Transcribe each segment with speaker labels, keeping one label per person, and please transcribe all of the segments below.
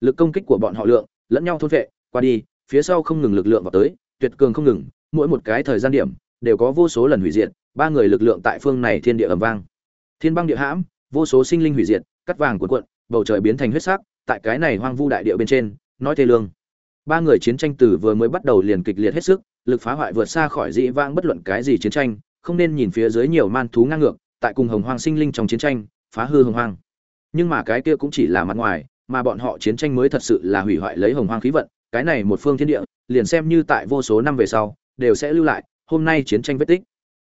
Speaker 1: lực công kích của bọn họ lượng, lẫn nhau thôn vệ, qua đi, phía sau không ngừng lực lượng vào tới, tuyệt cường không ngừng, mỗi một cái thời gian điểm, đều có vô số lần hủy diệt, ba người lực lượng tại phương này thiên địa ầm vang. Thiên băng địa hãm, vô số sinh linh hủy diệt, cắt vàng cuộn cuộn, bầu trời biến thành huyết sắc, tại cái này hoang vu đại địa bên trên, nói thê lương. Ba người chiến tranh từ vừa mới bắt đầu liền kịch liệt hết sức, lực phá hoại vượt xa khỏi dĩ vãng bất luận cái gì chiến tranh, không nên nhìn phía dưới nhiều man thú ngang ngược, tại cùng hồng hoang sinh linh trong chiến tranh, phá hư hồng hoang. Nhưng mà cái kia cũng chỉ là mặt ngoài mà bọn họ chiến tranh mới thật sự là hủy hoại lấy hồng hoang khí vận, cái này một phương thiên địa, liền xem như tại vô số năm về sau, đều sẽ lưu lại, hôm nay chiến tranh vết tích.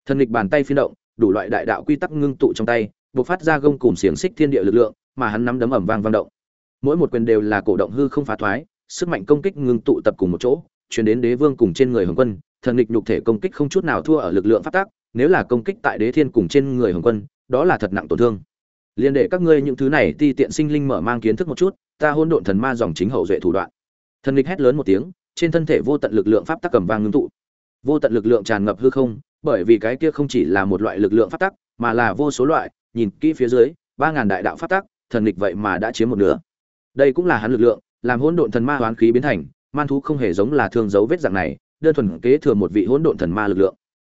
Speaker 1: Thần lịch bàn tay phi động, đủ loại đại đạo quy tắc ngưng tụ trong tay, bộc phát ra gông cùm xiềng xích thiên địa lực lượng, mà hắn nắm đấm ầm vang vang động. Mỗi một quyền đều là cổ động hư không phá thoái, sức mạnh công kích ngưng tụ tập cùng một chỗ, truyền đến đế vương cùng trên người hồng quân, thần lịch nhục thể công kích không chút nào thua ở lực lượng phát tác nếu là công kích tại đế thiên cùng trên người hồng quân, đó là thật nặng tổn thương liên để các ngươi những thứ này ti tiện sinh linh mở mang kiến thức một chút, ta hôn độn thần ma dòng chính hậu duệ thủ đoạn. Thần lịch hét lớn một tiếng, trên thân thể vô tận lực lượng pháp tắc cầm vang ngưng tụ. Vô tận lực lượng tràn ngập hư không, bởi vì cái kia không chỉ là một loại lực lượng pháp tắc, mà là vô số loại, nhìn kỹ phía dưới, ba ngàn đại đạo pháp tắc, thần lịch vậy mà đã chiếm một nửa. Đây cũng là hắn lực lượng, làm hỗn độn thần ma hoán khí biến thành, man thú không hề giống là thương dấu vết dạng này, đơn thuần kế thừa một vị hỗn độn thần ma lực lượng.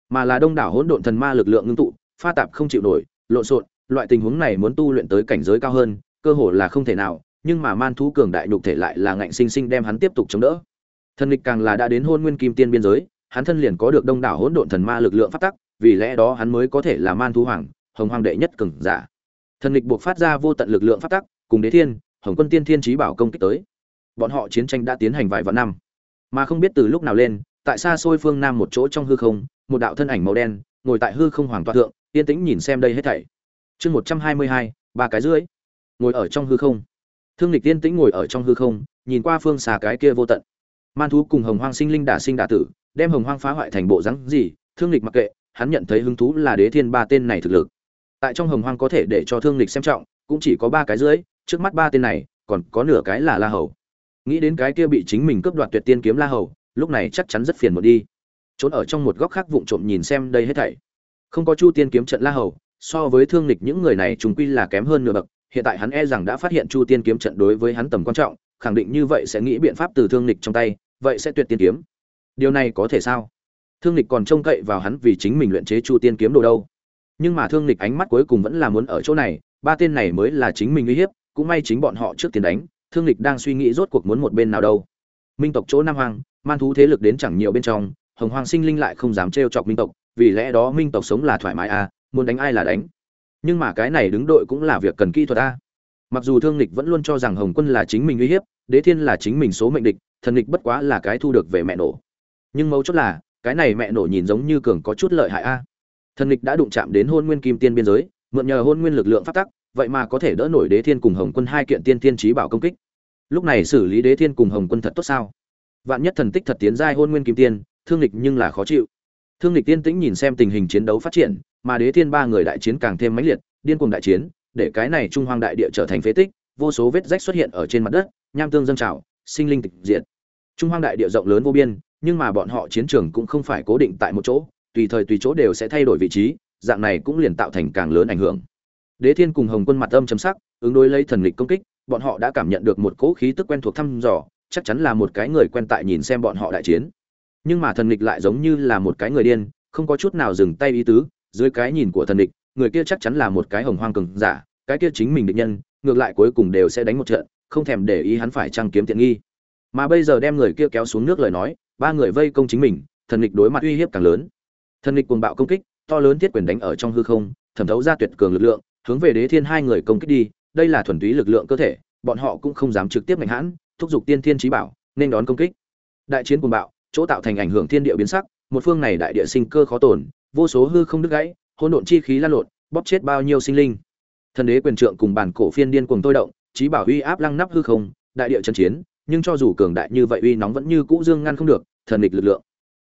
Speaker 1: Mà là đông đảo hỗn độn thần ma lực lượng ngưng tụ, pha tạp không chịu nổi, lộn xộn loại tình huống này muốn tu luyện tới cảnh giới cao hơn, cơ hồ là không thể nào, nhưng mà man thú cường đại nhục thể lại là ngạnh sinh sinh đem hắn tiếp tục chống đỡ. Thần lịch càng là đã đến hôn nguyên kim tiên biên giới, hắn thân liền có được đông đảo hỗn độn thần ma lực lượng phát tắc, vì lẽ đó hắn mới có thể là man thú hoàng, hồng hoàng đệ nhất cường giả. Thần lịch buộc phát ra vô tận lực lượng phát tắc, cùng đế thiên, hồng quân tiên thiên trí bảo công kích tới. Bọn họ chiến tranh đã tiến hành vài vạn năm. Mà không biết từ lúc nào lên, tại xa xôi phương nam một chỗ trong hư không, một đạo thân ảnh màu đen, ngồi tại hư không hoàng toa thượng, yên tĩnh nhìn xem đây hết thảy chương một trăm hai mươi hai, ba cái rưỡi. Ngồi ở trong hư không. Thương lịch tiên tĩnh ngồi ở trong hư không, nhìn qua phương xà cái kia vô tận. Man thú cùng hồng hoang sinh linh đả sinh đả tử, đem hồng hoang phá hoại thành bộ rắn gì, thương lịch mặc kệ, hắn nhận thấy hứng thú là đế thiên ba tên này thực lực. Tại trong hồng hoang có thể để cho thương lịch xem trọng, cũng chỉ có ba cái rưỡi, trước mắt ba tên này, còn có nửa cái là la hầu. Nghĩ đến cái kia bị chính mình cướp đoạt tuyệt tiên kiếm la hầu, lúc này chắc chắn rất phiền một đi. Trốn ở trong một góc khác vụng trộm nhìn xem đây hết thảy. Không có chu tiên kiếm trận la hầu so với thương lịch những người này chúng quy là kém hơn nửa bậc, hiện tại hắn e rằng đã phát hiện chu tiên kiếm trận đối với hắn tầm quan trọng, khẳng định như vậy sẽ nghĩ biện pháp từ thương lịch trong tay, vậy sẽ tuyệt tiên kiếm. Điều này có thể sao? Thương lịch còn trông cậy vào hắn vì chính mình luyện chế chu tiên kiếm đồ đâu. Nhưng mà thương lịch ánh mắt cuối cùng vẫn là muốn ở chỗ này, ba tên này mới là chính mình uy hiếp, cũng may chính bọn họ trước tiền đánh, thương lịch đang suy nghĩ rốt cuộc muốn một bên nào đâu. Minh tộc chỗ nam hoàng man thú thế lực đến chẳng nhiều bên trong, hồng hoàng sinh linh lại không dám trêu chọc minh tộc, vì lẽ đó minh tộc sống là thoải mái à muốn đánh ai là đánh. Nhưng mà cái này đứng đội cũng là việc cần kỹ thuật a. Mặc dù thương lịch vẫn luôn cho rằng hồng quân là chính mình uy hiếp, đế thiên là chính mình số mệnh địch, thần lịch bất quá là cái thu được về mẹ nổ. Nhưng mấu chốt là, cái này mẹ nổ nhìn giống như cường có chút lợi hại a. Thần lịch đã đụng chạm đến hôn nguyên kim tiên biên giới, mượn nhờ hôn nguyên lực lượng phát tắc, vậy mà có thể đỡ nổi đế thiên cùng hồng quân hai kiện tiên tiên trí bảo công kích. Lúc này xử lý đế thiên cùng hồng quân thật tốt sao? Vạn nhất thần tích thật tiến giai hôn nguyên kim tiên, thương lịch nhưng là khó chịu thương lịch tiên tĩnh nhìn xem tình hình chiến đấu phát triển, mà đế thiên ba người đại chiến càng thêm mãnh liệt, điên cuồng đại chiến, để cái này trung hoang đại địa trở thành phế tích, vô số vết rách xuất hiện ở trên mặt đất, nham tương dâng trào, sinh linh tịch diệt. Trung hoang đại địa rộng lớn vô biên, nhưng mà bọn họ chiến trường cũng không phải cố định tại một chỗ, tùy thời tùy chỗ đều sẽ thay đổi vị trí, dạng này cũng liền tạo thành càng lớn ảnh hưởng. Đế thiên cùng hồng quân mặt âm chấm sắc, ứng đối lấy thần lịch công kích, bọn họ đã cảm nhận được một cỗ khí tức quen thuộc thăm dò, chắc chắn là một cái người quen tại nhìn xem bọn họ đại chiến nhưng mà thần địch lại giống như là một cái người điên, không có chút nào dừng tay ý tứ, dưới cái nhìn của thần địch người kia chắc chắn là một cái hồng hoang cường giả, cái kia chính mình địch nhân, ngược lại cuối cùng đều sẽ đánh một trận, không thèm để ý hắn phải trăng kiếm tiện nghi. Mà bây giờ đem người kia kéo xuống nước lời nói, ba người vây công chính mình, thần địch đối mặt uy hiếp càng lớn. Thần địch cuồng bạo công kích, to lớn thiết quyền đánh ở trong hư không, thẩm thấu ra tuyệt cường lực lượng, hướng về đế thiên hai người công kích đi, đây là thuần túy lực lượng cơ thể, bọn họ cũng không dám trực tiếp mạnh hãn, thúc giục tiên thiên trí bảo, nên đón công kích. Đại chiến cuồng bạo chỗ tạo thành ảnh hưởng thiên địa biến sắc, một phương này đại địa sinh cơ khó tổn vô số hư không đứt gãy, hỗn độn chi khí lan lộn, bóp chết bao nhiêu sinh linh. Thần đế quyền trượng cùng bản cổ phiên điên cuồng tôi động, chí bảo uy áp lăng nắp hư không, đại địa chấn chiến, nhưng cho dù cường đại như vậy uy nóng vẫn như cũ dương ngăn không được, thần lực lực lượng.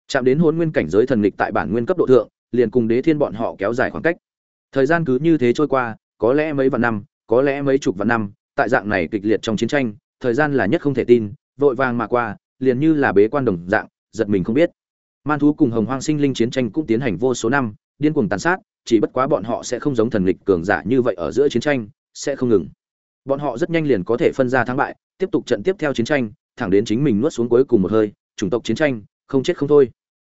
Speaker 1: Chạm đến hỗn nguyên cảnh giới thần lực tại bản nguyên cấp độ thượng, liền cùng đế thiên bọn họ kéo dài khoảng cách. Thời gian cứ như thế trôi qua, có lẽ mấy vạn năm, có lẽ mấy chục vạn năm, tại dạng này kịch liệt trong chiến tranh, thời gian là nhất không thể tin, vội vàng mà qua, liền như là bế quan đồng dạng giật mình không biết. Man thú cùng hồng hoang sinh linh chiến tranh cũng tiến hành vô số năm, điên cuồng tàn sát, chỉ bất quá bọn họ sẽ không giống thần lịch cường giả như vậy ở giữa chiến tranh, sẽ không ngừng. Bọn họ rất nhanh liền có thể phân ra thắng bại, tiếp tục trận tiếp theo chiến tranh, thẳng đến chính mình nuốt xuống cuối cùng một hơi, chủng tộc chiến tranh, không chết không thôi.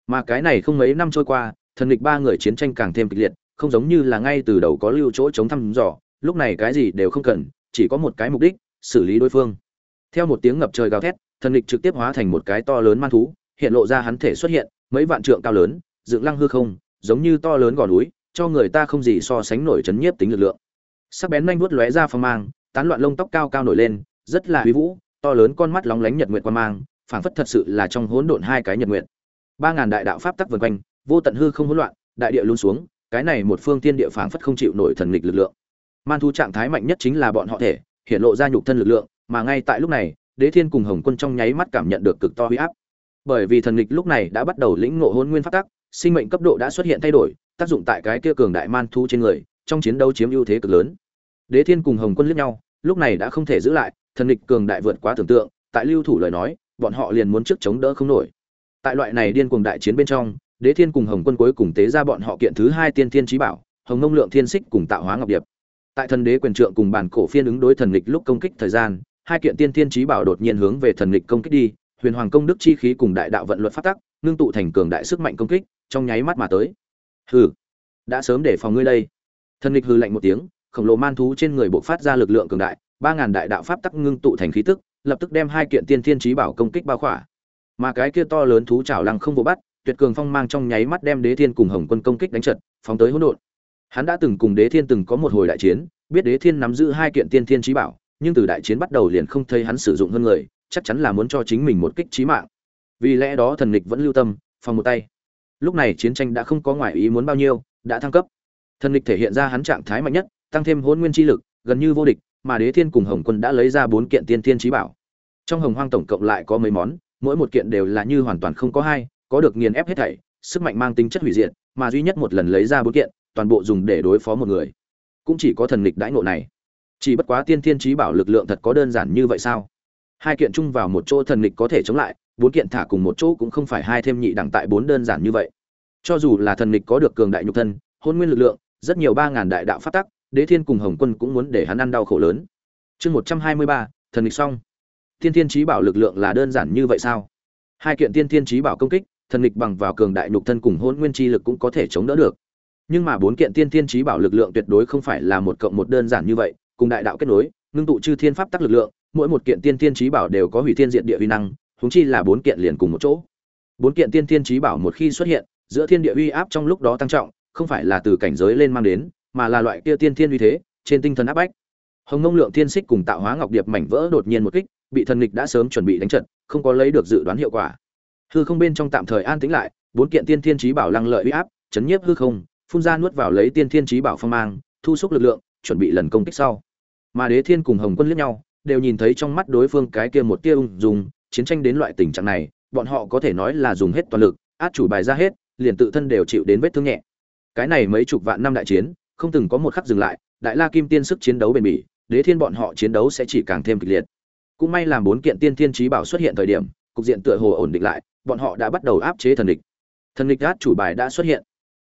Speaker 1: Mà cái này không mấy năm trôi qua, thần địch ba người chiến tranh càng thêm kịch liệt, không giống như là ngay từ đầu có lưu chỗ chống thăm dò, lúc này cái gì đều không cần, chỉ có một cái mục đích, xử lý đối phương. Theo một tiếng ngập trời gào thét, thần địch trực tiếp hóa thành một cái to lớn man thú hiện lộ ra hắn thể xuất hiện, mấy vạn trượng cao lớn, dựng lăng hư không, giống như to lớn gò núi, cho người ta không gì so sánh nổi chấn nhiếp tính lực lượng. Sắc bén nhanh vuốt lóe ra phong mang, tán loạn lông tóc cao cao nổi lên, rất là uy vũ, to lớn con mắt lóng lánh nhật nguyệt quan mang, phảng phất thật sự là trong hỗn độn hai cái nhật nguyệt. Ba ngàn đại đạo pháp tắc vần quanh, vô tận hư không hỗn loạn, đại địa luôn xuống, cái này một phương tiên địa phảng phất không chịu nổi thần nghịch lực lượng. Man thu trạng thái mạnh nhất chính là bọn họ thể, hiện lộ ra nhục thân lực lượng, mà ngay tại lúc này, đế thiên cùng hồng quân trong nháy mắt cảm nhận được cực to huy áp bởi vì thần nghịch lúc này đã bắt đầu lĩnh ngộ hôn nguyên pháp tắc, sinh mệnh cấp độ đã xuất hiện thay đổi, tác dụng tại cái kia cường đại man thu trên người, trong chiến đấu chiếm ưu thế cực lớn. Đế thiên cùng hồng quân liếc nhau, lúc này đã không thể giữ lại, thần nghịch cường đại vượt quá tưởng tượng, tại lưu thủ lời nói, bọn họ liền muốn trước chống đỡ không nổi. Tại loại này điên cuồng đại chiến bên trong, đế thiên cùng hồng quân cuối cùng tế ra bọn họ kiện thứ hai tiên thiên trí bảo, hồng ngông lượng thiên xích cùng tạo hóa ngọc điệp. Tại thần đế quyền trượng cùng bản cổ phiên ứng đối thần lịch lúc công kích thời gian, hai kiện tiên thiên trí bảo đột nhiên hướng về thần lịch công kích đi huyền hoàng công đức chi khí cùng đại đạo vận luật phát tắc, ngưng tụ thành cường đại sức mạnh công kích, trong nháy mắt mà tới. Hừ, đã sớm để phòng ngươi đây. Thần lịch hư lạnh một tiếng, khổng lồ man thú trên người bộc phát ra lực lượng cường đại, ba ngàn đại đạo pháp tắc ngưng tụ thành khí tức, lập tức đem hai kiện tiên thiên trí bảo công kích bao khỏa. Mà cái kia to lớn thú chảo lăng không vô bắt, tuyệt cường phong mang trong nháy mắt đem đế thiên cùng hồng quân công kích đánh trận, phóng tới hỗn độn. Hắn đã từng cùng đế thiên từng có một hồi đại chiến, biết đế thiên nắm giữ hai kiện tiên thiên trí bảo, nhưng từ đại chiến bắt đầu liền không thấy hắn sử dụng hơn người chắc chắn là muốn cho chính mình một kích trí mạng. Vì lẽ đó thần lịch vẫn lưu tâm, phòng một tay. Lúc này chiến tranh đã không có ngoại ý muốn bao nhiêu, đã thăng cấp. Thần lịch thể hiện ra hắn trạng thái mạnh nhất, tăng thêm hôn nguyên chi lực, gần như vô địch, mà đế thiên cùng hồng quân đã lấy ra bốn kiện tiên thiên trí bảo. Trong hồng hoang tổng cộng lại có mấy món, mỗi một kiện đều là như hoàn toàn không có hai, có được nghiền ép hết thảy, sức mạnh mang tính chất hủy diệt, mà duy nhất một lần lấy ra bốn kiện, toàn bộ dùng để đối phó một người. Cũng chỉ có thần lịch đãi ngộ này. Chỉ bất quá tiên thiên trí bảo lực lượng thật có đơn giản như vậy sao? Hai kiện chung vào một chỗ thần lịch có thể chống lại, bốn kiện thả cùng một chỗ cũng không phải hai thêm nhị đẳng tại bốn đơn giản như vậy. Cho dù là thần lịch có được cường đại nhục thân, hôn nguyên lực lượng, rất nhiều ba ngàn đại đạo phát tắc, đế thiên cùng hồng quân cũng muốn để hắn ăn đau khổ lớn. Chương một trăm hai mươi ba, thần lịch xong. Thiên thiên trí bảo lực lượng là đơn giản như vậy sao? Hai kiện tiên thiên trí bảo công kích, thần lịch bằng vào cường đại nhục thân cùng hôn nguyên chi lực cũng có thể chống đỡ được. Nhưng mà bốn kiện tiên thiên trí bảo lực lượng tuyệt đối không phải là một cộng một đơn giản như vậy, cùng đại đạo kết nối, ngưng tụ chư thiên pháp tắc lực lượng mỗi một kiện tiên thiên trí bảo đều có hủy thiên diện địa uy năng húng chi là bốn kiện liền cùng một chỗ. Bốn kiện tiên thiên trí bảo một khi xuất hiện, giữa thiên địa uy áp trong lúc đó tăng trọng, không phải là từ cảnh giới lên mang đến, mà là loại kia tiên thiên uy thế, trên tinh thần áp bách. Hồng ngông lượng thiên xích cùng tạo hóa ngọc điệp mảnh vỡ đột nhiên một kích, bị thần nghịch đã sớm chuẩn bị đánh trận, không có lấy được dự đoán hiệu quả. Hư không bên trong tạm thời an tĩnh lại, bốn kiện tiên thiên trí bảo lăng lợi uy áp, chấn nhiếp hư không, phun ra nuốt vào lấy tiên thiên trí bảo phong mang, thu xúc lực lượng, chuẩn bị lần công kích sau. Mà đế thiên cùng hồng quân liếc nhau đều nhìn thấy trong mắt đối phương cái kia một tia ung dung, chiến tranh đến loại tình trạng này, bọn họ có thể nói là dùng hết toàn lực, át chủ bài ra hết, liền tự thân đều chịu đến vết thương nhẹ. Cái này mấy chục vạn năm đại chiến, không từng có một khắc dừng lại, đại la kim tiên sức chiến đấu bền bỉ, đế thiên bọn họ chiến đấu sẽ chỉ càng thêm kịch liệt. Cũng may làm bốn kiện tiên thiên trí bảo xuất hiện thời điểm, cục diện tựa hồ ổn định lại, bọn họ đã bắt đầu áp chế thần địch. Thần địch át chủ bài đã xuất hiện.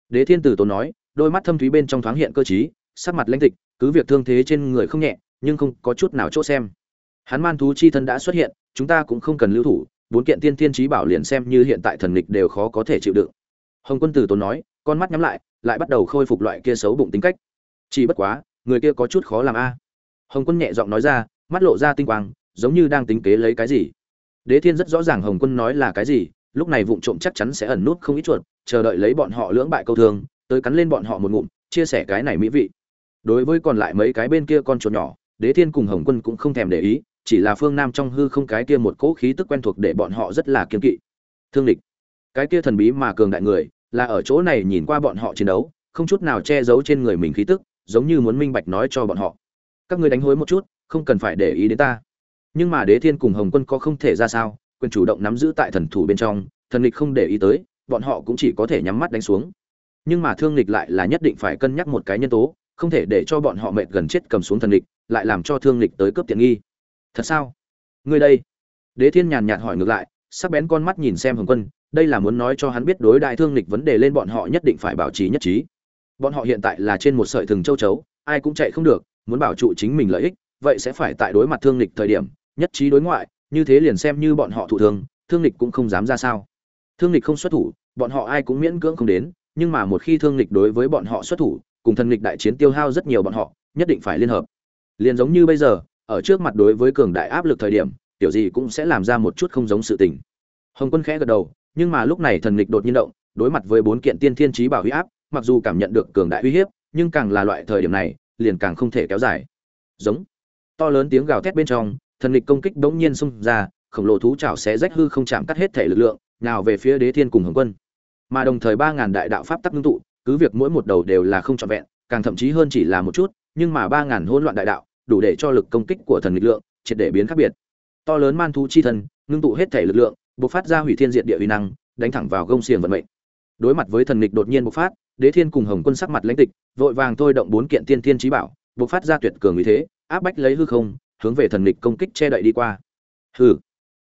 Speaker 1: Đế thiên tử tốn nói, đôi mắt thâm thúy bên trong thoáng hiện cơ trí, sắc mặt lãnh tịch, cứ việc thương thế trên người không nhẹ nhưng không có chút nào chỗ xem. Hắn man thú chi thân đã xuất hiện, chúng ta cũng không cần lưu thủ, bốn kiện tiên thiên trí bảo liền xem như hiện tại thần lịch đều khó có thể chịu đựng. Hồng quân tử tốn nói, con mắt nhắm lại lại bắt đầu khôi phục loại kia xấu bụng tính cách. Chỉ bất quá, người kia có chút khó làm a. Hồng quân nhẹ giọng nói ra, mắt lộ ra tinh quang, giống như đang tính kế lấy cái gì. Đế thiên rất rõ ràng hồng quân nói là cái gì, lúc này vụng trộm chắc chắn sẽ ẩn nút không ít chuột, chờ đợi lấy bọn họ lưỡng bại câu thương, tới cắn lên bọn họ một ngụm, chia sẻ cái này mỹ vị. Đối với còn lại mấy cái bên kia con chuột nhỏ đế thiên cùng hồng quân cũng không thèm để ý, chỉ là phương nam trong hư không cái kia một cỗ khí tức quen thuộc để bọn họ rất là kiên kỵ. Thương địch, cái kia thần bí mà cường đại người, là ở chỗ này nhìn qua bọn họ chiến đấu, không chút nào che giấu trên người mình khí tức, giống như muốn minh bạch nói cho bọn họ. Các ngươi đánh hối một chút, không cần phải để ý đến ta. Nhưng mà đế thiên cùng hồng quân có không thể ra sao, quyền chủ động nắm giữ tại thần thủ bên trong, thần địch không để ý tới, bọn họ cũng chỉ có thể nhắm mắt đánh xuống. Nhưng mà thương địch lại là nhất định phải cân nhắc một cái nhân tố không thể để cho bọn họ mệt gần chết cầm xuống thần địch lại làm cho thương lịch tới cướp tiện nghi. Thật sao? Ngươi đây. Đế thiên nhàn nhạt hỏi ngược lại, sắc bén con mắt nhìn xem hồng quân, đây là muốn nói cho hắn biết đối đại thương lịch vấn đề lên bọn họ nhất định phải bảo trì nhất trí. Bọn họ hiện tại là trên một sợi thừng châu chấu, ai cũng chạy không được, muốn bảo trụ chính mình lợi ích, vậy sẽ phải tại đối mặt thương lịch thời điểm, nhất trí đối ngoại, như thế liền xem như bọn họ thụ thương thương lịch cũng không dám ra sao. Thương lịch không xuất thủ, bọn họ ai cũng miễn cưỡng không đến, nhưng mà một khi thương lịch đối với bọn họ xuất thủ cùng thần lịch đại chiến tiêu hao rất nhiều bọn họ, nhất định phải liên hợp. Liền giống như bây giờ, ở trước mặt đối với cường đại áp lực thời điểm, tiểu gì cũng sẽ làm ra một chút không giống sự tình. Hồng quân khẽ gật đầu, nhưng mà lúc này thần lịch đột nhiên động, đối mặt với bốn kiện tiên thiên trí bảo huy áp, mặc dù cảm nhận được cường đại uy hiếp, nhưng càng là loại thời điểm này, liền càng không thể kéo dài. Giống. To lớn tiếng gào thét bên trong, thần lịch công kích đống nhiên xung ra, khổng lồ thú chảo xé rách hư không chạm cắt hết thể lực lượng, nào về phía đế thiên cùng hồng quân. Mà đồng thời ba ngàn đại đạo pháp tắc ngưng tụ cứ việc mỗi một đầu đều là không trọn vẹn, càng thậm chí hơn chỉ là một chút, nhưng mà ba ngàn hỗn loạn đại đạo, đủ để cho lực công kích của thần lực lượng triệt để biến khác biệt. To lớn man thú chi thần ngưng tụ hết thể lực lượng, bộc phát ra hủy thiên diệt địa uy năng, đánh thẳng vào gông xiềng vận mệnh. Đối mặt với thần lịch đột nhiên bộc phát, đế thiên cùng hồng quân sắc mặt lãnh tịch, vội vàng thôi động bốn kiện tiên thiên trí bảo, bộc phát ra tuyệt cường uy thế, áp bách lấy hư không, hướng về thần lịch công kích che đậy đi qua. Hư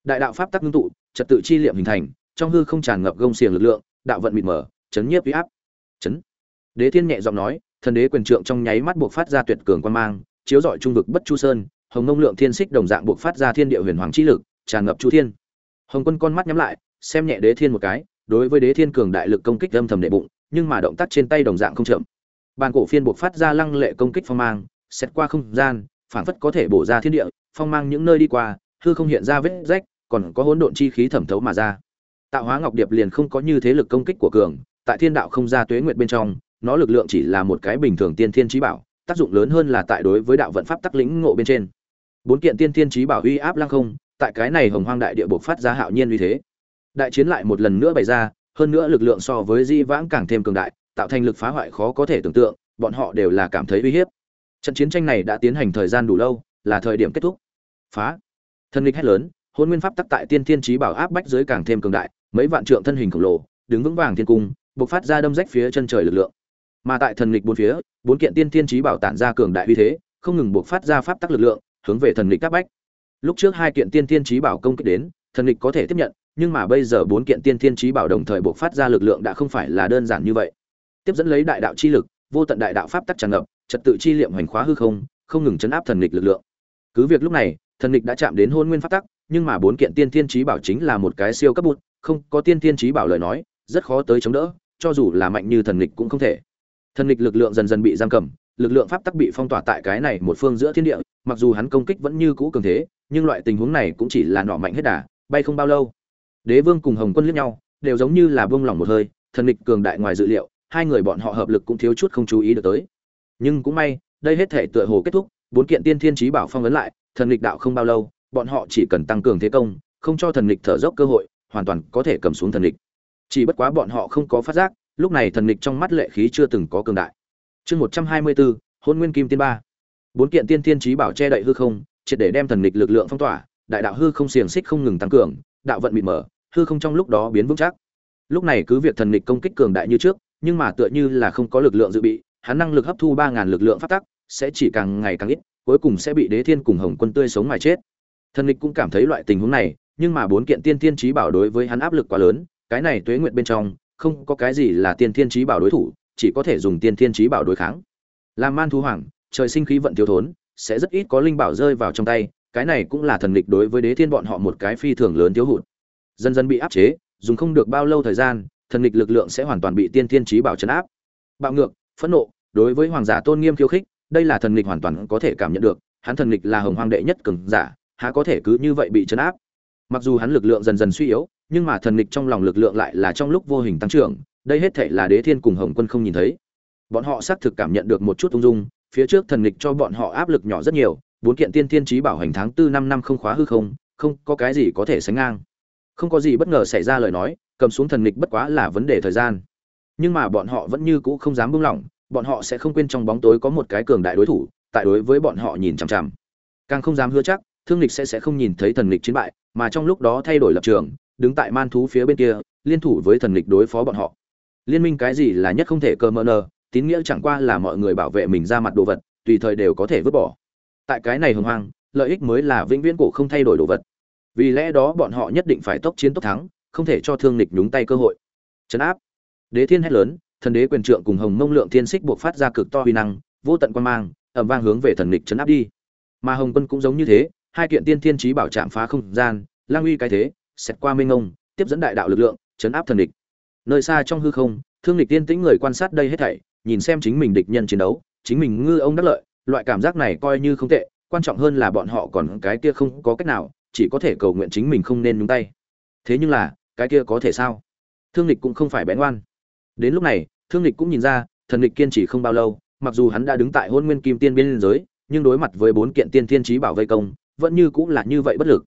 Speaker 1: đại đạo pháp tắc ngưng tụ, trật tự chi liệm hình thành, trong hư không tràn ngập gông xiềng lực lượng, đạo vận mịt mở chấn nhiếp uy áp chấn. Đế thiên nhẹ giọng nói, thần đế quyền trượng trong nháy mắt buộc phát ra tuyệt cường quan mang, chiếu rọi trung vực bất chu sơn, hồng ngông lượng thiên xích đồng dạng buộc phát ra thiên địa huyền hoàng chi lực, tràn ngập chu thiên. Hồng quân con mắt nhắm lại, xem nhẹ đế thiên một cái, đối với đế thiên cường đại lực công kích âm thầm đệ bụng, nhưng mà động tác trên tay đồng dạng không chậm. Bàn cổ phiên buộc phát ra lăng lệ công kích phong mang, xét qua không gian, phảng phất có thể bổ ra thiên địa, phong mang những nơi đi qua, hư không hiện ra vết rách, còn có hỗn độn chi khí thẩm thấu mà ra. Tạo hóa ngọc điệp liền không có như thế lực công kích của cường tại thiên đạo không ra tuế nguyệt bên trong, nó lực lượng chỉ là một cái bình thường tiên thiên trí bảo, tác dụng lớn hơn là tại đối với đạo vận pháp tắc lĩnh ngộ bên trên. Bốn kiện tiên thiên trí bảo uy áp lăng không, tại cái này hồng hoang đại địa bộc phát ra hạo nhiên uy thế. Đại chiến lại một lần nữa bày ra, hơn nữa lực lượng so với di vãng càng thêm cường đại, tạo thành lực phá hoại khó có thể tưởng tượng, bọn họ đều là cảm thấy uy hiếp. Trận chiến tranh này đã tiến hành thời gian đủ lâu, là thời điểm kết thúc. Phá. Thân lịch hét lớn, hôn nguyên pháp tắc tại tiên thiên trí bảo áp bách dưới càng thêm cường đại, mấy vạn trượng thân hình khổng lồ, đứng vững vàng thiên cung bộc phát ra đâm rách phía chân trời lực lượng. Mà tại thần lịch bốn phía, bốn kiện tiên thiên trí bảo tản ra cường đại uy thế, không ngừng bộc phát ra pháp tắc lực lượng, hướng về thần lịch các bách. Lúc trước hai kiện tiên thiên trí bảo công kích đến, thần lịch có thể tiếp nhận, nhưng mà bây giờ bốn kiện tiên thiên trí bảo đồng thời bộc phát ra lực lượng đã không phải là đơn giản như vậy. Tiếp dẫn lấy đại đạo chi lực, vô tận đại đạo pháp tắc tràn ngập, trật tự chi liệm hoành khóa hư không không ngừng chấn áp thần lịch lực lượng. Cứ việc lúc này, thần lịch đã chạm đến hôn nguyên pháp tắc, nhưng mà bốn kiện tiên thiên trí bảo chính là một cái siêu cấp bút không có tiên thiên trí bảo lời nói, rất khó tới chống đỡ cho dù là mạnh như thần lịch cũng không thể. Thần lịch lực lượng dần dần bị giam cầm, lực lượng pháp tắc bị phong tỏa tại cái này một phương giữa thiên địa, mặc dù hắn công kích vẫn như cũ cường thế, nhưng loại tình huống này cũng chỉ là nọ mạnh hết đà, bay không bao lâu. Đế vương cùng hồng quân liếc nhau, đều giống như là buông lỏng một hơi, thần lịch cường đại ngoài dự liệu, hai người bọn họ hợp lực cũng thiếu chút không chú ý được tới. Nhưng cũng may, đây hết thể tựa hồ kết thúc, bốn kiện tiên thiên trí bảo phong ấn lại, thần lịch đạo không bao lâu, bọn họ chỉ cần tăng cường thế công, không cho thần lịch thở dốc cơ hội, hoàn toàn có thể cầm xuống thần lịch chỉ bất quá bọn họ không có phát giác, lúc này thần nghịch trong mắt lệ khí chưa từng có cường đại. Chương một trăm hai mươi bốn, hôn nguyên kim tiên ba. Bốn kiện tiên tiên trí bảo che đậy hư không, triệt để đem thần nghịch lực lượng phong tỏa, đại đạo hư không xiềng xích không ngừng tăng cường, đạo vận bị mở, hư không trong lúc đó biến vững chắc. Lúc này cứ việc thần nghịch công kích cường đại như trước, nhưng mà tựa như là không có lực lượng dự bị, hắn năng lực hấp thu ba ngàn lực lượng phát tắc, sẽ chỉ càng ngày càng ít, cuối cùng sẽ bị đế thiên cùng hồng quân tươi sống mà chết. Thần nghịch cũng cảm thấy loại tình huống này, nhưng mà bốn kiện tiên tiên trí bảo đối với hắn áp lực quá lớn cái này tuế nguyện bên trong, không có cái gì là tiên thiên trí bảo đối thủ, chỉ có thể dùng tiên thiên trí bảo đối kháng. Làm man thú hoàng, trời sinh khí vận thiếu thốn, sẽ rất ít có linh bảo rơi vào trong tay, cái này cũng là thần lịch đối với đế thiên bọn họ một cái phi thường lớn thiếu hụt. Dần dần bị áp chế, dùng không được bao lâu thời gian, thần lịch lực lượng sẽ hoàn toàn bị tiên thiên trí bảo chấn áp. Bạo ngược, phẫn nộ, đối với hoàng giả tôn nghiêm khiêu khích, đây là thần lịch hoàn toàn có thể cảm nhận được, hắn thần lịch là hồng hoàng đệ nhất cường giả, há có thể cứ như vậy bị chấn áp? Mặc dù hắn lực lượng dần dần suy yếu, nhưng mà thần lịch trong lòng lực lượng lại là trong lúc vô hình tăng trưởng, đây hết thể là đế thiên cùng hồng quân không nhìn thấy. Bọn họ xác thực cảm nhận được một chút ung dung, phía trước thần lịch cho bọn họ áp lực nhỏ rất nhiều, bốn kiện tiên thiên trí bảo hành tháng tư năm năm không khóa hư không không có cái gì có thể sánh ngang. Không có gì bất ngờ xảy ra lời nói, cầm xuống thần lịch bất quá là vấn đề thời gian. Nhưng mà bọn họ vẫn như cũ không dám buông lỏng, bọn họ sẽ không quên trong bóng tối có một cái cường đại đối thủ, tại đối với bọn họ nhìn chằm chằm. Càng không dám hứa chắc, thương lịch sẽ sẽ không nhìn thấy thần lịch chiến bại mà trong lúc đó thay đổi lập trường, đứng tại man thú phía bên kia, liên thủ với thần lịch đối phó bọn họ. Liên minh cái gì là nhất không thể cơ mơ nơ tín nghĩa chẳng qua là mọi người bảo vệ mình ra mặt đồ vật, tùy thời đều có thể vứt bỏ. Tại cái này hồng hoang, lợi ích mới là vĩnh viễn cổ không thay đổi đồ vật. Vì lẽ đó bọn họ nhất định phải tốc chiến tốc thắng, không thể cho thương lịch nhúng tay cơ hội. Chấn áp. Đế thiên hét lớn, thần đế quyền trượng cùng hồng mông lượng thiên xích buộc phát ra cực to huy năng, vô tận quan mang ẩm vang hướng về thần lịch chấn áp đi. Mà hồng quân cũng giống như thế hai kiện tiên thiên trí bảo chạm phá không gian, lang uy cái thế xét qua minh ngông tiếp dẫn đại đạo lực lượng, chấn áp thần địch. Nơi xa trong hư không, thương địch tiên tĩnh người quan sát đây hết thảy, nhìn xem chính mình địch nhân chiến đấu, chính mình ngư ông đắc lợi, loại cảm giác này coi như không tệ, quan trọng hơn là bọn họ còn cái kia không có cách nào, chỉ có thể cầu nguyện chính mình không nên nhúng tay. Thế nhưng là, cái kia có thể sao? Thương địch cũng không phải bén oan đến lúc này, thương địch cũng nhìn ra, thần địch kiên trì không bao lâu, mặc dù hắn đã đứng tại hôn nguyên kim tiên biên giới, nhưng đối mặt với bốn kiện tiên thiên trí bảo vây công vẫn như cũng là như vậy bất lực.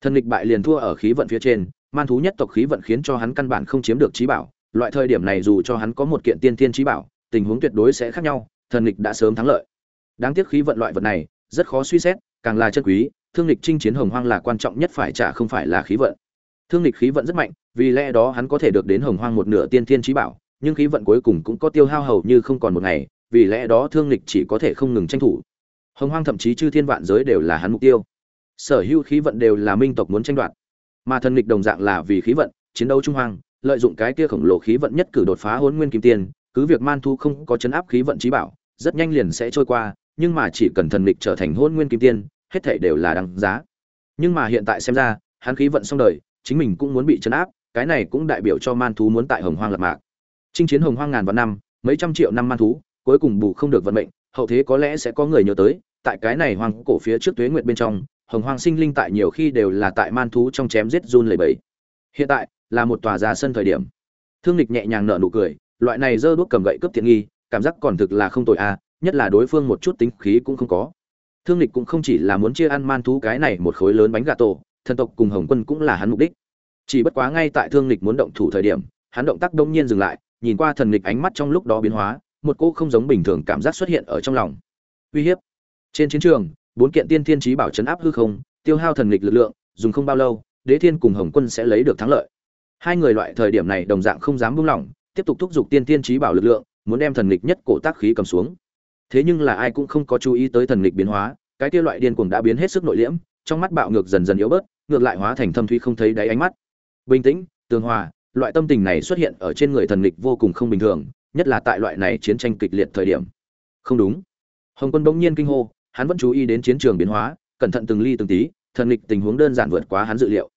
Speaker 1: Thần lịch bại liền thua ở khí vận phía trên, man thú nhất tộc khí vận khiến cho hắn căn bản không chiếm được trí bảo, loại thời điểm này dù cho hắn có một kiện tiên thiên trí bảo, tình huống tuyệt đối sẽ khác nhau, thần lịch đã sớm thắng lợi. Đáng tiếc khí vận loại vật này, rất khó suy xét, càng là chân quý, thương lịch chinh chiến hồng hoang là quan trọng nhất phải trả không phải là khí vận. Thương lịch khí vận rất mạnh, vì lẽ đó hắn có thể được đến hồng hoang một nửa tiên thiên trí bảo, nhưng khí vận cuối cùng cũng có tiêu hao hầu như không còn một ngày, vì lẽ đó thương lịch chỉ có thể không ngừng tranh thủ. Hồng hoang thậm chí chư thiên vạn giới đều là hắn mục tiêu sở hữu khí vận đều là minh tộc muốn tranh đoạt. Mà thần địch đồng dạng là vì khí vận, chiến đấu trung hoang, lợi dụng cái kia khổng lồ khí vận nhất cử đột phá hôn nguyên kim tiên, cứ việc man thu không có chấn áp khí vận trí bảo, rất nhanh liền sẽ trôi qua, nhưng mà chỉ cần thần địch trở thành hôn nguyên kim tiên, hết thể đều là đáng giá. Nhưng mà hiện tại xem ra, hắn khí vận xong đời, chính mình cũng muốn bị chấn áp, cái này cũng đại biểu cho man thú muốn tại hồng hoang lập mạc. Chinh chiến hồng hoang ngàn vạn năm, mấy trăm triệu năm man thú cuối cùng bù không được vận mệnh, hậu thế có lẽ sẽ có người nhớ tới, tại cái này hoang cổ phía trước tuế nguyệt bên trong hồng hoang sinh linh tại nhiều khi đều là tại man thú trong chém giết run lẩy bẩy. Hiện tại, là một tòa già sân thời điểm. Thương lịch nhẹ nhàng nở nụ cười, loại này dơ đuốc cầm gậy cướp tiện nghi, cảm giác còn thực là không tội a à, nhất là đối phương một chút tính khí cũng không có. Thương lịch cũng không chỉ là muốn chia ăn man thú cái này một khối lớn bánh gà tổ, thần tộc cùng hồng quân cũng là hắn mục đích. Chỉ bất quá ngay tại thương lịch muốn động thủ thời điểm, hắn động tác đông nhiên dừng lại, nhìn qua thần lịch ánh mắt trong lúc đó biến hóa, một cô không giống bình thường cảm giác xuất hiện ở trong lòng. Uy hiếp! Trên chiến trường bốn kiện tiên thiên trí bảo chấn áp hư không, tiêu hao thần lịch lực lượng, dùng không bao lâu, đế thiên cùng hồng quân sẽ lấy được thắng lợi. Hai người loại thời điểm này đồng dạng không dám buông lỏng, tiếp tục thúc giục tiên thiên trí bảo lực lượng, muốn đem thần lịch nhất cổ tác khí cầm xuống. Thế nhưng là ai cũng không có chú ý tới thần lịch biến hóa, cái kia loại điên cuồng đã biến hết sức nội liễm, trong mắt bạo ngược dần dần yếu bớt, ngược lại hóa thành thâm thuy không thấy đáy ánh mắt. Bình tĩnh, tường hòa, loại tâm tình này xuất hiện ở trên người thần lịch vô cùng không bình thường, nhất là tại loại này chiến tranh kịch liệt thời điểm. Không đúng. Hồng quân bỗng nhiên kinh hô hắn vẫn chú ý đến chiến trường biến hóa, cẩn thận từng ly từng tí, thần lịch tình huống đơn giản vượt quá hắn dự liệu.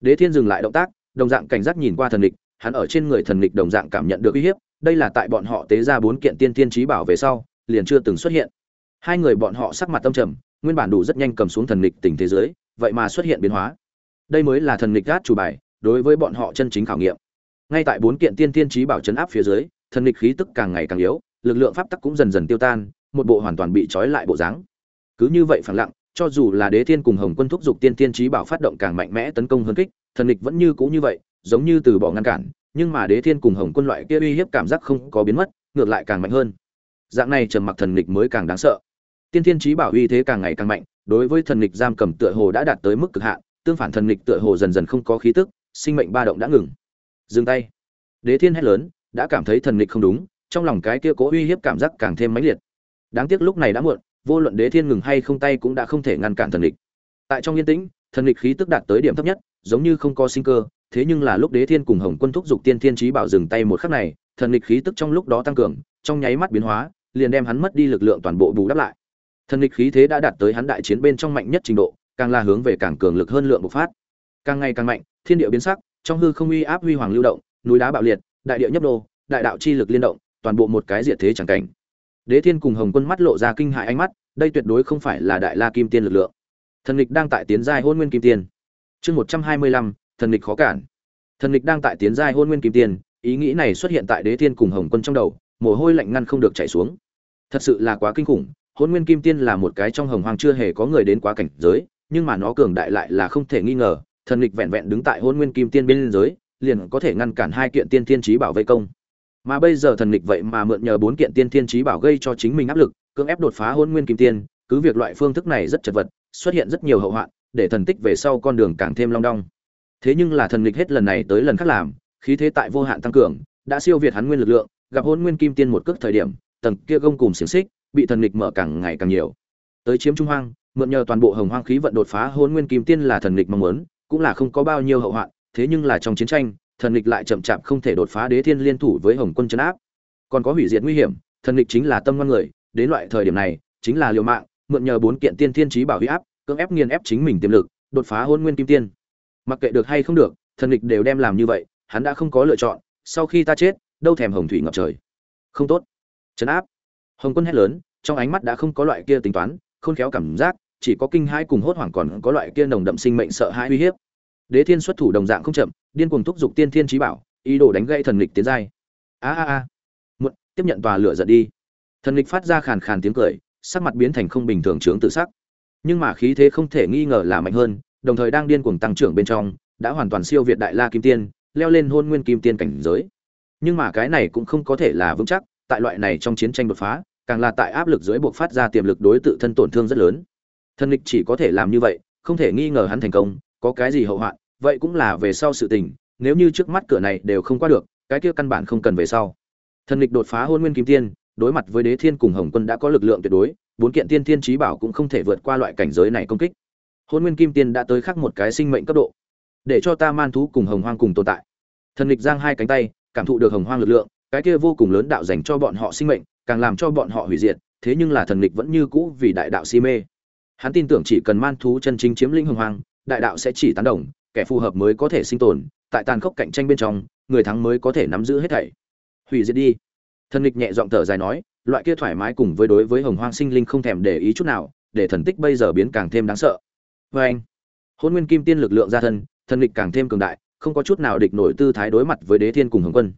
Speaker 1: Đế thiên dừng lại động tác, đồng dạng cảnh giác nhìn qua thần lịch hắn ở trên người thần lịch đồng dạng cảm nhận được uy hiếp, đây là tại bọn họ tế ra bốn kiện tiên tiên trí bảo về sau, liền chưa từng xuất hiện. Hai người bọn họ sắc mặt tâm trầm, nguyên bản đủ rất nhanh cầm xuống thần lịch tình thế giới, vậy mà xuất hiện biến hóa. Đây mới là thần lịch gác chủ bài, đối với bọn họ chân chính khảo nghiệm. Ngay tại bốn kiện tiên tiên trí bảo chấn áp phía dưới, thần lịch khí tức càng ngày càng yếu, lực lượng pháp tắc cũng dần dần tiêu tan, một bộ hoàn toàn bị trói lại bộ dáng cứ như vậy phẳng lặng, cho dù là đế thiên cùng hồng quân thúc giục tiên tiên trí bảo phát động càng mạnh mẽ tấn công hơn kích, thần địch vẫn như cũ như vậy, giống như từ bỏ ngăn cản, nhưng mà đế thiên cùng hồng quân loại kia uy hiếp cảm giác không có biến mất, ngược lại càng mạnh hơn. Dạng này trầm mặc thần địch mới càng đáng sợ. Tiên thiên trí bảo uy thế càng ngày càng mạnh, đối với thần địch giam cầm tựa hồ đã đạt tới mức cực hạn, tương phản thần địch tựa hồ dần dần không có khí tức, sinh mệnh ba động đã ngừng. Dừng tay. Đế thiên hét lớn, đã cảm thấy thần địch không đúng, trong lòng cái kia cố uy hiếp cảm giác càng thêm mãnh liệt. Đáng tiếc lúc này đã muộn vô luận đế thiên ngừng hay không tay cũng đã không thể ngăn cản thần lịch tại trong yên tĩnh, thần lịch khí tức đạt tới điểm thấp nhất, giống như không có sinh cơ, thế nhưng là lúc đế thiên cùng hồng quân thúc giục tiên thiên trí bảo dừng tay một khắc này, thần lịch khí tức trong lúc đó tăng cường, trong nháy mắt biến hóa, liền đem hắn mất đi lực lượng toàn bộ bù đắp lại. Thần lịch khí thế đã đạt tới hắn đại chiến bên trong mạnh nhất trình độ, càng là hướng về càng cường lực hơn lượng bộc phát. Càng ngày càng mạnh, thiên địa biến sắc, trong hư không uy áp huy hoàng lưu động, núi đá bạo liệt, đại địa nhấp đô đại đạo chi lực liên động, toàn bộ một cái diệt thế chẳng cảnh đế thiên cùng hồng quân mắt lộ ra kinh hại ánh mắt, đây tuyệt đối không phải là đại la kim tiên lực lượng. Thần lịch đang tại tiến giai hôn nguyên kim tiên. Chương một trăm hai mươi lăm, thần lịch khó cản. Thần lịch đang tại tiến giai hôn nguyên kim tiên, ý nghĩ này xuất hiện tại đế thiên cùng hồng quân trong đầu, mồ hôi lạnh ngăn không được chảy xuống. Thật sự là quá kinh khủng, hôn nguyên kim tiên là một cái trong hồng hoàng chưa hề có người đến quá cảnh giới, nhưng mà nó cường đại lại là không thể nghi ngờ, thần lịch vẹn vẹn đứng tại hôn nguyên kim tiên bên giới liền có thể ngăn cản hai kiện tiên thiên chí bảo vây công mà bây giờ thần lịch vậy mà mượn nhờ bốn kiện tiên thiên trí bảo gây cho chính mình áp lực, cưỡng ép đột phá hôn nguyên kim tiên, cứ việc loại phương thức này rất chật vật, xuất hiện rất nhiều hậu hoạn, để thần tích về sau con đường càng thêm long đong. Thế nhưng là thần lịch hết lần này tới lần khác làm, khí thế tại vô hạn tăng cường, đã siêu việt hắn nguyên lực lượng, gặp hôn nguyên kim tiên một cước thời điểm, tầng kia gông cùng xiềng xích, bị thần lịch mở càng ngày càng nhiều. Tới chiếm trung hoang, mượn nhờ toàn bộ hồng hoang khí vận đột phá, hôn nguyên kim tiên là thần lịch mong muốn, cũng là không có bao nhiêu hậu hoạn, thế nhưng là trong chiến tranh thần lịch lại chậm chạp không thể đột phá đế thiên liên thủ với hồng quân chấn áp. Còn có hủy diệt nguy hiểm, thần lịch chính là tâm ngoan người, đến loại thời điểm này, chính là liều mạng, mượn nhờ bốn kiện tiên thiên trí bảo huy áp, cưỡng ép nghiền ép chính mình tiềm lực, đột phá hôn nguyên kim tiên. Mặc kệ được hay không được, thần địch đều đem làm như vậy, hắn đã không có lựa chọn, sau khi ta chết, đâu thèm hồng thủy ngập trời. Không tốt. Chấn áp. Hồng quân hét lớn, trong ánh mắt đã không có loại kia tính toán, khôn khéo cảm giác, chỉ có kinh hãi cùng hốt hoảng còn có loại kia nồng đậm sinh mệnh sợ hãi uy hiếp đế thiên xuất thủ đồng dạng không chậm, điên cuồng thúc giục tiên thiên Chí bảo, ý đồ đánh gãy thần lịch tiến giai. A a a. Muộn, tiếp nhận tòa lửa giận đi. Thần lịch phát ra khàn khàn tiếng cười, sắc mặt biến thành không bình thường trướng tự sắc. Nhưng mà khí thế không thể nghi ngờ là mạnh hơn, đồng thời đang điên cuồng tăng trưởng bên trong, đã hoàn toàn siêu việt đại la kim tiên, leo lên hôn nguyên kim tiên cảnh giới. Nhưng mà cái này cũng không có thể là vững chắc, tại loại này trong chiến tranh đột phá, càng là tại áp lực dưới buộc phát ra tiềm lực đối tự thân tổn thương rất lớn. Thần lịch chỉ có thể làm như vậy, không thể nghi ngờ hắn thành công có cái gì hậu hoạn, vậy cũng là về sau sự tình, nếu như trước mắt cửa này đều không qua được, cái kia căn bản không cần về sau. Thần lịch đột phá hôn nguyên kim tiên, đối mặt với đế thiên cùng hồng quân đã có lực lượng tuyệt đối, bốn kiện tiên thiên trí bảo cũng không thể vượt qua loại cảnh giới này công kích. Hôn nguyên kim tiên đã tới khắc một cái sinh mệnh cấp độ, để cho ta man thú cùng hồng hoang cùng tồn tại. Thần lịch giang hai cánh tay, cảm thụ được hồng hoang lực lượng, cái kia vô cùng lớn đạo dành cho bọn họ sinh mệnh, càng làm cho bọn họ hủy diệt, thế nhưng là thần lịch vẫn như cũ vì đại đạo si mê. Hắn tin tưởng chỉ cần man thú chân chính chiếm lĩnh hồng hoang đại đạo sẽ chỉ tán đồng, kẻ phù hợp mới có thể sinh tồn, tại tàn khốc cạnh tranh bên trong, người thắng mới có thể nắm giữ hết thảy. Hủy diệt đi. Thần lịch nhẹ giọng thở dài nói, loại kia thoải mái cùng với đối với hồng hoang sinh linh không thèm để ý chút nào, để thần tích bây giờ biến càng thêm đáng sợ. Vê anh hôn nguyên kim tiên lực lượng ra thân, thần lịch càng thêm cường đại, không có chút nào địch nổi tư thái đối mặt với đế thiên cùng hồng quân.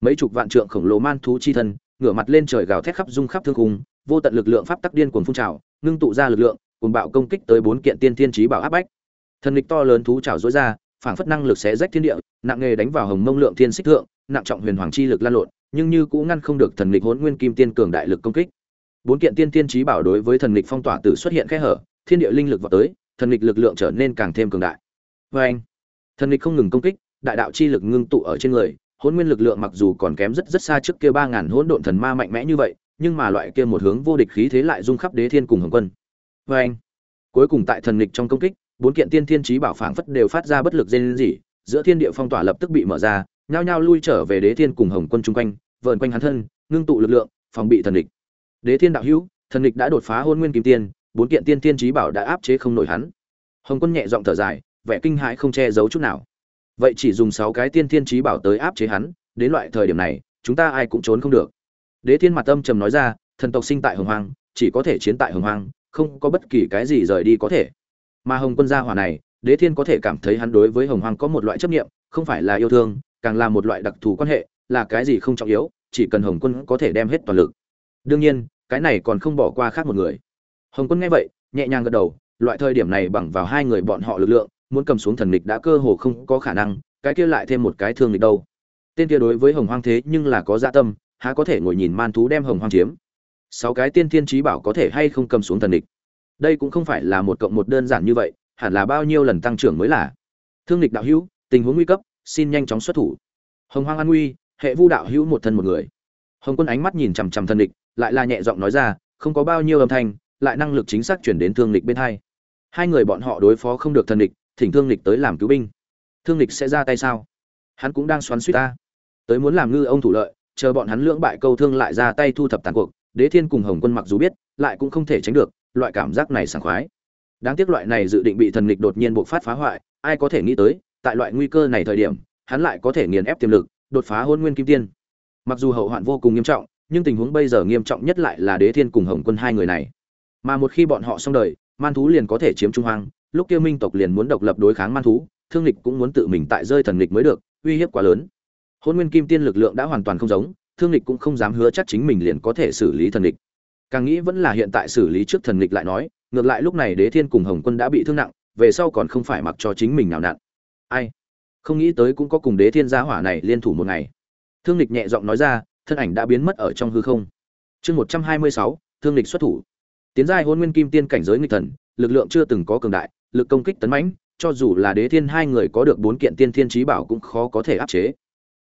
Speaker 1: Mấy chục vạn trượng khổng lồ man thú chi thân, ngửa mặt lên trời gào thét khắp dung khắp thương khung, vô tận lực lượng pháp tắc điên cuồng phun trào, ngưng tụ ra lực lượng cùng bạo công kích tới bốn kiện tiên thiên trí bảo áp bách thần lịch to lớn thú trào dối ra, phảng phất năng lực xé rách thiên địa, nặng nghề đánh vào hồng mông lượng thiên xích thượng, nặng trọng huyền hoàng chi lực lan lộn, nhưng như cũng ngăn không được thần lịch hỗn nguyên kim tiên cường đại lực công kích. Bốn kiện tiên tiên trí bảo đối với thần lịch phong tỏa tử xuất hiện khe hở, thiên địa linh lực vào tới, thần lịch lực lượng trở nên càng thêm cường đại. Vê anh, thần lịch không ngừng công kích, đại đạo chi lực ngưng tụ ở trên người, hỗn nguyên lực lượng mặc dù còn kém rất rất xa trước kia ba ngàn hỗn độn thần ma mạnh mẽ như vậy, nhưng mà loại kia một hướng vô địch khí thế lại dung khắp đế thiên cùng hồng quân. Vê anh, cuối cùng tại thần lịch trong công kích bốn kiện tiên thiên trí bảo phảng phất đều phát ra bất lực dây gì giữa thiên địa phong tỏa lập tức bị mở ra, nhao nhao lui trở về đế thiên cùng hồng quân chung quanh, vờn quanh hắn thân, ngưng tụ lực lượng, phòng bị thần địch. Đế thiên đạo hữu, thần địch đã đột phá hôn nguyên kim tiên, bốn kiện tiên thiên trí bảo đã áp chế không nổi hắn. Hồng quân nhẹ giọng thở dài, vẻ kinh hãi không che giấu chút nào. Vậy chỉ dùng sáu cái tiên thiên trí bảo tới áp chế hắn, đến loại thời điểm này, chúng ta ai cũng trốn không được. Đế thiên mặt âm trầm nói ra, thần tộc sinh tại hồng hoang, chỉ có thể chiến tại hồng hoang, không có bất kỳ cái gì rời đi có thể mà hồng quân gia hỏa này, đế thiên có thể cảm thấy hắn đối với hồng Hoàng có một loại chấp niệm, không phải là yêu thương, càng là một loại đặc thù quan hệ, là cái gì không trọng yếu, chỉ cần hồng quân có thể đem hết toàn lực. Đương nhiên, cái này còn không bỏ qua khác một người. Hồng quân nghe vậy, nhẹ nhàng gật đầu, loại thời điểm này bằng vào hai người bọn họ lực lượng, muốn cầm xuống thần lịch đã cơ hồ không có khả năng, cái kia lại thêm một cái thương lịch đâu. Tên kia đối với hồng hoang thế nhưng là có dạ tâm, há có thể ngồi nhìn man thú đem hồng hoang chiếm. Sáu cái tiên thiên trí bảo có thể hay không cầm xuống thần lịch đây cũng không phải là một cộng một đơn giản như vậy, hẳn là bao nhiêu lần tăng trưởng mới là. Thương lịch đạo hữu, tình huống nguy cấp, xin nhanh chóng xuất thủ. Hồng hoang an nguy hệ vu đạo hữu một thân một người. Hồng quân ánh mắt nhìn chằm chằm thần lịch lại là nhẹ giọng nói ra, không có bao nhiêu âm thanh, lại năng lực chính xác chuyển đến thương lịch bên hai. Hai người bọn họ đối phó không được thần lịch thỉnh thương lịch tới làm cứu binh. Thương lịch sẽ ra tay sao? Hắn cũng đang xoắn suýt ta. Tới muốn làm ngư ông thủ lợi, chờ bọn hắn lưỡng bại câu thương lại ra tay thu thập tàn cuộc, đế thiên cùng hồng quân mặc dù biết, lại cũng không thể tránh được loại cảm giác này sảng khoái. Đáng tiếc loại này dự định bị thần lịch đột nhiên bộc phát phá hoại, ai có thể nghĩ tới, tại loại nguy cơ này thời điểm, hắn lại có thể nghiền ép tiềm lực, đột phá hôn nguyên kim tiên. Mặc dù hậu hoạn vô cùng nghiêm trọng, nhưng tình huống bây giờ nghiêm trọng nhất lại là đế thiên cùng hồng quân hai người này. Mà một khi bọn họ xong đời, man thú liền có thể chiếm trung hoang, lúc kia minh tộc liền muốn độc lập đối kháng man thú, thương lịch cũng muốn tự mình tại rơi thần lịch mới được, uy hiếp quá lớn. Hôn nguyên kim tiên lực lượng đã hoàn toàn không giống, thương lịch cũng không dám hứa chắc chính mình liền có thể xử lý thần lịch càng nghĩ vẫn là hiện tại xử lý trước thần lịch lại nói, ngược lại lúc này đế thiên cùng hồng quân đã bị thương nặng, về sau còn không phải mặc cho chính mình nào nặn. Ai? Không nghĩ tới cũng có cùng đế thiên gia hỏa này liên thủ một ngày. Thương lịch nhẹ giọng nói ra, thân ảnh đã biến mất ở trong hư không. Chương một trăm hai mươi sáu, thương lịch xuất thủ. Tiến giai hôn nguyên kim tiên cảnh giới nghịch thần, lực lượng chưa từng có cường đại, lực công kích tấn mãnh, cho dù là đế thiên hai người có được bốn kiện tiên thiên trí bảo cũng khó có thể áp chế.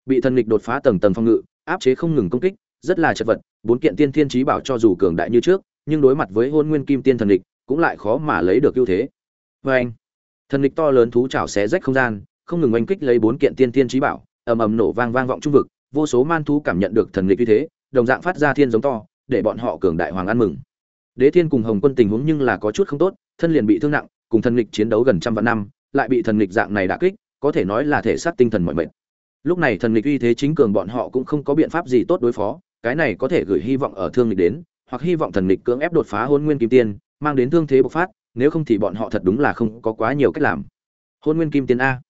Speaker 1: Bị thần lịch đột phá tầng tầng phong ngự, áp chế không ngừng công kích rất là chật vật bốn kiện tiên thiên trí bảo cho dù cường đại như trước nhưng đối mặt với hôn nguyên kim tiên thần địch, cũng lại khó mà lấy được ưu thế. Vê anh thần địch to lớn thú chảo xé rách không gian không ngừng oanh kích lấy bốn kiện tiên thiên trí bảo ầm ầm nổ vang vang vọng trung vực vô số man thú cảm nhận được thần địch như thế đồng dạng phát ra thiên giống to để bọn họ cường đại hoàng ăn mừng. Đế thiên cùng hồng quân tình huống nhưng là có chút không tốt thân liền bị thương nặng cùng thần địch chiến đấu gần trăm vạn năm lại bị thần địch dạng này đả kích có thể nói là thể xác tinh thần mọi mệt lúc này thần nghịch uy thế chính cường bọn họ cũng không có biện pháp gì tốt đối phó, cái này có thể gửi hy vọng ở thương nghịch đến, hoặc hy vọng thần nghịch cưỡng ép đột phá hôn nguyên kim tiên, mang đến thương thế bộc phát, nếu không thì bọn họ thật đúng là không có quá nhiều cách làm. Hôn nguyên kim tiên a.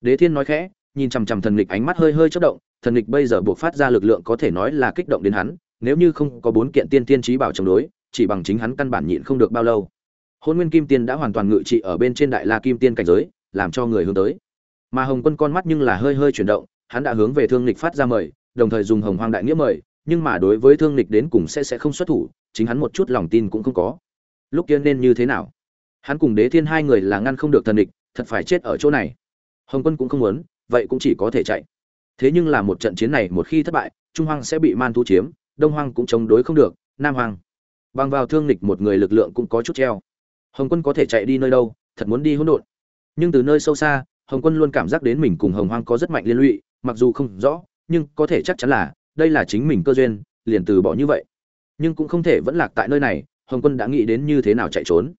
Speaker 1: Đế thiên nói khẽ, nhìn chằm chằm thần nghịch ánh mắt hơi hơi chất động, thần nghịch bây giờ buộc phát ra lực lượng có thể nói là kích động đến hắn, nếu như không có bốn kiện tiên tiên trí bảo chống đối, chỉ bằng chính hắn căn bản nhịn không được bao lâu. Hôn nguyên kim tiên đã hoàn toàn ngự trị ở bên trên đại la kim tiên cảnh giới, làm cho người hướng tới. Mà hồng quân con mắt nhưng là hơi hơi chuyển động hắn đã hướng về thương lịch phát ra mời, đồng thời dùng hồng hoang đại nghĩa mời, nhưng mà đối với thương lịch đến cùng sẽ sẽ không xuất thủ, chính hắn một chút lòng tin cũng không có. Lúc kia nên như thế nào? Hắn cùng đế thiên hai người là ngăn không được thần địch thật phải chết ở chỗ này. Hồng quân cũng không muốn, vậy cũng chỉ có thể chạy. Thế nhưng là một trận chiến này một khi thất bại, trung hoang sẽ bị man thu chiếm, đông hoang cũng chống đối không được, nam hoang. Bằng vào thương lịch một người lực lượng cũng có chút treo. Hồng quân có thể chạy đi nơi đâu, thật muốn đi hỗn độn. Nhưng từ nơi sâu xa, hồng quân luôn cảm giác đến mình cùng hồng hoang có rất mạnh liên lụy mặc dù không rõ, nhưng có thể chắc chắn là, đây là chính mình cơ duyên, liền từ bỏ như vậy. Nhưng cũng không thể vẫn lạc tại nơi này, hồng quân đã nghĩ đến như thế nào chạy trốn.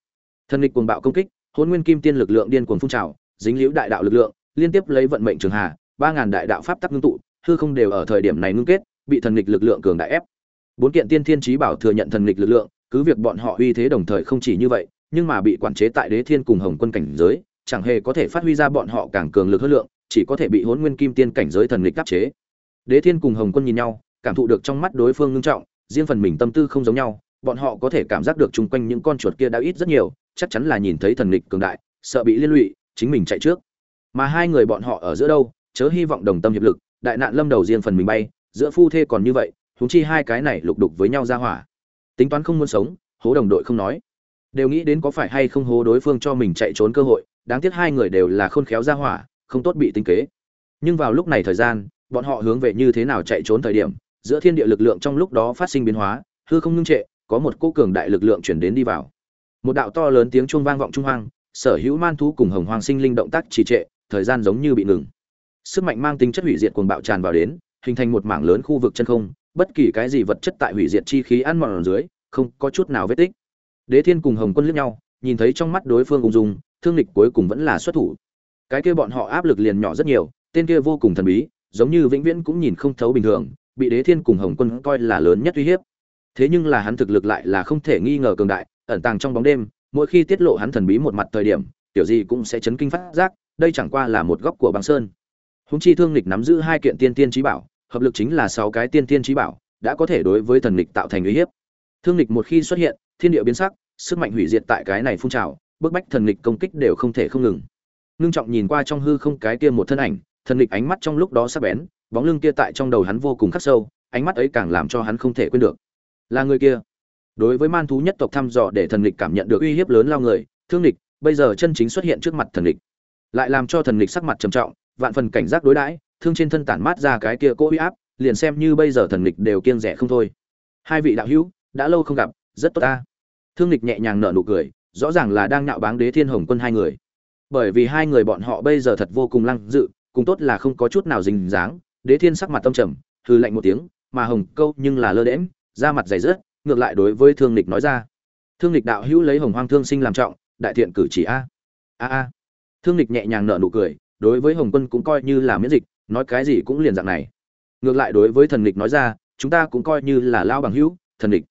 Speaker 1: Thần lịch cuồng bạo công kích hôn nguyên kim tiên lực lượng điên cuồng phun trào, dính liễu đại đạo lực lượng, liên tiếp lấy vận mệnh trường hà, ba ngàn đại đạo pháp tắc ngưng tụ, hư không đều ở thời điểm này ngưng kết, bị thần lịch lực lượng cường đại ép. Bốn kiện tiên thiên trí bảo thừa nhận thần lịch lực lượng, cứ việc bọn họ uy thế đồng thời không chỉ như vậy, nhưng mà bị quản chế tại đế thiên cùng hồng quân cảnh giới, chẳng hề có thể phát huy ra bọn họ càng cường lực hơn lượng chỉ có thể bị hỗn nguyên kim tiên cảnh giới thần lịch áp chế. Đế thiên cùng hồng quân nhìn nhau, cảm thụ được trong mắt đối phương ngưng trọng, riêng phần mình tâm tư không giống nhau, bọn họ có thể cảm giác được chung quanh những con chuột kia đã ít rất nhiều, chắc chắn là nhìn thấy thần lịch cường đại, sợ bị liên lụy, chính mình chạy trước. Mà hai người bọn họ ở giữa đâu, chớ hy vọng đồng tâm hiệp lực, đại nạn lâm đầu riêng phần mình bay, giữa phu thê còn như vậy, huống chi hai cái này lục đục với nhau ra hỏa. Tính toán không muốn sống, hố đồng đội không nói. Đều nghĩ đến có phải hay không hố đối phương cho mình chạy trốn cơ hội, đáng tiếc hai người đều là khôn khéo ra hỏa không tốt bị tính kế. Nhưng vào lúc này thời gian, bọn họ hướng về như thế nào chạy trốn thời điểm, giữa thiên địa lực lượng trong lúc đó phát sinh biến hóa, hư không ngưng trệ, có một cô cường đại lực lượng chuyển đến đi vào. Một đạo to lớn tiếng chuông vang vọng trung hoang, sở hữu man thú cùng hồng hoàng sinh linh động tác trì trệ, thời gian giống như bị ngừng. Sức mạnh mang tính chất hủy diệt cuồng bạo tràn vào đến, hình thành một mảng lớn khu vực chân không, bất kỳ cái gì vật chất tại hủy diệt chi khí ăn mòn ở dưới, không có chút nào vết tích. Đế thiên cùng hồng quân liếc nhau, nhìn thấy trong mắt đối phương ung dung, thương lịch cuối cùng vẫn là xuất thủ cái kia bọn họ áp lực liền nhỏ rất nhiều, tên kia vô cùng thần bí, giống như vĩnh viễn cũng nhìn không thấu bình thường, bị đế thiên cùng hồng quân coi là lớn nhất uy hiếp. Thế nhưng là hắn thực lực lại là không thể nghi ngờ cường đại, ẩn tàng trong bóng đêm, mỗi khi tiết lộ hắn thần bí một mặt thời điểm, tiểu gì cũng sẽ chấn kinh phát giác, đây chẳng qua là một góc của băng sơn. Húng chi thương lịch nắm giữ hai kiện tiên tiên trí bảo, hợp lực chính là sáu cái tiên tiên trí bảo, đã có thể đối với thần lịch tạo thành uy hiếp. Thương lịch một khi xuất hiện, thiên địa biến sắc, sức mạnh hủy diệt tại cái này phun trào, bức bách thần lịch công kích đều không thể không ngừng ngưng trọng nhìn qua trong hư không cái kia một thân ảnh, thần lịch ánh mắt trong lúc đó sắc bén, bóng lưng kia tại trong đầu hắn vô cùng khắc sâu, ánh mắt ấy càng làm cho hắn không thể quên được. Là người kia. Đối với man thú nhất tộc thăm dò để thần lịch cảm nhận được uy hiếp lớn lao người, thương lịch bây giờ chân chính xuất hiện trước mặt thần lịch lại làm cho thần lịch sắc mặt trầm trọng, vạn phần cảnh giác đối đãi, thương trên thân tản mát ra cái kia cố uy áp, liền xem như bây giờ thần lịch đều kiêng rẻ không thôi. Hai vị đạo hữu, đã lâu không gặp, rất tốt ta. Thương lịch nhẹ nhàng nở nụ cười, rõ ràng là đang nạo báng đế thiên hồng quân hai người bởi vì hai người bọn họ bây giờ thật vô cùng lăng dự, cùng tốt là không có chút nào dình dáng. Đế thiên sắc mặt tâm trầm hư lạnh một tiếng, mà hồng câu nhưng là lơ đễm da mặt dày rớt, ngược lại đối với thương lịch nói ra. Thương lịch đạo hữu lấy hồng hoang thương sinh làm trọng, đại thiện cử chỉ a. A a. Thương lịch nhẹ nhàng nở nụ cười, đối với hồng quân cũng coi như là miễn dịch, nói cái gì cũng liền dạng này. Ngược lại đối với thần lịch nói ra, chúng ta cũng coi như là lao bằng hữu, thần lịch.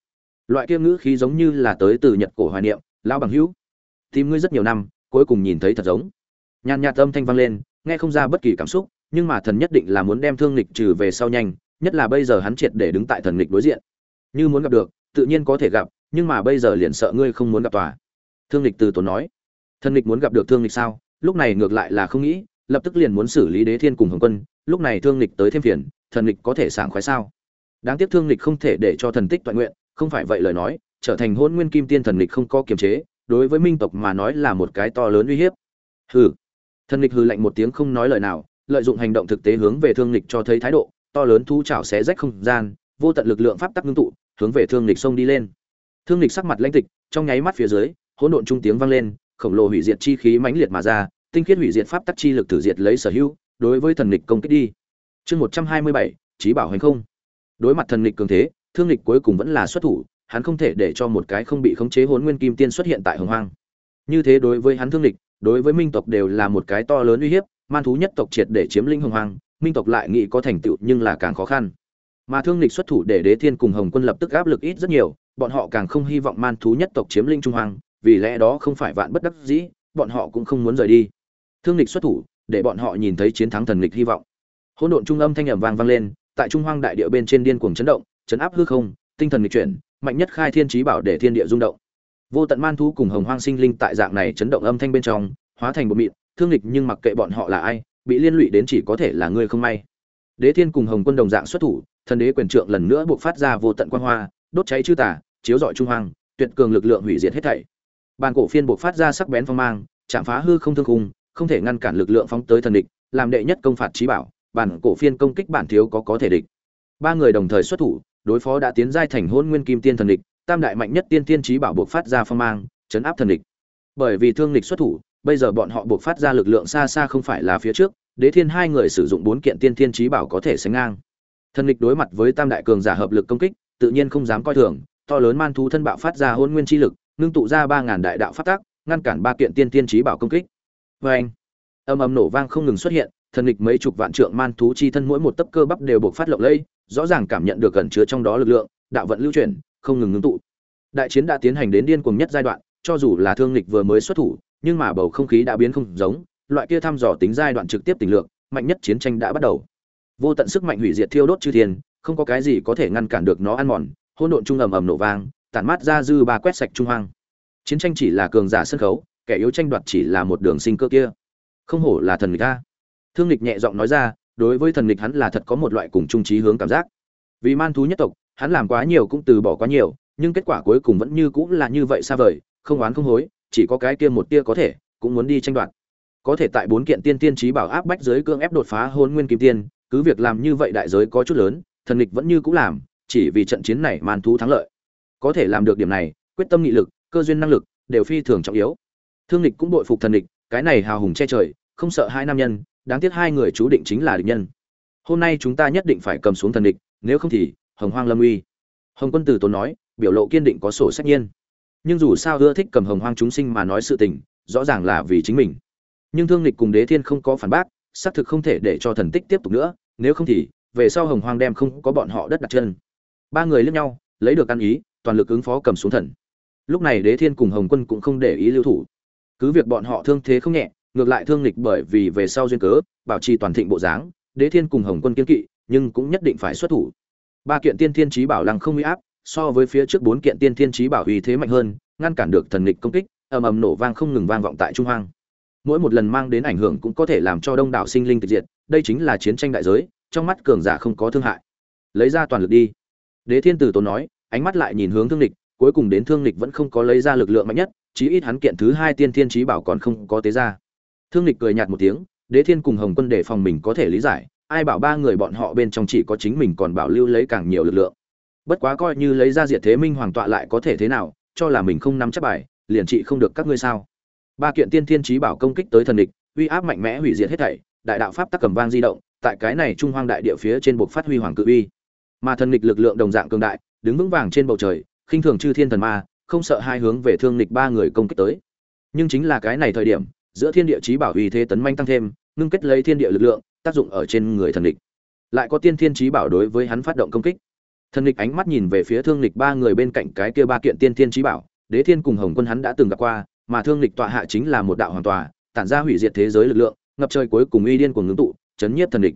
Speaker 1: Loại kia ngữ khí giống như là tới từ nhật cổ hoài niệm, lao bằng hữu. Tìm ngươi rất nhiều năm cuối cùng nhìn thấy thật giống. Nhàn nhạt âm thanh vang lên, nghe không ra bất kỳ cảm xúc, nhưng mà thần nhất định là muốn đem thương lịch trừ về sau nhanh, nhất là bây giờ hắn triệt để đứng tại thần lịch đối diện. Như muốn gặp được, tự nhiên có thể gặp, nhưng mà bây giờ liền sợ ngươi không muốn gặp tòa. Thương lịch từ tốn nói. Thần lịch muốn gặp được thương lịch sao? Lúc này ngược lại là không nghĩ, lập tức liền muốn xử lý đế thiên cùng hồng quân, lúc này thương lịch tới thêm phiền, thần lịch có thể sảng khoái sao? Đáng tiếc thương lịch không thể để cho thần tích toàn nguyện, không phải vậy lời nói, trở thành hôn nguyên kim tiên thần lịch không có kiềm chế đối với minh tộc mà nói là một cái to lớn uy hiếp. Hừ. Thần lịch hừ lạnh một tiếng không nói lời nào, lợi dụng hành động thực tế hướng về thương lịch cho thấy thái độ, to lớn thu chảo xé rách không gian, vô tận lực lượng pháp tắc ngưng tụ, hướng về thương lịch sông đi lên. Thương lịch sắc mặt lãnh tịch, trong nháy mắt phía dưới, hỗn độn trung tiếng vang lên, khổng lồ hủy diệt chi khí mãnh liệt mà ra, tinh khiết hủy diệt pháp tắc chi lực thử diệt lấy sở hữu, đối với thần lịch công kích đi. Chương một trăm hai mươi bảy trí bảo hành không. Đối mặt thần lịch cường thế, thương lịch cuối cùng vẫn là xuất thủ hắn không thể để cho một cái không bị khống chế hồn nguyên kim tiên xuất hiện tại hồng hoang. Như thế đối với hắn thương lịch, đối với minh tộc đều là một cái to lớn uy hiếp, man thú nhất tộc triệt để chiếm lĩnh hồng hoang, minh tộc lại nghĩ có thành tựu nhưng là càng khó khăn. Mà thương lịch xuất thủ để đế thiên cùng hồng quân lập tức áp lực ít rất nhiều, bọn họ càng không hy vọng man thú nhất tộc chiếm lĩnh trung hoàng vì lẽ đó không phải vạn bất đắc dĩ, bọn họ cũng không muốn rời đi. Thương lịch xuất thủ, để bọn họ nhìn thấy chiến thắng thần lịch hy vọng. Hỗn độn trung âm thanh ầm vang vang lên, tại trung hoang đại địa bên trên điên cuồng chấn động, chấn áp hư không, tinh thần nghịch chuyển mạnh nhất khai thiên trí bảo để thiên địa rung động. Vô tận man thú cùng hồng hoang sinh linh tại dạng này chấn động âm thanh bên trong, hóa thành một mịn, thương lịch nhưng mặc kệ bọn họ là ai, bị liên lụy đến chỉ có thể là ngươi không may. Đế thiên cùng hồng quân đồng dạng xuất thủ, thần đế quyền trượng lần nữa buộc phát ra vô tận quan hoa, đốt cháy chư tả chiếu rọi trung hoang, tuyệt cường lực lượng hủy diệt hết thảy. Bàn cổ phiên buộc phát ra sắc bén phong mang, chạm phá hư không thương khung, không thể ngăn cản lực lượng phóng tới thần địch, làm đệ nhất công phạt trí bảo bản cổ phiên công kích bản thiếu có có thể địch. Ba người đồng thời xuất thủ đối phó đã tiến giai thành hôn nguyên kim tiên thần địch, tam đại mạnh nhất tiên tiên trí bảo buộc phát ra phong mang, chấn áp thần địch. Bởi vì thương địch xuất thủ, bây giờ bọn họ buộc phát ra lực lượng xa xa không phải là phía trước, đế thiên hai người sử dụng bốn kiện tiên tiên trí bảo có thể sánh ngang. Thần địch đối mặt với tam đại cường giả hợp lực công kích, tự nhiên không dám coi thường, to lớn man thú thân bạo phát ra hôn nguyên chi lực, ngưng tụ ra ba ngàn đại đạo phát tác ngăn cản ba kiện tiên tiên trí bảo công kích. Vê anh, âm âm nổ vang không ngừng xuất hiện, thần địch mấy chục vạn trượng man thú chi thân mỗi một tấc cơ bắp đều buộc phát lộng lẫy rõ ràng cảm nhận được gần chứa trong đó lực lượng, đạo vận lưu chuyển, không ngừng ngưng tụ. Đại chiến đã tiến hành đến điên cuồng nhất giai đoạn, cho dù là thương lịch vừa mới xuất thủ, nhưng mà bầu không khí đã biến không giống, loại kia thăm dò tính giai đoạn trực tiếp tình lượng, mạnh nhất chiến tranh đã bắt đầu. Vô tận sức mạnh hủy diệt thiêu đốt chư thiên, không có cái gì có thể ngăn cản được nó ăn mòn, hỗn độn trung ầm ầm nổ vang, tản mát ra dư ba quét sạch trung hoang. Chiến tranh chỉ là cường giả sân khấu, kẻ yếu tranh đoạt chỉ là một đường sinh cơ kia. Không hổ là thần nghịch ta thương lịch nhẹ giọng nói ra đối với thần nghịch hắn là thật có một loại cùng trung trí hướng cảm giác. Vì man thú nhất tộc, hắn làm quá nhiều cũng từ bỏ quá nhiều, nhưng kết quả cuối cùng vẫn như cũng là như vậy xa vời, không oán không hối, chỉ có cái kia một tia có thể, cũng muốn đi tranh đoạt. Có thể tại bốn kiện tiên tiên trí bảo áp bách giới cương ép đột phá hôn nguyên kim tiên, cứ việc làm như vậy đại giới có chút lớn, thần nghịch vẫn như cũng làm, chỉ vì trận chiến này man thú thắng lợi. Có thể làm được điểm này, quyết tâm nghị lực, cơ duyên năng lực, đều phi thường trọng yếu. Thương lịch cũng bội phục thần lịch cái này hào hùng che trời, không sợ hai nam nhân đáng tiếc hai người chú định chính là địch nhân. Hôm nay chúng ta nhất định phải cầm xuống thần địch, nếu không thì, hồng hoang lâm uy. Hồng quân tử tốn nói, biểu lộ kiên định có sổ sách nhiên. Nhưng dù sao ưa thích cầm hồng hoang chúng sinh mà nói sự tình, rõ ràng là vì chính mình. Nhưng thương lịch cùng đế thiên không có phản bác, xác thực không thể để cho thần tích tiếp tục nữa, nếu không thì, về sau hồng hoang đem không có bọn họ đất đặt chân. Ba người liếc nhau, lấy được ăn ý, toàn lực ứng phó cầm xuống thần. Lúc này đế thiên cùng hồng quân cũng không để ý lưu thủ. Cứ việc bọn họ thương thế không nhẹ ngược lại thương lịch bởi vì về sau duyên cớ, bảo trì toàn thịnh bộ dáng, đế thiên cùng hồng quân kiên kỵ, nhưng cũng nhất định phải xuất thủ. Ba kiện tiên thiên trí bảo lăng không uy áp, so với phía trước bốn kiện tiên thiên trí bảo uy thế mạnh hơn, ngăn cản được thần lịch công kích, ầm ầm nổ vang không ngừng vang vọng tại trung hoang. Mỗi một lần mang đến ảnh hưởng cũng có thể làm cho đông đảo sinh linh tịch diệt, đây chính là chiến tranh đại giới, trong mắt cường giả không có thương hại. Lấy ra toàn lực đi. Đế thiên tử tốn nói, ánh mắt lại nhìn hướng thương lịch cuối cùng đến thương lịch vẫn không có lấy ra lực lượng mạnh nhất, chí ít hắn kiện thứ hai tiên thiên trí bảo còn không có tế ra thương lịch cười nhạt một tiếng, đế thiên cùng hồng quân để phòng mình có thể lý giải, ai bảo ba người bọn họ bên trong chỉ có chính mình còn bảo lưu lấy càng nhiều lực lượng. Bất quá coi như lấy ra diệt thế minh hoàng tọa lại có thể thế nào, cho là mình không nắm chắc bài, liền trị không được các ngươi sao? Ba kiện tiên thiên trí bảo công kích tới thần địch, uy áp mạnh mẽ hủy diệt hết thảy, đại đạo pháp tắc cầm vang di động, tại cái này trung hoang đại địa phía trên buộc phát huy hoàng cự uy. Mà thần địch lực lượng đồng dạng cường đại, đứng vững vàng trên bầu trời, khinh thường chư thiên thần ma, không sợ hai hướng về thương địch ba người công kích tới. Nhưng chính là cái này thời điểm giữa thiên địa trí bảo uy thế tấn manh tăng thêm, ngưng kết lấy thiên địa lực lượng, tác dụng ở trên người thần địch. Lại có tiên thiên trí bảo đối với hắn phát động công kích. Thần địch ánh mắt nhìn về phía thương lịch ba người bên cạnh cái kia ba kiện tiên thiên trí bảo, đế thiên cùng hồng quân hắn đã từng gặp qua, mà thương lịch tọa hạ chính là một đạo hoàn tòa, tản ra hủy diệt thế giới lực lượng, ngập trời cuối cùng uy điên của ngưng tụ, chấn nhiếp thần địch.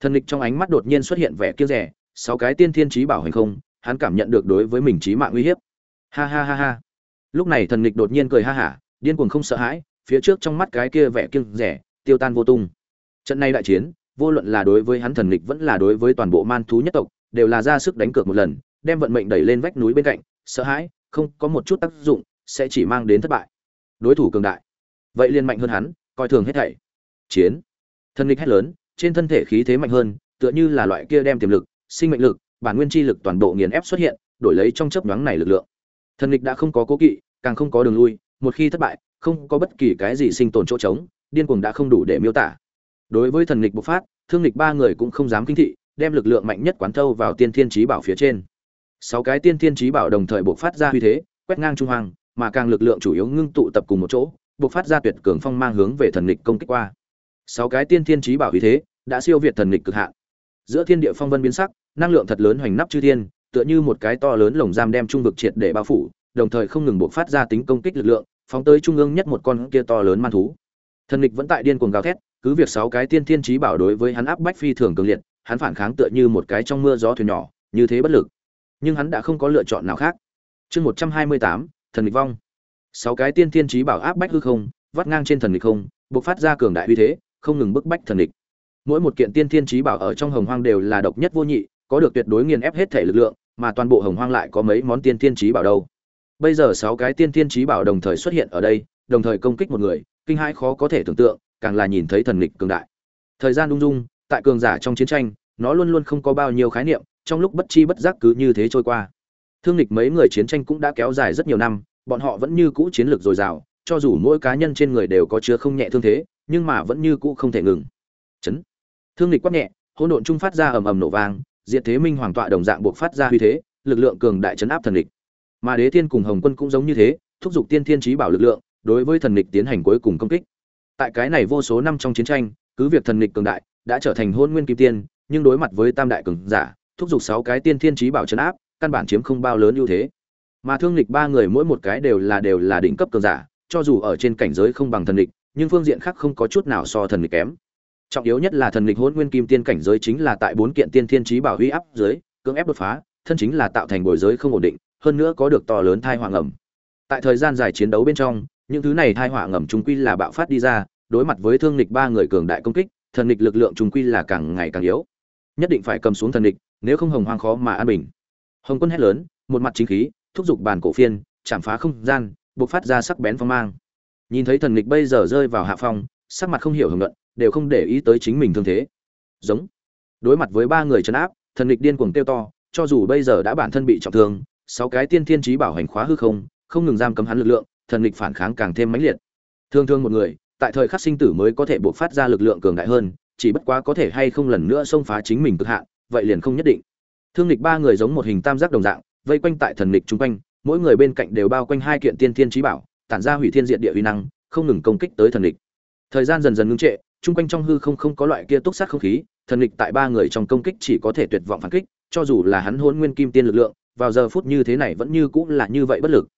Speaker 1: Thần địch trong ánh mắt đột nhiên xuất hiện vẻ kiêu rẻ sáu cái tiên thiên trí bảo hành không, hắn cảm nhận được đối với mình trí mạng uy hiếp. Ha ha ha ha. Lúc này thần địch đột nhiên cười ha hả, điên cuồng không sợ hãi phía trước trong mắt cái kia vẻ kiêng rẻ, tiêu tan vô tung. Trận này đại chiến, vô luận là đối với hắn thần lịch vẫn là đối với toàn bộ man thú nhất tộc, đều là ra sức đánh cược một lần, đem vận mệnh đẩy lên vách núi bên cạnh, sợ hãi, không có một chút tác dụng, sẽ chỉ mang đến thất bại. Đối thủ cường đại. Vậy liền mạnh hơn hắn, coi thường hết thảy. Chiến. Thần lịch hét lớn, trên thân thể khí thế mạnh hơn, tựa như là loại kia đem tiềm lực, sinh mệnh lực, bản nguyên chi lực toàn bộ nghiền ép xuất hiện, đổi lấy trong chớp nhoáng này lực lượng. Thần lịch đã không có cố kỵ, càng không có đường lui, một khi thất bại không có bất kỳ cái gì sinh tồn chỗ trống, điên cuồng đã không đủ để miêu tả. Đối với thần nghịch bộc phát, thương nghịch ba người cũng không dám kinh thị, đem lực lượng mạnh nhất quán thâu vào tiên thiên trí bảo phía trên. Sáu cái tiên thiên trí bảo đồng thời bộc phát ra uy thế, quét ngang trung hoàng, mà càng lực lượng chủ yếu ngưng tụ tập cùng một chỗ, bộc phát ra tuyệt cường phong mang hướng về thần lịch công kích qua. Sáu cái tiên thiên trí bảo uy thế đã siêu việt thần lịch cực hạn. Giữa thiên địa phong vân biến sắc, năng lượng thật lớn hoành nắp chư thiên, tựa như một cái to lớn lồng giam đem trung vực triệt để bao phủ, đồng thời không ngừng bộc phát ra tính công kích lực lượng phóng tới trung ương nhất một con kia to lớn man thú. Thần địch vẫn tại điên cuồng gào thét, cứ việc sáu cái tiên thiên trí bảo đối với hắn áp bách phi thường cường liệt, hắn phản kháng tựa như một cái trong mưa gió thuyền nhỏ, như thế bất lực. Nhưng hắn đã không có lựa chọn nào khác. Chương một trăm hai mươi tám, thần địch vong. Sáu cái tiên thiên trí bảo áp bách hư không, vắt ngang trên thần địch không, bộc phát ra cường đại uy thế, không ngừng bức bách thần địch. mỗi một kiện tiên thiên trí bảo ở trong hồng hoang đều là độc nhất vô nhị, có được tuyệt đối nghiền ép hết thể lực lượng, mà toàn bộ hồng hoang lại có mấy món tiên thiên trí bảo đâu bây giờ sáu cái tiên thiên trí bảo đồng thời xuất hiện ở đây, đồng thời công kích một người, kinh hãi khó có thể tưởng tượng, càng là nhìn thấy thần lịch cường đại. Thời gian ung dung, tại cường giả trong chiến tranh, nó luôn luôn không có bao nhiêu khái niệm, trong lúc bất chi bất giác cứ như thế trôi qua. Thương lịch mấy người chiến tranh cũng đã kéo dài rất nhiều năm, bọn họ vẫn như cũ chiến lược dồi dào, cho dù mỗi cá nhân trên người đều có chứa không nhẹ thương thế, nhưng mà vẫn như cũ không thể ngừng. Chấn. Thương lịch quát nhẹ, hỗn độn trung phát ra ầm ầm nổ vang diện thế minh hoàng tọa đồng dạng buộc phát ra uy thế, lực lượng cường đại chấn áp thần lịch mà đế thiên cùng hồng quân cũng giống như thế, thúc giục tiên thiên trí bảo lực lượng, đối với thần lịch tiến hành cuối cùng công kích. Tại cái này vô số năm trong chiến tranh, cứ việc thần lịch cường đại, đã trở thành hôn nguyên kim tiên, nhưng đối mặt với tam đại cường giả, thúc giục sáu cái tiên thiên trí bảo chấn áp, căn bản chiếm không bao lớn ưu thế. Mà thương lịch ba người mỗi một cái đều là đều là đỉnh cấp cường giả, cho dù ở trên cảnh giới không bằng thần lịch nhưng phương diện khác không có chút nào so thần lịch kém. Trọng yếu nhất là thần lịch hôn nguyên kim tiên cảnh giới chính là tại bốn kiện tiên thiên trí bảo huy áp dưới, cưỡng ép đột phá, thân chính là tạo thành bồi giới không ổn định hơn nữa có được to lớn thai hoàng ẩm tại thời gian dài chiến đấu bên trong, những thứ này thai họa ngầm trung quy là bạo phát đi ra, đối mặt với thương lịch ba người cường đại công kích, thần lịch lực lượng trung quy là càng ngày càng yếu. Nhất định phải cầm xuống thần lịch nếu không hồng hoang khó mà an bình. Hồng quân hét lớn, một mặt chính khí, thúc giục bàn cổ phiên, chạm phá không gian, buộc phát ra sắc bén phong mang. Nhìn thấy thần lịch bây giờ rơi vào hạ phong, sắc mặt không hiểu hưởng luận, đều không để ý tới chính mình thương thế. Giống. Đối mặt với ba người chấn áp, thần lịch điên cuồng tiêu to, cho dù bây giờ đã bản thân bị trọng thương sáu cái tiên thiên trí bảo hành khóa hư không không ngừng giam cấm hắn lực lượng, thần lịch phản kháng càng thêm mãnh liệt. Thương thương một người, tại thời khắc sinh tử mới có thể buộc phát ra lực lượng cường đại hơn, chỉ bất quá có thể hay không lần nữa xông phá chính mình cực hạn, vậy liền không nhất định. Thương lịch ba người giống một hình tam giác đồng dạng, vây quanh tại thần lịch chung quanh, mỗi người bên cạnh đều bao quanh hai kiện tiên thiên trí bảo, tản ra hủy thiên diện địa uy năng, không ngừng công kích tới thần lịch thời gian dần dần ngưng trệ, chung quanh trong hư không không có loại kia túc sát không khí, thần lịch tại ba người trong công kích chỉ có thể tuyệt vọng phản kích, cho dù là hắn hôn nguyên kim tiên lực lượng vào giờ phút như thế này vẫn như cũng là như vậy bất lực.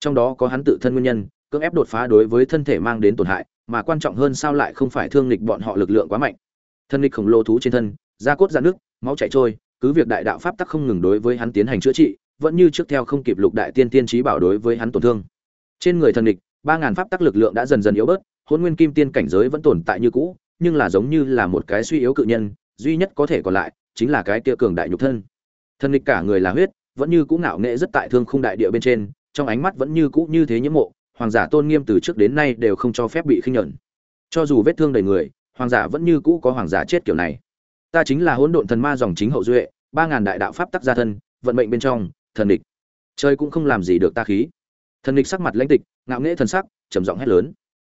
Speaker 1: Trong đó có hắn tự thân nguyên nhân, cưỡng ép đột phá đối với thân thể mang đến tổn hại, mà quan trọng hơn sao lại không phải thương lịch bọn họ lực lượng quá mạnh. Thân lịch khổng lồ thú trên thân, da cốt ra nước máu chảy trôi, cứ việc đại đạo pháp tắc không ngừng đối với hắn tiến hành chữa trị, vẫn như trước theo không kịp lục đại tiên tiên trí bảo đối với hắn tổn thương. Trên người thần địch ba ngàn pháp tắc lực lượng đã dần dần yếu bớt, hôn nguyên kim tiên cảnh giới vẫn tồn tại như cũ, nhưng là giống như là một cái suy yếu cự nhân, duy nhất có thể còn lại chính là cái kia cường đại nhục thân. Thần địch cả người là huyết vẫn như cũ ngạo nghệ rất tại thương khung đại địa bên trên, trong ánh mắt vẫn như cũ như thế nhiễm mộ, hoàng giả tôn nghiêm từ trước đến nay đều không cho phép bị khinh nhẫn. Cho dù vết thương đầy người, hoàng giả vẫn như cũ có hoàng giả chết kiểu này. Ta chính là hỗn độn thần ma dòng chính hậu duệ, ba ngàn đại đạo pháp tắc gia thân, vận mệnh bên trong, thần địch. Trời cũng không làm gì được ta khí. Thần địch sắc mặt lãnh tịch, ngạo nghễ thần sắc, trầm giọng hét lớn.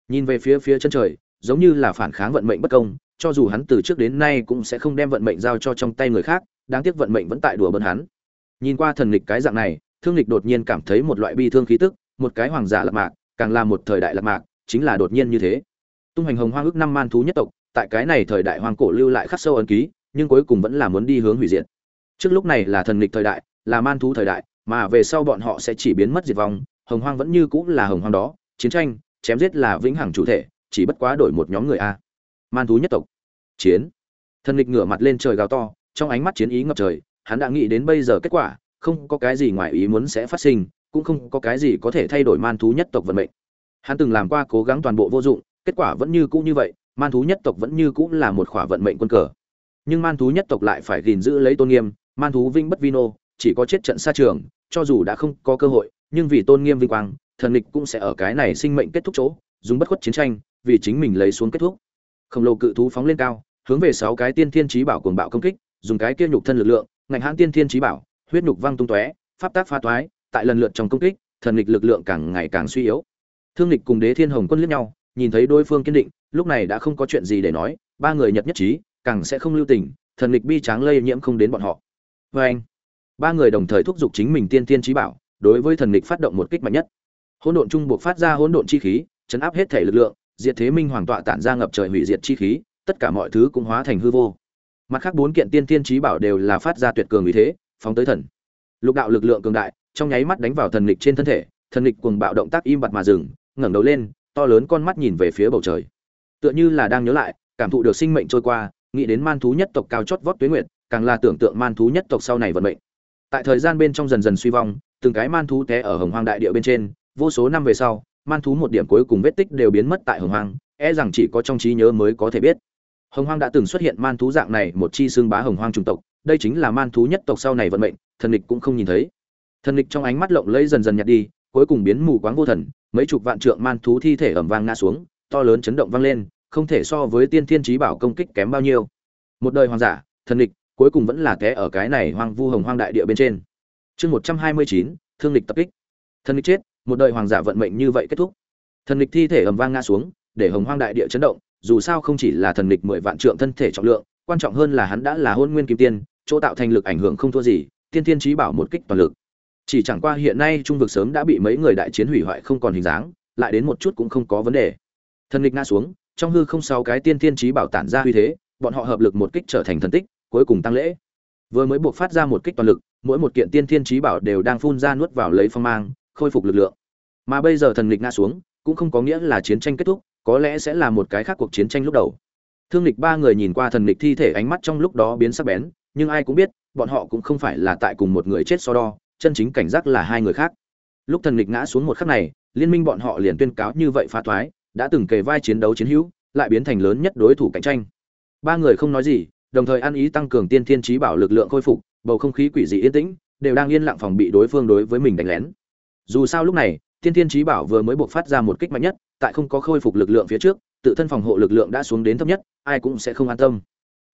Speaker 1: Nhìn về phía phía chân trời, giống như là phản kháng vận mệnh bất công, cho dù hắn từ trước đến nay cũng sẽ không đem vận mệnh giao cho trong tay người khác, đáng tiếc vận mệnh vẫn tại đùa bỡn hắn nhìn qua thần lịch cái dạng này, thương lịch đột nhiên cảm thấy một loại bi thương khí tức, một cái hoàng giả lạc mạc, càng là một thời đại lạc mạc, chính là đột nhiên như thế. Tung hành hồng hoang ước năm man thú nhất tộc, tại cái này thời đại hoang cổ lưu lại khắc sâu ấn ký, nhưng cuối cùng vẫn là muốn đi hướng hủy diệt. Trước lúc này là thần lịch thời đại, là man thú thời đại, mà về sau bọn họ sẽ chỉ biến mất diệt vong, hồng hoang vẫn như cũ là hồng hoang đó, chiến tranh, chém giết là vĩnh hằng chủ thể, chỉ bất quá đổi một nhóm người a. Man thú nhất tộc. Chiến. Thần lịch ngửa mặt lên trời gào to, trong ánh mắt chiến ý ngập trời hắn đã nghĩ đến bây giờ kết quả không có cái gì ngoài ý muốn sẽ phát sinh, cũng không có cái gì có thể thay đổi man thú nhất tộc vận mệnh. Hắn từng làm qua cố gắng toàn bộ vô dụng, kết quả vẫn như cũ như vậy, man thú nhất tộc vẫn như cũ là một khỏa vận mệnh quân cờ. Nhưng man thú nhất tộc lại phải gìn giữ lấy tôn nghiêm, man thú vinh bất vino, chỉ có chết trận xa trường, cho dù đã không có cơ hội, nhưng vì tôn nghiêm vinh quang, thần lịch cũng sẽ ở cái này sinh mệnh kết thúc chỗ, dùng bất khuất chiến tranh, vì chính mình lấy xuống kết thúc. Khổng lồ cự thú phóng lên cao, hướng về sáu cái tiên thiên chí bảo cuồng bạo công kích, dùng cái kia nhục thân lực lượng, ngạnh hãn tiên thiên chí bảo, huyết nhục văng tung tóe, pháp tác pha toái, tại lần lượt trong công kích, thần nghịch lực lượng càng ngày càng suy yếu. Thương nghịch cùng Đế Thiên Hồng Quân liếc nhau, nhìn thấy đối phương kiên định, lúc này đã không có chuyện gì để nói, ba người nhật nhất trí, càng sẽ không lưu tình, thần nghịch bi tráng lây nhiễm không đến bọn họ. vê anh, ba người đồng thời thúc giục chính mình tiên tiên trí bảo đối với thần nghịch phát động một kích mạnh nhất hỗn độn trung buộc phát ra hỗn độn chi khí chấn áp hết thể lực lượng diệt thế minh hoàng tọa tản ra ngập trời hủy diệt chi khí tất cả mọi thứ cũng hóa thành hư vô mặt khác bốn kiện tiên thiên trí bảo đều là phát ra tuyệt cường ý thế, phóng tới thần. Lục đạo lực lượng cường đại, trong nháy mắt đánh vào thần lịch trên thân thể, thần lịch cuồng bạo động tác im bặt mà dừng, ngẩng đầu lên, to lớn con mắt nhìn về phía bầu trời. Tựa như là đang nhớ lại, cảm thụ được sinh mệnh trôi qua, nghĩ đến man thú nhất tộc cao chót vót tuế nguyệt, càng là tưởng tượng man thú nhất tộc sau này vận mệnh. Tại thời gian bên trong dần dần suy vong, từng cái man thú té ở hồng hoang đại địa bên trên, vô số năm về sau, man thú một điểm cuối cùng vết tích đều biến mất tại hồng hoang e rằng chỉ có trong trí nhớ mới có thể biết hồng hoang đã từng xuất hiện man thú dạng này, một chi xương bá hồng hoang trung tộc, đây chính là man thú nhất tộc sau này vận mệnh, thần địch cũng không nhìn thấy. Thần địch trong ánh mắt lộng lẫy dần dần nhạt đi, cuối cùng biến mù quáng vô thần, mấy chục vạn trượng man thú thi thể ẩm vang ngã xuống, to lớn chấn động vang lên, không thể so với tiên thiên trí bảo công kích kém bao nhiêu. Một đời hoàng giả thần địch cuối cùng vẫn là té ở cái này hoang vu hồng hoang đại địa bên trên. Chương một trăm hai mươi chín, thương địch tập kích. Thần địch chết, một đời hoàng giả vận mệnh như vậy kết thúc. Thần địch thi thể ầm vang ngã xuống, để hồng hoang đại địa chấn động dù sao không chỉ là thần lịch mười vạn trượng thân thể trọng lượng, quan trọng hơn là hắn đã là hôn nguyên kim tiên, chỗ tạo thành lực ảnh hưởng không thua gì, tiên tiên trí bảo một kích toàn lực. Chỉ chẳng qua hiện nay trung vực sớm đã bị mấy người đại chiến hủy hoại không còn hình dáng, lại đến một chút cũng không có vấn đề. Thần lịch ngã xuống, trong hư không sáu cái tiên tiên trí bảo tản ra uy thế, bọn họ hợp lực một kích trở thành thần tích, cuối cùng tăng lễ. Vừa mới buộc phát ra một kích toàn lực, mỗi một kiện tiên thiên trí bảo đều đang phun ra nuốt vào lấy phong mang, khôi phục lực lượng. Mà bây giờ thần lịch ngã xuống, cũng không có nghĩa là chiến tranh kết thúc có lẽ sẽ là một cái khác cuộc chiến tranh lúc đầu. Thương lịch ba người nhìn qua thần lịch thi thể ánh mắt trong lúc đó biến sắc bén, nhưng ai cũng biết, bọn họ cũng không phải là tại cùng một người chết so đo, chân chính cảnh giác là hai người khác. Lúc thần lịch ngã xuống một khắc này, liên minh bọn họ liền tuyên cáo như vậy phá thoái, đã từng kề vai chiến đấu chiến hữu, lại biến thành lớn nhất đối thủ cạnh tranh. Ba người không nói gì, đồng thời ăn ý tăng cường tiên thiên trí bảo lực lượng khôi phục, bầu không khí quỷ dị yên tĩnh, đều đang yên lặng phòng bị đối phương đối với mình đánh lén. Dù sao lúc này, tiên thiên trí bảo vừa mới buộc phát ra một kích mạnh nhất tại không có khôi phục lực lượng phía trước, tự thân phòng hộ lực lượng đã xuống đến thấp nhất, ai cũng sẽ không an tâm.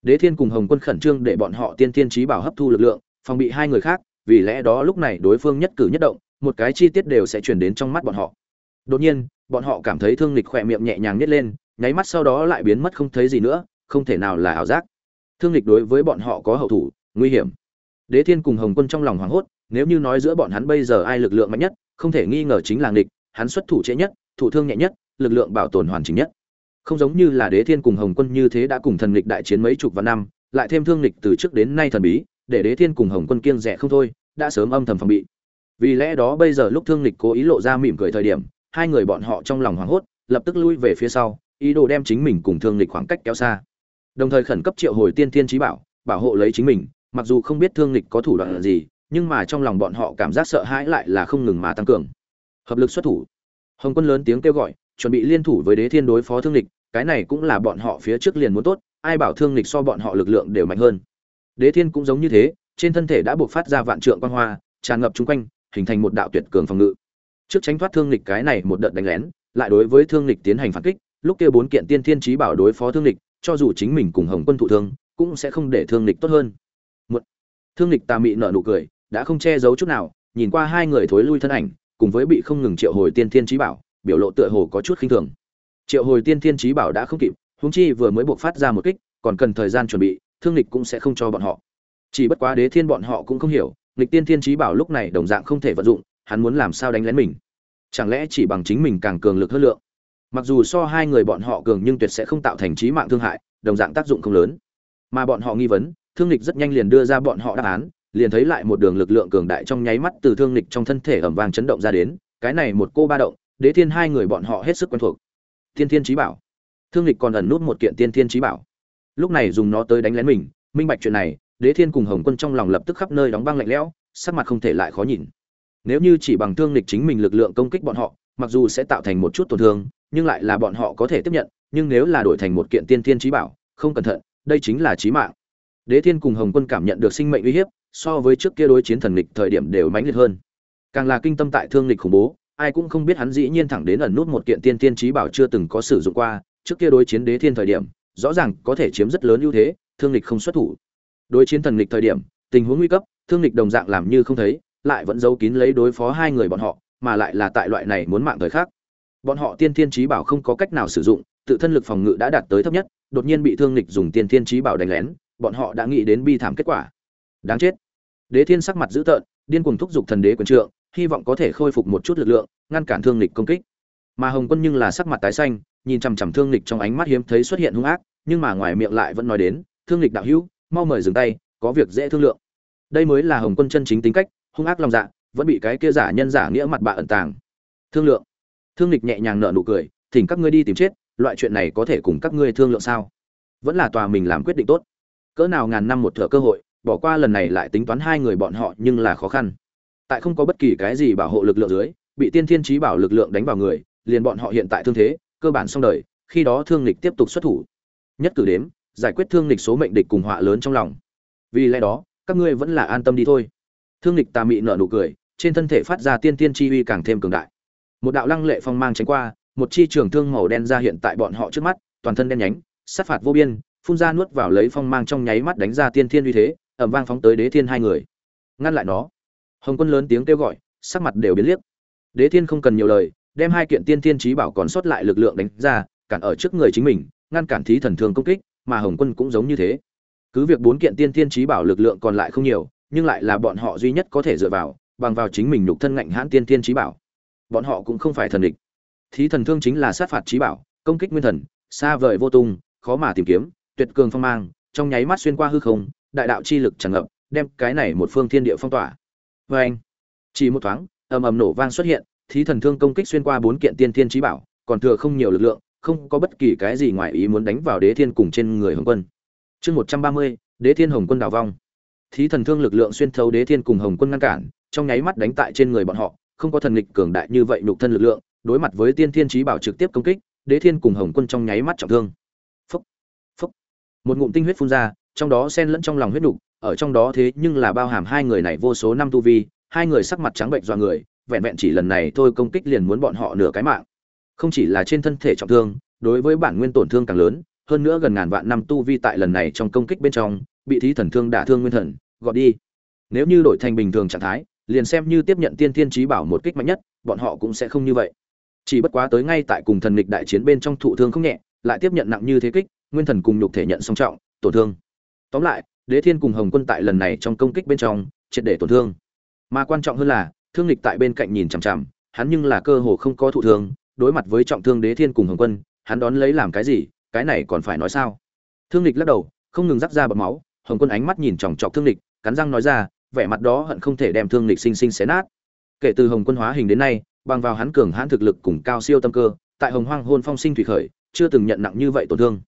Speaker 1: Đế thiên cùng hồng quân khẩn trương để bọn họ tiên tiên trí bảo hấp thu lực lượng, phòng bị hai người khác, vì lẽ đó lúc này đối phương nhất cử nhất động, một cái chi tiết đều sẽ chuyển đến trong mắt bọn họ. Đột nhiên, bọn họ cảm thấy thương lịch khỏe miệng nhẹ nhàng nhét lên, nháy mắt sau đó lại biến mất không thấy gì nữa, không thể nào là ảo giác. Thương lịch đối với bọn họ có hậu thủ, nguy hiểm. Đế thiên cùng hồng quân trong lòng hoảng hốt, nếu như nói giữa bọn hắn bây giờ ai lực lượng mạnh nhất, không thể nghi ngờ chính là nghịch, hắn xuất thủ trễ nhất thủ thương nhẹ nhất, lực lượng bảo tồn hoàn chỉnh nhất. Không giống như là đế thiên cùng hồng quân như thế đã cùng thần lịch đại chiến mấy chục vạn năm, lại thêm thương lịch từ trước đến nay thần bí, để đế thiên cùng hồng quân kiêng rẻ không thôi, đã sớm âm thầm phòng bị. Vì lẽ đó bây giờ lúc thương lịch cố ý lộ ra mỉm cười thời điểm, hai người bọn họ trong lòng hoảng hốt, lập tức lui về phía sau, ý đồ đem chính mình cùng thương lịch khoảng cách kéo xa. Đồng thời khẩn cấp triệu hồi tiên thiên trí bảo bảo hộ lấy chính mình, mặc dù không biết thương lịch có thủ đoạn gì, nhưng mà trong lòng bọn họ cảm giác sợ hãi lại là không ngừng mà tăng cường. Hợp lực xuất thủ hồng quân lớn tiếng kêu gọi, chuẩn bị liên thủ với đế thiên đối phó thương lịch, cái này cũng là bọn họ phía trước liền muốn tốt, ai bảo thương lịch so bọn họ lực lượng đều mạnh hơn. Đế thiên cũng giống như thế, trên thân thể đã buộc phát ra vạn trượng quan hoa, tràn ngập chung quanh, hình thành một đạo tuyệt cường phòng ngự. Trước tránh thoát thương lịch cái này một đợt đánh lén, lại đối với thương lịch tiến hành phản kích, lúc kia bốn kiện tiên thiên trí bảo đối phó thương lịch, cho dù chính mình cùng hồng quân thụ thương, cũng sẽ không để thương lịch tốt hơn. Một, thương lịch tà mị nở nụ cười, đã không che giấu chút nào, nhìn qua hai người thối lui thân ảnh cùng với bị không ngừng triệu hồi tiên thiên trí bảo, biểu lộ tựa hồ có chút khinh thường. Triệu hồi tiên thiên trí bảo đã không kịp húng chi vừa mới buộc phát ra một kích, còn cần thời gian chuẩn bị, thương lịch cũng sẽ không cho bọn họ. Chỉ bất quá đế thiên bọn họ cũng không hiểu lịch tiên thiên trí bảo lúc này đồng dạng không thể vận dụng, hắn muốn làm sao đánh lén mình? Chẳng lẽ chỉ bằng chính mình càng cường lực hơn lượng? Mặc dù so hai người bọn họ cường nhưng tuyệt sẽ không tạo thành trí mạng thương hại, đồng dạng tác dụng không lớn. Mà bọn họ nghi vấn, thương lịch rất nhanh liền đưa ra bọn họ đáp án liền thấy lại một đường lực lượng cường đại trong nháy mắt từ thương lịch trong thân thể ẩm vàng chấn động ra đến, cái này một cô ba động, đế thiên hai người bọn họ hết sức quen thuộc. Thiên thiên trí bảo. Thương lịch còn ẩn nút một kiện tiên thiên trí bảo. Lúc này dùng nó tới đánh lén mình, minh bạch chuyện này, đế thiên cùng hồng quân trong lòng lập tức khắp nơi đóng băng lạnh lẽo, sắc mặt không thể lại khó nhìn. Nếu như chỉ bằng thương lịch chính mình lực lượng công kích bọn họ, mặc dù sẽ tạo thành một chút tổn thương, nhưng lại là bọn họ có thể tiếp nhận, nhưng nếu là đổi thành một kiện tiên thiên trí bảo, không cẩn thận, đây chính là trí mạng. Đế thiên cùng hồng quân cảm nhận được sinh mệnh uy hiếp so với trước kia đối chiến thần lịch thời điểm đều mãnh liệt hơn. Càng là kinh tâm tại thương lịch khủng bố, ai cũng không biết hắn dĩ nhiên thẳng đến ẩn nút một kiện tiên tiên trí bảo chưa từng có sử dụng qua, trước kia đối chiến đế thiên thời điểm, rõ ràng có thể chiếm rất lớn ưu thế, thương lịch không xuất thủ. Đối chiến thần lịch thời điểm, tình huống nguy cấp, thương lịch đồng dạng làm như không thấy, lại vẫn giấu kín lấy đối phó hai người bọn họ, mà lại là tại loại này muốn mạng thời khác bọn họ tiên thiên trí bảo không có cách nào sử dụng, tự thân lực phòng ngự đã đạt tới thấp nhất, đột nhiên bị thương lịch dùng tiên thiên trí bảo đánh lén, bọn họ đã nghĩ đến bi thảm kết quả đáng chết. Đế thiên sắc mặt dữ tợn, điên cuồng thúc giục thần đế quyền trượng, hy vọng có thể khôi phục một chút lực lượng, ngăn cản thương lịch công kích. Mà hồng quân nhưng là sắc mặt tái xanh, nhìn chằm chằm thương lịch trong ánh mắt hiếm thấy xuất hiện hung ác, nhưng mà ngoài miệng lại vẫn nói đến, thương lịch đạo hữu, mau mời dừng tay, có việc dễ thương lượng. Đây mới là hồng quân chân chính tính cách, hung ác lòng dạ vẫn bị cái kia giả nhân giả nghĩa mặt bạ ẩn tàng. Thương lượng. Thương lịch nhẹ nhàng nở nụ cười, thỉnh các ngươi đi tìm chết, loại chuyện này có thể cùng các ngươi thương lượng sao? Vẫn là tòa mình làm quyết định tốt. Cỡ nào ngàn năm một thợ cơ hội bỏ qua lần này lại tính toán hai người bọn họ nhưng là khó khăn. Tại không có bất kỳ cái gì bảo hộ lực lượng dưới, bị tiên thiên trí bảo lực lượng đánh vào người, liền bọn họ hiện tại thương thế, cơ bản xong đời, khi đó thương lịch tiếp tục xuất thủ. Nhất cử đếm, giải quyết thương lịch số mệnh địch cùng họa lớn trong lòng. Vì lẽ đó, các ngươi vẫn là an tâm đi thôi. Thương lịch tà mị nở nụ cười, trên thân thể phát ra tiên tiên chi uy càng thêm cường đại. Một đạo lăng lệ phong mang tránh qua, một chi trường thương màu đen ra hiện tại bọn họ trước mắt, toàn thân đen nhánh, sát phạt vô biên, phun ra nuốt vào lấy phong mang trong nháy mắt đánh ra tiên thiên uy thế ẩm vang phóng tới đế thiên hai người. Ngăn lại nó. Hồng quân lớn tiếng kêu gọi, sắc mặt đều biến liếc. Đế thiên không cần nhiều lời, đem hai kiện tiên thiên trí bảo còn sót lại lực lượng đánh ra, cản ở trước người chính mình, ngăn cản thí thần thương công kích, mà hồng quân cũng giống như thế. Cứ việc bốn kiện tiên thiên trí bảo lực lượng còn lại không nhiều, nhưng lại là bọn họ duy nhất có thể dựa vào, bằng vào chính mình nhục thân ngạnh hãn tiên thiên trí bảo. Bọn họ cũng không phải thần địch. Thí thần thương chính là sát phạt trí bảo, công kích nguyên thần, xa vời vô tung, khó mà tìm kiếm, tuyệt cường phong mang, trong nháy mắt xuyên qua hư không đại đạo chi lực tràn ngập, đem cái này một phương thiên địa phong tỏa. Và anh, chỉ một thoáng, ầm ầm nổ vang xuất hiện, thí thần thương công kích xuyên qua bốn kiện tiên thiên chí bảo, còn thừa không nhiều lực lượng, không có bất kỳ cái gì ngoài ý muốn đánh vào đế thiên cùng trên người hồng quân. Chương một trăm ba mươi, đế thiên hồng quân đào vong. Thí thần thương lực lượng xuyên thấu đế thiên cùng hồng quân ngăn cản, trong nháy mắt đánh tại trên người bọn họ, không có thần nghịch cường đại như vậy nhục thân lực lượng, đối mặt với tiên thiên chí bảo trực tiếp công kích, đế thiên cùng hồng quân trong nháy mắt trọng thương. Phúc phúc. Một ngụm tinh huyết phun ra trong đó xen lẫn trong lòng huyết nục, ở trong đó thế nhưng là bao hàm hai người này vô số năm tu vi hai người sắc mặt trắng bệnh do người vẹn vẹn chỉ lần này thôi công kích liền muốn bọn họ nửa cái mạng. Không chỉ là trên thân thể trọng thương đối với bản nguyên tổn thương càng lớn hơn nữa gần ngàn vạn năm tu vi tại lần này trong công kích bên trong bị thí thần thương đả thương nguyên thần gọt đi. Nếu như đổi thành bình thường trạng thái liền xem như tiếp nhận tiên thiên trí bảo một kích mạnh nhất bọn họ cũng sẽ không như vậy. Chỉ bất quá tới ngay tại cùng thần nghịch đại chiến bên trong thụ thương không nhẹ lại tiếp nhận nặng như thế kích nguyên thần cùng nhục thể nhận song trọng tổn thương tóm lại, đế thiên cùng hồng quân tại lần này trong công kích bên trong, triệt để tổn thương. Mà quan trọng hơn là, thương lịch tại bên cạnh nhìn chằm chằm, hắn nhưng là cơ hồ không có thụ thương, đối mặt với trọng thương đế thiên cùng hồng quân, hắn đón lấy làm cái gì, cái này còn phải nói sao? Thương lịch lắc đầu, không ngừng rắc ra bọt máu, hồng quân ánh mắt nhìn chòng chọc thương lịch, cắn răng nói ra, vẻ mặt đó hận không thể đem thương lịch sinh sinh xé nát. Kể từ hồng quân hóa hình đến nay, bằng vào hắn cường hãn thực lực cùng cao siêu tâm cơ, tại hồng hoang hôn phong sinh thủy khởi, chưa từng nhận nặng như vậy tổn thương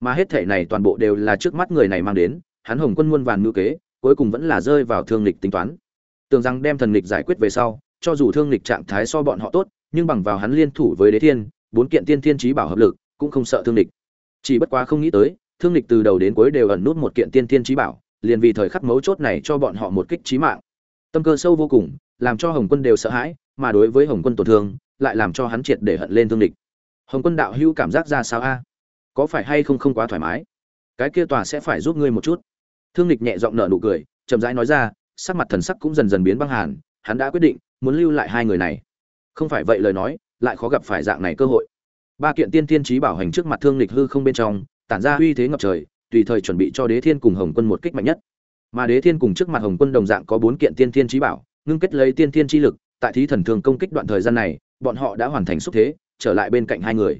Speaker 1: mà hết thể này toàn bộ đều là trước mắt người này mang đến, hắn hồng quân muôn vàn ngữ kế, cuối cùng vẫn là rơi vào thương lịch tính toán. Tưởng rằng đem thần lịch giải quyết về sau, cho dù thương lịch trạng thái so bọn họ tốt, nhưng bằng vào hắn liên thủ với đế thiên, bốn kiện tiên thiên trí bảo hợp lực, cũng không sợ thương lịch chỉ bất quá không nghĩ tới, thương lịch từ đầu đến cuối đều ẩn nút một kiện tiên thiên trí bảo, liền vì thời khắc mấu chốt này cho bọn họ một kích trí mạng. Tâm cơ sâu vô cùng, làm cho hồng quân đều sợ hãi, mà đối với hồng quân tổn thương, lại làm cho hắn triệt để hận lên thương địch hồng quân đạo hữu cảm giác ra sao a? Có phải hay không không quá thoải mái? Cái kia tòa sẽ phải giúp ngươi một chút. Thương lịch nhẹ giọng nở nụ cười, chậm rãi nói ra, sắc mặt thần sắc cũng dần dần biến băng hàn, hắn đã quyết định muốn lưu lại hai người này. Không phải vậy lời nói, lại khó gặp phải dạng này cơ hội. Ba kiện tiên tiên trí bảo hành trước mặt thương lịch hư không bên trong, tản ra uy thế ngập trời, tùy thời chuẩn bị cho đế thiên cùng hồng quân một kích mạnh nhất. Mà đế thiên cùng trước mặt hồng quân đồng dạng có bốn kiện tiên tiên trí bảo, ngưng kết lấy tiên tiên chi lực, tại thí thần thường công kích đoạn thời gian này, bọn họ đã hoàn thành xúc thế, trở lại bên cạnh hai người.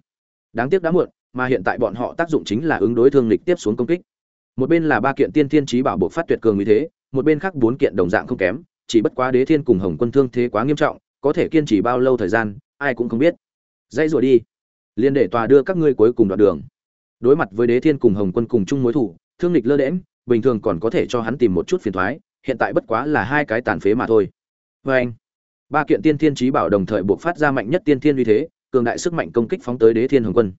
Speaker 1: Đáng tiếc đã muộn mà hiện tại bọn họ tác dụng chính là ứng đối thương lịch tiếp xuống công kích. Một bên là ba kiện tiên thiên trí bảo buộc phát tuyệt cường như thế, một bên khác bốn kiện đồng dạng không kém, chỉ bất quá đế thiên cùng hồng quân thương thế quá nghiêm trọng, có thể kiên trì bao lâu thời gian, ai cũng không biết. Dãy rồi đi. Liên để tòa đưa các ngươi cuối cùng đoạn đường. Đối mặt với đế thiên cùng hồng quân cùng chung mối thủ, thương lịch lơ đễm bình thường còn có thể cho hắn tìm một chút phiền thoái, hiện tại bất quá là hai cái tàn phế mà thôi. Vê anh, ba kiện tiên thiên trí bảo đồng thời buộc phát ra mạnh nhất tiên thiên uy thế, cường đại sức mạnh công kích phóng tới đế thiên hồng quân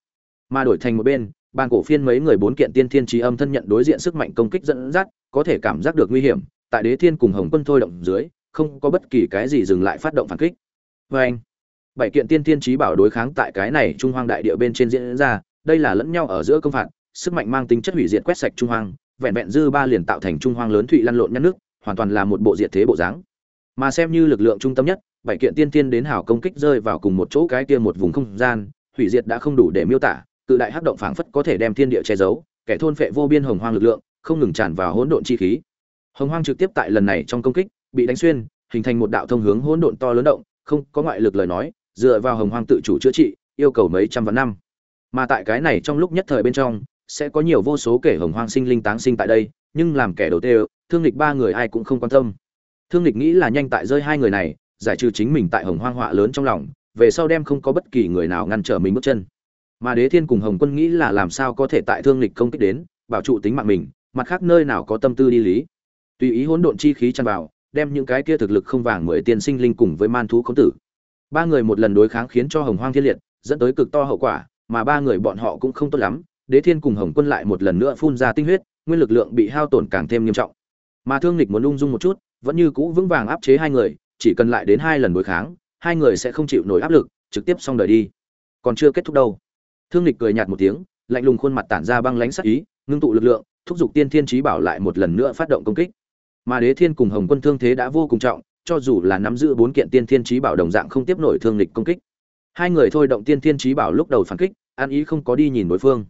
Speaker 1: mà đổi thành một bên, bàn cổ phiên mấy người bốn kiện tiên thiên trí âm thân nhận đối diện sức mạnh công kích dẫn dắt, có thể cảm giác được nguy hiểm, tại đế thiên cùng hồng quân thôi động dưới, không có bất kỳ cái gì dừng lại phát động phản kích. Vê anh, bảy kiện tiên thiên trí bảo đối kháng tại cái này trung hoang đại địa bên trên diễn ra, đây là lẫn nhau ở giữa công phạt, sức mạnh mang tính chất hủy diệt quét sạch trung hoang, vẹn vẹn dư ba liền tạo thành trung hoang lớn thụy lăn lộn nhăn nước, hoàn toàn là một bộ diệt thế bộ dáng. Mà xem như lực lượng trung tâm nhất, bảy kiện tiên thiên đến hảo công kích rơi vào cùng một chỗ cái kia một vùng không gian, hủy diệt đã không đủ để miêu tả cự đại hắc động phảng phất có thể đem thiên địa che giấu, kẻ thôn phệ vô biên hồng hoang lực lượng, không ngừng tràn vào hỗn độn chi khí. Hồng hoang trực tiếp tại lần này trong công kích, bị đánh xuyên, hình thành một đạo thông hướng hỗn độn to lớn động, không có ngoại lực lời nói, dựa vào hồng hoang tự chủ chữa trị, yêu cầu mấy trăm vạn năm. Mà tại cái này trong lúc nhất thời bên trong, sẽ có nhiều vô số kẻ hồng hoang sinh linh táng sinh tại đây, nhưng làm kẻ đầu tiên thương lịch ba người ai cũng không quan tâm. Thương lịch nghĩ là nhanh tại rơi hai người này, giải trừ chính mình tại hồng hoang họa lớn trong lòng, về sau đem không có bất kỳ người nào ngăn trở mình bước chân mà đế thiên cùng hồng quân nghĩ là làm sao có thể tại thương lịch công kích đến, bảo trụ tính mạng mình, mặt khác nơi nào có tâm tư đi lý. Tùy ý hỗn độn chi khí tràn vào, đem những cái kia thực lực không vàng mười tiên sinh linh cùng với man thú khống tử. Ba người một lần đối kháng khiến cho hồng hoang thiên liệt, dẫn tới cực to hậu quả, mà ba người bọn họ cũng không tốt lắm, đế thiên cùng hồng quân lại một lần nữa phun ra tinh huyết, nguyên lực lượng bị hao tổn càng thêm nghiêm trọng. Mà thương lịch muốn lung dung một chút, vẫn như cũ vững vàng áp chế hai người, chỉ cần lại đến hai lần đối kháng, hai người sẽ không chịu nổi áp lực, trực tiếp xong đời đi. Còn chưa kết thúc đâu thương lịch cười nhạt một tiếng, lạnh lùng khuôn mặt tản ra băng lãnh sắc ý, ngưng tụ lực lượng, thúc giục tiên thiên Chí bảo lại một lần nữa phát động công kích. Mà đế thiên cùng hồng quân thương thế đã vô cùng trọng, cho dù là nắm giữ bốn kiện tiên thiên Chí bảo đồng dạng không tiếp nổi thương lịch công kích. Hai người thôi động tiên thiên Chí bảo lúc đầu phản kích, an ý không có đi nhìn đối phương.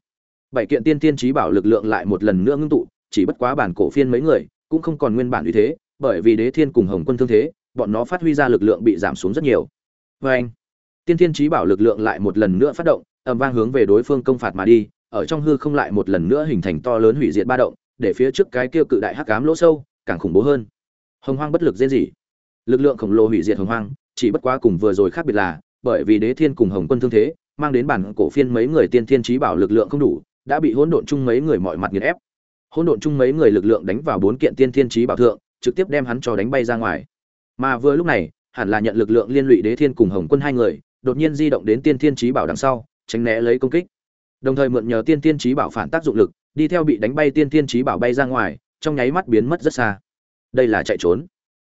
Speaker 1: Bảy kiện tiên thiên Chí bảo lực lượng lại một lần nữa ngưng tụ, chỉ bất quá bản cổ phiên mấy người, cũng không còn nguyên bản uy thế, bởi vì đế thiên cùng hồng quân thương thế, bọn nó phát huy ra lực lượng bị giảm xuống rất nhiều. Vô anh tiên thiên Chí bảo lực lượng lại một lần nữa phát động ầm vang hướng về đối phương công phạt mà đi, ở trong hư không lại một lần nữa hình thành to lớn hủy diệt ba động, để phía trước cái kia cự đại hắc ám lỗ sâu càng khủng bố hơn. Hồng hoang bất lực dễ gì lực lượng khổng lồ hủy diệt hồng hoang, chỉ bất quá cùng vừa rồi khác biệt là, bởi vì đế thiên cùng hồng quân thương thế, mang đến bản cổ phiên mấy người tiên thiên trí bảo lực lượng không đủ, đã bị hỗn độn chung mấy người mọi mặt nghiền ép. Hỗn độn chung mấy người lực lượng đánh vào bốn kiện tiên thiên trí bảo thượng, trực tiếp đem hắn cho đánh bay ra ngoài. Mà vừa lúc này, hẳn là nhận lực lượng liên lụy đế thiên cùng hồng quân hai người, đột nhiên di động đến tiên thiên trí bảo đằng sau tránh né lấy công kích. Đồng thời mượn nhờ tiên tiên trí bảo phản tác dụng lực, đi theo bị đánh bay tiên tiên trí bảo bay ra ngoài, trong nháy mắt biến mất rất xa. Đây là chạy trốn.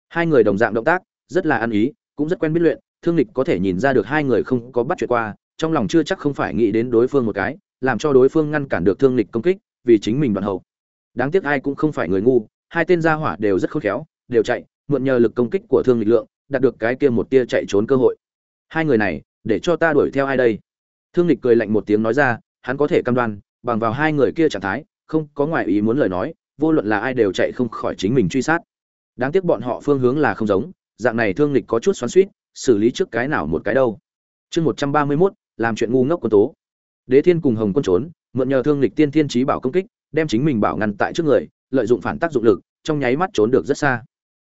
Speaker 1: Hai người đồng dạng động tác, rất là ăn ý, cũng rất quen biết luyện, thương lịch có thể nhìn ra được hai người không có bắt chuyện qua, trong lòng chưa chắc không phải nghĩ đến đối phương một cái, làm cho đối phương ngăn cản được thương lịch công kích, vì chính mình đoạn hậu. Đáng tiếc ai cũng không phải người ngu, hai tên gia hỏa đều rất khôn khéo, đều chạy, mượn nhờ lực công kích của thương lịch lượng, đạt được cái kia một tia chạy trốn cơ hội. Hai người này, để cho ta đuổi theo ai đây? Thương lịch cười lạnh một tiếng nói ra, hắn có thể cam đoan, bằng vào hai người kia trạng thái, không có ngoại ý muốn lời nói, vô luận là ai đều chạy không khỏi chính mình truy sát. Đáng tiếc bọn họ phương hướng là không giống, dạng này thương lịch có chút xoắn suýt xử lý trước cái nào một cái đâu. Chương một trăm ba mươi mốt, làm chuyện ngu ngốc quân tố. Đế thiên cùng hồng quân trốn, mượn nhờ thương lịch tiên thiên trí bảo công kích, đem chính mình bảo ngăn tại trước người, lợi dụng phản tác dụng lực, trong nháy mắt trốn được rất xa.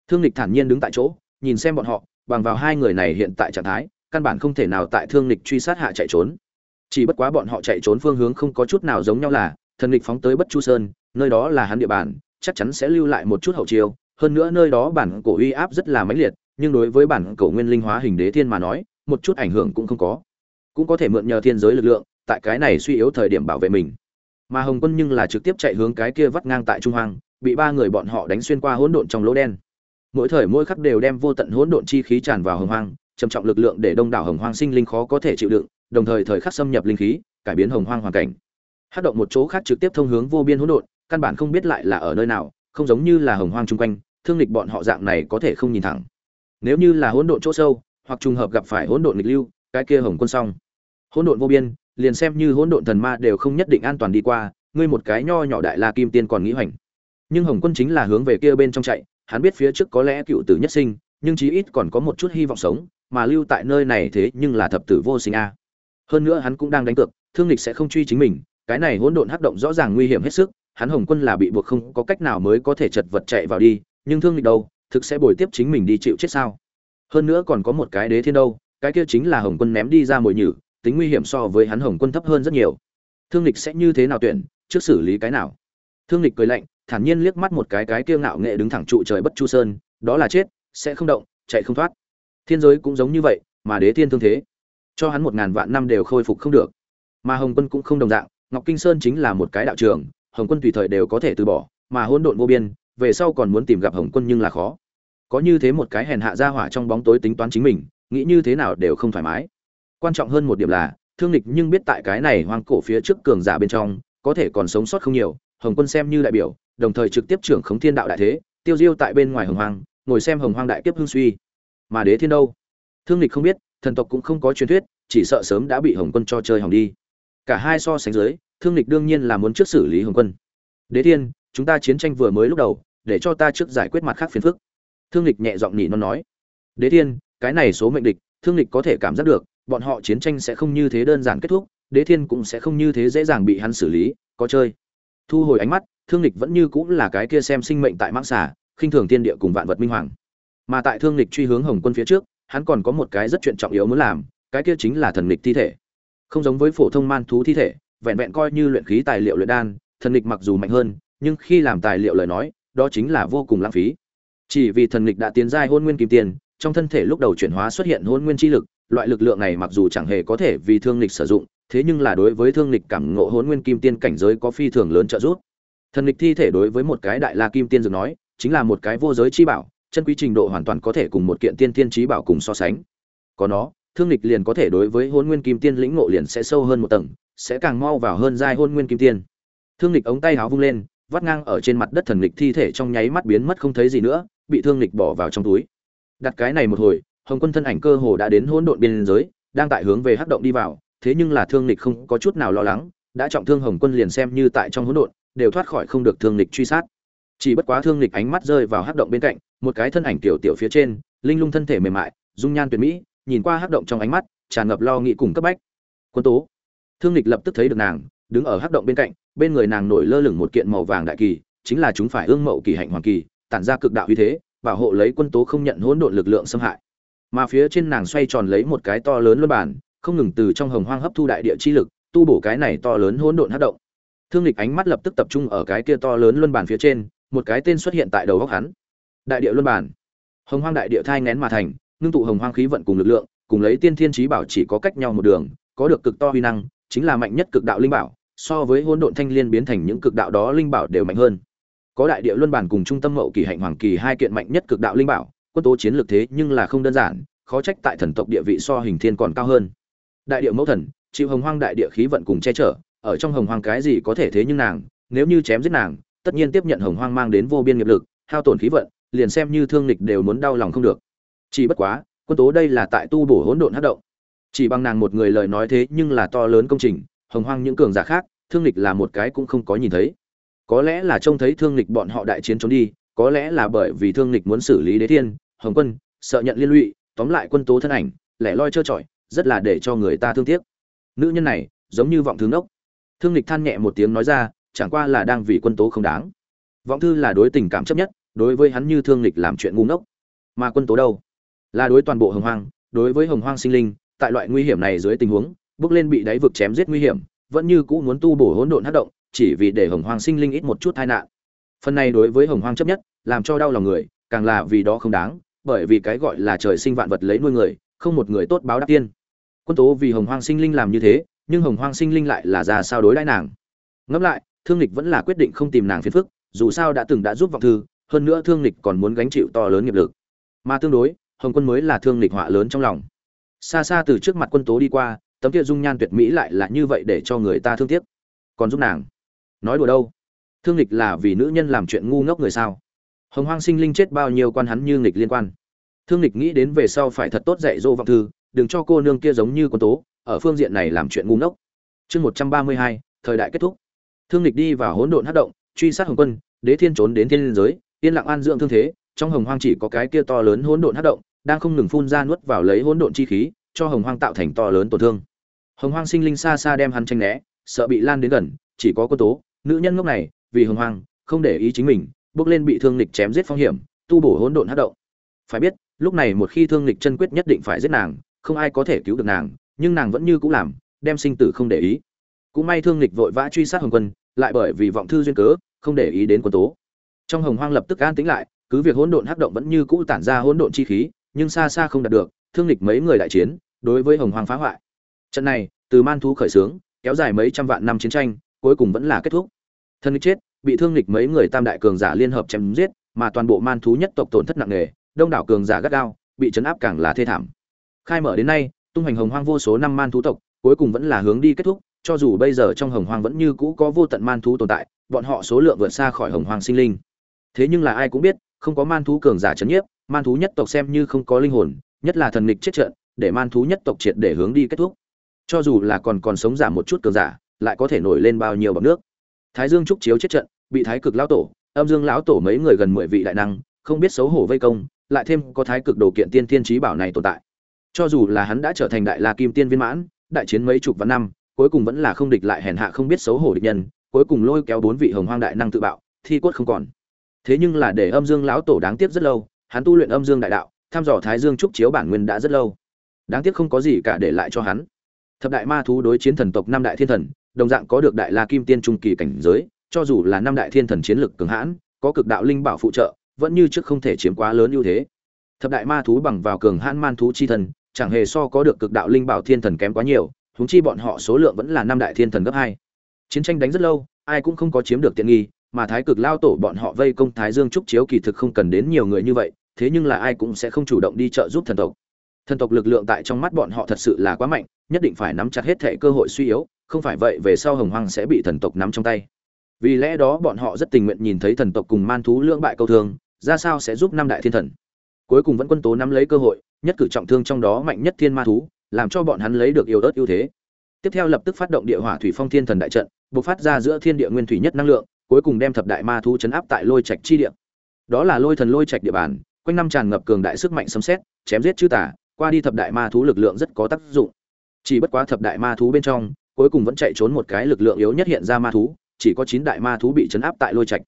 Speaker 1: Thương lịch thản nhiên đứng tại chỗ, nhìn xem bọn họ, bằng vào hai người này hiện tại trạng thái, căn bản không thể nào tại thương lịch truy sát hạ chạy trốn chỉ bất quá bọn họ chạy trốn phương hướng không có chút nào giống nhau là, thần lịch phóng tới bất chu sơn, nơi đó là hắn địa bàn, chắc chắn sẽ lưu lại một chút hậu chiêu. Hơn nữa nơi đó bản cổ uy áp rất là mãnh liệt, nhưng đối với bản cổ nguyên linh hóa hình đế thiên mà nói, một chút ảnh hưởng cũng không có. Cũng có thể mượn nhờ thiên giới lực lượng, tại cái này suy yếu thời điểm bảo vệ mình. Mà hồng quân nhưng là trực tiếp chạy hướng cái kia vắt ngang tại trung hoàng bị ba người bọn họ đánh xuyên qua hỗn độn trong lỗ đen. Mỗi thời mỗi khắc đều đem vô tận hỗn độn chi khí tràn vào hồng hoang, trầm trọng lực lượng để đông đảo hồng hoang sinh linh khó có thể chịu đựng đồng thời thời khắc xâm nhập linh khí, cải biến hồng hoang hoàn cảnh. Hắc động một chỗ khác trực tiếp thông hướng vô biên hỗn độn, căn bản không biết lại là ở nơi nào, không giống như là hồng hoang chung quanh, thương lịch bọn họ dạng này có thể không nhìn thẳng. Nếu như là hỗn độn chỗ sâu, hoặc trùng hợp gặp phải hỗn độn nghịch lưu, cái kia hồng quân xong. Hỗn độn vô biên, liền xem như hỗn độn thần ma đều không nhất định an toàn đi qua, ngươi một cái nho nhỏ đại la kim tiên còn nghĩ hoành. Nhưng hồng quân chính là hướng về kia bên trong chạy, hắn biết phía trước có lẽ cựu tử nhất sinh, nhưng chí ít còn có một chút hy vọng sống, mà lưu tại nơi này thế nhưng là thập tử vô sinh a hơn nữa hắn cũng đang đánh cược, thương lịch sẽ không truy chính mình, cái này hỗn độn hắc động rõ ràng nguy hiểm hết sức, hắn hồng quân là bị buộc không có cách nào mới có thể chật vật chạy vào đi, nhưng thương lịch đâu, thực sẽ bồi tiếp chính mình đi chịu chết sao? Hơn nữa còn có một cái đế thiên đâu, cái kia chính là hồng quân ném đi ra mồi nhử, tính nguy hiểm so với hắn hồng quân thấp hơn rất nhiều. Thương lịch sẽ như thế nào tuyển, trước xử lý cái nào? Thương lịch cười lạnh, thản nhiên liếc mắt một cái cái kia ngạo nghệ đứng thẳng trụ trời bất chu sơn, đó là chết, sẽ không động, chạy không thoát. Thiên giới cũng giống như vậy, mà đế thiên thương thế cho hắn một ngàn vạn năm đều khôi phục không được. Mà hồng quân cũng không đồng dạng, ngọc kinh sơn chính là một cái đạo trường, hồng quân tùy thời đều có thể từ bỏ, mà hỗn độn vô biên, về sau còn muốn tìm gặp hồng quân nhưng là khó. Có như thế một cái hèn hạ ra hỏa trong bóng tối tính toán chính mình, nghĩ như thế nào đều không thoải mái. Quan trọng hơn một điểm là, thương lịch nhưng biết tại cái này hoang cổ phía trước cường giả bên trong, có thể còn sống sót không nhiều, hồng quân xem như đại biểu, đồng thời trực tiếp trưởng khống thiên đạo đại thế, tiêu diêu tại bên ngoài hồng hoang, ngồi xem hồng hoang đại kiếp hưng suy. Mà đế thiên đâu? Thương lịch không biết thần tộc cũng không có truyền thuyết, chỉ sợ sớm đã bị hồng quân cho chơi hỏng đi. Cả hai so sánh dưới, thương lịch đương nhiên là muốn trước xử lý hồng quân. Đế thiên, chúng ta chiến tranh vừa mới lúc đầu, để cho ta trước giải quyết mặt khác phiền phức. Thương lịch nhẹ giọng nhị non nói. Đế thiên, cái này số mệnh địch, thương lịch có thể cảm giác được, bọn họ chiến tranh sẽ không như thế đơn giản kết thúc, đế thiên cũng sẽ không như thế dễ dàng bị hắn xử lý, có chơi. Thu hồi ánh mắt, thương lịch vẫn như cũng là cái kia xem sinh mệnh tại mãng xà, khinh thường tiên địa cùng vạn vật minh hoàng. Mà tại thương lịch truy hướng hồng quân phía trước hắn còn có một cái rất chuyện trọng yếu muốn làm, cái kia chính là thần lịch thi thể. Không giống với phổ thông man thú thi thể, vẹn vẹn coi như luyện khí tài liệu luyện đan, thần lịch mặc dù mạnh hơn, nhưng khi làm tài liệu lời nói, đó chính là vô cùng lãng phí. Chỉ vì thần lịch đã tiến giai hôn nguyên kim tiền, trong thân thể lúc đầu chuyển hóa xuất hiện hôn nguyên chi lực, loại lực lượng này mặc dù chẳng hề có thể vì thương lịch sử dụng, thế nhưng là đối với thương lịch cảm ngộ hôn nguyên kim tiên cảnh giới có phi thường lớn trợ giúp. Thần lịch thi thể đối với một cái đại la kim tiên dược nói, chính là một cái vô giới chi bảo chân quý trình độ hoàn toàn có thể cùng một kiện tiên tiên trí bảo cùng so sánh. Có nó, thương lịch liền có thể đối với hôn nguyên kim tiên lĩnh ngộ liền sẽ sâu hơn một tầng, sẽ càng mau vào hơn giai hôn nguyên kim tiên. Thương lịch ống tay háo vung lên, vắt ngang ở trên mặt đất thần lịch thi thể trong nháy mắt biến mất không thấy gì nữa, bị thương lịch bỏ vào trong túi. Đặt cái này một hồi, hồng quân thân ảnh cơ hồ đã đến hỗn độn biên giới, đang tại hướng về hắc động đi vào, thế nhưng là thương lịch không có chút nào lo lắng, đã trọng thương hồng quân liền xem như tại trong hỗn độn, đều thoát khỏi không được thương lịch truy sát. Chỉ bất quá thương lịch ánh mắt rơi vào hắc động bên cạnh một cái thân ảnh tiểu tiểu phía trên, linh lung thân thể mềm mại, dung nhan tuyệt mỹ, nhìn qua hắc động trong ánh mắt, tràn ngập lo nghĩ cùng cấp bách. Quân tố. Thương lịch lập tức thấy được nàng, đứng ở hắc động bên cạnh, bên người nàng nổi lơ lửng một kiện màu vàng đại kỳ, chính là chúng phải ương mậu kỳ hạnh hoàng kỳ, tản ra cực đạo uy thế, bảo hộ lấy quân tố không nhận hỗn độn lực lượng xâm hại. Mà phía trên nàng xoay tròn lấy một cái to lớn luân bản không ngừng từ trong hồng hoang hấp thu đại địa chi lực, tu bổ cái này to lớn hỗn độn hắc động. Thương lịch ánh mắt lập tức tập trung ở cái kia to lớn luân bản phía trên, một cái tên xuất hiện tại đầu góc hắn đại địa luân bản. Hồng hoang đại địa thai ngén mà thành, ngưng tụ hồng hoang khí vận cùng lực lượng, cùng lấy tiên thiên trí bảo chỉ có cách nhau một đường, có được cực to huy năng, chính là mạnh nhất cực đạo linh bảo, so với hỗn độn thanh liên biến thành những cực đạo đó linh bảo đều mạnh hơn. Có đại địa luân bản cùng trung tâm mậu kỳ hạnh hoàng kỳ hai kiện mạnh nhất cực đạo linh bảo, quân tố chiến lược thế nhưng là không đơn giản, khó trách tại thần tộc địa vị so hình thiên còn cao hơn. Đại địa mẫu thần, chịu hồng hoang đại địa khí vận cùng che chở, ở trong hồng hoang cái gì có thể thế nhưng nàng, nếu như chém giết nàng, tất nhiên tiếp nhận hồng hoang mang đến vô biên nghiệp lực, hao tổn khí vận liền xem như thương lịch đều muốn đau lòng không được. Chỉ bất quá, quân tố đây là tại tu bổ hỗn độn hát động. Chỉ bằng nàng một người lời nói thế nhưng là to lớn công trình, hồng hoang những cường giả khác, thương lịch là một cái cũng không có nhìn thấy. Có lẽ là trông thấy thương lịch bọn họ đại chiến trốn đi, có lẽ là bởi vì thương lịch muốn xử lý đế thiên, hồng quân, sợ nhận liên lụy, tóm lại quân tố thân ảnh, lẻ loi trơ trọi, rất là để cho người ta thương tiếc. Nữ nhân này, giống như vọng thứ ngốc. Thương lịch than nhẹ một tiếng nói ra, chẳng qua là đang vì quân tố không đáng. Vọng thư là đối tình cảm chấp nhất đối với hắn như thương lịch làm chuyện ngu ngốc. Mà quân tố đâu? Là đối toàn bộ hồng hoang, đối với hồng hoang sinh linh, tại loại nguy hiểm này dưới tình huống, bước lên bị đáy vực chém giết nguy hiểm, vẫn như cũ muốn tu bổ hỗn độn hát động, chỉ vì để hồng hoang sinh linh ít một chút tai nạn. Phần này đối với hồng hoang chấp nhất, làm cho đau lòng người, càng là vì đó không đáng, bởi vì cái gọi là trời sinh vạn vật lấy nuôi người, không một người tốt báo đáp tiên. Quân tố vì hồng hoang sinh linh làm như thế, nhưng hồng hoang sinh linh lại là già sao đối đãi nàng? Ngẫm lại, thương lịch vẫn là quyết định không tìm nàng phiền phức, dù sao đã từng đã giúp vọng thư hơn nữa thương lịch còn muốn gánh chịu to lớn nghiệp lực. Mà tương đối, hồng quân mới là thương lịch họa lớn trong lòng. Xa xa từ trước mặt quân tố đi qua, tấm kia dung nhan tuyệt mỹ lại là như vậy để cho người ta thương tiếc. Còn giúp nàng. Nói đùa đâu? Thương lịch là vì nữ nhân làm chuyện ngu ngốc người sao? Hồng hoang sinh linh chết bao nhiêu quan hắn như nghịch liên quan? Thương lịch nghĩ đến về sau phải thật tốt dạy dỗ vọng thư, đừng cho cô nương kia giống như quân tố, ở phương diện này làm chuyện ngu ngốc. Chương một trăm ba mươi hai, thời đại kết thúc. Thương lịch đi vào hỗn độn hát động, truy sát hồng quân, đế thiên trốn đến thiên liên giới yên lặng an dưỡng thương thế, trong hồng hoang chỉ có cái kia to lớn hỗn độn hát động, đang không ngừng phun ra nuốt vào lấy hỗn độn chi khí, cho hồng hoang tạo thành to lớn tổn thương. Hồng hoang sinh linh xa xa đem hắn tranh né, sợ bị lan đến gần, chỉ có quân tố, nữ nhân ngốc này, vì hồng hoang, không để ý chính mình, bước lên bị thương lịch chém giết phong hiểm, tu bổ hỗn độn hát động. Phải biết, lúc này một khi thương lịch chân quyết nhất định phải giết nàng, không ai có thể cứu được nàng, nhưng nàng vẫn như cũ làm, đem sinh tử không để ý. Cũng may thương lịch vội vã truy sát hồng quân, lại bởi vì vọng thư duyên cớ, không để ý đến quân tố trong hồng hoang lập tức an tĩnh lại, cứ việc hỗn độn hắc động vẫn như cũ tản ra hỗn độn chi khí, nhưng xa xa không đạt được, thương lịch mấy người đại chiến, đối với hồng hoang phá hoại. Trận này, từ man thú khởi xướng, kéo dài mấy trăm vạn năm chiến tranh, cuối cùng vẫn là kết thúc. Thân lịch chết, bị thương lịch mấy người tam đại cường giả liên hợp chém giết, mà toàn bộ man thú nhất tộc tổn thất nặng nề, đông đảo cường giả gắt gao, bị chấn áp càng là thê thảm. Khai mở đến nay, tung hành hồng hoang vô số năm man thú tộc, cuối cùng vẫn là hướng đi kết thúc, cho dù bây giờ trong hồng hoang vẫn như cũ có vô tận man thú tồn tại, bọn họ số lượng vượt xa khỏi hồng hoang sinh linh thế nhưng là ai cũng biết, không có man thú cường giả chấn nhiếp, man thú nhất tộc xem như không có linh hồn, nhất là thần nghịch chết trận, để man thú nhất tộc triệt để hướng đi kết thúc. Cho dù là còn còn sống giả một chút cường giả, lại có thể nổi lên bao nhiêu bọc nước. Thái dương trúc chiếu chết trận, bị thái cực lão tổ, âm dương lão tổ mấy người gần mười vị đại năng, không biết xấu hổ vây công, lại thêm có thái cực đồ kiện tiên tiên trí bảo này tồn tại. Cho dù là hắn đã trở thành đại la kim tiên viên mãn, đại chiến mấy chục vạn năm, cuối cùng vẫn là không địch lại hèn hạ không biết xấu hổ địch nhân, cuối cùng lôi kéo bốn vị hồng hoang đại năng tự bạo, thi cốt không còn thế nhưng là để âm dương lão tổ đáng tiếc rất lâu, hắn tu luyện âm dương đại đạo, thăm dò thái dương trúc chiếu bản nguyên đã rất lâu. Đáng tiếc không có gì cả để lại cho hắn. Thập đại ma thú đối chiến thần tộc năm đại thiên thần, đồng dạng có được đại la kim tiên trung kỳ cảnh giới, cho dù là năm đại thiên thần chiến lực cường hãn, có cực đạo linh bảo phụ trợ, vẫn như trước không thể chiếm quá lớn ưu thế. Thập đại ma thú bằng vào cường hãn man thú chi thần, chẳng hề so có được cực đạo linh bảo thiên thần kém quá nhiều, huống chi bọn họ số lượng vẫn là năm đại thiên thần gấp hai. Chiến tranh đánh rất lâu, ai cũng không có chiếm được tiện nghi mà thái cực lao tổ bọn họ vây công thái dương trúc chiếu kỳ thực không cần đến nhiều người như vậy, thế nhưng là ai cũng sẽ không chủ động đi trợ giúp thần tộc. Thần tộc lực lượng tại trong mắt bọn họ thật sự là quá mạnh, nhất định phải nắm chặt hết thệ cơ hội suy yếu, không phải vậy về sau hồng hoang sẽ bị thần tộc nắm trong tay. Vì lẽ đó bọn họ rất tình nguyện nhìn thấy thần tộc cùng man thú lưỡng bại câu thương, ra sao sẽ giúp năm đại thiên thần. Cuối cùng vẫn quân tố nắm lấy cơ hội, nhất cử trọng thương trong đó mạnh nhất thiên ma thú, làm cho bọn hắn lấy được yêu ớt ưu thế. Tiếp theo lập tức phát động địa hỏa thủy phong thiên thần đại trận, bộc phát ra giữa thiên địa nguyên thủy nhất năng lượng cuối cùng đem thập đại ma thú chấn áp tại lôi trạch chi địa. Đó là lôi thần lôi trạch địa bàn, quanh năm tràn ngập cường đại sức mạnh xâm xét chém giết chư tả qua đi thập đại ma thú lực lượng rất có tác dụng. Chỉ bất quá thập đại ma thú bên trong, cuối cùng vẫn chạy trốn một cái lực lượng yếu nhất hiện ra ma thú, chỉ có chín đại ma thú bị chấn áp tại lôi trạch.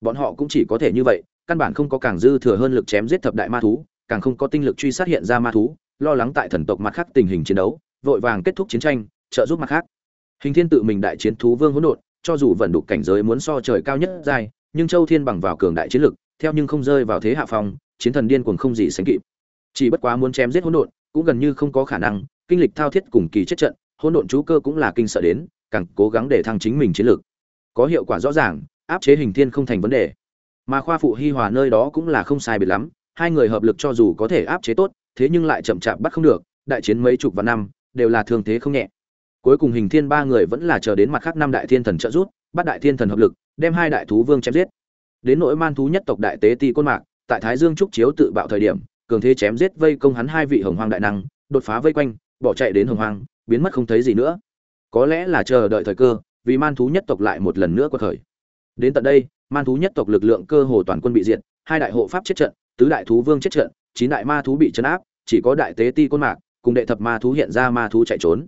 Speaker 1: Bọn họ cũng chỉ có thể như vậy, căn bản không có càng dư thừa hơn lực chém giết thập đại ma thú, càng không có tinh lực truy sát hiện ra ma thú, lo lắng tại thần tộc mặt khác tình hình chiến đấu, vội vàng kết thúc chiến tranh, trợ giúp mặt khác. Hình thiên tự mình đại chiến thú vương hỗn độn cho dù vận đục cảnh giới muốn so trời cao nhất dài nhưng châu thiên bằng vào cường đại chiến lực, theo nhưng không rơi vào thế hạ phong, chiến thần điên cuồng không gì sánh kịp. Chỉ bất quá muốn chém giết hỗn độn, cũng gần như không có khả năng, kinh lịch thao thiết cùng kỳ chết trận, hỗn độn chú cơ cũng là kinh sợ đến, càng cố gắng để thăng chính mình chiến lược có hiệu quả rõ ràng, áp chế hình thiên không thành vấn đề. Mà khoa phụ hi hòa nơi đó cũng là không sai biệt lắm, hai người hợp lực cho dù có thể áp chế tốt, thế nhưng lại chậm chạp bắt không được, đại chiến mấy chục vạn năm, đều là thương thế không nhẹ cuối cùng hình thiên ba người vẫn là chờ đến mặt khác năm đại thiên thần trợ giúp, bắt đại thiên thần hợp lực, đem hai đại thú vương chém giết. Đến nỗi man thú nhất tộc đại tế ti côn mạc, tại thái dương trúc chiếu tự bạo thời điểm, cường thế chém giết vây công hắn hai vị hồng hoang đại năng, đột phá vây quanh, bỏ chạy đến hồng hoang, biến mất không thấy gì nữa. Có lẽ là chờ đợi thời cơ, vì man thú nhất tộc lại một lần nữa quật khởi. Đến tận đây, man thú nhất tộc lực lượng cơ hồ toàn quân bị diệt, hai đại hộ pháp chết trận, tứ đại thú vương chết trận, chín đại ma thú bị chấn áp, chỉ có đại tế ti côn mạc, cùng đệ thập ma thú hiện ra ma thú chạy trốn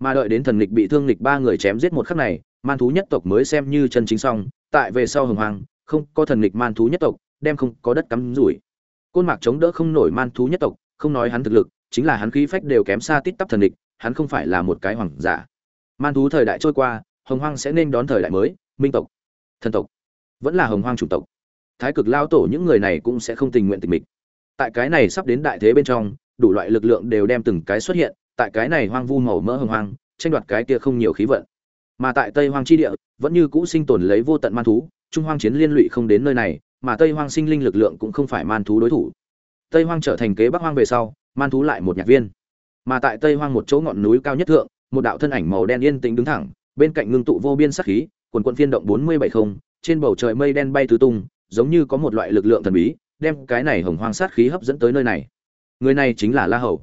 Speaker 1: mà đợi đến thần lịch bị thương lịch ba người chém giết một khắc này, man thú nhất tộc mới xem như chân chính xong, tại về sau hồng hoàng không có thần lịch man thú nhất tộc, đem không có đất cắm rủi. Côn mạc chống đỡ không nổi man thú nhất tộc, không nói hắn thực lực, chính là hắn khí phách đều kém xa tít tắp thần lịch hắn không phải là một cái hoàng giả. Man thú thời đại trôi qua, hồng hoang sẽ nên đón thời đại mới, minh tộc, thần tộc, vẫn là hồng hoang chủng tộc. Thái cực lao tổ những người này cũng sẽ không tình nguyện tình mịch. Tại cái này sắp đến đại thế bên trong, đủ loại lực lượng đều đem từng cái xuất hiện tại cái này hoang vu màu mỡ hồng hoang, tranh đoạt cái kia không nhiều khí vận. Mà tại tây hoang chi địa, vẫn như cũ sinh tồn lấy vô tận man thú, trung hoang chiến liên lụy không đến nơi này, mà tây hoang sinh linh lực lượng cũng không phải man thú đối thủ. Tây hoang trở thành kế bắc hoang về sau, man thú lại một nhạc viên. Mà tại tây hoang một chỗ ngọn núi cao nhất thượng, một đạo thân ảnh màu đen yên tĩnh đứng thẳng, bên cạnh ngưng tụ vô biên sắc khí, quần quận phiên động bốn mươi bảy không, trên bầu trời mây đen bay tứ tung, giống như có một loại lực lượng thần bí, đem cái này hồng hoang sát khí hấp dẫn tới nơi này. Người này chính là la hầu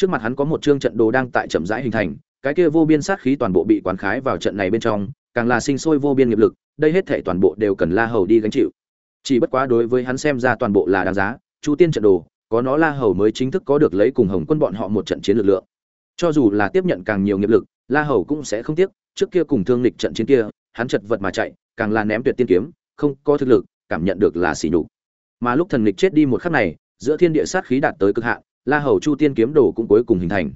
Speaker 1: trước mặt hắn có một chương trận đồ đang tại chậm rãi hình thành, cái kia vô biên sát khí toàn bộ bị quán khái vào trận này bên trong, càng là sinh sôi vô biên nghiệp lực, đây hết thể toàn bộ đều cần la hầu đi gánh chịu. Chỉ bất quá đối với hắn xem ra toàn bộ là đáng giá, chu tiên trận đồ, có nó la hầu mới chính thức có được lấy cùng hồng quân bọn họ một trận chiến lực lượng. Cho dù là tiếp nhận càng nhiều nghiệp lực, la hầu cũng sẽ không tiếc, trước kia cùng thương lịch trận chiến kia, hắn chật vật mà chạy, càng là ném tuyệt tiên kiếm, không có thực lực, cảm nhận được là xỉ nhục. Mà lúc thần lịch chết đi một khắc này, giữa thiên địa sát khí đạt tới cực hạn la hầu chu tiên kiếm đồ cũng cuối cùng hình thành.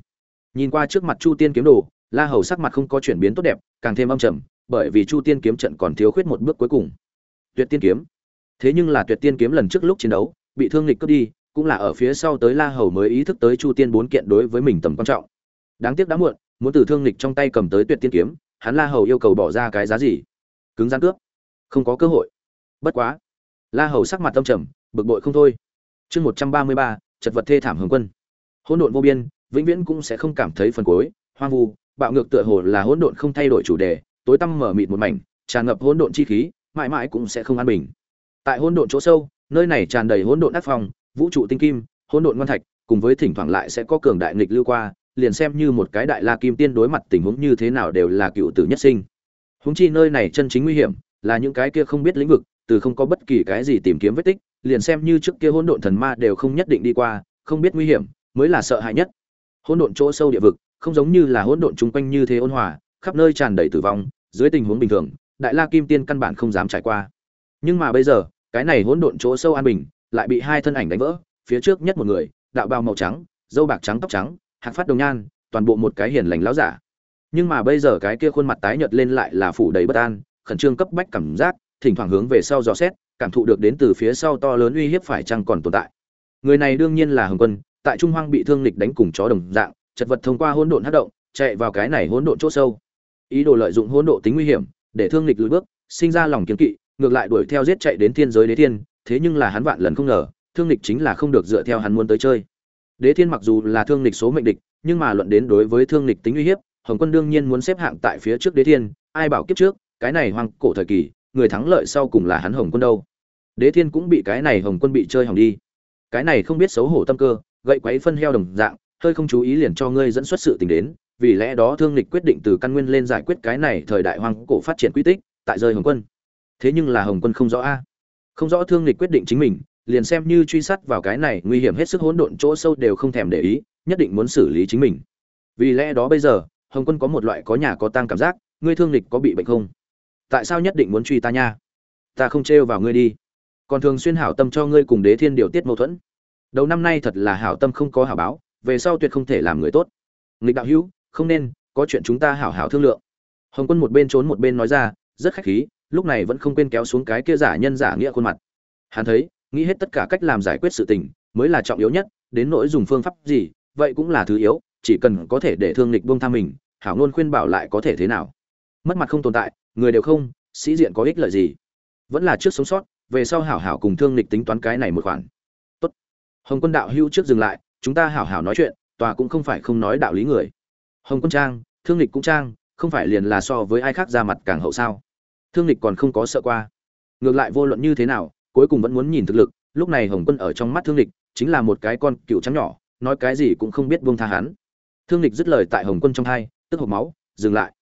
Speaker 1: Nhìn qua trước mặt chu tiên kiếm đồ, la hầu sắc mặt không có chuyển biến tốt đẹp, càng thêm âm trầm, bởi vì chu tiên kiếm trận còn thiếu khuyết một bước cuối cùng. Tuyệt tiên kiếm. Thế nhưng là tuyệt tiên kiếm lần trước lúc chiến đấu, bị thương lịch cướp đi, cũng là ở phía sau tới la hầu mới ý thức tới chu tiên bốn kiện đối với mình tầm quan trọng. Đáng tiếc đã muộn, muốn từ thương lịch trong tay cầm tới tuyệt tiên kiếm, hắn la hầu yêu cầu bỏ ra cái giá gì? Cứng gian cướp. Không có cơ hội. Bất quá. La hầu sắc mặt tâm trầm, bực bội không thôi. Chương một trăm ba mươi ba chật vật thê thảm hồng quân. Hỗn độn vô biên, vĩnh viễn cũng sẽ không cảm thấy phần cuối. Hoang vu, bạo ngược tựa hồ là hỗn độn không thay đổi chủ đề, tối tăm mở mịt một mảnh, tràn ngập hỗn độn chi khí, mãi mãi cũng sẽ không an bình. Tại hỗn độn chỗ sâu, nơi này tràn đầy hỗn độn ác phòng vũ trụ tinh kim, hỗn độn ngoan thạch, cùng với thỉnh thoảng lại sẽ có cường đại nghịch lưu qua, liền xem như một cái đại la kim tiên đối mặt tình huống như thế nào đều là cựu tử nhất sinh. Hướng chi nơi này chân chính nguy hiểm, là những cái kia không biết lĩnh vực, từ không có bất kỳ cái gì tìm kiếm vết tích liền xem như trước kia hỗn độn thần ma đều không nhất định đi qua, không biết nguy hiểm, mới là sợ hãi nhất. Hỗn độn chỗ sâu địa vực, không giống như là hỗn độn chung quanh như thế ôn hòa, khắp nơi tràn đầy tử vong, dưới tình huống bình thường, đại la kim tiên căn bản không dám trải qua. Nhưng mà bây giờ, cái này hỗn độn chỗ sâu an bình, lại bị hai thân ảnh đánh vỡ, phía trước nhất một người, đạo bào màu trắng râu bạc trắng tóc trắng, hạc phát đồng nhan, toàn bộ một cái hiền lành láo giả. Nhưng mà bây giờ cái kia khuôn mặt tái nhợt lên lại là phủ đầy bất an, khẩn trương cấp bách cảm giác, thỉnh thoảng hướng về sau dò xét cảm thụ được đến từ phía sau to lớn uy hiếp phải chăng còn tồn tại. Người này đương nhiên là hồng quân, tại trung hoang bị thương lịch đánh cùng chó đồng dạng, chật vật thông qua hỗn độn hát động, chạy vào cái này hỗn độn chỗ sâu. Ý đồ lợi dụng hỗn độ tính nguy hiểm, để thương lịch lùi bước, sinh ra lòng kiên kỵ, ngược lại đuổi theo giết chạy đến thiên giới đế thiên, thế nhưng là hắn vạn lần không ngờ, thương lịch chính là không được dựa theo hắn muốn tới chơi. Đế thiên mặc dù là thương lịch số mệnh địch, nhưng mà luận đến đối với thương lịch tính uy hiếp, hồng quân đương nhiên muốn xếp hạng tại phía trước đế thiên, ai bảo kiếp trước, cái này hoang cổ thời kỳ người thắng lợi sau cùng là hắn hồng quân đâu. Đế thiên cũng bị cái này hồng quân bị chơi hỏng đi. Cái này không biết xấu hổ tâm cơ, gậy quấy phân heo đồng dạng, hơi không chú ý liền cho ngươi dẫn xuất sự tình đến, vì lẽ đó thương lịch quyết định từ căn nguyên lên giải quyết cái này thời đại hoang cổ phát triển quy tích, tại rơi hồng quân. Thế nhưng là hồng quân không rõ a. Không rõ thương lịch quyết định chính mình, liền xem như truy sát vào cái này nguy hiểm hết sức hỗn độn chỗ sâu đều không thèm để ý, nhất định muốn xử lý chính mình. Vì lẽ đó bây giờ, hồng quân có một loại có nhà có tang cảm giác, ngươi thương lịch có bị bệnh không? Tại sao nhất định muốn truy ta nha? Ta không trêu vào ngươi đi. Còn thường xuyên hảo tâm cho ngươi cùng đế thiên điều tiết mâu thuẫn. Đầu năm nay thật là hảo tâm không có hảo báo, về sau tuyệt không thể làm người tốt. Nghịch đạo hữu, không nên, có chuyện chúng ta hảo hảo thương lượng. Hồng quân một bên trốn một bên nói ra, rất khách khí, lúc này vẫn không quên kéo xuống cái kia giả nhân giả nghĩa khuôn mặt. Hắn thấy, nghĩ hết tất cả cách làm giải quyết sự tình, mới là trọng yếu nhất, đến nỗi dùng phương pháp gì, vậy cũng là thứ yếu, chỉ cần có thể để thương lịch buông tha mình, hảo ngôn khuyên bảo lại có thể thế nào. Mất mặt không tồn tại người đều không, sĩ diện có ích lợi gì. Vẫn là trước sống sót, về sau hảo hảo cùng thương lịch tính toán cái này một khoản. Tốt. Hồng quân đạo hưu trước dừng lại, chúng ta hảo hảo nói chuyện, tòa cũng không phải không nói đạo lý người. Hồng quân trang, thương lịch cũng trang, không phải liền là so với ai khác ra mặt càng hậu sao? Thương lịch còn không có sợ qua. Ngược lại vô luận như thế nào, cuối cùng vẫn muốn nhìn thực lực, lúc này hồng quân ở trong mắt thương lịch chính là một cái con cựu trắng nhỏ, nói cái gì cũng không biết buông tha hắn. Thương lịch dứt lời tại hồng quân trong hai, tức hộc máu, dừng lại.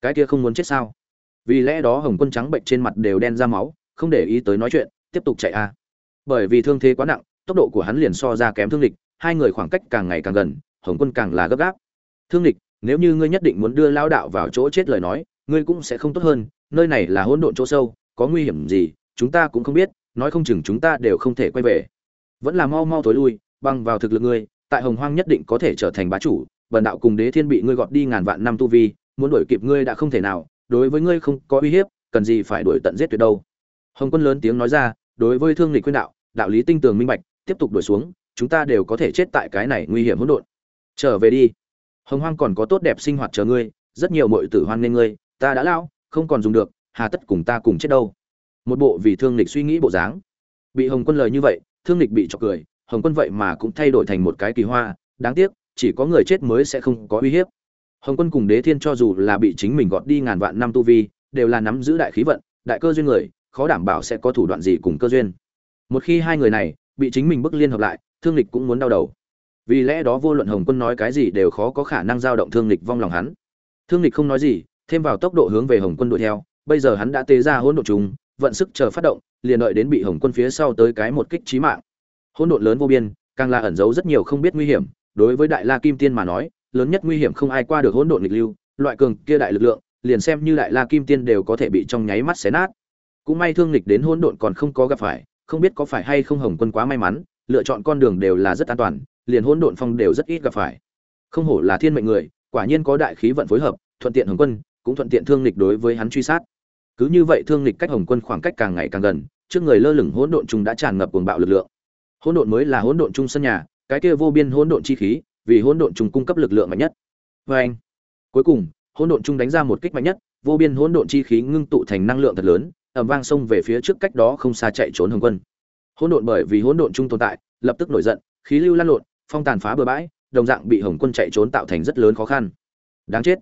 Speaker 1: Cái kia không muốn chết sao? Vì lẽ đó hồng quân trắng bệnh trên mặt đều đen ra máu, không để ý tới nói chuyện, tiếp tục chạy a. Bởi vì thương thế quá nặng, tốc độ của hắn liền so ra kém thương lịch hai người khoảng cách càng ngày càng gần, hồng quân càng là gấp gáp. Thương lịch nếu như ngươi nhất định muốn đưa lao đạo vào chỗ chết lời nói, ngươi cũng sẽ không tốt hơn, nơi này là hỗn độn chỗ sâu, có nguy hiểm gì, chúng ta cũng không biết, nói không chừng chúng ta đều không thể quay về. Vẫn là mau mau thối lui, bằng vào thực lực ngươi, tại hồng hoang nhất định có thể trở thành bá chủ, bần đạo cùng đế thiên bị ngươi gọt đi ngàn vạn năm tu vi, muốn đuổi kịp ngươi đã không thể nào đối với ngươi không có uy hiếp, cần gì phải đuổi tận giết tuyệt đâu. Hồng quân lớn tiếng nói ra, đối với thương lịch khuyên đạo đạo lý tinh tường minh bạch, tiếp tục đuổi xuống, chúng ta đều có thể chết tại cái này nguy hiểm hỗn độn. Trở về đi. Hồng hoang còn có tốt đẹp sinh hoạt chờ ngươi, rất nhiều mọi tử hoan nên ngươi, ta đã lao không còn dùng được, hà tất cùng ta cùng chết đâu. Một bộ vì thương lịch suy nghĩ bộ dáng. Bị hồng quân lời như vậy, thương lịch bị chọc cười, hồng quân vậy mà cũng thay đổi thành một cái kỳ hoa, đáng tiếc, chỉ có người chết mới sẽ không có uy hiếp hồng quân cùng đế thiên cho dù là bị chính mình gọt đi ngàn vạn năm tu vi, đều là nắm giữ đại khí vận, đại cơ duyên người, khó đảm bảo sẽ có thủ đoạn gì cùng cơ duyên. Một khi hai người này bị chính mình bức liên hợp lại, thương lịch cũng muốn đau đầu. Vì lẽ đó vô luận hồng quân nói cái gì đều khó có khả năng giao động thương lịch vong lòng hắn. Thương lịch không nói gì, thêm vào tốc độ hướng về hồng quân đuổi theo, bây giờ hắn đã tế ra hỗn độn trùng, vận sức chờ phát động, liền đợi đến bị hồng quân phía sau tới cái một kích trí mạng. Hỗn độn lớn vô biên, càng là ẩn giấu rất nhiều không biết nguy hiểm, đối với đại la kim tiên mà nói lớn nhất nguy hiểm không ai qua được hỗn độn nghịch lưu, loại cường kia đại lực lượng, liền xem như đại la kim tiên đều có thể bị trong nháy mắt xé nát. Cũng may thương lịch đến hỗn độn còn không có gặp phải, không biết có phải hay không hồng quân quá may mắn, lựa chọn con đường đều là rất an toàn, liền hỗn độn phong đều rất ít gặp phải. Không hổ là thiên mệnh người, quả nhiên có đại khí vận phối hợp, thuận tiện hồng quân, cũng thuận tiện thương lịch đối với hắn truy sát. Cứ như vậy thương lịch cách hồng quân khoảng cách càng ngày càng gần, trước người lơ lửng hỗn độn trung đã tràn ngập cuồng bạo lực lượng. Hỗn độn mới là hỗn độn trung sân nhà, cái kia vô biên hỗn độn chi khí vì hỗn độn trung cung cấp lực lượng mạnh nhất. Và anh, cuối cùng, hỗn độn trung đánh ra một kích mạnh nhất, vô biên hỗn độn chi khí ngưng tụ thành năng lượng thật lớn, ầm vang xông về phía trước cách đó không xa chạy trốn hồng quân. Hỗn độn bởi vì hỗn độn trung tồn tại, lập tức nổi giận, khí lưu lan lộn, phong tàn phá bừa bãi, đồng dạng bị hồng quân chạy trốn tạo thành rất lớn khó khăn. Đáng chết.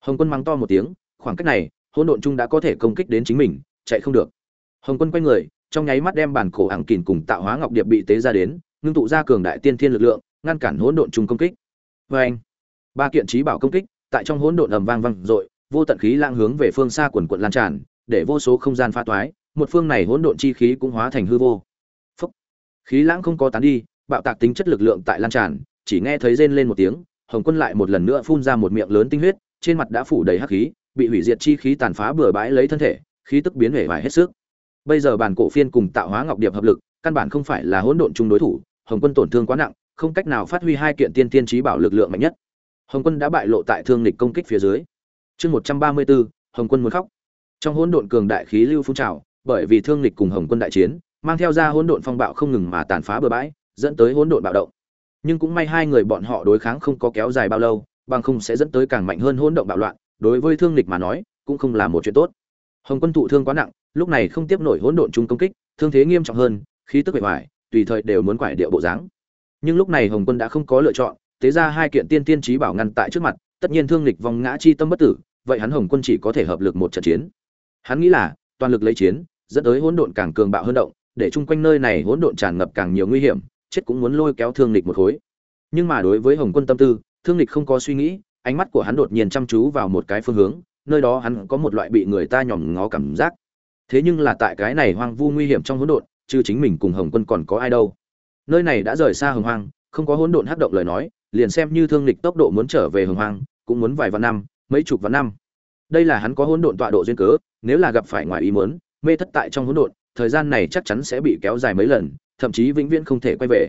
Speaker 1: Hồng quân mắng to một tiếng, khoảng cách này, hỗn độn trung đã có thể công kích đến chính mình, chạy không được. Hồng quân quay người, trong nháy mắt đem bản cổ ảng kình cùng tạo hóa ngọc điệp bị tế ra đến, ngưng tụ ra cường đại tiên thiên lực lượng ngăn cản hỗn độn trùng công kích vê anh ba kiện trí bảo công kích tại trong hỗn độn ầm vang vang dội vô tận khí lãng hướng về phương xa quần quần lan tràn để vô số không gian pha toái một phương này hỗn độn chi khí cũng hóa thành hư vô. Phốc. Khí lãng không có tán đi, bạo tạc tính chất lực lượng tại lan tràn, chỉ nghe thấy rên lên một tiếng, Hồng Quân lại một lần nữa phun ra một miệng lớn tinh huyết, trên mặt đã phủ đầy hắc khí, bị hủy diệt chi khí tàn phá bừa bãi lấy thân thể, khí tức biến hể bại hết sức. Bây giờ bản cổ phiên cùng tạo hóa ngọc điệp hợp lực, căn bản không phải là hỗn độn chung đối thủ, Hồng Quân tổn thương quá nặng, không cách nào phát huy hai kiện tiên tiên trí bảo lực lượng mạnh nhất. Hồng Quân đã bại lộ tại thương lịch công kích phía dưới. Chương 134, Hồng Quân muốn khóc. Trong hỗn độn cường đại khí lưu phun trào, bởi vì thương lịch cùng Hồng Quân đại chiến, mang theo ra hỗn độn phong bạo không ngừng mà tàn phá bừa bãi, dẫn tới hỗn độn bạo động. Nhưng cũng may hai người bọn họ đối kháng không có kéo dài bao lâu, bằng không sẽ dẫn tới càng mạnh hơn hỗn động bạo loạn, đối với thương lịch mà nói, cũng không là một chuyện tốt. Hồng Quân thụ thương quá nặng, lúc này không tiếp nổi hỗn độn chung công kích, thương thế nghiêm trọng hơn, khí tức bề ngoài, tùy thời đều muốn quải điệu bộ dáng. Nhưng lúc này Hồng Quân đã không có lựa chọn, tế ra hai kiện tiên tiên trí bảo ngăn tại trước mặt, tất nhiên thương lịch vòng ngã chi tâm bất tử, vậy hắn Hồng Quân chỉ có thể hợp lực một trận chiến. Hắn nghĩ là, toàn lực lấy chiến, dẫn tới hỗn độn càng cường bạo hơn động, để chung quanh nơi này hỗn độn tràn ngập càng nhiều nguy hiểm, chết cũng muốn lôi kéo thương lịch một khối. Nhưng mà đối với Hồng Quân tâm tư, thương lịch không có suy nghĩ, ánh mắt của hắn đột nhiên chăm chú vào một cái phương hướng, nơi đó hắn có một loại bị người ta nhòm ngó cảm giác. Thế nhưng là tại cái này hoang vu nguy hiểm trong hỗn độn, chứ chính mình cùng Hồng Quân còn có ai đâu. Nơi này đã rời xa hồng hoang, không có hỗn độn hấp động lời nói, liền xem như thương lịch tốc độ muốn trở về hồng hoang, cũng muốn vài vạn năm, mấy chục vạn năm. Đây là hắn có hỗn độn tọa độ duyên cớ, nếu là gặp phải ngoài ý muốn, mê thất tại trong hỗn độn, thời gian này chắc chắn sẽ bị kéo dài mấy lần, thậm chí vĩnh viễn không thể quay về.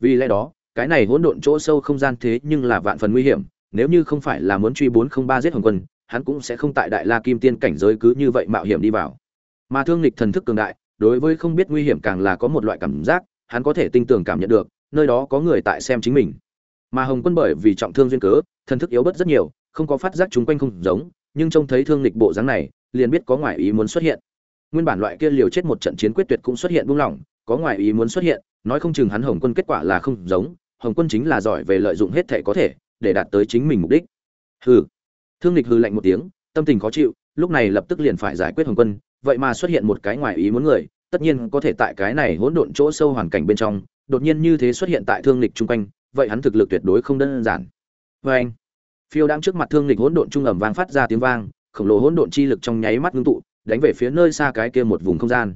Speaker 1: Vì lẽ đó, cái này hỗn độn chỗ sâu không gian thế nhưng là vạn phần nguy hiểm, nếu như không phải là muốn truy 403 giết Hồng Quân, hắn cũng sẽ không tại Đại La Kim Tiên cảnh giới cứ như vậy mạo hiểm đi vào. Mà thương lịch thần thức cường đại, đối với không biết nguy hiểm càng là có một loại cảm giác, hắn có thể tinh tường cảm nhận được, nơi đó có người tại xem chính mình. Mà Hồng Quân bởi vì trọng thương duyên cớ, thần thức yếu bớt rất nhiều, không có phát giác chúng quanh không giống, nhưng trông thấy thương lịch bộ dáng này, liền biết có ngoại ý muốn xuất hiện. Nguyên bản loại kia liều chết một trận chiến quyết tuyệt cũng xuất hiện buông lỏng, có ngoại ý muốn xuất hiện, nói không chừng hắn Hồng Quân kết quả là không giống, Hồng Quân chính là giỏi về lợi dụng hết thể có thể để đạt tới chính mình mục đích. Hừ. Thương Lịch hừ lạnh một tiếng, tâm tình khó chịu, lúc này lập tức liền phải giải quyết Hồng Quân, vậy mà xuất hiện một cái ngoại ý muốn người, tất nhiên có thể tại cái này hỗn độn chỗ sâu hoàn cảnh bên trong, đột nhiên như thế xuất hiện tại Thương Lịch trung quanh, vậy hắn thực lực tuyệt đối không đơn giản. Và anh, phiêu đang trước mặt Thương Lịch hỗn độn trung ẩm vang phát ra tiếng vang, khổng lồ hỗn độn chi lực trong nháy mắt ngưng tụ, đánh về phía nơi xa cái kia một vùng không gian.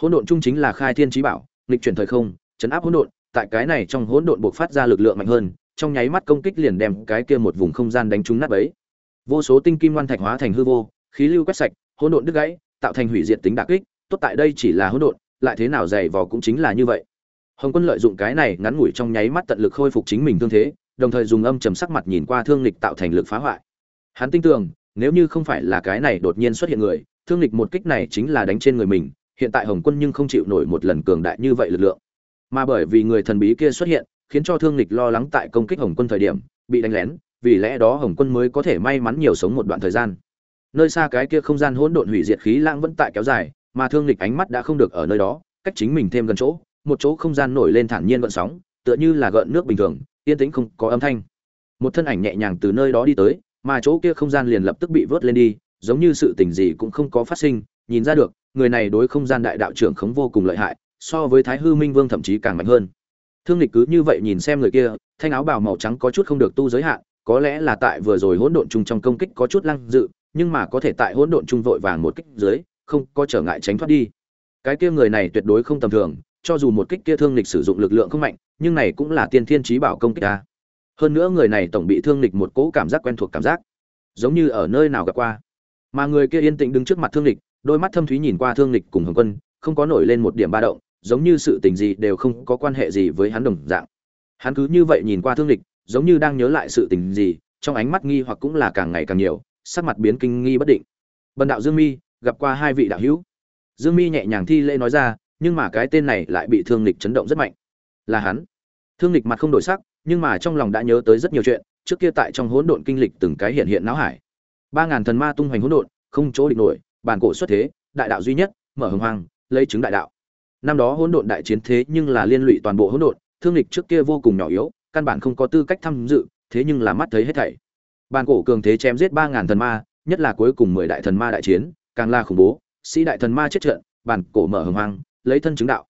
Speaker 1: Hỗn độn trung chính là khai thiên chí bảo, nghịch chuyển thời không, chấn áp hỗn độn, tại cái này trong hỗn độn bộc phát ra lực lượng mạnh hơn, trong nháy mắt công kích liền đem cái kia một vùng không gian đánh trúng nát bấy. Vô số tinh kim ngoan thạch hóa thành hư vô, khí lưu quét sạch, hỗn độn đứt gãy, tạo thành hủy diệt tính đả kích, tốt tại đây chỉ là hỗn độn, lại thế nào dày vò cũng chính là như vậy. Hồng Quân lợi dụng cái này ngắn ngủi trong nháy mắt tận lực khôi phục chính mình thương thế, đồng thời dùng âm trầm sắc mặt nhìn qua thương lịch tạo thành lực phá hoại. Hắn tin tưởng, nếu như không phải là cái này đột nhiên xuất hiện người, thương lịch một kích này chính là đánh trên người mình, hiện tại Hồng Quân nhưng không chịu nổi một lần cường đại như vậy lực lượng. Mà bởi vì người thần bí kia xuất hiện, khiến cho thương lịch lo lắng tại công kích Hồng Quân thời điểm bị đánh lén, vì lẽ đó Hồng Quân mới có thể may mắn nhiều sống một đoạn thời gian. Nơi xa cái kia không gian hỗn độn hủy diệt khí lãng vẫn tại kéo dài, mà thương lịch ánh mắt đã không được ở nơi đó, cách chính mình thêm gần chỗ, một chỗ không gian nổi lên thản nhiên gợn sóng, tựa như là gợn nước bình thường, yên tĩnh không có âm thanh. Một thân ảnh nhẹ nhàng từ nơi đó đi tới, mà chỗ kia không gian liền lập tức bị vớt lên đi, giống như sự tình gì cũng không có phát sinh, nhìn ra được, người này đối không gian đại đạo trưởng khống vô cùng lợi hại, so với Thái Hư Minh Vương thậm chí càng mạnh hơn. Thương Lịch cứ như vậy nhìn xem người kia, thanh áo bào màu trắng có chút không được tu giới hạn, có lẽ là tại vừa rồi hỗn độn chung trong công kích có chút lăng dự, nhưng mà có thể tại hỗn độn chung vội vàng một kích dưới, không có trở ngại tránh thoát đi. Cái kia người này tuyệt đối không tầm thường, cho dù một kích kia thương lịch sử dụng lực lượng không mạnh, nhưng này cũng là tiên thiên chí bảo công kích a. Hơn nữa người này tổng bị thương lịch một cỗ cảm giác quen thuộc cảm giác, giống như ở nơi nào gặp qua. Mà người kia yên tĩnh đứng trước mặt thương lịch, đôi mắt thâm thúy nhìn qua thương lịch cùng Hồng Quân, không có nổi lên một điểm ba động, giống như sự tình gì đều không có quan hệ gì với hắn đồng dạng. Hắn cứ như vậy nhìn qua thương lịch, giống như đang nhớ lại sự tình gì, trong ánh mắt nghi hoặc cũng là càng ngày càng nhiều, sắc mặt biến kinh nghi bất định. Bần đạo Dương Mi, gặp qua hai vị đạo hữu. Dương Mi nhẹ nhàng thi lễ nói ra, nhưng mà cái tên này lại bị Thương Lịch chấn động rất mạnh. Là hắn. Thương Lịch mặt không đổi sắc, nhưng mà trong lòng đã nhớ tới rất nhiều chuyện, trước kia tại trong hỗn độn kinh lịch từng cái hiện hiện não hải. Ba ngàn thần ma tung hoành hỗn độn, không chỗ địch nổi, bản cổ xuất thế, đại đạo duy nhất, mở hồng hoàng, lấy chứng đại đạo. Năm đó hỗn độn đại chiến thế nhưng là liên lụy toàn bộ hỗn độn, Thương Lịch trước kia vô cùng nhỏ yếu, căn bản không có tư cách tham dự, thế nhưng là mắt thấy hết thảy. Bản cổ cường thế chém giết ba ngàn thần ma, nhất là cuối cùng mười đại thần ma đại chiến, càng là khủng bố, sĩ đại thần ma chết trận, bản cổ mở hồng hoang, lấy thân chứng đạo.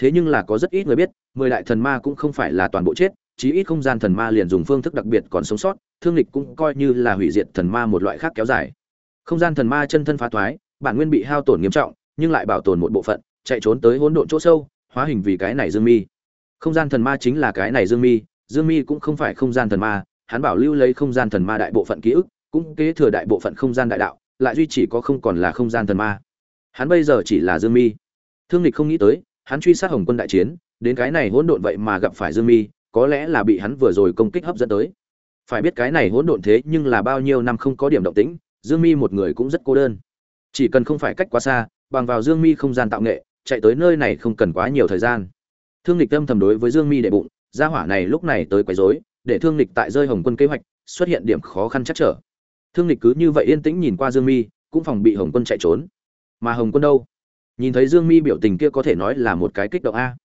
Speaker 1: Thế nhưng là có rất ít người biết, mười đại thần ma cũng không phải là toàn bộ chết, chí ít không gian thần ma liền dùng phương thức đặc biệt còn sống sót, thương lịch cũng coi như là hủy diệt thần ma một loại khác kéo dài. Không gian thần ma chân thân phá thoái, bản nguyên bị hao tổn nghiêm trọng, nhưng lại bảo tồn một bộ phận chạy trốn tới hỗn độn chỗ sâu hóa hình vì cái này dương mi không gian thần ma chính là cái này dương mi dương mi cũng không phải không gian thần ma hắn bảo lưu lấy không gian thần ma đại bộ phận ký ức cũng kế thừa đại bộ phận không gian đại đạo lại duy chỉ có không còn là không gian thần ma. Hắn bây giờ chỉ là dương mi. Thương lịch không nghĩ tới, hắn truy sát hồng quân đại chiến, đến cái này hỗn độn vậy mà gặp phải dương mi, có lẽ là bị hắn vừa rồi công kích hấp dẫn tới. Phải biết cái này hỗn độn thế nhưng là bao nhiêu năm không có điểm động tĩnh, dương mi một người cũng rất cô đơn. Chỉ cần không phải cách quá xa, bằng vào dương mi không gian tạo nghệ, chạy tới nơi này không cần quá nhiều thời gian. Thương lịch tâm thầm đối với dương mi đệ bụng, gia hỏa này lúc này tới quấy rối, để thương lịch tại rơi hồng quân kế hoạch, xuất hiện điểm khó khăn chắc trở thương lịch cứ như vậy yên tĩnh nhìn qua dương mi, cũng phòng bị hồng quân chạy trốn. Mà hồng quân đâu? Nhìn thấy dương mi biểu tình kia có thể nói là một cái kích động a.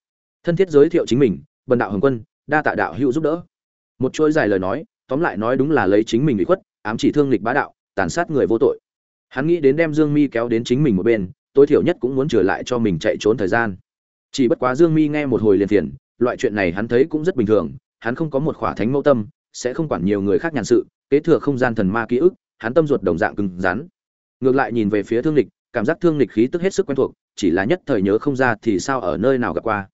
Speaker 1: Thân thiết giới thiệu chính mình, bần đạo hồng quân, đa tạ đạo hữu giúp đỡ. Một chuỗi dài lời nói, tóm lại nói đúng là lấy chính mình bị khuất, ám chỉ thương lịch bá đạo, tàn sát người vô tội. Hắn nghĩ đến đem dương mi kéo đến chính mình một bên, tối thiểu nhất cũng muốn trở lại cho mình chạy trốn thời gian. Chỉ bất quá dương mi nghe một hồi liền phiền, loại chuyện này hắn thấy cũng rất bình thường, hắn không có một khỏa thánh mẫu tâm, sẽ không quản nhiều người khác nhàn sự, kế thừa không gian thần ma ký ức hắn tâm ruột đồng dạng cứng rắn. Ngược lại nhìn về phía thương lịch, cảm giác thương lịch khí tức hết sức quen thuộc, chỉ là nhất thời nhớ không ra thì sao ở nơi nào gặp qua.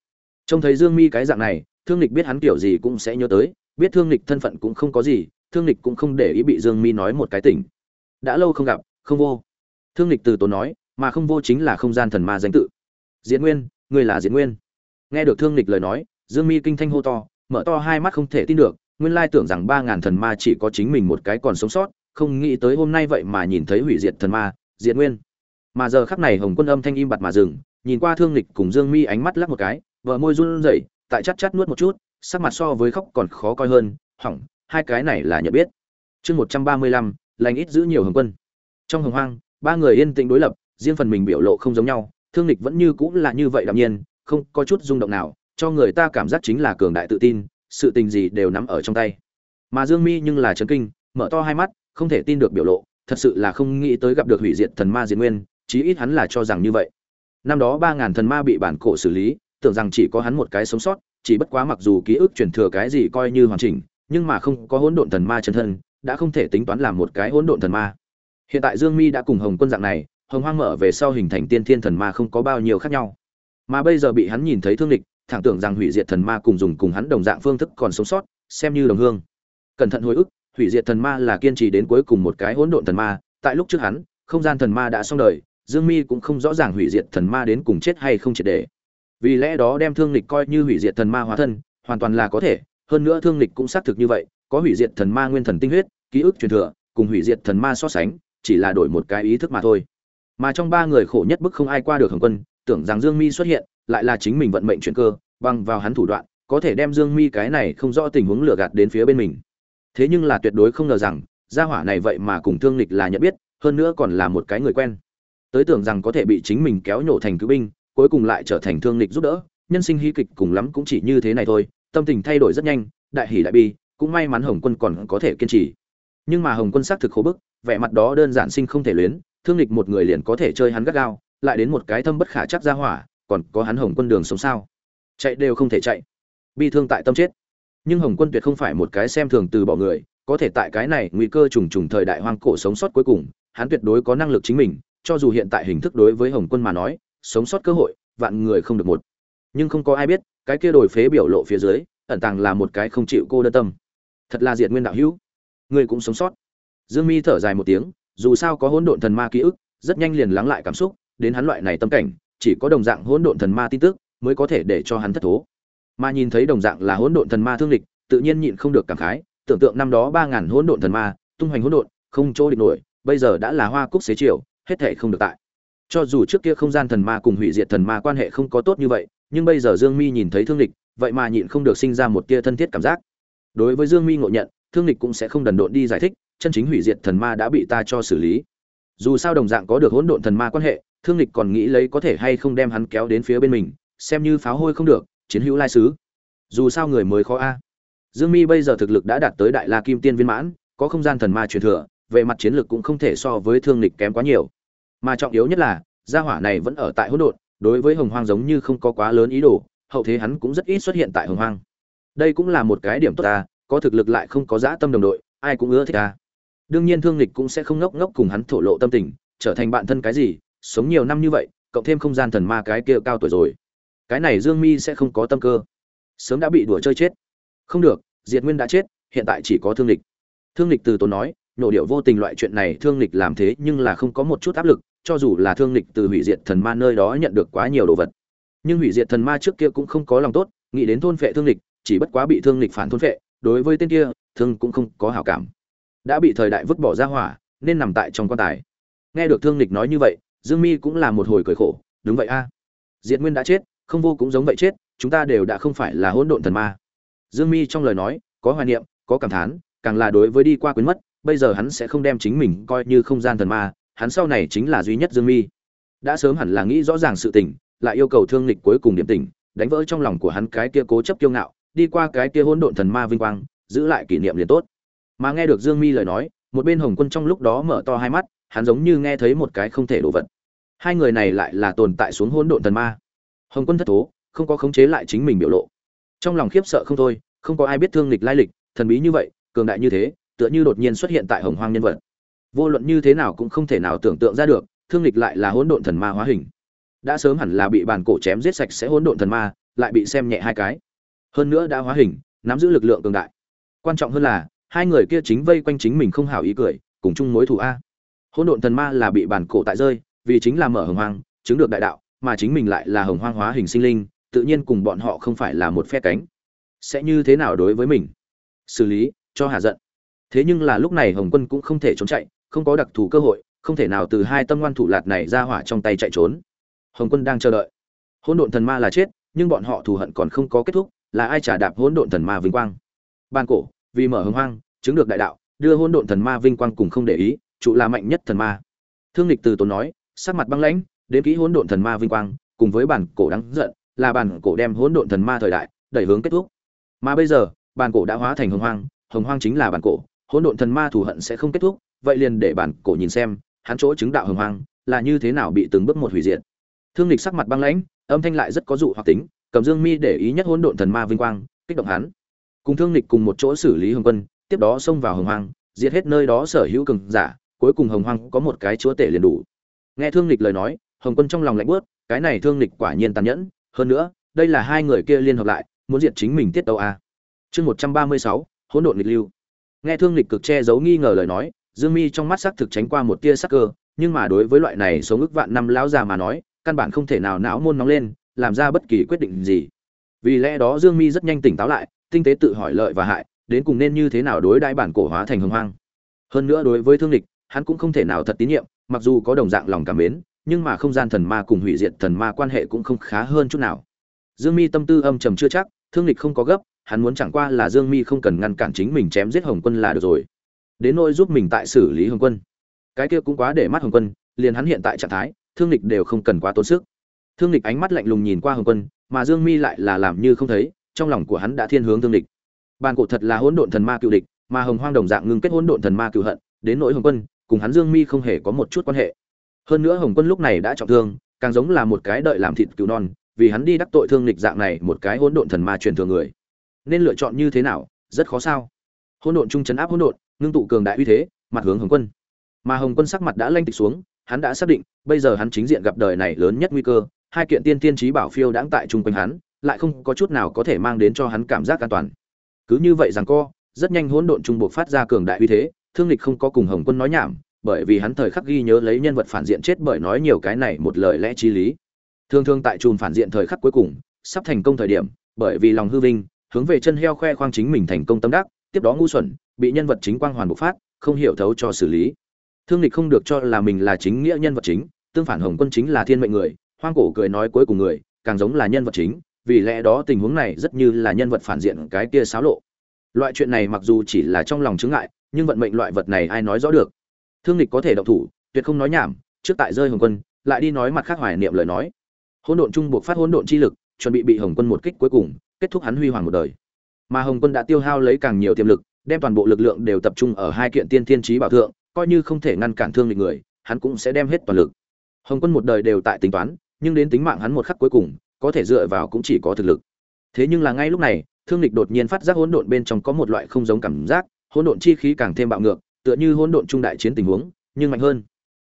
Speaker 1: Trông thấy dương mi cái dạng này, thương lịch biết hắn kiểu gì cũng sẽ nhớ tới, biết thương lịch thân phận cũng không có gì, thương lịch cũng không để ý bị dương mi nói một cái tỉnh. Đã lâu không gặp, không vô. Thương lịch từ tốn nói, mà không vô chính là không gian thần ma danh tự. Diễn nguyên, người là diễn nguyên. Nghe được thương lịch lời nói, dương mi kinh thanh hô to, mở to hai mắt không thể tin được, nguyên lai tưởng rằng ba ngàn thần ma chỉ có chính mình một cái còn sống sót không nghĩ tới hôm nay vậy mà nhìn thấy hủy diệt thần ma, diệt nguyên. Mà giờ khắc này hồng quân âm thanh im bặt mà dừng, nhìn qua thương lịch cùng dương mi ánh mắt lắc một cái vợ môi run rẩy, tại chắt chắt nuốt một chút, sắc mặt so với khóc còn khó coi hơn, hỏng, hai cái này là nhận biết. Chương một trăm ba mươi lăm, lành ít giữ nhiều hồng quân. Trong hồng hoang, ba người yên tĩnh đối lập, riêng phần mình biểu lộ không giống nhau, thương lịch vẫn như cũng là như vậy đạm nhiên, không có chút rung động nào, cho người ta cảm giác chính là cường đại tự tin, sự tình gì đều nắm ở trong tay. Mà dương mi nhưng là chấn kinh, mở to hai mắt không thể tin được biểu lộ, thật sự là không nghĩ tới gặp được hủy diệt thần ma diệt nguyên, chí ít hắn là cho rằng như vậy. Năm đó ba ngàn thần ma bị bản cổ xử lý, tưởng rằng chỉ có hắn một cái sống sót, chỉ bất quá mặc dù ký ức truyền thừa cái gì coi như hoàn chỉnh, nhưng mà không có hỗn độn thần ma chân thân, đã không thể tính toán làm một cái hỗn độn thần ma. Hiện tại dương mi đã cùng hồng quân dạng này, hồng hoang mở về sau hình thành tiên thiên thần ma không có bao nhiêu khác nhau. Mà bây giờ bị hắn nhìn thấy thương địch, thẳng tưởng rằng hủy diệt thần ma cùng dùng cùng hắn đồng dạng phương thức còn sống sót, xem như đồng hương. Cẩn thận hồi ức hủy diệt thần ma là kiên trì đến cuối cùng một cái hỗn độn thần ma, tại lúc trước hắn, không gian thần ma đã xong đời, dương mi cũng không rõ ràng hủy diệt thần ma đến cùng chết hay không triệt để. Vì lẽ đó đem thương lịch coi như hủy diệt thần ma hóa thân, hoàn toàn là có thể, hơn nữa thương lịch cũng xác thực như vậy, có hủy diệt thần ma nguyên thần tinh huyết, ký ức truyền thừa, cùng hủy diệt thần ma so sánh, chỉ là đổi một cái ý thức mà thôi. Mà trong ba người khổ nhất bức không ai qua được hồng quân, tưởng rằng dương mi xuất hiện, lại là chính mình vận mệnh chuyển cơ, bằng vào hắn thủ đoạn, có thể đem dương mi cái này không rõ tình huống lừa gạt đến phía bên mình thế nhưng là tuyệt đối không ngờ rằng, gia hỏa này vậy mà cùng thương lịch là nhận biết, hơn nữa còn là một cái người quen. Tới tưởng rằng có thể bị chính mình kéo nhổ thành cứu binh, cuối cùng lại trở thành thương lịch giúp đỡ, nhân sinh hy kịch cùng lắm cũng chỉ như thế này thôi, tâm tình thay đổi rất nhanh, đại hỷ đại bi, cũng may mắn hồng quân còn có thể kiên trì. Nhưng mà hồng quân xác thực khổ bức, vẻ mặt đó đơn giản sinh không thể luyến, thương lịch một người liền có thể chơi hắn gắt gao, lại đến một cái thâm bất khả chắc ra hỏa, còn có hắn hồng quân đường sống sao? Chạy đều không thể chạy. Bi thương tại tâm chết nhưng hồng quân tuyệt không phải một cái xem thường từ bỏ người, có thể tại cái này nguy cơ trùng trùng thời đại hoang cổ sống sót cuối cùng, hắn tuyệt đối có năng lực chính mình, cho dù hiện tại hình thức đối với hồng quân mà nói, sống sót cơ hội, vạn người không được một. Nhưng không có ai biết, cái kia đổi phế biểu lộ phía dưới, ẩn tàng là một cái không chịu cô đơn tâm. Thật là diệt nguyên đạo hữu. Người cũng sống sót. Dương mi thở dài một tiếng, dù sao có hỗn độn thần ma ký ức, rất nhanh liền lắng lại cảm xúc, đến hắn loại này tâm cảnh, chỉ có đồng dạng hỗn độn thần ma tin tức, mới có thể để cho hắn thất thố mà nhìn thấy đồng dạng là hỗn độn thần ma thương lịch, tự nhiên nhịn không được cảm khái, tưởng tượng năm đó ba ngàn hỗn độn thần ma, tung hoành hỗn độn, không chỗ địch nổi, bây giờ đã là hoa cúc xế chiều, hết thể không được tại. Cho dù trước kia không gian thần ma cùng hủy diệt thần ma quan hệ không có tốt như vậy, nhưng bây giờ dương mi nhìn thấy thương lịch, vậy mà nhịn không được sinh ra một tia thân thiết cảm giác. Đối với dương mi ngộ nhận, thương lịch cũng sẽ không đần độn đi giải thích, chân chính hủy diệt thần ma đã bị ta cho xử lý. Dù sao đồng dạng có được hỗn độn thần ma quan hệ, thương lịch còn nghĩ lấy có thể hay không đem hắn kéo đến phía bên mình, xem như pháo hôi không được chiến hữu lai sứ. Dù sao người mới khó a. Dương mi bây giờ thực lực đã đạt tới đại la kim tiên viên mãn, có không gian thần ma truyền thừa, về mặt chiến lược cũng không thể so với thương lịch kém quá nhiều. Mà trọng yếu nhất là, gia hỏa này vẫn ở tại hỗn độn, đối với hồng hoang giống như không có quá lớn ý đồ, hậu thế hắn cũng rất ít xuất hiện tại hồng hoang. Đây cũng là một cái điểm tốt ta, có thực lực lại không có dã tâm đồng đội, ai cũng ưa thích ta. Đương nhiên thương lịch cũng sẽ không ngốc ngốc cùng hắn thổ lộ tâm tình, trở thành bạn thân cái gì, sống nhiều năm như vậy, cộng thêm không gian thần ma cái kia cao tuổi rồi cái này dương mi sẽ không có tâm cơ. Sớm đã bị đùa chơi chết. Không được, diệt nguyên đã chết, hiện tại chỉ có thương lịch. Thương lịch từ tốn nói, nổ điệu vô tình loại chuyện này thương lịch làm thế nhưng là không có một chút áp lực, cho dù là thương lịch từ hủy diệt thần ma nơi đó nhận được quá nhiều đồ vật. Nhưng hủy diệt thần ma trước kia cũng không có lòng tốt, nghĩ đến thôn phệ thương lịch, chỉ bất quá bị thương lịch phản thôn phệ, đối với tên kia, thương cũng không có hảo cảm. Đã bị thời đại vứt bỏ ra hỏa, nên nằm tại trong quan tài. Nghe được thương lịch nói như vậy, dương mi cũng là một hồi cười khổ, đúng vậy a. Diệt nguyên đã chết không vô cũng giống vậy chết, chúng ta đều đã không phải là hỗn độn thần ma. Dương mi trong lời nói, có hoài niệm, có cảm thán, càng là đối với đi qua quyến mất, bây giờ hắn sẽ không đem chính mình coi như không gian thần ma, hắn sau này chính là duy nhất dương mi. Đã sớm hẳn là nghĩ rõ ràng sự tình, lại yêu cầu thương lịch cuối cùng điểm tỉnh, đánh vỡ trong lòng của hắn cái kia cố chấp kiêu ngạo, đi qua cái kia hỗn độn thần ma vinh quang, giữ lại kỷ niệm liền tốt. Mà nghe được dương mi lời nói, một bên hồng quân trong lúc đó mở to hai mắt, hắn giống như nghe thấy một cái không thể đổ vật. Hai người này lại là tồn tại xuống hỗn độn thần ma hồng quân thất thố, không có khống chế lại chính mình biểu lộ. Trong lòng khiếp sợ không thôi, không có ai biết thương lịch lai lịch, thần bí như vậy, cường đại như thế, tựa như đột nhiên xuất hiện tại hồng hoang nhân vật. Vô luận như thế nào cũng không thể nào tưởng tượng ra được, thương lịch lại là hỗn độn thần ma hóa hình. Đã sớm hẳn là bị bàn cổ chém giết sạch sẽ hỗn độn thần ma, lại bị xem nhẹ hai cái. Hơn nữa đã hóa hình, nắm giữ lực lượng cường đại. Quan trọng hơn là, hai người kia chính vây quanh chính mình không hảo ý cười, cùng chung mối thù a. Hỗn độn thần ma là bị bản cổ tại rơi, vì chính là mở hồng hoang, chứng được đại đạo mà chính mình lại là hồng hoang hóa hình sinh linh, tự nhiên cùng bọn họ không phải là một phe cánh. Sẽ như thế nào đối với mình? Xử lý, cho hạ giận. Thế nhưng là lúc này hồng quân cũng không thể trốn chạy, không có đặc thù cơ hội, không thể nào từ hai tâm ngoan thủ lạt này ra hỏa trong tay chạy trốn. Hồng quân đang chờ đợi. Hỗn độn thần ma là chết, nhưng bọn họ thù hận còn không có kết thúc, là ai trả đạp hỗn độn thần ma vinh quang? Ban cổ, vì mở hồng hoang, chứng được đại đạo, đưa hỗn độn thần ma vinh quang cùng không để ý, trụ là mạnh nhất thần ma. Thương lịch từ tốn nói, sắc mặt băng lãnh đến kỹ hỗn độn thần ma vinh quang, cùng với bản cổ đáng giận, là bản cổ đem hỗn độn thần ma thời đại đẩy hướng kết thúc. Mà bây giờ, bản cổ đã hóa thành hồng hoang hồng hoang chính là bản cổ, hỗn độn thần ma thù hận sẽ không kết thúc, vậy liền để bản cổ nhìn xem, hắn chỗ chứng đạo hồng hoang là như thế nào bị từng bước một hủy diệt. Thương lịch sắc mặt băng lãnh, âm thanh lại rất có dụ hoặc tính, cầm dương mi để ý nhất hỗn độn thần ma vinh quang, kích động hắn. Cùng thương lịch cùng một chỗ xử lý hồng quân, tiếp đó xông vào hồng hoang, diệt hết nơi đó sở hữu cường giả, cuối cùng hồng hoang có một cái chúa tể liền đủ. Nghe thương lịch lời nói hồng quân trong lòng lạnh bớt cái này thương lịch quả nhiên tàn nhẫn, hơn nữa, đây là hai người kia liên hợp lại, muốn diệt chính mình tiết tàu a. Chương một trăm ba mươi sáu, hỗn độn lịch lưu. Nghe thương lịch cực che giấu nghi ngờ lời nói, dương mi trong mắt sắc thực tránh qua một tia sắc cơ, nhưng mà đối với loại này sống ức vạn năm lão già mà nói, căn bản không thể nào não môn nóng lên, làm ra bất kỳ quyết định gì. Vì lẽ đó dương mi rất nhanh tỉnh táo lại, tinh tế tự hỏi lợi và hại, đến cùng nên như thế nào đối đãi bản cổ hóa thành hồng hoang. Hơn nữa đối với thương lịch hắn cũng không thể nào thật tín nhiệm, mặc dù có đồng dạng lòng cảm mến nhưng mà không gian thần ma cùng hủy diệt thần ma quan hệ cũng không khá hơn chút nào. Dương mi tâm tư âm trầm chưa chắc, thương lịch không có gấp, hắn muốn chẳng qua là dương mi không cần ngăn cản chính mình chém giết hồng quân là được rồi. Đến nỗi giúp mình tại xử lý hồng quân. Cái kia cũng quá để mắt hồng quân, liền hắn hiện tại trạng thái, thương lịch đều không cần quá tốn sức. Thương lịch ánh mắt lạnh lùng nhìn qua hồng quân, mà dương mi lại là làm như không thấy, trong lòng của hắn đã thiên hướng thương lịch bàn cổ thật là hỗn độn thần ma cựu địch, mà hồng hoang đồng dạng ngưng kết hỗn độn thần ma cựu hận, đến nỗi hồng quân, cùng hắn dương mi không hề có một chút quan hệ hơn nữa hồng quân lúc này đã trọng thương, càng giống là một cái đợi làm thịt cứu non, vì hắn đi đắc tội thương lịch dạng này một cái hỗn độn thần ma truyền thường người. Nên lựa chọn như thế nào, rất khó sao. Hỗn độn trung chấn áp hỗn độn, ngưng tụ cường đại uy thế, mặt hướng hồng quân. Mà hồng quân sắc mặt đã lanh tịch xuống, hắn đã xác định, bây giờ hắn chính diện gặp đời này lớn nhất nguy cơ, hai kiện tiên tiên trí bảo phiêu đãng tại chung quanh hắn, lại không có chút nào có thể mang đến cho hắn cảm giác an toàn. Cứ như vậy rằng co, rất nhanh hỗn độn trung buộc phát ra cường đại uy thế, thương lịch không có cùng hồng quân nói nhảm bởi vì hắn thời khắc ghi nhớ lấy nhân vật phản diện chết bởi nói nhiều cái này một lời lẽ chi lý. Thường thường tại chùm phản diện thời khắc cuối cùng, sắp thành công thời điểm, bởi vì lòng hư vinh, hướng về chân heo khoe khoang chính mình thành công tâm đắc, tiếp đó ngu xuẩn, bị nhân vật chính quang hoàn bộc phát, không hiểu thấu cho xử lý. Thương lịch không được cho là mình là chính nghĩa nhân vật chính, tương phản hồng quân chính là thiên mệnh người, hoang cổ cười nói cuối cùng người, càng giống là nhân vật chính, vì lẽ đó tình huống này rất như là nhân vật phản diện cái kia xáo lộ. Loại chuyện này mặc dù chỉ là trong lòng chứng ngại, nhưng vận mệnh loại vật này ai nói rõ được? Thương lịch có thể động thủ, tuyệt không nói nhảm, trước tại rơi hồng quân, lại đi nói mặt khác hoài niệm lời nói. Hỗn độn trung buộc phát hỗn độn chi lực, chuẩn bị bị hồng quân một kích cuối cùng, kết thúc hắn huy hoàng một đời. Mà hồng quân đã tiêu hao lấy càng nhiều tiềm lực, đem toàn bộ lực lượng đều tập trung ở hai kiện tiên thiên trí bảo thượng, coi như không thể ngăn cản thương lịch người, hắn cũng sẽ đem hết toàn lực. Hồng quân một đời đều tại tính toán, nhưng đến tính mạng hắn một khắc cuối cùng, có thể dựa vào cũng chỉ có thực lực. Thế nhưng là ngay lúc này, thương lịch đột nhiên phát giác hỗn độn bên trong có một loại không giống cảm giác, hỗn độn chi khí càng thêm bạo ngược tựa như hỗn độn trung đại chiến tình huống, nhưng mạnh hơn.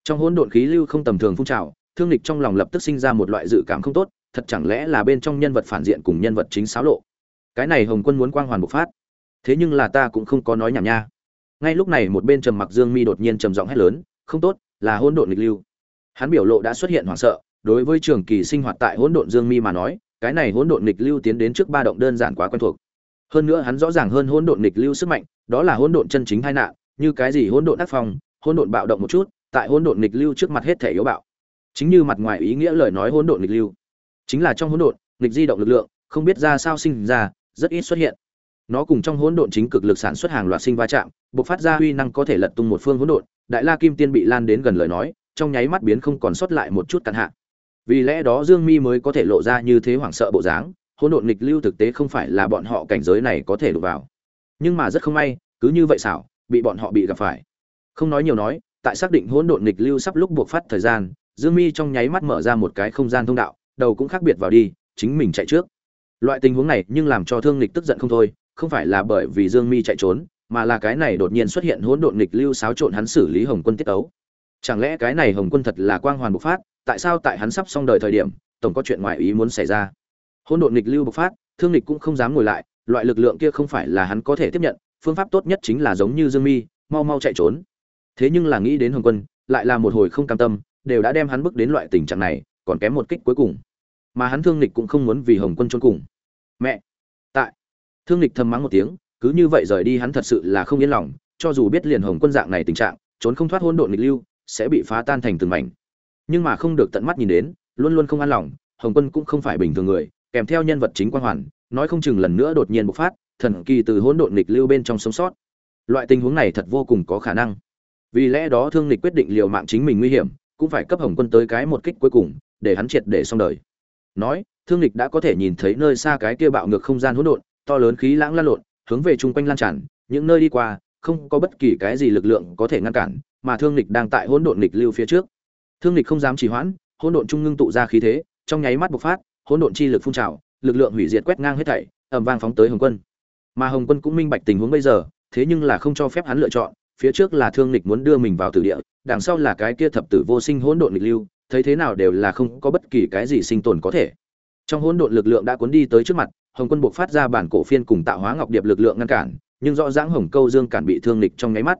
Speaker 1: Trong hỗn độn khí lưu không tầm thường phun trào, thương lịch trong lòng lập tức sinh ra một loại dự cảm không tốt, thật chẳng lẽ là bên trong nhân vật phản diện cùng nhân vật chính xáo lộ? Cái này hồng quân muốn quang hoàn bộc phát. Thế nhưng là ta cũng không có nói nhảm nha. Ngay lúc này một bên trầm mặc dương mi đột nhiên trầm giọng hét lớn, không tốt, là hỗn độn nghịch lưu. Hắn biểu lộ đã xuất hiện hoảng sợ, đối với trường kỳ sinh hoạt tại hỗn độn dương mi mà nói, cái này hỗn độn nghịch lưu tiến đến trước ba động đơn giản quá quen thuộc. Hơn nữa hắn rõ ràng hơn hỗn độn nghịch lưu sức mạnh, đó là hỗn độn chân chính tai nạn như cái gì hỗn độn đắc phong, hỗn độn bạo động một chút, tại hỗn độn nghịch lưu trước mặt hết thể yếu bạo. Chính như mặt ngoài ý nghĩa lời nói hỗn độn nghịch lưu. Chính là trong hỗn độn, nghịch di động lực lượng, không biết ra sao sinh ra, rất ít xuất hiện. Nó cùng trong hỗn độn chính cực lực sản xuất hàng loạt sinh va chạm, bộc phát ra huy năng có thể lật tung một phương hỗn độn, đại la kim tiên bị lan đến gần lời nói, trong nháy mắt biến không còn sót lại một chút cạn hạ. Vì lẽ đó dương mi mới có thể lộ ra như thế hoảng sợ bộ dáng, hỗn độn nghịch lưu thực tế không phải là bọn họ cảnh giới này có thể đụng vào. Nhưng mà rất không may, cứ như vậy xảo bị bọn họ bị gặp phải. Không nói nhiều nói, tại xác định hỗn độn nghịch lưu sắp lúc buộc phát thời gian, dương mi trong nháy mắt mở ra một cái không gian thông đạo, đầu cũng khác biệt vào đi, chính mình chạy trước. Loại tình huống này nhưng làm cho thương nghịch tức giận không thôi, không phải là bởi vì dương mi chạy trốn, mà là cái này đột nhiên xuất hiện hỗn độn nghịch lưu xáo trộn hắn xử lý hồng quân tiết ấu chẳng lẽ cái này hồng quân thật là quang hoàn bộc phát, tại sao tại hắn sắp xong đời thời điểm, tổng có chuyện ngoài ý muốn xảy ra? Hỗn độn nghịch lưu bộc phát, thương nghịch cũng không dám ngồi lại, loại lực lượng kia không phải là hắn có thể tiếp nhận phương pháp tốt nhất chính là giống như dương mi, mau mau chạy trốn. Thế nhưng là nghĩ đến hồng quân, lại là một hồi không cam tâm, đều đã đem hắn bước đến loại tình trạng này, còn kém một kích cuối cùng. Mà hắn thương Lịch cũng không muốn vì hồng quân trốn cùng. Mẹ! Tại, thương Lịch thầm mắng một tiếng, cứ như vậy rời đi hắn thật sự là không yên lòng, cho dù biết liền hồng quân dạng này tình trạng, trốn không thoát hỗn độn nghịch lưu, sẽ bị phá tan thành từng mảnh. Nhưng mà không được tận mắt nhìn đến, luôn luôn không an lòng, hồng quân cũng không phải bình thường người, kèm theo nhân vật chính quan hoàn, nói không chừng lần nữa đột nhiên bộc phát thần kỳ từ hỗn độn nghịch lưu bên trong sống sót. Loại tình huống này thật vô cùng có khả năng. Vì lẽ đó thương lịch quyết định liều mạng chính mình nguy hiểm, cũng phải cấp hồng quân tới cái một kích cuối cùng, để hắn triệt để xong đời. Nói, thương lịch đã có thể nhìn thấy nơi xa cái kia bạo ngược không gian hỗn độn, to lớn khí lãng lan lộn, hướng về chung quanh lan tràn, những nơi đi qua, không có bất kỳ cái gì lực lượng có thể ngăn cản, mà thương lịch đang tại hỗn độn nghịch lưu phía trước. Thương lịch không dám trì hoãn, hỗn độn trung ngưng tụ ra khí thế, trong nháy mắt bộc phát, hỗn độn chi lực phun trào, lực lượng hủy diệt quét ngang hết thảy, ầm vang phóng tới hồng quân mà hồng quân cũng minh bạch tình huống bây giờ, thế nhưng là không cho phép hắn lựa chọn, phía trước là thương nịch muốn đưa mình vào tử địa, đằng sau là cái kia thập tử vô sinh hỗn độn nghịch lưu, thấy thế nào đều là không có bất kỳ cái gì sinh tồn có thể. Trong hỗn độn lực lượng đã cuốn đi tới trước mặt, hồng quân buộc phát ra bản cổ phiên cùng tạo hóa ngọc điệp lực lượng ngăn cản, nhưng rõ ràng hồng câu dương cản bị thương nịch trong nháy mắt.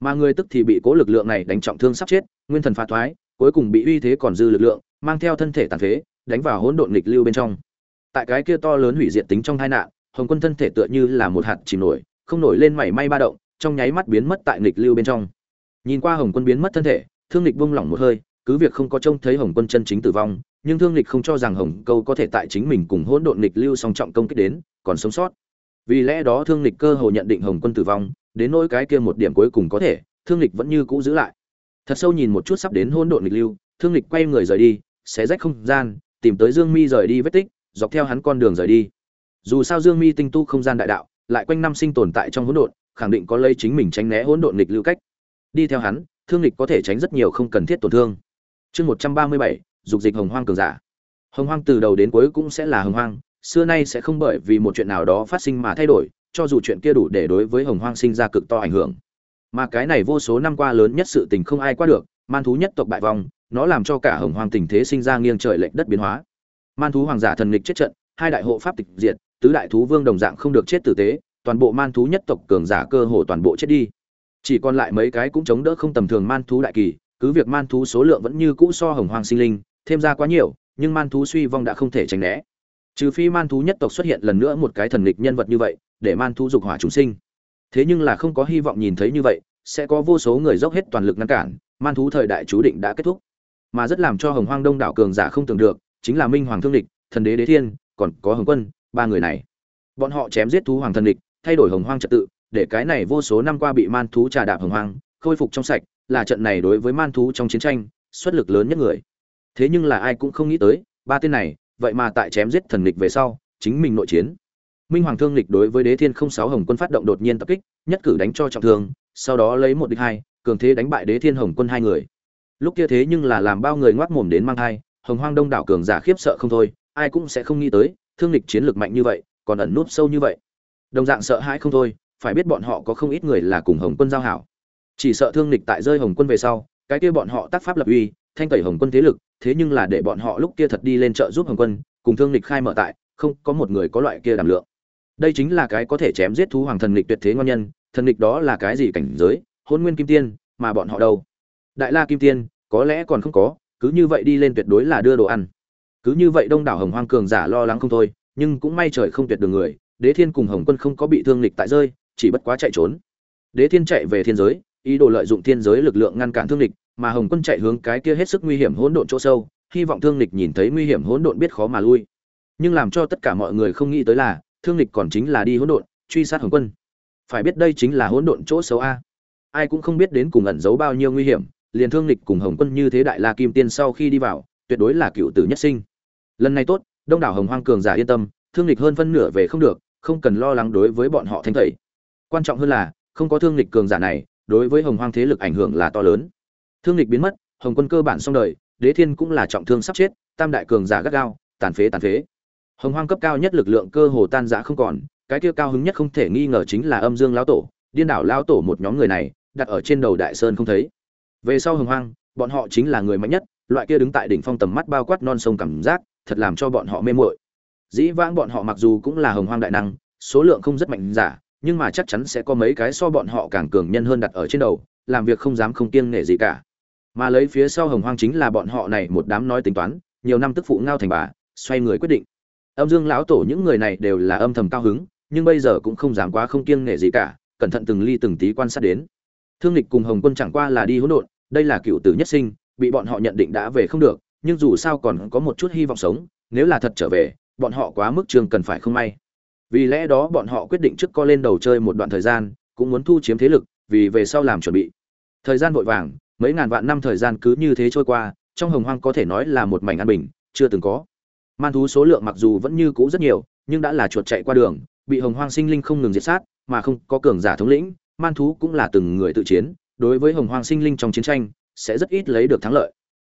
Speaker 1: Mà người tức thì bị cố lực lượng này đánh trọng thương sắp chết, nguyên thần phá thoái, cuối cùng bị uy thế còn dư lực lượng, mang theo thân thể tàn phế, đánh vào hỗn độn nghịch lưu bên trong. Tại cái kia to lớn hủy diệt tính trong tai nạn hồng quân thân thể tựa như là một hạt chìm nổi, không nổi lên mảy may ba động, trong nháy mắt biến mất tại nghịch lưu bên trong. Nhìn qua hồng quân biến mất thân thể, thương nghịch buông lỏng một hơi, cứ việc không có trông thấy hồng quân chân chính tử vong, nhưng thương nghịch không cho rằng hồng câu có thể tại chính mình cùng hỗn độn nghịch lưu song trọng công kích đến, còn sống sót. Vì lẽ đó thương nghịch cơ hồ nhận định hồng quân tử vong, đến nỗi cái kia một điểm cuối cùng có thể, thương nghịch vẫn như cũ giữ lại. Thật sâu nhìn một chút sắp đến hỗn độn nghịch lưu, thương nghịch quay người rời đi, xé rách không gian, tìm tới dương mi rời đi vết tích, dọc theo hắn con đường rời đi dù sao dương mi tinh tu không gian đại đạo, lại quanh năm sinh tồn tại trong hỗn độn, khẳng định có lây chính mình tránh né hỗn độn nghịch lưu cách. Đi theo hắn, thương nghịch có thể tránh rất nhiều không cần thiết tổn thương. Chương một trăm ba mươi bảy, dục dịch hồng hoang cường giả. Hồng hoang từ đầu đến cuối cũng sẽ là hồng hoang, xưa nay sẽ không bởi vì một chuyện nào đó phát sinh mà thay đổi, cho dù chuyện kia đủ để đối với hồng hoang sinh ra cực to ảnh hưởng. Mà cái này vô số năm qua lớn nhất sự tình không ai qua được, man thú nhất tộc bại vong, nó làm cho cả hồng hoang tình thế sinh ra nghiêng trời lệch đất biến hóa. Man thú hoàng giả thần nghịch chết trận, hai đại hộ pháp tịch diệt tứ đại thú vương đồng dạng không được chết tử tế, toàn bộ man thú nhất tộc cường giả cơ hồ toàn bộ chết đi. Chỉ còn lại mấy cái cũng chống đỡ không tầm thường man thú đại kỳ, cứ việc man thú số lượng vẫn như cũ so hồng hoang sinh linh, thêm ra quá nhiều, nhưng man thú suy vong đã không thể tránh né. Trừ phi man thú nhất tộc xuất hiện lần nữa một cái thần lịch nhân vật như vậy, để man thú dục hỏa chúng sinh. Thế nhưng là không có hy vọng nhìn thấy như vậy, sẽ có vô số người dốc hết toàn lực ngăn cản, man thú thời đại chú định đã kết thúc. Mà rất làm cho hồng hoang đông đảo cường giả không tưởng được, chính là minh hoàng thương địch, thần đế đế thiên, còn có hồng quân ba người này. Bọn họ chém giết thú hoàng thần địch, thay đổi hồng hoang trật tự, để cái này vô số năm qua bị man thú trà đạp hồng hoang, khôi phục trong sạch, là trận này đối với man thú trong chiến tranh, xuất lực lớn nhất người. Thế nhưng là ai cũng không nghĩ tới, ba tên này, vậy mà tại chém giết thần địch về sau, chính mình nội chiến. Minh hoàng thương lịch đối với đế thiên không sáu hồng quân phát động đột nhiên tập kích, nhất cử đánh cho trọng thương, sau đó lấy một địch hai, cường thế đánh bại đế thiên hồng quân hai người. Lúc kia thế nhưng là làm bao người ngoác mồm đến mang thai, hồng hoang đông đảo cường giả khiếp sợ không thôi, ai cũng sẽ không nghĩ tới thương lịch chiến lược mạnh như vậy, còn ẩn núp sâu như vậy. Đồng dạng sợ hãi không thôi, phải biết bọn họ có không ít người là cùng hồng quân giao hảo. Chỉ sợ thương lịch tại rơi hồng quân về sau, cái kia bọn họ tác pháp lập uy, thanh tẩy hồng quân thế lực, thế nhưng là để bọn họ lúc kia thật đi lên trợ giúp hồng quân, cùng thương lịch khai mở tại, không có một người có loại kia đảm lượng. Đây chính là cái có thể chém giết thú hoàng thần lịch tuyệt thế ngon nhân, thần lịch đó là cái gì cảnh giới, hôn nguyên kim tiên, mà bọn họ đâu? Đại la kim tiên, có lẽ còn không có, cứ như vậy đi lên tuyệt đối là đưa đồ ăn cứ như vậy đông đảo hồng hoang cường giả lo lắng không thôi, nhưng cũng may trời không tuyệt đường người, đế thiên cùng hồng quân không có bị thương lịch tại rơi, chỉ bất quá chạy trốn. Đế thiên chạy về thiên giới, ý đồ lợi dụng thiên giới lực lượng ngăn cản thương lịch mà hồng quân chạy hướng cái kia hết sức nguy hiểm hỗn độn chỗ sâu, hy vọng thương lịch nhìn thấy nguy hiểm hỗn độn biết khó mà lui. Nhưng làm cho tất cả mọi người không nghĩ tới là, thương lịch còn chính là đi hỗn độn, truy sát hồng quân. Phải biết đây chính là hỗn độn chỗ xấu a. Ai cũng không biết đến cùng ẩn giấu bao nhiêu nguy hiểm, liền thương lịch cùng hồng quân như thế đại la kim tiên sau khi đi vào, tuyệt đối là cựu tử nhất sinh lần này tốt, đông đảo hồng hoang cường giả yên tâm, thương lịch hơn phân nửa về không được, không cần lo lắng đối với bọn họ thanh tẩy. Quan trọng hơn là, không có thương lịch cường giả này, đối với hồng hoang thế lực ảnh hưởng là to lớn. Thương lịch biến mất, hồng quân cơ bản xong đời, đế thiên cũng là trọng thương sắp chết, tam đại cường giả gắt gao, tàn phế tàn phế. Hồng hoang cấp cao nhất lực lượng cơ hồ tan rã không còn, cái kia cao hứng nhất không thể nghi ngờ chính là âm dương lão tổ, điên đảo lão tổ một nhóm người này, đặt ở trên đầu đại sơn không thấy. Về sau hồng hoang, bọn họ chính là người mạnh nhất, loại kia đứng tại đỉnh phong tầm mắt bao quát non sông cảm giác thật làm cho bọn họ mê muội. Dĩ vãng bọn họ mặc dù cũng là hồng hoang đại năng, số lượng không rất mạnh giả, nhưng mà chắc chắn sẽ có mấy cái so bọn họ càng cường nhân hơn đặt ở trên đầu, làm việc không dám không kiêng nể gì cả. Mà lấy phía sau hồng hoang chính là bọn họ này một đám nói tính toán, nhiều năm tức phụ ngao thành bà, xoay người quyết định. Âm dương lão tổ những người này đều là âm thầm cao hứng, nhưng bây giờ cũng không dám quá không kiêng nể gì cả, cẩn thận từng ly từng tí quan sát đến. Thương lịch cùng hồng quân chẳng qua là đi hỗn độn, đây là cựu tử nhất sinh, bị bọn họ nhận định đã về không được nhưng dù sao còn có một chút hy vọng sống, nếu là thật trở về, bọn họ quá mức trường cần phải không may. Vì lẽ đó bọn họ quyết định trước co lên đầu chơi một đoạn thời gian, cũng muốn thu chiếm thế lực, vì về sau làm chuẩn bị. Thời gian vội vàng, mấy ngàn vạn năm thời gian cứ như thế trôi qua, trong hồng hoang có thể nói là một mảnh an bình, chưa từng có. Man thú số lượng mặc dù vẫn như cũ rất nhiều, nhưng đã là chuột chạy qua đường, bị hồng hoang sinh linh không ngừng diệt sát, mà không có cường giả thống lĩnh, man thú cũng là từng người tự chiến, đối với hồng hoang sinh linh trong chiến tranh, sẽ rất ít lấy được thắng lợi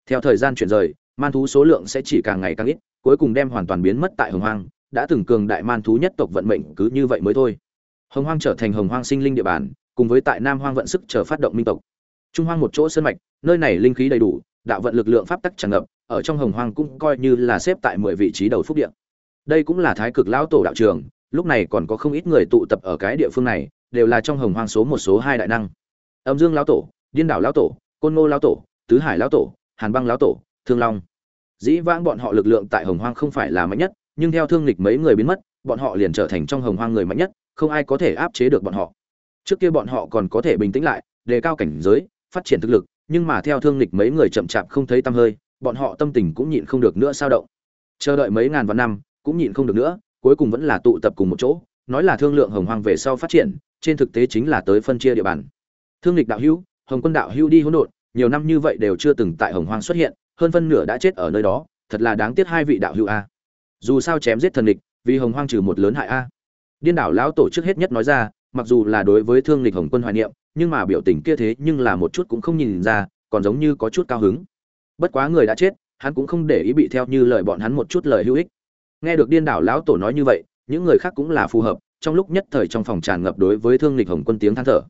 Speaker 1: theo thời gian chuyển rời, man thú số lượng sẽ chỉ càng ngày càng ít, cuối cùng đem hoàn toàn biến mất tại hồng hoang, đã từng cường đại man thú nhất tộc vận mệnh cứ như vậy mới thôi. Hồng hoang trở thành hồng hoang sinh linh địa bàn, cùng với tại nam hoang vận sức chờ phát động minh tộc. Trung hoang một chỗ sơn mạch, nơi này linh khí đầy đủ, đạo vận lực lượng pháp tắc tràn ngập, ở trong hồng hoang cũng coi như là xếp tại mười vị trí đầu phúc điện đây cũng là thái cực lão tổ đạo trường, lúc này còn có không ít người tụ tập ở cái địa phương này, đều là trong hồng hoang số một, số hai đại năng. Âm dương lão tổ, điên đảo lão tổ, côn ngô lão tổ, tứ hải lão tổ hàn băng lão tổ, thương long. Dĩ vãng bọn họ lực lượng tại hồng hoang không phải là mạnh nhất, nhưng theo thương lịch mấy người biến mất, bọn họ liền trở thành trong hồng hoang người mạnh nhất, không ai có thể áp chế được bọn họ. Trước kia bọn họ còn có thể bình tĩnh lại, đề cao cảnh giới, phát triển thực lực, nhưng mà theo thương lịch mấy người chậm chạp không thấy tăm hơi, bọn họ tâm tình cũng nhịn không được nữa sao động. Chờ đợi mấy ngàn vạn năm, cũng nhịn không được nữa, cuối cùng vẫn là tụ tập cùng một chỗ, nói là thương lượng hồng hoang về sau phát triển, trên thực tế chính là tới phân chia địa bàn. Thương lịch đạo hữu, hồng quân đạo hữu đi hỗn độn nhiều năm như vậy đều chưa từng tại hồng hoang xuất hiện, hơn phân nửa đã chết ở nơi đó, thật là đáng tiếc hai vị đạo hữu a. Dù sao chém giết thần địch, vì hồng hoang trừ một lớn hại a. Điên đảo lão tổ chức hết nhất nói ra, mặc dù là đối với thương lịch hồng quân hoài niệm, nhưng mà biểu tình kia thế nhưng là một chút cũng không nhìn ra, còn giống như có chút cao hứng. Bất quá người đã chết, hắn cũng không để ý bị theo như lời bọn hắn một chút lời hữu ích. Nghe được điên đảo lão tổ nói như vậy, những người khác cũng là phù hợp, trong lúc nhất thời trong phòng tràn ngập đối với thương lịch hồng quân tiếng than thở.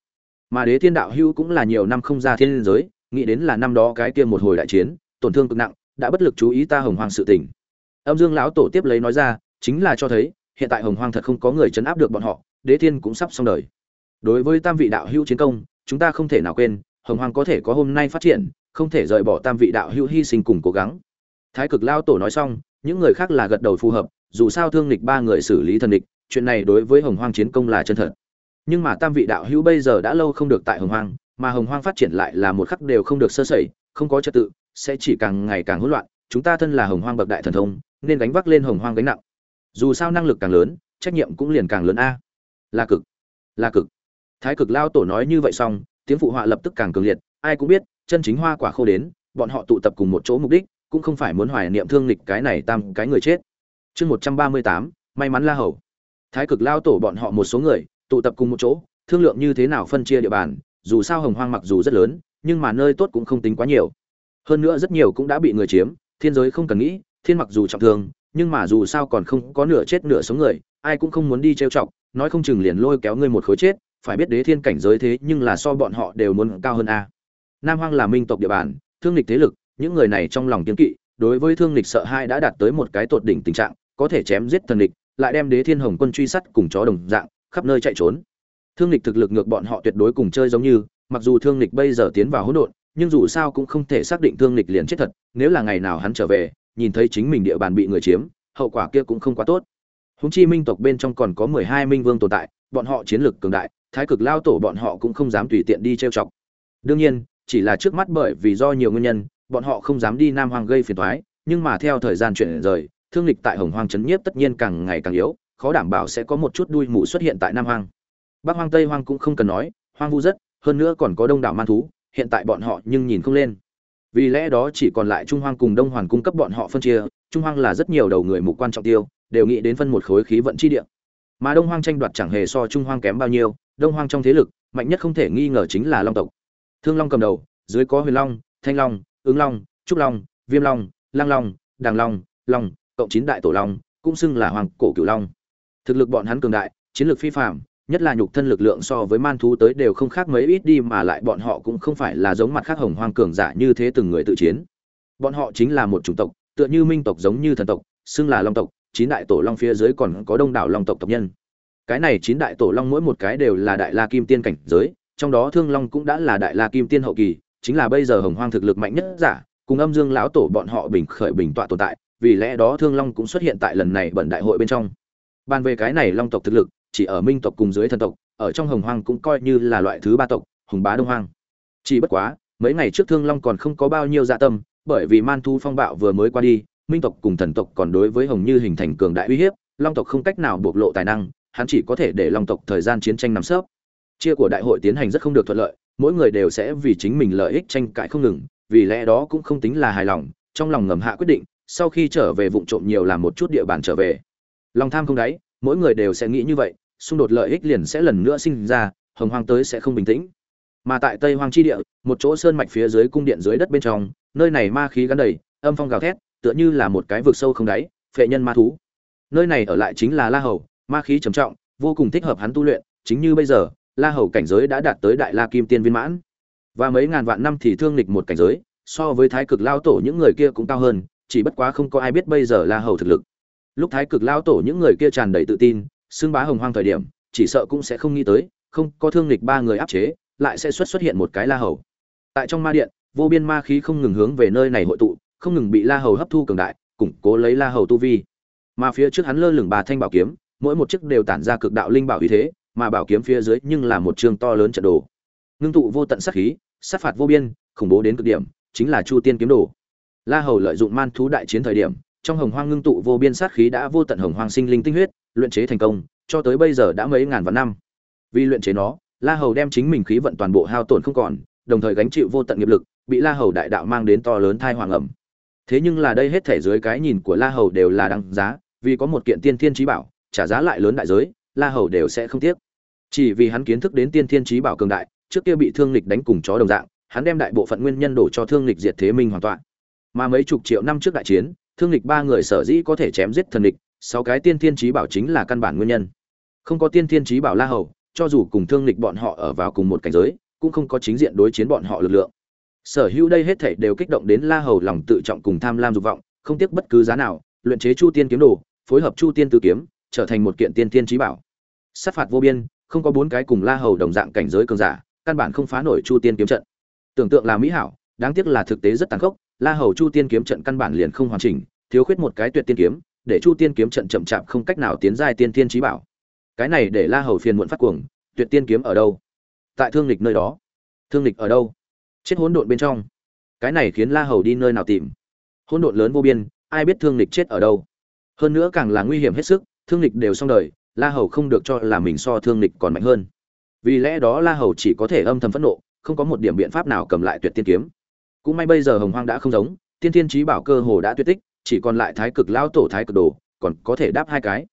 Speaker 1: Mà đế thiên đạo hữu cũng là nhiều năm không ra thiên giới nghĩ đến là năm đó cái kia một hồi đại chiến, tổn thương cực nặng, đã bất lực chú ý ta hồng hoàng sự tình. Âm dương lão tổ tiếp lấy nói ra, chính là cho thấy, hiện tại hồng hoàng thật không có người chấn áp được bọn họ, đế thiên cũng sắp xong đời. Đối với tam vị đạo hữu chiến công, chúng ta không thể nào quên, hồng hoàng có thể có hôm nay phát triển, không thể rời bỏ tam vị đạo hữu hy sinh cùng cố gắng. Thái cực lao tổ nói xong, những người khác là gật đầu phù hợp, dù sao thương lịch ba người xử lý thần địch, chuyện này đối với hồng hoang chiến công là chân thật. Nhưng mà tam vị đạo hữu bây giờ đã lâu không được tại hồng hoang mà hồng hoang phát triển lại là một khắc đều không được sơ sẩy, không có trật tự, sẽ chỉ càng ngày càng hỗn loạn, chúng ta thân là hồng hoang bậc đại thần thông, nên gánh vác lên hồng hoang gánh nặng. Dù sao năng lực càng lớn, trách nhiệm cũng liền càng lớn a. Là cực là cực. Thái cực lao tổ nói như vậy xong, tiếng phụ họa lập tức càng cường liệt, ai cũng biết, chân chính hoa quả khô đến, bọn họ tụ tập cùng một chỗ mục đích, cũng không phải muốn hoài niệm thương lịch cái này tam cái người chết. Chương một trăm ba mươi tám, may mắn la hầu. Thái cực lao tổ bọn họ một số người, tụ tập cùng một chỗ, thương lượng như thế nào phân chia địa bàn dù sao hồng hoang mặc dù rất lớn, nhưng mà nơi tốt cũng không tính quá nhiều. Hơn nữa rất nhiều cũng đã bị người chiếm, thiên giới không cần nghĩ, thiên mặc dù trọng thương, nhưng mà dù sao còn không có nửa chết nửa sống người, ai cũng không muốn đi trêu chọc, nói không chừng liền lôi kéo ngươi một khối chết, phải biết đế thiên cảnh giới thế nhưng là so bọn họ đều muốn cao hơn a. Nam hoang là minh tộc địa bàn, thương lịch thế lực, những người này trong lòng kiên kỵ, đối với thương lịch sợ hai đã đạt tới một cái tột đỉnh tình trạng, có thể chém giết thần lịch lại đem đế thiên hồng quân truy sát cùng chó đồng dạng, khắp nơi chạy trốn thương lịch thực lực ngược bọn họ tuyệt đối cùng chơi giống như, mặc dù thương lịch bây giờ tiến vào hỗn độn, nhưng dù sao cũng không thể xác định thương lịch liền chết thật, nếu là ngày nào hắn trở về, nhìn thấy chính mình địa bàn bị người chiếm, hậu quả kia cũng không quá tốt. Húng chi minh tộc bên trong còn có mười hai minh vương tồn tại, bọn họ chiến lược cường đại, thái cực lao tổ bọn họ cũng không dám tùy tiện đi trêu chọc. Đương nhiên, chỉ là trước mắt bởi vì do nhiều nguyên nhân, bọn họ không dám đi nam hoàng gây phiền toái, nhưng mà theo thời gian chuyển rời, thương lịch tại hồng Hoàng trấn nhiếp tất nhiên càng ngày càng yếu, khó đảm bảo sẽ có một chút đuôi mù xuất hiện tại nam hoàng bắc hoang tây hoang cũng không cần nói, hoang vu rất, hơn nữa còn có đông đảo man thú, hiện tại bọn họ nhưng nhìn không lên. Vì lẽ đó chỉ còn lại trung hoang cùng đông hoàn cung cấp bọn họ phân chia, trung hoang là rất nhiều đầu người mục quan trọng tiêu, đều nghĩ đến phân một khối khí vận chi địa. Mà đông hoang tranh đoạt chẳng hề so trung hoang kém bao nhiêu, đông hoang trong thế lực, mạnh nhất không thể nghi ngờ chính là long tộc. Thương long cầm đầu, dưới có huyền long, thanh long, ứng long, trúc long, viêm long lang long đàng long long, cộng chín đại tổ long, cũng xưng là hoàng cổ cửu long. Thực lực bọn hắn cường đại, chiến lược phi phạm nhất là nhục thân lực lượng so với man thú tới đều không khác mấy ít đi mà lại bọn họ cũng không phải là giống mặt khác hồng hoang cường giả như thế từng người tự chiến. Bọn họ chính là một chủng tộc, tựa như minh tộc giống như thần tộc, xưng là long tộc, chín đại tổ long phía dưới còn có đông đảo long tộc tộc nhân. Cái này chín đại tổ long mỗi một cái đều là đại la kim tiên cảnh giới, trong đó thương long cũng đã là đại la kim tiên hậu kỳ, chính là bây giờ hồng hoang thực lực mạnh nhất giả, cùng âm dương lão tổ bọn họ bình khởi bình tọa tồn tại, vì lẽ đó thương long cũng xuất hiện tại lần này bẩn đại hội bên trong. Bàn về cái này long tộc thực lực chỉ ở minh tộc cùng dưới thần tộc, ở trong hồng hoang cũng coi như là loại thứ ba tộc, hùng bá đông hoang. Chỉ bất quá, mấy ngày trước thương long còn không có bao nhiêu dạ tâm, bởi vì man thu phong bạo vừa mới qua đi, minh tộc cùng thần tộc còn đối với hồng như hình thành cường đại uy hiếp, long tộc không cách nào bộc lộ tài năng, hắn chỉ có thể để long tộc thời gian chiến tranh nằm sớp chia của đại hội tiến hành rất không được thuận lợi, mỗi người đều sẽ vì chính mình lợi ích tranh cãi không ngừng, vì lẽ đó cũng không tính là hài lòng, trong lòng ngầm hạ quyết định, sau khi trở về vụ trộm nhiều làm một chút địa bàn trở về. Lòng tham không đáy, mỗi người đều sẽ nghĩ như vậy xung đột lợi ích liền sẽ lần nữa sinh ra, hồng hoang tới sẽ không bình tĩnh. Mà tại tây hoang chi địa, một chỗ sơn mạch phía dưới cung điện dưới đất bên trong, nơi này ma khí gắn đầy, âm phong gào thét, tựa như là một cái vực sâu không đáy, phệ nhân ma thú. Nơi này ở lại chính là la hầu, ma khí trầm trọng, vô cùng thích hợp hắn tu luyện, chính như bây giờ, la hầu cảnh giới đã đạt tới đại la kim tiên viên mãn. Và mấy ngàn vạn năm thì thương lịch một cảnh giới, so với thái cực lao tổ những người kia cũng cao hơn, chỉ bất quá không có ai biết bây giờ la hầu thực lực. Lúc thái cực lao tổ những người kia tràn đầy tự tin xưng bá hồng hoang thời điểm, chỉ sợ cũng sẽ không nghĩ tới, không, có thương lịch ba người áp chế, lại sẽ xuất xuất hiện một cái la hầu. Tại trong ma điện, vô biên ma khí không ngừng hướng về nơi này hội tụ, không ngừng bị la hầu hấp thu cường đại, củng cố lấy la hầu tu vi. Mà phía trước hắn lơ lửng ba thanh bảo kiếm, mỗi một chiếc đều tản ra cực đạo linh bảo uy thế, mà bảo kiếm phía dưới nhưng là một trường to lớn trận đồ. Ngưng tụ vô tận sát khí, sát phạt vô biên, khủng bố đến cực điểm, chính là chu tiên kiếm đồ. La hầu lợi dụng man thú đại chiến thời điểm, trong hồng hoang ngưng tụ vô biên sát khí đã vô tận hồng hoang sinh linh tinh huyết luyện chế thành công, cho tới bây giờ đã mấy ngàn vạn năm. Vì luyện chế nó, la hầu đem chính mình khí vận toàn bộ hao tổn không còn, đồng thời gánh chịu vô tận nghiệp lực, bị la hầu đại đạo mang đến to lớn thai hoàng ẩm. Thế nhưng là đây hết thể dưới cái nhìn của la hầu đều là đáng giá, vì có một kiện tiên thiên chí bảo, trả giá lại lớn đại giới, la hầu đều sẽ không tiếc. Chỉ vì hắn kiến thức đến tiên thiên chí bảo cường đại, trước kia bị thương lịch đánh cùng chó đồng dạng, hắn đem đại bộ phận nguyên nhân đổ cho thương lịch diệt thế minh hoàn toàn. Mà mấy chục triệu năm trước đại chiến, thương lịch ba người sở dĩ có thể chém giết thần lịch sáu cái tiên thiên trí bảo chính là căn bản nguyên nhân. Không có tiên thiên trí bảo la hầu, cho dù cùng thương lịch bọn họ ở vào cùng một cảnh giới, cũng không có chính diện đối chiến bọn họ lực lượng. Sở hữu đây hết thảy đều kích động đến la hầu lòng tự trọng cùng tham lam dục vọng, không tiếc bất cứ giá nào, luyện chế chu tiên kiếm đồ, phối hợp chu tiên tứ kiếm, trở thành một kiện tiên thiên trí bảo. Sát phạt vô biên, không có bốn cái cùng la hầu đồng dạng cảnh giới cường giả, căn bản không phá nổi chu tiên kiếm trận. Tưởng tượng là mỹ hảo, đáng tiếc là thực tế rất tàn khốc, la hầu chu tiên kiếm trận căn bản liền không hoàn chỉnh, thiếu khuyết một cái tuyệt tiên kiếm để chu tiên kiếm trận chậm chạp không cách nào tiến giai tiên Thiên trí bảo. Cái này để la hầu phiền muộn phát cuồng, tuyệt tiên kiếm ở đâu? Tại thương lịch nơi đó. Thương lịch ở đâu? Chết hỗn độn bên trong. Cái này khiến la hầu đi nơi nào tìm? Hỗn độn lớn vô biên, ai biết thương lịch chết ở đâu? Hơn nữa càng là nguy hiểm hết sức, thương lịch đều xong đời, la hầu không được cho là mình so thương lịch còn mạnh hơn. Vì lẽ đó la hầu chỉ có thể âm thầm phẫn nộ, không có một điểm biện pháp nào cầm lại tuyệt tiên kiếm. Cũng may bây giờ hồng hoang đã không giống, tiên tiên trí bảo cơ hồ đã tuyệt tích chỉ còn lại thái cực lão tổ, thái cực đồ, còn có thể đáp hai cái.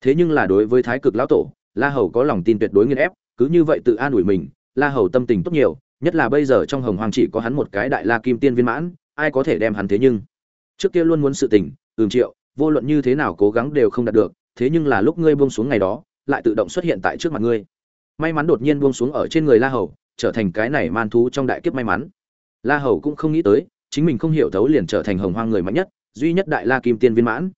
Speaker 1: Thế nhưng là đối với thái cực lão tổ, la hầu có lòng tin tuyệt đối nghiên ép, cứ như vậy tự an ủi mình, la hầu tâm tình tốt nhiều, nhất là bây giờ trong hồng hoàng chỉ có hắn một cái đại la kim tiên viên mãn, ai có thể đem hắn thế nhưng? Trước kia luôn muốn sự tình, ừm triệu, vô luận như thế nào cố gắng đều không đạt được, thế nhưng là lúc ngươi buông xuống ngày đó, lại tự động xuất hiện tại trước mặt ngươi. May mắn đột nhiên buông xuống ở trên người la hầu, trở thành cái này man thú trong đại kiếp may mắn. La hầu cũng không nghĩ tới, chính mình không hiểu thấu liền trở thành hồng hoang người mạnh nhất duy nhất đại la kim tiên viên mãn.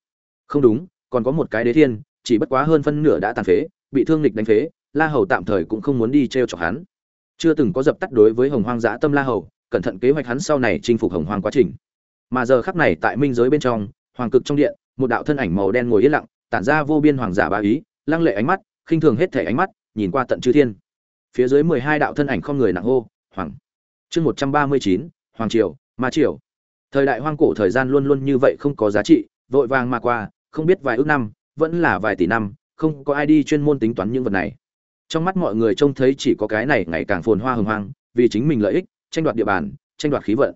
Speaker 1: Không đúng, còn có một cái đế thiên, chỉ bất quá hơn phân nửa đã tàn phế, bị thương lịch đánh phế, la hầu tạm thời cũng không muốn đi t r e o chọc hắn. Chưa từng có dập tắt đối với hồng hoang dã tâm la hầu, cẩn thận kế hoạch hắn sau này chinh phục hồng hoang quá trình. Mà giờ khắc này tại minh giới bên trong, hoàng cực trong điện, một đạo thân ảnh màu đen ngồi yên lặng, tản ra vô biên hoàng giả ba ý, lăng lệ ánh mắt, khinh thường hết thể ánh mắt, nhìn qua tận chư thiên. Phía dưới mười hai đạo thân ảnh không người nặng hô, hoàng. Chương một trăm ba mươi chín, hoàng triều, ma triều thời đại hoang cổ thời gian luôn luôn như vậy không có giá trị, vội vàng mà qua, không biết vài ước năm, vẫn là vài tỷ năm, không có ai đi chuyên môn tính toán những vật này. Trong mắt mọi người trông thấy chỉ có cái này ngày càng phồn hoa hồng hoang, vì chính mình lợi ích, tranh đoạt địa bàn, tranh đoạt khí vận.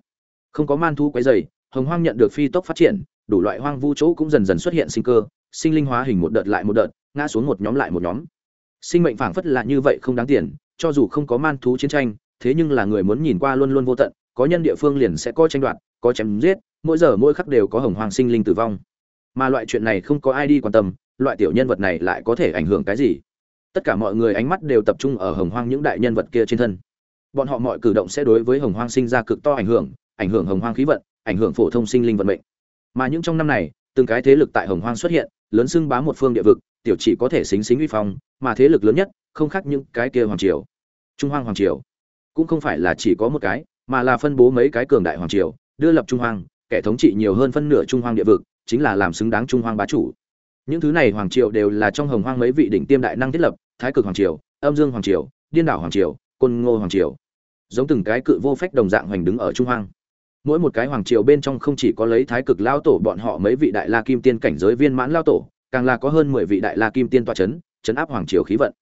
Speaker 1: Không có man thu quấy dày hồng hoang nhận được phi tốc phát triển, đủ loại hoang vu chỗ cũng dần dần xuất hiện sinh cơ, sinh linh hóa hình một đợt lại một đợt, ngã xuống một nhóm lại một nhóm. Sinh mệnh phảng phất là như vậy không đáng tiền, cho dù không có man thú chiến tranh, thế nhưng là người muốn nhìn qua luôn luôn vô tận, có nhân địa phương liền sẽ có tranh đoạt có chém giết, mỗi giờ mỗi khắc đều có hồng hoàng sinh linh tử vong. Mà loại chuyện này không có ai đi quan tâm, loại tiểu nhân vật này lại có thể ảnh hưởng cái gì? Tất cả mọi người ánh mắt đều tập trung ở hồng hoang những đại nhân vật kia trên thân. Bọn họ mọi cử động sẽ đối với hồng hoang sinh ra cực to ảnh hưởng ảnh hưởng hồng hoang khí vận, ảnh hưởng phổ thông sinh linh vận mệnh. Mà những trong năm này, từng cái thế lực tại hồng hoang xuất hiện, lớn xưng bá một phương địa vực, tiểu chỉ có thể xính xính uy phong, mà thế lực lớn nhất, không khác những cái kia hoàng triều. Trung hoang hoàng triều. Cũng không phải là chỉ có một cái, mà là phân bố mấy cái cường đại hoàng triều đưa lập trung hoang, kẻ thống trị nhiều hơn phân nửa trung hoang địa vực, chính là làm xứng đáng trung hoang bá chủ. Những thứ này hoàng triều đều là trong hồng hoang mấy vị đỉnh tiêm đại năng thiết lập, thái cực hoàng triều, âm dương hoàng triều, điên đảo hoàng triều, côn ngô hoàng triều. Giống từng cái cự vô phách đồng dạng hoành đứng ở trung hoang. Mỗi một cái hoàng triều bên trong không chỉ có lấy thái cực lao tổ bọn họ mấy vị đại la kim tiên cảnh giới viên mãn lao tổ, càng là có hơn mười vị đại la kim tiên toa chấn chấn áp hoàng triều khí vận.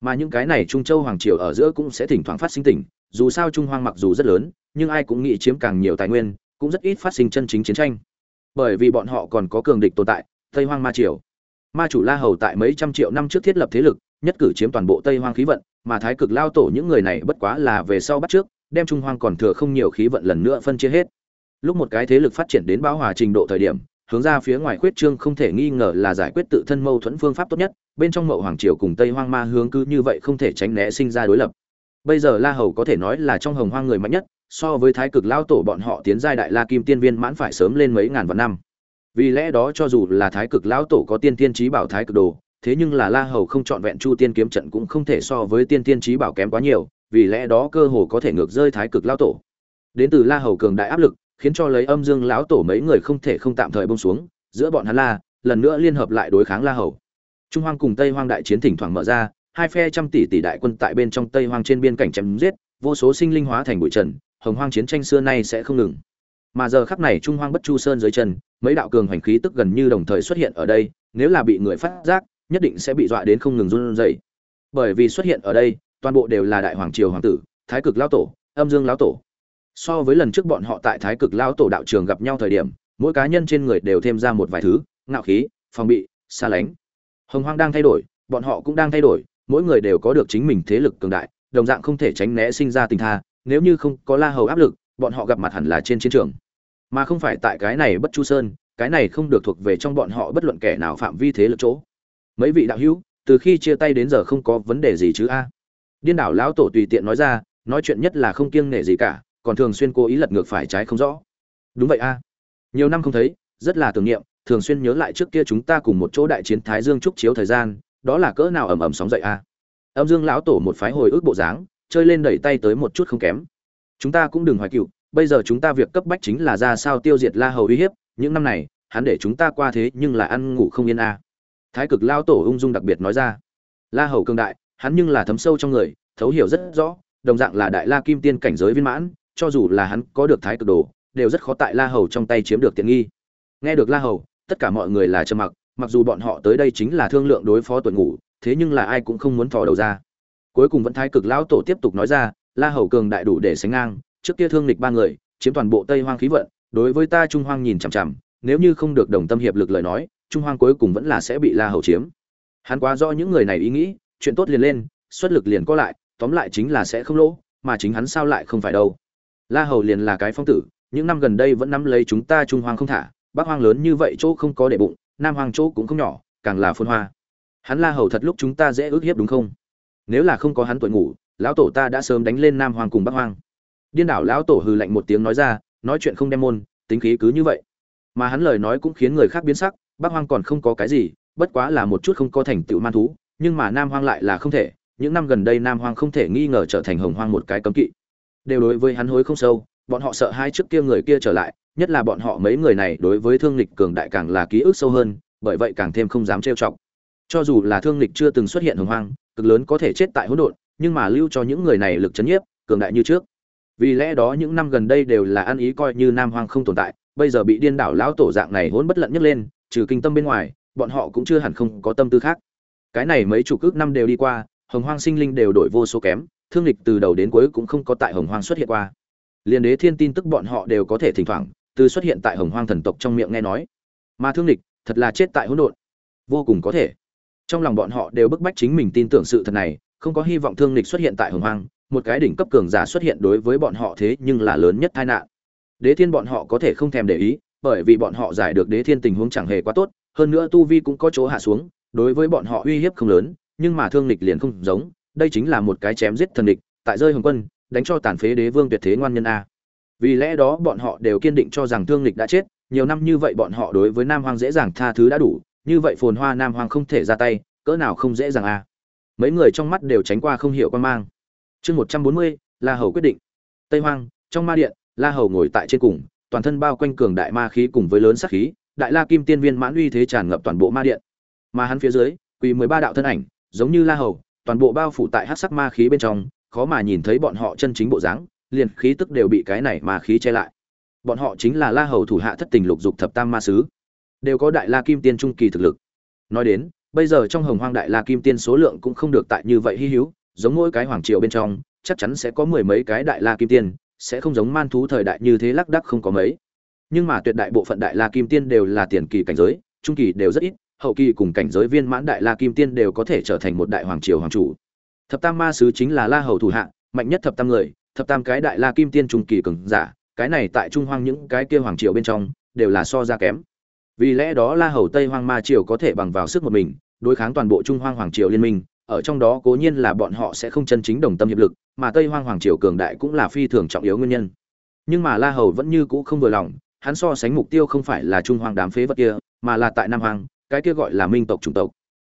Speaker 1: Mà những cái này trung châu hoàng triều ở giữa cũng sẽ thỉnh thoảng phát sinh tỉnh dù sao trung hoang mặc dù rất lớn, nhưng ai cũng nghĩ chiếm càng nhiều tài nguyên, cũng rất ít phát sinh chân chính chiến tranh. Bởi vì bọn họ còn có cường địch tồn tại, tây hoang ma triều. Ma chủ la hầu tại mấy trăm triệu năm trước thiết lập thế lực, nhất cử chiếm toàn bộ tây hoang khí vận, mà thái cực lao tổ những người này bất quá là về sau bắt trước, đem trung hoang còn thừa không nhiều khí vận lần nữa phân chia hết. Lúc một cái thế lực phát triển đến bão hòa trình độ thời điểm, hướng ra phía ngoài khuyết trương không thể nghi ngờ là giải quyết tự thân mâu thuẫn phương pháp tốt nhất, bên trong mậu hoàng triều cùng tây hoang ma hướng cứ như vậy không thể tránh né sinh ra đối lập bây giờ la hầu có thể nói là trong hồng hoang người mạnh nhất, so với thái cực lao tổ bọn họ tiến giai đại la kim tiên viên mãn phải sớm lên mấy ngàn vạn năm. Vì lẽ đó cho dù là thái cực lão tổ có tiên tiên trí bảo thái cực đồ, thế nhưng là la hầu không chọn vẹn chu tiên kiếm trận cũng không thể so với tiên tiên trí bảo kém quá nhiều, vì lẽ đó cơ hồ có thể ngược rơi thái cực lão tổ. Đến từ la hầu cường đại áp lực, khiến cho lấy âm dương lão tổ mấy người không thể không tạm thời bông xuống, giữa bọn hắn la, lần nữa liên hợp lại đối kháng la hầu. Trung hoang cùng tây hoang đại chiến thỉnh thoảng mở ra hai phe trăm tỷ tỷ đại quân tại bên trong tây hoang trên biên cảnh chém giết, vô số sinh linh hóa thành bụi trần, hồng hoang chiến tranh xưa nay sẽ không ngừng. Mà giờ khắc này trung hoang bất chu sơn dưới chân, mấy đạo cường hành khí tức gần như đồng thời xuất hiện ở đây, nếu là bị người phát giác, nhất định sẽ bị dọa đến không ngừng run rẩy. Bởi vì xuất hiện ở đây, toàn bộ đều là đại hoàng triều hoàng tử, thái cực lão tổ, âm dương lão tổ. So với lần trước bọn họ tại thái cực lão tổ đạo trường gặp nhau thời điểm, mỗi cá nhân trên người đều thêm ra một vài thứ, ngạo khí, phòng bị, xa lánh. Hồng hoang đang thay đổi, bọn họ cũng đang thay đổi mỗi người đều có được chính mình thế lực cường đại, đồng dạng không thể tránh né sinh ra tình tha, nếu như không có la hầu áp lực, bọn họ gặp mặt hẳn là trên chiến trường. Mà không phải tại cái này bất chu sơn, cái này không được thuộc về trong bọn họ bất luận kẻ nào phạm vi thế lực chỗ. Mấy vị đạo hữu, từ khi chia tay đến giờ không có vấn đề gì chứ a? Điên đảo lão tổ tùy tiện nói ra, nói chuyện nhất là không kiêng nể gì cả, còn thường xuyên cố ý lật ngược phải trái không rõ. Đúng vậy a. Nhiều năm không thấy, rất là tưởng niệm, thường xuyên nhớ lại trước kia chúng ta cùng một chỗ đại chiến thái dương trúc chiếu thời gian đó là cỡ nào ầm ầm sóng dậy a? Âm dương lão tổ một phái hồi ức bộ dáng, chơi lên đẩy tay tới một chút không kém. Chúng ta cũng đừng hoài cựu, bây giờ chúng ta việc cấp bách chính là ra sao tiêu diệt la hầu uy hiếp, những năm này, hắn để chúng ta qua thế nhưng là ăn ngủ không yên a. Thái cực lao tổ ung dung đặc biệt nói ra. La hầu cương đại, hắn nhưng là thấm sâu trong người, thấu hiểu rất rõ, đồng dạng là đại la kim tiên cảnh giới viên mãn, cho dù là hắn có được thái cực đồ, đều rất khó tại la hầu trong tay chiếm được tiện nghi. Nghe được la hầu, tất cả mọi người là trầm mặc mặc dù bọn họ tới đây chính là thương lượng đối phó tuần ngủ, thế nhưng là ai cũng không muốn thò đầu ra. Cuối cùng vẫn thái cực lão tổ tiếp tục nói ra, la hầu cường đại đủ để sánh ngang, trước kia thương lịch ba người, chiếm toàn bộ tây hoang khí vận, đối với ta trung hoang nhìn chằm chằm, nếu như không được đồng tâm hiệp lực lời nói, trung hoang cuối cùng vẫn là sẽ bị la hầu chiếm. Hắn quá rõ những người này ý nghĩ, chuyện tốt liền lên, xuất lực liền có lại, tóm lại chính là sẽ không lỗ, mà chính hắn sao lại không phải đâu. La hầu liền là cái phong tử, những năm gần đây vẫn nắm lấy chúng ta trung hoang không thả, bắc hoang lớn như vậy chỗ không có để bụng nam Hoàng chỗ cũng không nhỏ, càng là phôn hoa. Hắn la hầu thật lúc chúng ta dễ ước hiếp đúng không? Nếu là không có hắn tuổi ngủ, lão tổ ta đã sớm đánh lên nam Hoàng cùng bắc hoang. Điên đảo lão tổ hừ lạnh một tiếng nói ra, nói chuyện không đem môn, tính khí cứ như vậy. Mà hắn lời nói cũng khiến người khác biến sắc, bắc hoang còn không có cái gì, bất quá là một chút không có thành tựu man thú, nhưng mà nam hoang lại là không thể. Những năm gần đây nam hoang không thể nghi ngờ trở thành hồng hoang một cái cấm kỵ. Đều đối với hắn hối không sâu, bọn họ sợ hai trước kia người kia trở lại nhất là bọn họ mấy người này đối với thương lịch cường đại càng là ký ức sâu hơn, bởi vậy càng thêm không dám trêu chọc. Cho dù là thương lịch chưa từng xuất hiện hồng hoang, cực lớn có thể chết tại hỗn độn, nhưng mà lưu cho những người này lực chấn nhiếp, cường đại như trước. Vì lẽ đó những năm gần đây đều là ăn ý coi như nam hoang không tồn tại, bây giờ bị điên đảo lão tổ dạng này hỗn bất lận nhấc lên, trừ kinh tâm bên ngoài, bọn họ cũng chưa hẳn không có tâm tư khác. Cái này mấy chục ước năm đều đi qua, hồng hoang sinh linh đều đổi vô số kém, thương lịch từ đầu đến cuối cũng không có tại hồng hoang xuất hiện qua. Liên đế thiên tin tức bọn họ đều có thể thỉnh thoảng từ xuất hiện tại hồng hoang thần tộc trong miệng nghe nói. Mà thương địch thật là chết tại hỗn độn. Vô cùng có thể. Trong lòng bọn họ đều bức bách chính mình tin tưởng sự thật này, không có hy vọng thương địch xuất hiện tại hồng hoang, một cái đỉnh cấp cường giả xuất hiện đối với bọn họ thế nhưng là lớn nhất tai nạn. Đế thiên bọn họ có thể không thèm để ý, bởi vì bọn họ giải được đế thiên tình huống chẳng hề quá tốt, hơn nữa tu vi cũng có chỗ hạ xuống, đối với bọn họ uy hiếp không lớn, nhưng mà thương địch liền không giống, đây chính là một cái chém giết thần địch, tại rơi hồng quân, đánh cho tàn phế đế vương tuyệt thế ngoan nhân a vì lẽ đó bọn họ đều kiên định cho rằng thương lịch đã chết, nhiều năm như vậy bọn họ đối với nam hoang dễ dàng tha thứ đã đủ, như vậy phồn hoa nam hoang không thể ra tay, cỡ nào không dễ dàng à. Mấy người trong mắt đều tránh qua không hiểu quan mang. Chương một trăm bốn mươi, la hầu quyết định. Tây hoang, trong ma điện, la hầu ngồi tại trên cùng, toàn thân bao quanh cường đại ma khí cùng với lớn sắc khí, đại la kim tiên viên mãn uy thế tràn ngập toàn bộ ma điện. Mà hắn phía dưới, quỳ mười ba đạo thân ảnh, giống như la hầu, toàn bộ bao phủ tại hát sắc ma khí bên trong, khó mà nhìn thấy bọn họ chân chính bộ dáng liền khí tức đều bị cái này mà khí che lại. Bọn họ chính là la hầu thủ hạ thất tình lục dục thập tam ma sứ. Đều có đại la kim tiên trung kỳ thực lực. Nói đến, bây giờ trong hồng hoang đại la kim tiên số lượng cũng không được tại như vậy hy hữu, giống mỗi cái hoàng triều bên trong, chắc chắn sẽ có mười mấy cái đại la kim tiên, sẽ không giống man thú thời đại như thế lắc đắc không có mấy. Nhưng mà tuyệt đại bộ phận đại la kim tiên đều là tiền kỳ cảnh giới, trung kỳ đều rất ít, hậu kỳ cùng cảnh giới viên mãn đại la kim tiên đều có thể trở thành một đại hoàng triều hoàng chủ. Thập tam ma sứ chính là la hầu thủ hạ, mạnh nhất thập tam người thập tam cái đại la kim tiên trung kỳ cường giả, cái này tại trung hoang những cái kia hoàng triều bên trong, đều là so ra kém. Vì lẽ đó la hầu tây hoang ma triều có thể bằng vào sức một mình, đối kháng toàn bộ trung hoang hoàng triều liên minh, ở trong đó cố nhiên là bọn họ sẽ không chân chính đồng tâm hiệp lực, mà tây hoang hoàng triều cường đại cũng là phi thường trọng yếu nguyên nhân. Nhưng mà la hầu vẫn như cũ không vừa lòng, hắn so sánh mục tiêu không phải là trung hoang đám phế vật kia, mà là tại nam hoàng cái kia gọi là minh tộc chủng tộc.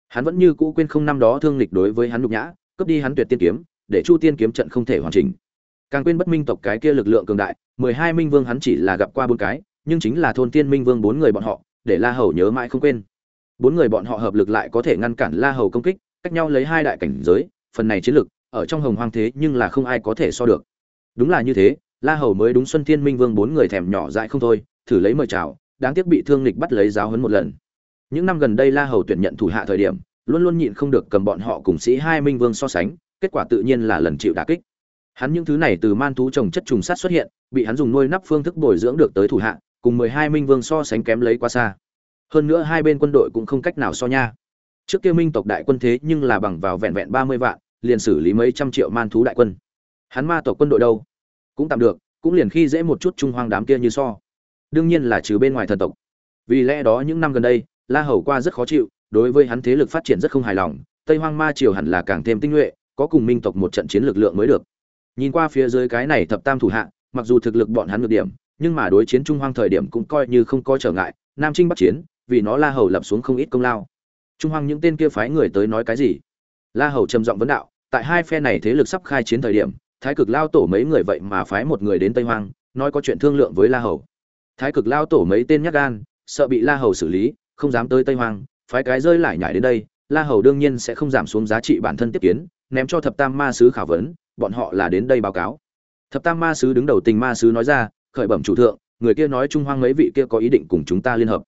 Speaker 1: Hắn vẫn như cũ quên không năm đó thương lịch đối với hắn nhục nhã, cướp đi hắn tuyệt tiên kiếm, để chu tiên kiếm trận không thể hoàn chỉnh càng quên bất minh tộc cái kia lực lượng cường đại, mười hai minh vương hắn chỉ là gặp qua bốn cái, nhưng chính là thôn tiên minh vương bốn người bọn họ, để la hầu nhớ mãi không quên. Bốn người bọn họ hợp lực lại có thể ngăn cản la hầu công kích, cách nhau lấy hai đại cảnh giới, phần này chiến lực, ở trong hồng hoang thế nhưng là không ai có thể so được. Đúng là như thế, la hầu mới đúng xuân thiên minh vương bốn người thèm nhỏ dại không thôi, thử lấy mời chào, đáng tiếc bị thương lịch bắt lấy giáo huấn một lần. Những năm gần đây la hầu tuyển nhận thủ hạ thời điểm, luôn luôn nhịn không được cầm bọn họ cùng sĩ hai minh vương so sánh, kết quả tự nhiên là lần chịu đả kích hắn những thứ này từ man thú trồng chất trùng sát xuất hiện, bị hắn dùng nuôi nắp phương thức bồi dưỡng được tới thủ hạ, cùng mười hai minh vương so sánh kém lấy quá xa. Hơn nữa hai bên quân đội cũng không cách nào so nha. Trước kia minh tộc đại quân thế nhưng là bằng vào vẹn vẹn ba mươi vạn, liền xử lý mấy trăm triệu man thú đại quân. Hắn ma tộc quân đội đâu? Cũng tạm được, cũng liền khi dễ một chút trung hoang đám kia như so. Đương nhiên là trừ bên ngoài thần tộc. Vì lẽ đó những năm gần đây, la hầu qua rất khó chịu, đối với hắn thế lực phát triển rất không hài lòng, tây hoang ma triều hẳn là càng thêm tinh nhuệ, có cùng minh tộc một trận chiến lực lượng mới được nhìn qua phía dưới cái này thập tam thủ hạ, mặc dù thực lực bọn hắn được điểm, nhưng mà đối chiến trung hoang thời điểm cũng coi như không có trở ngại, nam trinh bắt chiến, vì nó la hầu lập xuống không ít công lao. Trung hoang những tên kia phái người tới nói cái gì? La hầu trầm giọng vấn đạo, tại hai phe này thế lực sắp khai chiến thời điểm, thái cực lao tổ mấy người vậy mà phái một người đến tây hoang, nói có chuyện thương lượng với la hầu. Thái cực lao tổ mấy tên nhát gan, sợ bị la hầu xử lý, không dám tới tây hoang, phái cái rơi lại nhảy đến đây, la hầu đương nhiên sẽ không giảm xuống giá trị bản thân tiếp kiến, ném cho thập tam ma sứ khảo vấn bọn họ là đến đây báo cáo. Thập tam ma sứ đứng đầu tình ma sứ nói ra, khởi bẩm chủ thượng, người kia nói trung hoang mấy vị kia có ý định cùng chúng ta liên hợp.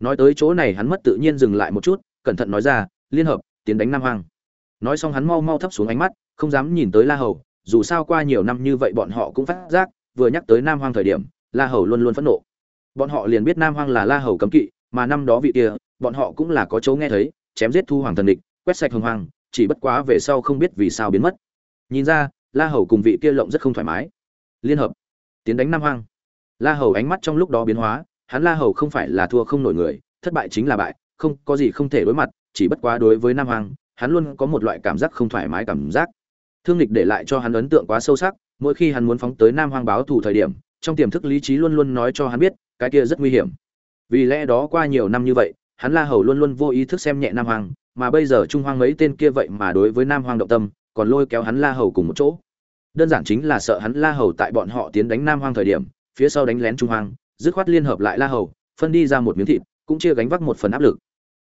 Speaker 1: Nói tới chỗ này hắn mất tự nhiên dừng lại một chút, cẩn thận nói ra, liên hợp, tiến đánh nam hoang. Nói xong hắn mau mau thấp xuống ánh mắt, không dám nhìn tới la hầu, dù sao qua nhiều năm như vậy bọn họ cũng phát giác, vừa nhắc tới nam hoang thời điểm, la hầu luôn luôn phẫn nộ. Bọn họ liền biết nam hoang là la hầu cấm kỵ, mà năm đó vị kia, bọn họ cũng là có chỗ nghe thấy, chém giết thu hoàng thần địch, quét sạch hồng hoàng chỉ bất quá về sau không biết vì sao biến mất nhìn ra la hầu cùng vị kia lộng rất không thoải mái. Liên hợp. Tiến đánh nam hoang. La hầu ánh mắt trong lúc đó biến hóa hắn la hầu không phải là thua không nổi người thất bại chính là bại không có gì không thể đối mặt chỉ bất quá đối với nam hoang hắn luôn có một loại cảm giác không thoải mái cảm giác. Thương lịch để lại cho hắn ấn tượng quá sâu sắc mỗi khi hắn muốn phóng tới nam hoang báo thù thời điểm trong tiềm thức lý trí luôn luôn nói cho hắn biết cái kia rất nguy hiểm. Vì lẽ đó qua nhiều năm như vậy hắn la hầu luôn luôn vô ý thức xem nhẹ nam Hoang, mà bây giờ trung hoang mấy tên kia vậy mà đối với nam Hoang động tâm còn lôi kéo hắn la hầu cùng một chỗ. Đơn giản chính là sợ hắn la hầu tại bọn họ tiến đánh nam hoang thời điểm phía sau đánh lén trung hoang, dứt khoát liên hợp lại la hầu phân đi ra một miếng thịt cũng chia gánh vác một phần áp lực.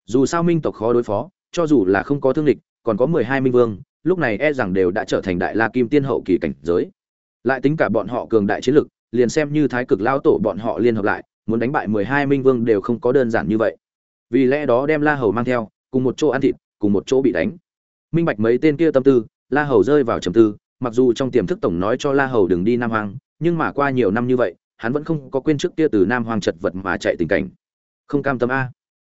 Speaker 1: Dù sao minh tộc khó đối phó cho dù là không có thương địch còn có mười hai minh vương lúc này e rằng đều đã trở thành đại la kim tiên hậu kỳ cảnh giới. Lại tính cả bọn họ cường đại chiến lực liền xem như thái cực lao tổ bọn họ liên hợp lại muốn đánh bại mười hai minh vương đều không có đơn giản như vậy. Vì lẽ đó đem la hầu mang theo cùng một chỗ ăn thịt cùng một chỗ bị đánh. Minh bạch mấy tên kia tâm tư la hầu rơi vào trầm tư, mặc dù trong tiềm thức tổng nói cho la hầu đừng đi nam hoàng nhưng mà qua nhiều năm như vậy, hắn vẫn không có quên trước kia từ nam hoàng chật vật mà chạy tình cảnh. Không cam tâm a.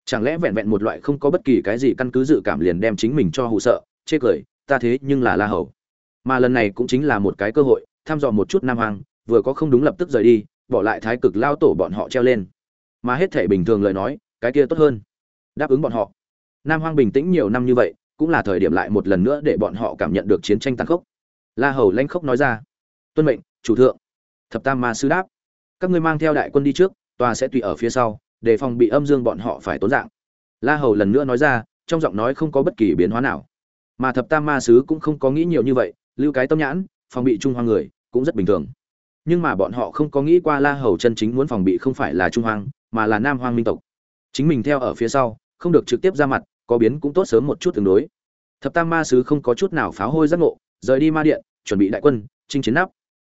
Speaker 1: Chẳng lẽ vẹn vẹn một loại không có bất kỳ cái gì căn cứ dự cảm liền đem chính mình cho hụ sợ, chê cười, ta thế nhưng là la hầu. Mà lần này cũng chính là một cái cơ hội, thăm dò một chút nam hoàng vừa có không đúng lập tức rời đi, bỏ lại thái cực lao tổ bọn họ treo lên. Mà hết thể bình thường lời nói, cái kia tốt hơn. Đáp ứng bọn họ. Nam hoang bình tĩnh nhiều năm như vậy cũng là thời điểm lại một lần nữa để bọn họ cảm nhận được chiến tranh tàn khốc. La hầu lanh khốc nói ra, tuân mệnh, chủ thượng. Thập tam ma sứ đáp, các ngươi mang theo đại quân đi trước, tòa sẽ tùy ở phía sau, để phòng bị âm dương bọn họ phải tốn dạng. La hầu lần nữa nói ra, trong giọng nói không có bất kỳ biến hóa nào. Mà thập tam ma sứ cũng không có nghĩ nhiều như vậy, lưu cái tâm nhãn, phòng bị trung hoang người, cũng rất bình thường. Nhưng mà bọn họ không có nghĩ qua la hầu chân chính muốn phòng bị không phải là trung hoang, mà là nam hoang minh tộc. Chính mình theo ở phía sau, không được trực tiếp ra mặt có biến cũng tốt sớm một chút tương đối. Thập tam ma sứ không có chút nào phá hôi giác ngộ, rời đi ma điện, chuẩn bị đại quân, chinh chiến nắp.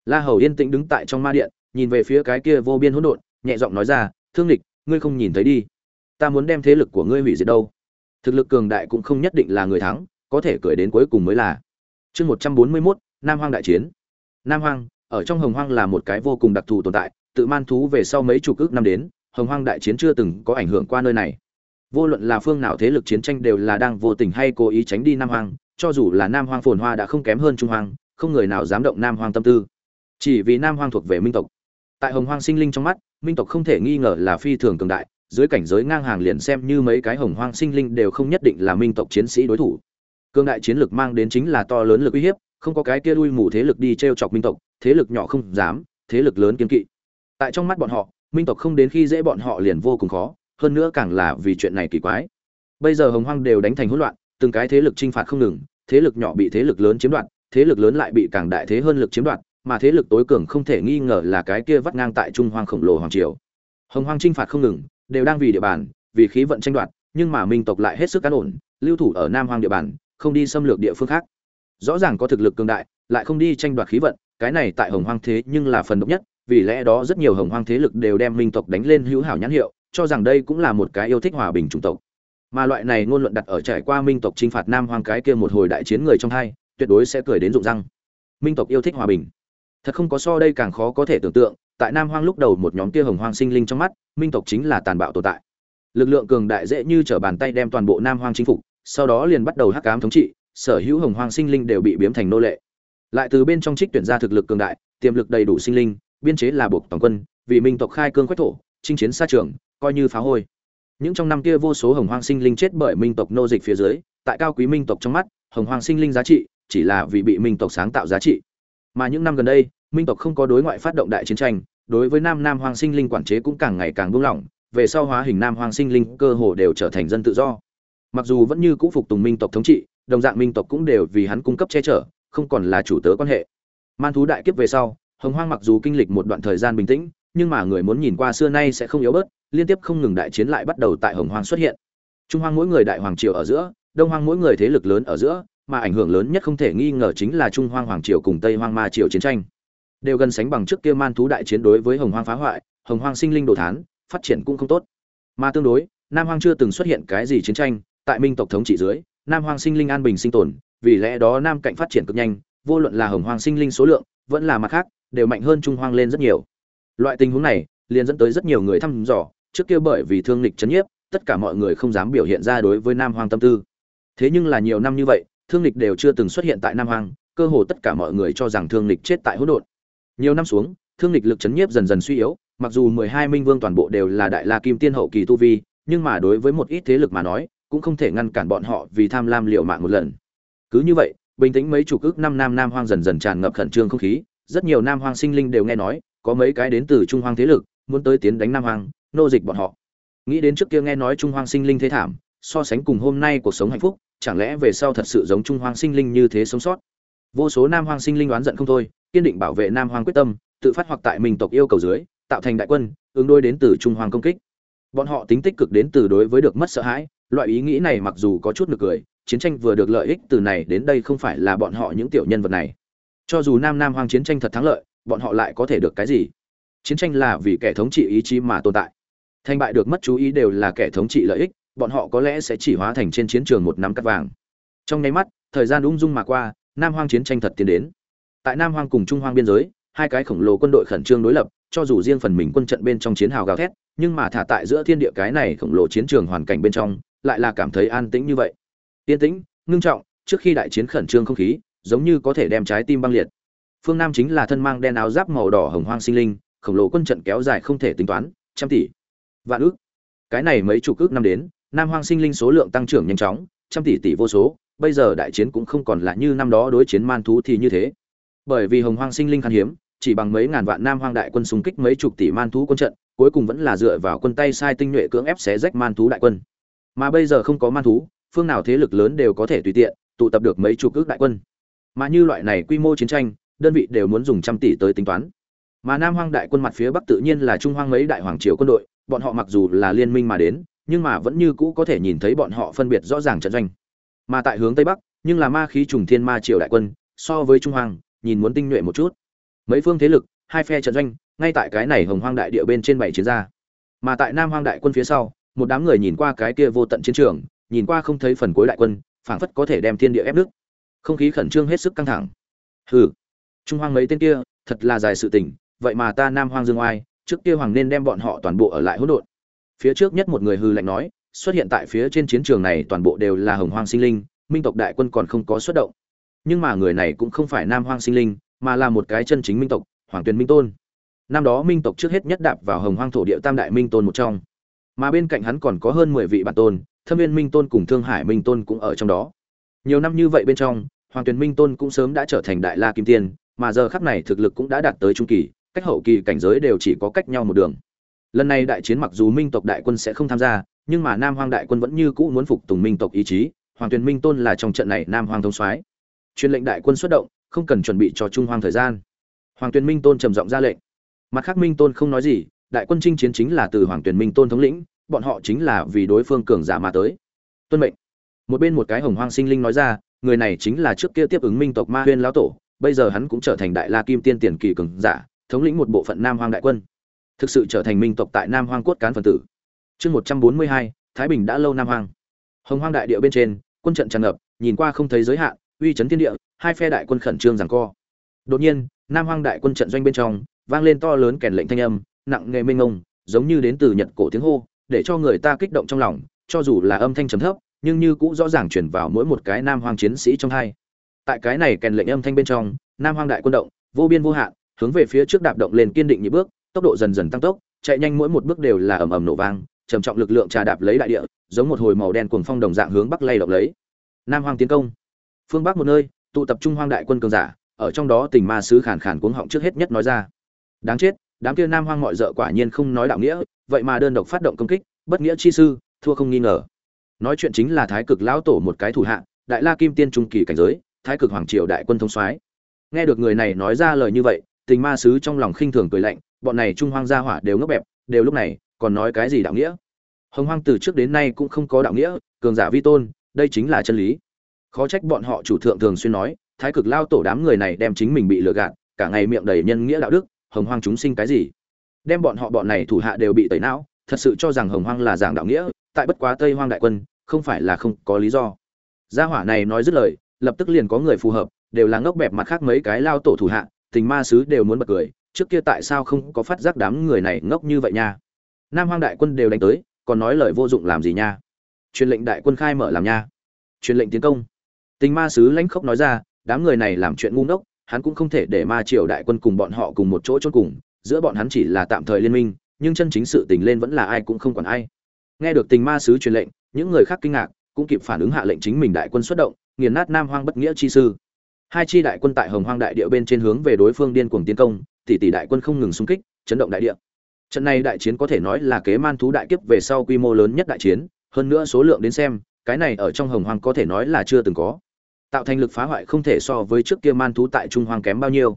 Speaker 1: La hầu yên tĩnh đứng tại trong ma điện, nhìn về phía cái kia vô biên hỗn độn, nhẹ giọng nói ra, thương lịch, ngươi không nhìn thấy đi. Ta muốn đem thế lực của ngươi hủy diệt đâu. Thực lực cường đại cũng không nhất định là người thắng, có thể cười đến cuối cùng mới là. Chương một trăm bốn mươi mốt, nam hoang đại chiến. Nam hoang, ở trong hồng hoang là một cái vô cùng đặc thù tồn tại, tự man thú về sau mấy chục ước năm đến, hồng hoang đại chiến chưa từng có ảnh hưởng qua nơi này vô luận là phương nào thế lực chiến tranh đều là đang vô tình hay cố ý tránh đi nam hoang, cho dù là nam hoang phồn hoa đã không kém hơn trung hoang, không người nào dám động nam hoang tâm tư. Chỉ vì nam hoang thuộc về minh tộc. Tại hồng hoang sinh linh trong mắt, minh tộc không thể nghi ngờ là phi thường cường đại, dưới cảnh giới ngang hàng liền xem như mấy cái hồng hoang sinh linh đều không nhất định là minh tộc chiến sĩ đối thủ. Cương đại chiến lực mang đến chính là to lớn lực uy hiếp, không có cái kia đuôi mù thế lực đi t r e o chọc minh tộc, thế lực nhỏ không dám, thế lực lớn kiên kỵ. Tại trong mắt bọn họ, minh tộc không đến khi dễ bọn họ liền vô cùng khó hơn nữa càng là vì chuyện này kỳ quái. Bây giờ hồng hoang đều đánh thành hỗn loạn, từng cái thế lực chinh phạt không ngừng, thế lực nhỏ bị thế lực lớn chiếm đoạt, thế lực lớn lại bị càng đại thế hơn lực chiếm đoạt, mà thế lực tối cường không thể nghi ngờ là cái kia vắt ngang tại trung hoang khổng lồ hoàng triều. Hồng hoang chinh phạt không ngừng, đều đang vì địa bàn, vì khí vận tranh đoạt, nhưng mà minh tộc lại hết sức cán ổn, lưu thủ ở nam hoang địa bàn, không đi xâm lược địa phương khác. Rõ ràng có thực lực cường đại, lại không đi tranh đoạt khí vận, cái này tại hồng hoang thế nhưng là phần độc nhất, vì lẽ đó rất nhiều hồng hoang thế lực đều đem minh tộc đánh lên hữu hảo nhãn hiệu cho rằng đây cũng là một cái yêu thích hòa bình chủng tộc. Mà loại này ngôn luận đặt ở trải qua minh tộc chinh phạt nam hoang cái kia một hồi đại chiến người trong hai, tuyệt đối sẽ cười đến rụng răng. Minh tộc yêu thích hòa bình. Thật không có so đây càng khó có thể tưởng tượng, tại nam hoang lúc đầu một nhóm kia hồng hoang sinh linh trong mắt, minh tộc chính là tàn bạo tồn tại. Lực lượng cường đại dễ như trở bàn tay đem toàn bộ nam hoang chính phục, sau đó liền bắt đầu hắc ám thống trị, sở hữu hồng hoang sinh linh đều bị biếm thành nô lệ. Lại từ bên trong trích tuyển ra thực lực cường đại, tiềm lực đầy đủ sinh linh, biên chế là buộc toàn quân, vì minh tộc khai cương quách thổ, chinh chiến xa trường coi như phá hôi. Những trong năm kia vô số hồng hoang sinh linh chết bởi minh tộc nô dịch phía dưới, tại cao quý minh tộc trong mắt, hồng hoang sinh linh giá trị chỉ là vì bị minh tộc sáng tạo giá trị. Mà những năm gần đây, minh tộc không có đối ngoại phát động đại chiến tranh, đối với nam nam hoang sinh linh quản chế cũng càng ngày càng buông lỏng, về sau hóa hình nam hoang sinh linh cơ hồ đều trở thành dân tự do. Mặc dù vẫn như cũ phục tùng minh tộc thống trị, đồng dạng minh tộc cũng đều vì hắn cung cấp che chở, không còn là chủ tớ quan hệ. Man thú đại kiếp về sau, hồng hoang mặc dù kinh lịch một đoạn thời gian bình tĩnh, nhưng mà người muốn nhìn qua xưa nay sẽ không yếu bớt liên tiếp không ngừng đại chiến lại bắt đầu tại hồng hoang xuất hiện. Trung hoang mỗi người đại hoàng triều ở giữa, đông hoang mỗi người thế lực lớn ở giữa, mà ảnh hưởng lớn nhất không thể nghi ngờ chính là trung hoang hoàng triều cùng tây hoang ma triều chiến tranh. Đều gần sánh bằng trước kia man thú đại chiến đối với hồng hoang phá hoại, hồng hoang sinh linh đồ thán, phát triển cũng không tốt. Mà tương đối, nam hoang chưa từng xuất hiện cái gì chiến tranh, tại minh tộc thống trị dưới, nam hoang sinh linh an bình sinh tồn, vì lẽ đó nam cạnh phát triển cực nhanh, vô luận là hồng hoang sinh linh số lượng, vẫn là mặt khác, đều mạnh hơn trung hoang lên rất nhiều. Loại tình huống này, liền dẫn tới rất nhiều người thăm dò trước kia bởi vì thương lịch chấn nhiếp, tất cả mọi người không dám biểu hiện ra đối với nam hoang tâm tư. Thế nhưng là nhiều năm như vậy, thương lịch đều chưa từng xuất hiện tại nam hoang, cơ hồ tất cả mọi người cho rằng thương lịch chết tại hỗn độn. Nhiều năm xuống, thương lịch lực chấn nhiếp dần dần suy yếu, mặc dù mười hai minh vương toàn bộ đều là đại la kim tiên hậu kỳ tu vi, nhưng mà đối với một ít thế lực mà nói, cũng không thể ngăn cản bọn họ vì tham lam liệu mạng một lần. Cứ như vậy, bình tĩnh mấy chục ước năm nam nam hoang dần dần tràn ngập khẩn trương không khí, rất nhiều nam hoang sinh linh đều nghe nói, có mấy cái đến từ trung hoang thế lực, muốn tới tiến đánh nam hoang nô dịch bọn họ. Nghĩ đến trước kia nghe nói trung hoang sinh linh thế thảm, so sánh cùng hôm nay cuộc sống hạnh phúc, chẳng lẽ về sau thật sự giống trung hoang sinh linh như thế sống sót? Vô số nam hoang sinh linh oán giận không thôi, kiên định bảo vệ nam hoang quyết tâm, tự phát hoặc tại mình tộc yêu cầu dưới, tạo thành đại quân, ứng đối đến từ trung hoang công kích. Bọn họ tính tích cực đến từ đối với được mất sợ hãi, loại ý nghĩ này mặc dù có chút nực cười, chiến tranh vừa được lợi ích từ này đến đây không phải là bọn họ những tiểu nhân vật này. Cho dù nam nam hoang chiến tranh thật thắng lợi, bọn họ lại có thể được cái gì? Chiến tranh là vì kẻ thống trị ý chí mà tồn tại thành bại được mất chú ý đều là kẻ thống trị lợi ích, bọn họ có lẽ sẽ chỉ hóa thành trên chiến trường một nắm cắt vàng. Trong nháy mắt, thời gian ung dung mà qua, nam hoang chiến tranh thật tiến đến. Tại nam hoang cùng trung hoang biên giới, hai cái khổng lồ quân đội khẩn trương đối lập, cho dù riêng phần mình quân trận bên trong chiến hào gào thét, nhưng mà thả tại giữa thiên địa cái này khổng lồ chiến trường hoàn cảnh bên trong, lại là cảm thấy an tĩnh như vậy. Yên tĩnh, ngưng trọng, trước khi đại chiến khẩn trương không khí, giống như có thể đem trái tim băng liệt. Phương nam chính là thân mang đen áo giáp màu đỏ hồng hoang sinh linh, khổng lồ quân trận kéo dài không thể tính toán, trăm tỷ vạn ước. Cái này mấy chục ước năm đến, nam hoang sinh linh số lượng tăng trưởng nhanh chóng, trăm tỷ tỷ vô số, bây giờ đại chiến cũng không còn là như năm đó đối chiến man thú thì như thế. Bởi vì hồng hoang sinh linh khan hiếm, chỉ bằng mấy ngàn vạn nam hoang đại quân xung kích mấy chục tỷ man thú quân trận, cuối cùng vẫn là dựa vào quân tay sai tinh nhuệ cưỡng ép xé rách man thú đại quân. Mà bây giờ không có man thú, phương nào thế lực lớn đều có thể tùy tiện, tụ tập được mấy chục ước đại quân. Mà như loại này quy mô chiến tranh, đơn vị đều muốn dùng trăm tỷ tới tính toán mà nam hoang đại quân mặt phía bắc tự nhiên là trung hoang mấy đại hoàng triều quân đội, bọn họ mặc dù là liên minh mà đến, nhưng mà vẫn như cũ có thể nhìn thấy bọn họ phân biệt rõ ràng trận doanh. Mà tại hướng tây bắc, nhưng là ma khí trùng thiên ma triều đại quân, so với trung hoang, nhìn muốn tinh nhuệ một chút. Mấy phương thế lực, hai phe trận doanh, ngay tại cái này hồng hoang đại địa bên trên bảy chiến ra mà tại nam hoang đại quân phía sau, một đám người nhìn qua cái kia vô tận chiến trường, nhìn qua không thấy phần cuối đại quân, phảng phất có thể đem thiên địa ép nước. Không khí khẩn trương hết sức căng thẳng. Hừ, trung hoang mấy tên kia, thật là dài sự tình vậy mà ta nam hoang dương oai, trước kia hoàng nên đem bọn họ toàn bộ ở lại hỗn độn. Phía trước nhất một người hư lạnh nói, xuất hiện tại phía trên chiến trường này toàn bộ đều là hồng hoang sinh linh, minh tộc đại quân còn không có xuất động. Nhưng mà người này cũng không phải nam hoang sinh linh, mà là một cái chân chính minh tộc, hoàng tuyền minh tôn. Năm đó minh tộc trước hết nhất đạp vào hồng hoang thổ địa tam đại minh tôn một trong. Mà bên cạnh hắn còn có hơn mười vị bản tôn, thâm viên minh tôn cùng thương hải minh tôn cũng ở trong đó. Nhiều năm như vậy bên trong, hoàng tuyền minh tôn cũng sớm đã trở thành đại la kim tiên, mà giờ khắc này thực lực cũng đã đạt tới trung kỳ cách hậu kỳ cảnh giới đều chỉ có cách nhau một đường. Lần này đại chiến mặc dù minh tộc đại quân sẽ không tham gia, nhưng mà nam hoang đại quân vẫn như cũ muốn phục tùng minh tộc ý chí, hoàng tuyền minh tôn là trong trận này nam hoang thông soái. Truyền lệnh đại quân xuất động, không cần chuẩn bị cho trung hoang thời gian. Hoàng tuyền minh tôn trầm giọng ra lệnh. Mặt khác minh tôn không nói gì, đại quân chinh chiến chính là từ hoàng tuyền minh tôn thống lĩnh, bọn họ chính là vì đối phương cường giả mà tới. Tuân mệnh. Một bên một cái hồng hoang sinh linh nói ra, người này chính là trước kia tiếp ứng minh tộc ma huyên lão tổ, bây giờ hắn cũng trở thành đại la kim tiên tiền kỳ cường giả thống lĩnh một bộ phận nam hoang đại quân, thực sự trở thành minh tộc tại nam hoang cốt cán phần tử. Chương một trăm bốn mươi hai, thái bình đã lâu nam hoang. Hồng hoang đại địa bên trên, quân trận tràn ngập, nhìn qua không thấy giới hạn, uy chấn thiên địa, hai phe đại quân khẩn trương giằng co. Đột nhiên, nam hoang đại quân trận doanh bên trong, vang lên to lớn kèn lệnh thanh âm, nặng nghề mênh ngông giống như đến từ nhật cổ tiếng hô, để cho người ta kích động trong lòng, cho dù là âm thanh trầm thấp, nhưng như cũng rõ ràng truyền vào mỗi một cái nam hoang chiến sĩ trong hai. Tại cái này kèn lệnh âm thanh bên trong, nam hoang đại quân động, vô biên vô hạn hướng về phía trước đạp động lên kiên định nhị bước, tốc độ dần dần tăng tốc, chạy nhanh mỗi một bước đều là ầm ầm nổ vang, trầm trọng lực lượng trà đạp lấy đại địa, giống một hồi màu đen cuồng phong đồng dạng hướng bắc lay động lấy. Nam hoang tiến công. Phương bắc một nơi, tụ tập trung hoang đại quân cường giả, ở trong đó tình ma sứ khản khản cuống họng trước hết nhất nói ra. Đáng chết, đám kia nam hoang mọi dợ quả nhiên không nói đạo nghĩa, vậy mà đơn độc phát động công kích, bất nghĩa chi sư, thua không nghi ngờ. Nói chuyện chính là thái cực lão tổ một cái thủ hạ, đại la kim tiên trung kỳ cảnh giới, thái cực hoàng triều đại quân thông soái. Nghe được người này nói ra lời như vậy tình ma sứ trong lòng khinh thường cười lạnh, bọn này trung hoang gia hỏa đều ngốc bẹp, đều lúc này còn nói cái gì đạo nghĩa? Hồng hoang từ trước đến nay cũng không có đạo nghĩa, cường giả vi tôn, đây chính là chân lý. Khó trách bọn họ chủ thượng thường xuyên nói, thái cực lao tổ đám người này đem chính mình bị lừa gạt, cả ngày miệng đầy nhân nghĩa đạo đức, hồng hoang chúng sinh cái gì? Đem bọn họ bọn này thủ hạ đều bị tẩy não, thật sự cho rằng hồng hoang là giảng đạo nghĩa, tại bất quá tây hoang đại quân, không phải là không có lý do. Gia hỏa này nói dứt lời, lập tức liền có người phù hợp, đều là ngốc bẹp mặt khác mấy cái lao tổ thủ hạ tình ma sứ đều muốn bật cười, trước kia tại sao không có phát giác đám người này ngốc như vậy nha? Nam hoang đại quân đều đánh tới, còn nói lời vô dụng làm gì nha? Truyền lệnh đại quân khai mở làm nha. Truyền lệnh tiến công. Tình ma sứ lãnh khốc nói ra, đám người này làm chuyện ngu ngốc, hắn cũng không thể để ma triều đại quân cùng bọn họ cùng một chỗ chôn cùng, giữa bọn hắn chỉ là tạm thời liên minh, nhưng chân chính sự tình lên vẫn là ai cũng không còn ai. Nghe được tình ma sứ truyền lệnh, những người khác kinh ngạc, cũng kịp phản ứng hạ lệnh chính mình đại quân xuất động, nghiền nát nam hoang bất nghĩa chi sư hai chi đại quân tại hồng hoang đại địa bên trên hướng về đối phương điên cuồng tiến công, tỷ tỷ đại quân không ngừng xung kích, chấn động đại địa. Trận này đại chiến có thể nói là kế man thú đại kiếp về sau quy mô lớn nhất đại chiến, hơn nữa số lượng đến xem, cái này ở trong hồng hoang có thể nói là chưa từng có. Tạo thành lực phá hoại không thể so với trước kia man thú tại trung hoang kém bao nhiêu.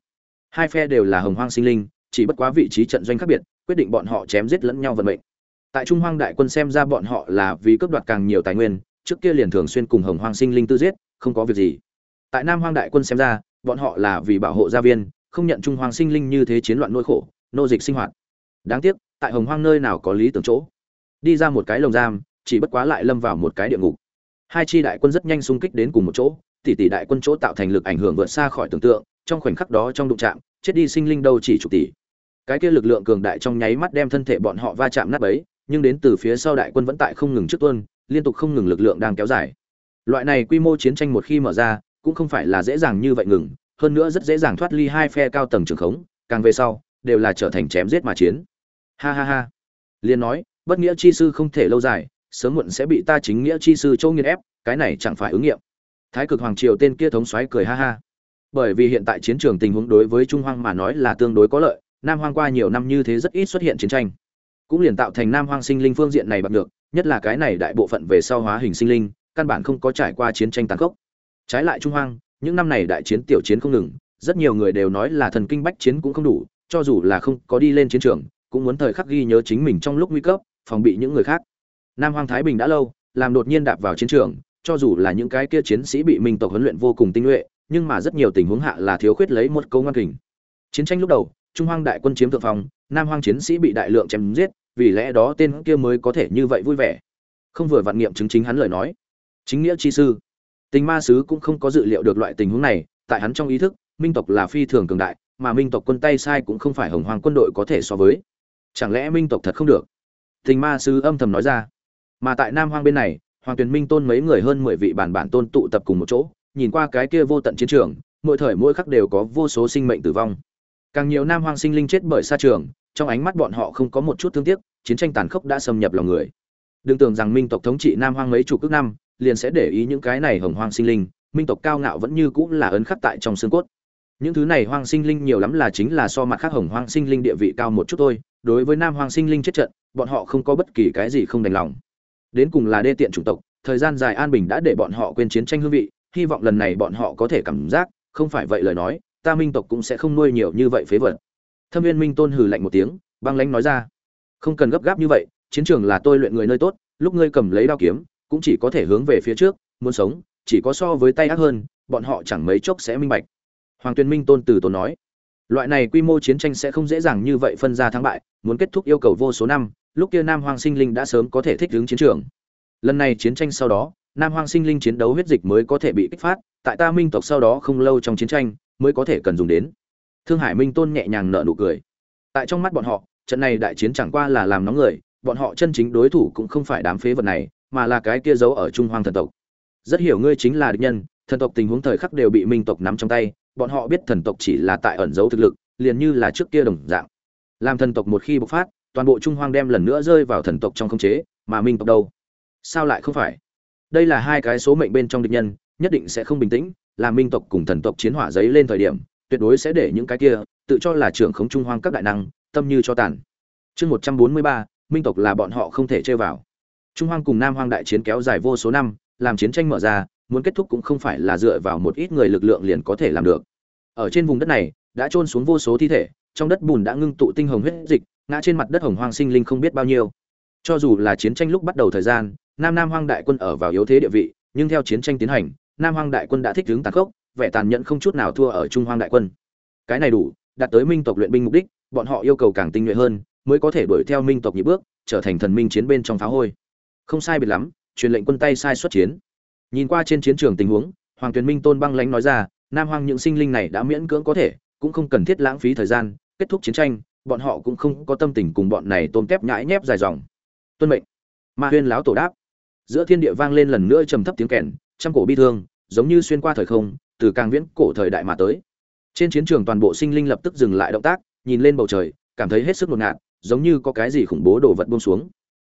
Speaker 1: Hai phe đều là hồng hoang sinh linh, chỉ bất quá vị trí trận doanh khác biệt, quyết định bọn họ chém giết lẫn nhau vận mệnh. Tại trung hoang đại quân xem ra bọn họ là vì cướp đoạt càng nhiều tài nguyên, trước kia liền thường xuyên cùng hồng hoang sinh linh tư giết, không có việc gì tại nam hoang đại quân xem ra, bọn họ là vì bảo hộ gia viên, không nhận trung hoang sinh linh như thế chiến loạn nỗi khổ, nô dịch sinh hoạt. Đáng tiếc, tại hồng hoang nơi nào có lý tưởng chỗ. Đi ra một cái lồng giam, chỉ bất quá lại lâm vào một cái địa ngục. Hai chi đại quân rất nhanh xung kích đến cùng một chỗ, tỷ tỷ đại quân chỗ tạo thành lực ảnh hưởng vượt xa khỏi tưởng tượng, trong khoảnh khắc đó trong đụng chạm, chết đi sinh linh đâu chỉ chục tỷ. Cái kia lực lượng cường đại trong nháy mắt đem thân thể bọn họ va chạm nát bấy, nhưng đến từ phía sau đại quân vẫn tại không ngừng trước tuân liên tục không ngừng lực lượng đang kéo dài. Loại này quy mô chiến tranh một khi mở ra cũng không phải là dễ dàng như vậy ngừng, hơn nữa rất dễ dàng thoát ly hai phe cao tầng trường khống, càng về sau, đều là trở thành chém giết mà chiến. Ha ha ha. Liên nói, bất nghĩa chi sư không thể lâu dài, sớm muộn sẽ bị ta chính nghĩa chi sư châu nghiền ép, cái này chẳng phải ứng nghiệm. Thái cực hoàng triều tên kia thống xoáy cười ha ha. Bởi vì hiện tại chiến trường tình huống đối với trung hoang mà nói là tương đối có lợi, nam hoang qua nhiều năm như thế rất ít xuất hiện chiến tranh. Cũng liền tạo thành nam hoang sinh linh phương diện này bằng được nhất là cái này đại bộ phận về sau hóa hình sinh linh, căn bản không có trải qua chiến tranh tàn khốc trái lại trung hoang, những năm này đại chiến tiểu chiến không ngừng, rất nhiều người đều nói là thần kinh bách chiến cũng không đủ, cho dù là không có đi lên chiến trường, cũng muốn thời khắc ghi nhớ chính mình trong lúc nguy cấp, phòng bị những người khác. Nam hoang thái bình đã lâu, làm đột nhiên đạp vào chiến trường, cho dù là những cái kia chiến sĩ bị minh tộc huấn luyện vô cùng tinh nhuệ, nhưng mà rất nhiều tình huống hạ là thiếu khuyết lấy một câu ngoan kình. Chiến tranh lúc đầu, trung hoang đại quân chiếm thượng phong, nam hoang chiến sĩ bị đại lượng chém giết, vì lẽ đó tên kia mới có thể như vậy vui vẻ. Không vừa vạn nghiệm chứng chính hắn lời nói. Chính nghĩa chi sư tình ma sứ cũng không có dự liệu được loại tình huống này, tại hắn trong ý thức, minh tộc là phi thường cường đại, mà minh tộc quân tay sai cũng không phải hồng hoàng quân đội có thể so với. Chẳng lẽ minh tộc thật không được? Tình ma sứ âm thầm nói ra. Mà tại nam hoang bên này, hoàng tuyền minh tôn mấy người hơn mười vị bản bản tôn tụ tập cùng một chỗ, nhìn qua cái kia vô tận chiến trường, mỗi thời mỗi khắc đều có vô số sinh mệnh tử vong. Càng nhiều nam hoang sinh linh chết bởi xa trường, trong ánh mắt bọn họ không có một chút thương tiếc, chiến tranh tàn khốc đã xâm nhập lòng người. Đừng tưởng rằng minh tộc thống trị nam hoang mấy chục ước năm liền sẽ để ý những cái này hồng hoang sinh linh, minh tộc cao ngạo vẫn như cũng là ấn khắc tại trong xương cốt. Những thứ này hoang sinh linh nhiều lắm là chính là so mặt khác hồng hoang sinh linh địa vị cao một chút thôi, đối với nam hoang sinh linh chết trận, bọn họ không có bất kỳ cái gì không đành lòng. Đến cùng là đê tiện chủng tộc, thời gian dài an bình đã để bọn họ quên chiến tranh hương vị, hy vọng lần này bọn họ có thể cảm giác, không phải vậy lời nói, ta minh tộc cũng sẽ không nuôi nhiều như vậy phế vật. Thâm viên minh tôn hừ lạnh một tiếng, băng lãnh nói ra, không cần gấp gáp như vậy, chiến trường là tôi luyện người nơi tốt, lúc ngươi cầm lấy đao kiếm cũng chỉ có thể hướng về phía trước, muốn sống, chỉ có so với tay ác hơn, bọn họ chẳng mấy chốc sẽ minh bạch. Hoàng tuyên minh tôn từ tôn nói, loại này quy mô chiến tranh sẽ không dễ dàng như vậy phân ra thắng bại, muốn kết thúc yêu cầu vô số năm, lúc kia nam hoàng sinh linh đã sớm có thể thích ứng chiến trường. Lần này chiến tranh sau đó, nam hoàng sinh linh chiến đấu huyết dịch mới có thể bị kích phát, tại ta minh tộc sau đó không lâu trong chiến tranh, mới có thể cần dùng đến. Thương hải minh tôn nhẹ nhàng nở nụ cười. Tại trong mắt bọn họ, trận này đại chiến chẳng qua là làm nóng người, bọn họ chân chính đối thủ cũng không phải đám phế vật này mà là cái kia giấu ở trung hoang thần tộc. Rất hiểu ngươi chính là địch nhân, thần tộc tình huống thời khắc đều bị minh tộc nắm trong tay, bọn họ biết thần tộc chỉ là tại ẩn giấu thực lực, liền như là trước kia đồng dạng. Làm thần tộc một khi bộc phát, toàn bộ trung hoang đem lần nữa rơi vào thần tộc trong khống chế, mà minh tộc đâu? Sao lại không phải? Đây là hai cái số mệnh bên trong địch nhân, nhất định sẽ không bình tĩnh làm minh tộc cùng thần tộc chiến hỏa giấy lên thời điểm, tuyệt đối sẽ để những cái kia, tự cho là trưởng khống trung hoang các đại năng, tâm như cho tàn. Chương một trăm bốn mươi ba, minh tộc là bọn họ không thể chơi vào trung hoang cùng nam hoang đại chiến kéo dài vô số năm, làm chiến tranh mở ra, muốn kết thúc cũng không phải là dựa vào một ít người lực lượng liền có thể làm được. Ở trên vùng đất này, đã trôn xuống vô số thi thể, trong đất bùn đã ngưng tụ tinh hồng huyết dịch, ngã trên mặt đất hồng hoang sinh linh không biết bao nhiêu. Cho dù là chiến tranh lúc bắt đầu thời gian, nam nam hoang đại quân ở vào yếu thế địa vị, nhưng theo chiến tranh tiến hành, nam hoang đại quân đã thích ứng tàn khốc, vẻ tàn nhẫn không chút nào thua ở trung hoang đại quân. Cái này đủ, đạt tới minh tộc luyện binh mục đích, bọn họ yêu cầu càng tinh nhuệ hơn, mới có thể đuổi theo minh tộc nhị bước, trở thành thần minh chiến bên trong pháo hôi không sai biệt lắm, truyền lệnh quân tay sai xuất chiến. Nhìn qua trên chiến trường tình huống, hoàng tuyền minh tôn băng lãnh nói ra, nam hoang những sinh linh này đã miễn cưỡng có thể, cũng không cần thiết lãng phí thời gian, kết thúc chiến tranh, bọn họ cũng không có tâm tình cùng bọn này tôm tép nhãi nhép dài dòng. Tuân mệnh. Ma huyên láo tổ đáp. Giữa thiên địa vang lên lần nữa trầm thấp tiếng kèn, trăm cổ bi thương, giống như xuyên qua thời không, từ càng viễn cổ thời đại mà tới. Trên chiến trường toàn bộ sinh linh lập tức dừng lại động tác, nhìn lên bầu trời, cảm thấy hết sức ngột ngạt, giống như có cái gì khủng bố đổ vật buông xuống.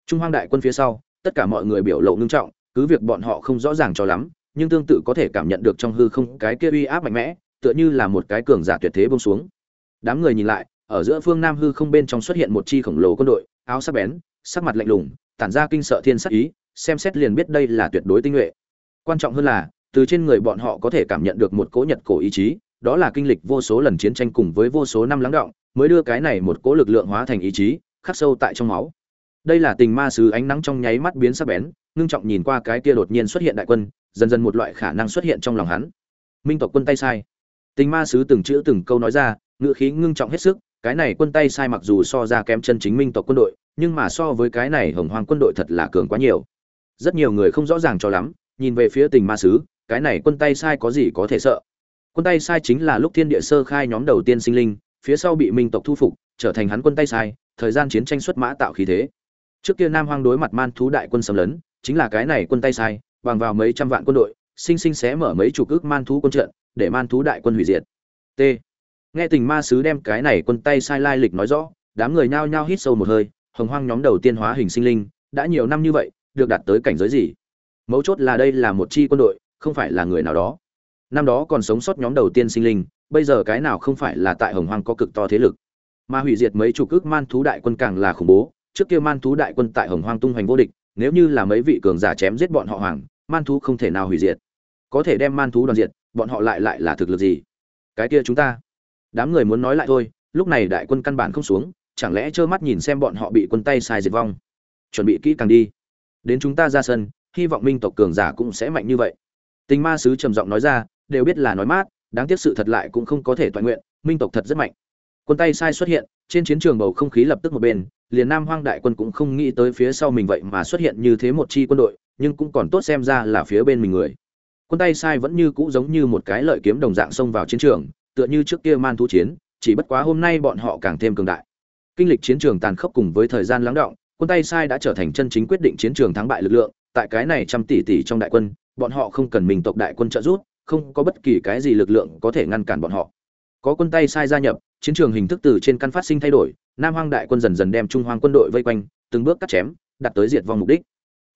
Speaker 1: Trung hoang đại quân phía sau tất cả mọi người biểu lộ ngưng trọng, cứ việc bọn họ không rõ ràng cho lắm, nhưng tương tự có thể cảm nhận được trong hư không cái kia uy áp mạnh mẽ, tựa như là một cái cường giả tuyệt thế bông xuống. Đám người nhìn lại, ở giữa phương nam hư không bên trong xuất hiện một chi khổng lồ quân đội, áo sắc bén, sắc mặt lạnh lùng, tản ra kinh sợ thiên sắc ý, xem xét liền biết đây là tuyệt đối tinh nhuệ. Quan trọng hơn là, từ trên người bọn họ có thể cảm nhận được một cỗ nhật cổ ý chí, đó là kinh lịch vô số lần chiến tranh cùng với vô số năm lắng động, mới đưa cái này một cỗ lực lượng hóa thành ý chí, khắc sâu tại trong máu đây là tình ma sứ ánh nắng trong nháy mắt biến sắc bén, ngưng trọng nhìn qua cái kia đột nhiên xuất hiện đại quân, dần dần một loại khả năng xuất hiện trong lòng hắn. Minh tộc quân tay sai. Tình ma sứ từng chữ từng câu nói ra, ngữ khí ngưng trọng hết sức, cái này quân tay sai mặc dù so ra kém chân chính minh tộc quân đội, nhưng mà so với cái này hồng hoàng quân đội thật là cường quá nhiều. Rất nhiều người không rõ ràng cho lắm, nhìn về phía tình ma sứ, cái này quân tay sai có gì có thể sợ? Quân tay sai chính là lúc thiên địa sơ khai nhóm đầu tiên sinh linh, phía sau bị minh tộc thu phục, trở thành hắn quân tay sai, thời gian chiến tranh xuất mã tạo khí thế trước kia nam hoang đối mặt man thú đại quân xâm lấn, chính là cái này quân tay sai, bằng vào mấy trăm vạn quân đội, sinh sinh xé mở mấy chục ước man thú quân trận, để man thú đại quân hủy diệt. T. Nghe tình ma sứ đem cái này quân tay sai lai lịch nói rõ, đám người nhao nhao hít sâu một hơi, hồng hoang nhóm đầu tiên hóa hình sinh linh, đã nhiều năm như vậy, được đạt tới cảnh giới gì? Mấu chốt là đây là một chi quân đội, không phải là người nào đó. Năm đó còn sống sót nhóm đầu tiên sinh linh, bây giờ cái nào không phải là tại hồng hoang có cực to thế lực. Mà hủy diệt mấy chục ước man thú đại quân càng là khủng bố trước kia man thú đại quân tại hồng hoang tung hoành vô địch, nếu như là mấy vị cường giả chém giết bọn họ hoàng, man thú không thể nào hủy diệt. Có thể đem man thú đoàn diệt, bọn họ lại lại là thực lực gì? Cái kia chúng ta, đám người muốn nói lại thôi, lúc này đại quân căn bản không xuống, chẳng lẽ trơ mắt nhìn xem bọn họ bị quân tay sai diệt vong? Chuẩn bị kỹ càng đi. Đến chúng ta ra sân, hy vọng minh tộc cường giả cũng sẽ mạnh như vậy. Tình ma sứ trầm giọng nói ra, đều biết là nói mát, đáng tiếc sự thật lại cũng không có thể toàn nguyện, minh tộc thật rất mạnh. Quân tay sai xuất hiện, trên chiến trường bầu không khí lập tức một bên liền nam hoang đại quân cũng không nghĩ tới phía sau mình vậy mà xuất hiện như thế một chi quân đội, nhưng cũng còn tốt xem ra là phía bên mình người. Quân tay sai vẫn như cũ giống như một cái lợi kiếm đồng dạng xông vào chiến trường, tựa như trước kia man thú chiến, chỉ bất quá hôm nay bọn họ càng thêm cường đại. Kinh lịch chiến trường tàn khốc cùng với thời gian lắng động, quân tay sai đã trở thành chân chính quyết định chiến trường thắng bại lực lượng, tại cái này trăm tỷ tỷ trong đại quân, bọn họ không cần mình tộc đại quân trợ giúp, không có bất kỳ cái gì lực lượng có thể ngăn cản bọn họ. Có quân tay sai gia nhập chiến trường hình thức từ trên căn phát sinh thay đổi, nam hoang đại quân dần dần đem trung hoang quân đội vây quanh, từng bước cắt chém, đặt tới diệt vong mục đích.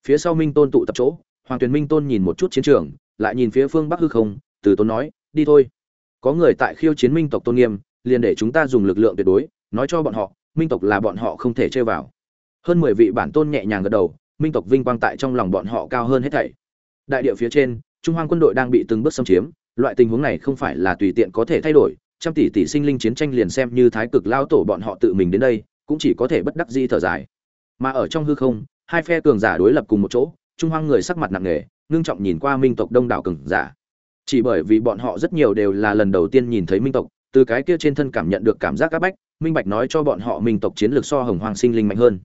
Speaker 1: Phía sau minh tôn tụ tập chỗ, hoàng tuyền minh tôn nhìn một chút chiến trường, lại nhìn phía phương bắc hư không, từ tôn nói, đi thôi. Có người tại khiêu chiến minh tộc tôn nghiêm, liền để chúng ta dùng lực lượng tuyệt đối, nói cho bọn họ, minh tộc là bọn họ không thể chơi vào. Hơn mười vị bản tôn nhẹ nhàng gật đầu, minh tộc vinh quang tại trong lòng bọn họ cao hơn hết thảy. Đại địa phía trên, trung hoang quân đội đang bị từng bước xâm chiếm, loại tình huống này không phải là tùy tiện có thể thay đổi trăm tỷ tỷ sinh linh chiến tranh liền xem như thái cực lao tổ bọn họ tự mình đến đây, cũng chỉ có thể bất đắc di thở dài. Mà ở trong hư không, hai phe cường giả đối lập cùng một chỗ, trung hoang người sắc mặt nặng nề, ngưng trọng nhìn qua minh tộc đông đảo cường giả. Chỉ bởi vì bọn họ rất nhiều đều là lần đầu tiên nhìn thấy minh tộc, từ cái kia trên thân cảm nhận được cảm giác áp bách, minh bạch nói cho bọn họ minh tộc chiến lược so hồng hoàng sinh linh mạnh hơn.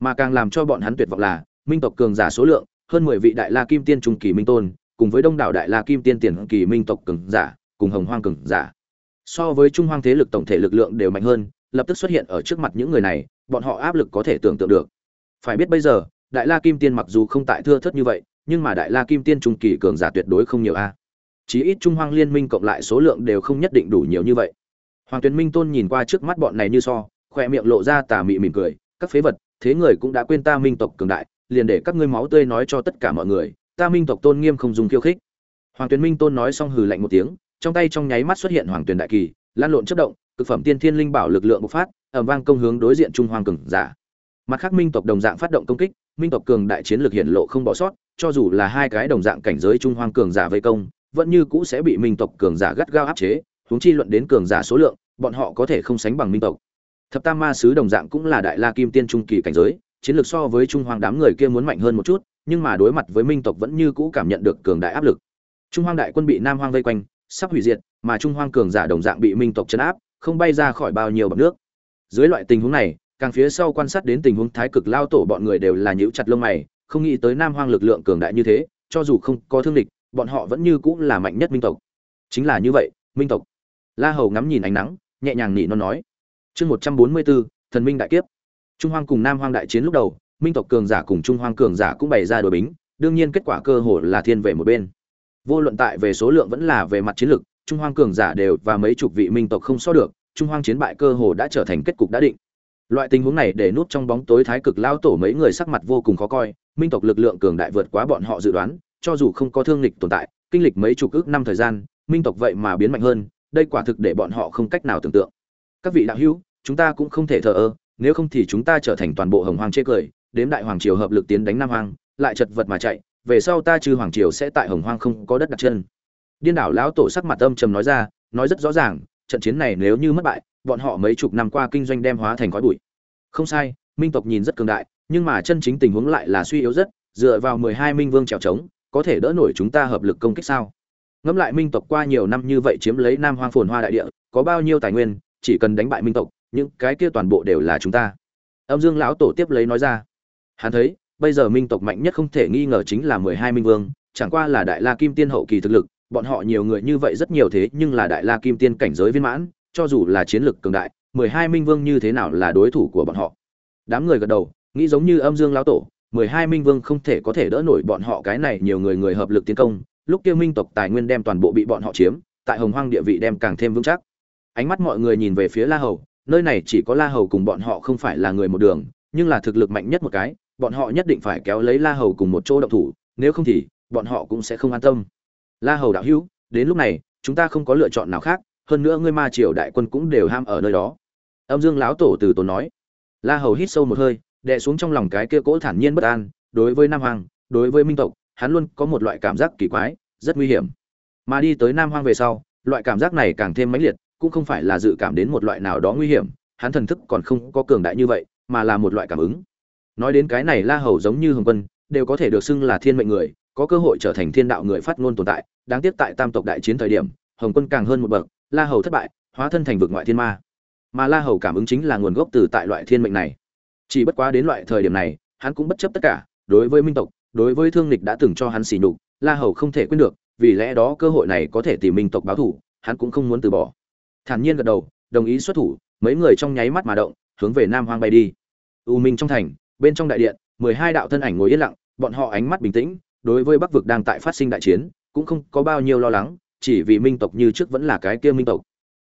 Speaker 1: Mà càng làm cho bọn hắn tuyệt vọng là, minh tộc cường giả số lượng, hơn mười vị đại la kim tiên trung kỳ minh tôn, cùng với đông đảo đại la kim tiên tiền kỳ minh tộc cường giả, cùng hồng hoang cường giả so với trung hoang thế lực tổng thể lực lượng đều mạnh hơn, lập tức xuất hiện ở trước mặt những người này, bọn họ áp lực có thể tưởng tượng được. Phải biết bây giờ, đại la kim tiên mặc dù không tại thưa thất như vậy, nhưng mà đại la kim tiên trung kỳ cường giả tuyệt đối không nhiều a. Chí ít trung hoang liên minh cộng lại số lượng đều không nhất định đủ nhiều như vậy. Hoàng tuyền minh tôn nhìn qua trước mắt bọn này như so khoe miệng lộ ra tà mị mỉm cười, các phế vật, thế người cũng đã quên ta minh tộc cường đại, liền để các ngươi máu tươi nói cho tất cả mọi người, ta minh tộc tôn nghiêm không dùng khiêu khích. Hoàng tuyền minh tôn nói xong hừ lạnh một tiếng trong tay trong nháy mắt xuất hiện hoàng tuyền đại kỳ, lan lộn chất động, cực phẩm tiên thiên linh bảo lực lượng bộc phát ẩm vang công hướng đối diện trung hoàng cường giả. Mặt khác minh tộc đồng dạng phát động công kích, minh tộc cường đại chiến lược hiện lộ không bỏ sót, cho dù là hai cái đồng dạng cảnh giới trung hoàng cường giả vây công, vẫn như cũ sẽ bị minh tộc cường giả gắt gao áp chế, huống chi luận đến cường giả số lượng, bọn họ có thể không sánh bằng minh tộc. Thập tam ma sứ đồng dạng cũng là đại la kim tiên trung kỳ cảnh giới, chiến lược so với trung hoàng đám người kia muốn mạnh hơn một chút, nhưng mà đối mặt với minh tộc vẫn như cũ cảm nhận được cường đại áp lực. Trung hoàng đại quân bị nam hoàng vây quanh sắp hủy diệt, mà trung Hoang cường giả đồng dạng bị minh tộc chấn áp, không bay ra khỏi bao nhiêu bọt nước. Dưới loại tình huống này, càng phía sau quan sát đến tình huống thái cực lao tổ bọn người đều là nhíu chặt lông mày, không nghĩ tới nam Hoang lực lượng cường đại như thế, cho dù không có thương địch, bọn họ vẫn như cũ là mạnh nhất minh tộc. Chính là như vậy, minh tộc. La hầu ngắm nhìn ánh nắng, nhẹ nhàng nỉ non nói, chương một trăm bốn mươi bốn thần minh đại kiếp. Trung hoang cùng nam hoang đại chiến lúc đầu, minh tộc cường giả cùng trung hoang cường giả cũng bày ra đội bính, đương nhiên kết quả cơ hồ là thiên về một bên vô luận tại về số lượng vẫn là về mặt chiến lược, trung hoang cường giả đều và mấy chục vị minh tộc không so được, trung hoang chiến bại cơ hồ đã trở thành kết cục đã định. Loại tình huống này để nút trong bóng tối thái cực lao tổ mấy người sắc mặt vô cùng khó coi, minh tộc lực lượng cường đại vượt quá bọn họ dự đoán, cho dù không có thương lịch tồn tại, kinh lịch mấy chục ước năm thời gian, minh tộc vậy mà biến mạnh hơn, đây quả thực để bọn họ không cách nào tưởng tượng. Các vị đạo hữu, chúng ta cũng không thể thờ ơ, nếu không thì chúng ta trở thành toàn bộ hồng hoàng chê cười, đếm đại hoàng triều hợp lực tiến đánh nam hoàng lại chật vật mà chạy về sau ta trừ hoàng triều sẽ tại hồng hoang không có đất đặt chân. Điên đảo lão tổ sắc mặt âm trầm nói ra, nói rất rõ ràng, trận chiến này nếu như mất bại, bọn họ mấy chục năm qua kinh doanh đem hóa thành khói bụi. Không sai, minh tộc nhìn rất cường đại, nhưng mà chân chính tình huống lại là suy yếu rất, dựa vào mười hai minh vương trèo trống, có thể đỡ nổi chúng ta hợp lực công kích sao? Ngẫm lại minh tộc qua nhiều năm như vậy chiếm lấy nam hoang phồn hoa đại địa, có bao nhiêu tài nguyên, chỉ cần đánh bại minh tộc, những cái kia toàn bộ đều là chúng ta. Âm dương lão tổ tiếp lấy nói ra, hắn thấy bây giờ minh tộc mạnh nhất không thể nghi ngờ chính là mười hai minh vương, chẳng qua là đại la kim tiên hậu kỳ thực lực, bọn họ nhiều người như vậy rất nhiều thế nhưng là đại la kim tiên cảnh giới viên mãn, cho dù là chiến lực cường đại, mười hai minh vương như thế nào là đối thủ của bọn họ? Đám người gật đầu, nghĩ giống như âm dương lão tổ, mười hai minh vương không thể có thể đỡ nổi bọn họ cái này nhiều người người hợp lực tiến công, lúc kia minh tộc tài nguyên đem toàn bộ bị bọn họ chiếm, tại hồng hoang địa vị đem càng thêm vững chắc. Ánh mắt mọi người nhìn về phía la hầu, nơi này chỉ có la hầu cùng bọn họ không phải là người một đường, nhưng là thực lực mạnh nhất một cái bọn họ nhất định phải kéo lấy la hầu cùng một chỗ động thủ, nếu không thì, bọn họ cũng sẽ không an tâm. La hầu đạo hữu, đến lúc này, chúng ta không có lựa chọn nào khác, hơn nữa ngươi ma triều đại quân cũng đều ham ở nơi đó. Âm dương lão tổ từ tốn nói. La hầu hít sâu một hơi, đè xuống trong lòng cái kia cỗ thản nhiên bất an, đối với nam hoàng đối với minh tộc, hắn luôn có một loại cảm giác kỳ quái, rất nguy hiểm. Mà đi tới nam hoang về sau, loại cảm giác này càng thêm mãnh liệt, cũng không phải là dự cảm đến một loại nào đó nguy hiểm, hắn thần thức còn không có cường đại như vậy, mà là một loại cảm ứng nói đến cái này la hầu giống như hồng quân, đều có thể được xưng là thiên mệnh người, có cơ hội trở thành thiên đạo người phát ngôn tồn tại, đáng tiếc tại tam tộc đại chiến thời điểm, hồng quân càng hơn một bậc, la hầu thất bại, hóa thân thành vực ngoại thiên ma. Mà la hầu cảm ứng chính là nguồn gốc từ tại loại thiên mệnh này. Chỉ bất quá đến loại thời điểm này, hắn cũng bất chấp tất cả, đối với minh tộc, đối với thương lịch đã từng cho hắn xỉ nhục, la hầu không thể quên được, vì lẽ đó cơ hội này có thể tìm minh tộc báo thủ, hắn cũng không muốn từ bỏ. Thản nhiên gật đầu, đồng ý xuất thủ, mấy người trong nháy mắt mà động, hướng về nam hoang bay đi. U minh trong thành bên trong đại điện, mười hai đạo thân ảnh ngồi yên lặng, bọn họ ánh mắt bình tĩnh, đối với bắc vực đang tại phát sinh đại chiến, cũng không có bao nhiêu lo lắng, chỉ vì minh tộc như trước vẫn là cái kia minh tộc.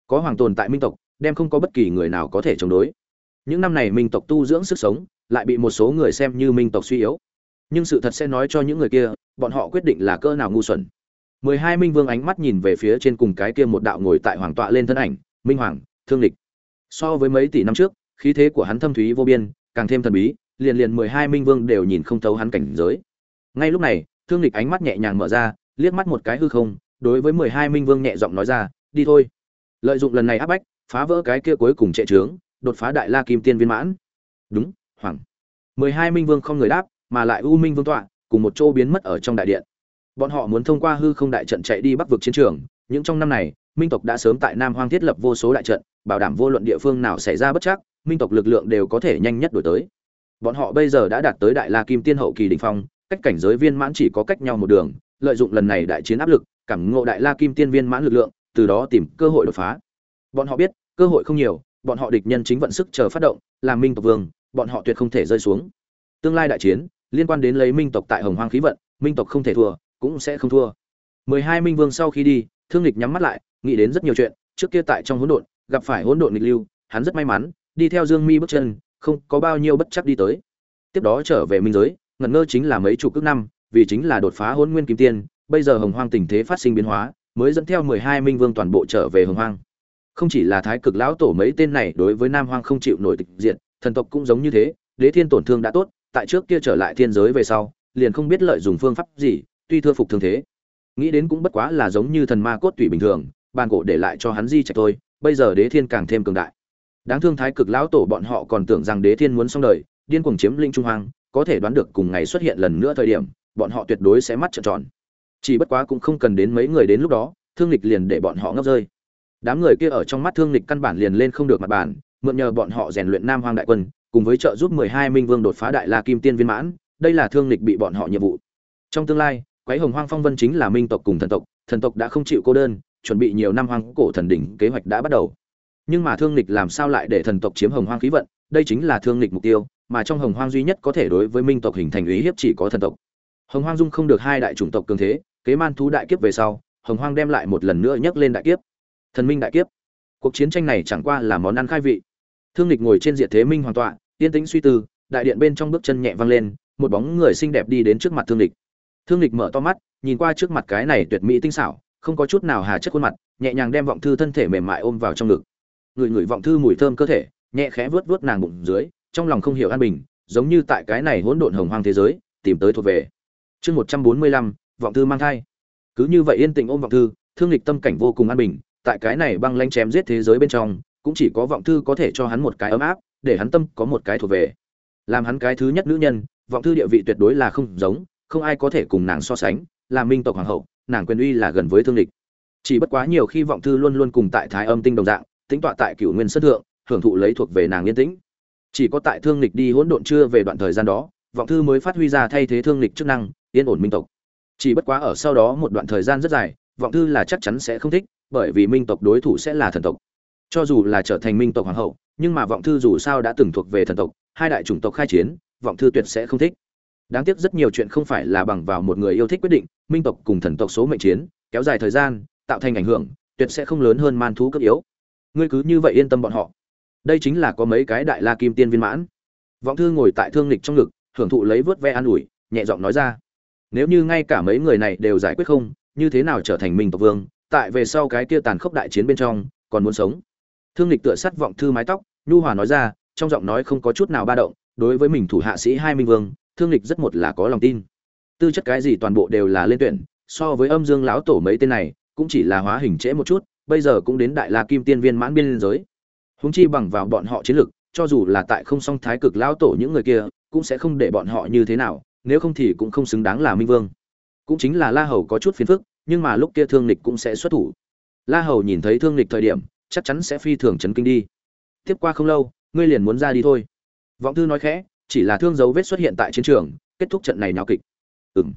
Speaker 1: Có hoàng tồn tại minh tộc, đem không có bất kỳ người nào có thể chống đối. Những năm này minh tộc tu dưỡng sức sống, lại bị một số người xem như minh tộc suy yếu. Nhưng sự thật sẽ nói cho những người kia, bọn họ quyết định là cỡ nào ngu xuẩn. Mười hai minh vương ánh mắt nhìn về phía trên cùng cái kia một đạo ngồi tại hoàng tọa lên thân ảnh, minh hoàng, thương lịch. So với mấy tỷ năm trước, khí thế của hắn thâm thúy vô biên, càng thêm thần bí liền liền mười hai minh vương đều nhìn không thấu hắn cảnh giới. Ngay lúc này, thương lịch ánh mắt nhẹ nhàng mở ra, liếc mắt một cái hư không, đối với mười hai minh vương nhẹ giọng nói ra, đi thôi. Lợi dụng lần này áp bách, phá vỡ cái kia cuối cùng trệ trướng, đột phá đại la kim tiên viên mãn. Đúng hoàng mười hai minh vương không người đáp, mà lại u minh vương tọa, cùng một chỗ biến mất ở trong đại điện. Bọn họ muốn thông qua hư không đại trận chạy đi bắc vực chiến trường, những trong năm này, minh tộc đã sớm tại nam hoang thiết lập vô số đại trận, bảo đảm vô luận địa phương nào xảy ra bất chắc, minh tộc lực lượng đều có thể nhanh nhất đổi tới bọn họ bây giờ đã đạt tới đại la kim tiên hậu kỳ đỉnh phong, cách cảnh giới viên mãn chỉ có cách nhau một đường, lợi dụng lần này đại chiến áp lực, cảm ngộ đại la kim tiên viên mãn lực lượng, từ đó tìm cơ hội đột phá. Bọn họ biết, cơ hội không nhiều, bọn họ địch nhân chính vận sức chờ phát động làm minh tộc vương, bọn họ tuyệt không thể rơi xuống. Tương lai đại chiến, liên quan đến lấy minh tộc tại hồng hoang khí vận, minh tộc không thể thua, cũng sẽ không thua. Mười hai minh vương sau khi đi, thương lịch nhắm mắt lại, nghĩ đến rất nhiều chuyện, trước kia tại trong hỗn độn, gặp phải hỗn độn nghịch lưu, hắn rất may mắn, đi theo dương mi bước chân không có bao nhiêu bất chấp đi tới. Tiếp đó trở về minh giới, ngẩn ngơ chính là mấy chục cước năm, vì chính là đột phá hôn nguyên kim tiên, bây giờ hồng hoang tình thế phát sinh biến hóa, mới dẫn theo mười hai minh vương toàn bộ trở về hồng hoang. Không chỉ là thái cực lão tổ mấy tên này đối với nam hoang không chịu nổi tịch diện thần tộc cũng giống như thế, đế thiên tổn thương đã tốt, tại trước kia trở lại thiên giới về sau, liền không biết lợi dùng phương pháp gì, tuy thưa phục thương thế. Nghĩ đến cũng bất quá là giống như thần ma cốt tủy bình thường, bàn cổ để lại cho hắn di trạch thôi, bây giờ đế thiên càng thêm cường đại đáng thương thái cực lão tổ bọn họ còn tưởng rằng đế thiên muốn xong đời, điên cuồng chiếm linh trung hoàng có thể đoán được cùng ngày xuất hiện lần nữa thời điểm, bọn họ tuyệt đối sẽ mắt trợn tròn. Chỉ bất quá cũng không cần đến mấy người đến lúc đó, thương lịch liền để bọn họ ngấp rơi. Đám người kia ở trong mắt thương lịch căn bản liền lên không được mặt bàn, mượn nhờ bọn họ rèn luyện nam hoang đại quân, cùng với trợ giúp mười hai minh vương đột phá đại la kim tiên viên mãn, đây là thương lịch bị bọn họ nhiệm vụ. Trong tương lai, quái hồng hoang phong vân chính là minh tộc cùng thần tộc thần tộc đã không chịu cô đơn, chuẩn bị nhiều năm hoang cổ thần đỉnh kế hoạch đã bắt đầu nhưng mà thương lịch làm sao lại để thần tộc chiếm hồng hoang khí vận? Đây chính là thương lịch mục tiêu, mà trong hồng hoang duy nhất có thể đối với minh tộc hình thành ý hiếp chỉ có thần tộc. Hồng hoang dung không được hai đại chủng tộc cường thế, kế man thú đại kiếp về sau, hồng hoang đem lại một lần nữa nhấc lên đại kiếp. Thần minh đại kiếp. Cuộc chiến tranh này chẳng qua là món ăn khai vị. Thương lịch ngồi trên diện thế minh hoàn tọa, yên tĩnh suy tư, đại điện bên trong bước chân nhẹ vang lên, một bóng người xinh đẹp đi đến trước mặt thương lịch thương lịch mở to mắt, nhìn qua trước mặt cái này tuyệt mỹ tinh xảo, không có chút nào hà chất khuôn mặt, nhẹ nhàng đem vọng thư thân thể mềm mại ôm vào trong ngực người người vọng thư mùi thơm cơ thể, nhẹ khẽ vớt vớt nàng bụng dưới, trong lòng không hiểu an bình, giống như tại cái này hỗn độn hồng hoang thế giới, tìm tới thuộc về. Chương một trăm bốn mươi lăm, vọng thư mang thai. Cứ như vậy yên tĩnh ôm vọng thư, thương lịch tâm cảnh vô cùng an bình, tại cái này băng lanh chém giết thế giới bên trong, cũng chỉ có vọng thư có thể cho hắn một cái ấm áp, để hắn tâm có một cái thuộc về. Làm hắn cái thứ nhất nữ nhân, vọng thư địa vị tuyệt đối là không giống, không ai có thể cùng nàng so sánh, là minh tộc hoàng hậu, nàng quyền uy là gần với thương lịch chỉ bất quá nhiều khi vọng thư luôn luôn cùng tại thái âm tinh đồng dạng tính tọa tại cựu nguyên sân thượng, hưởng thụ lấy thuộc về nàng yên tĩnh. Chỉ có tại thương lịch đi hỗn độn chưa về đoạn thời gian đó, vọng thư mới phát huy ra thay thế thương lịch chức năng, yên ổn minh tộc. Chỉ bất quá ở sau đó một đoạn thời gian rất dài, vọng thư là chắc chắn sẽ không thích, bởi vì minh tộc đối thủ sẽ là thần tộc. Cho dù là trở thành minh tộc hoàng hậu, nhưng mà vọng thư dù sao đã từng thuộc về thần tộc, hai đại chủng tộc khai chiến, vọng thư tuyệt sẽ không thích. Đáng tiếc rất nhiều chuyện không phải là bằng vào một người yêu thích quyết định, minh tộc cùng thần tộc số mệnh chiến, kéo dài thời gian, tạo thành ảnh hưởng, tuyệt sẽ không lớn hơn man thú cấp yếu ngươi cứ như vậy yên tâm bọn họ. Đây chính là có mấy cái đại la kim tiên viên mãn. Vọng thư ngồi tại thương lịch trong ngực, hưởng thụ lấy vớt ve an ủi, nhẹ giọng nói ra. Nếu như ngay cả mấy người này đều giải quyết không, như thế nào trở thành minh tộc vương, tại về sau cái kia tàn khốc đại chiến bên trong, còn muốn sống? Thương lịch tựa sắt vọng thư mái tóc, nhu hòa nói ra, trong giọng nói không có chút nào ba động, đối với mình thủ hạ sĩ hai minh vương, thương lịch rất một là có lòng tin. Tư chất cái gì toàn bộ đều là lên tuyển, so với âm dương lão tổ mấy tên này, cũng chỉ là hóa hình trễ một chút bây giờ cũng đến đại la kim tiên viên mãn biên giới. Húng chi bằng vào bọn họ chiến lực, cho dù là tại không song thái cực lão tổ những người kia, cũng sẽ không để bọn họ như thế nào, nếu không thì cũng không xứng đáng là minh vương. Cũng chính là la hầu có chút phiền phức, nhưng mà lúc kia thương lịch cũng sẽ xuất thủ. La hầu nhìn thấy thương lịch thời điểm, chắc chắn sẽ phi thường chấn kinh đi. Tiếp qua không lâu, ngươi liền muốn ra đi thôi. Vọng thư nói khẽ, chỉ là thương dấu vết xuất hiện tại chiến trường, kết thúc trận này náo kịch. Ừng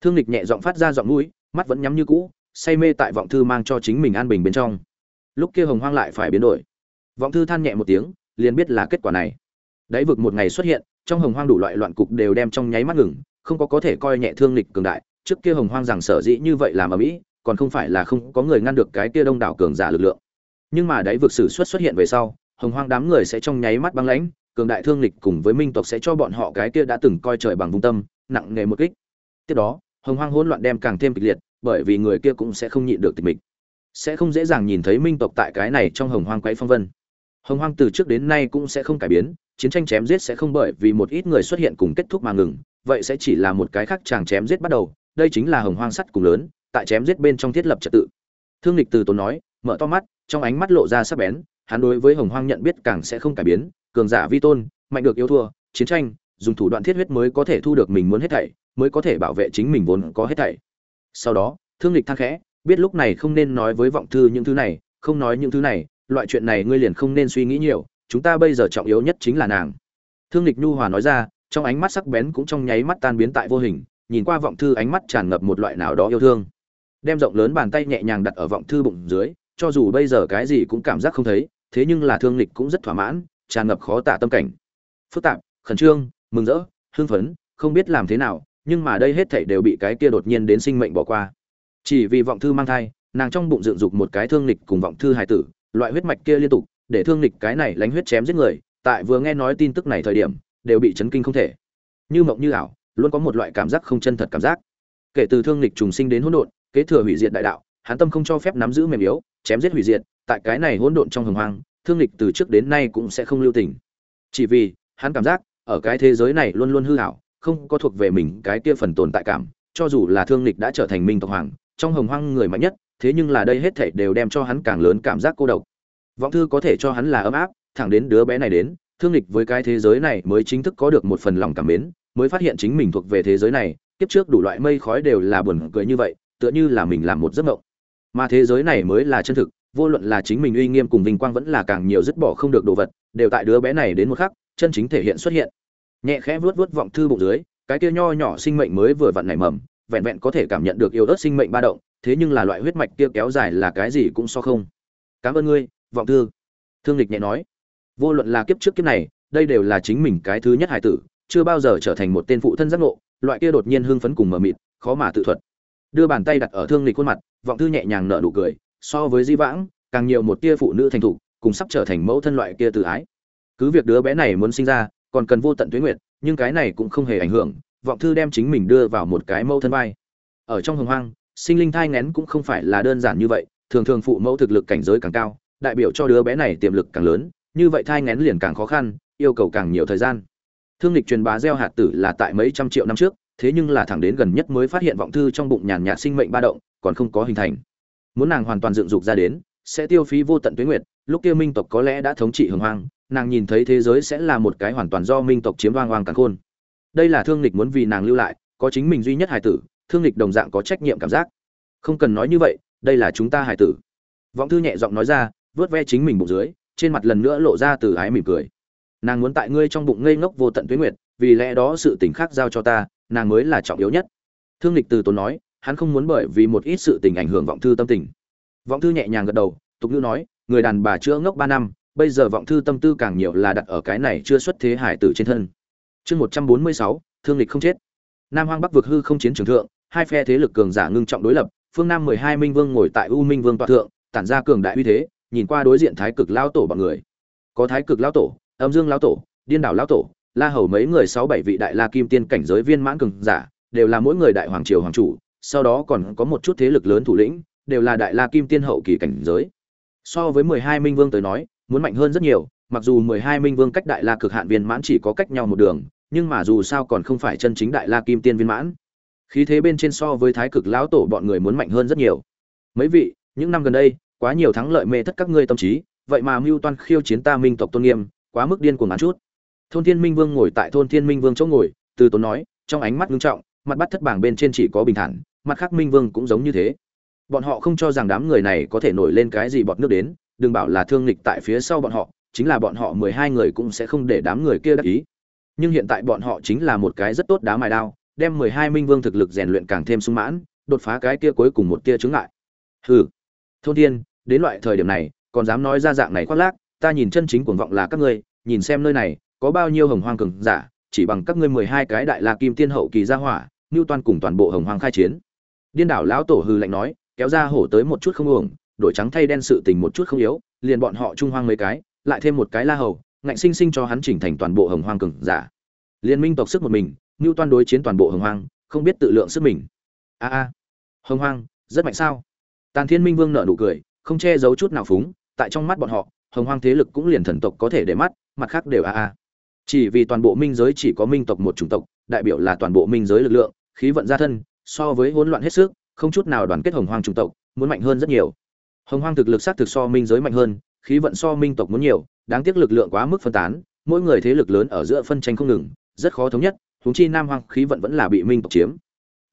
Speaker 1: thương lịch nhẹ giọng phát ra giọng mũi, mắt vẫn nhắm như cũ say mê tại vọng thư mang cho chính mình an bình bên trong. Lúc kia hồng hoang lại phải biến đổi. Vọng thư than nhẹ một tiếng, liền biết là kết quả này. Đáy vực một ngày xuất hiện, trong hồng hoang đủ loại loạn cục đều đem trong nháy mắt ngừng, không có có thể coi nhẹ thương lịch cường đại. Trước kia hồng hoang rằng sở dĩ như vậy làm ở mỹ, còn không phải là không có người ngăn được cái kia đông đảo cường giả lực lượng. Nhưng mà đáy vực sử xuất xuất hiện về sau, hồng hoang đám người sẽ trong nháy mắt băng lãnh, cường đại thương lịch cùng với minh tộc sẽ cho bọn họ cái kia đã từng coi trời bằng vung tâm, nặng nề một kích. Tiếp đó, hồng hoang hỗn loạn đem càng thêm kịch liệt bởi vì người kia cũng sẽ không nhịn được tịch mịch. Sẽ không dễ dàng nhìn thấy minh tộc tại cái này trong hồng hoang quấy phong vân. Hồng hoang từ trước đến nay cũng sẽ không cải biến, chiến tranh chém giết sẽ không bởi vì một ít người xuất hiện cùng kết thúc mà ngừng, vậy sẽ chỉ là một cái khác chàng chém giết bắt đầu, đây chính là hồng hoang sắt cùng lớn, tại chém giết bên trong thiết lập trật tự. Thương lịch từ tốn nói, mở to mắt, trong ánh mắt lộ ra sắc bén, hắn đối với hồng hoang nhận biết càng sẽ không cải biến, cường giả vi tôn, mạnh được yêu thua, chiến tranh, dùng thủ đoạn thiết huyết mới có thể thu được mình muốn hết thảy, mới có thể bảo vệ chính mình vốn có hết thảy sau đó, thương lịch thang khẽ, biết lúc này không nên nói với vọng thư những thứ này, không nói những thứ này, loại chuyện này ngươi liền không nên suy nghĩ nhiều, chúng ta bây giờ trọng yếu nhất chính là nàng. Thương lịch nhu hòa nói ra, trong ánh mắt sắc bén cũng trong nháy mắt tan biến tại vô hình, nhìn qua vọng thư ánh mắt tràn ngập một loại nào đó yêu thương. Đem rộng lớn bàn tay nhẹ nhàng đặt ở vọng thư bụng dưới, cho dù bây giờ cái gì cũng cảm giác không thấy, thế nhưng là thương lịch cũng rất thỏa mãn, tràn ngập khó tả tâm cảnh. Phức tạp, khẩn trương, mừng rỡ, hưng phấn, không biết làm thế nào nhưng mà đây hết thảy đều bị cái kia đột nhiên đến sinh mệnh bỏ qua. Chỉ vì vọng thư mang thai, nàng trong bụng dựng dục một cái thương lịch cùng vọng thư hài tử, loại huyết mạch kia liên tục, để thương lịch cái này lánh huyết chém giết người, tại vừa nghe nói tin tức này thời điểm, đều bị chấn kinh không thể. Như mộng như ảo, luôn có một loại cảm giác không chân thật cảm giác. Kể từ thương lịch trùng sinh đến hỗn độn, kế thừa hủy diệt đại đạo, hắn tâm không cho phép nắm giữ mềm yếu, chém giết hủy diệt, tại cái này hỗn độn trong hồng hoang, thương lịch từ trước đến nay cũng sẽ không lưu tình. Chỉ vì, hắn cảm giác, ở cái thế giới này luôn luôn hư ảo không có thuộc về mình cái kia phần tồn tại cảm, cho dù là thương lịch đã trở thành minh tộc hoàng, trong hồng hoang người mạnh nhất, thế nhưng là đây hết thảy đều đem cho hắn càng lớn cảm giác cô độc. Vọng thư có thể cho hắn là ấm áp, thẳng đến đứa bé này đến, thương lịch với cái thế giới này mới chính thức có được một phần lòng cảm mến, mới phát hiện chính mình thuộc về thế giới này, kiếp trước đủ loại mây khói đều là buồn cười như vậy, tựa như là mình làm một giấc mộng. Mà thế giới này mới là chân thực, vô luận là chính mình uy nghiêm cùng vinh quang vẫn là càng nhiều dứt bỏ không được đồ vật, đều tại đứa bé này đến một khắc, chân chính thể hiện xuất hiện nhẹ khẽ vuốt vuốt vọng thư bụng dưới, cái kia nho nhỏ sinh mệnh mới vừa vặn nảy mầm, vẹn vẹn có thể cảm nhận được yêu ớt sinh mệnh ba động, thế nhưng là loại huyết mạch kia kéo dài là cái gì cũng so không. Cảm ơn ngươi, vọng thư. Thương lịch nhẹ nói. Vô luận là kiếp trước kiếp này, đây đều là chính mình cái thứ nhất hải tử, chưa bao giờ trở thành một tên phụ thân giác ngộ, loại kia đột nhiên hưng phấn cùng mờ mịt, khó mà tự thuật. Đưa bàn tay đặt ở thương lịch khuôn mặt, vọng thư nhẹ nhàng nở nụ cười, so với di vãng, càng nhiều một tia phụ nữ thành thục, cùng sắp trở thành mẫu thân loại kia tự ái. Cứ việc đứa bé này muốn sinh ra còn cần vô tận tuyết nguyệt, nhưng cái này cũng không hề ảnh hưởng, vọng thư đem chính mình đưa vào một cái mẫu thân vai. Ở trong hồng hoang, sinh linh thai ngén cũng không phải là đơn giản như vậy, thường thường phụ mẫu thực lực cảnh giới càng cao, đại biểu cho đứa bé này tiềm lực càng lớn, như vậy thai ngén liền càng khó khăn, yêu cầu càng nhiều thời gian. Thương lịch truyền bá gieo hạt tử là tại mấy trăm triệu năm trước, thế nhưng là thẳng đến gần nhất mới phát hiện vọng thư trong bụng nhàn nhạt sinh mệnh ba động, còn không có hình thành. Muốn nàng hoàn toàn dựng dục ra đến, sẽ tiêu phí vô tận tuyến nguyệt, lúc kia minh tộc có lẽ đã thống trị hồng hoang nàng nhìn thấy thế giới sẽ là một cái hoàn toàn do minh tộc chiếm đoan hoang càng khôn. Đây là thương lịch muốn vì nàng lưu lại, có chính mình duy nhất hải tử, thương lịch đồng dạng có trách nhiệm cảm giác. Không cần nói như vậy, đây là chúng ta hải tử. Vọng thư nhẹ giọng nói ra, vớt ve chính mình bụng dưới, trên mặt lần nữa lộ ra từ ái mỉm cười. Nàng muốn tại ngươi trong bụng ngây ngốc vô tận tuyến nguyệt, vì lẽ đó sự tình khác giao cho ta, nàng mới là trọng yếu nhất. Thương lịch từ tốn nói, hắn không muốn bởi vì một ít sự tình ảnh hưởng vọng thư tâm tình. Vọng thư nhẹ nhàng gật đầu, tục ngữ nói, người đàn bà chữa ngốc ba năm bây giờ vọng thư tâm tư càng nhiều là đặt ở cái này chưa xuất thế hải tử trên thân. Chương một trăm bốn mươi sáu, thương lịch không chết. Nam hoang bắc vực hư không chiến trường thượng, hai phe thế lực cường giả ngưng trọng đối lập, phương nam mười hai minh vương ngồi tại u minh vương tọa thượng, tản ra cường đại uy thế, nhìn qua đối diện thái cực lao tổ bọn người. Có thái cực lao tổ, âm dương lao tổ, điên đảo lao tổ, la hầu mấy người sáu bảy vị đại la kim tiên cảnh giới viên mãn cường giả, đều là mỗi người đại hoàng triều hoàng chủ, sau đó còn có một chút thế lực lớn thủ lĩnh, đều là đại la kim tiên hậu kỳ cảnh giới. So với mười hai minh vương tới nói muốn mạnh hơn rất nhiều, mặc dù mười hai minh vương cách đại la cực hạn viên mãn chỉ có cách nhau một đường, nhưng mà dù sao còn không phải chân chính đại la kim tiên viên mãn. Khí thế bên trên so với thái cực lão tổ bọn người muốn mạnh hơn rất nhiều. Mấy vị, những năm gần đây, quá nhiều thắng lợi mê thất các ngươi tâm trí, vậy mà mưu toan khiêu chiến ta minh tộc tôn nghiêm, quá mức điên cuồng ngắn chút. Thôn thiên minh vương ngồi tại thôn thiên minh vương chỗ ngồi, từ tốn nói, trong ánh mắt ngưng trọng, mặt bắt thất bảng bên trên chỉ có bình thản, mặt khác minh vương cũng giống như thế. Bọn họ không cho rằng đám người này có thể nổi lên cái gì bọt nước đến đừng bảo là thương lịch tại phía sau bọn họ, chính là bọn họ mười hai người cũng sẽ không để đám người kia đắc ý. Nhưng hiện tại bọn họ chính là một cái rất tốt đá mài đao, đem mười hai minh vương thực lực rèn luyện càng thêm sung mãn, đột phá cái kia cuối cùng một tia chướng ngại. Hừ. Thôn thiên, đến loại thời điểm này, còn dám nói ra dạng này khoác lác, ta nhìn chân chính cuồng vọng là các ngươi, nhìn xem nơi này, có bao nhiêu hồng hoang cường giả, chỉ bằng các ngươi mười hai cái đại la kim tiên hậu kỳ gia hỏa ngưu toàn cùng toàn bộ hồng hoang khai chiến. Điên đảo lão tổ hư lạnh nói, kéo ra hổ tới một chút không uổng đổi trắng thay đen sự tình một chút không yếu, liền bọn họ trung hoang mấy cái, lại thêm một cái la hầu, ngạnh sinh sinh cho hắn chỉnh thành toàn bộ hồng hoang cường giả. Liên minh tộc sức một mình ngưu toan đối chiến toàn bộ hồng hoang, không biết tự lượng sức mình. A a, hồng hoang, rất mạnh sao? Tàn thiên minh vương nở nụ cười, không che giấu chút nào phúng, tại trong mắt bọn họ, hồng hoang thế lực cũng liền thần tộc có thể để mắt, mặt khác đều a a. Chỉ vì toàn bộ minh giới chỉ có minh tộc một chủng tộc, đại biểu là toàn bộ minh giới lực lượng, khí vận gia thân, so với hỗn loạn hết sức, không chút nào đoàn kết hồng hoang chủng tộc, muốn mạnh hơn rất nhiều hồng hoang thực lực sát thực so minh giới mạnh hơn, khí vận so minh tộc muốn nhiều, đáng tiếc lực lượng quá mức phân tán, mỗi người thế lực lớn ở giữa phân tranh không ngừng, rất khó thống nhất, huống chi nam hoang khí vận vẫn là bị minh tộc chiếm.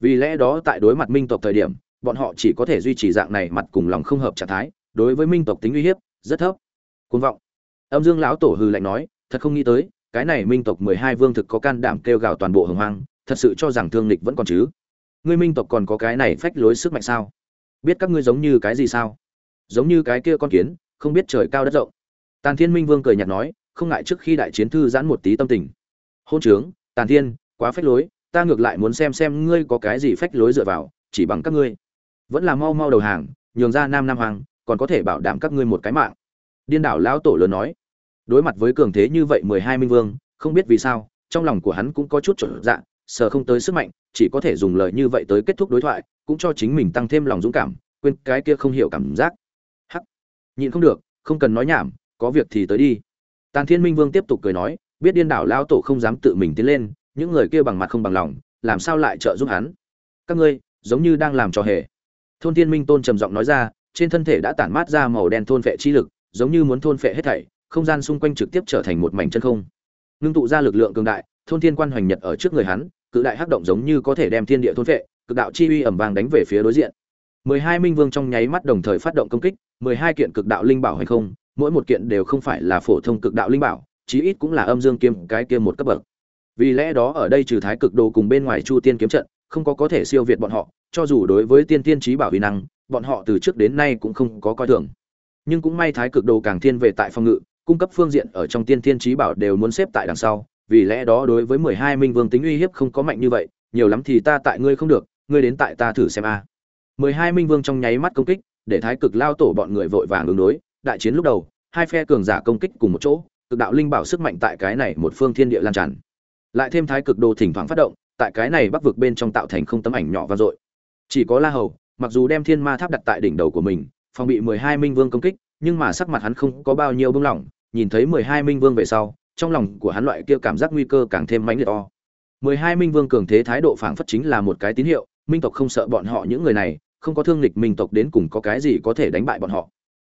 Speaker 1: Vì lẽ đó tại đối mặt minh tộc thời điểm, bọn họ chỉ có thể duy trì dạng này mặt cùng lòng không hợp trạng thái, đối với minh tộc tính uy hiếp rất thấp. Côn vọng. Âm dương lão tổ hư lạnh nói, thật không nghĩ tới, cái này minh tộc mười hai vương thực có can đảm kêu gào toàn bộ hồng hoang, thật sự cho rằng thương lịch vẫn còn chứ. Ngươi minh tộc còn có cái này phách lối sức mạnh sao? Biết các ngươi giống như cái gì sao? Giống như cái kia con kiến, không biết trời cao đất rộng. Tàn thiên minh vương cười nhạt nói, không ngại trước khi đại chiến thư giãn một tí tâm tình. Hôn trướng, tàn thiên, quá phách lối, ta ngược lại muốn xem xem ngươi có cái gì phách lối dựa vào, chỉ bằng các ngươi. Vẫn là mau mau đầu hàng, nhường ra nam nam hoàng, còn có thể bảo đảm các ngươi một cái mạng. Điên đảo lão tổ lớn nói. Đối mặt với cường thế như vậy mười hai minh vương, không biết vì sao, trong lòng của hắn cũng có chút trở dạ sợ không tới sức mạnh, chỉ có thể dùng lời như vậy tới kết thúc đối thoại, cũng cho chính mình tăng thêm lòng dũng cảm, quên cái kia không hiểu cảm giác nhịn không được, không cần nói nhảm, có việc thì tới đi. Tàn thiên minh vương tiếp tục cười nói, biết điên đảo lao tổ không dám tự mình tiến lên, những người kia bằng mặt không bằng lòng, làm sao lại trợ giúp hắn? Các ngươi, giống như đang làm trò hề. Thôn thiên minh tôn trầm giọng nói ra, trên thân thể đã tản mát ra màu đen thôn vệ chi lực, giống như muốn thôn phệ hết thảy, không gian xung quanh trực tiếp trở thành một mảnh chân không. Ngưng tụ ra lực lượng cường đại, thôn thiên quan hoành nhật ở trước người hắn, cự đại hắc động giống như có thể đem thiên địa thôn phệ, cực đạo chi uy ẩm vàng đánh về phía đối diện mười hai minh vương trong nháy mắt đồng thời phát động công kích, mười hai kiện cực đạo linh bảo hay không, mỗi một kiện đều không phải là phổ thông cực đạo linh bảo, chí ít cũng là âm dương kiếm cái kia một cấp bậc. Vì lẽ đó ở đây trừ thái cực đồ cùng bên ngoài chu tiên kiếm trận, không có có thể siêu việt bọn họ, cho dù đối với tiên tiên trí bảo uy năng, bọn họ từ trước đến nay cũng không có coi thường. Nhưng cũng may thái cực đồ càng thiên về tại phòng ngự, cung cấp phương diện ở trong tiên tiên trí bảo đều muốn xếp tại đằng sau, vì lẽ đó đối với mười hai minh vương tính uy hiếp không có mạnh như vậy, nhiều lắm thì ta tại ngươi không được, ngươi đến tại ta thử xem a mười hai minh vương trong nháy mắt công kích, để thái cực lao tổ bọn người vội vàng ứng đối. Đại chiến lúc đầu, hai phe cường giả công kích cùng một chỗ, cực đạo linh bảo sức mạnh tại cái này một phương thiên địa lan tràn. Lại thêm thái cực đồ thỉnh thoảng phát động, tại cái này bắc vực bên trong tạo thành không tấm ảnh nhỏ vang dội. Chỉ có la hầu, mặc dù đem thiên ma tháp đặt tại đỉnh đầu của mình, phòng bị mười hai minh vương công kích, nhưng mà sắc mặt hắn không có bao nhiêu bưng lỏng, nhìn thấy mười hai minh vương về sau, trong lòng của hắn loại kia cảm giác nguy cơ càng thêm mãnh liệt to. mười hai minh vương cường thế thái độ phảng phất chính là một cái tín hiệu, minh tộc không sợ bọn họ những người này không có thương lịch minh tộc đến cùng có cái gì có thể đánh bại bọn họ.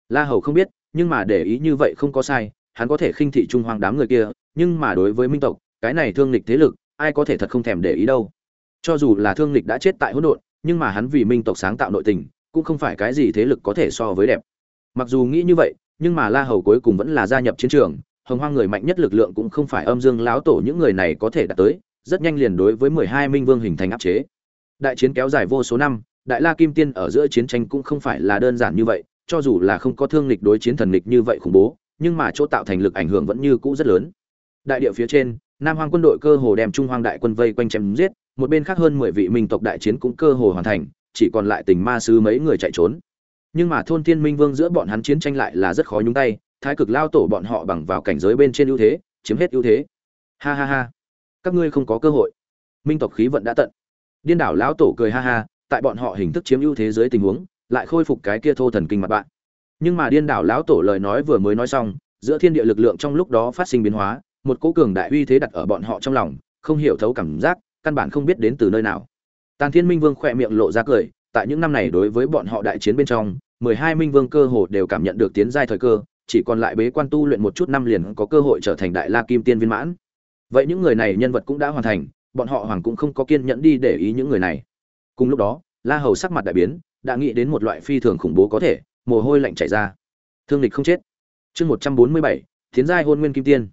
Speaker 1: La hầu không biết, nhưng mà để ý như vậy không có sai, hắn có thể khinh thị trung hoàng đám người kia, nhưng mà đối với minh tộc, cái này thương lịch thế lực, ai có thể thật không thèm để ý đâu. Cho dù là thương lịch đã chết tại hỗn độn, nhưng mà hắn vì minh tộc sáng tạo nội tình, cũng không phải cái gì thế lực có thể so với đẹp. Mặc dù nghĩ như vậy, nhưng mà la hầu cuối cùng vẫn là gia nhập chiến trường, hồng hoang người mạnh nhất lực lượng cũng không phải âm dương láo tổ những người này có thể đạt tới, rất nhanh liền đối với mười hai minh vương hình thành áp chế. Đại chiến kéo dài vô số năm đại la kim tiên ở giữa chiến tranh cũng không phải là đơn giản như vậy, cho dù là không có thương lịch đối chiến thần lịch như vậy khủng bố, nhưng mà chỗ tạo thành lực ảnh hưởng vẫn như cũ rất lớn. Đại địa phía trên, nam hoang quân đội cơ hồ đem trung hoang đại quân vây quanh chém giết, một bên khác hơn mười vị minh tộc đại chiến cũng cơ hồ hoàn thành, chỉ còn lại tình ma sứ mấy người chạy trốn. Nhưng mà thôn thiên minh vương giữa bọn hắn chiến tranh lại là rất khó nhúng tay, thái cực lao tổ bọn họ bằng vào cảnh giới bên trên ưu thế, chiếm hết ưu thế. Ha ha ha. Các ngươi không có cơ hội. Minh tộc khí vận đã tận. Điên đảo lão tổ cười ha ha tại bọn họ hình thức chiếm ưu thế dưới tình huống, lại khôi phục cái kia thô thần kinh mặt bạn. Nhưng mà điên đảo lão tổ lời nói vừa mới nói xong, giữa thiên địa lực lượng trong lúc đó phát sinh biến hóa, một cỗ cường đại uy thế đặt ở bọn họ trong lòng, không hiểu thấu cảm giác, căn bản không biết đến từ nơi nào. Tàn thiên minh vương khỏe miệng lộ ra cười, tại những năm này đối với bọn họ đại chiến bên trong, mười hai minh vương cơ hồ đều cảm nhận được tiến giai thời cơ, chỉ còn lại bế quan tu luyện một chút năm liền có cơ hội trở thành đại la kim tiên viên mãn. Vậy những người này nhân vật cũng đã hoàn thành, bọn họ hoàng cũng không có kiên nhẫn đi để ý những người này cùng lúc đó, la hầu sắc mặt đại biến, đã nghĩ đến một loại phi thường khủng bố có thể, mồ hôi lạnh chảy ra. Thương lịch không chết. Chương một trăm bốn mươi bảy, thiến giai hôn nguyên kim tiên.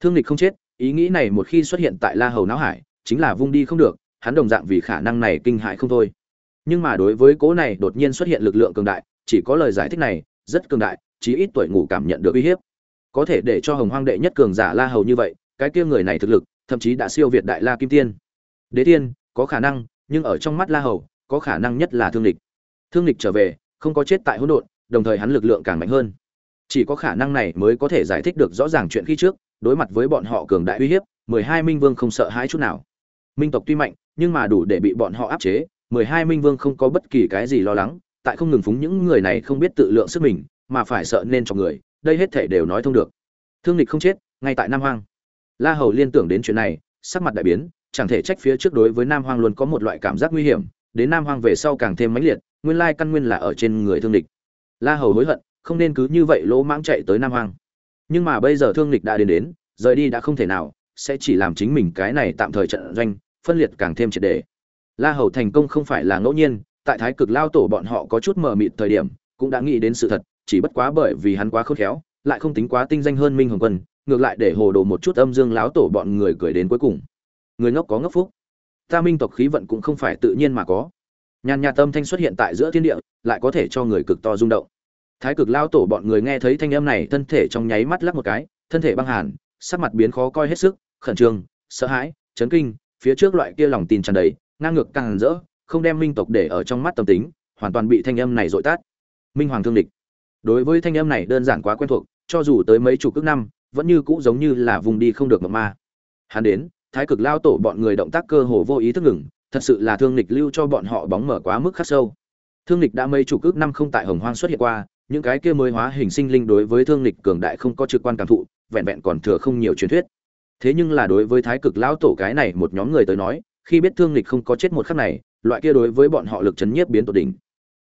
Speaker 1: Thương lịch không chết, ý nghĩ này một khi xuất hiện tại la hầu não hải, chính là vung đi không được, hắn đồng dạng vì khả năng này kinh hại không thôi. Nhưng mà đối với cố này đột nhiên xuất hiện lực lượng cường đại, chỉ có lời giải thích này, rất cường đại, chí ít tuổi ngủ cảm nhận được uy hiếp. Có thể để cho hồng hoang đệ nhất cường giả la hầu như vậy, cái kia người này thực lực, thậm chí đã siêu việt đại la kim tiên. Đế tiên, có khả năng nhưng ở trong mắt la hầu, có khả năng nhất là thương lịch. Thương lịch trở về, không có chết tại hỗn độn, đồng thời hắn lực lượng càng mạnh hơn. Chỉ có khả năng này mới có thể giải thích được rõ ràng chuyện khi trước, đối mặt với bọn họ cường đại uy hiếp, mười hai minh vương không sợ hãi chút nào. Minh tộc tuy mạnh, nhưng mà đủ để bị bọn họ áp chế, mười hai minh vương không có bất kỳ cái gì lo lắng, tại không ngừng phúng những người này không biết tự lượng sức mình, mà phải sợ nên cho người, đây hết thể đều nói thông được. Thương lịch không chết, ngay tại nam hoang. La hầu liên tưởng đến chuyện này, sắc mặt đại biến chẳng thể trách phía trước đối với nam hoang luôn có một loại cảm giác nguy hiểm, đến nam hoang về sau càng thêm mãnh liệt, nguyên lai căn nguyên là ở trên người thương lịch la hầu hối hận, không nên cứ như vậy lỗ mãng chạy tới nam hoang. Nhưng mà bây giờ thương lịch đã đến đến, rời đi đã không thể nào, sẽ chỉ làm chính mình cái này tạm thời trận doanh, phân liệt càng thêm triệt đề la hầu thành công không phải là ngẫu nhiên, tại thái cực lao tổ bọn họ có chút mờ mịt thời điểm, cũng đã nghĩ đến sự thật, chỉ bất quá bởi vì hắn quá khôn khéo, lại không tính quá tinh danh hơn minh hồng quân, ngược lại để hồ đồ một chút âm dương láo tổ bọn người cười đến cuối cùng người ngốc có ngốc phúc. Ta minh tộc khí vận cũng không phải tự nhiên mà có. Nhàn nhà tâm thanh xuất hiện tại giữa thiên địa, lại có thể cho người cực to rung động. Thái cực lao tổ bọn người nghe thấy thanh âm này, thân thể trong nháy mắt lắc một cái, thân thể băng hàn, sắc mặt biến khó coi hết sức, khẩn trương, sợ hãi, chấn kinh, phía trước loại kia lòng tin tràn đầy, ngang ngược càng rỡ, không đem minh tộc để ở trong mắt tâm tính, hoàn toàn bị thanh âm này dội tát minh hoàng thương địch. Đối với thanh âm này đơn giản quá quen thuộc, cho dù tới mấy chục cước năm, vẫn như cũ giống như là vùng đi không được mộng ma. Hắn đến thái cực lao tổ bọn người động tác cơ hồ vô ý thức ngừng, thật sự là thương lịch lưu cho bọn họ bóng mở quá mức khắc sâu. Thương lịch đã mấy chủ cước năm không tại hồng hoang xuất hiện qua, những cái kia mới hóa hình sinh linh đối với thương lịch cường đại không có trực quan cảm thụ, vẹn vẹn còn thừa không nhiều truyền thuyết. Thế nhưng là đối với thái cực lão tổ cái này một nhóm người tới nói, khi biết thương lịch không có chết một khắc này, loại kia đối với bọn họ lực chấn nhiếp biến tột đỉnh.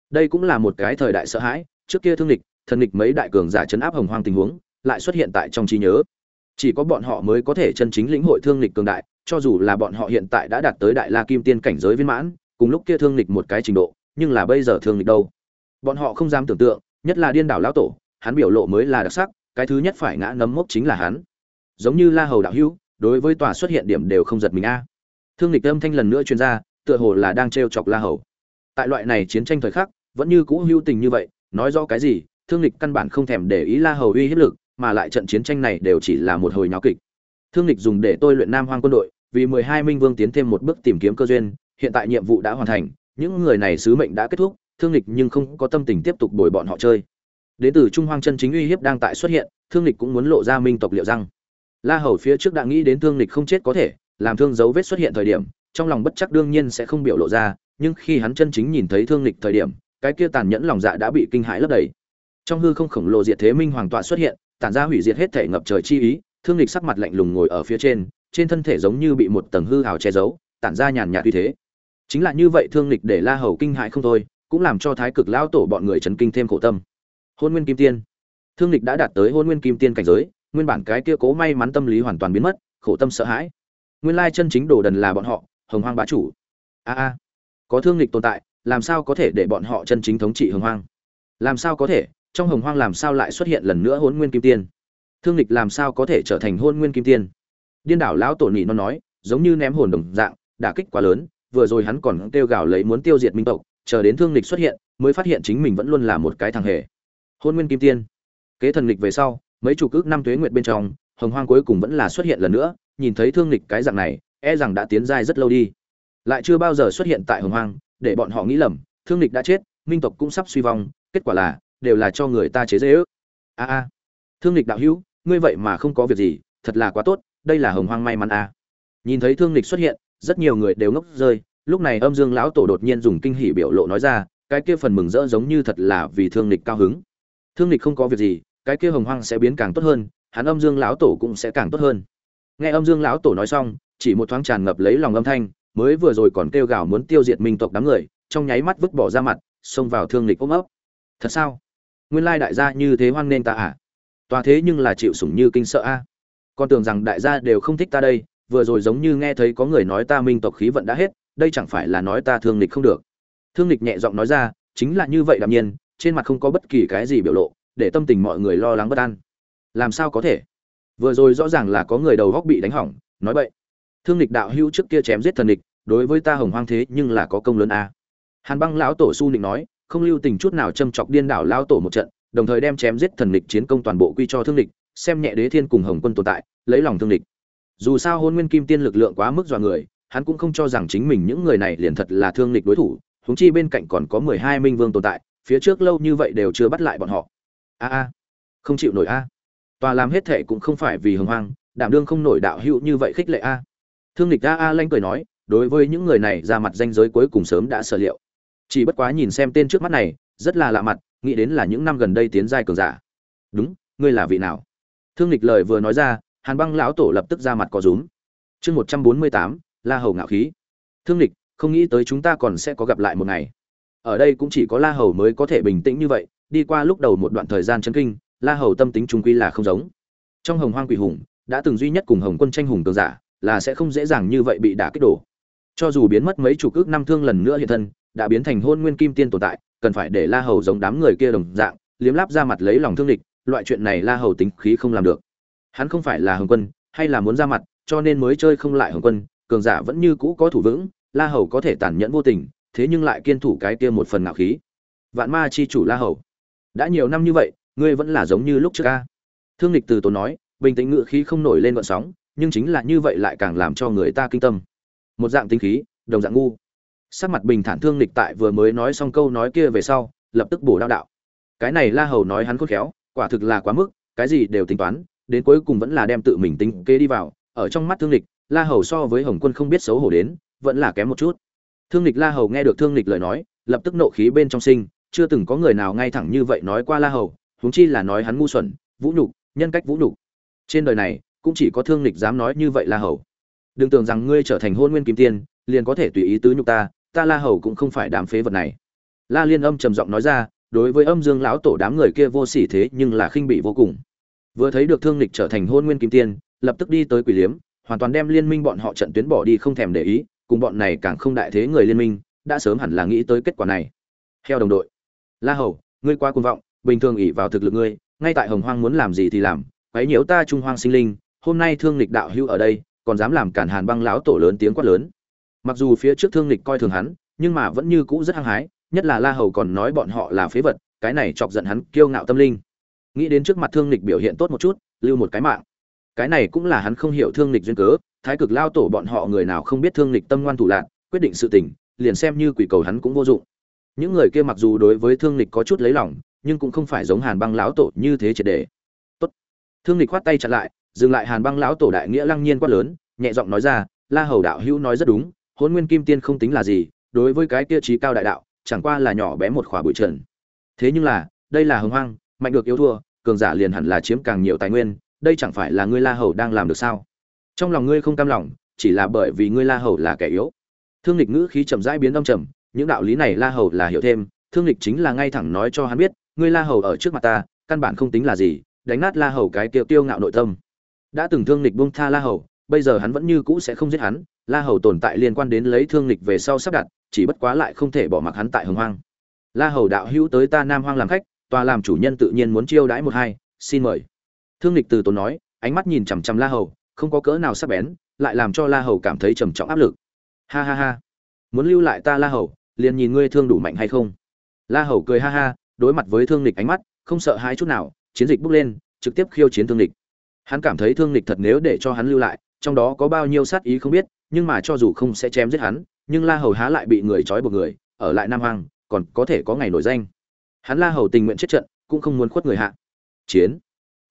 Speaker 1: Đây cũng là một cái thời đại sợ hãi, trước kia thương lịch thần lịch mấy đại cường giả chấn áp hồng hoang tình huống, lại xuất hiện tại trong trí nhớ chỉ có bọn họ mới có thể chân chính lĩnh hội thương lịch cường đại cho dù là bọn họ hiện tại đã đạt tới đại la kim tiên cảnh giới viên mãn cùng lúc kia thương lịch một cái trình độ nhưng là bây giờ thương lịch đâu? Bọn họ không dám tưởng tượng nhất là điên đảo lão tổ hắn biểu lộ mới là đặc sắc cái thứ nhất phải ngã nấm mốc chính là hắn. Giống như la hầu đạo hữu đối với tòa xuất hiện điểm đều không giật mình a. Thương lịch âm thanh lần nữa chuyên ra, tựa hồ là đang t chọc la hầu. Tại loại này chiến tranh thời khắc vẫn như cũ hưu tình như vậy nói rõ cái gì thương lịch căn bản không thèm để ý la hầu uy hiếp lực mà lại trận chiến tranh này đều chỉ là một hồi nháo kịch. Thương lịch dùng để tôi luyện nam hoang quân đội, vì mười hai minh vương tiến thêm một bước tìm kiếm cơ duyên, hiện tại nhiệm vụ đã hoàn thành, những người này sứ mệnh đã kết thúc, thương lịch nhưng không có tâm tình tiếp tục bồi bọn họ chơi. Đến từ trung hoang chân chính uy hiếp đang tại xuất hiện, thương lịch cũng muốn lộ ra minh tộc liệu rằng. la hầu phía trước đã nghĩ đến thương lịch không chết có thể, làm thương dấu vết xuất hiện thời điểm, trong lòng bất chắc đương nhiên sẽ không biểu lộ ra, nhưng khi hắn chân chính nhìn thấy thương lịch thời điểm, cái kia tàn nhẫn lòng dạ đã bị kinh hãi lấp đầy. Trong hư không khổng lồ diệt thế minh hoàng tọa xuất hiện tản ra hủy diệt hết thể ngập trời chi ý, thương lịch sắc mặt lạnh lùng ngồi ở phía trên trên thân thể giống như bị một tầng hư hào che giấu, tản ra nhàn nhạt uy thế. Chính là như vậy thương lịch để la hầu kinh hại không thôi, cũng làm cho thái cực lão tổ bọn người chấn kinh thêm khổ tâm. Hôn nguyên kim tiên. Thương lịch đã đạt tới hôn nguyên kim tiên cảnh giới, nguyên bản cái kia cố may mắn tâm lý hoàn toàn biến mất, khổ tâm sợ hãi. Nguyên lai chân chính đồ đần là bọn họ, hồng hoang bá chủ. A a, có thương lịch tồn tại, làm sao có thể để bọn họ chân chính thống trị hồng hoang? Làm sao có thể? Trong hồng hoang làm sao lại xuất hiện lần nữa hôn nguyên kim tiên? Thương lịch làm sao có thể trở thành hôn nguyên kim tiên? Điên đảo lão tổ nị nó nói, giống như ném hồn đồng dạng, đả kích quá lớn, vừa rồi hắn còn kêu gào lấy muốn tiêu diệt minh tộc, chờ đến thương lịch xuất hiện, mới phát hiện chính mình vẫn luôn là một cái thằng hề. Hôn nguyên kim tiên. Kế thần lịch về sau, mấy chủ ước năm tuế nguyệt bên trong, hồng hoang cuối cùng vẫn là xuất hiện lần nữa, nhìn thấy thương lịch cái dạng này e rằng đã tiến giai rất lâu đi. Lại chưa bao giờ xuất hiện tại hồng hoang, để bọn họ nghĩ lầm, thương lịch đã chết, minh tộc cũng sắp suy vong, kết quả là đều là cho người ta chế dễ ước. A a, thương lịch đạo hữu, ngươi vậy mà không có việc gì, thật là quá tốt, đây là hồng hoang may mắn a. Nhìn thấy thương lịch xuất hiện, rất nhiều người đều ngốc rơi, lúc này âm dương lão tổ đột nhiên dùng kinh hỉ biểu lộ nói ra, cái kia phần mừng rỡ giống như thật là vì thương lịch cao hứng. Thương lịch không có việc gì, cái kia hồng hoang sẽ biến càng tốt hơn, hắn âm dương lão tổ cũng sẽ càng tốt hơn. Nghe âm dương lão tổ nói xong, chỉ một thoáng tràn ngập lấy lòng âm thanh, mới vừa rồi còn kêu gào muốn tiêu diệt minh tộc đám người, trong nháy mắt vứt bỏ ra mặt, xông vào thương lịch ôm ấp. Thật sao? Nguyên lai đại gia như thế hoan nên ta à? Tòa thế nhưng là chịu sủng như kinh sợ a. Con tưởng rằng đại gia đều không thích ta đây, vừa rồi giống như nghe thấy có người nói ta minh tộc khí vận đã hết, đây chẳng phải là nói ta thương lịch không được. Thương lịch nhẹ giọng nói ra, chính là như vậy đạm nhiên, trên mặt không có bất kỳ cái gì biểu lộ, để tâm tình mọi người lo lắng bất an. Làm sao có thể? Vừa rồi rõ ràng là có người đầu góc bị đánh hỏng, nói vậy thương lịch đạo hữu trước kia chém giết thần địch đối với ta hồng hoang thế nhưng là có công lớn a. Hàn băng lão tổ su nịnh nói không lưu tình chút nào châm chọc điên đảo lao tổ một trận, đồng thời đem chém giết thần địch chiến công toàn bộ quy cho thương địch, xem nhẹ đế thiên cùng hồng quân tồn tại, lấy lòng thương địch. Dù sao hôn nguyên kim tiên lực lượng quá mức dọa người, hắn cũng không cho rằng chính mình những người này liền thật là thương địch đối thủ, huống chi bên cạnh còn có mười hai minh vương tồn tại, phía trước lâu như vậy đều chưa bắt lại bọn họ. A a, không chịu nổi a. Tòa làm hết thệ cũng không phải vì hưng hoang, đảm đương không nổi đạo hữu như vậy khích lệ a. Thương địch a a lanh cười nói, đối với những người này ra mặt danh giới cuối cùng sớm đã sở liệu chỉ bất quá nhìn xem tên trước mắt này, rất là lạ mặt, nghĩ đến là những năm gần đây tiến giai cường giả. Đúng, ngươi là vị nào? Thương lịch lời vừa nói ra, hàn băng lão tổ lập tức ra mặt có rúm. Chương một trăm bốn mươi tám, la hầu ngạo khí. Thương lịch không nghĩ tới chúng ta còn sẽ có gặp lại một ngày. Ở đây cũng chỉ có la hầu mới có thể bình tĩnh như vậy, đi qua lúc đầu một đoạn thời gian chân kinh, la hầu tâm tính trung quy là không giống. Trong hồng hoang quỷ hùng, đã từng duy nhất cùng hồng quân tranh hùng cường giả, là sẽ không dễ dàng như vậy bị đả kích đổ. Cho dù biến mất mấy chủ cước năm thương lần nữa hiện thân đã biến thành hôn nguyên kim tiên tồn tại, cần phải để la hầu giống đám người kia đồng dạng, liếm láp ra mặt lấy lòng thương địch, loại chuyện này la hầu tính khí không làm được. Hắn không phải là hồng quân, hay là muốn ra mặt, cho nên mới chơi không lại hồng quân, cường giả vẫn như cũ có thủ vững, la hầu có thể tàn nhẫn vô tình, thế nhưng lại kiên thủ cái kia một phần ngạo khí. Vạn ma chi chủ la hầu, đã nhiều năm như vậy, ngươi vẫn là giống như lúc trước ca thương lịch từ tốn nói, bình tĩnh ngự khí không nổi lên vận sóng, nhưng chính là như vậy lại càng làm cho người ta kinh tâm. Một dạng tinh khí, đồng dạng ngu sắc mặt bình thản thương lịch tại vừa mới nói xong câu nói kia về sau, lập tức bổ đao đạo. Cái này la hầu nói hắn khôn khéo, quả thực là quá mức, cái gì đều tính toán, đến cuối cùng vẫn là đem tự mình tính kế đi vào. Ở trong mắt thương lịch la hầu so với hồng quân không biết xấu hổ đến, vẫn là kém một chút. Thương lịch la hầu nghe được thương lịch lời nói, lập tức nộ khí bên trong sinh, chưa từng có người nào ngay thẳng như vậy nói qua la hầu, huống chi là nói hắn ngu xuẩn, vũ nhục, nhân cách vũ nhục. Trên đời này, cũng chỉ có thương lịch dám nói như vậy la hầu. Đừng tưởng rằng ngươi trở thành hôn nguyên kim tiên, liền có thể tùy ý tứ nhục ta ta la hầu cũng không phải đám phế vật này. La liên âm trầm giọng nói ra, đối với âm dương lão tổ đám người kia vô sỉ thế nhưng là khinh bị vô cùng. Vừa thấy được thương lịch trở thành hôn nguyên kim tiên, lập tức đi tới quỷ liếm, hoàn toàn đem liên minh bọn họ trận tuyến bỏ đi không thèm để ý, cùng bọn này càng không đại thế người liên minh, đã sớm hẳn là nghĩ tới kết quả này. Theo đồng đội, la hầu, ngươi qua cuồng vọng, bình thường ỷ vào thực lực ngươi, ngay tại hồng hoang muốn làm gì thì làm, quấy nhiễu ta trung hoang sinh linh, hôm nay thương lịch đạo hưu ở đây, còn dám làm cản hàn băng lão tổ lớn tiếng quát lớn mặc dù phía trước thương lịch coi thường hắn, nhưng mà vẫn như cũ rất hăng hái, nhất là la hầu còn nói bọn họ là phế vật, cái này chọc giận hắn kiêu ngạo tâm linh. Nghĩ đến trước mặt thương lịch biểu hiện tốt một chút, lưu một cái mạng. Cái này cũng là hắn không hiểu thương lịch duyên cớ, thái cực lao tổ bọn họ người nào không biết thương lịch tâm ngoan thủ lạc quyết định sự tình, liền xem như quỷ cầu hắn cũng vô dụng. Những người kia mặc dù đối với thương lịch có chút lấy lòng, nhưng cũng không phải giống hàn băng lão tổ như thế triệt đề. Tốt. Thương lịch khoát tay chặt lại, dừng lại hàn băng lão tổ đại nghĩa lăng nhiên quát lớn, nhẹ giọng nói ra, la hầu đạo hữu nói rất đúng hôn nguyên kim tiên không tính là gì, đối với cái kia trí cao đại đạo, chẳng qua là nhỏ bé một khỏa bụi trần. Thế nhưng là, đây là hồng hoang, mạnh được yếu thua, cường giả liền hẳn là chiếm càng nhiều tài nguyên, đây chẳng phải là ngươi la hầu đang làm được sao? Trong lòng ngươi không cam lòng, chỉ là bởi vì ngươi la hầu là kẻ yếu. Thương lịch ngữ khí chậm rãi biến đông trầm, những đạo lý này la hầu là hiểu thêm, thương lịch chính là ngay thẳng nói cho hắn biết, ngươi la hầu ở trước mặt ta, căn bản không tính là gì, đánh nát la hầu cái tiêu tiêu ngạo nội tâm. Đã từng thương lịch buông tha la hầu, bây giờ hắn vẫn như cũ sẽ không giết hắn la hầu tồn tại liên quan đến lấy thương lịch về sau sắp đặt, chỉ bất quá lại không thể bỏ mặc hắn tại hồng hoang. La hầu đạo hữu tới ta nam hoang làm khách, tòa làm chủ nhân tự nhiên muốn chiêu đãi một hai, xin mời. Thương lịch từ tốn nói, ánh mắt nhìn chằm chằm la hầu, không có cỡ nào sắc bén, lại làm cho la hầu cảm thấy trầm trọng áp lực. Ha ha ha. Muốn lưu lại ta la hầu, liền nhìn ngươi thương đủ mạnh hay không. La hầu cười ha ha, đối mặt với thương lịch ánh mắt, không sợ hãi chút nào, chiến dịch bốc lên, trực tiếp khiêu chiến thương lịch hắn cảm thấy thương lịch thật nếu để cho hắn lưu lại, trong đó có bao nhiêu sát ý không biết nhưng mà cho dù không sẽ chém giết hắn, nhưng la hầu há lại bị người trói buộc người, ở lại nam hoàng còn có thể có ngày nổi danh. Hắn la hầu tình nguyện chết trận, cũng không muốn khuất người hạ. Chiến.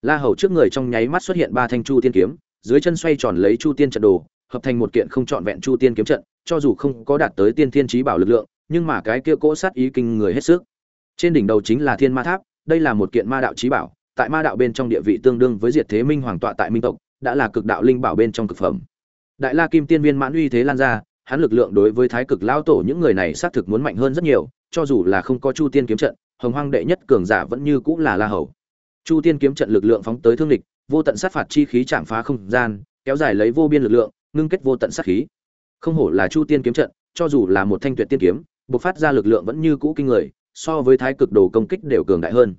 Speaker 1: La hầu trước người trong nháy mắt xuất hiện ba thanh chu tiên kiếm, dưới chân xoay tròn lấy chu tiên trận đồ, hợp thành một kiện không trọn vẹn chu tiên kiếm trận, cho dù không có đạt tới tiên thiên trí bảo lực lượng, nhưng mà cái kia cỗ sát ý kinh người hết sức. Trên đỉnh đầu chính là thiên ma tháp, đây là một kiện ma đạo trí bảo, tại ma đạo bên trong địa vị tương đương với diệt thế minh hoàng tọa tại minh tộc, đã là cực đạo linh bảo bên trong cực phẩm đại la kim tiên viên mãn uy thế lan ra, hắn lực lượng đối với thái cực lao tổ những người này xác thực muốn mạnh hơn rất nhiều, cho dù là không có chu tiên kiếm trận, hồng hoang đệ nhất cường giả vẫn như cũng là la hầu. Chu tiên kiếm trận lực lượng phóng tới thương địch, vô tận sát phạt chi khí chạm phá không gian, kéo dài lấy vô biên lực lượng, ngưng kết vô tận sát khí. Không hổ là chu tiên kiếm trận, cho dù là một thanh tuyệt tiên kiếm, bộc phát ra lực lượng vẫn như cũ kinh người, so với thái cực đồ công kích đều cường đại hơn.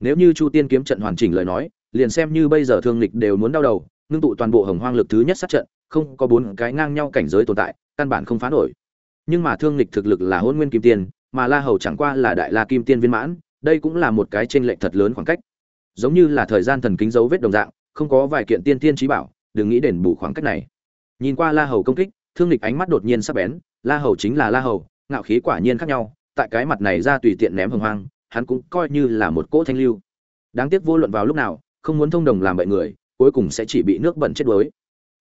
Speaker 1: Nếu như chu tiên kiếm trận hoàn chỉnh lời nói, liền xem như bây giờ thương lịch đều muốn đau đầu, ngưng tụ toàn bộ hồng hoang lực thứ nhất sát trận không có bốn cái ngang nhau cảnh giới tồn tại, căn bản không phá nổi. Nhưng mà thương lịch thực lực là hôn nguyên kim tiên, mà la hầu chẳng qua là đại la kim tiên viên mãn, đây cũng là một cái chênh lệch thật lớn khoảng cách. Giống như là thời gian thần kính dấu vết đồng dạng, không có vài kiện tiên tiên trí bảo, đừng nghĩ đền bù khoảng cách này. Nhìn qua la hầu công kích, thương lịch ánh mắt đột nhiên sắc bén, la hầu chính là la hầu, ngạo khí quả nhiên khác nhau, tại cái mặt này ra tùy tiện ném hồng hoang, hắn cũng coi như là một cỗ thanh lưu. Đáng tiếc vô luận vào lúc nào, không muốn thông đồng làm bậy người, cuối cùng sẽ chỉ bị nước bẩn chết đuối.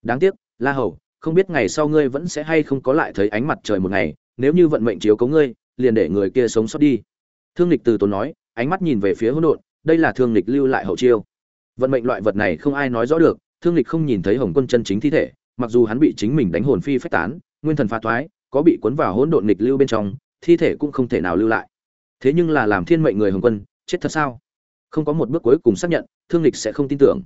Speaker 1: Đáng tiếc la hầu, không biết ngày sau ngươi vẫn sẽ hay không có lại thấy ánh mặt trời một ngày, nếu như vận mệnh chiếu cố ngươi, liền để người kia sống sót đi. Thương lịch từ tốn nói, ánh mắt nhìn về phía hỗn độn, đây là thương lịch lưu lại hậu chiêu. Vận mệnh loại vật này không ai nói rõ được, thương lịch không nhìn thấy hồng quân chân chính thi thể, mặc dù hắn bị chính mình đánh hồn phi phách tán, nguyên thần phá thoái có bị cuốn vào hỗn độn nghịch lưu bên trong, thi thể cũng không thể nào lưu lại. Thế nhưng là làm thiên mệnh người hồng quân, chết thật sao? Không có một bước cuối cùng xác nhận, thương lịch sẽ không tin tưởng.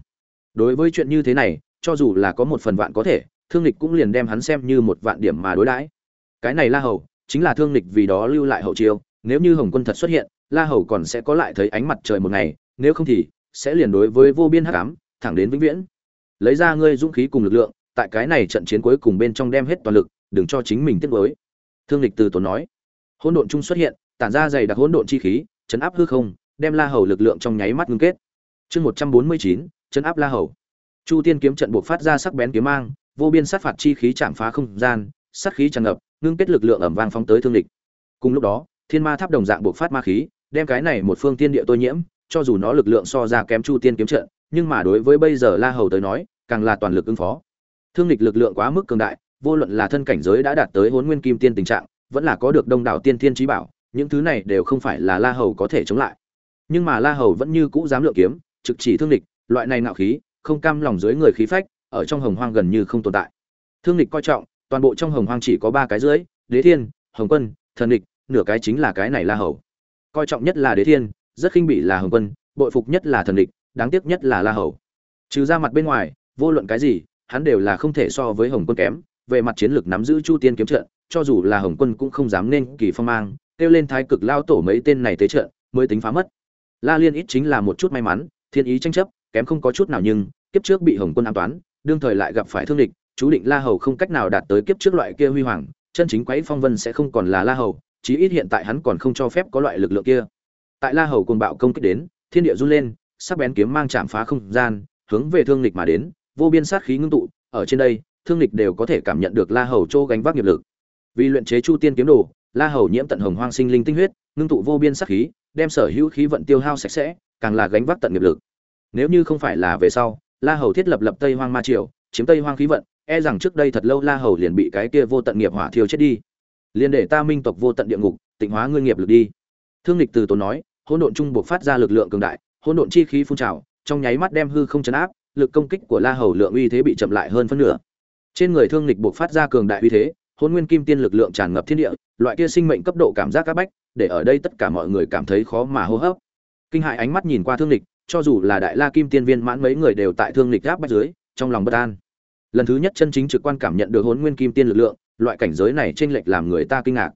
Speaker 1: Đối với chuyện như thế này cho dù là có một phần vạn có thể, thương lịch cũng liền đem hắn xem như một vạn điểm mà đối đãi. Cái này la hầu, chính là thương lịch vì đó lưu lại hậu chiêu, nếu như hồng quân thật xuất hiện, la hầu còn sẽ có lại thấy ánh mặt trời một ngày, nếu không thì, sẽ liền đối với vô biên hắc ám, thẳng đến vĩnh viễn. Lấy ra ngươi dũng khí cùng lực lượng, tại cái này trận chiến cuối cùng bên trong đem hết toàn lực, đừng cho chính mình tiếc với thương lịch từ tốn nói. Hỗn độn chung xuất hiện, tản ra dày đặc hỗn độn chi khí, chấn áp hư không, đem la hầu lực lượng trong nháy mắt ngưng kết. Chương một trăm bốn mươi chín, chấn áp la hầu chu tiên kiếm trận buộc phát ra sắc bén kiếm mang, vô biên sát phạt chi khí chạm phá không gian, sát khí tràn ngập, ngưng kết lực lượng ẩm vang phóng tới thương địch. Cùng lúc đó, thiên ma tháp đồng dạng buộc phát ma khí, đem cái này một phương tiên địa tôi nhiễm, cho dù nó lực lượng so ra kém chu tiên kiếm trận, nhưng mà đối với bây giờ la hầu tới nói, càng là toàn lực ứng phó. Thương địch lực lượng quá mức cường đại, vô luận là thân cảnh giới đã đạt tới hôn nguyên kim tiên tình trạng, vẫn là có được đông đảo tiên thiên trí bảo, những thứ này đều không phải là la hầu có thể chống lại. Nhưng mà la hầu vẫn như cũ dám lượng kiếm, trực chỉ thương địch, loại này ngạo khí không cam lòng dưới người khí phách, ở trong hồng hoang gần như không tồn tại. Thương lịch coi trọng, toàn bộ trong hồng hoang chỉ có ba cái dưới, đế thiên, hồng quân, thần địch nửa cái chính là cái này la hầu. Coi trọng nhất là đế thiên, rất khinh bị là hồng quân, bội phục nhất là thần địch đáng tiếc nhất là la hầu. Trừ ra mặt bên ngoài, vô luận cái gì, hắn đều là không thể so với hồng quân kém, về mặt chiến lược nắm giữ chu tiên kiếm trận, cho dù là hồng quân cũng không dám nên kỳ phong mang, kêu lên thái cực lao tổ mấy tên này tế trận, mới tính phá mất. La liên ít chính là một chút may mắn, thiên ý tranh chấp, kém không có chút nào nhưng kiếp trước bị hồng quân an toán, đương thời lại gặp phải thương địch, chú định la hầu không cách nào đạt tới kiếp trước loại kia huy hoàng, chân chính quấy phong vân sẽ không còn là la hầu, chí ít hiện tại hắn còn không cho phép có loại lực lượng kia. Tại la hầu cuồng bạo công kích đến, thiên địa run lên, sắc bén kiếm mang chạm phá không gian, hướng về thương địch mà đến, vô biên sát khí ngưng tụ, ở trên đây, thương địch đều có thể cảm nhận được la hầu châu gánh vác nghiệp lực. Vì luyện chế chu tiên kiếm đồ, la hầu nhiễm tận hồng hoang sinh linh tinh huyết, ngưng tụ vô biên sát khí, đem sở hữu khí vận tiêu hao sạch sẽ, càng là gánh vác tận nghiệp lực. Nếu như không phải là về sau la hầu thiết lập lập tây hoang ma triều, chiếm tây hoang khí vận e rằng trước đây thật lâu la hầu liền bị cái kia vô tận nghiệp hỏa thiêu chết đi. Liền để ta minh tộc vô tận địa ngục, tịnh hóa ngươi nghiệp lực đi. Thương lịch từ tốn nói, hỗn độn trung buộc phát ra lực lượng cường đại, hỗn độn chi khí phun trào, trong nháy mắt đem hư không chấn áp, lực công kích của la hầu lượng uy thế bị chậm lại hơn phân nửa. Trên người thương lịch buộc phát ra cường đại uy thế hôn nguyên kim tiên lực lượng tràn ngập thiên địa, loại kia sinh mệnh cấp độ cảm giác các bách, để ở đây tất cả mọi người cảm thấy khó mà hô hấp. Kinh hại ánh mắt nhìn qua thương lịch cho dù là đại la kim tiên viên mãn mấy người đều tại thương lịch gáp bách dưới, trong lòng bất an. Lần thứ nhất chân chính trực quan cảm nhận được hôn nguyên kim tiên lực lượng, loại cảnh giới này chênh lệch làm người ta kinh ngạc.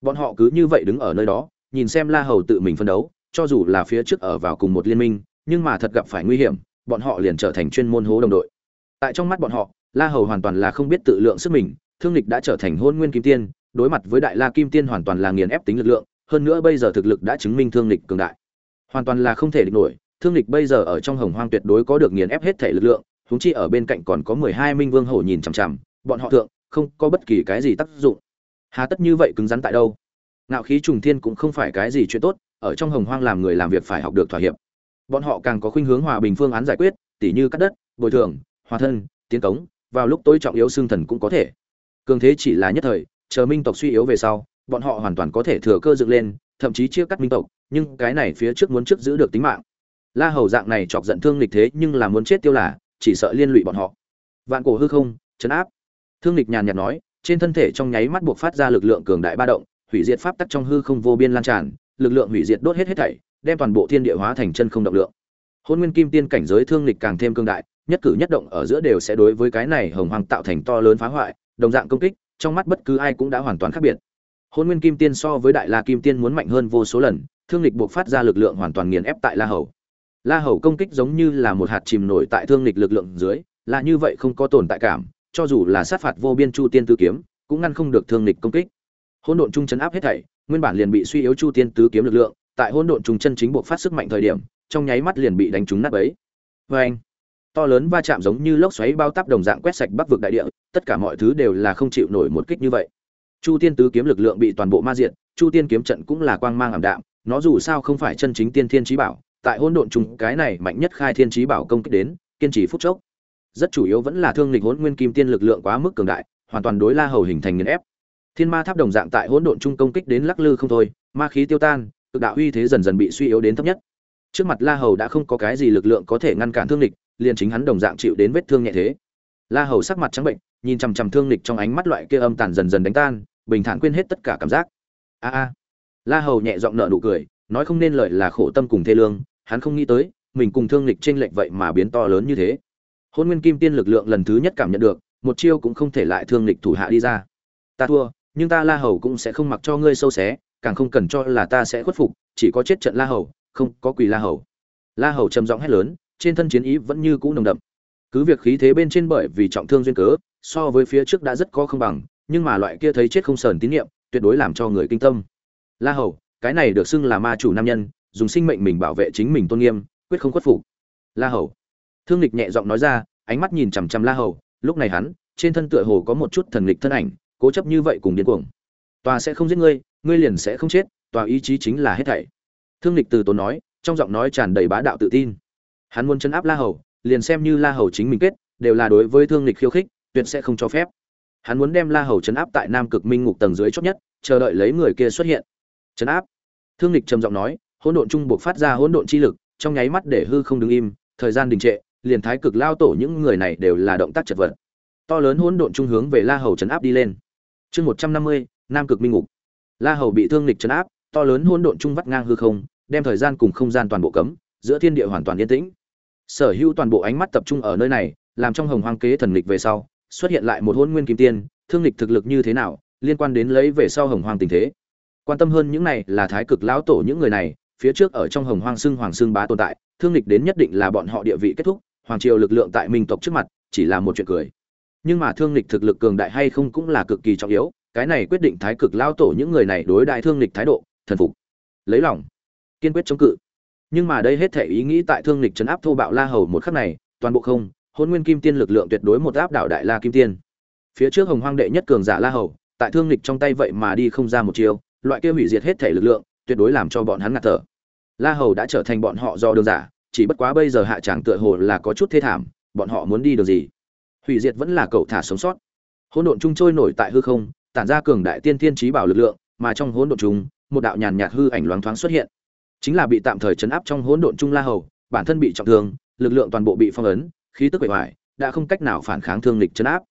Speaker 1: Bọn họ cứ như vậy đứng ở nơi đó, nhìn xem la hầu tự mình phân đấu, cho dù là phía trước ở vào cùng một liên minh, nhưng mà thật gặp phải nguy hiểm, bọn họ liền trở thành chuyên môn hố đồng đội. Tại trong mắt bọn họ, la hầu hoàn toàn là không biết tự lượng sức mình, thương lịch đã trở thành hôn nguyên kim tiên, đối mặt với đại la kim tiên hoàn toàn là nghiền ép tính lực lượng, hơn nữa bây giờ thực lực đã chứng minh thương lịch cường đại. Hoàn toàn là không thể địch nổi thương lịch bây giờ ở trong hồng hoang tuyệt đối có được nghiền ép hết thể lực lượng húng chi ở bên cạnh còn có mười hai minh vương hổ nhìn chằm chằm, bọn họ thượng, không có bất kỳ cái gì tác dụng. Hà tất như vậy cứng rắn tại đâu? Ngạo khí trùng thiên cũng không phải cái gì chuyện tốt, ở trong hồng hoang làm người làm việc phải học được thỏa hiệp. Bọn họ càng có khuynh hướng hòa bình phương án giải quyết, tỉ như cắt đất, bồi thường, hòa thân, tiến cống, vào lúc tối trọng yếu xương thần cũng có thể. Cường thế chỉ là nhất thời, chờ minh tộc suy yếu về sau, bọn họ hoàn toàn có thể thừa cơ dựng lên, thậm chí chia cắt minh tộc, nhưng cái này phía trước muốn trước giữ được tính mạng la hầu dạng này chọc giận thương lịch thế nhưng là muốn chết tiêu là, chỉ sợ liên lụy bọn họ. Vạn cổ hư không, chấn áp. Thương lịch nhàn nhạt nói, trên thân thể trong nháy mắt buộc phát ra lực lượng cường đại ba động, hủy diệt pháp tắc trong hư không vô biên lan tràn, lực lượng hủy diệt đốt hết hết thảy, đem toàn bộ thiên địa hóa thành chân không động lượng. Hôn nguyên kim tiên cảnh giới thương lịch càng thêm cương đại, nhất cử nhất động ở giữa đều sẽ đối với cái này hồng hoàng tạo thành to lớn phá hoại, đồng dạng công kích, trong mắt bất cứ ai cũng đã hoàn toàn khác biệt. Hôn nguyên kim tiên so với đại la kim tiên muốn mạnh hơn vô số lần, thương lịch buộc phát ra lực lượng hoàn toàn nghiền ép tại la hầu la hầu công kích giống như là một hạt chìm nổi tại thương lịch lực lượng dưới, là như vậy không có tồn tại cảm, cho dù là sát phạt vô biên chu tiên tứ kiếm, cũng ngăn không được thương lịch công kích. Hỗn độn trung chấn áp hết thảy, nguyên bản liền bị suy yếu chu tiên tứ kiếm lực lượng, tại hỗn độn trung chân chính buộc phát sức mạnh thời điểm, trong nháy mắt liền bị đánh trúng nát bấy. Oeng! to lớn va chạm giống như lốc xoáy bao táp đồng dạng quét sạch bắc vực đại địa, tất cả mọi thứ đều là không chịu nổi một kích như vậy. Chu tiên tứ kiếm lực lượng bị toàn bộ ma diện chu tiên kiếm trận cũng là quang mang ảm đạm, nó dù sao không phải chân chính tiên thiên trí bảo tại hỗn độn trùng cái này mạnh nhất khai thiên trí bảo công kích đến, kiên trì phút chốc. Rất chủ yếu vẫn là thương lịch hỗn nguyên kim tiên lực lượng quá mức cường đại, hoàn toàn đối la hầu hình thành nghiền ép. Thiên ma tháp đồng dạng tại hỗn độn trung công kích đến lắc lư không thôi, ma khí tiêu tan, cực đạo uy thế dần dần bị suy yếu đến thấp nhất. Trước mặt la hầu đã không có cái gì lực lượng có thể ngăn cản thương lịch, liền chính hắn đồng dạng chịu đến vết thương nhẹ thế. La hầu sắc mặt trắng bệnh, nhìn chằm chằm thương lịch trong ánh mắt loại kia âm tàn dần dần đánh tan, bình thản quên hết tất cả cảm giác. A a. La hầu nhẹ giọng nở nụ cười, nói không nên lời là khổ tâm cùng thê lương hắn không nghĩ tới, mình cùng thương lịch trên lệch vậy mà biến to lớn như thế. Hôn nguyên kim tiên lực lượng lần thứ nhất cảm nhận được, một chiêu cũng không thể lại thương lịch thủ hạ đi ra. Ta thua, nhưng ta la hầu cũng sẽ không mặc cho ngươi sâu xé, càng không cần cho là ta sẽ khuất phục, chỉ có chết trận la hầu, không có quỳ la hầu. La hầu trầm giọng hét lớn, trên thân chiến ý vẫn như cũ nồng đậm. Cứ việc khí thế bên trên bởi vì trọng thương duyên cớ, so với phía trước đã rất có không bằng, nhưng mà loại kia thấy chết không sờn tín nhiệm tuyệt đối làm cho người kinh tâm. La hầu, cái này được xưng là ma chủ nam nhân dùng sinh mệnh mình bảo vệ chính mình tôn nghiêm, quyết không khuất phục. La hầu. Thương lịch nhẹ giọng nói ra, ánh mắt nhìn chằm chằm la hầu, lúc này hắn, trên thân tựa hồ có một chút thần lịch thân ảnh, cố chấp như vậy cùng điên cuồng. Tòa sẽ không giết ngươi ngươi liền sẽ không chết, tòa ý chí chính là hết thảy. Thương lịch từ tốn nói, trong giọng nói tràn đầy bá đạo tự tin. Hắn muốn chấn áp la hầu, liền xem như la hầu chính mình kết, đều là đối với thương lịch khiêu khích, tuyệt sẽ không cho phép. Hắn muốn đem la hầu chấn áp tại nam cực minh ngục tầng dưới chót nhất, chờ đợi lấy người kia xuất hiện. Chấn áp. Thương lịch trầm giọng nói hỗn độn trung buộc phát ra hỗn độn chi lực, trong nháy mắt để hư không đứng im, thời gian đình trệ, liền thái cực lao tổ những người này đều là động tác chật vật. To lớn hỗn độn trung hướng về la hầu chấn áp đi lên. Chương một trăm năm mươi, nam cực minh ngục. La hầu bị thương lịch chấn áp, to lớn hỗn độn trung vắt ngang hư không, đem thời gian cùng không gian toàn bộ cấm, giữa thiên địa hoàn toàn yên tĩnh. Sở hữu toàn bộ ánh mắt tập trung ở nơi này, làm trong hồng hoang kế thần lịch về sau, xuất hiện lại một hôn nguyên kim tiên, thương lịch thực lực như thế nào, liên quan đến lấy về sau hồng hoang tình thế. Quan tâm hơn những này là thái cực lão tổ những người này phía trước ở trong hồng hoang xưng hoàng xưng bá tồn tại, thương lịch đến nhất định là bọn họ địa vị kết thúc, hoàng triều lực lượng tại minh tộc trước mặt chỉ là một chuyện cười. Nhưng mà thương lịch thực lực cường đại hay không cũng là cực kỳ trọng yếu, cái này quyết định thái cực lao tổ những người này đối đại thương lịch thái độ, thần phục, lấy lòng, kiên quyết chống cự. Nhưng mà đây hết thể ý nghĩ tại thương lịch chấn áp thô bạo la hầu một khắc này, toàn bộ không, hôn nguyên kim tiên lực lượng tuyệt đối một áp đảo đại la kim tiên. Phía trước hồng hoang đệ nhất cường giả la hầu, tại thương lịch trong tay vậy mà đi không ra một chiều loại kia hủy diệt hết thể lực lượng, tuyệt đối làm cho bọn hắn ngạt thở la hầu đã trở thành bọn họ do đường giả, chỉ bất quá bây giờ hạ tràng tựa hồ là có chút thê thảm, bọn họ muốn đi được gì? Hủy diệt vẫn là cậu thả sống sót. Hỗn độn trung trôi nổi tại hư không, tản ra cường đại tiên thiên trí bảo lực lượng, mà trong hỗn độn trung một đạo nhàn nhạt hư ảnh loáng thoáng xuất hiện. Chính là bị tạm thời chấn áp trong hỗn độn trung la hầu, bản thân bị trọng thương, lực lượng toàn bộ bị phong ấn, khí tức bề ngoài đã không cách nào phản kháng thương lịch chấn áp.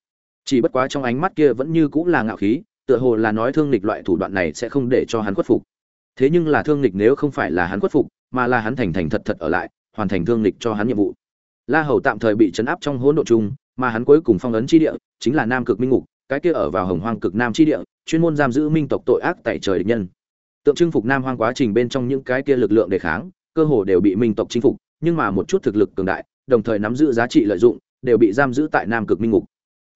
Speaker 1: Chỉ bất quá trong ánh mắt kia vẫn như cũng là ngạo khí, tựa hồ là nói thương lịch loại thủ đoạn này sẽ không để cho hắn khuất phục thế nhưng là thương lịch nếu không phải là hắn khuất phục, mà là hắn thành thành thật thật ở lại, hoàn thành thương lịch cho hắn nhiệm vụ. La hầu tạm thời bị chấn áp trong hỗn độn chung, mà hắn cuối cùng phong ấn chi địa, chính là nam cực minh ngục, cái kia ở vào hồng hoang cực nam chi địa, chuyên môn giam giữ minh tộc tội ác tại trời địch nhân. Tượng trưng phục nam hoang quá trình bên trong những cái kia lực lượng đề kháng, cơ hồ đều bị minh tộc chinh phục, nhưng mà một chút thực lực cường đại, đồng thời nắm giữ giá trị lợi dụng, đều bị giam giữ tại nam cực minh ngục.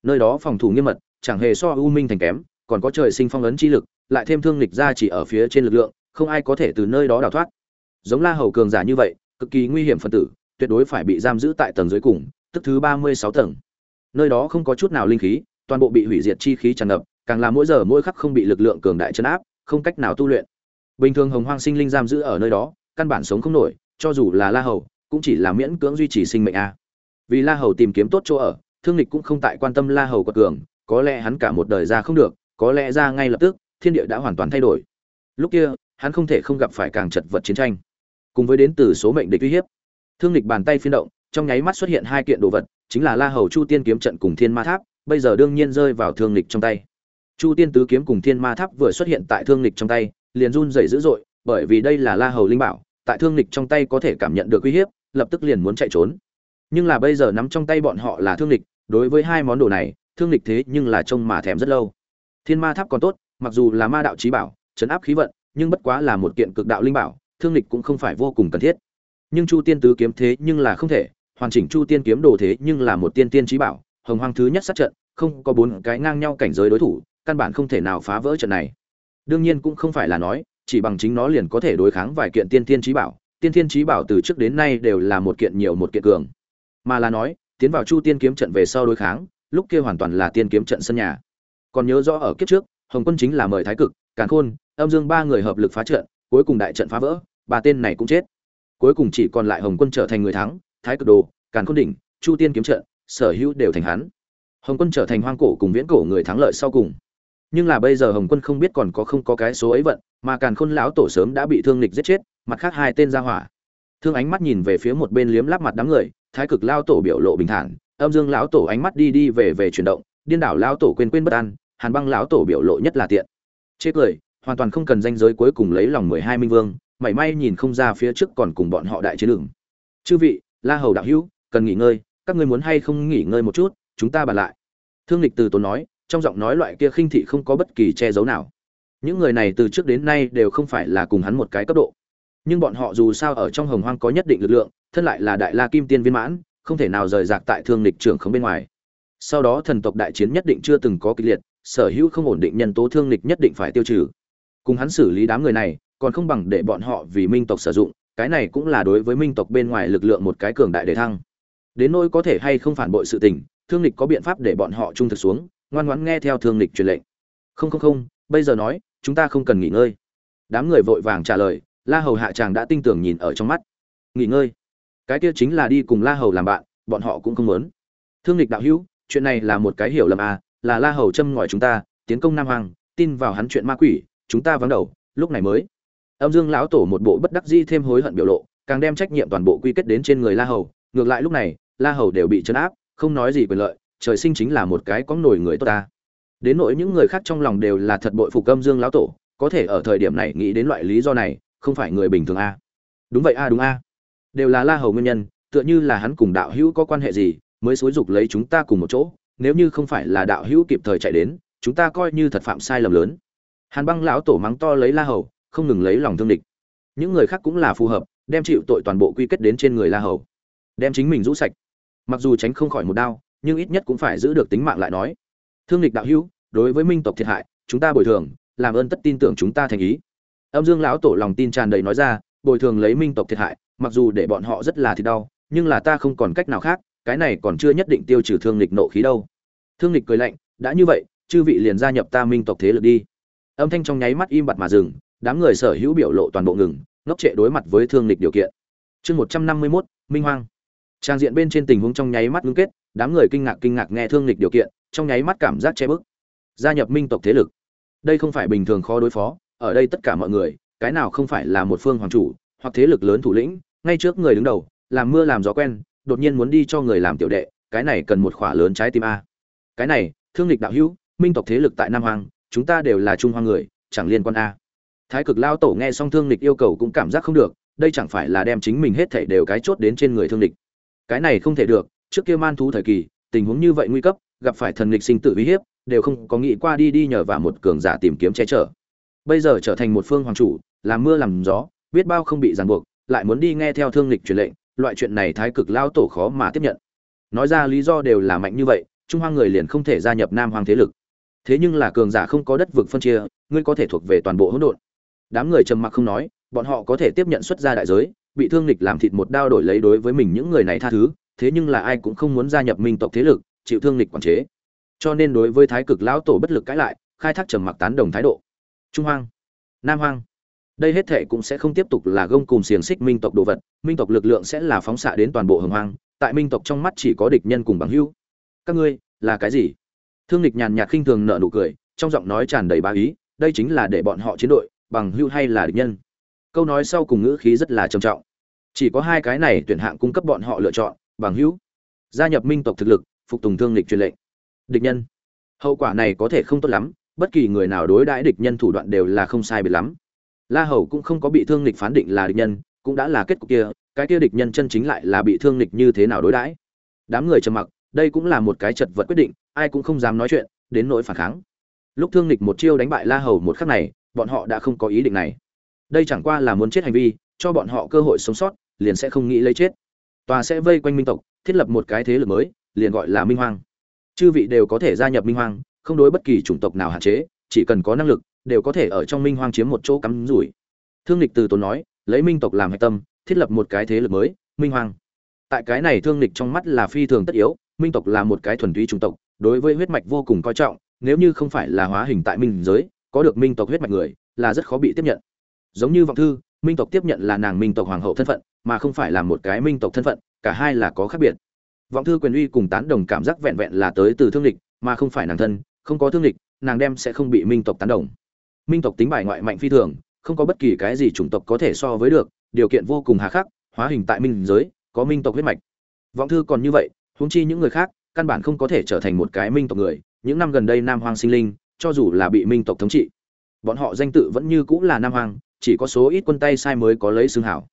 Speaker 1: Nơi đó phòng thủ nghiêm mật, chẳng hề so u minh thành kém, còn có trời sinh phong ấn chi lực, lại thêm thương lịch ra chỉ ở phía trên lực lượng không ai có thể từ nơi đó đào thoát. Giống la hầu cường giả như vậy, cực kỳ nguy hiểm phân tử, tuyệt đối phải bị giam giữ tại tầng dưới cùng, tức thứ ba mươi sáu tầng. Nơi đó không có chút nào linh khí, toàn bộ bị hủy diệt chi khí tràn ngập, càng là mỗi giờ mỗi khắc không bị lực lượng cường đại chấn áp, không cách nào tu luyện. Bình thường hồng hoang sinh linh giam giữ ở nơi đó, căn bản sống không nổi, cho dù là la hầu, cũng chỉ là miễn cưỡng duy trì sinh mệnh a. Vì la hầu tìm kiếm tốt chỗ ở, thương lịch cũng không tại quan tâm la hầu quật cường, có lẽ hắn cả một đời ra không được, có lẽ ra ngay lập tức, thiên địa đã hoàn toàn thay đổi. Lúc kia hắn không thể không gặp phải càng chật vật chiến tranh. Cùng với đến từ số mệnh địch uy hiếp, thương lịch bàn tay phiên động, trong nháy mắt xuất hiện hai kiện đồ vật, chính là la hầu chu tiên kiếm trận cùng thiên ma tháp, bây giờ đương nhiên rơi vào thương lịch trong tay. Chu tiên tứ kiếm cùng thiên ma tháp vừa xuất hiện tại thương lịch trong tay, liền run rẩy dữ dội, bởi vì đây là la hầu linh bảo, tại thương lịch trong tay có thể cảm nhận được uy hiếp, lập tức liền muốn chạy trốn. Nhưng là bây giờ nắm trong tay bọn họ là thương lịch, đối với hai món đồ này, thương lịch thế nhưng là trông mà thèm rất lâu. Thiên ma tháp còn tốt, mặc dù là ma đạo trí bảo chấn áp khí vận nhưng bất quá là một kiện cực đạo linh bảo, thương lịch cũng không phải vô cùng cần thiết. Nhưng chu tiên tứ kiếm thế nhưng là không thể, hoàn chỉnh chu tiên kiếm đồ thế nhưng là một tiên tiên chí bảo, hồng hoang thứ nhất sát trận, không có bốn cái ngang nhau cảnh giới đối thủ, căn bản không thể nào phá vỡ trận này. Đương nhiên cũng không phải là nói, chỉ bằng chính nó liền có thể đối kháng vài kiện tiên tiên chí bảo, tiên tiên chí bảo từ trước đến nay đều là một kiện nhiều một kiện cường. Mà là nói, tiến vào chu tiên kiếm trận về sau đối kháng, lúc kia hoàn toàn là tiên kiếm trận sân nhà. Còn nhớ rõ ở kiếp trước, hồng quân chính là mời thái cực càn khôn, âm dương ba người hợp lực phá trận, cuối cùng đại trận phá vỡ, ba tên này cũng chết. Cuối cùng chỉ còn lại hồng quân trở thành người thắng, thái cực đồ, càn khôn đỉnh, chu tiên kiếm trận, sở hữu đều thành hắn. Hồng quân trở thành hoang cổ cùng viễn cổ người thắng lợi sau cùng. Nhưng là bây giờ hồng quân không biết còn có không có cái số ấy vận, mà càn khôn lão tổ sớm đã bị thương lịch giết chết, mặt khác hai tên ra hỏa. Thương ánh mắt nhìn về phía một bên liếm lắp mặt đám người, thái cực lao tổ biểu lộ bình thản, âm dương lão tổ ánh mắt đi đi về về chuyển động, điên đảo lão tổ quên quên bất an, hàn băng lão tổ biểu lộ nhất là tiện chê cười, hoàn toàn không cần danh giới cuối cùng lấy lòng mười hai minh vương, mảy may nhìn không ra phía trước còn cùng bọn họ đại chiến đường chư vị, la hầu đạo hữu, cần nghỉ ngơi, các ngươi muốn hay không nghỉ ngơi một chút, chúng ta bàn lại. Thương lịch từ tốn nói, trong giọng nói loại kia khinh thị không có bất kỳ che giấu nào. Những người này từ trước đến nay đều không phải là cùng hắn một cái cấp độ. Nhưng bọn họ dù sao ở trong hồng hoang có nhất định lực lượng, thân lại là đại la kim tiên viên mãn, không thể nào rời rạc tại thương lịch trưởng không bên ngoài. Sau đó thần tộc đại chiến nhất định chưa từng có kịch liệt sở hữu không ổn định nhân tố thương lịch nhất định phải tiêu trừ. Cùng hắn xử lý đám người này, còn không bằng để bọn họ vì minh tộc sử dụng, cái này cũng là đối với minh tộc bên ngoài lực lượng một cái cường đại để thăng. Đến nỗi có thể hay không phản bội sự tình, thương lịch có biện pháp để bọn họ trung thực xuống, ngoan ngoãn nghe theo thương lịch truyền lệnh. Không không không, bây giờ nói, chúng ta không cần nghỉ ngơi. Đám người vội vàng trả lời, la hầu hạ chàng đã tinh tưởng nhìn ở trong mắt. Nghỉ ngơi. Cái kia chính là đi cùng la hầu làm bạn, bọn họ cũng không muốn. Thương lịch đạo hữu, chuyện này là một cái hiểu lầm à là la hầu châm ngòi chúng ta, tiến công nam hoàng tin vào hắn chuyện ma quỷ, chúng ta vắng đầu, lúc này mới. Âm dương lão tổ một bộ bất đắc dĩ thêm hối hận biểu lộ, càng đem trách nhiệm toàn bộ quy kết đến trên người la hầu, ngược lại lúc này, la hầu đều bị chấn áp, không nói gì quyền lợi, trời sinh chính là một cái có nổi người tốt ta. Đến nỗi những người khác trong lòng đều là thật bội phục âm dương lão tổ, có thể ở thời điểm này nghĩ đến loại lý do này, không phải người bình thường a. Đúng vậy a, đúng a. Đều là la hầu nguyên nhân, tựa như là hắn cùng đạo hữu có quan hệ gì, mới xúi dục lấy chúng ta cùng một chỗ nếu như không phải là đạo hữu kịp thời chạy đến, chúng ta coi như thật phạm sai lầm lớn. Hàn băng lão tổ mắng to lấy la hầu, không ngừng lấy lòng thương địch. Những người khác cũng là phù hợp, đem chịu tội toàn bộ quy kết đến trên người la hầu. Đem chính mình rũ sạch. Mặc dù tránh không khỏi một đao nhưng ít nhất cũng phải giữ được tính mạng lại nói. Thương địch đạo hữu, đối với minh tộc thiệt hại, chúng ta bồi thường, làm ơn tất tin tưởng chúng ta thành ý. Âm dương lão tổ lòng tin tràn đầy nói ra, bồi thường lấy minh tộc thiệt hại, mặc dù để bọn họ rất là thì đau, nhưng là ta không còn cách nào khác cái này còn chưa nhất định tiêu trừ thương lịch nộ khí đâu. Thương lịch cười lạnh, đã như vậy, chư vị liền gia nhập ta minh tộc thế lực đi. Âm thanh trong nháy mắt im bặt mà dừng, đám người sở hữu biểu lộ toàn bộ ngừng, ngốc trệ đối mặt với thương lịch điều kiện. Chương một trăm năm mươi mốt, minh hoang. Trang diện bên trên tình huống trong nháy mắt ngưng kết, đám người kinh ngạc kinh ngạc nghe thương lịch điều kiện, trong nháy mắt cảm giác che bức. Gia nhập minh tộc thế lực. Đây không phải bình thường khó đối phó, ở đây tất cả mọi người, cái nào không phải là một phương hoàng chủ, hoặc thế lực lớn thủ lĩnh, ngay trước người đứng đầu, làm mưa làm gió quen đột nhiên muốn đi cho người làm tiểu đệ, cái này cần một khỏa lớn trái tim a. Cái này, thương lịch đạo hữu, minh tộc thế lực tại nam hoàng chúng ta đều là trung hoa người, chẳng liên quan a. Thái cực lao tổ nghe xong thương lịch yêu cầu cũng cảm giác không được, đây chẳng phải là đem chính mình hết thảy đều cái chốt đến trên người thương lịch cái này không thể được, trước kia man thú thời kỳ, tình huống như vậy nguy cấp, gặp phải thần lịch sinh tử uy hiếp, đều không có nghĩ qua đi đi nhờ vào một cường giả tìm kiếm che chở. Bây giờ trở thành một phương hoàng chủ làm mưa làm gió, biết bao không bị ràng buộc, lại muốn đi nghe theo thương lịch truyền lệnh loại chuyện này thái cực lao tổ khó mà tiếp nhận. Nói ra lý do đều là mạnh như vậy, trung hoa người liền không thể gia nhập nam hoàng thế lực. Thế nhưng là cường giả không có đất vực phân chia, ngươi có thể thuộc về toàn bộ hỗn độn. Đám người trầm mặc không nói, bọn họ có thể tiếp nhận xuất gia đại giới, bị thương lịch làm thịt một đao đổi lấy đối với mình những người này tha thứ, thế nhưng là ai cũng không muốn gia nhập minh tộc thế lực, chịu thương lịch quản chế. Cho nên đối với thái cực lão tổ bất lực cãi lại, khai thác trầm mặc tán đồng thái độ. Trung hoang, nam hoang đây hết thệ cũng sẽ không tiếp tục là gông cùng xiềng xích minh tộc đồ vật, minh tộc lực lượng sẽ là phóng xạ đến toàn bộ hồng hoang, tại minh tộc trong mắt chỉ có địch nhân cùng bằng hữu. Các ngươi, là cái gì? Thương địch nhàn nhạt khinh thường nợ nụ cười, trong giọng nói tràn đầy bá ý, đây chính là để bọn họ chiến đội, bằng hữu hay là địch nhân? Câu nói sau cùng ngữ khí rất là trầm trọng. Chỉ có hai cái này tuyển hạng cung cấp bọn họ lựa chọn, bằng hữu. Gia nhập minh tộc thực lực, phục tùng thương lịch truyền lệnh. Địch nhân. Hậu quả này có thể không tốt lắm, bất kỳ người nào đối đãi địch nhân thủ đoạn đều là không sai biệt lắm la hầu cũng không có bị thương lịch phán định là địch nhân, cũng đã là kết cục kia, cái kia địch nhân chân chính lại là bị thương lịch như thế nào đối đãi? Đám người trầm mặc, đây cũng là một cái chật vật quyết định, ai cũng không dám nói chuyện, đến nỗi phản kháng. Lúc thương lịch một chiêu đánh bại la hầu một khắc này, bọn họ đã không có ý định này. Đây chẳng qua là muốn chết hành vi, cho bọn họ cơ hội sống sót, liền sẽ không nghĩ lấy chết. Tòa sẽ vây quanh minh tộc, thiết lập một cái thế lực mới, liền gọi là minh hoang. Chư vị đều có thể gia nhập minh hoang, không đối bất kỳ chủng tộc nào hạn chế, chỉ cần có năng lực đều có thể ở trong minh hoang chiếm một chỗ cắm rủi. Thương lịch từ tốn nói, lấy minh tộc làm hạch tâm, thiết lập một cái thế lực mới, minh hoang. Tại cái này thương lịch trong mắt là phi thường tất yếu, minh tộc là một cái thuần túy chủng tộc, đối với huyết mạch vô cùng coi trọng, nếu như không phải là hóa hình tại minh giới, có được minh tộc huyết mạch người, là rất khó bị tiếp nhận. Giống như vọng thư, minh tộc tiếp nhận là nàng minh tộc hoàng hậu thân phận, mà không phải là một cái minh tộc thân phận, cả hai là có khác biệt. Vọng thư quyền uy cùng tán đồng cảm giác vẹn vẹn là tới từ thương lịch mà không phải nàng thân, không có thương lịch nàng đem sẽ không bị minh tộc tán đồng minh tộc tính bài ngoại mạnh phi thường không có bất kỳ cái gì chủng tộc có thể so với được điều kiện vô cùng hà khắc hóa hình tại minh giới có minh tộc huyết mạch. Vọng thư còn như vậy huống chi những người khác căn bản không có thể trở thành một cái minh tộc người những năm gần đây nam Hoang sinh linh cho dù là bị minh tộc thống trị bọn họ danh tự vẫn như cũng là nam Hoang, chỉ có số ít quân tay sai mới có lấy xương hảo.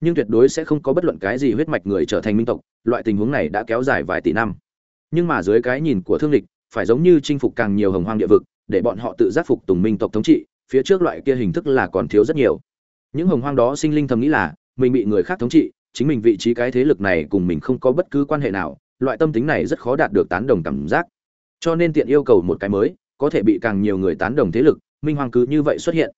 Speaker 1: Nhưng tuyệt đối sẽ không có bất luận cái gì huyết mạch người trở thành minh tộc loại tình huống này đã kéo dài vài tỷ năm. Nhưng mà dưới cái nhìn của thương lịch phải giống như chinh phục càng nhiều hồng hoang địa vực để bọn họ tự giác phục tùng minh tộc thống trị, phía trước loại kia hình thức là còn thiếu rất nhiều. Những hồng hoang đó sinh linh thầm nghĩ là, mình bị người khác thống trị, chính mình vị trí cái thế lực này cùng mình không có bất cứ quan hệ nào, loại tâm tính này rất khó đạt được tán đồng cảm giác. Cho nên tiện yêu cầu một cái mới, có thể bị càng nhiều người tán đồng thế lực, minh hoàng cứ như vậy xuất hiện.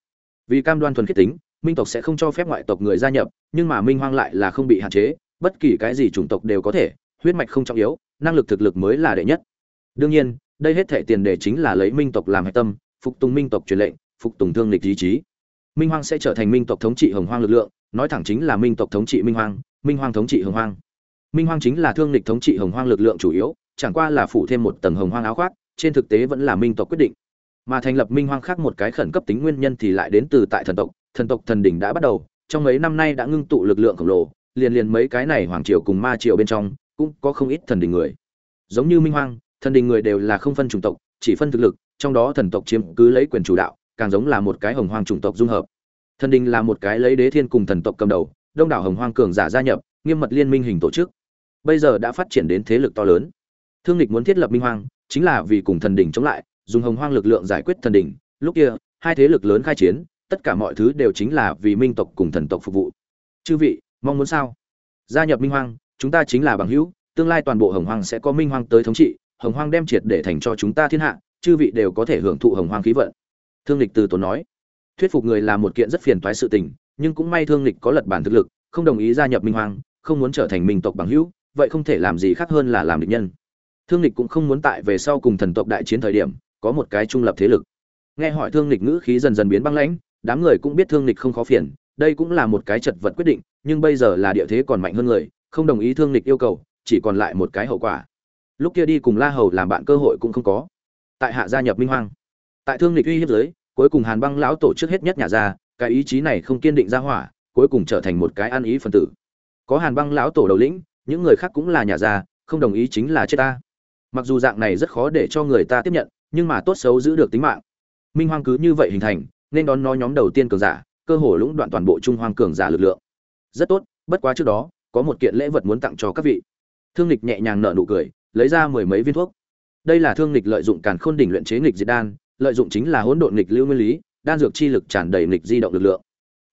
Speaker 1: Vì cam đoan thuần khiết tính, minh tộc sẽ không cho phép ngoại tộc người gia nhập, nhưng mà minh hoàng lại là không bị hạn chế, bất kỳ cái gì chủng tộc đều có thể, huyết mạch không trọng yếu, năng lực thực lực mới là đệ nhất. Đương nhiên đây hết thể tiền đề chính là lấy minh tộc làm hạch tâm, phục tùng minh tộc truyền lệnh, phục tùng thương lịch ý chí. Minh hoàng sẽ trở thành minh tộc thống trị hồng hoang lực lượng, nói thẳng chính là minh tộc thống trị minh hoàng minh hoàng thống trị hồng hoang. Minh hoàng chính là thương lịch thống trị hồng hoang lực lượng chủ yếu, chẳng qua là phủ thêm một tầng hồng hoang áo khoác, trên thực tế vẫn là minh tộc quyết định. Mà thành lập minh hoàng khác một cái khẩn cấp tính nguyên nhân thì lại đến từ tại thần tộc thần tộc thần đỉnh đã bắt đầu, trong mấy năm nay đã ngưng tụ lực lượng khổng lồ, liền liền mấy cái này hoàng triều cùng ma triều bên trong, cũng có không ít thần đình người. Giống như minh hoàng thần đình người đều là không phân chủng tộc, chỉ phân thực lực, trong đó thần tộc chiếm cứ lấy quyền chủ đạo, càng giống là một cái hồng hoang chủng tộc dung hợp. Thần đình là một cái lấy đế thiên cùng thần tộc cầm đầu, đông đảo hồng hoang cường giả gia nhập, nghiêm mật liên minh hình tổ chức. Bây giờ đã phát triển đến thế lực to lớn. Thương lịch muốn thiết lập minh hoang, chính là vì cùng thần đình chống lại, dùng hồng hoang lực lượng giải quyết thần đình. Lúc kia, hai thế lực lớn khai chiến, tất cả mọi thứ đều chính là vì minh tộc cùng thần tộc phục vụ. Chư vị, mong muốn sao? Gia nhập minh hoang, chúng ta chính là bằng hữu, tương lai toàn bộ hồng hoang sẽ có minh hoang tới thống trị hồng hoang đem triệt để thành cho chúng ta thiên hạ, chư vị đều có thể hưởng thụ hồng hoang khí vận. Thương lịch từ tốn nói. Thuyết phục người là một kiện rất phiền toái sự tình, nhưng cũng may thương lịch có lật bản thực lực, không đồng ý gia nhập minh hoang, không muốn trở thành minh tộc bằng hữu, vậy không thể làm gì khác hơn là làm địch nhân. Thương lịch cũng không muốn tại về sau cùng thần tộc đại chiến thời điểm, có một cái trung lập thế lực. Nghe hỏi thương lịch ngữ khí dần dần biến băng lãnh, đám người cũng biết thương lịch không khó phiền, đây cũng là một cái chật vật quyết định, nhưng bây giờ là địa thế còn mạnh hơn người, không đồng ý thương lịch yêu cầu, chỉ còn lại một cái hậu quả lúc kia đi cùng la hầu làm bạn cơ hội cũng không có. Tại hạ gia nhập minh hoang. Tại thương lịch uy hiếp giới, cuối cùng hàn băng lão tổ chức hết nhất nhà ra cái ý chí này không kiên định ra hỏa, cuối cùng trở thành một cái ăn ý phần tử. Có hàn băng lão tổ đầu lĩnh, những người khác cũng là nhà già không đồng ý chính là chết ta. Mặc dù dạng này rất khó để cho người ta tiếp nhận, nhưng mà tốt xấu giữ được tính mạng. Minh hoang cứ như vậy hình thành, nên đón nó nhóm đầu tiên cường giả, cơ hồ lũng đoạn toàn bộ trung hoang cường giả lực lượng. Rất tốt, bất quá trước đó, có một kiện lễ vật muốn tặng cho các vị. Thương lịch nhẹ nhàng nở nụ cười lấy ra mười mấy viên thuốc. Đây là thương lịch lợi dụng càn khôn đỉnh luyện chế nghịch diệt đan, lợi dụng chính là hỗn độn nghịch lưu nguyên lý, đan dược chi lực tràn đầy nghịch di động lực lượng.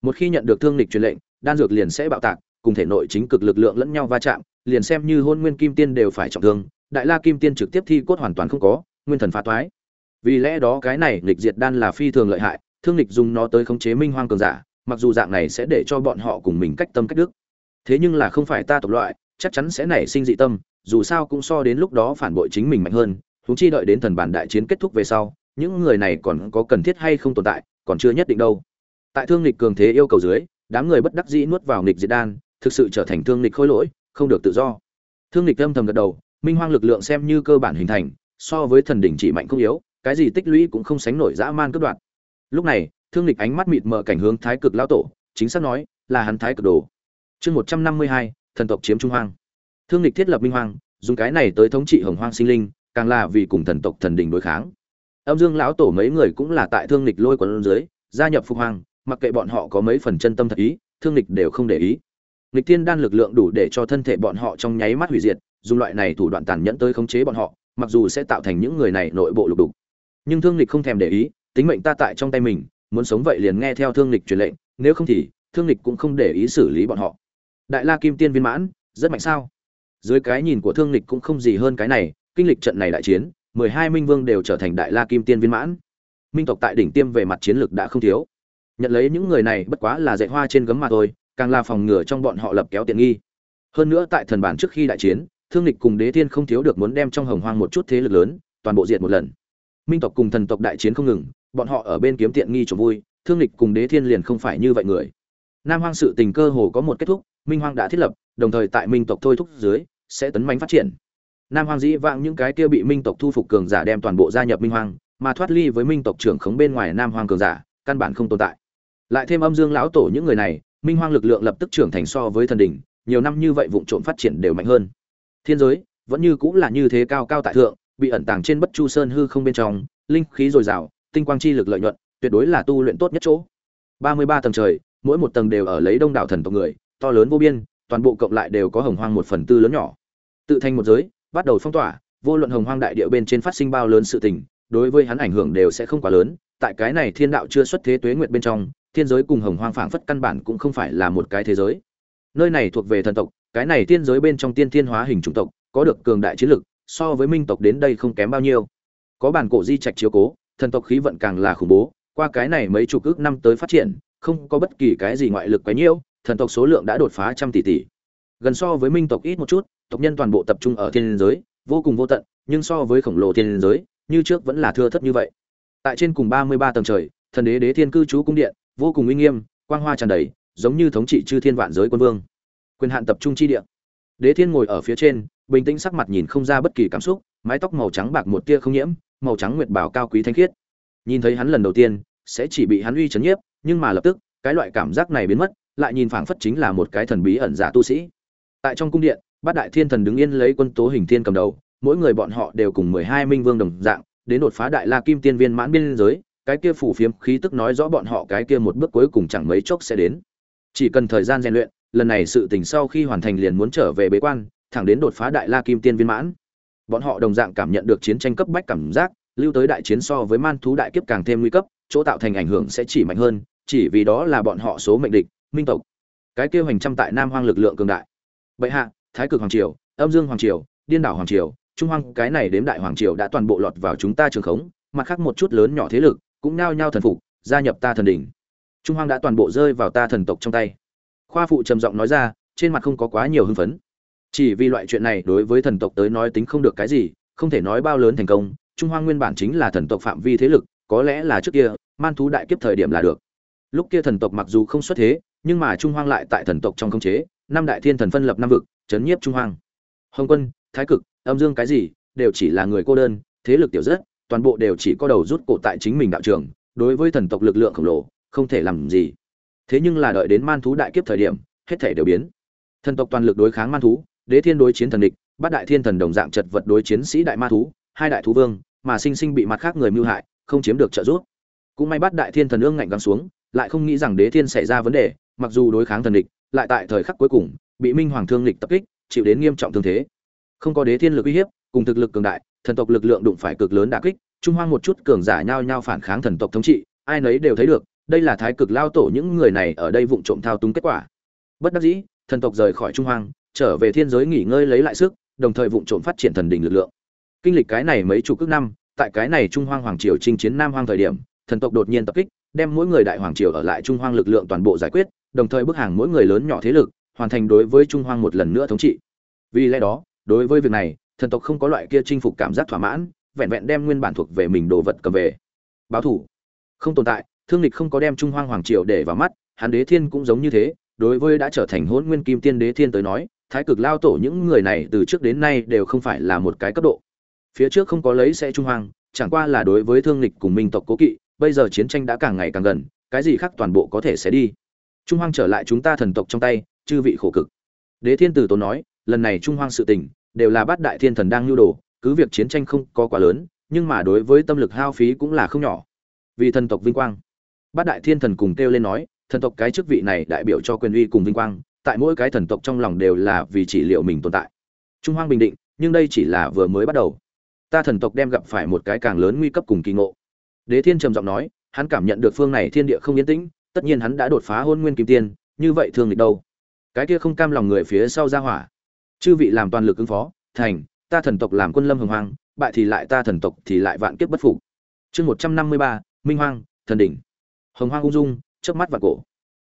Speaker 1: Một khi nhận được thương lịch truyền lệnh, đan dược liền sẽ bạo tạc, cùng thể nội chính cực lực lượng lẫn nhau va chạm, liền xem như hôn nguyên kim tiên đều phải trọng thương, đại la kim tiên trực tiếp thi cốt hoàn toàn không có, nguyên thần phá toái. Vì lẽ đó cái này nghịch diệt đan là phi thường lợi hại, thương lịch dùng nó tới khống chế minh hoang cường giả, mặc dù dạng này sẽ để cho bọn họ cùng mình cách tâm cách đức. Thế nhưng là không phải ta tộc loại, chắc chắn sẽ nảy sinh dị tâm dù sao cũng so đến lúc đó phản bội chính mình mạnh hơn chúng chi đợi đến thần bản đại chiến kết thúc về sau, những người này còn có cần thiết hay không tồn tại, còn chưa nhất định đâu. Tại thương lịch cường thế yêu cầu dưới, đám người bất đắc dĩ nuốt vào nghịch diệt đan, thực sự trở thành thương lịch khôi lỗi, không được tự do. Thương lịch âm thầm gật đầu, minh hoang lực lượng xem như cơ bản hình thành, so với thần đỉnh chỉ mạnh không yếu, cái gì tích lũy cũng không sánh nổi dã man cướp đoạt. Lúc này, thương lịch ánh mắt mịt mờ cảnh hướng thái cực lão tổ, chính xác nói, là hắn thái cực đồ. Chương một trăm năm mươi hai, thần tộc chiếm trung hoang thương lịch thiết lập minh hoang dùng cái này tới thống trị hồng hoang sinh linh càng là vì cùng thần tộc thần đình đối kháng. Âm dương lão tổ mấy người cũng là tại thương lịch lôi quần dưới gia nhập phục hoàng, mặc kệ bọn họ có mấy phần chân tâm thật ý thương lịch đều không để ý. Lịch tiên đan lực lượng đủ để cho thân thể bọn họ trong nháy mắt hủy diệt dùng loại này thủ đoạn tàn nhẫn tới khống chế bọn họ mặc dù sẽ tạo thành những người này nội bộ lục đục. Nhưng thương lịch không thèm để ý tính mệnh ta tại trong tay mình muốn sống vậy liền nghe theo thương lịch truyền lệnh nếu không thì thương lịch cũng không để ý xử lý bọn họ. Đại la kim tiên viên mãn rất mạnh sao? Dưới cái nhìn của thương lịch cũng không gì hơn cái này, kinh lịch trận này đại chiến, mười hai minh vương đều trở thành đại la kim tiên viên mãn. Minh tộc tại đỉnh tiêm về mặt chiến lược đã không thiếu. Nhận lấy những người này bất quá là dạy hoa trên gấm mà thôi, càng là phòng ngừa trong bọn họ lập kéo tiện nghi. Hơn nữa tại thần bản trước khi đại chiến, thương lịch cùng đế thiên không thiếu được muốn đem trong hồng hoang một chút thế lực lớn, toàn bộ diệt một lần. Minh tộc cùng thần tộc đại chiến không ngừng, bọn họ ở bên kiếm tiện nghi trộm vui, thương lịch cùng đế thiên liền không phải như vậy người. Nam hoang sự tình cơ hồ có một kết thúc, minh hoang đã thiết lập, đồng thời tại minh tộc thôi thúc dưới sẽ tấn manh phát triển. Nam hoang dĩ vãng những cái kia bị minh tộc thu phục cường giả đem toàn bộ gia nhập minh hoang, mà thoát ly với minh tộc trưởng khống bên ngoài nam hoang cường giả, căn bản không tồn tại. Lại thêm âm dương lão tổ những người này, minh hoang lực lượng lập tức trưởng thành so với thần đỉnh, nhiều năm như vậy vụng trộm phát triển đều mạnh hơn. Thiên giới, vẫn như cũng là như thế cao cao tại thượng, bị ẩn tàng trên bất chu sơn hư không bên trong, linh khí dồi dào, tinh quang chi lực lợi nhuận, tuyệt đối là tu luyện tốt nhất chỗ. Ba mươi ba tầng trời, mỗi một tầng đều ở lấy đông đảo thần tộc người, to lớn vô biên, toàn bộ cộng lại đều có hồng hoang một phần tư lớn nhỏ tự thành một giới, bắt đầu phong tỏa, vô luận hồng hoang đại địa bên trên phát sinh bao lớn sự tình, đối với hắn ảnh hưởng đều sẽ không quá lớn. Tại cái này thiên đạo chưa xuất thế tuế nguyệt bên trong, thiên giới cùng hồng hoang phảng phất căn bản cũng không phải là một cái thế giới. Nơi này thuộc về thần tộc, cái này tiên giới bên trong tiên thiên hóa hình chủng tộc, có được cường đại chiến lực, so với minh tộc đến đây không kém bao nhiêu. Có bản cổ di trạch chiếu cố, thần tộc khí vận càng là khủng bố, qua cái này mấy chục ước năm tới phát triển, không có bất kỳ cái gì ngoại lực quấy nhiễu thần tộc số lượng đã đột phá trăm tỷ tỷ. Gần so với minh tộc ít một chút tộc nhân toàn bộ tập trung ở thiên giới, vô cùng vô tận, nhưng so với khổng lồ thiên giới, như trước vẫn là thưa thất như vậy. Tại trên cùng ba mươi ba tầng trời, thần đế đế thiên cư trú cung điện, vô cùng uy nghiêm, quang hoa tràn đầy, giống như thống trị chư thiên vạn giới quân vương. Quyền hạn tập trung chi địa. Đế thiên ngồi ở phía trên, bình tĩnh sắc mặt nhìn không ra bất kỳ cảm xúc, mái tóc màu trắng bạc một tia không nhiễm, màu trắng nguyệt bảo cao quý thanh khiết. Nhìn thấy hắn lần đầu tiên, sẽ chỉ bị hắn uy chấn nhiếp, nhưng mà lập tức, cái loại cảm giác này biến mất, lại nhìn phảng phất chính là một cái thần bí ẩn giả tu sĩ. Tại trong cung điện bát đại thiên thần đứng yên lấy quân tố hình thiên cầm đầu, mỗi người bọn họ đều cùng mười hai minh vương đồng dạng, đến đột phá đại la kim tiên viên mãn biên giới, cái kia phủ phiếm khí tức nói rõ bọn họ cái kia một bước cuối cùng chẳng mấy chốc sẽ đến. Chỉ cần thời gian rèn luyện, lần này sự tình sau khi hoàn thành liền muốn trở về bế quan, thẳng đến đột phá đại la kim tiên viên mãn. Bọn họ đồng dạng cảm nhận được chiến tranh cấp bách cảm giác, lưu tới đại chiến so với man thú đại kiếp càng thêm nguy cấp, chỗ tạo thành ảnh hưởng sẽ chỉ mạnh hơn, chỉ vì đó là bọn họ số mệnh địch, minh tộc. Cái kia hành trăm tại nam hoang lực lượng cường đại. Bệ hạ thái cực hoàng triều, âm dương hoàng triều, điên đảo hoàng triều, trung hoang, cái này đếm đại hoàng triều đã toàn bộ lọt vào chúng ta trường khống, mặt khác một chút lớn nhỏ thế lực cũng nao nhao thần phục, gia nhập ta thần đỉnh. Trung hoang đã toàn bộ rơi vào ta thần tộc trong tay. Khoa phụ trầm giọng nói ra, trên mặt không có quá nhiều hưng phấn. Chỉ vì loại chuyện này đối với thần tộc tới nói tính không được cái gì, không thể nói bao lớn thành công, trung hoang nguyên bản chính là thần tộc phạm vi thế lực, có lẽ là trước kia, man thú đại kiếp thời điểm là được. Lúc kia thần tộc mặc dù không xuất thế, nhưng mà trung hoang lại tại thần tộc trong khống chế, năm đại thiên thần phân lập năm vực chấn nhiếp trung hoang. Hồng quân, thái cực, âm dương cái gì, đều chỉ là người cô đơn, thế lực tiểu rất, toàn bộ đều chỉ có đầu rút cổ tại chính mình đạo trường, đối với thần tộc lực lượng khổng lồ, không thể làm gì. Thế nhưng là đợi đến man thú đại kiếp thời điểm, hết thể đều biến. Thần tộc toàn lực đối kháng man thú, đế thiên đối chiến thần địch, bát đại thiên thần đồng dạng chật vật đối chiến sĩ đại ma thú, hai đại thú vương, mà sinh sinh bị mặt khác người mưu hại, không chiếm được trợ giúp. Cũng may bát đại thiên thần ương ngạnh gắng xuống, lại không nghĩ rằng đế thiên xảy ra vấn đề, mặc dù đối kháng thần địch, lại tại thời khắc cuối cùng bị minh hoàng thương lịch tập kích, chịu đến nghiêm trọng thương thế. Không có đế thiên lực uy hiếp, cùng thực lực cường đại, thần tộc lực lượng đụng phải cực lớn đả kích, trung hoang một chút cường giả nhao nhao phản kháng thần tộc thống trị, ai nấy đều thấy được, đây là thái cực lao tổ những người này ở đây vụng trộm thao túng kết quả. Bất đắc dĩ, thần tộc rời khỏi trung hoang, trở về thiên giới nghỉ ngơi lấy lại sức, đồng thời vụng trộm phát triển thần đỉnh lực lượng. Kinh lịch cái này mấy chục cước năm, tại cái này trung hoang hoàng triều chinh chiến nam hoang thời điểm, thần tộc đột nhiên tập kích, đem mỗi người đại hoàng triều ở lại trung hoang lực lượng toàn bộ giải quyết, đồng thời bức hàng mỗi người lớn nhỏ thế lực hoàn thành đối với trung hoang một lần nữa thống trị. Vì lẽ đó, đối với việc này, thần tộc không có loại kia chinh phục cảm giác thỏa mãn, vẹn vẹn đem nguyên bản thuộc về mình đồ vật cầm về. Báo thủ. Không tồn tại, thương lịch không có đem trung hoang hoàng triều để vào mắt, hắn đế thiên cũng giống như thế, đối với đã trở thành hôn nguyên kim tiên đế thiên tới nói, thái cực lao tổ những người này từ trước đến nay đều không phải là một cái cấp độ. Phía trước không có lấy sẽ trung hoang, chẳng qua là đối với thương lịch cùng minh tộc cố kỵ, bây giờ chiến tranh đã càng ngày càng gần, cái gì khác toàn bộ có thể sẽ đi. Trung hoang trở lại chúng ta thần tộc trong tay chư vị khổ cực. Đế thiên tử tốn nói, lần này trung hoang sự tình, đều là bát đại thiên thần đang nhu đồ, cứ việc chiến tranh không có quá lớn, nhưng mà đối với tâm lực hao phí cũng là không nhỏ. Vì thần tộc vinh quang. Bát đại thiên thần cùng kêu lên nói, thần tộc cái chức vị này đại biểu cho quyền uy cùng vinh quang, tại mỗi cái thần tộc trong lòng đều là vì chỉ liệu mình tồn tại. Trung hoang bình định, nhưng đây chỉ là vừa mới bắt đầu. Ta thần tộc đem gặp phải một cái càng lớn nguy cấp cùng kỳ ngộ. Đế thiên trầm giọng nói, hắn cảm nhận được phương này thiên địa không yên tĩnh, tất nhiên hắn đã đột phá hôn nguyên kim tiên, như vậy thường nghịch đâu? Cái kia không cam lòng người phía sau ra hỏa. Chư vị làm toàn lực ứng phó, thành, ta thần tộc làm quân lâm hồng hoang, bại thì lại ta thần tộc thì lại vạn kiếp bất phục. Chương một trăm năm mươi ba, minh hoang, thần đỉnh. Hồng hoang ung dung trước mắt và cổ.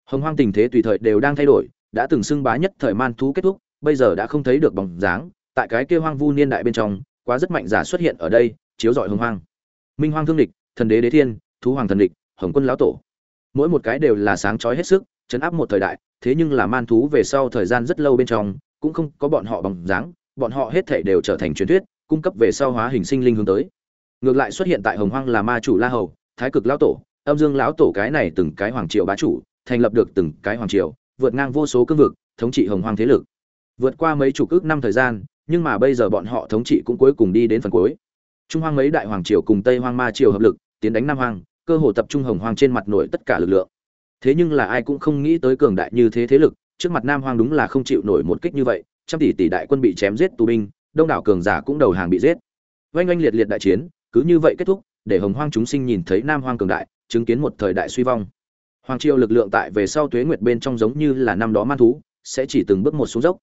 Speaker 1: Hồng hoang tình thế tùy thời đều đang thay đổi, đã từng xưng bá nhất thời man thú kết thúc, bây giờ đã không thấy được bóng dáng, tại cái kia hoang vu niên đại bên trong, quá rất mạnh giả xuất hiện ở đây, chiếu rọi hồng hoang. Minh hoang thương địch, thần đế đế thiên, thú hoàng thần địch, hồng quân lão tổ. Mỗi một cái đều là sáng chói hết sức chấn áp một thời đại, thế nhưng là man thú về sau thời gian rất lâu bên trong, cũng không có bọn họ bằng dáng, bọn họ hết thảy đều trở thành truyền thuyết, cung cấp về sau hóa hình sinh linh hướng tới. Ngược lại xuất hiện tại hồng hoang là ma chủ la hầu, thái cực lão tổ, âm dương lão tổ cái này từng cái hoàng triều bá chủ, thành lập được từng cái hoàng triều, vượt ngang vô số cương vực, thống trị hồng hoang thế lực. Vượt qua mấy chục ước năm thời gian, nhưng mà bây giờ bọn họ thống trị cũng cuối cùng đi đến phần cuối. Trung hoang mấy đại hoàng triều cùng tây hoang ma triều hợp lực, tiến đánh nam hoang, cơ hồ tập trung hồng hoang trên mặt nổi tất cả lực lượng thế nhưng là ai cũng không nghĩ tới cường đại như thế thế lực, trước mặt nam hoang đúng là không chịu nổi một kích như vậy, trăm tỷ tỷ đại quân bị chém giết tù binh, đông đảo cường giả cũng đầu hàng bị giết. Oanh oanh liệt liệt đại chiến, cứ như vậy kết thúc, để hồng hoang chúng sinh nhìn thấy nam hoang cường đại, chứng kiến một thời đại suy vong. Hoàng triều lực lượng tại về sau tuế nguyệt bên trong giống như là năm đó man thú, sẽ chỉ từng bước một xuống dốc.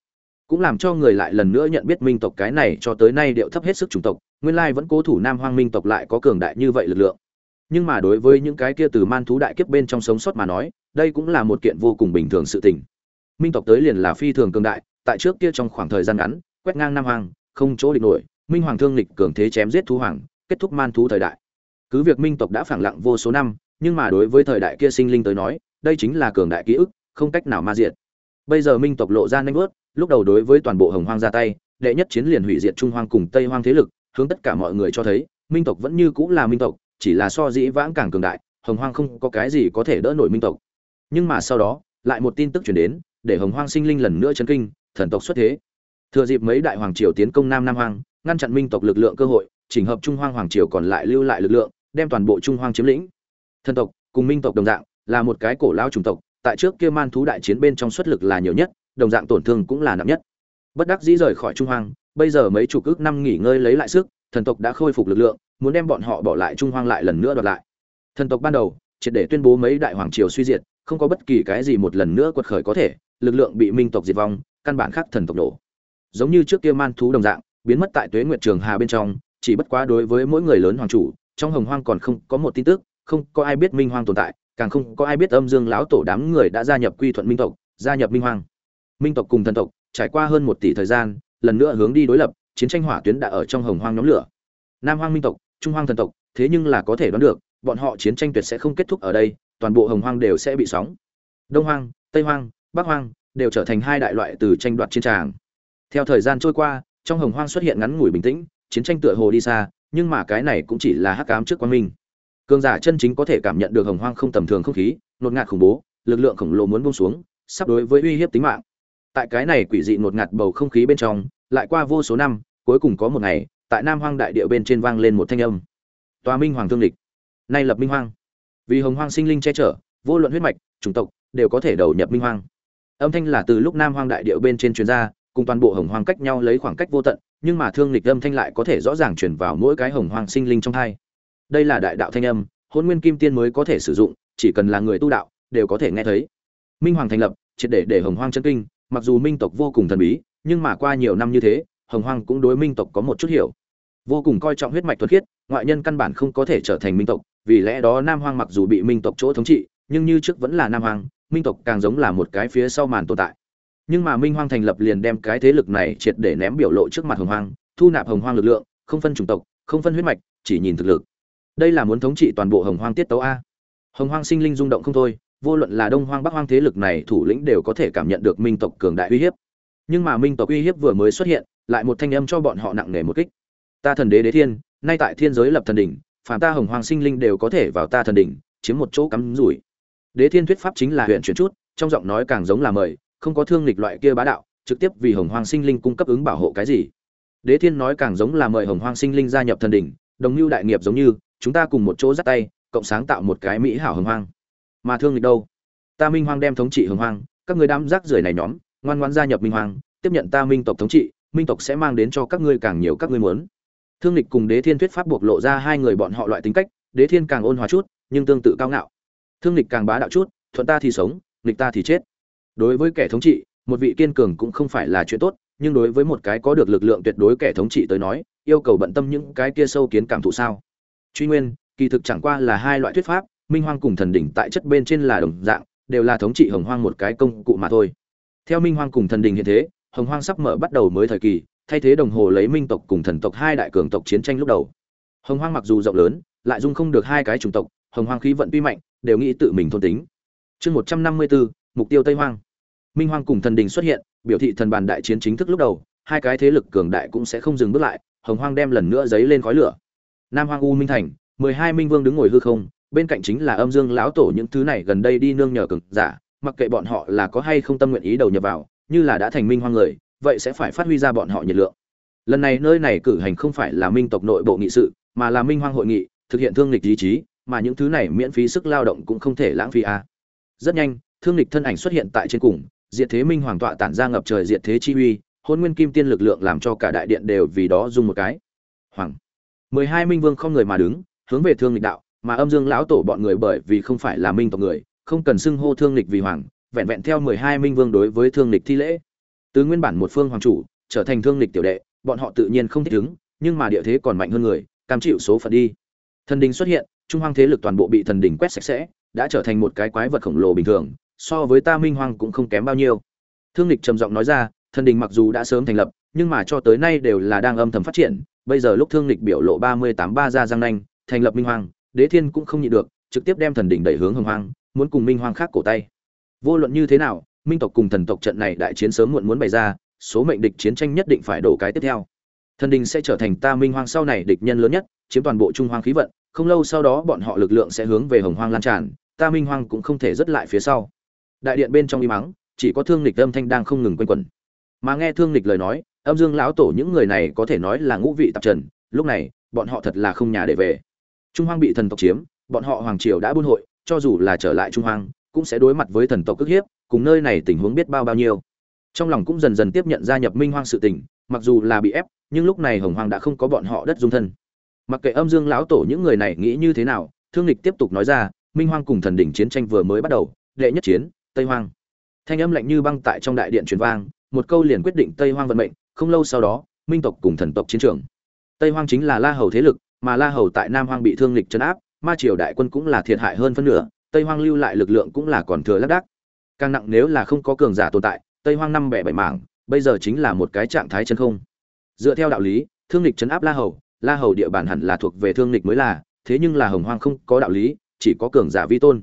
Speaker 1: Cũng làm cho người lại lần nữa nhận biết minh tộc cái này cho tới nay điệu thấp hết sức chủng tộc, nguyên lai vẫn cố thủ nam hoang minh tộc lại có cường đại như vậy lực lượng nhưng mà đối với những cái kia từ man thú đại kiếp bên trong sống sót mà nói, đây cũng là một kiện vô cùng bình thường sự tình. Minh tộc tới liền là phi thường cường đại, tại trước kia trong khoảng thời gian ngắn, quét ngang nam hoàng không chỗ địch nổi, minh hoàng thương lịch cường thế chém giết thú hoàng, kết thúc man thú thời đại. Cứ việc minh tộc đã phẳng lặng vô số năm, nhưng mà đối với thời đại kia sinh linh tới nói, đây chính là cường đại ký ức, không cách nào ma diệt. Bây giờ minh tộc lộ ra nanh vớt lúc đầu đối với toàn bộ hồng hoang ra tay, đệ nhất chiến liền hủy diệt trung hoang cùng tây hoang thế lực, hướng tất cả mọi người cho thấy, minh tộc vẫn như cũng là minh tộc chỉ là so dĩ vãng càng cường đại, hồng hoang không có cái gì có thể đỡ nổi minh tộc. Nhưng mà sau đó, lại một tin tức chuyển đến, để hồng hoang sinh linh lần nữa chấn kinh, thần tộc xuất thế. Thừa dịp mấy đại hoàng triều tiến công nam nam hoang, ngăn chặn minh tộc lực lượng cơ hội, chỉnh hợp trung hoang hoàng triều còn lại lưu lại lực lượng, đem toàn bộ trung hoang chiếm lĩnh. Thần tộc cùng minh tộc đồng dạng, là một cái cổ lao chủng tộc, tại trước kia man thú đại chiến bên trong xuất lực là nhiều nhất, đồng dạng tổn thương cũng là nặng nhất. Bất đắc dĩ rời khỏi trung hoang, bây giờ mấy chục ước năm nghỉ ngơi lấy lại sức thần tộc đã khôi phục lực lượng, muốn đem bọn họ bỏ lại trung hoang lại lần nữa đoạt lại. Thần tộc ban đầu, triệt để tuyên bố mấy đại hoàng triều suy diệt, không có bất kỳ cái gì một lần nữa quật khởi có thể, lực lượng bị minh tộc diệt vong, căn bản khác thần tộc nổ. Giống như trước kia man thú đồng dạng, biến mất tại tuế nguyệt trường hà bên trong, chỉ bất quá đối với mỗi người lớn hoàng chủ, trong hồng hoang còn không có một tin tức, không có ai biết minh hoang tồn tại, càng không có ai biết âm dương lão tổ đám người đã gia nhập quy thuận minh tộc, gia nhập minh hoang. Minh tộc cùng thần tộc, trải qua hơn một tỷ thời gian, lần nữa hướng đi đối lập chiến tranh hỏa tuyến đã ở trong hồng hoang nhóm lửa. Nam hoang minh tộc, trung hoang thần tộc, thế nhưng là có thể đoán được, bọn họ chiến tranh tuyệt sẽ không kết thúc ở đây, toàn bộ hồng hoang đều sẽ bị sóng. Đông hoang, tây hoang, bắc hoang đều trở thành hai đại loại từ tranh đoạt chiến tràng. Theo thời gian trôi qua, trong hồng hoang xuất hiện ngắn ngủi bình tĩnh, chiến tranh tựa hồ đi xa, nhưng mà cái này cũng chỉ là hắc cám trước quan minh. Cường giả chân chính có thể cảm nhận được hồng hoang không tầm thường không khí, nột ngạt khủng bố, lực lượng khổng lồ muốn buông xuống, sắp đối với uy hiếp tính mạng. Tại cái này quỷ dị nột ngạt bầu không khí bên trong lại qua vô số năm, cuối cùng có một ngày, tại nam hoang đại địa bên trên vang lên một thanh âm. Tòa minh hoàng thương lịch. Nay lập minh hoang. Vì hồng hoang sinh linh che chở, vô luận huyết mạch, chủng tộc, đều có thể đầu nhập minh hoang. Âm thanh là từ lúc nam hoang đại địa bên trên truyền ra, cùng toàn bộ hồng hoang cách nhau lấy khoảng cách vô tận, nhưng mà thương lịch âm thanh lại có thể rõ ràng truyền vào mỗi cái hồng hoang sinh linh trong hai. Đây là đại đạo thanh âm hôn nguyên kim tiên mới có thể sử dụng, chỉ cần là người tu đạo, đều có thể nghe thấy. Minh hoàng thành lập, triệt để để hồng hoang chân kinh, mặc dù minh tộc vô cùng thần bí nhưng mà qua nhiều năm như thế, hồng hoang cũng đối minh tộc có một chút hiểu. Vô cùng coi trọng huyết mạch thuật khiết, ngoại nhân căn bản không có thể trở thành minh tộc, vì lẽ đó nam hoang mặc dù bị minh tộc chỗ thống trị, nhưng như trước vẫn là nam hoang, minh tộc càng giống là một cái phía sau màn tồn tại. Nhưng mà minh hoang thành lập liền đem cái thế lực này triệt để ném biểu lộ trước mặt hồng hoang, thu nạp hồng hoang lực lượng, không phân chủng tộc, không phân huyết mạch, chỉ nhìn thực lực. Đây là muốn thống trị toàn bộ hồng hoang tiết tấu a. Hồng hoang sinh linh rung động không thôi, vô luận là đông hoang bắc hoang thế lực này thủ lĩnh đều có thể cảm nhận được minh tộc cường đại uy hiếp nhưng mà minh tộc uy hiếp vừa mới xuất hiện, lại một thanh âm cho bọn họ nặng nề một kích. Ta thần đế đế thiên, nay tại thiên giới lập thần đỉnh, phàm ta hồng hoàng sinh linh đều có thể vào ta thần đỉnh, chiếm một chỗ cắm rủi. Đế thiên thuyết pháp chính là huyện chuyển chút, trong giọng nói càng giống là mời, không có thương lịch loại kia bá đạo, trực tiếp vì hồng hoàng sinh linh cung cấp ứng bảo hộ cái gì. Đế thiên nói càng giống là mời hồng hoàng sinh linh gia nhập thần đỉnh, đồng mưu đại nghiệp giống như, chúng ta cùng một chỗ dắt tay, cộng sáng tạo một cái mỹ hảo hồng hoang. Mà thương lịch đâu? Ta minh hoang đem thống trị hồng hoang, các người đám rác rưởi này nhóm ngoan ngoãn gia nhập minh Hoàng, tiếp nhận ta minh tộc thống trị minh tộc sẽ mang đến cho các ngươi càng nhiều các ngươi muốn. Thương lịch cùng đế thiên thuyết pháp buộc lộ ra hai người bọn họ loại tính cách đế thiên càng ôn hòa chút nhưng tương tự cao ngạo. Thương lịch càng bá đạo chút thuận ta thì sống lịch ta thì chết. Đối với kẻ thống trị một vị kiên cường cũng không phải là chuyện tốt nhưng đối với một cái có được lực lượng tuyệt đối kẻ thống trị tới nói yêu cầu bận tâm những cái kia sâu kiến cảm thụ sao? Truy nguyên kỳ thực chẳng qua là hai loại thuyết pháp minh hoang cùng thần đỉnh tại chất bên trên là đồng dạng đều là thống trị hồng hoang một cái công cụ mà thôi theo minh hoang cùng thần Đình hiện thế, hồng hoang sắp mở bắt đầu mới thời kỳ, thay thế đồng hồ lấy minh tộc cùng thần tộc hai đại cường tộc chiến tranh lúc đầu. Hồng hoang mặc dù rộng lớn, lại dung không được hai cái chủng tộc, hồng hoang khí vận tuy mạnh, đều nghĩ tự mình thôn tính. Chương một trăm năm mươi bốn, mục tiêu tây hoang. Minh hoang cùng thần đình xuất hiện, biểu thị thần bàn đại chiến chính thức lúc đầu, hai cái thế lực cường đại cũng sẽ không dừng bước lại, hồng hoang đem lần nữa giấy lên khói lửa. Nam hoang u minh thành, mười hai minh vương đứng ngồi hư không, bên cạnh chính là âm dương lão tổ những thứ này gần đây đi nương nhờ cường giả mặc kệ bọn họ là có hay không tâm nguyện ý đầu nhập vào, như là đã thành minh hoang người, vậy sẽ phải phát huy ra bọn họ nhiệt lượng. Lần này nơi này cử hành không phải là minh tộc nội bộ nghị sự, mà là minh hoang hội nghị, thực hiện thương lịch ý chí, mà những thứ này miễn phí sức lao động cũng không thể lãng phí a à. rất nhanh, thương lịch thân ảnh xuất hiện tại trên cùng, diệt thế minh hoàng tọa tản ra ngập trời diệt thế chi uy, hôn nguyên kim tiên lực lượng làm cho cả đại điện đều vì đó dùng một cái. Hoàng. Mười hai minh vương không người mà đứng, hướng về thương lịch đạo, mà âm dương lão tổ bọn người bởi vì không phải là minh tộc người không cần xưng hô thương lịch vì hoàng, vẹn vẹn theo mười hai minh vương đối với thương lịch thi lễ. Từ nguyên bản một phương hoàng chủ, trở thành thương lịch tiểu đệ, bọn họ tự nhiên không thích ứng, nhưng mà địa thế còn mạnh hơn người, cam chịu số phận đi. Thần đình xuất hiện, trung hoang thế lực toàn bộ bị thần đình quét sạch sẽ, đã trở thành một cái quái vật khổng lồ bình thường, so với ta minh hoang cũng không kém bao nhiêu. Thương lịch trầm giọng nói ra, thần đình mặc dù đã sớm thành lập, nhưng mà cho tới nay đều là đang âm thầm phát triển, bây giờ lúc thương lịch biểu lộ ba mươi tám ba ra giang nanh, thành lập minh hoang, đế thiên cũng không nhịn được, trực tiếp đem thần đình đẩy hướng hồng hoang muốn cùng minh hoang khác cổ tay. Vô luận như thế nào, minh tộc cùng thần tộc trận này đại chiến sớm muộn muốn bày ra, số mệnh địch chiến tranh nhất định phải đổ cái tiếp theo. Thần đình sẽ trở thành ta minh hoang sau này địch nhân lớn nhất, chiếm toàn bộ trung hoang khí vận, không lâu sau đó bọn họ lực lượng sẽ hướng về hồng hoang lan tràn, ta minh hoang cũng không thể dứt lại phía sau. Đại điện bên trong im mắng, chỉ có thương lịch âm thanh đang không ngừng quanh quẩn. Mà nghe thương lịch lời nói, âm dương lão tổ những người này có thể nói là ngũ vị tạp trần, lúc này, bọn họ thật là không nhà để về. Trung hoang bị thần tộc chiếm, bọn họ hoàng triều đã buôn hội cho dù là trở lại trung hoang, cũng sẽ đối mặt với thần tộc cước hiếp, cùng nơi này tình huống biết bao bao nhiêu. Trong lòng cũng dần dần tiếp nhận gia nhập minh hoang sự tình, mặc dù là bị ép, nhưng lúc này hồng hoàng đã không có bọn họ đất dung thân. Mặc kệ âm dương lão tổ những người này nghĩ như thế nào, thương lịch tiếp tục nói ra, minh hoang cùng thần đỉnh chiến tranh vừa mới bắt đầu, đệ nhất chiến, tây hoang. Thanh âm lạnh như băng tại trong đại điện truyền vang, một câu liền quyết định tây hoang vận mệnh, không lâu sau đó, minh tộc cùng thần tộc chiến trường. Tây hoang chính là la hầu thế lực, mà la hầu tại nam hoang bị thương lịch chấn áp ma triều đại quân cũng là thiệt hại hơn phân nửa, tây hoang lưu lại lực lượng cũng là còn thừa lác đác. Càng nặng nếu là không có cường giả tồn tại, tây hoang năm bẻ bảy mảng, bây giờ chính là một cái trạng thái chân không. Dựa theo đạo lý, thương lịch chấn áp la hầu la hầu địa bàn hẳn là thuộc về thương lịch mới là, thế nhưng là hồng hoang không có đạo lý, chỉ có cường giả vi tôn.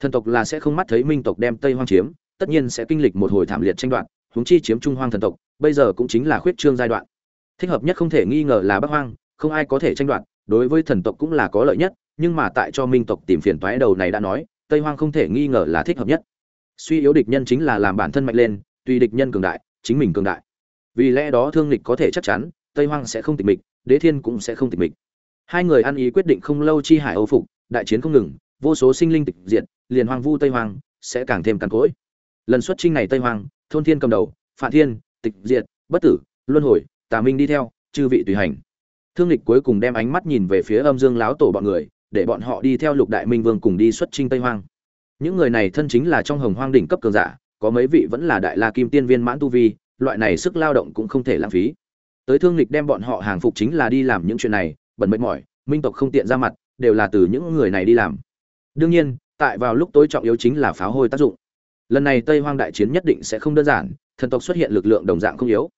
Speaker 1: Thần tộc là sẽ không mắt thấy minh tộc đem tây hoang chiếm, tất nhiên sẽ kinh lịch một hồi thảm liệt tranh đoạt, huống chi chiếm trung hoang thần tộc, bây giờ cũng chính là khuyết trương giai đoạn. Thích hợp nhất không thể nghi ngờ là bắc hoang, không ai có thể tranh đoạt, đối với thần tộc cũng là có lợi nhất nhưng mà tại cho minh tộc tìm phiền toái đầu này đã nói, tây hoang không thể nghi ngờ là thích hợp nhất. Suy yếu địch nhân chính là làm bản thân mạnh lên, tùy địch nhân cường đại, chính mình cường đại. Vì lẽ đó thương lịch có thể chắc chắn, tây hoang sẽ không tịch mịch, đế thiên cũng sẽ không tịch mịch. Hai người ăn ý quyết định không lâu chi hải âu phục, đại chiến không ngừng, vô số sinh linh tịch diệt, liền hoang vu tây hoang sẽ càng thêm càn cỗi. Lần xuất trinh này tây hoang, thôn thiên cầm đầu Phạm thiên, tịch diệt, bất tử, luân hồi, tà minh đi theo, chư vị tùy hành. Thương lịch cuối cùng đem ánh mắt nhìn về phía âm dương láo tổ bọn người để bọn họ đi theo lục đại minh vương cùng đi xuất trinh tây hoang. Những người này thân chính là trong hồng hoang đỉnh cấp cường giả, có mấy vị vẫn là đại la kim tiên viên mãn tu vi, loại này sức lao động cũng không thể lãng phí. Tới thương lịch đem bọn họ hàng phục chính là đi làm những chuyện này, bẩn mệt mỏi, minh tộc không tiện ra mặt, đều là từ những người này đi làm. Đương nhiên, tại vào lúc tối trọng yếu chính là pháo hôi tác dụng. Lần này tây hoang đại chiến nhất định sẽ không đơn giản, thần tộc xuất hiện lực lượng đồng dạng không yếu.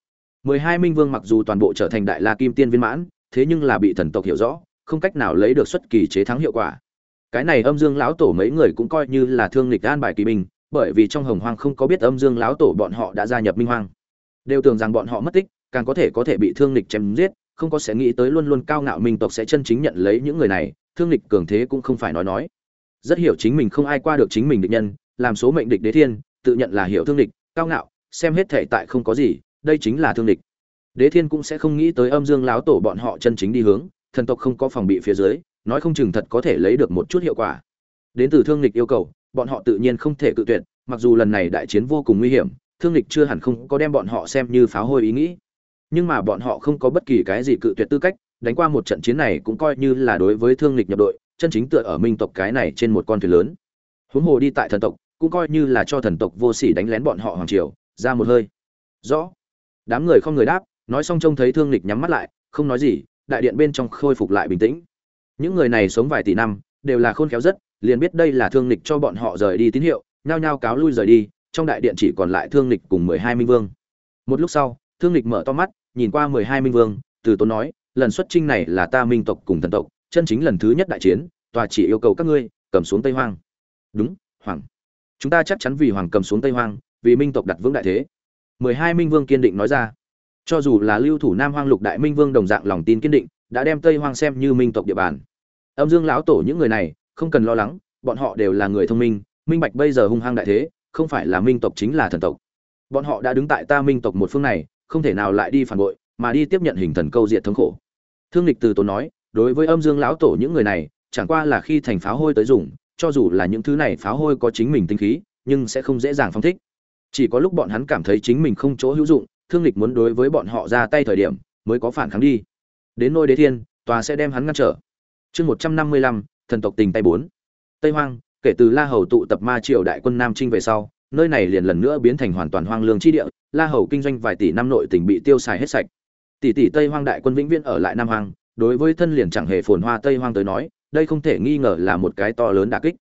Speaker 1: Mười hai minh vương mặc dù toàn bộ trở thành đại la kim tiên viên mãn, thế nhưng là bị thần tộc hiểu rõ không cách nào lấy được xuất kỳ chế thắng hiệu quả. Cái này âm dương lão tổ mấy người cũng coi như là thương lịch an bài kỳ binh, bởi vì trong hồng hoang không có biết âm dương lão tổ bọn họ đã gia nhập minh hoang. Đều tưởng rằng bọn họ mất tích, càng có thể có thể bị thương lịch chém giết, không có sẽ nghĩ tới luôn luôn cao ngạo minh tộc sẽ chân chính nhận lấy những người này, thương lịch cường thế cũng không phải nói nói. Rất hiểu chính mình không ai qua được chính mình địch nhân, làm số mệnh địch đế thiên, tự nhận là hiểu thương địch cao ngạo, xem hết thể tại không có gì, đây chính là thương địch đế thiên cũng sẽ không nghĩ tới âm dương láo tổ bọn họ chân chính đi hướng thần tộc không có phòng bị phía dưới, nói không chừng thật có thể lấy được một chút hiệu quả. Đến từ thương Lịch yêu cầu, bọn họ tự nhiên không thể cự tuyệt, mặc dù lần này đại chiến vô cùng nguy hiểm, thương Lịch chưa hẳn không có đem bọn họ xem như pháo hôi ý nghĩ. Nhưng mà bọn họ không có bất kỳ cái gì cự tuyệt tư cách, đánh qua một trận chiến này cũng coi như là đối với thương Lịch nhập đội, chân chính tựa ở minh tộc cái này trên một con thuyền lớn. Huống hồ đi tại thần tộc, cũng coi như là cho thần tộc vô sỉ đánh lén bọn họ hoàng triều, ra một hơi. Rõ. Đám người không người đáp, nói xong trông thấy thương lịch nhắm mắt lại, không nói gì đại điện bên trong khôi phục lại bình tĩnh. Những người này sống vài tỷ năm, đều là khôn khéo rất, liền biết đây là thương lịch cho bọn họ rời đi tín hiệu, nhao nhao cáo lui rời đi, trong đại điện chỉ còn lại thương lịch cùng mười hai minh vương. Một lúc sau, thương lịch mở to mắt, nhìn qua mười hai minh vương, từ tốn nói, lần xuất trinh này là ta minh tộc cùng thần tộc, chân chính lần thứ nhất đại chiến, tòa chỉ yêu cầu các ngươi, cầm xuống tây hoang. Đúng, hoàng. Chúng ta chắc chắn vì hoàng cầm xuống tây hoang, vì minh tộc đặt vững đại thế. mười hai minh vương kiên định nói ra cho dù là lưu thủ nam hoang lục đại minh vương đồng dạng lòng tin kiên định, đã đem tây hoang xem như minh tộc địa bàn. Âm dương lão tổ những người này, không cần lo lắng, bọn họ đều là người thông minh minh bạch bây giờ hung hăng đại thế, không phải là minh tộc chính là thần tộc. Bọn họ đã đứng tại ta minh tộc một phương này, không thể nào lại đi phản bội, mà đi tiếp nhận hình thần câu diệt thống khổ. Thương lịch từ tốn nói, đối với âm dương lão tổ những người này, chẳng qua là khi thành pháo hôi tới dùng, cho dù là những thứ này pháo hôi có chính mình tinh khí, nhưng sẽ không dễ dàng phong thích. Chỉ có lúc bọn hắn cảm thấy chính mình không chỗ hữu dụng thương lịch muốn đối với bọn họ ra tay thời điểm, mới có phản kháng đi. Đến nôi đế thiên, tòa sẽ đem hắn ngăn trở. Chương một trăm năm mươi lăm, thần tộc tình tay bốn. Tây hoang, kể từ la hầu tụ tập ma triều đại quân nam trinh về sau, nơi này liền lần nữa biến thành hoàn toàn hoang lương chi địa, la hầu kinh doanh vài tỷ năm nội tỉnh bị tiêu xài hết sạch. Tỷ tỷ tây hoang đại quân vĩnh viễn ở lại nam hoang. đối với thân liền chẳng hề phồn hoa tây hoang tới nói, đây không thể nghi ngờ là một cái to lớn đả kích.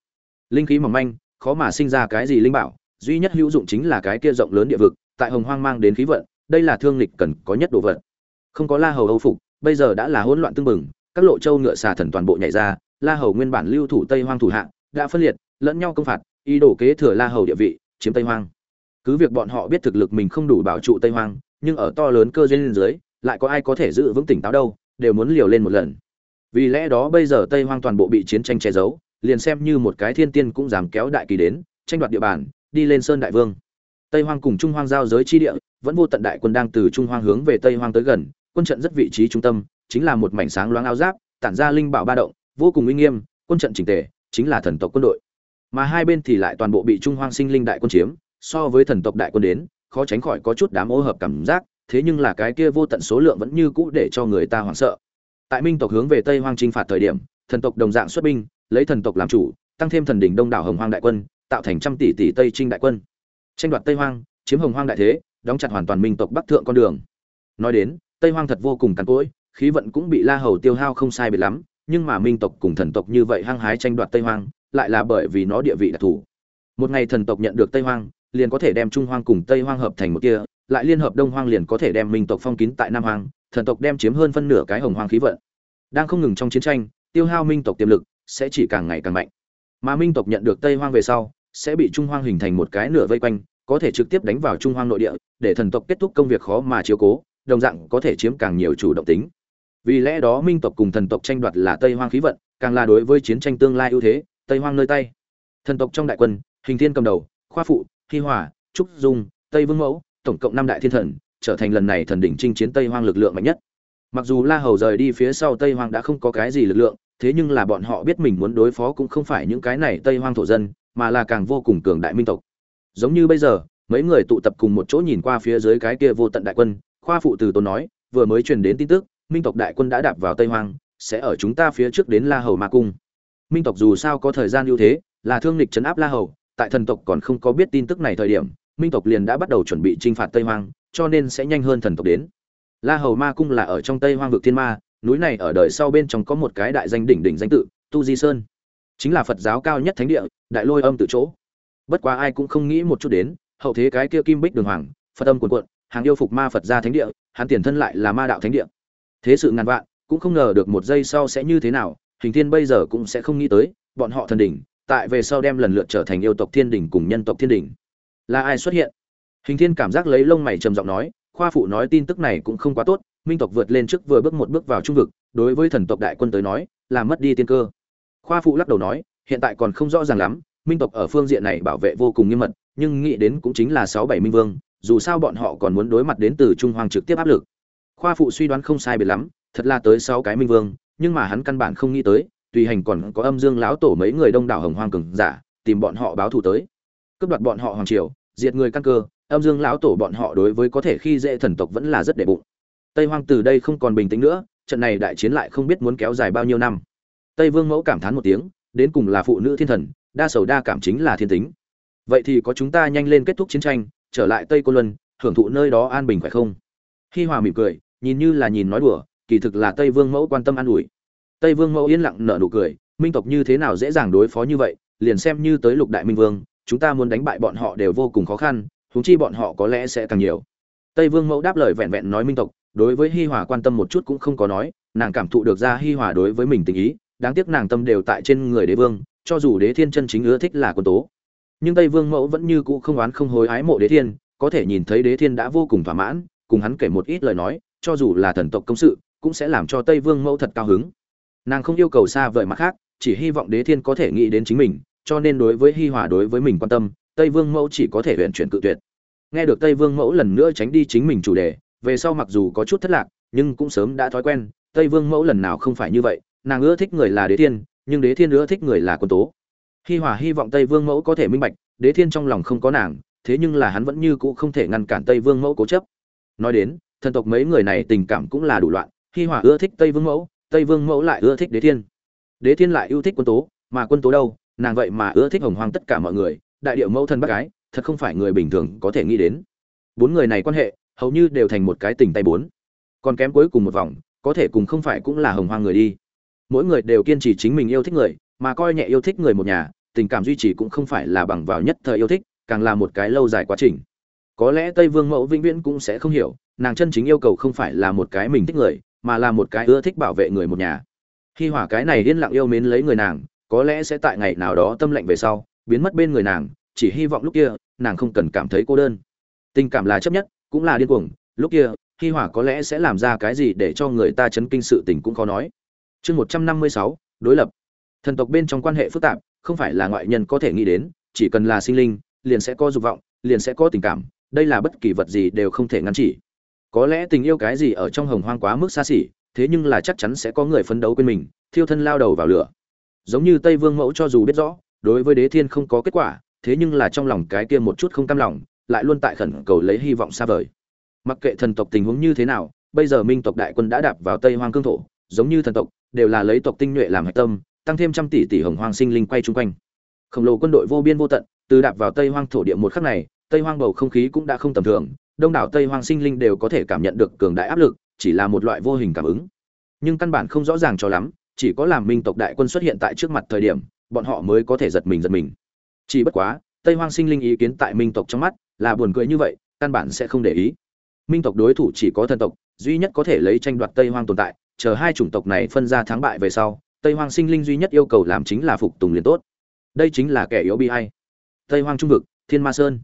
Speaker 1: Linh khí mỏng manh, khó mà sinh ra cái gì linh bảo, duy nhất hữu dụng chính là cái kia rộng lớn địa vực, tại hồng hoang mang đến khí vận đây là thương lịch cần có nhất đồ vật. Không có la hầu âu phục, bây giờ đã là hỗn loạn tương mừng các lộ châu ngựa xà thần toàn bộ nhảy ra, la hầu nguyên bản lưu thủ tây hoang thủ hạ, đã phân liệt, lẫn nhau công phạt, ý đồ kế thừa la hầu địa vị, chiếm tây hoang. Cứ việc bọn họ biết thực lực mình không đủ bảo trụ tây hoang, nhưng ở to lớn cơ duyên dưới, lại có ai có thể giữ vững tỉnh táo đâu, đều muốn liều lên một lần. Vì lẽ đó bây giờ tây hoang toàn bộ bị chiến tranh che giấu, liền xem như một cái thiên tiên cũng dám kéo đại kỳ đến, tranh đoạt địa bàn, đi lên sơn đại vương. Tây hoang cùng trung hoang giao giới chi địa vẫn vô tận đại quân đang từ trung hoang hướng về tây hoang tới gần, quân trận rất vị trí trung tâm, chính là một mảnh sáng loáng áo giáp, tản ra linh bảo ba động, vô cùng uy nghiêm, quân trận chỉnh tề, chính là thần tộc quân đội. Mà hai bên thì lại toàn bộ bị trung hoang sinh linh đại quân chiếm, so với thần tộc đại quân đến, khó tránh khỏi có chút đám ô hợp cảm giác, thế nhưng là cái kia vô tận số lượng vẫn như cũ để cho người ta hoảng sợ. Tại minh tộc hướng về tây hoang chinh phạt thời điểm, thần tộc đồng dạng xuất binh, lấy thần tộc làm chủ, tăng thêm thần đỉnh đông đảo hồng hoang đại quân, tạo thành trăm tỷ tỷ tây trinh đại quân. Tranh đoạt tây hoang, chiếm hồng hoang đại thế đóng chặt hoàn toàn minh tộc bắc thượng con đường. Nói đến, tây hoang thật vô cùng cằn cỗi, khí vận cũng bị la hầu tiêu hao không sai biệt lắm, nhưng mà minh tộc cùng thần tộc như vậy hăng hái tranh đoạt tây hoang, lại là bởi vì nó địa vị đặc thù. Một ngày thần tộc nhận được tây hoang, liền có thể đem trung hoang cùng tây hoang hợp thành một kia, lại liên hợp đông hoang liền có thể đem minh tộc phong kín tại nam hoang, thần tộc đem chiếm hơn phân nửa cái hồng hoang khí vận. Đang không ngừng trong chiến tranh, tiêu hao minh tộc tiềm lực sẽ chỉ càng ngày càng mạnh. Mà minh tộc nhận được tây hoang về sau, sẽ bị trung hoang hình thành một cái nửa vây quanh có thể trực tiếp đánh vào trung hoang nội địa, để thần tộc kết thúc công việc khó mà chiếu cố, đồng dạng có thể chiếm càng nhiều chủ động tính. Vì lẽ đó minh tộc cùng thần tộc tranh đoạt là tây hoang khí vận, càng là đối với chiến tranh tương lai ưu thế, tây hoang nơi tay. Thần tộc trong đại quân, hình thiên cầm đầu, khoa phụ, hi hòa, trúc dung, tây vương mẫu, tổng cộng năm đại thiên thần, trở thành lần này thần đỉnh chinh chiến tây hoang lực lượng mạnh nhất. Mặc dù la hầu rời đi phía sau tây hoang đã không có cái gì lực lượng, thế nhưng là bọn họ biết mình muốn đối phó cũng không phải những cái này tây hoang thổ dân, mà là càng vô cùng cường đại minh tộc giống như bây giờ, mấy người tụ tập cùng một chỗ nhìn qua phía dưới cái kia vô tận đại quân, khoa phụ từ tôn nói, vừa mới truyền đến tin tức, minh tộc đại quân đã đạp vào tây hoang, sẽ ở chúng ta phía trước đến la hầu ma cung. Minh tộc dù sao có thời gian ưu thế, là thương lịch chấn áp la hầu, tại thần tộc còn không có biết tin tức này thời điểm, minh tộc liền đã bắt đầu chuẩn bị t r i n h phạt tây hoang, cho nên sẽ nhanh hơn thần tộc đến. La hầu ma cung là ở trong tây hoang vực thiên ma, núi này ở đời sau bên trong có một cái đại danh đỉnh đỉnh danh tự, tu di sơn. Chính là phật giáo cao nhất thánh địa, đại lôi âm tự chỗ bất quá ai cũng không nghĩ một chút đến, hậu thế cái kia kim bích đường hoàng, phật âm cuồn cuộn, hàng yêu phục ma phật ra thánh địa, hắn tiền thân lại là ma đạo thánh địa. Thế sự ngàn vạn, cũng không ngờ được một giây sau sẽ như thế nào, hình thiên bây giờ cũng sẽ không nghĩ tới, bọn họ thần đỉnh, tại về sau đem lần lượt trở thành yêu tộc thiên đỉnh cùng nhân tộc thiên đỉnh. Là ai xuất hiện? Hình thiên cảm giác lấy lông mày trầm giọng nói, khoa phụ nói tin tức này cũng không quá tốt, minh tộc vượt lên trước vừa bước một bước vào trung vực, đối với thần tộc đại quân tới nói, là mất đi tiên cơ. Khoa phụ lắc đầu nói, hiện tại còn không rõ ràng lắm minh tộc ở phương diện này bảo vệ vô cùng nghiêm mật, nhưng nghĩ đến cũng chính là sáu bảy minh vương, dù sao bọn họ còn muốn đối mặt đến từ trung hoàng trực tiếp áp lực. Khoa phụ suy đoán không sai biệt lắm, thật là tới sáu cái minh vương, nhưng mà hắn căn bản không nghĩ tới, tùy hành còn có âm dương lão tổ mấy người đông đảo hồng hoang cường giả, tìm bọn họ báo thù tới. Cướp đoạt bọn họ hoàng triều, diệt người căn cơ, âm dương lão tổ bọn họ đối với có thể khi dễ thần tộc vẫn là rất đệ bụng. Tây hoang từ đây không còn bình tĩnh nữa, trận này đại chiến lại không biết muốn kéo dài bao nhiêu năm. Tây vương mẫu cảm thán một tiếng, đến cùng là phụ nữ thiên thần đa sầu đa cảm chính là thiên tính. Vậy thì có chúng ta nhanh lên kết thúc chiến tranh, trở lại tây cô luân, hưởng thụ nơi đó an bình phải không? Hi hòa mỉm cười, nhìn như là nhìn nói đùa, kỳ thực là tây vương mẫu quan tâm an ủi. Tây vương mẫu yên lặng nở nụ cười, minh tộc như thế nào dễ dàng đối phó như vậy, liền xem như tới lục đại minh vương, chúng ta muốn đánh bại bọn họ đều vô cùng khó khăn, huống chi bọn họ có lẽ sẽ càng nhiều. Tây vương mẫu đáp lời vẹn vẹn nói minh tộc, đối với hi hòa quan tâm một chút cũng không có nói, nàng cảm thụ được ra hi hòa đối với mình tình ý, đáng tiếc nàng tâm đều tại trên người đế vương cho dù đế thiên chân chính ưa thích là quân tố. Nhưng tây vương mẫu vẫn như cũ không oán không hối ái mộ đế thiên, có thể nhìn thấy đế thiên đã vô cùng thỏa mãn, cùng hắn kể một ít lời nói, cho dù là thần tộc công sự, cũng sẽ làm cho tây vương mẫu thật cao hứng. Nàng không yêu cầu xa vời mặt khác, chỉ hy vọng đế thiên có thể nghĩ đến chính mình, cho nên đối với hi hòa, đối với mình quan tâm, tây vương mẫu chỉ có thể huyện chuyển cự tuyệt. Nghe được tây vương mẫu lần nữa tránh đi chính mình chủ đề, về sau mặc dù có chút thất lạc, nhưng cũng sớm đã thói quen, tây vương mẫu lần nào không phải như vậy, nàng ưa thích người là đế thiên nhưng đế thiên nữa thích người là quân tố. Hi hòa hy vọng tây vương mẫu có thể minh bạch, đế thiên trong lòng không có nàng, thế nhưng là hắn vẫn như cũ không thể ngăn cản tây vương mẫu cố chấp. Nói đến, thần tộc mấy người này tình cảm cũng là đủ loạn, hi hòa ưa thích tây vương mẫu, tây vương mẫu lại ưa thích đế thiên. Đế thiên lại yêu thích quân tố, mà quân tố đâu, nàng vậy mà ưa thích hồng hoang tất cả mọi người, đại điệu mẫu thân bác gái, thật không phải người bình thường có thể nghĩ đến. Bốn người này quan hệ, hầu như đều thành một cái tình tay bốn. Còn kém cuối cùng một vòng, có thể cùng không phải cũng là hồng hoang người đi mỗi người đều kiên trì chính mình yêu thích người, mà coi nhẹ yêu thích người một nhà, tình cảm duy trì cũng không phải là bằng vào nhất thời yêu thích, càng là một cái lâu dài quá trình. Có lẽ tây vương mẫu vĩnh viễn cũng sẽ không hiểu, nàng chân chính yêu cầu không phải là một cái mình thích người, mà là một cái ưa thích bảo vệ người một nhà. Khi hỏa cái này yên lặng yêu mến lấy người nàng, có lẽ sẽ tại ngày nào đó tâm lệnh về sau, biến mất bên người nàng, chỉ hy vọng lúc kia, nàng không cần cảm thấy cô đơn. Tình cảm là chấp nhất, cũng là điên cuồng, lúc kia, khi hỏa có lẽ sẽ làm ra cái gì để cho người ta chấn kinh sự tình cũng khó nói chương một trăm năm mươi sáu, đối lập. Thần tộc bên trong quan hệ phức tạp, không phải là ngoại nhân có thể nghĩ đến, chỉ cần là sinh linh, liền sẽ có dục vọng, liền sẽ có tình cảm, đây là bất kỳ vật gì đều không thể ngăn chỉ. Có lẽ tình yêu cái gì ở trong hồng hoang quá mức xa xỉ, thế nhưng là chắc chắn sẽ có người phấn đấu quên mình, thiêu thân lao đầu vào lửa. Giống như tây vương mẫu cho dù biết rõ, đối với đế thiên không có kết quả, thế nhưng là trong lòng cái kia một chút không cam lòng, lại luôn tại khẩn cầu lấy hy vọng xa vời. Mặc kệ thần tộc tình huống như thế nào, bây giờ minh tộc đại quân đã đạp vào tây hoang cương thổ, giống như thần tộc đều là lấy tộc tinh nhuệ làm hạch tâm, tăng thêm trăm tỷ tỷ hồng hoang sinh linh quay chung quanh. Khổng lồ quân đội vô biên vô tận, từ đạp vào tây hoang thổ địa một khắc này, tây hoang bầu không khí cũng đã không tầm thường, đông đảo tây hoang sinh linh đều có thể cảm nhận được cường đại áp lực, chỉ là một loại vô hình cảm ứng. Nhưng căn bản không rõ ràng cho lắm, chỉ có làm minh tộc đại quân xuất hiện tại trước mặt thời điểm, bọn họ mới có thể giật mình giật mình. Chỉ bất quá, tây hoang sinh linh ý kiến tại minh tộc trong mắt là buồn cười như vậy, căn bản sẽ không để ý. Minh tộc đối thủ chỉ có thần tộc, duy nhất có thể lấy tranh đoạt tây hoang tồn tại chờ hai chủng tộc này phân ra thắng bại về sau, tây hoang sinh linh duy nhất yêu cầu làm chính là phục tùng liền tốt. Đây chính là kẻ yếu bi hay tây hoang trung vực, thiên ma sơn.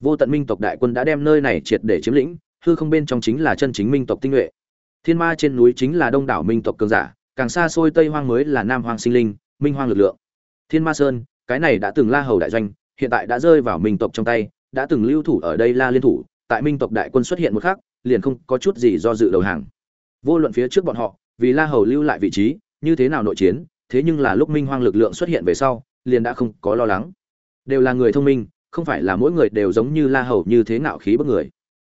Speaker 1: Vô tận minh tộc đại quân đã đem nơi này triệt để chiếm lĩnh, hư không bên trong chính là chân chính minh tộc tinh nhuệ. Thiên ma trên núi chính là đông đảo minh tộc cường giả, càng xa xôi tây hoang mới là nam hoang sinh linh, minh hoang lực lượng. Thiên ma sơn, cái này đã từng la hầu đại doanh, hiện tại đã rơi vào minh tộc trong tay, đã từng lưu thủ ở đây la liên thủ, tại minh tộc đại quân xuất hiện một khác liền không có chút gì do dự đầu hàng vô luận phía trước bọn họ, vì la hầu lưu lại vị trí, như thế nào nội chiến, thế nhưng là lúc minh hoang lực lượng xuất hiện về sau, liền đã không có lo lắng. Đều là người thông minh, không phải là mỗi người đều giống như la hầu như thế ngạo khí bức người.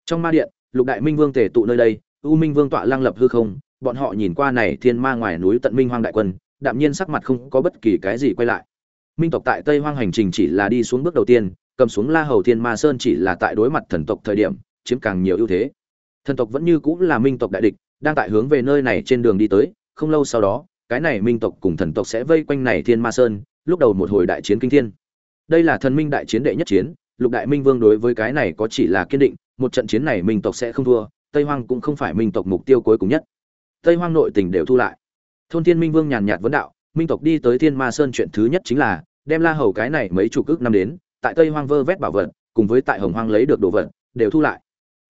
Speaker 1: Trong ma điện, lục đại minh vương tề tụ nơi đây, u minh vương tọa lang lập hư không, bọn họ nhìn qua này thiên ma ngoài núi tận minh hoang đại quân, đạm nhiên sắc mặt không có bất kỳ cái gì quay lại. Minh tộc tại tây hoang hành trình chỉ là đi xuống bước đầu tiên, cầm xuống la hầu thiên ma sơn chỉ là tại đối mặt thần tộc thời điểm, chiếm càng nhiều ưu thế. Thần tộc vẫn như cũng là minh tộc đại địch đang tại hướng về nơi này trên đường đi tới, không lâu sau đó, cái này minh tộc cùng thần tộc sẽ vây quanh này thiên ma sơn, lúc đầu một hồi đại chiến kinh thiên. Đây là thần minh đại chiến đệ nhất chiến, lục đại minh vương đối với cái này có chỉ là kiên định, một trận chiến này minh tộc sẽ không thua, tây hoang cũng không phải minh tộc mục tiêu cuối cùng nhất. Tây hoang nội tình đều thu lại. Thôn thiên minh vương nhàn nhạt vấn đạo, minh tộc đi tới thiên ma sơn chuyện thứ nhất chính là, đem la hầu cái này mấy chục ước năm đến, tại tây hoang vơ vét bảo vật, cùng với tại hồng hoang lấy được đồ vật, đều thu lại.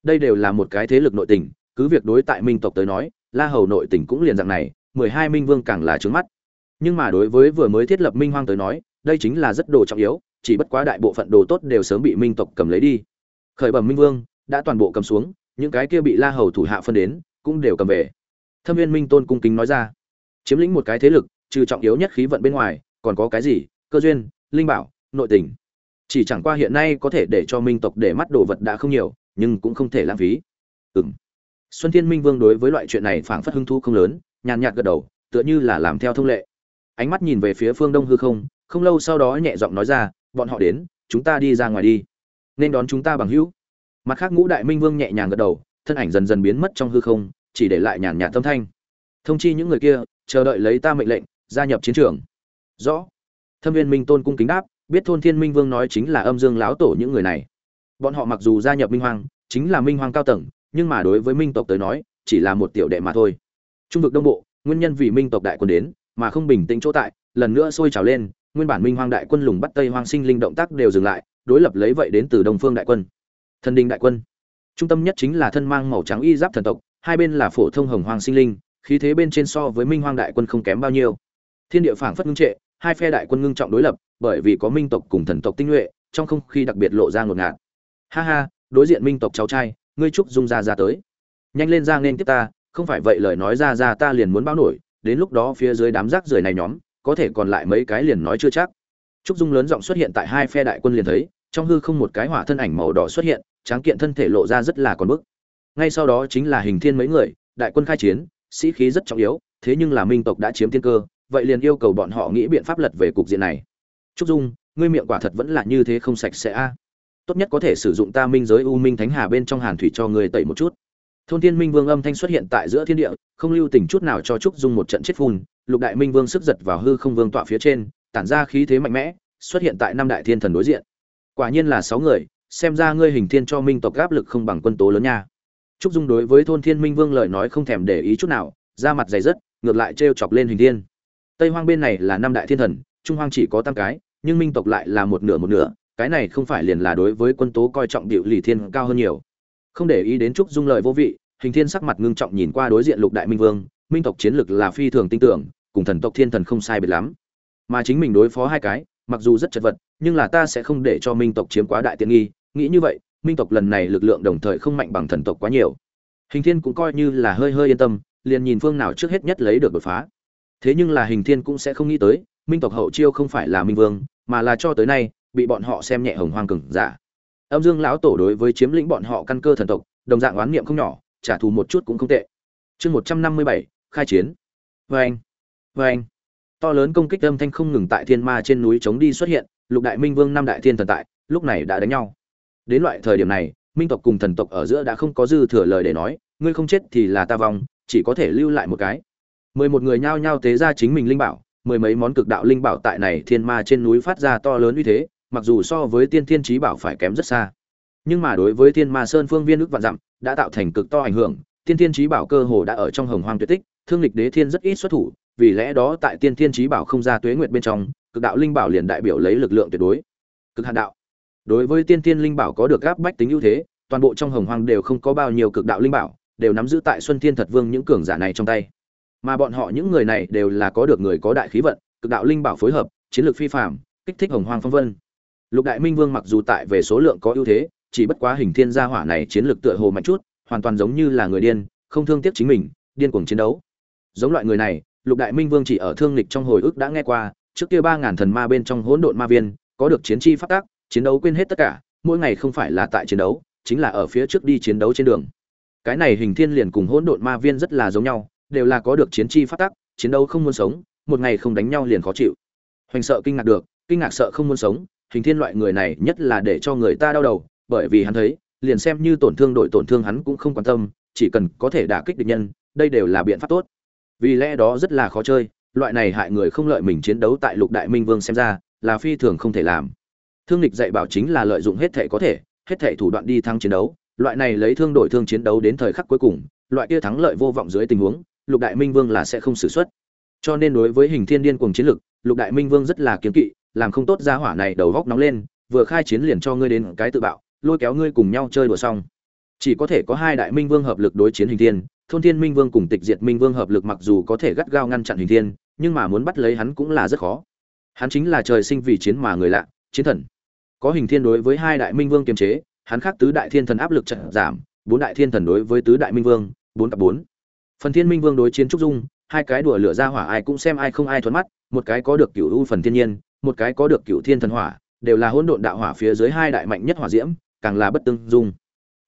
Speaker 1: Đây đều là một cái thế lực nội tình cứ việc đối tại minh tộc tới nói, la hầu nội Tỉnh cũng liền dạng này, mười hai minh vương càng là trướng mắt. Nhưng mà đối với vừa mới thiết lập minh hoang tới nói, đây chính là rất đồ trọng yếu, chỉ bất quá đại bộ phận đồ tốt đều sớm bị minh tộc cầm lấy đi. Khởi bẩm minh vương, đã toàn bộ cầm xuống, những cái kia bị la hầu thủ hạ phân đến, cũng đều cầm về. Thâm viên minh tôn cung kính nói ra. Chiếm lĩnh một cái thế lực, trừ trọng yếu nhất khí vận bên ngoài, còn có cái gì? Cơ duyên, linh bảo, nội tình. Chỉ chẳng qua hiện nay có thể để cho minh tộc để mắt đồ vật đã không nhiều, nhưng cũng không thể lãng phí. Ừ m xuân thiên minh vương đối với loại chuyện này phảng phất hứng thú không lớn, nhàn nhạt gật đầu, tựa như là làm theo thông lệ. Ánh mắt nhìn về phía phương đông hư không không lâu sau đó nhẹ giọng nói ra, bọn họ đến, chúng ta đi ra ngoài đi. Nên đón chúng ta bằng hữu. Mặt khác ngũ đại minh vương nhẹ nhàng gật đầu, thân ảnh dần dần biến mất trong hư không, chỉ để lại nhàn nhạt tâm thanh. Thông chi những người kia, chờ đợi lấy ta mệnh lệnh, gia nhập chiến trường. Rõ. Thâm viên minh tôn cung kính đáp, biết thôn thiên minh vương nói chính là âm dương láo tổ những người này. Bọn họ mặc dù gia nhập minh hoàng chính là minh hoàng cao tầng nhưng mà đối với minh tộc tới nói, chỉ là một tiểu đệ mà thôi. Trung vực đông bộ, nguyên nhân vì minh tộc đại quân đến, mà không bình tĩnh chỗ tại, lần nữa sôi trào lên, nguyên bản minh hoàng đại quân lùng bắt tây Hoang sinh linh động tác đều dừng lại, đối lập lấy vậy đến từ đông phương đại quân. Thần đình đại quân. Trung tâm nhất chính là thân mang màu trắng y giáp thần tộc, hai bên là phổ thông hồng hoàng sinh linh, khí thế bên trên so với minh hoàng đại quân không kém bao nhiêu. Thiên địa phảng phất ngưng trệ, hai phe đại quân ngưng trọng đối lập, bởi vì có minh tộc cùng thần tộc tinh nhuệ, trong không khí đặc biệt lộ ra ngột ngạt. Ha ha, đối diện minh tộc cháu trai ngươi trúc dung ra ra tới. Nhanh lên ra nên tiếp ta, không phải vậy lời nói ra ra ta liền muốn báo nổi, đến lúc đó phía dưới đám rác rưởi này nhóm, có thể còn lại mấy cái liền nói chưa chắc. Trúc dung lớn giọng xuất hiện tại hai phe đại quân liền thấy, trong hư không một cái hỏa thân ảnh màu đỏ xuất hiện, tráng kiện thân thể lộ ra rất là còn bức. Ngay sau đó chính là hình thiên mấy người, đại quân khai chiến, sĩ khí rất trọng yếu, thế nhưng là minh tộc đã chiếm tiên cơ, vậy liền yêu cầu bọn họ nghĩ biện pháp lật về cục diện này. Trúc dung, ngươi miệng quả thật vẫn là như thế không sạch sẽ a tốt nhất có thể sử dụng ta minh giới u minh thánh hà bên trong hàn thủy cho người tẩy một chút. Thôn thiên minh vương âm thanh xuất hiện tại giữa thiên địa, không lưu tình chút nào cho trúc dung một trận chết phun, lục đại minh vương sức giật vào hư không vương tọa phía trên, tản ra khí thế mạnh mẽ, xuất hiện tại năm đại thiên thần đối diện. Quả nhiên là sáu người, xem ra ngươi hình thiên cho minh tộc áp lực không bằng quân tố lớn nha. Trúc dung đối với thôn thiên minh vương lời nói không thèm để ý chút nào ra mặt dày dứt, ngược lại trêu chọc lên hình thiên. Tây hoang bên này là năm đại thiên thần, trung hoang chỉ có tam cái, nhưng minh tộc lại là một nửa một nửa cái này không phải liền là đối với quân tố coi trọng điệu lì thiên cao hơn nhiều. Không để ý đến trúc dung lời vô vị, hình thiên sắc mặt ngưng trọng nhìn qua đối diện lục đại minh vương, minh tộc chiến lực là phi thường tin tưởng, cùng thần tộc thiên thần không sai biệt lắm. Mà chính mình đối phó hai cái, mặc dù rất chật vật, nhưng là ta sẽ không để cho minh tộc chiếm quá đại tiện nghi, nghĩ như vậy, minh tộc lần này lực lượng đồng thời không mạnh bằng thần tộc quá nhiều. Hình thiên cũng coi như là hơi hơi yên tâm, liền nhìn phương nào trước hết nhất lấy được đột phá. Thế nhưng là hình thiên cũng sẽ không nghĩ tới, minh tộc hậu chiêu không phải là minh vương, mà là cho tới nay bị bọn họ xem nhẹ hồng hoang cường giả. Âm dương lão tổ đối với chiếm lĩnh bọn họ căn cơ thần tộc, đồng dạng oán niệm không nhỏ, trả thù một chút cũng không tệ. Chương một trăm năm mươi bảy, khai chiến. Vê anh vê anh to lớn công kích âm thanh không ngừng tại thiên ma trên núi chống đi xuất hiện, lục đại minh vương năm đại thiên thần tại, lúc này đã đánh nhau. Đến loại thời điểm này, minh tộc cùng thần tộc ở giữa đã không có dư thừa lời để nói, ngươi không chết thì là ta vong, chỉ có thể lưu lại một cái. Mười một người nhao nhao tế ra chính mình linh bảo, mười mấy món cực đạo linh bảo tại này thiên ma trên núi phát ra to lớn uy thế mặc dù so với tiên thiên trí bảo phải kém rất xa. Nhưng mà đối với thiên ma sơn phương viên ước vạn dặm, đã tạo thành cực to ảnh hưởng, tiên thiên trí bảo cơ hồ đã ở trong hồng hoang tuyệt tích, thương lịch đế thiên rất ít xuất thủ, vì lẽ đó tại tiên thiên trí bảo không ra tuế nguyệt bên trong, cực đạo linh bảo liền đại biểu lấy lực lượng tuyệt đối. Cực hạn đạo. Đối với tiên thiên linh bảo có được gáp bách tính ưu thế, toàn bộ trong hồng hoang đều không có bao nhiêu cực đạo linh bảo, đều nắm giữ tại xuân thiên thật vương những cường giả này trong tay. Mà bọn họ những người này đều là có được người có đại khí vận, cực đạo linh bảo phối hợp, chiến lược phi phạm kích thích hồng hoang phong vân lục đại minh vương mặc dù tại về số lượng có ưu thế, chỉ bất quá hình thiên gia hỏa này chiến lược tựa hồ mạnh chút, hoàn toàn giống như là người điên, không thương tiếc chính mình, điên cuồng chiến đấu. Giống loại người này, lục đại minh vương chỉ ở thương lịch trong hồi ức đã nghe qua, trước kia ba ngàn thần ma bên trong hỗn độn ma viên, có được chiến chi phát tác, chiến đấu quên hết tất cả, mỗi ngày không phải là tại chiến đấu, chính là ở phía trước đi chiến đấu trên đường. Cái này hình thiên liền cùng hỗn độn ma viên rất là giống nhau, đều là có được chiến chi phát tác, chiến đấu không muốn sống, một ngày không đánh nhau liền khó chịu. Hoành sợ kinh ngạc được, kinh ngạc sợ không muốn sống hình thiên loại người này nhất là để cho người ta đau đầu, bởi vì hắn thấy, liền xem như tổn thương đội tổn thương hắn cũng không quan tâm, chỉ cần có thể đả kích địch nhân, đây đều là biện pháp tốt. Vì lẽ đó rất là khó chơi, loại này hại người không lợi mình chiến đấu tại lục đại minh vương xem ra, là phi thường không thể làm. Thương lịch dạy bảo chính là lợi dụng hết thể có thể, hết thể thủ đoạn đi thắng chiến đấu, loại này lấy thương đổi thương chiến đấu đến thời khắc cuối cùng, loại kia thắng lợi vô vọng dưới tình huống, lục đại minh vương là sẽ không xử xuất cho nên đối với hình thiên điên cuồng chiến lực, lục đại minh vương rất là kiếm kỵ làm không tốt ra hỏa này đầu góc nóng lên, vừa khai chiến liền cho ngươi đến cái tự bạo, lôi kéo ngươi cùng nhau chơi đùa xong. Chỉ có thể có hai đại minh vương hợp lực đối chiến hình thiên, thôn thiên minh vương cùng tịch diệt minh vương hợp lực mặc dù có thể gắt gao ngăn chặn hình thiên, nhưng mà muốn bắt lấy hắn cũng là rất khó. Hắn chính là trời sinh vì chiến mà người lạ, chiến thần. Có hình thiên đối với hai đại minh vương kiềm chế, hắn khác tứ đại thiên thần áp lực trận giảm, bốn đại thiên thần đối với tứ đại minh vương, bốn cặp bốn. Phần thiên minh vương đối chiến trúc dung, hai cái đùa lửa ra hỏa ai cũng xem ai không ai thuận mắt, một cái có được cựu u phần thiên nhiên một cái có được cựu thiên thần hỏa, đều là hỗn độn đạo hỏa phía dưới hai đại mạnh nhất hỏa diễm, càng là bất tương dung.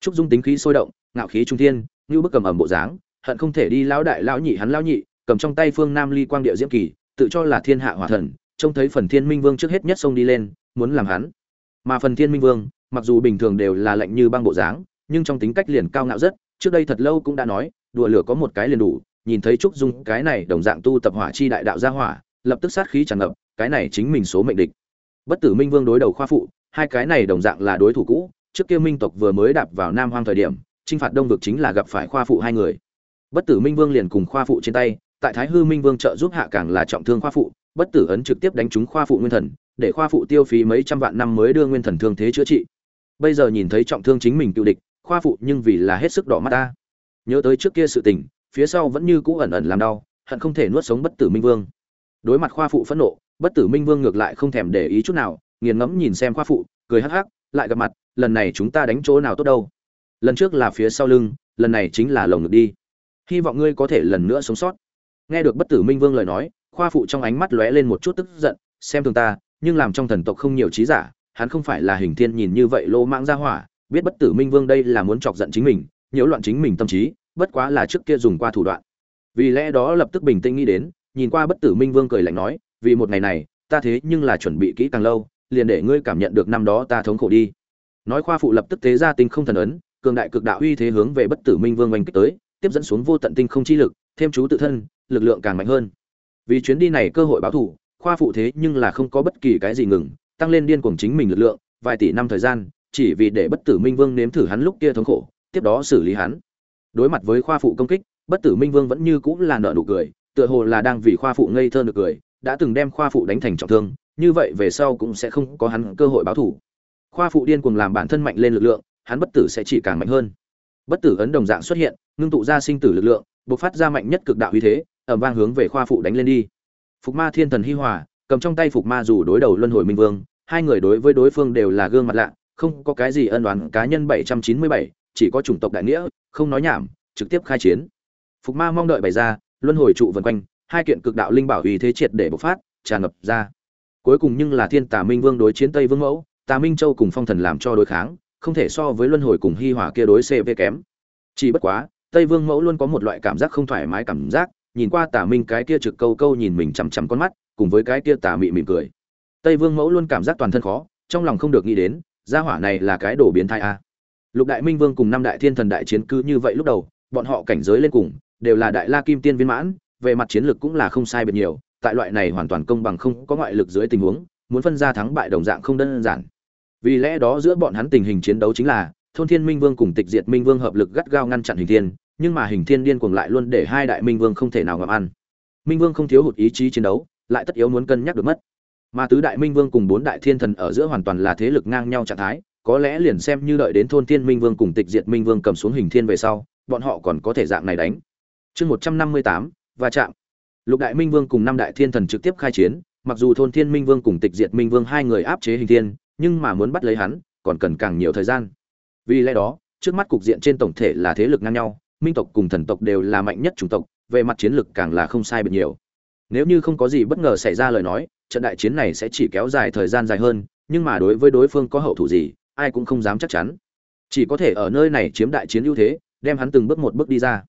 Speaker 1: Trúc dung tính khí sôi động, ngạo khí trung thiên, như bức cầm ẩm bộ dáng, hận không thể đi lão đại lão nhị hắn lão nhị, cầm trong tay phương nam ly quang địa diễm kỳ, tự cho là thiên hạ hỏa thần, trông thấy phần thiên minh vương trước hết nhất xông đi lên, muốn làm hắn. Mà phần thiên minh vương, mặc dù bình thường đều là lạnh như băng bộ dáng, nhưng trong tính cách liền cao ngạo rất, trước đây thật lâu cũng đã nói, đùa lửa có một cái liền đủ, nhìn thấy trúc dung cái này đồng dạng tu tập hỏa chi đại đạo gia hỏa, lập tức sát khí tràn ngập cái này chính mình số mệnh địch. Bất tử minh vương đối đầu khoa phụ, hai cái này đồng dạng là đối thủ cũ, trước kia minh tộc vừa mới đạp vào nam hoang thời điểm, chinh phạt đông vực chính là gặp phải khoa phụ hai người. Bất tử minh vương liền cùng khoa phụ trên tay, tại thái hư minh vương trợ giúp hạ càng là trọng thương khoa phụ, bất tử ấn trực tiếp đánh trúng khoa phụ nguyên thần, để khoa phụ tiêu phí mấy trăm vạn năm mới đưa nguyên thần thương thế chữa trị. Bây giờ nhìn thấy trọng thương chính mình cựu địch, khoa phụ nhưng vì là hết sức đỏ mắt ta. Nhớ tới trước kia sự tình, phía sau vẫn như cũ ẩn ẩn làm đau, hận không thể nuốt sống bất tử minh vương. Đối mặt khoa phụ phẫn nộ bất tử minh vương ngược lại không thèm để ý chút nào, nghiền ngẫm nhìn xem khoa phụ, cười hắc hắc, lại gặp mặt, lần này chúng ta đánh chỗ nào tốt đâu. Lần trước là phía sau lưng, lần này chính là lồng ngực đi. Hy vọng ngươi có thể lần nữa sống sót. Nghe được bất tử minh vương lời nói, khoa phụ trong ánh mắt lóe lên một chút tức giận, xem thường ta, nhưng làm trong thần tộc không nhiều trí giả, hắn không phải là hình thiên nhìn như vậy lô mãng ra hỏa, biết bất tử minh vương đây là muốn chọc giận chính mình, nhiễu loạn chính mình tâm trí, bất quá là trước kia dùng qua thủ đoạn. Vì lẽ đó lập tức bình tĩnh nghĩ đến, nhìn qua bất tử minh vương cười lạnh nói vì một ngày này, ta thế nhưng là chuẩn bị kỹ càng lâu, liền để ngươi cảm nhận được năm đó ta thống khổ đi. Nói khoa phụ lập tức tế ra tinh không thần ấn, cường đại cực đạo uy thế hướng về bất tử minh vương oanh kích tới, tiếp dẫn xuống vô tận tinh không chi lực, thêm chú tự thân, lực lượng càng mạnh hơn. Vì chuyến đi này cơ hội báo thù, khoa phụ thế nhưng là không có bất kỳ cái gì ngừng, tăng lên điên cuồng chính mình lực lượng, vài tỷ năm thời gian, chỉ vì để bất tử minh vương nếm thử hắn lúc kia thống khổ, tiếp đó xử lý hắn. Đối mặt với khoa phụ công kích, bất tử minh vương vẫn như cũng là nợ nụ cười, tựa hồ là đang vì khoa phụ ngây thơ được cười đã từng đem khoa phụ đánh thành trọng thương, như vậy về sau cũng sẽ không có hắn cơ hội báo thù. Khoa phụ điên cuồng làm bản thân mạnh lên lực lượng, hắn bất tử sẽ chỉ càng mạnh hơn. Bất tử ấn đồng dạng xuất hiện, ngưng tụ ra sinh tử lực lượng, bộc phát ra mạnh nhất cực đạo uy thế ẩm vang hướng về khoa phụ đánh lên đi. Phục ma thiên thần hi hòa, cầm trong tay phục ma dù đối đầu luân hồi minh vương, hai người đối với đối phương đều là gương mặt lạ, không có cái gì ân oán, cá nhân bảy trăm chín mươi bảy, chỉ có chủng tộc đại nghĩa, không nói nhảm, trực tiếp khai chiến. Phục ma mong đợi bày ra, luân hồi trụ vần quanh hai kiện cực đạo linh bảo uy thế triệt để bộc phát, tràn ngập ra. Cuối cùng nhưng là thiên tà minh vương đối chiến tây vương mẫu, tà minh châu cùng phong thần làm cho đối kháng, không thể so với luân hồi cùng hi hòa kia đối cv kém. Chỉ bất quá, tây vương mẫu luôn có một loại cảm giác không thoải mái cảm giác, nhìn qua tà minh cái kia trực câu câu nhìn mình chằm chằm con mắt, cùng với cái kia tà mị mỉm cười. Tây vương mẫu luôn cảm giác toàn thân khó, trong lòng không được nghĩ đến, gia hỏa này là cái đồ biến thái a. Lục đại minh vương cùng năm đại thiên thần đại chiến cứ như vậy lúc đầu, bọn họ cảnh giới lên cùng, đều là đại la kim tiên viên mãn về mặt chiến lược cũng là không sai biệt nhiều, tại loại này hoàn toàn công bằng không có ngoại lực dưới tình huống, muốn phân ra thắng bại đồng dạng không đơn giản. Vì lẽ đó giữa bọn hắn tình hình chiến đấu chính là, Thôn Thiên Minh Vương cùng Tịch Diệt Minh Vương hợp lực gắt gao ngăn chặn Hình Thiên, nhưng mà Hình Thiên điên cuồng lại luôn để hai đại Minh Vương không thể nào ngậm ăn. Minh Vương không thiếu hụt ý chí chiến đấu, lại tất yếu muốn cân nhắc được mất. Mà tứ đại Minh Vương cùng bốn đại Thiên Thần ở giữa hoàn toàn là thế lực ngang nhau trạng thái, có lẽ liền xem như đợi đến Thôn Thiên Minh Vương cùng Tịch Diệt Minh Vương cầm xuống Hình Thiên về sau, bọn họ còn có thể dạng này đánh. Chương 158, va chạm. Lục đại minh vương cùng năm đại thiên thần trực tiếp khai chiến, mặc dù thôn thiên minh vương cùng tịch diệt minh vương hai người áp chế hình thiên, nhưng mà muốn bắt lấy hắn, còn cần càng nhiều thời gian. Vì lẽ đó, trước mắt cục diện trên tổng thể là thế lực ngang nhau, minh tộc cùng thần tộc đều là mạnh nhất chủng tộc, về mặt chiến lực càng là không sai biệt nhiều. Nếu như không có gì bất ngờ xảy ra lời nói, trận đại chiến này sẽ chỉ kéo dài thời gian dài hơn, nhưng mà đối với đối phương có hậu thủ gì, ai cũng không dám chắc chắn. Chỉ có thể ở nơi này chiếm đại chiến ưu thế, đem hắn từng bước một bước đi ra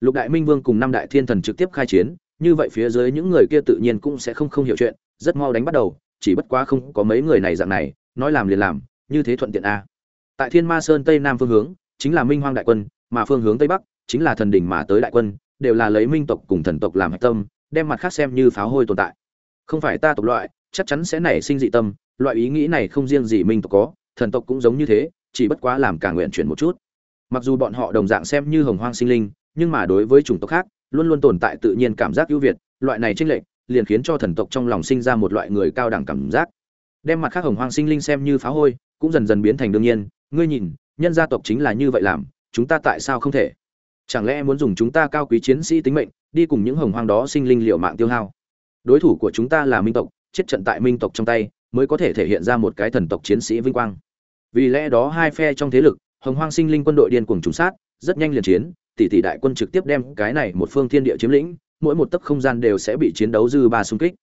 Speaker 1: lục đại minh vương cùng năm đại thiên thần trực tiếp khai chiến, như vậy phía dưới những người kia tự nhiên cũng sẽ không không hiểu chuyện, rất mau đánh bắt đầu, chỉ bất quá không có mấy người này dạng này, nói làm liền làm, như thế thuận tiện a tại thiên ma sơn tây nam phương hướng, chính là minh hoang đại quân, mà phương hướng tây bắc, chính là thần đỉnh mà tới đại quân, đều là lấy minh tộc cùng thần tộc làm hạch tâm, đem mặt khác xem như pháo hôi tồn tại. Không phải ta tộc loại, chắc chắn sẽ nảy sinh dị tâm, loại ý nghĩ này không riêng gì minh tộc có, thần tộc cũng giống như thế, chỉ bất quá làm cả nguyện chuyển một chút. Mặc dù bọn họ đồng dạng xem như hồng hoang sinh linh nhưng mà đối với chủng tộc khác, luôn luôn tồn tại tự nhiên cảm giác ưu việt, loại này chênh lệch liền khiến cho thần tộc trong lòng sinh ra một loại người cao đẳng cảm giác. Đem mặt khác hồng hoang sinh linh xem như phá hôi, cũng dần dần biến thành đương nhiên, ngươi nhìn, nhân gia tộc chính là như vậy làm, chúng ta tại sao không thể? Chẳng lẽ muốn dùng chúng ta cao quý chiến sĩ tính mệnh, đi cùng những hồng hoang đó sinh linh liệu mạng tiêu hao? Đối thủ của chúng ta là minh tộc, chết trận tại minh tộc trong tay, mới có thể thể hiện ra một cái thần tộc chiến sĩ vinh quang. Vì lẽ đó hai phe trong thế lực, hồng hoang sinh linh quân đội điên cuồng trùng sát, rất nhanh liền chiến tỷ tỷ đại quân trực tiếp đem cái này một phương thiên địa chiếm lĩnh, mỗi một tấc không gian đều sẽ bị chiến đấu dư ba xung kích.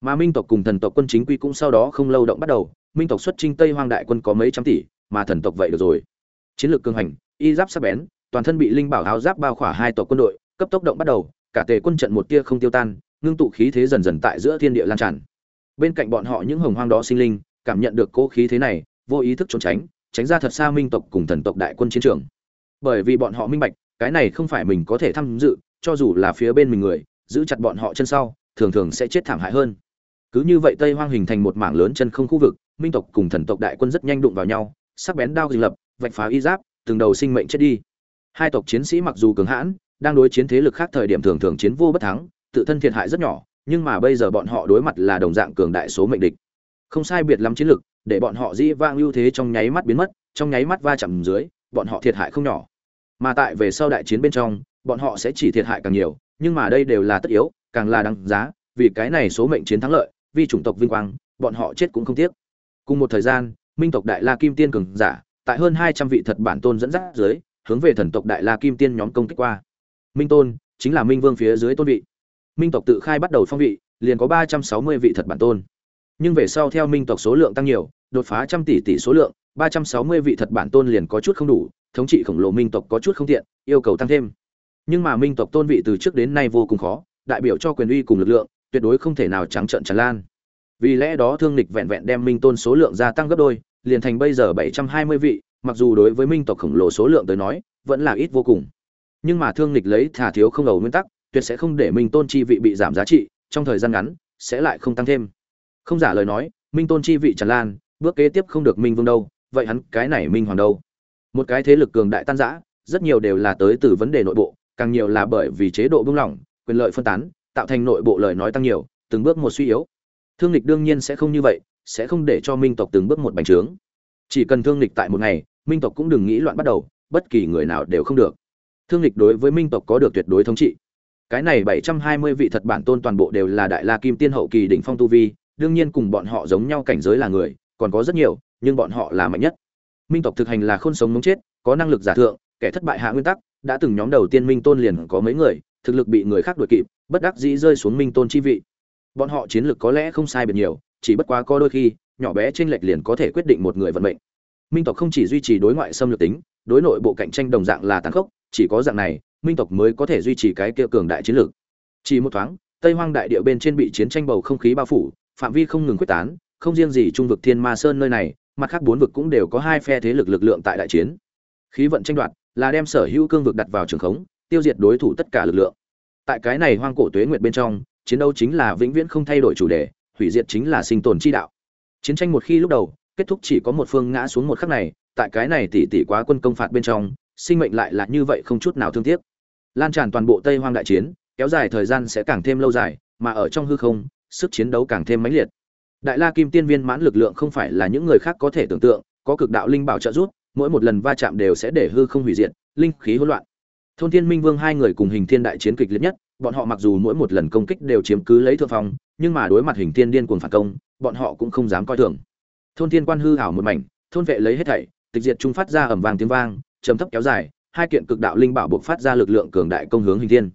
Speaker 1: Mà minh tộc cùng thần tộc quân chính quy cũng sau đó không lâu động bắt đầu, minh tộc xuất chinh tây hoang đại quân có mấy trăm tỷ, mà thần tộc vậy được rồi. Chiến lược cường hành, y giáp sắc bén, toàn thân bị linh bảo áo giáp bao khỏa hai tộc quân đội, cấp tốc động bắt đầu, cả tề quân trận một tia không tiêu tan, ngưng tụ khí thế dần dần tại giữa thiên địa lan tràn. Bên cạnh bọn họ những hồng hoang đó sinh linh, cảm nhận được cố khí thế này, vô ý thức trốn tránh tránh ra thật xa minh tộc cùng thần tộc đại quân chiến trường. Bởi vì bọn họ minh bạch cái này không phải mình có thể tham dự, cho dù là phía bên mình người, giữ chặt bọn họ chân sau, thường thường sẽ chết thảm hại hơn. Cứ như vậy tây hoang hình thành một mảng lớn chân không khu vực, minh tộc cùng thần tộc đại quân rất nhanh đụng vào nhau, sắc bén đao dình lập, vạch phá y giáp, từng đầu sinh mệnh chết đi. Hai tộc chiến sĩ mặc dù cường hãn, đang đối chiến thế lực khác thời điểm thường thường chiến vô bất thắng, tự thân thiệt hại rất nhỏ, nhưng mà bây giờ bọn họ đối mặt là đồng dạng cường đại số mệnh địch. Không sai biệt lắm chiến lực, để bọn họ dĩ vang ưu thế trong nháy mắt biến mất, trong nháy mắt va chạm dưới, bọn họ thiệt hại không nhỏ mà tại về sau đại chiến bên trong, bọn họ sẽ chỉ thiệt hại càng nhiều, nhưng mà đây đều là tất yếu, càng là đáng giá, vì cái này số mệnh chiến thắng lợi, vì chủng tộc vinh quang, bọn họ chết cũng không tiếc. Cùng một thời gian, minh tộc đại la kim tiên cường giả, tại hơn hai trăm vị thật bản tôn dẫn dắt dưới, hướng về thần tộc đại la kim tiên nhóm công kích qua. Minh tôn, chính là minh vương phía dưới tôn vị. Minh tộc tự khai bắt đầu phong vị, liền có ba trăm sáu mươi vị thật bản tôn. Nhưng về sau theo minh tộc số lượng tăng nhiều, đột phá trăm tỷ tỷ số lượng, ba trăm sáu mươi vị thật bản tôn liền có chút không đủ thống trị khổng lồ minh tộc có chút không tiện, yêu cầu tăng thêm. Nhưng mà minh tộc tôn vị từ trước đến nay vô cùng khó, đại biểu cho quyền uy cùng lực lượng, tuyệt đối không thể nào trắng trợn tràn lan. Vì lẽ đó thương lịch vẹn vẹn đem minh tôn số lượng gia tăng gấp đôi, liền thành bây giờ bảy trăm hai mươi vị, mặc dù đối với minh tộc khổng lồ số lượng tới nói, vẫn là ít vô cùng. Nhưng mà thương lịch lấy thả thiếu không đầu nguyên tắc, tuyệt sẽ không để minh tôn chi vị bị giảm giá trị, trong thời gian ngắn, sẽ lại không tăng thêm. Không giả lời nói, minh tôn chi vị tràn lan, bước kế tiếp không được minh vương đâu, vậy hắn cái này minh hoàng đâu? Một cái thế lực cường đại tan rã, rất nhiều đều là tới từ vấn đề nội bộ, càng nhiều là bởi vì chế độ buông lỏng, quyền lợi phân tán, tạo thành nội bộ lời nói tăng nhiều, từng bước một suy yếu. Thương lịch đương nhiên sẽ không như vậy, sẽ không để cho minh tộc từng bước một bành trướng. Chỉ cần thương lịch tại một ngày, minh tộc cũng đừng nghĩ loạn bắt đầu, bất kỳ người nào đều không được. Thương lịch đối với minh tộc có được tuyệt đối thống trị. Cái này bảy trăm hai mươi vị thật bản tôn toàn bộ đều là đại la kim tiên hậu kỳ đỉnh phong tu vi, đương nhiên cùng bọn họ giống nhau cảnh giới là người, còn có rất nhiều, nhưng bọn họ là mạnh nhất minh tộc thực hành là khôn sống mống chết, có năng lực giả thượng, kẻ thất bại hạ nguyên tắc, đã từng nhóm đầu tiên minh tôn liền có mấy người, thực lực bị người khác đuổi kịp, bất đắc dĩ rơi xuống minh tôn chi vị. Bọn họ chiến lược có lẽ không sai biệt nhiều, chỉ bất quá có đôi khi, nhỏ bé trên lệch liền có thể quyết định một người vận mệnh. Minh tộc không chỉ duy trì đối ngoại xâm lược tính, đối nội bộ cạnh tranh đồng dạng là tàn khốc, chỉ có dạng này, minh tộc mới có thể duy trì cái kia cường đại chiến lược. Chỉ một thoáng, tây hoang đại địa bên trên bị chiến tranh bầu không khí bao phủ, phạm vi không ngừng quyết tán, không riêng gì trung vực thiên ma sơn nơi này mặt khác bốn vực cũng đều có hai phe thế lực lực lượng tại đại chiến. Khí vận tranh đoạt là đem sở hữu cương vực đặt vào trường khống, tiêu diệt đối thủ tất cả lực lượng. Tại cái này hoang cổ tuế nguyệt bên trong, chiến đấu chính là vĩnh viễn không thay đổi chủ đề, hủy diệt chính là sinh tồn chi đạo. Chiến tranh một khi lúc đầu, kết thúc chỉ có một phương ngã xuống một khắc này, tại cái này tỷ tỷ quá quân công phạt bên trong, sinh mệnh lại là như vậy không chút nào thương tiếc. Lan tràn toàn bộ tây hoang đại chiến, kéo dài thời gian sẽ càng thêm lâu dài, mà ở trong hư không, sức chiến đấu càng thêm mãnh liệt đại la kim tiên viên mãn lực lượng không phải là những người khác có thể tưởng tượng, có cực đạo linh bảo trợ giúp, mỗi một lần va chạm đều sẽ để hư không hủy diệt, linh khí hỗn loạn. Thôn thiên minh vương hai người cùng hình thiên đại chiến kịch liệt nhất, bọn họ mặc dù mỗi một lần công kích đều chiếm cứ lấy thượng phong, nhưng mà đối mặt hình thiên điên cuồng phản công, bọn họ cũng không dám coi thường. Thôn thiên quan hư ảo một mảnh, thôn vệ lấy hết thảy, tịch diệt trung phát ra ầm vang tiếng vang, trầm thấp kéo dài, hai kiện cực đạo linh bảo buộc phát ra lực lượng cường đại công hướng hình thiên.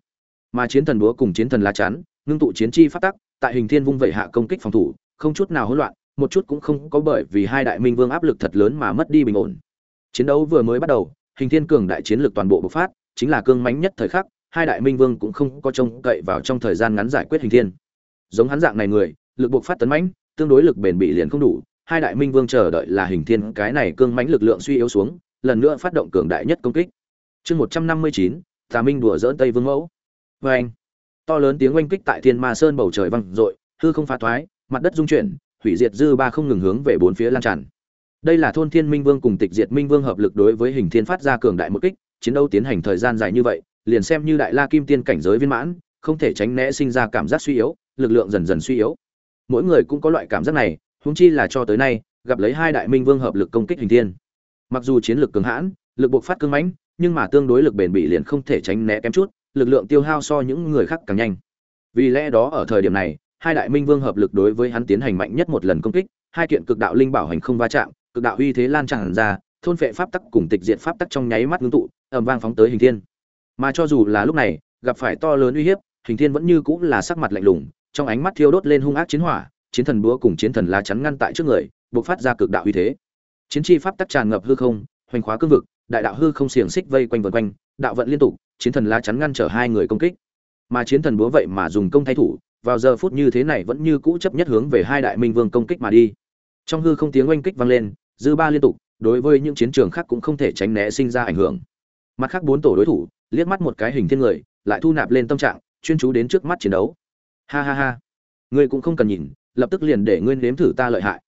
Speaker 1: Mà chiến thần búa cùng chiến thần lá chắn, ngưng tụ chiến chi phát tắc, tại hình thiên vung vẩy hạ công kích phòng thủ không chút nào hỗn loạn, một chút cũng không có bởi vì hai đại minh vương áp lực thật lớn mà mất đi bình ổn. Chiến đấu vừa mới bắt đầu, hình thiên cường đại chiến lực toàn bộ bộc phát, chính là cương mãnh nhất thời khắc, hai đại minh vương cũng không có trông cậy vào trong thời gian ngắn giải quyết hình thiên. Giống hắn dạng này người, lực bộc phát tấn mãnh, tương đối lực bền bị liền không đủ, hai đại minh vương chờ đợi là hình thiên cái này cương mãnh lực lượng suy yếu xuống, lần nữa phát động cường đại nhất công kích. Chương một trăm năm mươi chín, tà minh đùa dỡn tây vương mẫu. Vê anh to lớn tiếng oanh kích tại thiên ma sơn bầu trời vang dội, hư không phá thoái mặt đất rung chuyển, hủy diệt dư ba không ngừng hướng về bốn phía lan tràn. Đây là thôn thiên minh vương cùng tịch diệt minh vương hợp lực đối với hình thiên phát ra cường đại một kích, chiến đấu tiến hành thời gian dài như vậy, liền xem như đại la kim tiên cảnh giới viên mãn, không thể tránh né sinh ra cảm giác suy yếu, lực lượng dần dần suy yếu. Mỗi người cũng có loại cảm giác này, huống chi là cho tới nay, gặp lấy hai đại minh vương hợp lực công kích hình thiên. Mặc dù chiến lực cường hãn, lực buộc phát cứng mãnh, nhưng mà tương đối lực bền bỉ liền không thể tránh né kém chút, lực lượng tiêu hao so những người khác càng nhanh. Vì lẽ đó ở thời điểm này hai đại minh vương hợp lực đối với hắn tiến hành mạnh nhất một lần công kích, hai kiện cực đạo linh bảo hành không va chạm, cực đạo uy thế lan tràn ra, thôn phệ pháp tắc cùng tịch diệt pháp tắc trong nháy mắt ngưng tụ, ầm vang phóng tới hình thiên. Mà cho dù là lúc này, gặp phải to lớn uy hiếp, hình thiên vẫn như cũng là sắc mặt lạnh lùng, trong ánh mắt thiêu đốt lên hung ác chiến hỏa, chiến thần búa cùng chiến thần lá chắn ngăn tại trước người, bộc phát ra cực đạo uy thế. Chiến chi pháp tắc tràn ngập hư không, hoành khóa cương vực, đại đạo hư không xiềng xích vây quanh vần quanh, đạo vận liên tục, chiến thần lá chắn ngăn trở hai người công kích. Mà chiến thần búa vậy mà dùng công thay thủ vào giờ phút như thế này vẫn như cũ chấp nhất hướng về hai đại minh vương công kích mà đi. Trong hư không tiếng oanh kích vang lên, dư ba liên tục, đối với những chiến trường khác cũng không thể tránh né sinh ra ảnh hưởng. Mặt khác bốn tổ đối thủ, liếc mắt một cái hình thiên người, lại thu nạp lên tâm trạng, chuyên chú đến trước mắt chiến đấu. Ha ha ha. Ngươi cũng không cần nhìn, lập tức liền để ngươi nếm thử ta lợi hại.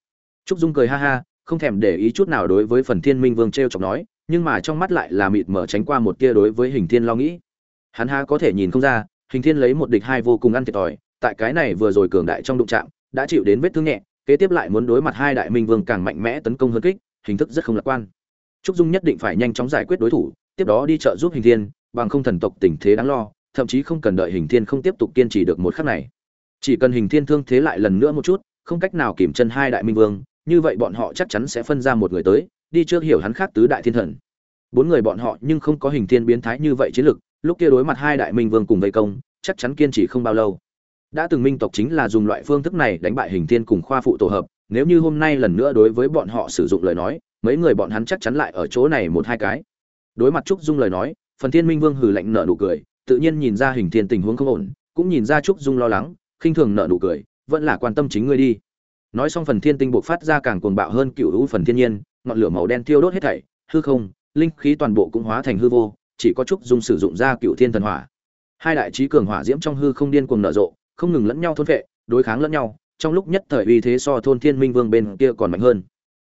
Speaker 1: Trúc dung cười ha ha, không thèm để ý chút nào đối với phần thiên minh vương t r e o chọc nói, nhưng mà trong mắt lại là mịt mở tránh qua một tia đối với hình thiên lo nghĩ. Hắn ha có thể nhìn không ra, hình thiên lấy một địch hai vô cùng ăn thiệt thòi tại cái này vừa rồi cường đại trong đụng chạm, đã chịu đến vết thương nhẹ, kế tiếp lại muốn đối mặt hai đại minh vương càng mạnh mẽ tấn công hơn kích, hình thức rất không lạc quan. Trúc dung nhất định phải nhanh chóng giải quyết đối thủ, tiếp đó đi trợ giúp hình thiên, bằng không thần tộc tình thế đáng lo, thậm chí không cần đợi hình thiên không tiếp tục kiên trì được một khắc này. Chỉ cần hình thiên thương thế lại lần nữa một chút, không cách nào kiểm chân hai đại minh vương, như vậy bọn họ chắc chắn sẽ phân ra một người tới, đi trước hiểu hắn khác tứ đại thiên thần. Bốn người bọn họ nhưng không có hình thiên biến thái như vậy chiến lực, lúc kia đối mặt hai đại minh vương cùng vây công, chắc chắn kiên trì không bao lâu đã từng minh tộc chính là dùng loại phương thức này đánh bại hình thiên cùng khoa phụ tổ hợp, nếu như hôm nay lần nữa đối với bọn họ sử dụng lời nói, mấy người bọn hắn chắc chắn lại ở chỗ này một hai cái. Đối mặt trúc dung lời nói, phần thiên minh vương hừ lạnh nở nụ cười, tự nhiên nhìn ra hình thiên tình huống không ổn, cũng nhìn ra trúc dung lo lắng, khinh thường nở nụ cười, vẫn là quan tâm chính ngươi đi. Nói xong phần thiên tinh buộc phát ra càng cuồng bạo hơn cựu hữu phần thiên nhiên, ngọn lửa màu đen thiêu đốt hết thảy, hư không, linh khí toàn bộ cũng hóa thành hư vô, chỉ có trúc dung sử dụng ra cựu thiên thần hỏa. Hai đại trí cường hỏa diễm trong hư không điên cuồng nở rộ không ngừng lẫn nhau thôn vệ, đối kháng lẫn nhau, trong lúc nhất thời uy thế so thôn thiên minh vương bên kia còn mạnh hơn.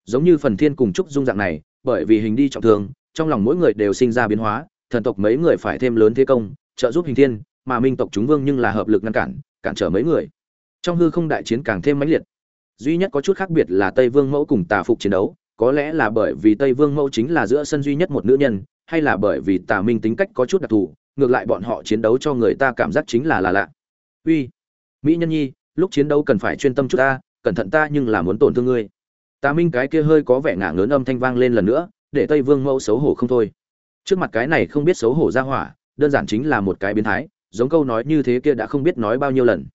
Speaker 1: Giống như phần thiên cùng trúc dung dạng này, bởi vì hình đi trọng thương, trong lòng mỗi người đều sinh ra biến hóa, thần tộc mấy người phải thêm lớn thế công, trợ giúp hình thiên, mà minh tộc chúng vương nhưng là hợp lực ngăn cản cản trở mấy người. Trong hư không đại chiến càng thêm mãnh liệt. Duy nhất có chút khác biệt là tây vương mẫu cùng tà phục chiến đấu, có lẽ là bởi vì tây vương mẫu chính là giữa sân duy nhất một nữ nhân, hay là bởi vì tà minh tính cách có chút đặc thù, ngược lại bọn họ chiến đấu cho người ta cảm giác chính là là lạ uy, mỹ nhân nhi, lúc chiến đấu cần phải chuyên tâm chút ta, cẩn thận ta nhưng là muốn tổn thương ngươi. Tà minh cái kia hơi có vẻ ngả ngớn âm thanh vang lên lần nữa, để tây vương mẫu xấu hổ không thôi. Trước mặt cái này không biết xấu hổ ra hỏa, đơn giản chính là một cái biến thái, giống câu nói như thế kia đã không biết nói bao nhiêu lần.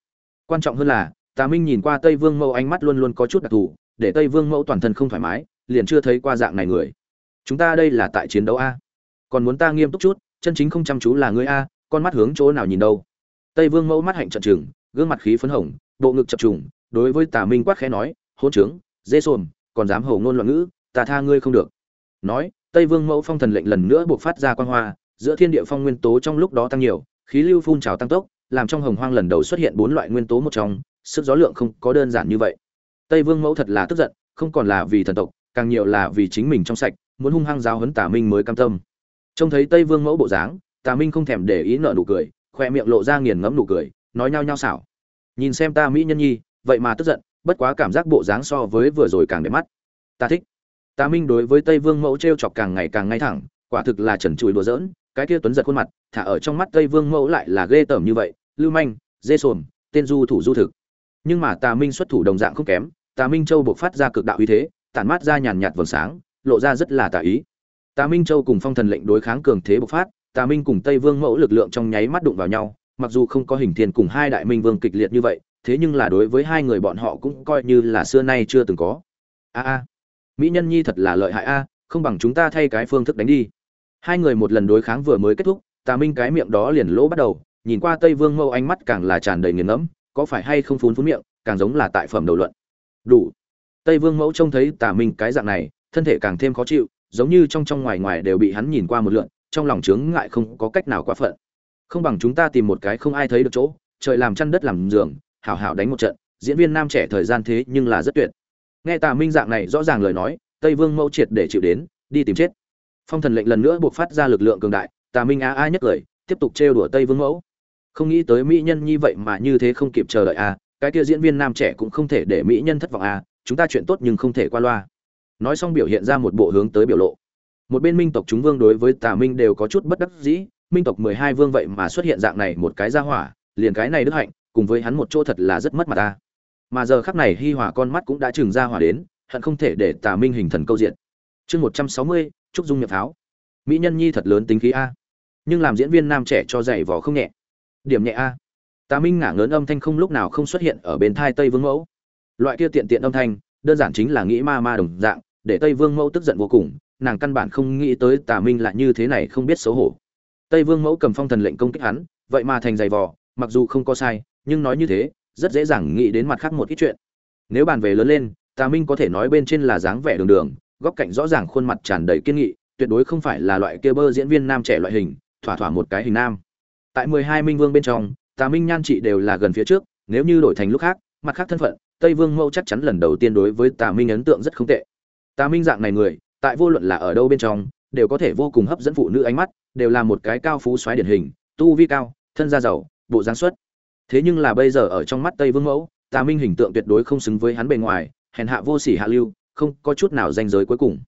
Speaker 1: Quan trọng hơn là, tà minh nhìn qua tây vương mẫu ánh mắt luôn luôn có chút đặc thù, để tây vương mẫu toàn thân không thoải mái, liền chưa thấy qua dạng này người. Chúng ta đây là tại chiến đấu a? Còn muốn ta nghiêm túc chút, chân chính không chăm chú là ngươi a, con mắt hướng chỗ nào nhìn đâu? Tây vương mẫu mắt hạnh trận trừng gương mặt khí phấn hồng bộ ngực chập trùng đối với tà minh quát khẽ nói hôn trướng dê sồn, còn dám hầu ngôn loạn ngữ ta tha ngươi không được. Nói tây vương mẫu phong thần lệnh lần nữa buộc phát ra quan hoa giữa thiên địa phong nguyên tố trong lúc đó tăng nhiều khí lưu phun trào tăng tốc làm trong hồng hoang lần đầu xuất hiện bốn loại nguyên tố một trong sức gió lượng không có đơn giản như vậy. Tây vương mẫu thật là tức giận không còn là vì thần tộc càng nhiều là vì chính mình trong sạch muốn hung hăng giáo huấn tà minh mới cam tâm. Trông thấy tây vương mẫu bộ dáng tà minh không thèm để ý nợ nụ cười khoe miệng lộ ra nghiền ngẫm nụ cười, nói nhao nhao xảo. Nhìn xem ta mỹ nhân nhi, vậy mà tức giận, bất quá cảm giác bộ dáng so với vừa rồi càng đẹp mắt. Ta thích. Ta minh đối với tây vương mẫu t r e o chọc càng ngày càng ngay thẳng, quả thực là trần trụi đùa giỡn, cái kia tuấn giật khuôn mặt, thả ở trong mắt tây vương mẫu lại là ghê tởm như vậy, lưu manh, dê sồn, tên du thủ du thực. Nhưng mà tà minh xuất thủ đồng dạng không kém tà minh châu buộc phát ra cực đạo uy thế, tản mát ra nhàn nhạt vầng sáng, lộ ra rất là tà ý. Tà minh châu cùng phong thần lệnh đối kháng cường thế bộc phát tà minh cùng tây vương mẫu lực lượng trong nháy mắt đụng vào nhau, mặc dù không có hình thiên cùng hai đại minh vương kịch liệt như vậy, thế nhưng là đối với hai người bọn họ cũng coi như là xưa nay chưa từng có. A a, mỹ nhân nhi thật là lợi hại a, không bằng chúng ta thay cái phương thức đánh đi. Hai người một lần đối kháng vừa mới kết thúc, tà minh cái miệng đó liền lỗ bắt đầu, nhìn qua tây vương mẫu ánh mắt càng là tràn đầy nghiền ngẫm, có phải hay không phun phún miệng, càng giống là tại phẩm đầu luận. Đủ. Tây vương mẫu trông thấy tà minh cái dạng này, thân thể càng thêm khó chịu, giống như trong trong ngoài ngoài đều bị hắn nhìn qua một lượt trong lòng chướng ngại không có cách nào quá phận. Không bằng chúng ta tìm một cái không ai thấy được chỗ, trời làm chăn đất làm giường, hảo hảo đánh một trận, diễn viên nam trẻ thời gian thế nhưng là rất tuyệt. Nghe tà minh dạng này rõ ràng lời nói, tây vương mẫu triệt để chịu đến, đi tìm chết. Phong thần lệnh lần nữa buộc phát ra lực lượng cường đại, tà minh á a nhất cười, tiếp tục trêu đùa tây vương mẫu. Không nghĩ tới mỹ nhân như vậy mà như thế không kịp chờ đợi a cái kia diễn viên nam trẻ cũng không thể để mỹ nhân thất vọng a chúng ta chuyện tốt nhưng không thể qua loa. Nói xong biểu hiện ra một bộ hướng tới biểu lộ một bên minh tộc chúng vương đối với tà minh đều có chút bất đắc dĩ, minh tộc mười hai vương vậy mà xuất hiện dạng này một cái gia hỏa, liền cái này đức hạnh, cùng với hắn một chỗ thật là rất mất mặt ta. Mà giờ khắc này hi hòa con mắt cũng đã trừng ra hỏa đến, hận không thể để tà minh hình thần câu diện. Chương một trăm sáu mươi, trúc dung nhập pháo mỹ nhân nhi thật lớn tính khí a. Nhưng làm diễn viên nam trẻ cho dạy vỏ không nhẹ. Điểm nhẹ a. Tà minh ngả ngớn âm thanh không lúc nào không xuất hiện ở bên thai tây vương mẫu. Loại kia tiện tiện âm thanh, đơn giản chính là nghĩ ma ma đồng dạng, để tây vương mẫu tức giận vô cùng nàng căn bản không nghĩ tới tà minh là như thế này không biết xấu hổ. Tây vương mẫu cầm phong thần lệnh công kích hắn, vậy mà thành giày vò, mặc dù không có sai, nhưng nói như thế, rất dễ dàng nghĩ đến mặt khác một ít chuyện. Nếu bàn về lớn lên, tà minh có thể nói bên trên là dáng vẻ đường đường, góc cạnh rõ ràng khuôn mặt tràn đầy kiên nghị, tuyệt đối không phải là loại kia bơ diễn viên nam trẻ loại hình, thỏa thỏa một cái hình nam. Tại mười hai minh vương bên trong, tà minh nhan trị đều là gần phía trước, nếu như đổi thành lúc khác, mặt khác thân phận, tây vương mẫu chắc chắn lần đầu tiên đối với tà minh ấn tượng rất không tệ. Tà minh dạng này người tại vô luận là ở đâu bên trong, đều có thể vô cùng hấp dẫn phụ nữ ánh mắt, đều là một cái cao phú xoáy điển hình, tu vi cao, thân gia giàu, bộ giáng xuất. Thế nhưng là bây giờ ở trong mắt tây vương mẫu, tà minh hình tượng tuyệt đối không xứng với hắn bề ngoài, hèn hạ vô sỉ hạ lưu, không có chút nào danh giới cuối cùng.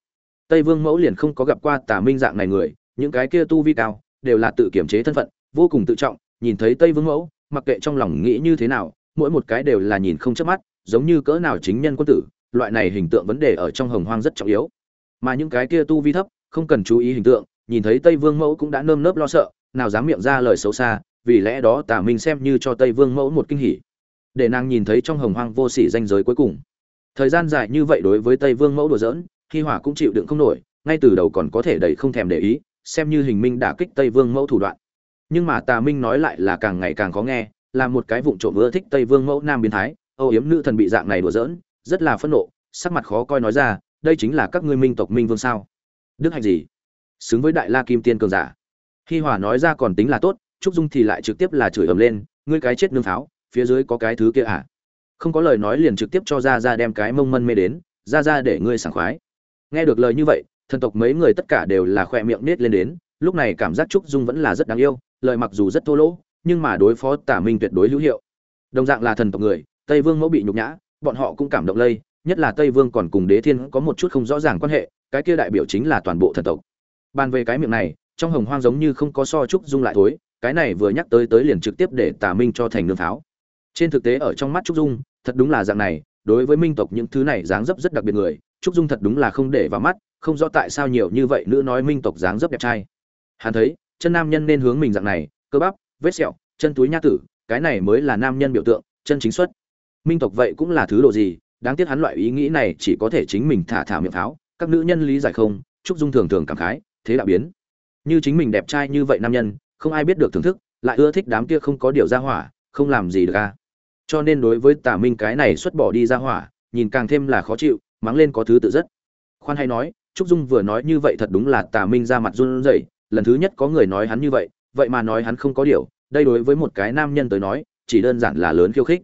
Speaker 1: Tây vương mẫu liền không có gặp qua tà minh dạng này người, những cái kia tu vi cao, đều là tự kiểm chế thân phận, vô cùng tự trọng, nhìn thấy tây vương mẫu, mặc kệ trong lòng nghĩ như thế nào, mỗi một cái đều là nhìn không chớp mắt, giống như cỡ nào chính nhân quân tử, loại này hình tượng vấn đề ở trong hồng hoang rất trọng yếu mà những cái kia tu vi thấp, không cần chú ý hình tượng, nhìn thấy tây vương mẫu cũng đã nơm nớp lo sợ, nào dám miệng ra lời xấu xa, vì lẽ đó tả minh xem như cho tây vương mẫu một kinh hỉ. Để nàng nhìn thấy trong hồng hoang vô sỉ danh giới cuối cùng. Thời gian dài như vậy đối với tây vương mẫu đùa giỡn hi hỏa cũng chịu đựng không nổi, ngay từ đầu còn có thể đẩy không thèm để ý, xem như hình minh đả kích tây vương mẫu thủ đoạn. Nhưng mà tà minh nói lại là càng ngày càng khó nghe, là một cái vụng trộm ưa thích tây vương mẫu nam biến thái âu yếm nữ thần bị dạng này đùa giỡn, rất là phẫn nộ, sắc mặt khó coi nói ra đây chính là các ngươi minh tộc minh vương sao? Đức hạnh gì? Xứng với đại la kim tiên cường giả. Hi hòa nói ra còn tính là tốt, trúc dung thì lại trực tiếp là chửi ầm lên, ngươi cái chết nương pháo, phía dưới có cái thứ kia à? Không có lời nói liền trực tiếp cho ra ra đem cái mông mân mê đến ra ra để ngươi sảng khoái. Nghe được lời như vậy, thần tộc mấy người tất cả đều là khoe miệng nết lên đến, lúc này cảm giác trúc dung vẫn là rất đáng yêu, lời mặc dù rất thô lỗ, nhưng mà đối phó tả minh tuyệt đối hữu hiệu. Đồng dạng là thần tộc người, tây vương mẫu bị nhục nhã, bọn họ cũng cảm động lây nhất là tây vương còn cùng đế thiên có một chút không rõ ràng quan hệ, cái kia đại biểu chính là toàn bộ thần tộc. Bàn về cái miệng này, trong hồng hoang giống như không có so trúc dung lại thối, cái này vừa nhắc tới tới liền trực tiếp để tà minh cho thành nương pháo. Trên thực tế ở trong mắt trúc dung, thật đúng là dạng này, đối với minh tộc những thứ này dáng dấp rất đặc biệt người trúc dung thật đúng là không để vào mắt, không rõ tại sao nhiều như vậy nữ nói minh tộc dáng dấp đẹp trai. Hắn thấy, chân nam nhân nên hướng mình dạng này, cơ bắp, vết sẹo, chân túi nha tử, cái này mới là nam nhân biểu tượng, chân chính xuất. Minh tộc vậy cũng là thứ độ gì đáng tiếc hắn loại ý nghĩ này chỉ có thể chính mình thả thả miệng tháo. các nữ nhân lý giải không, trúc dung thường thường cảm khái, thế đã biến. Như chính mình đẹp trai như vậy nam nhân, không ai biết được thưởng thức, lại ưa thích đám kia không có điều ra hỏa, không làm gì được a cho nên đối với tà minh cái này xuất bỏ đi ra hỏa, nhìn càng thêm là khó chịu, mắng lên có thứ tự rất. Khoan hay nói, trúc dung vừa nói như vậy thật đúng là tà minh ra mặt run rẩy, lần thứ nhất có người nói hắn như vậy vậy mà nói hắn không có điều, đây đối với một cái nam nhân tới nói, chỉ đơn giản là lớn khiêu khích.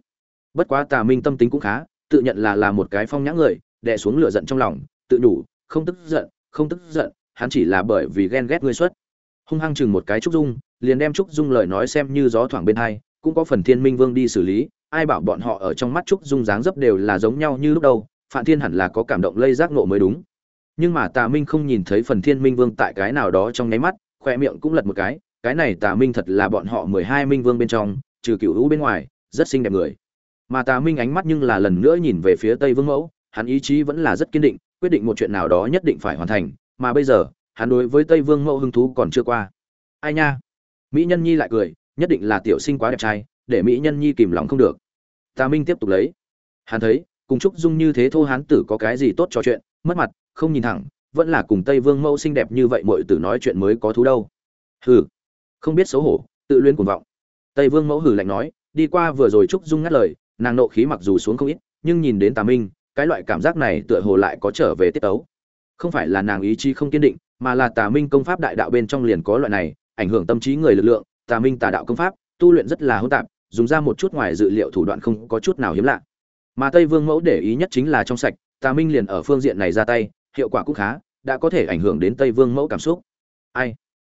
Speaker 1: Bất quá tà minh tâm tính cũng khá tự nhận là là một cái phong nhã người, đè xuống lửa giận trong lòng, tự đủ không tức giận, không tức giận, hắn chỉ là bởi vì ghen ghét ngươi xuất. Hung hăng chừng một cái trúc dung, liền đem trúc dung lời nói xem như gió thoảng bên hai, cũng có phần thiên minh vương đi xử lý, ai bảo bọn họ ở trong mắt trúc dung dáng dấp đều là giống nhau như lúc đầu phạm thiên hẳn là có cảm động lây giác nộ mới đúng. Nhưng mà tà minh không nhìn thấy phần thiên minh vương tại cái nào đó trong nháy mắt, khoe miệng cũng lật một cái cái này tà minh thật là bọn họ mười hai minh vương bên trong, trừ cựu hữu bên ngoài, rất xinh đẹp người mà tà minh ánh mắt nhưng là lần nữa nhìn về phía tây vương mẫu, hắn ý chí vẫn là rất kiên định, quyết định một chuyện nào đó nhất định phải hoàn thành, mà bây giờ, hắn đối với tây vương mẫu hứng thú còn chưa qua. Ai nha? Mỹ nhân nhi lại cười, nhất định là tiểu sinh quá đẹp trai, để mỹ nhân nhi kìm lòng không được. Tà minh tiếp tục lấy. Hắn thấy, cùng trúc dung như thế thô hán tử có cái gì tốt trò chuyện, mất mặt, không nhìn thẳng, vẫn là cùng tây vương mẫu xinh đẹp như vậy mọi tử nói chuyện mới có thú đâu. Hừ. Không biết xấu hổ, tự luyến cuồng vọng. Tây vương mẫu hừ lạnh nói, đi qua vừa rồi trúc dung ngắt lời nàng nộ khí mặc dù xuống không ít, nhưng nhìn đến tà minh, cái loại cảm giác này tựa hồ lại có trở về tiết tấu. Không phải là nàng ý chí không kiên định, mà là tà minh công pháp đại đạo bên trong liền có loại này, ảnh hưởng tâm trí người lực lượng, tà minh tà đạo công pháp, tu luyện rất là hỗn tạp, dùng ra một chút ngoài dự liệu thủ đoạn không có chút nào hiếm lạ. Mà tây vương mẫu để ý nhất chính là trong sạch, tà minh liền ở phương diện này ra tay, hiệu quả cũng khá, đã có thể ảnh hưởng đến tây vương mẫu cảm xúc. Ai?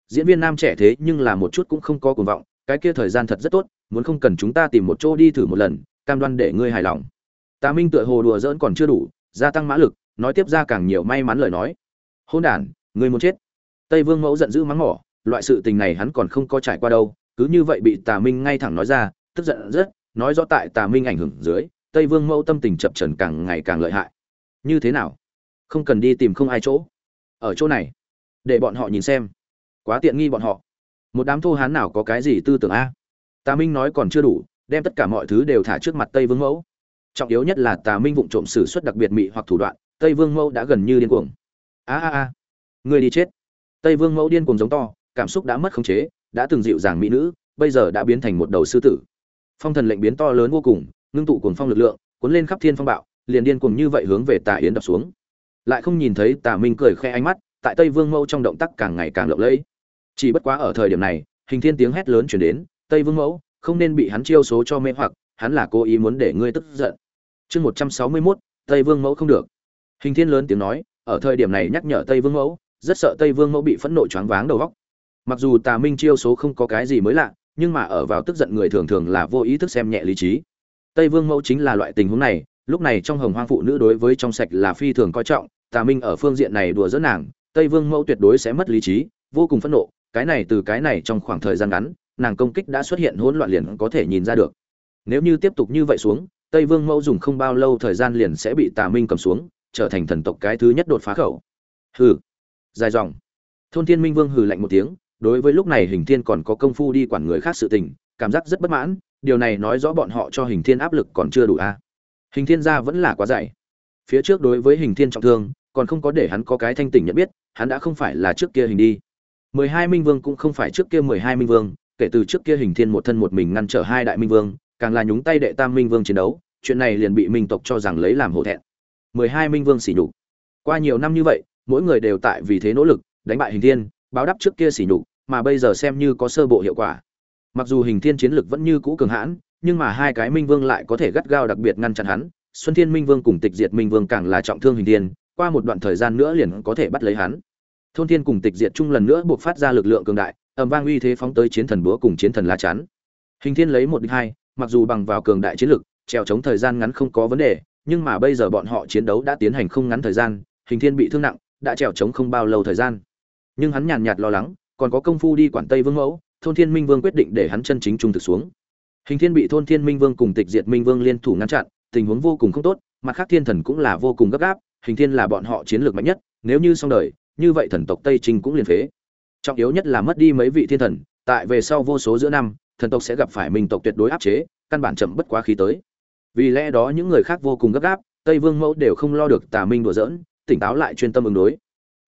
Speaker 1: Diễn viên nam trẻ thế nhưng là một chút cũng không có cuồng vọng, cái kia thời gian thật rất tốt, muốn không cần chúng ta tìm một chỗ đi thử một lần cam đoan để ngươi hài lòng. Tà minh tựa hồ đùa dỡn còn chưa đủ, gia tăng mã lực, nói tiếp ra càng nhiều may mắn lời nói. Hôn đản, ngươi muốn chết. Tây vương mẫu giận dữ mắng mỏ, loại sự tình này hắn còn không có trải qua đâu, cứ như vậy bị tà minh ngay thẳng nói ra, tức giận rất, nói rõ tại tà minh ảnh hưởng dưới, tây vương mẫu tâm tình chập trần càng ngày càng lợi hại. Như thế nào? Không cần đi tìm không ai chỗ. Ở chỗ này, để bọn họ nhìn xem. Quá tiện nghi bọn họ. Một đám thô hán nào có cái gì tư tưởng a? Tà minh nói còn chưa đủ đem tất cả mọi thứ đều thả trước mặt tây vương mẫu. Trọng yếu nhất là tà minh vụng trộm sử xuất đặc biệt mị hoặc thủ đoạn, tây vương mẫu đã gần như điên cuồng. A a a, người đi chết. Tây vương mẫu điên cuồng giống to, cảm xúc đã mất khống chế, đã từng dịu dàng mỹ nữ, bây giờ đã biến thành một đầu sư tử. Phong thần lệnh biến to lớn vô cùng, ngưng tụ cuồng phong lực lượng, cuốn lên khắp thiên phong bạo, liền điên cuồng như vậy hướng về tà yến đập xuống. Lại không nhìn thấy tà minh cười khẽ ánh mắt, tại tây vương mẫu trong động tác càng ngày càng lộng lẫy. Chỉ bất quá ở thời điểm này, hình thiên tiếng hét lớn chuyển đến, tây vương mẫu không nên bị hắn chiêu số cho mê hoặc, hắn là cố ý muốn để ngươi tức giận. Chương một trăm sáu mươi mốt, tây vương mẫu không được. Hình thiên lớn tiếng nói, ở thời điểm này nhắc nhở tây vương mẫu, rất sợ tây vương mẫu bị phẫn nộ choáng váng đầu óc. mặc dù tà minh chiêu số không có cái gì mới lạ, nhưng mà ở vào tức giận người thường thường là vô ý thức xem nhẹ lý trí. Tây vương mẫu chính là loại tình huống này, lúc này trong hồng hoang phụ nữ đối với trong sạch là phi thường coi trọng, tà minh ở phương diện này đùa giỡn nàng, tây vương mẫu tuyệt đối sẽ mất lý trí, vô cùng phẫn nộ, cái này từ cái này trong khoảng thời gian ngắn nàng công kích đã xuất hiện hỗn loạn liền có thể nhìn ra được. Nếu như tiếp tục như vậy xuống, tây vương mẫu dùng không bao lâu thời gian liền sẽ bị tà minh cầm xuống, trở thành thần tộc cái thứ nhất đột phá khẩu. Hừ. Dài dòng. Thôn thiên minh vương hừ lạnh một tiếng, đối với lúc này hình thiên còn có công phu đi quản người khác sự tình, cảm giác rất bất mãn, điều này nói rõ bọn họ cho hình thiên áp lực còn chưa đủ a. Hình thiên gia vẫn là quá dày. Phía trước đối với hình thiên trọng thương, còn không có để hắn có cái thanh tỉnh nhận biết, hắn đã không phải là trước kia hình đi. Mười hai minh vương cũng không phải trước kia mười hai minh vương kể từ trước kia hình thiên một thân một mình ngăn trở hai đại minh vương, càng là nhúng tay đệ tam minh vương chiến đấu, chuyện này liền bị minh tộc cho rằng lấy làm hổ thẹn. Mười hai minh vương xỉ nhục. Qua nhiều năm như vậy, mỗi người đều tại vì thế nỗ lực, đánh bại hình thiên, báo đáp trước kia xỉ nhục, mà bây giờ xem như có sơ bộ hiệu quả. Mặc dù hình thiên chiến lực vẫn như cũ cường hãn, nhưng mà hai cái minh vương lại có thể gắt gao đặc biệt ngăn chặn hắn. Xuân thiên minh vương cùng tịch diệt minh vương càng là trọng thương hình thiên, qua một đoạn thời gian nữa liền có thể bắt lấy hắn. Thôn thiên cùng tịch diệt chung lần nữa buộc phát ra lực lượng cường đại ầm vang uy thế phóng tới chiến thần búa cùng chiến thần lá chắn. Hình thiên lấy một địch hai, mặc dù bằng vào cường đại chiến lực, trèo chống thời gian ngắn không có vấn đề, nhưng mà bây giờ bọn họ chiến đấu đã tiến hành không ngắn thời gian, hình thiên bị thương nặng, đã trèo chống không bao lâu thời gian. Nhưng hắn nhàn nhạt lo lắng, còn có công phu đi quản tây vương mẫu, thôn thiên minh vương quyết định để hắn chân chính trung thực xuống. Hình thiên bị thôn thiên minh vương cùng tịch diệt minh vương liên thủ ngăn chặn, tình huống vô cùng không tốt, mặt khác thiên thần cũng là vô cùng gấp gáp, hình thiên là bọn họ chiến lược mạnh nhất, nếu như xong đời, như vậy thần tộc tây Trình cũng liền phế trọng yếu nhất là mất đi mấy vị thiên thần, tại về sau vô số giữa năm, thần tộc sẽ gặp phải minh tộc tuyệt đối áp chế, căn bản chậm bất quá khí tới. Vì lẽ đó những người khác vô cùng gấp gáp, tây vương mẫu đều không lo được tà minh đùa giỡn, tỉnh táo lại chuyên tâm ứng đối.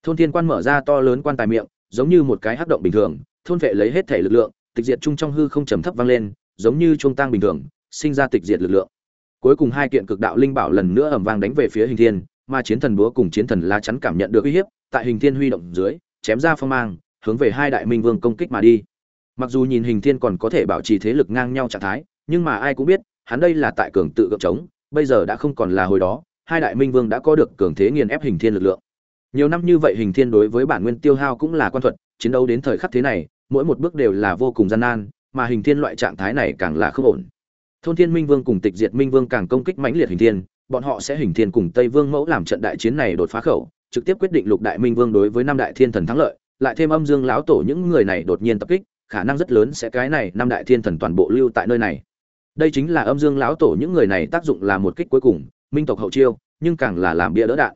Speaker 1: Thôn thiên quan mở ra to lớn quan tài miệng, giống như một cái hắc động bình thường, thôn vệ lấy hết thể lực lượng, tịch diệt chung trong hư không trầm thấp vang lên, giống như chuông tang bình thường, sinh ra tịch diệt lực lượng. Cuối cùng hai kiện cực đạo linh bảo lần nữa ầm vang đánh về phía hình thiên, mà chiến thần búa cùng chiến thần la chắn cảm nhận được uy hiếp, tại hình thiên huy động dưới, chém ra phong mang hướng về hai đại minh vương công kích mà đi. Mặc dù nhìn hình thiên còn có thể bảo trì thế lực ngang nhau trạng thái, nhưng mà ai cũng biết, hắn đây là tại cường tự gượng chống bây giờ đã không còn là hồi đó, hai đại minh vương đã có được cường thế nghiền ép hình thiên lực lượng. Nhiều năm như vậy hình thiên đối với bản nguyên tiêu hao cũng là quan thuật, chiến đấu đến thời khắc thế này, mỗi một bước đều là vô cùng gian nan, mà hình thiên loại trạng thái này càng là không ổn. Thôn thiên minh vương cùng tịch diệt minh vương càng công kích mãnh liệt hình thiên, bọn họ sẽ hình thiên cùng tây vương mẫu làm trận đại chiến này đột phá khẩu, trực tiếp quyết định lục đại minh vương đối với năm đại thiên thần thắng lợi lại thêm âm dương lão tổ những người này đột nhiên tập kích, khả năng rất lớn sẽ cái này năm đại thiên thần toàn bộ lưu tại nơi này. Đây chính là âm dương lão tổ những người này tác dụng là một kích cuối cùng, minh tộc hậu chiêu, nhưng càng là làm bia đỡ đạn.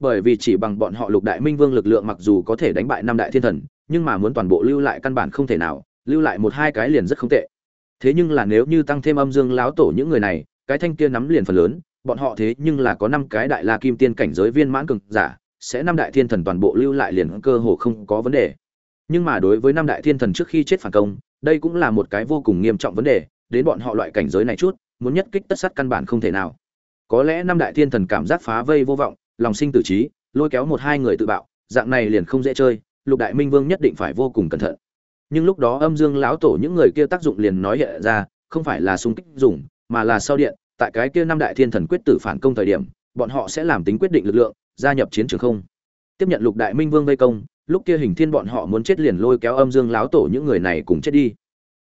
Speaker 1: Bởi vì chỉ bằng bọn họ lục đại minh vương lực lượng mặc dù có thể đánh bại năm đại thiên thần, nhưng mà muốn toàn bộ lưu lại căn bản không thể nào, lưu lại một hai cái liền rất không tệ. Thế nhưng là nếu như tăng thêm âm dương lão tổ những người này, cái thanh kia nắm liền phần lớn, bọn họ thế nhưng là có năm cái đại la kim tiên cảnh giới viên mãn cực giả sẽ năm đại thiên thần toàn bộ lưu lại liền cơ hồ không có vấn đề. Nhưng mà đối với năm đại thiên thần trước khi chết phản công, đây cũng là một cái vô cùng nghiêm trọng vấn đề, đến bọn họ loại cảnh giới này chút, muốn nhất kích tất sát căn bản không thể nào. Có lẽ năm đại thiên thần cảm giác phá vây vô vọng, lòng sinh tử trí, lôi kéo một hai người tự bạo, dạng này liền không dễ chơi, lục đại minh vương nhất định phải vô cùng cẩn thận. Nhưng lúc đó âm dương lão tổ những người kia tác dụng liền nói hiện ra, không phải là xung kích dùng, mà là sau điện, tại cái kia năm đại thiên thần quyết tử phản công thời điểm, bọn họ sẽ làm tính quyết định lực lượng gia nhập chiến trường không? Tiếp nhận lục đại minh vương vây công, lúc kia hình thiên bọn họ muốn chết liền lôi kéo âm dương láo tổ những người này cùng chết đi.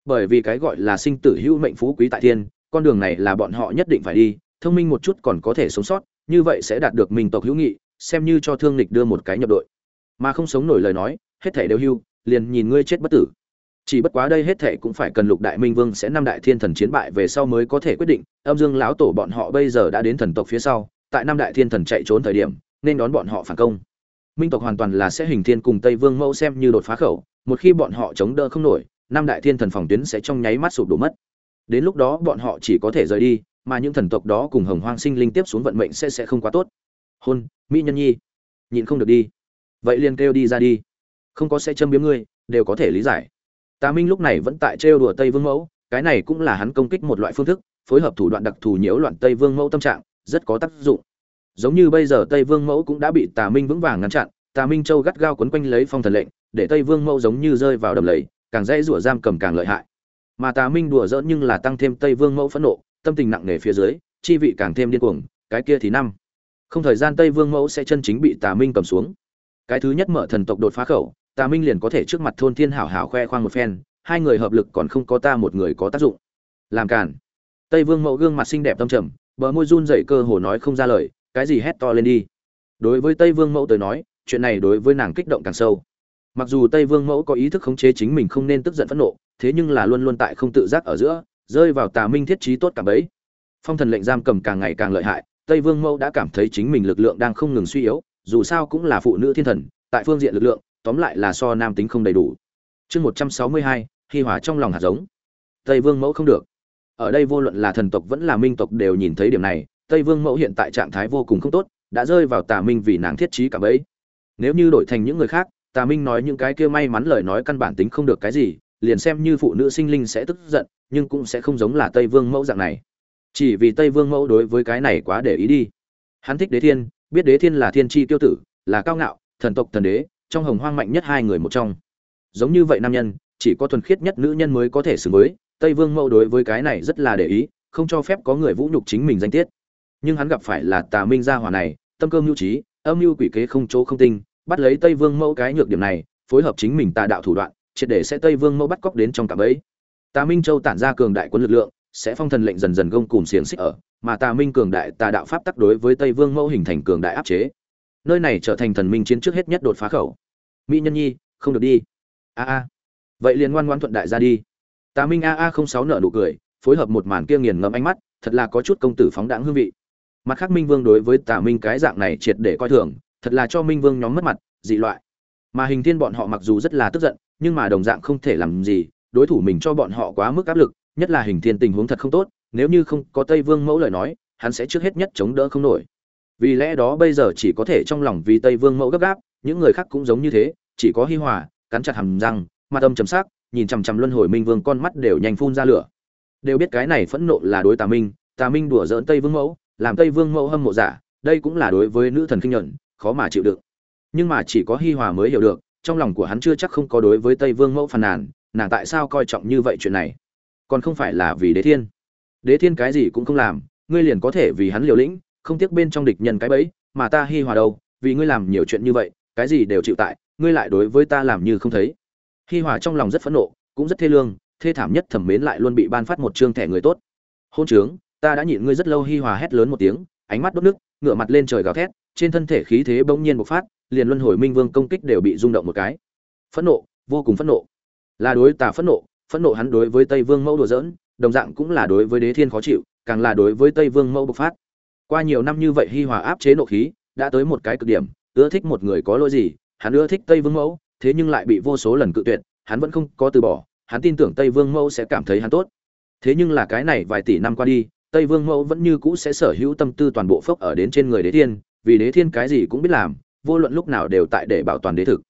Speaker 1: Bởi vì cái gọi là sinh tử hữu mệnh phú quý tại thiên, con đường này là bọn họ nhất định phải đi, thông minh một chút còn có thể sống sót, như vậy sẽ đạt được mình tộc hữu nghị, xem như cho thương lịch đưa một cái nhập đội. Mà không sống nổi lời nói, hết thể đều hưu, liền nhìn ngươi chết bất tử. Chỉ bất quá đây hết thể cũng phải cần lục đại minh vương sẽ năm đại thiên thần chiến bại về sau mới có thể quyết định, âm dương lão tổ bọn họ bây giờ đã đến thần tộc phía sau, tại năm đại thiên thần chạy trốn thời điểm nên đón bọn họ phản công. Minh tộc hoàn toàn là sẽ hình thiên cùng tây vương mẫu xem như đột phá khẩu, một khi bọn họ chống đỡ không nổi, năm đại thiên thần phòng tuyến sẽ trong nháy mắt sụp đổ mất. Đến lúc đó bọn họ chỉ có thể rời đi, mà những thần tộc đó cùng hồng hoang sinh linh tiếp xuống vận mệnh sẽ sẽ không quá tốt. Hôn, mỹ nhân nhi, nhịn không được đi. Vậy liền kêu đi ra đi. Không có sẽ châm biếm ngươi, đều có thể lý giải. Tà minh lúc này vẫn tại trêu đùa tây vương mẫu, cái này cũng là hắn công kích một loại phương thức, phối hợp thủ đoạn đặc thù nhiễu loạn tây vương mẫu tâm trạng, rất có tác dụng giống như bây giờ tây vương mẫu cũng đã bị tà minh vững vàng ngăn chặn, tà minh châu gắt gao quấn quanh lấy phong thần lệnh, để tây vương mẫu giống như rơi vào đầm lầy, càng dễ rủa giam cầm càng lợi hại. Mà tà minh đùa giỡn nhưng là tăng thêm tây vương mẫu phẫn nộ, tâm tình nặng nề phía dưới, chi vị càng thêm điên cuồng, cái kia thì năm. Không thời gian tây vương mẫu sẽ chân chính bị tà minh cầm xuống. Cái thứ nhất mở thần tộc đột phá khẩu, tà minh liền có thể trước mặt thôn thiên hảo hảo khoe khoang một phen, hai người hợp lực còn không có ta một người có tác dụng. Làm cản tây vương mẫu gương mặt xinh đẹp tâm trầm, bờ môi run dậy cơ hồ nói không ra lời cái gì hét to lên đi. Đối với tây vương mẫu tới nói, chuyện này đối với nàng kích động càng sâu. Mặc dù tây vương mẫu có ý thức khống chế chính mình không nên tức giận phẫn nộ, thế nhưng là luôn luôn tại không tự giác ở giữa, rơi vào tà minh thiết trí tốt cả bấy. Phong thần lệnh giam cầm càng ngày càng lợi hại, tây vương mẫu đã cảm thấy chính mình lực lượng đang không ngừng suy yếu, dù sao cũng là phụ nữ thiên thần, tại phương diện lực lượng, tóm lại là so nam tính không đầy đủ. Chương một trăm sáu mươi hai, hi hòa trong lòng hạt giống. Tây vương mẫu không được. Ở đây vô luận là thần tộc vẫn là minh tộc đều nhìn thấy điểm này tây vương mẫu hiện tại trạng thái vô cùng không tốt, đã rơi vào tà minh vì nàng thiết trí cả bấy nếu như đổi thành những người khác, tà minh nói những cái kia may mắn lời nói căn bản tính không được cái gì, liền xem như phụ nữ sinh linh sẽ tức giận, nhưng cũng sẽ không giống là tây vương mẫu dạng này. Chỉ vì tây vương mẫu đối với cái này quá để ý đi. Hắn thích đế thiên, biết đế thiên là thiên tri tiêu tử, là cao ngạo, thần tộc thần đế, trong hồng hoang mạnh nhất hai người một trong. Giống như vậy nam nhân, chỉ có thuần khiết nhất nữ nhân mới có thể xử với. Tây vương mẫu đối với cái này rất là để ý, không cho phép có người vũ nhục chính mình danh tiết nhưng hắn gặp phải là tà minh gia hỏa này, tâm cơ mưu trí, âm mưu quỷ kế không chỗ không tinh, bắt lấy tây vương mẫu cái nhược điểm này, phối hợp chính mình tà đạo thủ đoạn, triệt để sẽ tây vương mẫu bắt cóc đến trong cạm ấy tà minh châu tản ra cường đại quân lực lượng, sẽ phong thần lệnh dần dần gông cùng xiềng xích ở, mà tà minh cường đại tà đạo pháp tắc đối với tây vương mẫu hình thành cường đại áp chế. Nơi này trở thành thần minh chiến trước hết nhất đột phá khẩu. Mỹ nhân nhi, không được đi. A a. Vậy liền ngoan ngoan thuận đại ra đi. Tà minh a a không sáu nợ nụ cười, phối hợp một màn kia nghiền ngẫm ánh mắt, thật là có chút công tử phóng đãng hương vị mặt khác minh vương đối với tả minh cái dạng này triệt để coi thường, thật là cho minh vương nhóm mất mặt, dị loại. Mà hình thiên bọn họ mặc dù rất là tức giận, nhưng mà đồng dạng không thể làm gì, đối thủ mình cho bọn họ quá mức áp lực, nhất là hình thiên tình huống thật không tốt, nếu như không có tây vương mẫu lời nói, hắn sẽ trước hết nhất chống đỡ không nổi. Vì lẽ đó bây giờ chỉ có thể trong lòng vì tây vương mẫu gấp gáp, những người khác cũng giống như thế, chỉ có hi hòa, cắn chặt hầm răng, mặt âm chấm sắc, nhìn chằm chằm luân hồi minh vương con mắt đều nhanh phun ra lửa. Đều biết cái này phẫn nộ là đối tà minh tà minh đùa giỡn tây vương mẫu làm tây vương mẫu hâm mộ giả, đây cũng là đối với nữ thần kinh nhuận, khó mà chịu đựng. Nhưng mà chỉ có hi hòa mới hiểu được, trong lòng của hắn chưa chắc không có đối với tây vương mẫu phàn nàn, nàng tại sao coi trọng như vậy chuyện này? Còn không phải là vì đế thiên. Đế thiên cái gì cũng không làm, ngươi liền có thể vì hắn liều lĩnh, không tiếc bên trong địch nhân cái bẫy, mà ta hi hòa đâu, vì ngươi làm nhiều chuyện như vậy, cái gì đều chịu tại, ngươi lại đối với ta làm như không thấy. Hi hòa trong lòng rất phẫn nộ, cũng rất thê lương, thê thảm nhất thẩm mến lại luôn bị ban phát một chương thẻ người tốt. Hôn trướng ta đã nhịn ngươi rất lâu, hi hòa hét lớn một tiếng, ánh mắt đốt nước ngựa mặt lên trời gào thét, trên thân thể khí thế bỗng nhiên bộc phát, liền luân hồi minh vương công kích đều bị rung động một cái. Phẫn nộ, vô cùng phẫn nộ. Là đối tà phẫn nộ phẫn nộ hắn đối với tây vương mẫu đùa giỡn, đồng dạng cũng là đối với đế thiên khó chịu, càng là đối với tây vương mẫu bộc phát. Qua nhiều năm như vậy, hi hòa áp chế nộ khí, đã tới một cái cực điểm, ưa thích một người có lỗi gì, hắn ưa thích tây vương mẫu, thế nhưng lại bị vô số lần cự tuyệt, hắn vẫn không có từ bỏ, hắn tin tưởng tây vương mẫu sẽ cảm thấy hắn tốt. Thế nhưng là cái này vài tỷ năm qua đi tây vương mẫu vẫn như cũ sẽ sở hữu tâm tư toàn bộ phốc ở đến trên người đế thiên, vì đế thiên cái gì cũng biết làm, vô luận lúc nào đều tại để bảo toàn đế thực.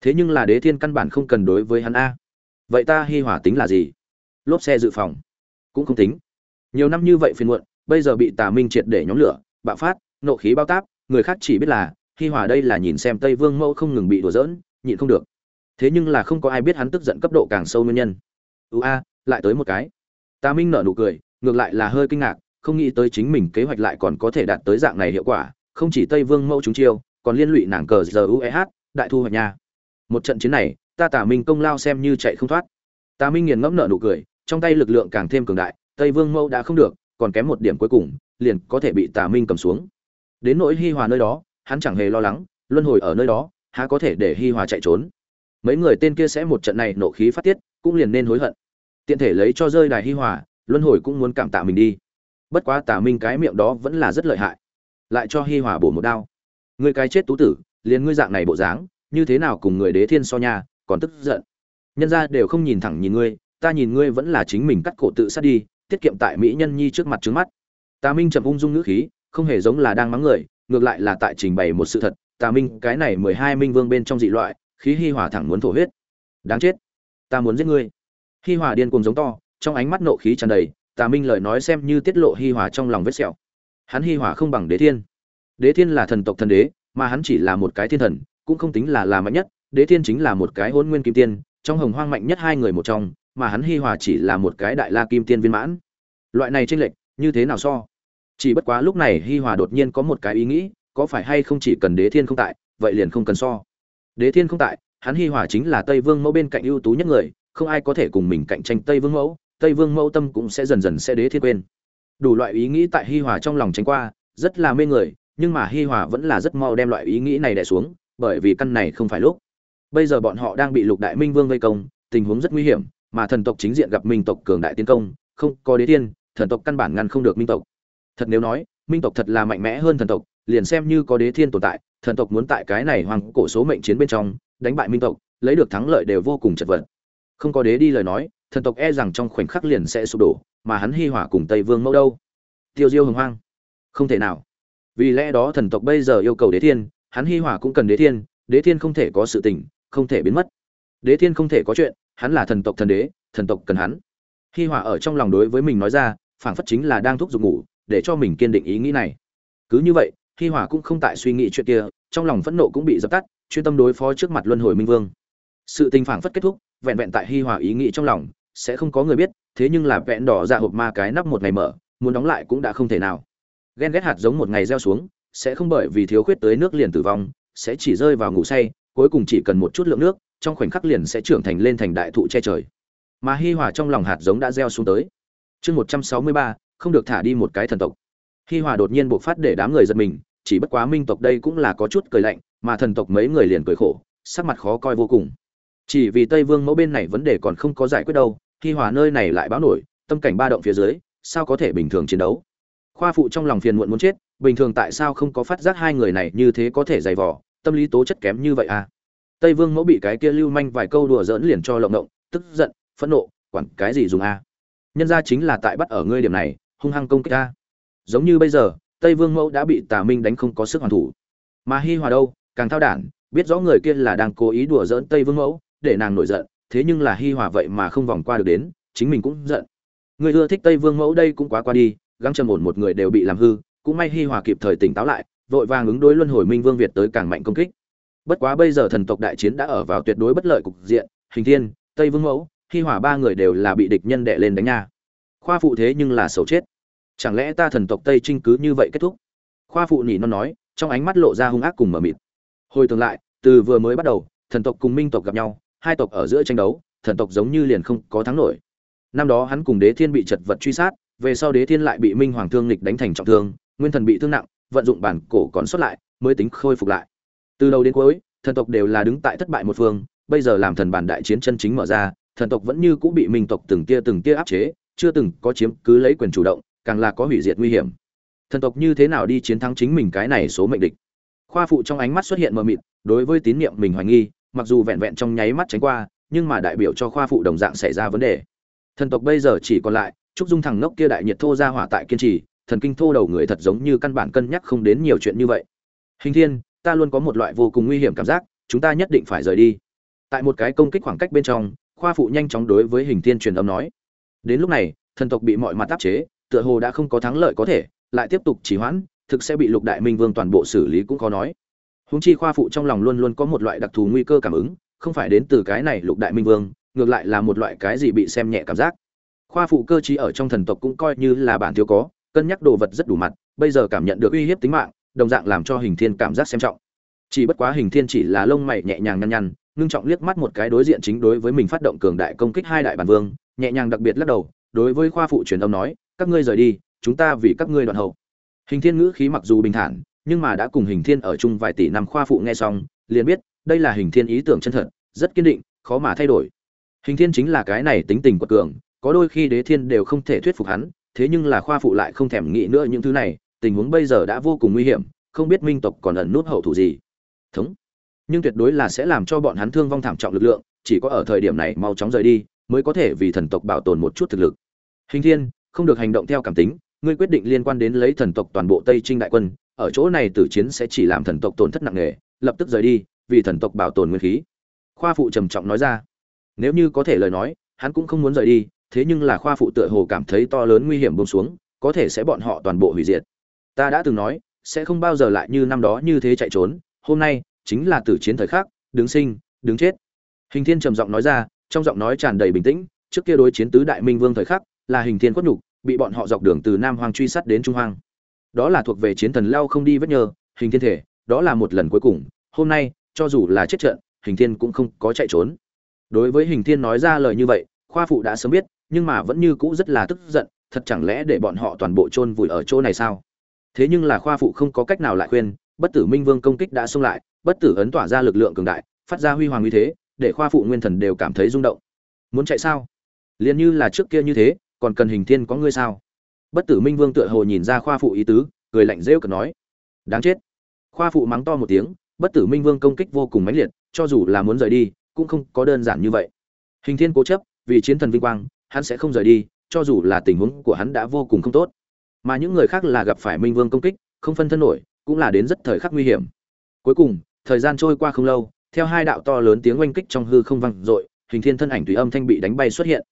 Speaker 1: Thế nhưng là đế thiên căn bản không cần đối với hắn a. Vậy ta hi hỏa tính là gì? Lốp xe dự phòng. Cũng không tính. Nhiều năm như vậy phiền muộn, bây giờ bị tà minh triệt để nhóm lửa, bạo phát, nộ khí bao táp, người khác chỉ biết là, hi hỏa đây là nhìn xem tây vương mẫu không ngừng bị đùa giỡn, nhịn không được. Thế nhưng là không có ai biết hắn tức giận cấp độ càng sâu nguyên nhân. Ưu a, lại tới một cái. Tà minh nở nụ cười ngược lại là hơi kinh ngạc, không nghĩ tới chính mình kế hoạch lại còn có thể đạt tới dạng này hiệu quả, không chỉ tây vương mẫu chúng chiêu, còn liên lụy nàng cờ giờ ueh đại thu hoạch nha. Một trận chiến này, ta tả minh công lao xem như chạy không thoát. Tà minh nghiền ngẫm nợ nụ cười, trong tay lực lượng càng thêm cường đại, tây vương mẫu đã không được, còn kém một điểm cuối cùng, liền có thể bị tà minh cầm xuống. Đến nỗi hi hòa nơi đó, hắn chẳng hề lo lắng, luân hồi ở nơi đó, há có thể để hi hòa chạy trốn. Mấy người tên kia sẽ một trận này nộ khí phát tiết, cũng liền nên hối hận. Tiện thể lấy cho rơi đài hi hòa luân hồi cũng muốn cảm tạ mình đi. Bất quá tà minh cái miệng đó vẫn là rất lợi hại. Lại cho hi hòa bổ một đao. Người cái chết tú tử, liền ngươi dạng này bộ dáng, như thế nào cùng người đế thiên so nha, còn tức giận. Nhân ra đều không nhìn thẳng nhìn ngươi, ta nhìn ngươi vẫn là chính mình cắt cổ tự sát đi, tiết kiệm tại mỹ nhân nhi trước mặt trước mắt. Tà minh chậm ung dung ngữ khí, không hề giống là đang mắng người, ngược lại là tại trình bày một sự thật. Tà minh, cái này mười hai minh vương bên trong dị loại, khí hi hòa thẳng muốn thổ huyết. Đáng chết. Ta muốn giết ngươi. Hi hòa điên cùng giống to trong ánh mắt nộ khí tràn đầy, tà minh lời nói xem như tiết lộ hi hòa trong lòng vết sẹo. Hắn hi hòa không bằng đế thiên. Đế thiên là thần tộc thần đế, mà hắn chỉ là một cái thiên thần, cũng không tính là là mạnh nhất, đế thiên chính là một cái hôn nguyên kim tiên, trong hồng hoang mạnh nhất hai người một trong, mà hắn hi hòa chỉ là một cái đại la kim tiên viên mãn. Loại này tranh lệch, như thế nào so? Chỉ bất quá lúc này hi hòa đột nhiên có một cái ý nghĩ, có phải hay không chỉ cần đế thiên không tại, vậy liền không cần so. Đế thiên không tại, hắn hi hòa chính là tây vương mẫu bên cạnh ưu tú nhất người, không ai có thể cùng mình cạnh tranh tây vương mẫu tây vương mẫu tâm cũng sẽ dần dần sẽ đế thiên quên. Đủ loại ý nghĩ tại hi hòa trong lòng tránh qua, rất là mê người, nhưng mà hi hòa vẫn là rất mau đem loại ý nghĩ này đè xuống, bởi vì căn này không phải lúc. Bây giờ bọn họ đang bị lục đại minh vương vây công, tình huống rất nguy hiểm, mà thần tộc chính diện gặp minh tộc cường đại tiến công, không có đế thiên, thần tộc căn bản ngăn không được minh tộc. Thật nếu nói, minh tộc thật là mạnh mẽ hơn thần tộc, liền xem như có đế thiên tồn tại, thần tộc muốn tại cái này hoàng cổ số mệnh chiến bên trong, đánh bại minh tộc, lấy được thắng lợi đều vô cùng chật vật. Không có đế đi lời nói thần tộc e rằng trong khoảnh khắc liền sẽ sụp đổ, mà hắn hi hỏa cùng tây vương mẫu đâu? Tiêu diêu hồng hoang. Không thể nào. Vì lẽ đó thần tộc bây giờ yêu cầu đế thiên, hắn hi hỏa cũng cần đế thiên đế thiên không thể có sự tình, không thể biến mất. Đế thiên không thể có chuyện, hắn là thần tộc thần đế, thần tộc cần hắn. Hi hỏa ở trong lòng đối với mình nói ra, phảng phất chính là đang thúc giục ngủ, để cho mình kiên định ý nghĩ này. Cứ như vậy, hi hỏa cũng không tại suy nghĩ chuyện kia, trong lòng phẫn nộ cũng bị dập tắt, chuyên tâm đối phó trước mặt luân hồi minh vương. Sự tình phảng phất kết thúc, vẹn vẹn tại hi hỏa ý nghĩ trong lòng sẽ không có người biết, thế nhưng là vẹn đỏ ra hộp ma cái nắp một ngày mở, muốn đóng lại cũng đã không thể nào. Ghen ghét hạt giống một ngày gieo xuống, sẽ không bởi vì thiếu khuyết tới nước liền tử vong, sẽ chỉ rơi vào ngủ say, cuối cùng chỉ cần một chút lượng nước, trong khoảnh khắc liền sẽ trưởng thành lên thành đại thụ che trời. Mà hi hòa trong lòng hạt giống đã gieo xuống tới. Chương một trăm sáu mươi ba, không được thả đi một cái thần tộc. Hi hòa đột nhiên bộc phát để đám người giật mình, chỉ bất quá minh tộc đây cũng là có chút cười lạnh, mà thần tộc mấy người liền cười khổ, sắc mặt khó coi vô cùng. Chỉ vì tây vương mẫu bên này vấn đề còn không có giải quyết đâu khi hòa nơi này lại báo nổi, tâm cảnh ba động phía dưới, sao có thể bình thường chiến đấu? Khoa phụ trong lòng phiền muộn muốn chết, bình thường tại sao không có phát giác hai người này như thế có thể dày vò, tâm lý tố chất kém như vậy à? Tây vương mẫu bị cái kia lưu manh vài câu đùa dỡn liền cho lộng động, tức giận, phẫn nộ, quản cái gì dùng a? Nhân ra chính là tại bắt ở ngươi điểm này, hung hăng công kích a. Giống như bây giờ, tây vương mẫu đã bị tà minh đánh không có sức hoàn thủ. Mà hi hòa đâu, càng thao đản, biết rõ người kia là đang cố ý đùa dỡn tây vương mẫu, để nàng nổi giận thế nhưng là hi hòa vậy mà không vòng qua được đến, chính mình cũng giận. Người ưa thích tây vương mẫu đây cũng quá qua đi, gắng trầm ổn một người đều bị làm hư, cũng may hi hòa kịp thời tỉnh táo lại, vội vàng ứng đối luân hồi minh vương việt tới càng mạnh công kích. Bất quá bây giờ thần tộc đại chiến đã ở vào tuyệt đối bất lợi cục diện, hình thiên, tây vương mẫu, hi hòa ba người đều là bị địch nhân đệ lên đánh nha. Khoa phụ thế nhưng là xấu chết. Chẳng lẽ ta thần tộc tây trinh cứ như vậy kết thúc? Khoa phụ nỉ non nói, trong ánh mắt lộ ra hung ác cùng mờ mịt. Hồi tương lại, từ vừa mới bắt đầu, thần tộc cùng minh tộc gặp nhau hai tộc ở giữa tranh đấu, thần tộc giống như liền không có thắng nổi. Năm đó hắn cùng đế thiên bị chật vật truy sát, về sau đế thiên lại bị minh hoàng thương lịch đánh thành trọng thương, nguyên thần bị thương nặng, vận dụng bản cổ còn xuất lại, mới tính khôi phục lại. Từ đầu đến cuối, thần tộc đều là đứng tại thất bại một phương, bây giờ làm thần bản đại chiến chân chính mở ra, thần tộc vẫn như cũ bị minh tộc từng tia từng tia áp chế, chưa từng có chiếm cứ lấy quyền chủ động, càng là có hủy diệt nguy hiểm. Thần tộc như thế nào đi chiến thắng chính mình cái này số mệnh địch? Khoa phụ trong ánh mắt xuất hiện mờ mịt, đối với tín nhiệm mình hoài nghi mặc dù vẹn vẹn trong nháy mắt tránh qua, nhưng mà đại biểu cho khoa phụ đồng dạng xảy ra vấn đề. Thần tộc bây giờ chỉ còn lại, trúc dung thằng ngốc kia đại nhiệt thô ra hỏa tại kiên trì, thần kinh thô đầu người thật giống như căn bản cân nhắc không đến nhiều chuyện như vậy. Hình thiên, ta luôn có một loại vô cùng nguy hiểm cảm giác, chúng ta nhất định phải rời đi. Tại một cái công kích khoảng cách bên trong, khoa phụ nhanh chóng đối với hình thiên truyền âm nói. Đến lúc này, thần tộc bị mọi mặt áp chế, tựa hồ đã không có thắng lợi có thể, lại tiếp tục trì hoãn, thực sẽ bị lục đại minh vương toàn bộ xử lý cũng khó nói húng chi khoa phụ trong lòng luôn luôn có một loại đặc thù nguy cơ cảm ứng, không phải đến từ cái này lục đại minh vương, ngược lại là một loại cái gì bị xem nhẹ cảm giác. Khoa phụ cơ trí ở trong thần tộc cũng coi như là bản thiếu có, cân nhắc đồ vật rất đủ mặt, bây giờ cảm nhận được uy hiếp tính mạng, đồng dạng làm cho hình thiên cảm giác xem trọng. Chỉ bất quá hình thiên chỉ là lông mày nhẹ nhàng nhăn nhăn, ngưng trọng liếc mắt một cái đối diện chính đối với mình phát động cường đại công kích hai đại bản vương, nhẹ nhàng đặc biệt lắc đầu, đối với khoa phụ truyền âm nói, các ngươi rời đi, chúng ta vì các ngươi đoạn hậu. Hình thiên ngữ khí mặc dù bình thản nhưng mà đã cùng hình thiên ở chung vài tỷ năm khoa phụ nghe xong, liền biết, đây là hình thiên ý tưởng chân thật, rất kiên định, khó mà thay đổi. Hình thiên chính là cái này tính tình quật cường, có đôi khi đế thiên đều không thể thuyết phục hắn, thế nhưng là khoa phụ lại không thèm nghĩ nữa những thứ này, tình huống bây giờ đã vô cùng nguy hiểm, không biết minh tộc còn ẩn nút hậu thủ gì. Thống. Nhưng tuyệt đối là sẽ làm cho bọn hắn thương vong thảm trọng lực lượng, chỉ có ở thời điểm này mau chóng rời đi, mới có thể vì thần tộc bảo tồn một chút thực lực. Hình thiên, không được hành động theo cảm tính, ngươi quyết định liên quan đến lấy thần tộc toàn bộ tây trinh đại quân ở chỗ này tử chiến sẽ chỉ làm thần tộc tổn thất nặng nề, lập tức rời đi, vì thần tộc bảo tồn nguyên khí. Khoa phụ trầm trọng nói ra. Nếu như có thể lời nói, hắn cũng không muốn rời đi, thế nhưng là khoa phụ tựa hồ cảm thấy to lớn nguy hiểm buông xuống, có thể sẽ bọn họ toàn bộ hủy diệt. Ta đã từng nói, sẽ không bao giờ lại như năm đó như thế chạy trốn, hôm nay chính là tử chiến thời khắc, đứng sinh, đứng chết. Hình thiên trầm giọng nói ra, trong giọng nói tràn đầy bình tĩnh, trước kia đối chiến tứ đại minh vương thời khắc là hình thiên quất nhục, bị bọn họ dọc đường từ nam hoàng truy sát đến trung hoàng đó là thuộc về chiến thần lao không đi vết nhơ, hình thiên thể, đó là một lần cuối cùng. Hôm nay, cho dù là chết trận, hình thiên cũng không có chạy trốn. Đối với hình thiên nói ra lời như vậy, khoa phụ đã sớm biết, nhưng mà vẫn như cũ rất là tức giận, thật chẳng lẽ để bọn họ toàn bộ chôn vùi ở chỗ này sao? Thế nhưng là khoa phụ không có cách nào lại khuyên, bất tử minh vương công kích đã xông lại, bất tử ấn tỏa ra lực lượng cường đại, phát ra huy hoàng uy thế, để khoa phụ nguyên thần đều cảm thấy rung động. Muốn chạy sao? Liền như là trước kia như thế, còn cần hình thiên có ngươi sao? Bất tử minh vương tựa hồ nhìn ra khoa phụ ý tứ, cười lạnh rêu cực nói, đáng chết. Khoa phụ mắng to một tiếng, bất tử minh vương công kích vô cùng mãnh liệt, cho dù là muốn rời đi, cũng không có đơn giản như vậy. Hình thiên cố chấp, vì chiến thần vinh quang, hắn sẽ không rời đi, cho dù là tình huống của hắn đã vô cùng không tốt. Mà những người khác là gặp phải minh vương công kích, không phân thân nổi, cũng là đến rất thời khắc nguy hiểm. Cuối cùng, thời gian trôi qua không lâu, theo hai đạo to lớn tiếng oanh kích trong hư không vang dội, hình thiên thân ảnh tùy âm thanh bị đánh bay xuất hiện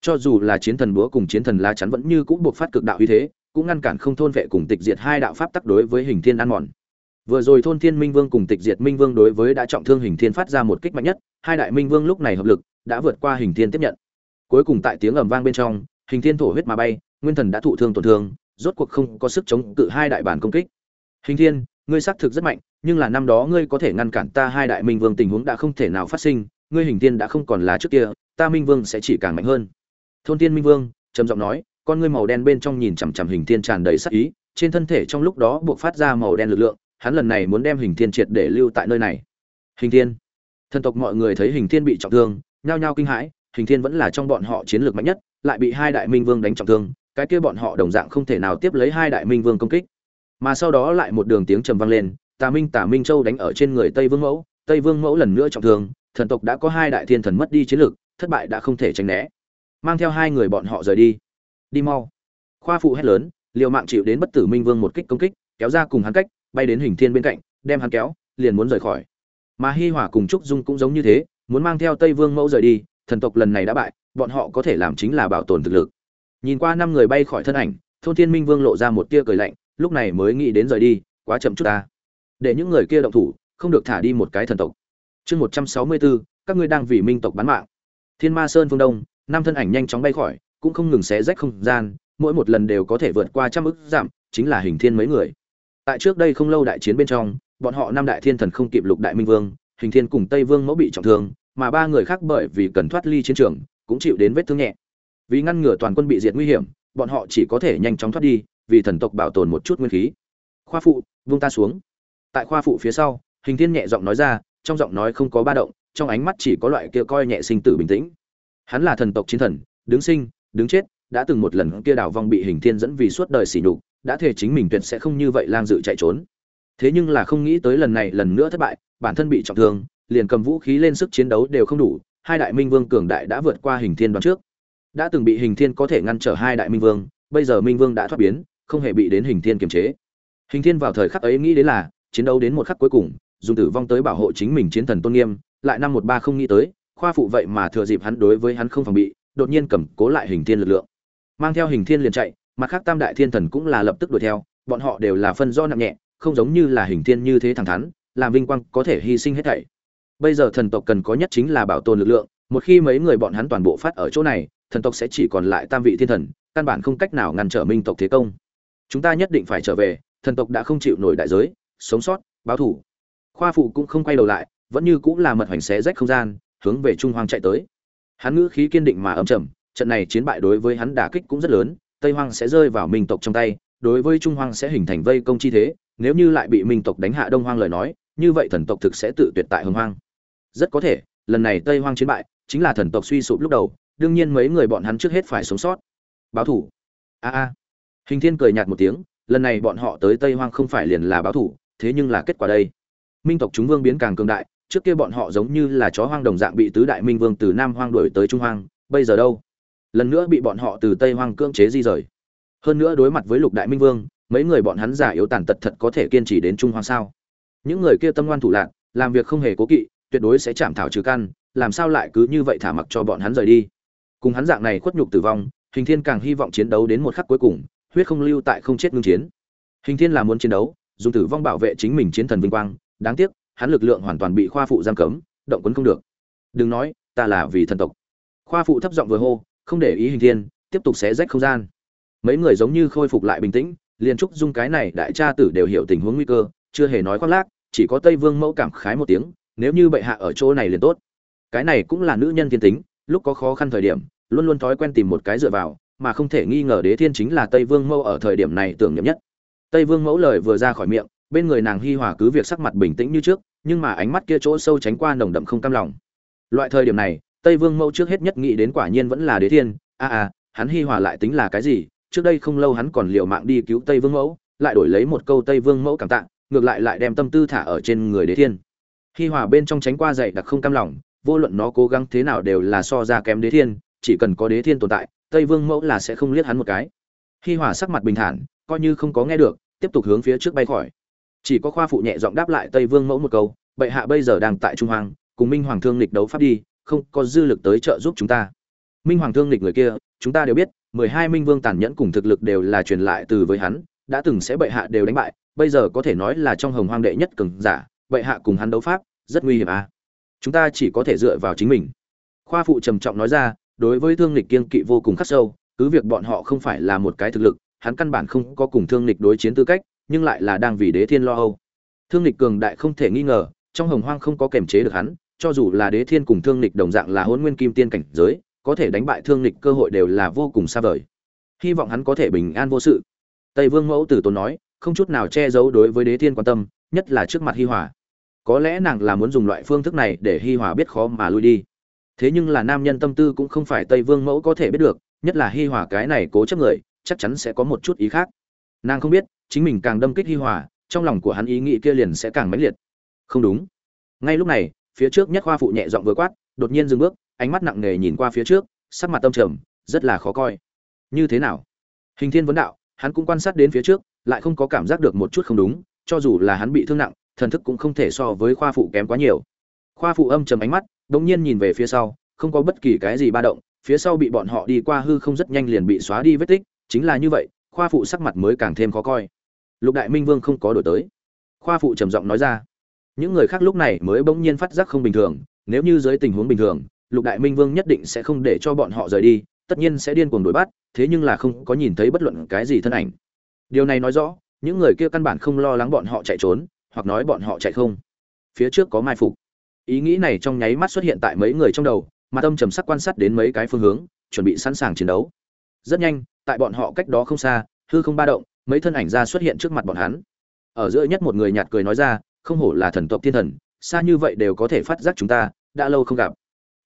Speaker 1: cho dù là chiến thần búa cùng chiến thần lá chắn vẫn như cũng buộc phát cực đạo uy thế, cũng ngăn cản không thôn vệ cùng tịch diệt hai đạo pháp tắc đối với hình thiên ăn mòn. Vừa rồi thôn thiên minh vương cùng tịch diệt minh vương đối với đã trọng thương hình thiên phát ra một kích mạnh nhất, hai đại minh vương lúc này hợp lực, đã vượt qua hình thiên tiếp nhận. Cuối cùng tại tiếng ầm vang bên trong, hình thiên thổ huyết mà bay, nguyên thần đã thụ thương tổn thương, rốt cuộc không có sức chống cự hai đại bản công kích. Hình thiên, ngươi xác thực rất mạnh, nhưng là năm đó ngươi có thể ngăn cản ta hai đại minh vương tình huống đã không thể nào phát sinh, ngươi hình thiên đã không còn là trước kia, ta minh vương sẽ chỉ càng mạnh hơn thôn tiên minh vương, trầm giọng nói, con ngươi màu đen bên trong nhìn chằm chằm hình thiên tràn đầy sắc ý, trên thân thể trong lúc đó buộc phát ra màu đen lực lượng, hắn lần này muốn đem hình thiên triệt để lưu tại nơi này. Hình thiên. Thần tộc mọi người thấy hình thiên bị trọng thương, nhao nhao kinh hãi, hình thiên vẫn là trong bọn họ chiến lược mạnh nhất, lại bị hai đại minh vương đánh trọng thương, cái kia bọn họ đồng dạng không thể nào tiếp lấy hai đại minh vương công kích. Mà sau đó lại một đường tiếng trầm vang lên, tà minh tà minh châu đánh ở trên người tây vương mẫu, tây vương mẫu lần nữa trọng thương, thần tộc đã có hai đại thiên thần mất đi chiến lược, thất bại đã không thể tránh né mang theo hai người bọn họ rời đi. Đi mau. Khoa phụ hét lớn, liều mạng chịu đến bất tử minh vương một kích công kích, kéo ra cùng hắn cách, bay đến hình thiên bên cạnh, đem hắn kéo, liền muốn rời khỏi. Mà hi hỏa cùng trúc dung cũng giống như thế, muốn mang theo tây vương mẫu rời đi, thần tộc lần này đã bại, bọn họ có thể làm chính là bảo tồn thực lực. Nhìn qua năm người bay khỏi thân ảnh, thôn thiên minh vương lộ ra một tia cười lạnh, lúc này mới nghĩ đến rời đi, quá chậm chút ta. Để những người kia động thủ, không được thả đi một cái thần tộc. Chương một trăm sáu mươi bốn các ngươi đang vì minh tộc bán mạng. Thiên ma sơn phương đông năm thân ảnh nhanh chóng bay khỏi, cũng không ngừng xé rách không gian, mỗi một lần đều có thể vượt qua trăm ức giảm, chính là hình thiên mấy người. Tại trước đây không lâu đại chiến bên trong, bọn họ năm đại thiên thần không kịp lục đại minh vương, hình thiên cùng tây vương mẫu bị trọng thương, mà ba người khác bởi vì cần thoát ly chiến trường, cũng chịu đến vết thương nhẹ. Vì ngăn ngừa toàn quân bị diệt nguy hiểm, bọn họ chỉ có thể nhanh chóng thoát đi, vì thần tộc bảo tồn một chút nguyên khí. Khoa phụ vung ta xuống. Tại khoa phụ phía sau, hình thiên nhẹ giọng nói ra, trong giọng nói không có ba động, trong ánh mắt chỉ có loại kia coi nhẹ sinh tử bình tĩnh hắn là thần tộc chiến thần, đứng sinh, đứng chết, đã từng một lần kia đào vong bị hình thiên dẫn vì suốt đời sỉ nhục, đã thể chính mình tuyệt sẽ không như vậy lang dự chạy trốn. Thế nhưng là không nghĩ tới lần này lần nữa thất bại, bản thân bị trọng thương, liền cầm vũ khí lên sức chiến đấu đều không đủ, hai đại minh vương cường đại đã vượt qua hình thiên đoán trước. Đã từng bị hình thiên có thể ngăn trở hai đại minh vương, bây giờ minh vương đã thoát biến, không hề bị đến hình thiên kiềm chế. Hình thiên vào thời khắc ấy nghĩ đến là, chiến đấu đến một khắc cuối cùng, dùng tử vong tới bảo hộ chính mình chiến thần tôn nghiêm, lại năm một ba không nghĩ tới khoa phụ vậy mà thừa dịp hắn đối với hắn không phòng bị, đột nhiên cầm cố lại hình thiên lực lượng. Mang theo hình thiên liền chạy, mặt khác tam đại thiên thần cũng là lập tức đuổi theo, bọn họ đều là phân do nặng nhẹ, không giống như là hình thiên như thế thẳng thắn, làm vinh quang có thể hy sinh hết thảy. Bây giờ thần tộc cần có nhất chính là bảo tồn lực lượng, một khi mấy người bọn hắn toàn bộ phát ở chỗ này, thần tộc sẽ chỉ còn lại tam vị thiên thần, căn bản không cách nào ngăn trở minh tộc thế công. Chúng ta nhất định phải trở về, thần tộc đã không chịu nổi đại giới, sống sót, báo thủ khoa phụ cũng không quay đầu lại, vẫn như cũng là mật hoành xé rách không gian hướng về trung hoang chạy tới. Hắn ngữ khí kiên định mà ấm trầm, trận này chiến bại đối với hắn đả kích cũng rất lớn, tây hoang sẽ rơi vào minh tộc trong tay, đối với trung hoang sẽ hình thành vây công chi thế, nếu như lại bị minh tộc đánh hạ đông hoang lời nói, như vậy thần tộc thực sẽ tự tuyệt tại hồng hoang. Rất có thể, lần này tây hoang chiến bại, chính là thần tộc suy sụp lúc đầu, đương nhiên mấy người bọn hắn trước hết phải sống sót. Báo thủ. A a. Hình thiên cười nhạt một tiếng, lần này bọn họ tới tây hoang không phải liền là báo thủ, thế nhưng là kết quả đây. Minh tộc chúng vương biến càng cường đại trước kia bọn họ giống như là chó hoang đồng dạng bị tứ đại minh vương từ nam hoang đuổi tới trung hoang, bây giờ đâu? Lần nữa bị bọn họ từ tây hoang cưỡng chế di rời. Hơn nữa đối mặt với lục đại minh vương, mấy người bọn hắn giả yếu tàn tật thật có thể kiên trì đến trung hoang sao? Những người kia tâm ngoan thủ lạc làm việc không hề cố kỵ, tuyệt đối sẽ chạm thảo trừ căn, làm sao lại cứ như vậy thả mặc cho bọn hắn rời đi? Cùng hắn dạng này khuất nhục tử vong, hình thiên càng hy vọng chiến đấu đến một khắc cuối cùng, huyết không lưu tại không chết ngưng chiến. Hình thiên là muốn chiến đấu, dùng tử vong bảo vệ chính mình chiến thần vinh quang, đáng tiếc hắn lực lượng hoàn toàn bị khoa phụ giam cấm, động quấn không được. Đừng nói, ta là vì thần tộc. Khoa phụ thấp giọng vừa hô, không để ý hình thiên, tiếp tục xé rách không gian. Mấy người giống như khôi phục lại bình tĩnh, liền trúc dung cái này đại cha tử đều hiểu tình huống nguy cơ, chưa hề nói khoác lác, chỉ có tây vương mẫu cảm khái một tiếng, nếu như bệ hạ ở chỗ này liền tốt. Cái này cũng là nữ nhân thiên tính, lúc có khó khăn thời điểm, luôn luôn thói quen tìm một cái dựa vào, mà không thể nghi ngờ đế thiên chính là tây vương mẫu ở thời điểm này tưởng nhậm nhất. Tây vương mẫu lời vừa ra khỏi miệng bên người nàng hi hòa cứ việc sắc mặt bình tĩnh như trước, nhưng mà ánh mắt kia chỗ sâu tránh qua nồng đậm không cam lòng. Loại thời điểm này, tây vương mẫu trước hết nhất nghĩ đến quả nhiên vẫn là đế thiên, a a, hắn hi hòa lại tính là cái gì, trước đây không lâu hắn còn liều mạng đi cứu tây vương mẫu, lại đổi lấy một câu tây vương mẫu cảm tạ, ngược lại lại đem tâm tư thả ở trên người đế thiên. Hi hòa bên trong tránh qua dậy đặc không cam lòng, vô luận nó cố gắng thế nào đều là so ra kém đế thiên, chỉ cần có đế thiên tồn tại, tây vương mẫu là sẽ không liếc hắn một cái. Hi hòa sắc mặt bình thản, coi như không có nghe được, tiếp tục hướng phía trước bay khỏi chỉ có khoa phụ nhẹ giọng đáp lại tây vương mẫu một câu, bệ hạ bây giờ đang tại trung hoàng, cùng minh hoàng thương lịch đấu pháp đi, không có dư lực tới trợ giúp chúng ta. Minh hoàng thương lịch người kia, chúng ta đều biết, mười hai minh vương tàn nhẫn cùng thực lực đều là truyền lại từ với hắn, đã từng sẽ bệ hạ đều đánh bại, bây giờ có thể nói là trong hồng hoang đệ nhất cường giả, bệ hạ cùng hắn đấu pháp, rất nguy hiểm à. Chúng ta chỉ có thể dựa vào chính mình. Khoa phụ trầm trọng nói ra, đối với thương lịch kiên kỵ vô cùng khắc sâu, cứ việc bọn họ không phải là một cái thực lực, hắn căn bản không có cùng thương lịch đối chiến tư cách nhưng lại là đang vì đế thiên lo âu. Thương lịch cường đại không thể nghi ngờ, trong hồng hoang không có kềm chế được hắn, cho dù là đế thiên cùng thương lịch đồng dạng là hôn nguyên kim tiên cảnh giới, có thể đánh bại thương lịch cơ hội đều là vô cùng xa vời. Hy vọng hắn có thể bình an vô sự. Tây vương mẫu tử tốn nói, không chút nào che giấu đối với đế thiên quan tâm, nhất là trước mặt hi hòa. Có lẽ nàng là muốn dùng loại phương thức này để hi hòa biết khó mà lui đi. Thế nhưng là nam nhân tâm tư cũng không phải tây vương mẫu có thể biết được, nhất là hi hòa cái này cố chấp người, chắc chắn sẽ có một chút ý khác. Nàng không biết chính mình càng đâm kích hi hòa, trong lòng của hắn ý nghĩ kia liền sẽ càng mãnh liệt. Không đúng. Ngay lúc này, phía trước nhất khoa phụ nhẹ giọng vừa quát, đột nhiên dừng bước, ánh mắt nặng nề nhìn qua phía trước, sắc mặt tâm trầm, rất là khó coi. Như thế nào? Hình thiên vấn đạo, hắn cũng quan sát đến phía trước, lại không có cảm giác được một chút không đúng, cho dù là hắn bị thương nặng, thần thức cũng không thể so với khoa phụ kém quá nhiều. Khoa phụ âm trầm ánh mắt, đột nhiên nhìn về phía sau, không có bất kỳ cái gì ba động, phía sau bị bọn họ đi qua hư không rất nhanh liền bị xóa đi vết tích, chính là như vậy, khoa phụ sắc mặt mới càng thêm khó coi lục đại minh vương không có đổi tới. Khoa phụ trầm giọng nói ra. Những người khác lúc này mới bỗng nhiên phát giác không bình thường, nếu như dưới tình huống bình thường, lục đại minh vương nhất định sẽ không để cho bọn họ rời đi, tất nhiên sẽ điên cuồng đuổi bắt, thế nhưng là không có nhìn thấy bất luận cái gì thân ảnh. Điều này nói rõ, những người kia căn bản không lo lắng bọn họ chạy trốn, hoặc nói bọn họ chạy không. Phía trước có mai phục. Ý nghĩ này trong nháy mắt xuất hiện tại mấy người trong đầu, mà tâm trầm sắc quan sát đến mấy cái phương hướng, chuẩn bị sẵn sàng chiến đấu. Rất nhanh, tại bọn họ cách đó không xa, hư không ba động mấy thân ảnh ra xuất hiện trước mặt bọn hắn. Ở giữa nhất một người nhạt cười nói ra, không hổ là thần tộc thiên thần, xa như vậy đều có thể phát giác chúng ta, đã lâu không gặp.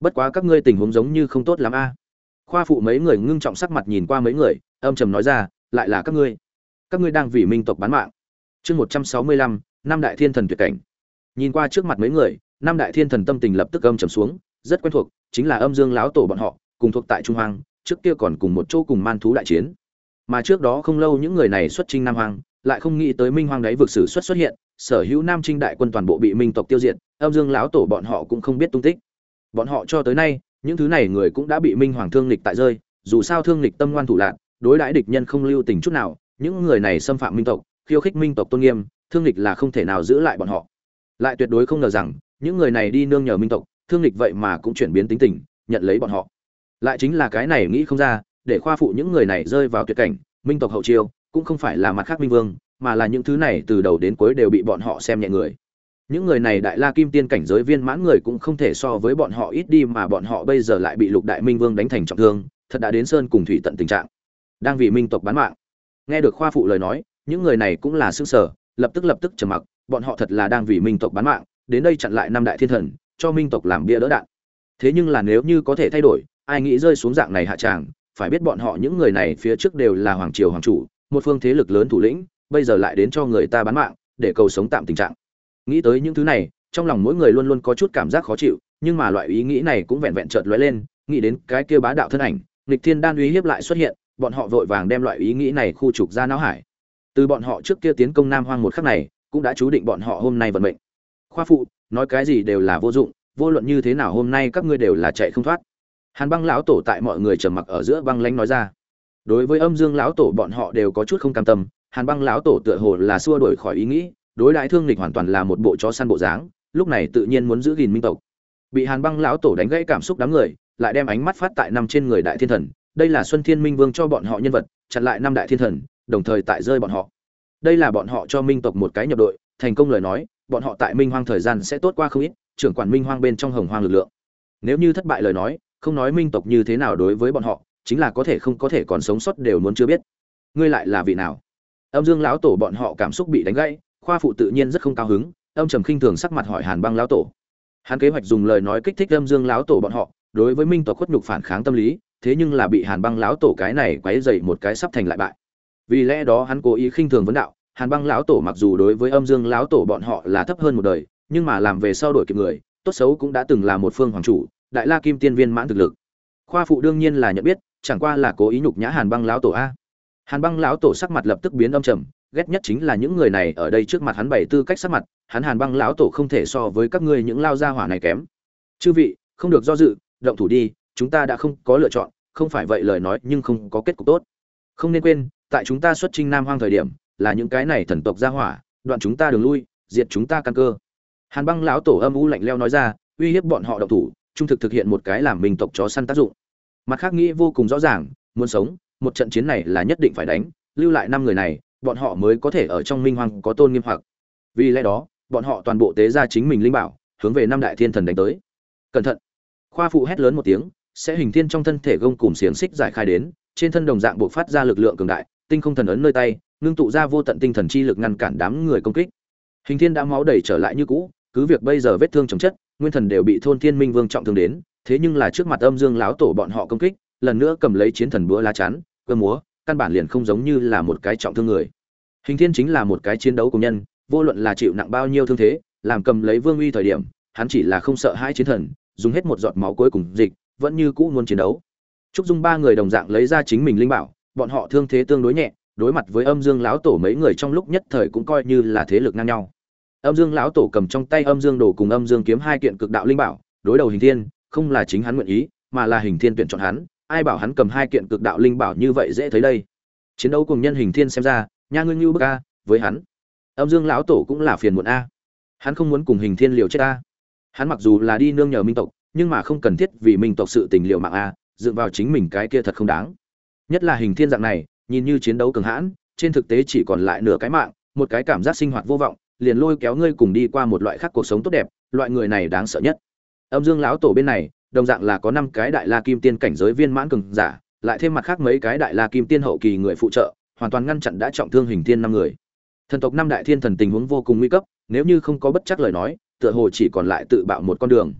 Speaker 1: Bất quá các ngươi tình huống giống như không tốt lắm a. Khoa phụ mấy người ngưng trọng sắc mặt nhìn qua mấy người, âm trầm nói ra, lại là các ngươi. Các ngươi đang vì minh tộc bán mạng. Chương một trăm sáu mươi lăm năm đại thiên thần tuyệt cảnh. Nhìn qua trước mặt mấy người năm đại thiên thần tâm tình lập tức âm trầm xuống, rất quen thuộc, chính là âm dương lão tổ bọn họ, cùng thuộc tại trung hoàng trước kia còn cùng một chỗ cùng man thú đại chiến mà trước đó không lâu những người này xuất chinh nam hoàng lại không nghĩ tới minh hoàng đáy vực sử xuất xuất hiện, sở hữu nam trinh đại quân toàn bộ bị minh tộc tiêu diệt, âm dương lão tổ bọn họ cũng không biết tung tích. Bọn họ cho tới nay, những thứ này người cũng đã bị minh hoàng thương lịch tại rơi, dù sao thương lịch tâm ngoan thủ lạc đối đãi địch nhân không lưu tình chút nào, những người này xâm phạm minh tộc, khiêu khích minh tộc tôn nghiêm, thương lịch là không thể nào giữ lại bọn họ. Lại tuyệt đối không ngờ rằng, những người này đi nương nhờ minh tộc, thương lịch vậy mà cũng chuyển biến tính tình, nhận lấy bọn họ. Lại chính là cái này nghĩ không ra để khoa phụ những người này rơi vào tuyệt cảnh, minh tộc hậu chiêu cũng không phải là mặt khác minh vương, mà là những thứ này từ đầu đến cuối đều bị bọn họ xem nhẹ người. Những người này đại la kim tiên cảnh giới viên mãn người cũng không thể so với bọn họ ít đi mà bọn họ bây giờ lại bị lục đại minh vương đánh thành trọng thương, thật đã đến sơn cùng thủy tận tình trạng. Đang vì minh tộc bán mạng. Nghe được khoa phụ lời nói, những người này cũng là xương sở lập tức lập tức trầm mặc, bọn họ thật là đang vì minh tộc bán mạng, đến đây chặn lại năm đại thiên thần, cho minh tộc làm bia đỡ đạn. Thế nhưng là nếu như có thể thay đổi, ai nghĩ rơi xuống dạng này hạ tràng phải biết bọn họ những người này phía trước đều là hoàng triều hoàng chủ, một phương thế lực lớn thủ lĩnh, bây giờ lại đến cho người ta bán mạng, để cầu sống tạm tình trạng. Nghĩ tới những thứ này, trong lòng mỗi người luôn luôn có chút cảm giác khó chịu, nhưng mà loại ý nghĩ này cũng vẹn vẹn chợt lóe lên, nghĩ đến cái kia bá đạo thân ảnh, nghịch thiên đan uy hiếp lại xuất hiện, bọn họ vội vàng đem loại ý nghĩ này khu trục ra não hải. Từ bọn họ trước kia tiến công nam hoang một khắc này, cũng đã chú định bọn họ hôm nay vận mệnh. Khoa phụ, nói cái gì đều là vô dụng, vô luận như thế nào hôm nay các ngươi đều là chạy không thoát hàn băng lão tổ tại mọi người trầm mặc ở giữa băng lãnh nói ra. Đối với âm dương lão tổ bọn họ đều có chút không cam tâm, hàn băng lão tổ tựa hồ là xua đổi khỏi ý nghĩ, đối đại thương lịch hoàn toàn là một bộ chó săn bộ dáng, lúc này tự nhiên muốn giữ gìn minh tộc. Bị hàn băng lão tổ đánh gãy cảm xúc đám người, lại đem ánh mắt phát tại năm trên người đại thiên thần, đây là xuân thiên minh vương cho bọn họ nhân vật, chặn lại năm đại thiên thần, đồng thời tại rơi bọn họ. Đây là bọn họ cho minh tộc một cái nhập đội, thành công lời nói, bọn họ tại minh hoang thời gian sẽ tốt qua không ít, trưởng quản minh hoang bên trong hồng hoang lực lượng. Nếu như thất bại lời nói không nói minh tộc như thế nào đối với bọn họ, chính là có thể không có thể còn sống sót đều muốn chưa biết. Ngươi lại là vị nào? Âm dương lão tổ bọn họ cảm xúc bị đánh gãy, khoa phụ tự nhiên rất không cao hứng, âm trầm khinh thường sắc mặt hỏi hàn băng lão tổ. Hắn kế hoạch dùng lời nói kích thích âm dương lão tổ bọn họ, đối với minh tộc khuất nhục phản kháng tâm lý, thế nhưng là bị hàn băng lão tổ cái này quấy dậy một cái sắp thành lại bại. Vì lẽ đó hắn cố ý khinh thường vấn đạo, hàn băng lão tổ mặc dù đối với âm dương lão tổ bọn họ là thấp hơn một đời, nhưng mà làm về sau đổi kịp người, tốt xấu cũng đã từng là một phương hoàng chủ đại la kim tiên viên mãn thực lực. Khoa phụ đương nhiên là nhận biết, chẳng qua là cố ý nhục nhã hàn băng lão tổ a. Hàn băng lão tổ sắc mặt lập tức biến âm trầm, ghét nhất chính là những người này ở đây trước mặt hắn bày tư cách sắc mặt, hắn hàn băng lão tổ không thể so với các ngươi những lao gia hỏa này kém. Chư vị, không được do dự, động thủ đi, chúng ta đã không có lựa chọn, không phải vậy lời nói nhưng không có kết cục tốt. Không nên quên, tại chúng ta xuất trinh nam hoang thời điểm, là những cái này thần tộc gia hỏa, đoạn chúng ta đường lui, diệt chúng ta căn cơ. Hàn băng lão tổ âm u lạnh leo nói ra, uy hiếp bọn họ động thủ trung thực thực hiện một cái làm mình tộc chó săn tác dụng. Mặt khác nghĩ vô cùng rõ ràng, muốn sống, một trận chiến này là nhất định phải đánh, lưu lại năm người này, bọn họ mới có thể ở trong minh hoàng có tôn nghiêm hoặc. Vì lẽ đó, bọn họ toàn bộ tế ra chính mình linh bảo, hướng về năm đại thiên thần đánh tới. Cẩn thận. Khoa phụ hét lớn một tiếng, sẽ hình thiên trong thân thể gông cùng xiềng xích giải khai đến, trên thân đồng dạng buộc phát ra lực lượng cường đại, tinh không thần ấn nơi tay, ngưng tụ ra vô tận tinh thần chi lực ngăn cản đám người công kích. Hình thiên đã máu đầy trở lại như cũ cứ việc bây giờ vết thương chồng chất, nguyên thần đều bị thôn thiên minh vương trọng thương đến, thế nhưng là trước mặt âm dương láo tổ bọn họ công kích, lần nữa cầm lấy chiến thần búa lá chắn, cơ múa, căn bản liền không giống như là một cái trọng thương người. Hình thiên chính là một cái chiến đấu của nhân, vô luận là chịu nặng bao nhiêu thương thế, làm cầm lấy vương uy thời điểm, hắn chỉ là không sợ hai chiến thần, dùng hết một giọt máu cuối cùng dịch, vẫn như cũ muốn chiến đấu. Trúc dung ba người đồng dạng lấy ra chính mình linh bảo, bọn họ thương thế tương đối nhẹ, đối mặt với âm dương lão tổ mấy người trong lúc nhất thời cũng coi như là thế lực ngang nhau âm dương lão tổ cầm trong tay âm dương đồ cùng âm dương kiếm hai kiện cực đạo linh bảo, đối đầu hình thiên, không là chính hắn nguyện ý, mà là hình thiên tuyển chọn hắn, ai bảo hắn cầm hai kiện cực đạo linh bảo như vậy dễ thấy đây? Chiến đấu cùng nhân hình thiên xem ra, nha ngưng như bức a, với hắn. Âm dương lão tổ cũng là phiền muộn a. Hắn không muốn cùng hình thiên liều chết a. Hắn mặc dù là đi nương nhờ minh tộc, nhưng mà không cần thiết vì minh tộc sự tình liệu mạng a, dựa vào chính mình cái kia thật không đáng. Nhất là hình thiên dạng này, nhìn như chiến đấu cường hãn, trên thực tế chỉ còn lại nửa cái mạng, một cái cảm giác sinh hoạt vô vọng liền lôi kéo ngươi cùng đi qua một loại khác cuộc sống tốt đẹp, loại người này đáng sợ nhất. Âm dương lão tổ bên này, đồng dạng là có năm cái đại la kim tiên cảnh giới viên mãn cường giả, lại thêm mặt khác mấy cái đại la kim tiên hậu kỳ người phụ trợ, hoàn toàn ngăn chặn đã trọng thương hình thiên năm người. Thần tộc năm đại thiên thần tình huống vô cùng nguy cấp, nếu như không có bất chắc lời nói, tựa hồ chỉ còn lại tự bạo một con đường.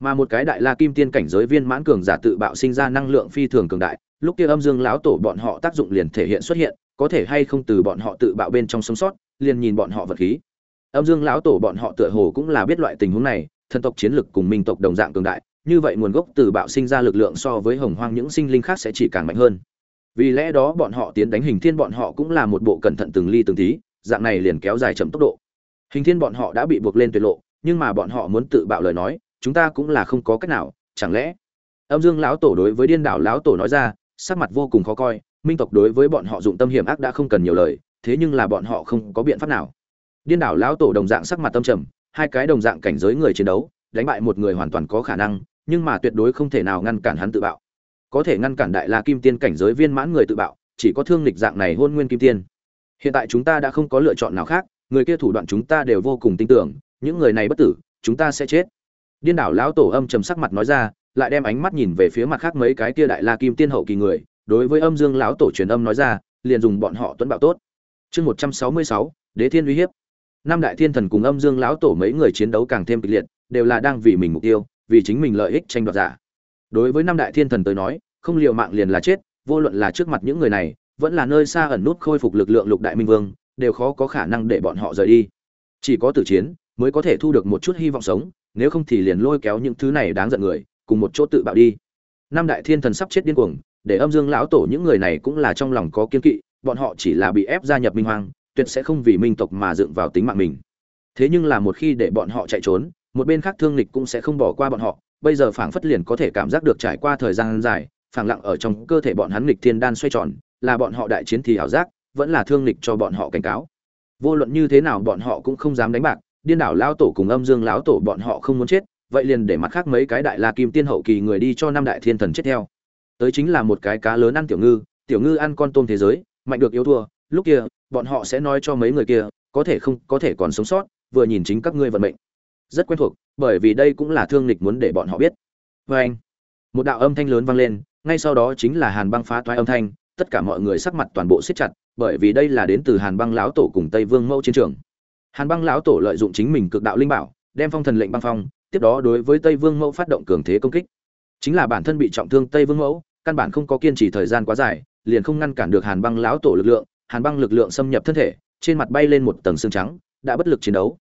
Speaker 1: Mà một cái đại la kim tiên cảnh giới viên mãn cường giả tự bạo sinh ra năng lượng phi thường cường đại, lúc kia âm dương lão tổ bọn họ tác dụng liền thể hiện xuất hiện, có thể hay không từ bọn họ tự bạo bên trong sống sót, liền nhìn bọn họ vật khí âm dương lão tổ bọn họ tựa hồ cũng là biết loại tình huống này, thần tộc chiến lực cùng minh tộc đồng dạng cường đại, như vậy nguồn gốc từ bạo sinh ra lực lượng so với hồng hoang những sinh linh khác sẽ chỉ càng mạnh hơn. Vì lẽ đó bọn họ tiến đánh hình thiên bọn họ cũng là một bộ cẩn thận từng ly từng tí, dạng này liền kéo dài chậm tốc độ. Hình thiên bọn họ đã bị buộc lên tuyệt lộ, nhưng mà bọn họ muốn tự bạo lời nói, chúng ta cũng là không có cách nào, chẳng lẽ? Âm dương lão tổ đối với điên đảo lão tổ nói ra, sắc mặt vô cùng khó coi, minh tộc đối với bọn họ dụng tâm hiểm ác đã không cần nhiều lời, thế nhưng là bọn họ không có biện pháp nào điên đảo lão tổ đồng dạng sắc mặt tâm trầm, hai cái đồng dạng cảnh giới người chiến đấu, đánh bại một người hoàn toàn có khả năng, nhưng mà tuyệt đối không thể nào ngăn cản hắn tự bạo. Có thể ngăn cản đại la kim tiên cảnh giới viên mãn người tự bạo, chỉ có thương lịch dạng này hôn nguyên kim tiên. Hiện tại chúng ta đã không có lựa chọn nào khác, người kia thủ đoạn chúng ta đều vô cùng tin tưởng, những người này bất tử, chúng ta sẽ chết. Điên đảo lão tổ âm trầm sắc mặt nói ra, lại đem ánh mắt nhìn về phía mặt khác mấy cái kia đại la kim tiên hậu kỳ người, đối với âm dương lão tổ truyền âm nói ra, liền dùng bọn họ tuấn bạo tốt. Chương một trăm sáu mươi sáu, đế thiên uy hiếp năm đại thiên thần cùng âm dương lão tổ mấy người chiến đấu càng thêm kịch liệt, đều là đang vì mình mục tiêu, vì chính mình lợi ích tranh đoạt giả. Đối với năm đại thiên thần tới nói, không liều mạng liền là chết, vô luận là trước mặt những người này, vẫn là nơi xa ẩn nút khôi phục lực lượng lục đại minh vương, đều khó có khả năng để bọn họ rời đi. Chỉ có tử chiến mới có thể thu được một chút hy vọng sống, nếu không thì liền lôi kéo những thứ này đáng giận người, cùng một chỗ tự bạo đi. Năm đại thiên thần sắp chết điên cuồng, để âm dương lão tổ những người này cũng là trong lòng có kiên kỵ, bọn họ chỉ là bị ép gia nhập minh hoàng tuyệt sẽ không vì minh tộc mà dựng vào tính mạng mình. Thế nhưng là một khi để bọn họ chạy trốn, một bên khác thương lịch cũng sẽ không bỏ qua bọn họ. Bây giờ phảng phất liền có thể cảm giác được trải qua thời gian dài, phảng lặng ở trong cơ thể bọn hắn lịch thiên đan xoay tròn, là bọn họ đại chiến thì ảo giác, vẫn là thương lịch cho bọn họ cảnh cáo. Vô luận như thế nào bọn họ cũng không dám đánh bạc, điên đảo lão tổ cùng âm dương lão tổ bọn họ không muốn chết, vậy liền để mặt khác mấy cái đại la kim tiên hậu kỳ người đi cho năm đại thiên thần chết theo. Tới chính là một cái cá lớn ăn tiểu ngư tiểu ngư ăn con tôm thế giới, mạnh được yếu thua, lúc kia bọn họ sẽ nói cho mấy người kia, có thể không, có thể còn sống sót, vừa nhìn chính các ngươi vận mệnh. Rất quen thuộc, bởi vì đây cũng là thương lịch muốn để bọn họ biết. Vê anh, một đạo âm thanh lớn vang lên, ngay sau đó chính là hàn băng phá toái âm thanh, tất cả mọi người sắc mặt toàn bộ siết chặt, bởi vì đây là đến từ hàn băng lão tổ cùng tây vương mẫu chiến trường. Hàn băng lão tổ lợi dụng chính mình cực đạo linh bảo, đem phong thần lệnh băng phong, tiếp đó đối với tây vương mẫu phát động cường thế công kích. Chính là bản thân bị trọng thương tây vương mẫu, căn bản không có kiên trì thời gian quá dài, liền không ngăn cản được hàn băng lão tổ lực lượng hàn băng lực lượng xâm nhập thân thể, trên mặt bay lên một tầng xương trắng, đã bất lực chiến đấu.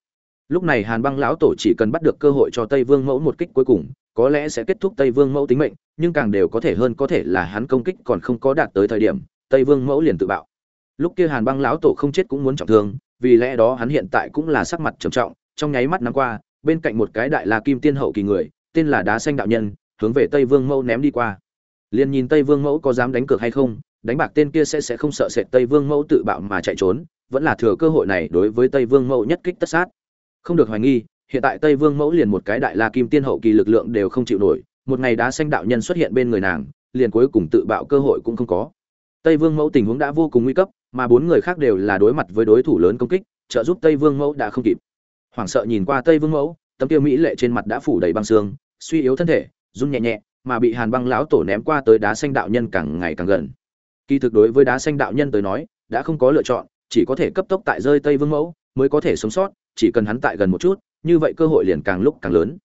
Speaker 1: Lúc này hàn băng lão tổ chỉ cần bắt được cơ hội cho tây vương mẫu một kích cuối cùng, có lẽ sẽ kết thúc tây vương mẫu tính mệnh, nhưng càng đều có thể hơn có thể là hắn công kích còn không có đạt tới thời điểm, tây vương mẫu liền tự bạo. Lúc kia hàn băng lão tổ không chết cũng muốn trọng thương, vì lẽ đó hắn hiện tại cũng là sắc mặt trầm trọng, trong nháy mắt năm qua, bên cạnh một cái đại la kim tiên hậu kỳ người, tên là đá xanh đạo nhân, hướng về tây vương mẫu ném đi qua. Liền nhìn tây vương mẫu có dám đánh cược hay không đánh bạc tên kia sẽ sẽ không sợ sệt tây vương mẫu tự bạo mà chạy trốn, vẫn là thừa cơ hội này đối với tây vương mẫu nhất kích tất sát. Không được hoài nghi, hiện tại tây vương mẫu liền một cái đại la kim tiên hậu kỳ lực lượng đều không chịu nổi, một ngày đá xanh đạo nhân xuất hiện bên người nàng, liền cuối cùng tự bạo cơ hội cũng không có. Tây vương mẫu tình huống đã vô cùng nguy cấp, mà bốn người khác đều là đối mặt với đối thủ lớn công kích, trợ giúp tây vương mẫu đã không kịp. Hoảng sợ nhìn qua tây vương mẫu, tấm tiêu mỹ lệ trên mặt đã phủ đầy băng xương, suy yếu thân thể, run nhẹ nhẹ, mà bị hàn băng lão tổ ném qua tới đá xanh đạo nhân càng ngày càng gần kỳ thực đối với đá xanh đạo nhân tới nói, đã không có lựa chọn, chỉ có thể cấp tốc tại rơi tây vương mẫu, mới có thể sống sót, chỉ cần hắn tại gần một chút, như vậy cơ hội liền càng lúc càng lớn.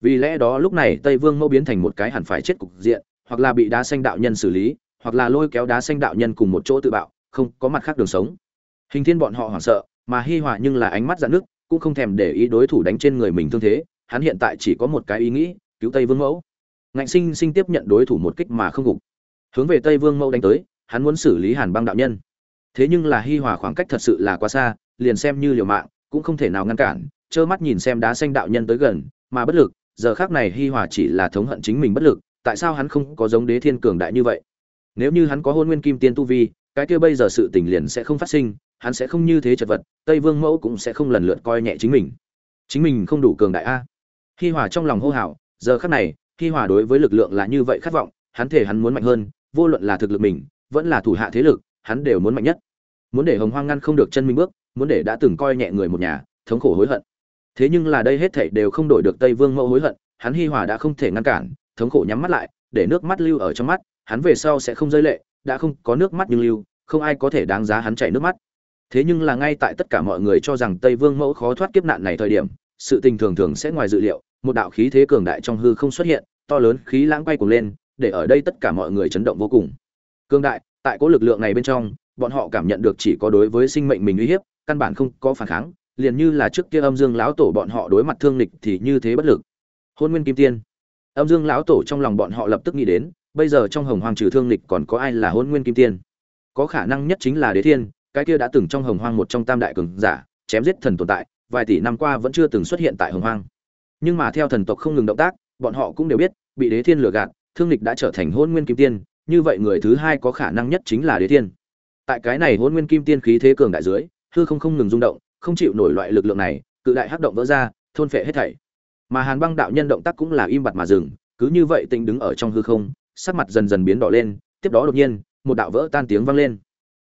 Speaker 1: Vì lẽ đó lúc này tây vương mẫu biến thành một cái hẳn phải chết cục diện, hoặc là bị đá xanh đạo nhân xử lý, hoặc là lôi kéo đá xanh đạo nhân cùng một chỗ tự bạo, không có mặt khác đường sống. Hình thiên bọn họ hoảng sợ, mà hi hòa nhưng là ánh mắt dạn nước cũng không thèm để ý đối thủ đánh trên người mình thương thế, hắn hiện tại chỉ có một cái ý nghĩ, cứu tây vương mẫu. Ngạnh sinh sinh tiếp nhận đối thủ một kích mà không gục. Hướng về tây vương mẫu đánh tới hắn muốn xử lý hàn băng đạo nhân. Thế nhưng là hi hòa khoảng cách thật sự là quá xa, liền xem như liều mạng, cũng không thể nào ngăn cản, trơ mắt nhìn xem đá xanh đạo nhân tới gần, mà bất lực, giờ khác này hi hòa chỉ là thống hận chính mình bất lực, tại sao hắn không có giống đế thiên cường đại như vậy? Nếu như hắn có hôn nguyên kim tiên tu vi, cái kia bây giờ sự tình liền sẽ không phát sinh, hắn sẽ không như thế chật vật, tây vương mẫu cũng sẽ không lần lượt coi nhẹ chính mình. Chính mình không đủ cường đại a. Hi hòa trong lòng hô hào, giờ khắc này, hi hòa đối với lực lượng là như vậy khát vọng, hắn thể hắn muốn mạnh hơn, vô luận là thực lực mình vẫn là thủ hạ thế lực, hắn đều muốn mạnh nhất. Muốn để hồng hoang ngăn không được chân mình bước, muốn để đã từng coi nhẹ người một nhà, thống khổ hối hận. Thế nhưng là đây hết thảy đều không đổi được tây vương mẫu hối hận, hắn hi hòa đã không thể ngăn cản, thống khổ nhắm mắt lại, để nước mắt lưu ở trong mắt, hắn về sau sẽ không rơi lệ, đã không có nước mắt nhưng lưu, không ai có thể đáng giá hắn chảy nước mắt. Thế nhưng là ngay tại tất cả mọi người cho rằng tây vương mẫu khó thoát kiếp nạn này thời điểm, sự tình thường thường sẽ ngoài dự liệu, một đạo khí thế cường đại trong hư không xuất hiện, to lớn khí lãng bay cuồng lên, để ở đây tất cả mọi người chấn động vô cùng cương đại, tại cố lực lượng này bên trong, bọn họ cảm nhận được chỉ có đối với sinh mệnh mình uy hiếp, căn bản không có phản kháng, liền như là trước kia âm dương lão tổ bọn họ đối mặt thương lịch thì như thế bất lực. Hôn nguyên kim tiên. Âm dương lão tổ trong lòng bọn họ lập tức nghĩ đến, bây giờ trong hồng hoang trừ thương lịch còn có ai là hôn nguyên kim tiên? Có khả năng nhất chính là đế thiên, cái kia đã từng trong hồng hoang một trong tam đại cường giả, chém giết thần tồn tại, vài tỷ năm qua vẫn chưa từng xuất hiện tại hồng hoang. Nhưng mà theo thần tộc không ngừng động tác, bọn họ cũng đều biết, bị đế thiên lừa gạt, thương lịch đã trở thành hôn nguyên kim tiên như vậy người thứ hai có khả năng nhất chính là đế thiên. Tại cái này hôn nguyên kim tiên khí thế cường đại dưới, hư không không ngừng rung động, không chịu nổi loại lực lượng này, cự đại hắc động vỡ ra, thôn phệ hết thảy. Mà hàn băng đạo nhân động tác cũng là im bặt mà dừng, cứ như vậy tĩnh đứng ở trong hư không, sắc mặt dần dần biến đỏ lên, tiếp đó đột nhiên, một đạo vỡ tan tiếng vang lên.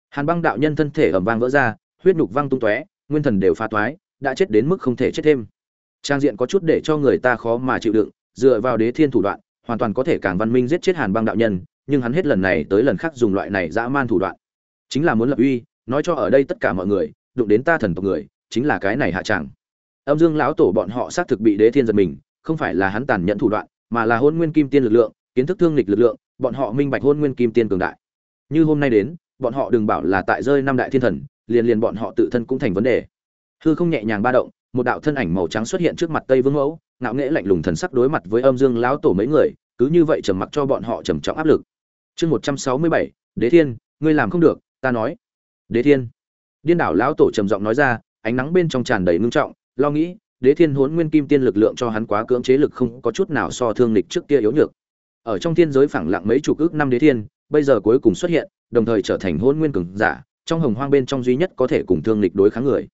Speaker 1: Hàn băng đạo nhân thân thể ầm vang vỡ ra, huyết nhục văng tung tóe, nguyên thần đều pha toái, đã chết đến mức không thể chết thêm. Trang diện có chút để cho người ta khó mà chịu đựng, dựa vào đế thiên thủ đoạn, hoàn toàn có thể càng văn minh giết chết hàn băng đạo nhân nhưng hắn hết lần này tới lần khác dùng loại này dã man thủ đoạn. Chính là muốn lập uy, nói cho ở đây tất cả mọi người, đụng đến ta thần tộc người, chính là cái này hạ tràng. Âm dương lão tổ bọn họ xác thực bị đế thiên giật mình, không phải là hắn tàn nhẫn thủ đoạn, mà là hôn nguyên kim tiên lực lượng, kiến thức thương lịch lực lượng, bọn họ minh bạch hôn nguyên kim tiên cường đại. Như hôm nay đến, bọn họ đừng bảo là tại rơi năm đại thiên thần, liền liền bọn họ tự thân cũng thành vấn đề. Hư không nhẹ nhàng ba động, một đạo thân ảnh màu trắng xuất hiện trước mặt tây vương mẫu, ngạo nghễ lạnh lùng thần sắc đối mặt với âm dương lão tổ mấy người, cứ như vậy trầm mặc cho bọn họ trầm trọng áp lực chương một trăm sáu mươi bảy, đế thiên, ngươi làm không được, ta nói. Đế thiên. Điên đảo lão tổ trầm giọng nói ra, ánh nắng bên trong tràn đầy ngưng trọng, lo nghĩ, đế thiên hốn nguyên kim tiên lực lượng cho hắn quá cưỡng chế lực không có chút nào so thương lịch trước kia yếu nhược. Ở trong thiên giới phẳng lặng mấy chục ước năm đế thiên, bây giờ cuối cùng xuất hiện, đồng thời trở thành hôn nguyên cường giả, trong hồng hoang bên trong duy nhất có thể cùng thương lịch đối kháng người.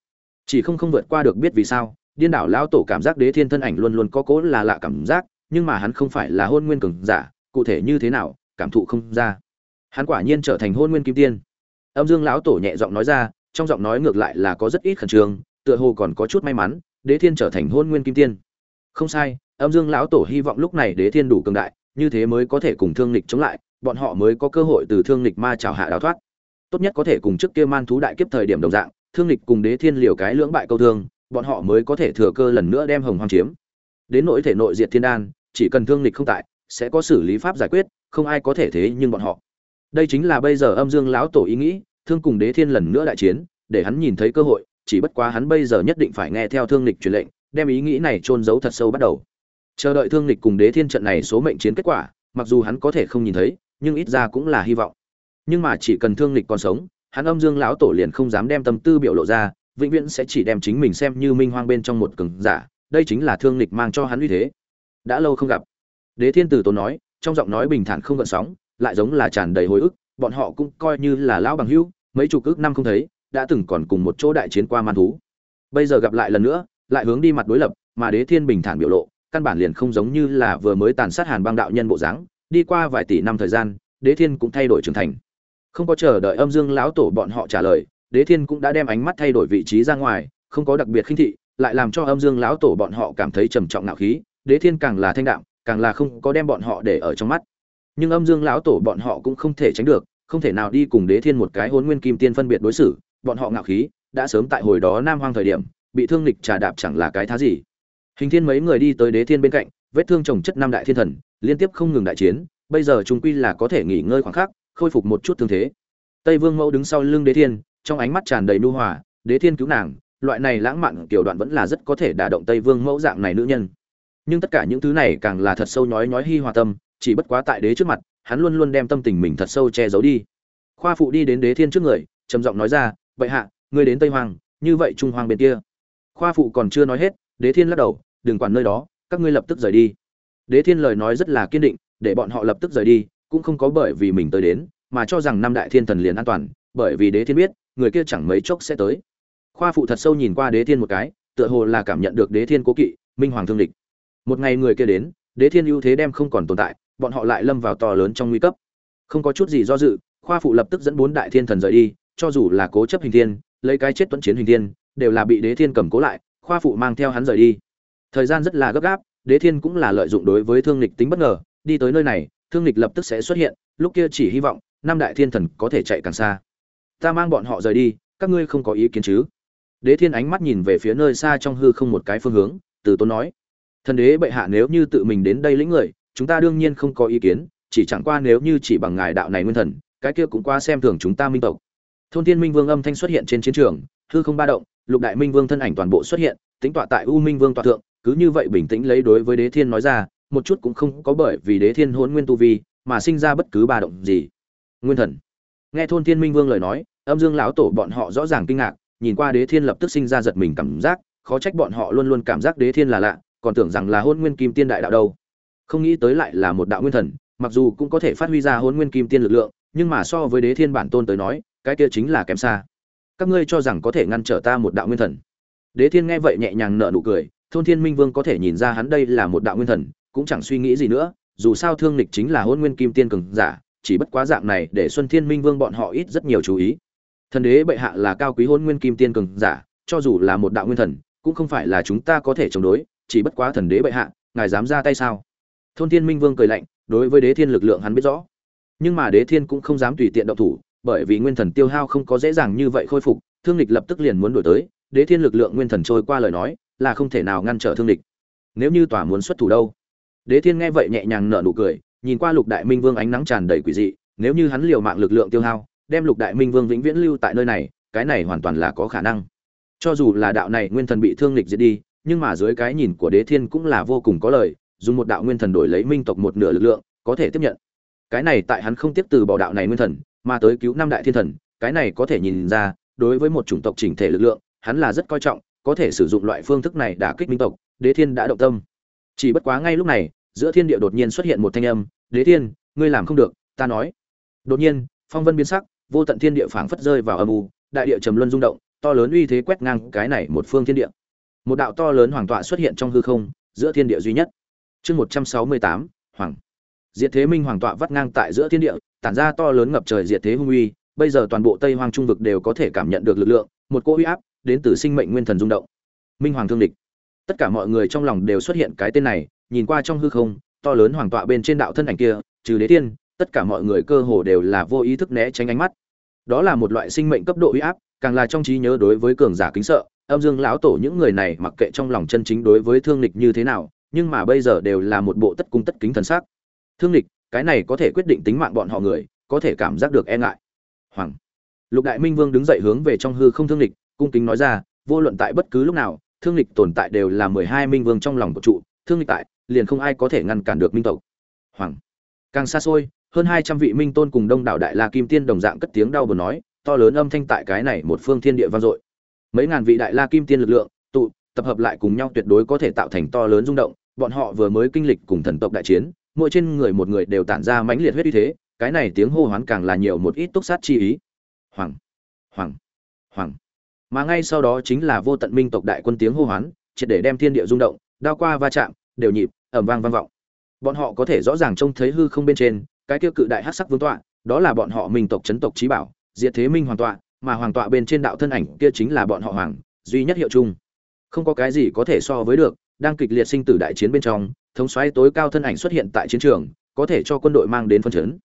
Speaker 1: Chỉ không không vượt qua được biết vì sao, điên đảo lão tổ cảm giác đế thiên thân ảnh luôn luôn có cố là lạ cảm giác, nhưng mà hắn không phải là hôn nguyên cường giả, cụ thể như thế nào cảm thụ không ra. Hắn quả nhiên trở thành hôn nguyên kim tiên. Âm dương lão tổ nhẹ giọng nói ra, trong giọng nói ngược lại là có rất ít khẩn trương, tựa hồ còn có chút may mắn, đế thiên trở thành hôn nguyên kim tiên. Không sai, âm dương lão tổ hy vọng lúc này đế thiên đủ cường đại, như thế mới có thể cùng thương lịch chống lại, bọn họ mới có cơ hội từ thương lịch ma trào hạ đào thoát. Tốt nhất có thể cùng trước kia man thú đại kiếp thời điểm đồng dạng, thương lịch cùng đế thiên liều cái lưỡng bại câu thương, bọn họ mới có thể thừa cơ lần nữa đem hồng hoang chiếm. Đến nỗi thể nội diệt thiên đan, chỉ cần thương lịch không tại, sẽ có xử lý pháp giải quyết không ai có thể thế nhưng bọn họ. Đây chính là bây giờ âm dương lão tổ ý nghĩ, thương cùng đế thiên lần nữa đại chiến, để hắn nhìn thấy cơ hội, chỉ bất quá hắn bây giờ nhất định phải nghe theo thương lịch truyền lệnh, đem ý nghĩ này chôn giấu thật sâu bắt đầu. Chờ đợi thương lịch cùng đế thiên trận này số mệnh chiến kết quả, mặc dù hắn có thể không nhìn thấy, nhưng ít ra cũng là hy vọng. Nhưng mà chỉ cần thương lịch còn sống, hắn âm dương lão tổ liền không dám đem tâm tư biểu lộ ra, vĩnh viễn sẽ chỉ đem chính mình xem như minh hoang bên trong một cường giả, đây chính là thương lịch mang cho hắn uy thế. Đã lâu không gặp. Đế thiên tử tốn nói trong giọng nói bình thản không gợn sóng, lại giống là tràn đầy hồi ức, bọn họ cũng coi như là lão bằng hữu, mấy chục ức năm không thấy, đã từng còn cùng một chỗ đại chiến qua man thú. Bây giờ gặp lại lần nữa, lại hướng đi mặt đối lập, mà đế thiên bình thản biểu lộ, căn bản liền không giống như là vừa mới tàn sát hàn băng đạo nhân bộ dáng, đi qua vài tỷ năm thời gian, đế thiên cũng thay đổi trưởng thành. Không có chờ đợi âm dương lão tổ bọn họ trả lời, đế thiên cũng đã đem ánh mắt thay đổi vị trí ra ngoài, không có đặc biệt khinh thị, lại làm cho âm dương lão tổ bọn họ cảm thấy trầm trọng nạo khí, đế thiên càng là thanh đạm càng là không có đem bọn họ để ở trong mắt. Nhưng âm dương lão tổ bọn họ cũng không thể tránh được, không thể nào đi cùng đế thiên một cái hôn nguyên kim tiên phân biệt đối xử, bọn họ ngạo khí, đã sớm tại hồi đó nam hoang thời điểm, bị thương lịch trà đạp chẳng là cái thá gì. Hình thiên mấy người đi tới đế thiên bên cạnh, vết thương trồng chất năm đại thiên thần, liên tiếp không ngừng đại chiến, bây giờ chúng quy là có thể nghỉ ngơi khoảng khắc, khôi phục một chút thương thế. Tây vương mẫu đứng sau lưng đế thiên, trong ánh mắt tràn đầy nu hòa, đế thiên cứu nàng, loại này lãng mạn kiểu đoạn vẫn là rất có thể đả động tây vương mẫu dạng này nữ nhân nhưng tất cả những thứ này càng là thật sâu nhói nhói hi hòa tâm, chỉ bất quá tại đế trước mặt, hắn luôn luôn đem tâm tình mình thật sâu che giấu đi. Khoa phụ đi đến đế thiên trước người, trầm giọng nói ra vậy hạ, ngươi đến tây hoàng như vậy trung hoàng bên kia. Khoa phụ còn chưa nói hết, đế thiên lắc đầu, đừng quản nơi đó, các ngươi lập tức rời đi. Đế thiên lời nói rất là kiên định, để bọn họ lập tức rời đi, cũng không có bởi vì mình tới đến, mà cho rằng năm đại thiên thần liền an toàn, bởi vì đế thiên biết, người kia chẳng mấy chốc sẽ tới. Khoa phụ thật sâu nhìn qua đế thiên một cái, tựa hồ là cảm nhận được đế thiên cố kỵ, minh hoàng thương địch một ngày người kia đến, đế thiên ưu thế đem không còn tồn tại, bọn họ lại lâm vào to lớn trong nguy cấp. Không có chút gì do dự, khoa phụ lập tức dẫn bốn đại thiên thần rời đi, cho dù là cố chấp hình thiên, lấy cái chết tuấn chiến hình thiên, đều là bị đế thiên cầm cố lại, khoa phụ mang theo hắn rời đi. Thời gian rất là gấp gáp, đế thiên cũng là lợi dụng đối với thương lịch tính bất ngờ, đi tới nơi này, thương lịch lập tức sẽ xuất hiện, lúc kia chỉ hy vọng, năm đại thiên thần có thể chạy càng xa. Ta mang bọn họ rời đi, các ngươi không có ý kiến chứ? Đế thiên ánh mắt nhìn về phía nơi xa trong hư không một cái phương hướng, từ tốn nói thần đế bệ hạ nếu như tự mình đến đây lĩnh người, chúng ta đương nhiên không có ý kiến, chỉ chẳng qua nếu như chỉ bằng ngài đạo này nguyên thần, cái kia cũng qua xem thường chúng ta minh tộc. Thôn thiên minh vương âm thanh xuất hiện trên chiến trường, hư không ba động, lục đại minh vương thân ảnh toàn bộ xuất hiện, tính tọa tại u minh vương tọa thượng, cứ như vậy bình tĩnh lấy đối với đế thiên nói ra, một chút cũng không có bởi vì đế thiên hôn nguyên tu vi, mà sinh ra bất cứ ba động gì. Nguyên thần. Nghe thôn thiên minh vương lời nói, âm dương lão tổ bọn họ rõ ràng kinh ngạc, nhìn qua đế thiên lập tức sinh ra giật mình cảm giác, khó trách bọn họ luôn luôn cảm giác đế thiên là lạ còn tưởng rằng là hôn nguyên kim tiên đại đạo đâu. Không nghĩ tới lại là một đạo nguyên thần, mặc dù cũng có thể phát huy ra hôn nguyên kim tiên lực lượng, nhưng mà so với đế thiên bản tôn tới nói, cái kia chính là kém xa. Các ngươi cho rằng có thể ngăn trở ta một đạo nguyên thần? Đế thiên nghe vậy nhẹ nhàng nở nụ cười, thôn thiên minh vương có thể nhìn ra hắn đây là một đạo nguyên thần, cũng chẳng suy nghĩ gì nữa, dù sao thương lịch chính là hôn nguyên kim tiên cường giả, chỉ bất quá dạng này để xuân thiên minh vương bọn họ ít rất nhiều chú ý. Thần đế bệ hạ là cao quý hôn nguyên kim tiên cường giả, cho dù là một đạo nguyên thần, cũng không phải là chúng ta có thể chống đối chỉ bất quá thần đế bệ hạ, ngài dám ra tay sao? Thôn thiên minh vương cười lạnh, đối với đế thiên lực lượng hắn biết rõ. Nhưng mà đế thiên cũng không dám tùy tiện động thủ, bởi vì nguyên thần tiêu hao không có dễ dàng như vậy khôi phục, thương lịch lập tức liền muốn đổi tới, đế thiên lực lượng nguyên thần trôi qua lời nói, là không thể nào ngăn trở thương lịch nếu như tòa muốn xuất thủ đâu? Đế thiên nghe vậy nhẹ nhàng nở nụ cười, nhìn qua lục đại minh vương ánh nắng tràn đầy quỷ dị, nếu như hắn liều mạng lực lượng tiêu hao, đem lục đại minh vương vĩnh viễn lưu tại nơi này, cái này hoàn toàn là có khả năng. Cho dù là đạo này nguyên thần bị thương lịch diệt đi nhưng mà dưới cái nhìn của đế thiên cũng là vô cùng có lợi dùng một đạo nguyên thần đổi lấy minh tộc một nửa lực lượng, có thể tiếp nhận. Cái này tại hắn không tiếp từ bỏ đạo này nguyên thần, mà tới cứu năm đại thiên thần, cái này có thể nhìn ra, đối với một chủng tộc chỉnh thể lực lượng, hắn là rất coi trọng, có thể sử dụng loại phương thức này đả kích minh tộc, đế thiên đã động tâm. Chỉ bất quá ngay lúc này, giữa thiên địa đột nhiên xuất hiện một thanh âm, đế thiên, ngươi làm không được, ta nói. Đột nhiên, phong vân biến sắc, vô tận thiên địa phảng phất rơi vào âm u, đại địa trầm luân rung động, to lớn uy thế quét ngang cái này một phương thiên địa một đạo to lớn hoàng tọa xuất hiện trong hư không, giữa thiên địa duy nhất. Chương một trăm sáu mươi tám, hoàng. Diệt thế minh hoàng tọa vắt ngang tại giữa thiên địa, tản ra to lớn ngập trời diệt thế hung uy, bây giờ toàn bộ tây hoang trung vực đều có thể cảm nhận được lực lượng, một cỗ uy áp đến từ sinh mệnh nguyên thần rung động. Minh hoàng thương địch. Tất cả mọi người trong lòng đều xuất hiện cái tên này, nhìn qua trong hư không, to lớn hoàng tọa bên trên đạo thân ảnh kia, trừ đế tiên, tất cả mọi người cơ hồ đều là vô ý thức né tránh ánh mắt. Đó là một loại sinh mệnh cấp độ uy áp, càng là trong trí nhớ đối với cường giả kính sợ âm dương lão tổ những người này mặc kệ trong lòng chân chính đối với thương lịch như thế nào, nhưng mà bây giờ đều là một bộ tất cung tất kính thần sắc. Thương lịch, cái này có thể quyết định tính mạng bọn họ người, có thể cảm giác được e ngại. Hoàng. Lục đại minh vương đứng dậy hướng về trong hư không thương lịch, cung kính nói ra, vô luận tại bất cứ lúc nào, thương lịch tồn tại đều là mười hai minh vương trong lòng của trụ, thương lịch tại, liền không ai có thể ngăn cản được minh tộc. Hoàng. Càng xa xôi, hơn hai trăm vị minh tôn cùng đông đảo đại la kim tiên đồng dạng cất tiếng đau buồn nói, to lớn âm thanh tại cái này một phương thiên địa vang dội mấy ngàn vị đại la kim tiên lực lượng, tụ, tập hợp lại cùng nhau tuyệt đối có thể tạo thành to lớn rung động, bọn họ vừa mới kinh lịch cùng thần tộc đại chiến, mỗi trên người một người đều tản ra mãnh liệt huyết uy thế, cái này tiếng hô hoán càng là nhiều một ít túc sát chi ý. Hoàng hoàng hoàng. Mà ngay sau đó chính là vô tận minh tộc đại quân tiếng hô hoán, triệt để đem thiên địa rung động, đao qua va chạm, đều nhịp ẩm vang vang vọng. Bọn họ có thể rõ ràng trông thấy hư không bên trên, cái tiêu cự đại hắc sắc vương tọa, đó là bọn họ minh tộc chấn tộc trí bảo, diệt thế minh hoàn tọa mà hoàng tọa bên trên đạo thân ảnh kia chính là bọn họ hoàng, duy nhất hiệu chung. Không có cái gì có thể so với được, đang kịch liệt sinh tử đại chiến bên trong, thống xoáy tối cao thân ảnh xuất hiện tại chiến trường, có thể cho quân đội mang đến phân chấn.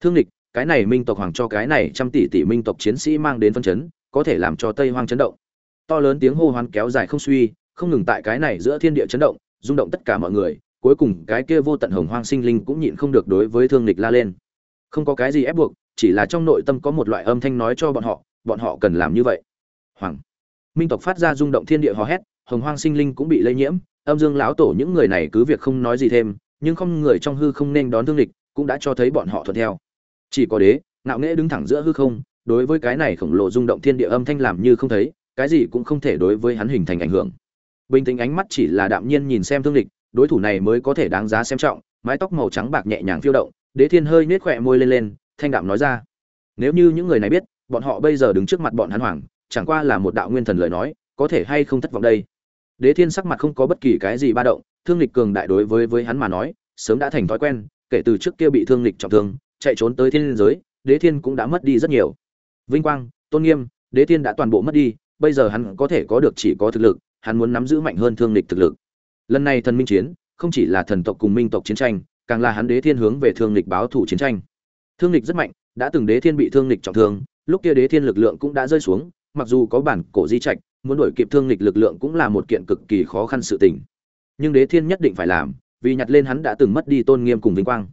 Speaker 1: Thương lịch, cái này minh tộc hoàng cho cái này trăm tỷ tỷ minh tộc chiến sĩ mang đến phân chấn, có thể làm cho tây hoang chấn động. To lớn tiếng hô hoán kéo dài không suy, không ngừng tại cái này giữa thiên địa chấn động, rung động tất cả mọi người, cuối cùng cái kia vô tận hồng hoang sinh linh cũng nhịn không được đối với thương lịch la lên. Không có cái gì ép buộc, chỉ là trong nội tâm có một loại âm thanh nói cho bọn họ bọn họ cần làm như vậy. Hoàng. Minh tộc phát ra rung động thiên địa hò hét, hồng hoang sinh linh cũng bị lây nhiễm, âm dương lão tổ những người này cứ việc không nói gì thêm, nhưng không người trong hư không nên đón thương địch, cũng đã cho thấy bọn họ thuận theo. Chỉ có đế, ngạo nghễ đứng thẳng giữa hư không, đối với cái này khổng lồ rung động thiên địa âm thanh làm như không thấy, cái gì cũng không thể đối với hắn hình thành ảnh hưởng. Bình tĩnh ánh mắt chỉ là đạm nhiên nhìn xem thương địch, đối thủ này mới có thể đáng giá xem trọng, mái tóc màu trắng bạc nhẹ nhàng phiêu động, đế thiên hơi nết khỏe môi lên lên, thanh đạm nói ra. Nếu như những người này biết bọn họ bây giờ đứng trước mặt bọn hắn hoàng, chẳng qua là một đạo nguyên thần lời nói, có thể hay không thất vọng đây? Đế thiên sắc mặt không có bất kỳ cái gì ba động, thương lịch cường đại đối với với hắn mà nói, sớm đã thành thói quen, kể từ trước kia bị thương lịch trọng thương, chạy trốn tới thiên giới, đế thiên cũng đã mất đi rất nhiều. Vinh quang, tôn nghiêm, đế thiên đã toàn bộ mất đi, bây giờ hắn có thể có được chỉ có thực lực, hắn muốn nắm giữ mạnh hơn thương lịch thực lực. Lần này thần minh chiến, không chỉ là thần tộc cùng minh tộc chiến tranh, càng là hắn đế thiên hướng về thương lịch báo thủ chiến tranh. Thương lịch rất mạnh, đã từng đế thiên bị thương lịch trọng thương lúc kia đế thiên lực lượng cũng đã rơi xuống, mặc dù có bản cổ di trạch, muốn đuổi kịp thương lịch lực lượng cũng là một kiện cực kỳ khó khăn sự tình. Nhưng đế thiên nhất định phải làm, vì nhặt lên hắn đã từng mất đi tôn nghiêm cùng vinh quang.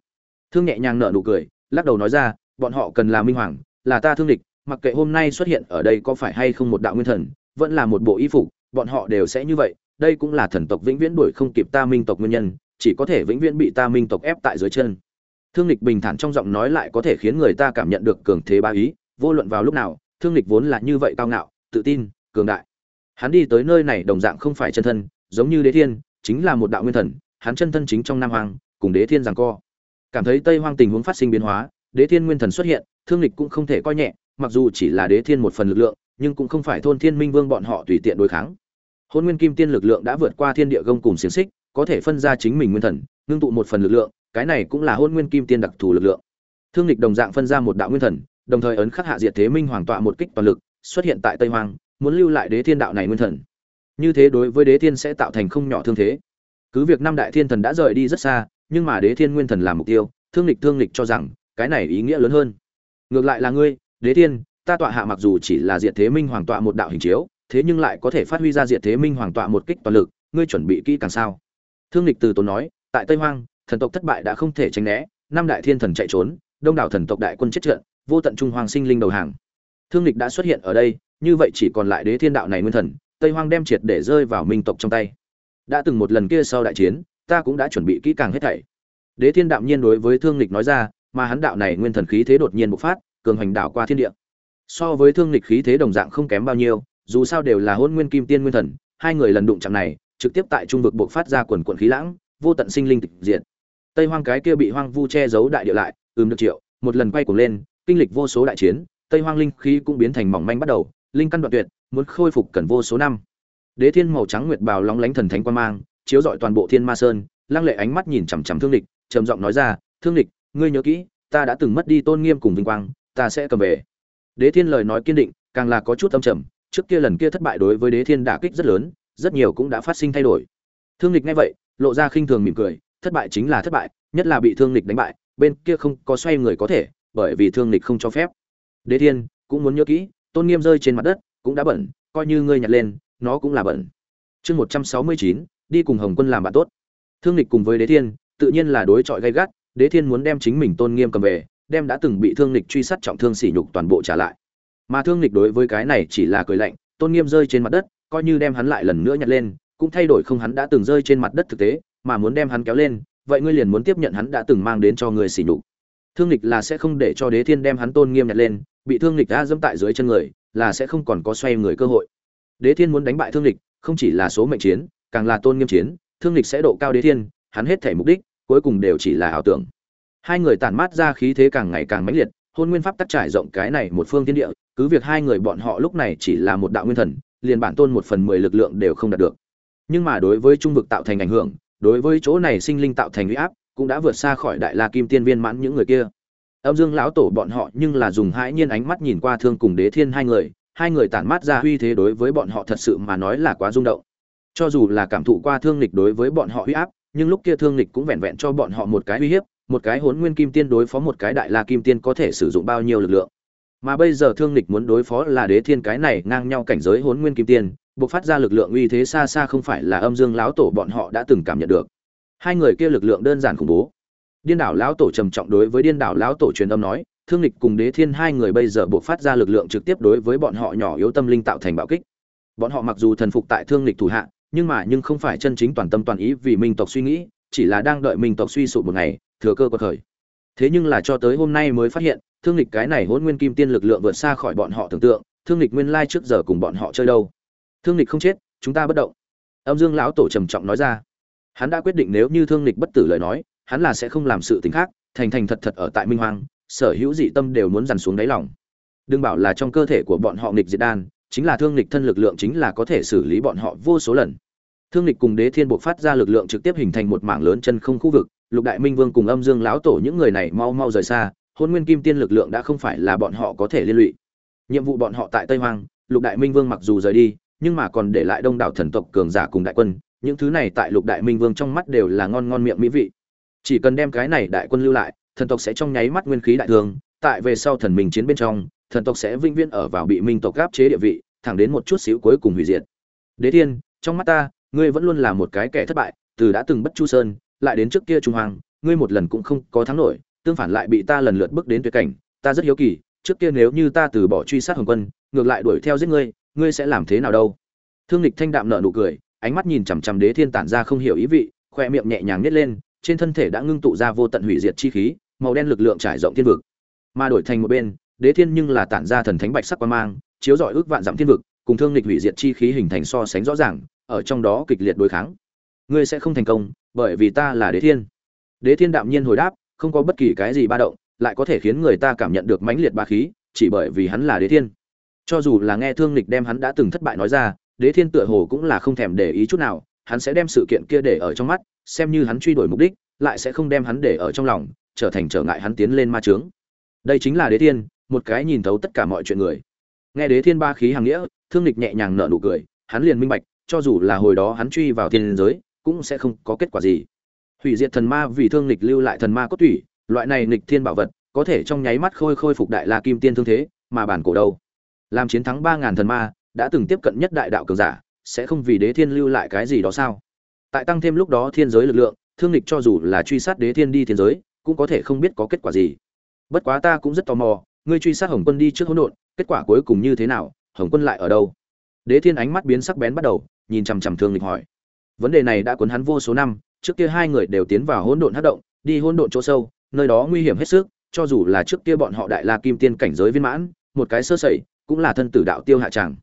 Speaker 1: Thương nhẹ nhàng nở nụ cười, lắc đầu nói ra, bọn họ cần là minh hoàng, là ta thương lịch mặc kệ hôm nay xuất hiện ở đây có phải hay không một đạo nguyên thần, vẫn là một bộ y phục, bọn họ đều sẽ như vậy, đây cũng là thần tộc vĩnh viễn đuổi không kịp ta minh tộc nguyên nhân, chỉ có thể vĩnh viễn bị ta minh tộc ép tại dưới chân. Thương lịch bình thản trong giọng nói lại có thể khiến người ta cảm nhận được cường thế ba ý vô luận vào lúc nào, thương lịch vốn là như vậy cao ngạo, tự tin, cường đại. Hắn đi tới nơi này đồng dạng không phải chân thân, giống như đế thiên, chính là một đạo nguyên thần, hắn chân thân chính trong nam hoàng cùng đế thiên rằng co. Cảm thấy tây hoang tình huống phát sinh biến hóa, đế thiên nguyên thần xuất hiện, thương lịch cũng không thể coi nhẹ, mặc dù chỉ là đế thiên một phần lực lượng, nhưng cũng không phải thôn thiên minh vương bọn họ tùy tiện đối kháng. Hôn nguyên kim tiên lực lượng đã vượt qua thiên địa gông cùng xiềng xích, có thể phân ra chính mình nguyên thần, ngưng tụ một phần lực lượng, cái này cũng là hôn nguyên kim tiên đặc thù lực lượng. Thương lịch đồng dạng phân ra một đạo nguyên thần đồng thời ấn khắc hạ diệt thế minh hoàng tọa một kích toàn lực, xuất hiện tại tây hoang, muốn lưu lại đế thiên đạo này nguyên thần. Như thế đối với đế thiên sẽ tạo thành không nhỏ thương thế. Cứ việc năm đại thiên thần đã rời đi rất xa, nhưng mà đế thiên nguyên thần làm mục tiêu, thương lịch thương lịch cho rằng, cái này ý nghĩa lớn hơn. Ngược lại là ngươi, đế thiên, ta tọa hạ mặc dù chỉ là diệt thế minh hoàng tọa một đạo hình chiếu, thế nhưng lại có thể phát huy ra diệt thế minh hoàng tọa một kích toàn lực, ngươi chuẩn bị kỹ càng sao? Thương lịch từ tốn nói, tại tây hoang, thần tộc thất bại đã không thể tránh né, năm đại thiên thần chạy trốn, đông đảo thần tộc đại quân chết trận vô tận trung hoàng sinh linh đầu hàng. Thương lịch đã xuất hiện ở đây, như vậy chỉ còn lại đế thiên đạo này nguyên thần, tây hoang đem triệt để rơi vào minh tộc trong tay. Đã từng một lần kia sau đại chiến, ta cũng đã chuẩn bị kỹ càng hết thảy. Đế thiên đạo nhiên đối với thương lịch nói ra, mà hắn đạo này nguyên thần khí thế đột nhiên bộc phát, cường hành đảo qua thiên địa. So với thương lịch khí thế đồng dạng không kém bao nhiêu, dù sao đều là hôn nguyên kim tiên nguyên thần, hai người lần đụng chạm này, trực tiếp tại trung vực bộc phát ra quần quần khí lãng, vô tận sinh linh tịch diện tây hoang cái kia bị hoang vu che giấu đại địa lại, ừm được triệu, một lần quay cuồng lên kinh lịch vô số đại chiến, tây hoang linh khí cũng biến thành mỏng manh bắt đầu, linh căn đoạn tuyệt, muốn khôi phục cần vô số năm. Đế thiên màu trắng nguyệt bào lóng lánh thần thánh quan mang, chiếu rọi toàn bộ thiên ma sơn, lăng lệ ánh mắt nhìn chằm chằm thương lịch, trầm giọng nói ra, thương lịch, ngươi nhớ kỹ, ta đã từng mất đi tôn nghiêm cùng vinh quang, ta sẽ cầm về. Đế thiên lời nói kiên định, càng là có chút âm trầm, trước kia lần kia thất bại đối với đế thiên đả kích rất lớn, rất nhiều cũng đã phát sinh thay đổi. Thương lịch nghe vậy, lộ ra khinh thường mỉm cười, thất bại chính là thất bại, nhất là bị thương lịch đánh bại, bên kia không có xoay người có thể bởi vì thương lịch không cho phép. Đế thiên, cũng muốn nhớ kỹ, tôn nghiêm rơi trên mặt đất, cũng đã bẩn, coi như ngươi nhặt lên, nó cũng là bẩn. Chương một trăm sáu mươi chín, đi cùng hồng quân làm bạn tốt. Thương lịch cùng với đế thiên, tự nhiên là đối chọi gay gắt, đế thiên muốn đem chính mình tôn nghiêm cầm về, đem đã từng bị thương lịch truy sát trọng thương sỉ nhục toàn bộ trả lại. Mà thương lịch đối với cái này chỉ là cười lạnh, tôn nghiêm rơi trên mặt đất, coi như đem hắn lại lần nữa nhặt lên, cũng thay đổi không hắn đã từng rơi trên mặt đất thực tế, mà muốn đem hắn kéo lên, vậy ngươi liền muốn tiếp nhận hắn đã từng mang đến cho người sỉ nhục thương Lịch là sẽ không để cho đế thiên đem hắn tôn nghiêm nhặt lên bị thương Lịch đã dẫm tại dưới chân người là sẽ không còn có xoay người cơ hội. Đế thiên muốn đánh bại thương Lịch, không chỉ là số mệnh chiến càng là tôn nghiêm chiến thương Lịch sẽ độ cao đế thiên hắn hết thể mục đích cuối cùng đều chỉ là ảo tưởng. Hai người tản mát ra khí thế càng ngày càng mãnh liệt hôn nguyên pháp tắc trải rộng cái này một phương thiên địa cứ việc hai người bọn họ lúc này chỉ là một đạo nguyên thần liền bản tôn một phần mười lực lượng đều không đạt được. Nhưng mà đối với trung vực tạo thành ảnh hưởng đối với chỗ này sinh linh tạo thành uy áp cũng đã vượt xa khỏi đại la kim tiên viên mãn những người kia. Âm dương lão tổ bọn họ nhưng là dùng hãi nhiên ánh mắt nhìn qua thương cùng đế thiên hai người hai người tản mát ra uy thế đối với bọn họ thật sự mà nói là quá rung động. Cho dù là cảm thụ qua thương lịch đối với bọn họ uy áp, nhưng lúc kia thương lịch cũng vẹn vẹn cho bọn họ một cái uy hiếp, một cái hốn nguyên kim tiên đối phó một cái đại la kim tiên có thể sử dụng bao nhiêu lực lượng. Mà bây giờ thương lịch muốn đối phó là đế thiên cái này ngang nhau cảnh giới hốn nguyên kim tiên buộc phát ra lực lượng uy thế xa xa không phải là âm dương lão tổ bọn họ đã từng cảm nhận được hai người kia lực lượng đơn giản khủng bố. Điên đảo lão tổ trầm trọng đối với điên đảo lão tổ truyền âm nói, thương lịch cùng đế thiên hai người bây giờ buộc phát ra lực lượng trực tiếp đối với bọn họ nhỏ yếu tâm linh tạo thành bạo kích. Bọn họ mặc dù thần phục tại thương lịch thủ hạ, nhưng mà nhưng không phải chân chính toàn tâm toàn ý vì minh tộc suy nghĩ, chỉ là đang đợi minh tộc suy sụp một ngày, thừa cơ có thời. thế nhưng là cho tới hôm nay mới phát hiện, thương lịch cái này hôn nguyên kim tiên lực lượng vượt xa khỏi bọn họ tưởng tượng, thương lịch nguyên lai trước giờ cùng bọn họ chơi đâu. Thương lịch không chết, chúng ta bất động. Âm dương lão tổ trầm trọng nói ra hắn đã quyết định nếu như thương lịch bất tử lời nói, hắn là sẽ không làm sự tính khác, thành thành thật thật ở tại minh hoàng sở hữu dị tâm đều muốn dằn xuống đáy lòng. Đừng bảo là trong cơ thể của bọn họ nghịch diệt đan, chính là thương lịch thân lực lượng chính là có thể xử lý bọn họ vô số lần. Thương lịch cùng đế thiên buộc phát ra lực lượng trực tiếp hình thành một mảng lớn chân không khu vực, lục đại minh vương cùng âm dương lão tổ những người này mau mau rời xa, hôn nguyên kim tiên lực lượng đã không phải là bọn họ có thể liên lụy. Nhiệm vụ bọn họ tại tây hoang, lục đại minh vương mặc dù rời đi, nhưng mà còn để lại đông đảo thần tộc cường giả cùng đại quân những thứ này tại lục đại minh vương trong mắt đều là ngon ngon miệng mỹ vị. Chỉ cần đem cái này đại quân lưu lại, thần tộc sẽ trong nháy mắt nguyên khí đại thương tại về sau thần minh chiến bên trong, thần tộc sẽ vĩnh viễn ở vào bị minh tộc gáp chế địa vị, thẳng đến một chút xíu cuối cùng hủy diệt. Đế thiên, trong mắt ta, ngươi vẫn luôn là một cái kẻ thất bại, từ đã từng bất chu sơn, lại đến trước kia trung hoàng, ngươi một lần cũng không có thắng nổi, tương phản lại bị ta lần lượt bước đến tuyệt cảnh, ta rất hiếu kỳ, trước kia nếu như ta từ bỏ truy sát hồng quân, ngược lại đuổi theo giết ngươi ngươi sẽ làm thế nào đâu? Thương lịch thanh đạm nở nụ cười ánh mắt nhìn chằm chằm đế thiên tản ra không hiểu ý vị, khoe miệng nhẹ nhàng nhét lên, trên thân thể đã ngưng tụ ra vô tận hủy diệt chi khí, màu đen lực lượng trải rộng thiên vực. Mà đổi thành một bên, đế thiên nhưng là tản ra thần thánh bạch sắc quan mang, chiếu rọi ước vạn dặm thiên vực, cùng thương lịch hủy diệt chi khí hình thành so sánh rõ ràng, ở trong đó kịch liệt đối kháng. Ngươi sẽ không thành công, bởi vì ta là đế thiên. Đế thiên đạm nhiên hồi đáp, không có bất kỳ cái gì ba động, lại có thể khiến người ta cảm nhận được mãnh liệt ba khí, chỉ bởi vì hắn là đế thiên. Cho dù là nghe thương lịch đem hắn đã từng thất bại nói ra đế thiên tựa hồ cũng là không thèm để ý chút nào, hắn sẽ đem sự kiện kia để ở trong mắt, xem như hắn truy đuổi mục đích, lại sẽ không đem hắn để ở trong lòng, trở thành trở ngại hắn tiến lên ma trướng đây chính là đế thiên, một cái nhìn thấu tất cả mọi chuyện người. Nghe đế thiên ba khí hàng nghĩa, thương lịch nhẹ nhàng nở nụ cười, hắn liền minh bạch, cho dù là hồi đó hắn truy vào thiên giới, cũng sẽ không có kết quả gì. Hủy diệt thần ma vì thương lịch lưu lại thần ma cốt thủy loại này lịch thiên bảo vật, có thể trong nháy mắt khôi khôi phục đại la kim tiên thương thế, mà bản cổ đâu? Làm chiến thắng ba ngàn thần ma đã từng tiếp cận nhất đại đạo cường giả, sẽ không vì đế thiên lưu lại cái gì đó sao? Tại tăng thêm lúc đó thiên giới lực lượng, thương lịch cho dù là truy sát đế thiên đi thiên giới, cũng có thể không biết có kết quả gì. Bất quá ta cũng rất tò mò, ngươi truy sát hồng quân đi trước hỗn độn, kết quả cuối cùng như thế nào, hồng quân lại ở đâu? Đế thiên ánh mắt biến sắc bén bắt đầu, nhìn chằm chằm thương lịch hỏi. Vấn đề này đã cuốn hắn vô số năm, trước kia hai người đều tiến vào hỗn độn hất động, đi hỗn độn chỗ sâu, nơi đó nguy hiểm hết sức, cho dù là trước kia bọn họ đại la kim tiên cảnh giới viên mãn, một cái sơ sẩy, cũng là thân tử đạo tiêu hạ tràng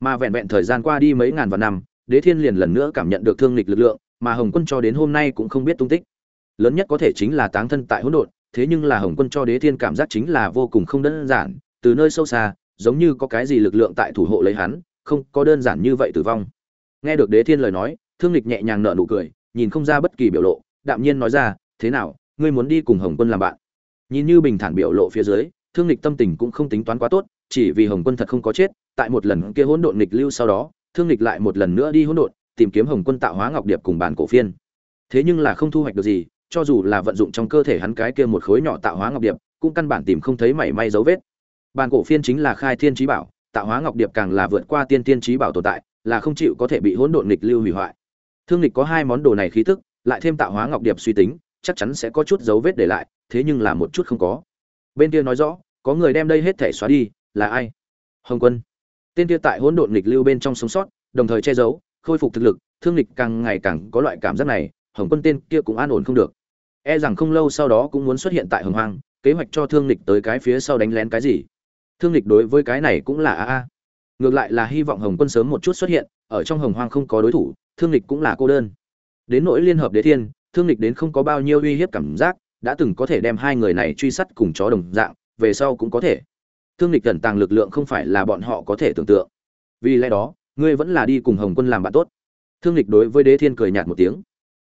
Speaker 1: mà vẹn vẹn thời gian qua đi mấy ngàn vạn năm, đế thiên liền lần nữa cảm nhận được thương lịch lực lượng, mà hồng quân cho đến hôm nay cũng không biết tung tích. Lớn nhất có thể chính là táng thân tại hỗn độn, thế nhưng là hồng quân cho đế thiên cảm giác chính là vô cùng không đơn giản, từ nơi sâu xa, giống như có cái gì lực lượng tại thủ hộ lấy hắn, không có đơn giản như vậy tử vong. Nghe được đế thiên lời nói, thương lịch nhẹ nhàng nở nụ cười, nhìn không ra bất kỳ biểu lộ, đạm nhiên nói ra, thế nào, ngươi muốn đi cùng hồng quân làm bạn? Nhìn như bình thản biểu lộ phía dưới, thương lịch tâm tình cũng không tính toán quá tốt chỉ vì hồng quân thật không có chết, tại một lần kia hỗn độn nghịch lưu sau đó, thương lịch lại một lần nữa đi hỗn độn, tìm kiếm hồng quân tạo hóa ngọc điệp cùng bản cổ phiên. Thế nhưng là không thu hoạch được gì, cho dù là vận dụng trong cơ thể hắn cái kia một khối nhỏ tạo hóa ngọc điệp, cũng căn bản tìm không thấy mảy may dấu vết. Bản cổ phiên chính là khai thiên trí bảo, tạo hóa ngọc điệp càng là vượt qua tiên tiên trí bảo tồn tại, là không chịu có thể bị hỗn độn nghịch lưu hủy hoại. Thương lịch có hai món đồ này khí tức, lại thêm tạo hóa ngọc điệp suy tính, chắc chắn sẽ có chút dấu vết để lại, thế nhưng là một chút không có. Bên kia nói rõ, có người đem đây hết thể xóa đi là ai? Hồng quân. Tên kia tại hỗn độn nghịch lưu bên trong sống sót, đồng thời che giấu, khôi phục thực lực, thương lịch càng ngày càng có loại cảm giác này, hồng quân tên kia cũng an ổn không được. E rằng không lâu sau đó cũng muốn xuất hiện tại hồng hoang, kế hoạch cho thương lịch tới cái phía sau đánh lén cái gì. Thương lịch đối với cái này cũng là a a. Ngược lại là hy vọng hồng quân sớm một chút xuất hiện, ở trong hồng hoang không có đối thủ, thương lịch cũng là cô đơn. Đến nỗi liên hợp đế thiên, thương lịch đến không có bao nhiêu uy hiếp cảm giác, đã từng có thể đem hai người này truy sát cùng chó đồng dạng, về sau cũng có thể thương lịch cẩn tàng lực lượng không phải là bọn họ có thể tưởng tượng. Vì lẽ đó, ngươi vẫn là đi cùng hồng quân làm bạn tốt. Thương lịch đối với đế thiên cười nhạt một tiếng.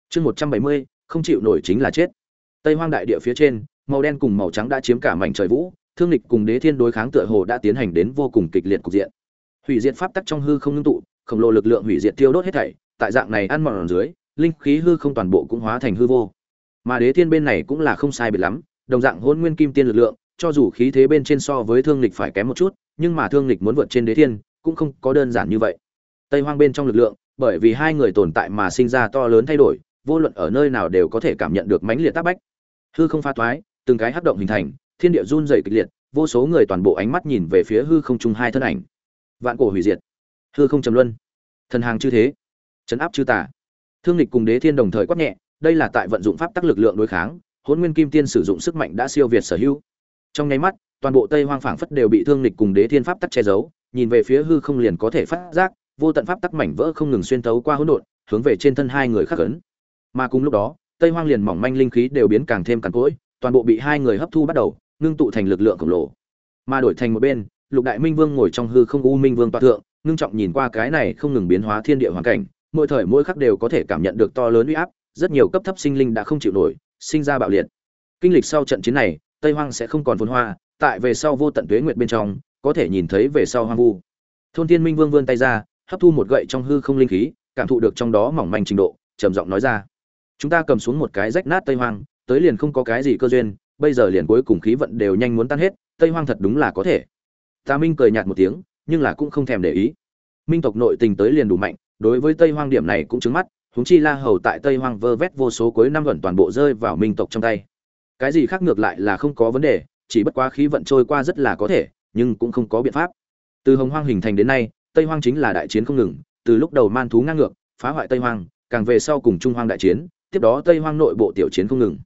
Speaker 1: Chương một trăm bảy mươi, không chịu nổi chính là chết. Tây hoang đại địa phía trên, màu đen cùng màu trắng đã chiếm cả mảnh trời vũ. Thương lịch cùng đế thiên đối kháng tựa hồ đã tiến hành đến vô cùng kịch liệt cục diện. Hủy diệt pháp tắc trong hư không ngưng tụ, khổng lồ lực lượng hủy diệt tiêu đốt hết thảy, tại dạng này ăn mòn dưới, linh khí hư không toàn bộ cũng hóa thành hư vô. Mà đế thiên bên này cũng là không sai biệt lắm, đồng dạng hôn nguyên kim tiên lực lượng cho dù khí thế bên trên so với thương lịch phải kém một chút nhưng mà thương lịch muốn vượt trên đế thiên cũng không có đơn giản như vậy. Tây hoang bên trong lực lượng bởi vì hai người tồn tại mà sinh ra to lớn thay đổi vô luận ở nơi nào đều có thể cảm nhận được mãnh liệt tác bách. Hư không pha toái, từng cái hấp động hình thành thiên địa run rẩy kịch liệt vô số người toàn bộ ánh mắt nhìn về phía hư không trung hai thân ảnh. Vạn cổ hủy diệt. Hư không trầm luân. Thần hàng chư thế. Chấn áp chư tả thương lịch cùng đế thiên đồng thời quát nhẹ đây là tại vận dụng pháp tắc lực lượng đối kháng hôn nguyên kim tiên sử dụng sức mạnh đã siêu việt sở hữu trong nháy mắt, toàn bộ tây hoang phảng phất đều bị thương lịch cùng đế thiên pháp tắc che giấu, nhìn về phía hư không liền có thể phát giác, vô tận pháp tắc mảnh vỡ không ngừng xuyên tấu qua hỗn độn, hướng về trên thân hai người khắc ấn mà cùng lúc đó, tây hoang liền mỏng manh linh khí đều biến càng thêm càn cỗi, toàn bộ bị hai người hấp thu bắt đầu, ngưng tụ thành lực lượng khổng lồ. Mà đổi thành một bên, lục đại minh vương ngồi trong hư không u minh vương toa thượng, ngưng trọng nhìn qua cái này không ngừng biến hóa thiên địa hoàn cảnh, mỗi thời mỗi khắc đều có thể cảm nhận được to lớn uy áp, rất nhiều cấp thấp sinh linh đã không chịu nổi, sinh ra bạo liệt. Kinh lịch sau trận chiến này tây hoang sẽ không còn phồn hoa, tại về sau vô tận tuế nguyệt bên trong, có thể nhìn thấy về sau hoang vu. Thôn thiên minh vương vươn tay ra, hấp thu một gậy trong hư không linh khí, cảm thụ được trong đó mỏng manh trình độ, trầm giọng nói ra. Chúng ta cầm xuống một cái rách nát tây hoang, tới liền không có cái gì cơ duyên, bây giờ liền cuối cùng khí vận đều nhanh muốn tan hết, tây hoang thật đúng là có thể. Ta minh cười nhạt một tiếng, nhưng là cũng không thèm để ý. Minh tộc nội tình tới liền đủ mạnh, đối với tây hoang điểm này cũng trứng mắt, huống chi la hầu tại tây hoang vơ vét vô số cuối năm gần toàn bộ rơi vào minh tộc trong tay cái gì khác ngược lại là không có vấn đề, chỉ bất quá khí vận trôi qua rất là có thể, nhưng cũng không có biện pháp. Từ hồng hoang hình thành đến nay, tây hoang chính là đại chiến không ngừng, từ lúc đầu man thú ngang ngược, phá hoại tây hoang, càng về sau cùng trung hoang đại chiến, tiếp đó tây hoang nội bộ tiểu chiến không ngừng.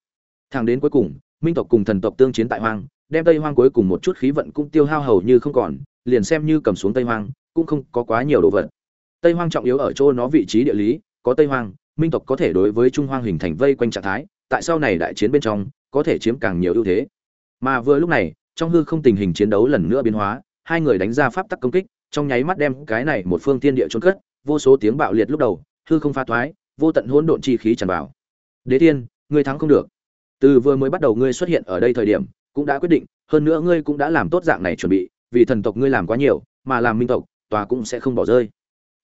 Speaker 1: Thẳng đến cuối cùng, minh tộc cùng thần tộc tương chiến tại hoang, đem tây hoang cuối cùng một chút khí vận cũng tiêu hao hầu như không còn, liền xem như cầm xuống tây hoang, cũng không có quá nhiều đồ vật. Tây hoang trọng yếu ở chỗ nó vị trí địa lý, có tây hoang, minh tộc có thể đối với trung hoang hình thành vây quanh trạng thái, tại sau này đại chiến bên trong có thể chiếm càng nhiều ưu thế. Mà vừa lúc này, trong hư không tình hình chiến đấu lần nữa biến hóa, hai người đánh ra pháp tắc công kích, trong nháy mắt đem cái này một phương thiên địa chôn cất, vô số tiếng bạo liệt lúc đầu, hư không pha thoái, vô tận hỗn độn chi khí tràn vào. Đế tiên ngươi thắng không được. Từ vừa mới bắt đầu ngươi xuất hiện ở đây thời điểm, cũng đã quyết định, hơn nữa ngươi cũng đã làm tốt dạng này chuẩn bị, vì thần tộc ngươi làm quá nhiều, mà làm minh tộc, tòa cũng sẽ không bỏ rơi.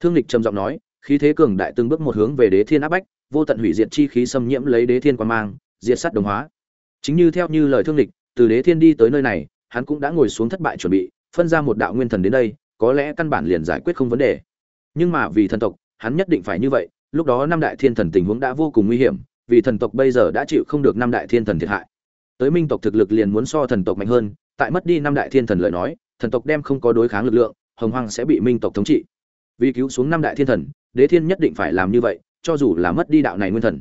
Speaker 1: Thương lịch trầm giọng nói, khí thế cường đại từng bước một hướng về đế thiên áp bách, vô tận hủy diệt chi khí xâm nhiễm lấy đế thiên quan mang, diệt sát đồng hóa chính như theo như lời thương lịch, từ đế thiên đi tới nơi này, hắn cũng đã ngồi xuống thất bại chuẩn bị, phân ra một đạo nguyên thần đến đây, có lẽ căn bản liền giải quyết không vấn đề. Nhưng mà vì thần tộc, hắn nhất định phải như vậy, lúc đó năm đại thiên thần tình huống đã vô cùng nguy hiểm, vì thần tộc bây giờ đã chịu không được năm đại thiên thần thiệt hại. Tới minh tộc thực lực liền muốn so thần tộc mạnh hơn, tại mất đi năm đại thiên thần lời nói, thần tộc đem không có đối kháng lực lượng, hồng hoang sẽ bị minh tộc thống trị. Vì cứu xuống năm đại thiên thần, đế thiên nhất định phải làm như vậy, cho dù là mất đi đạo này nguyên thần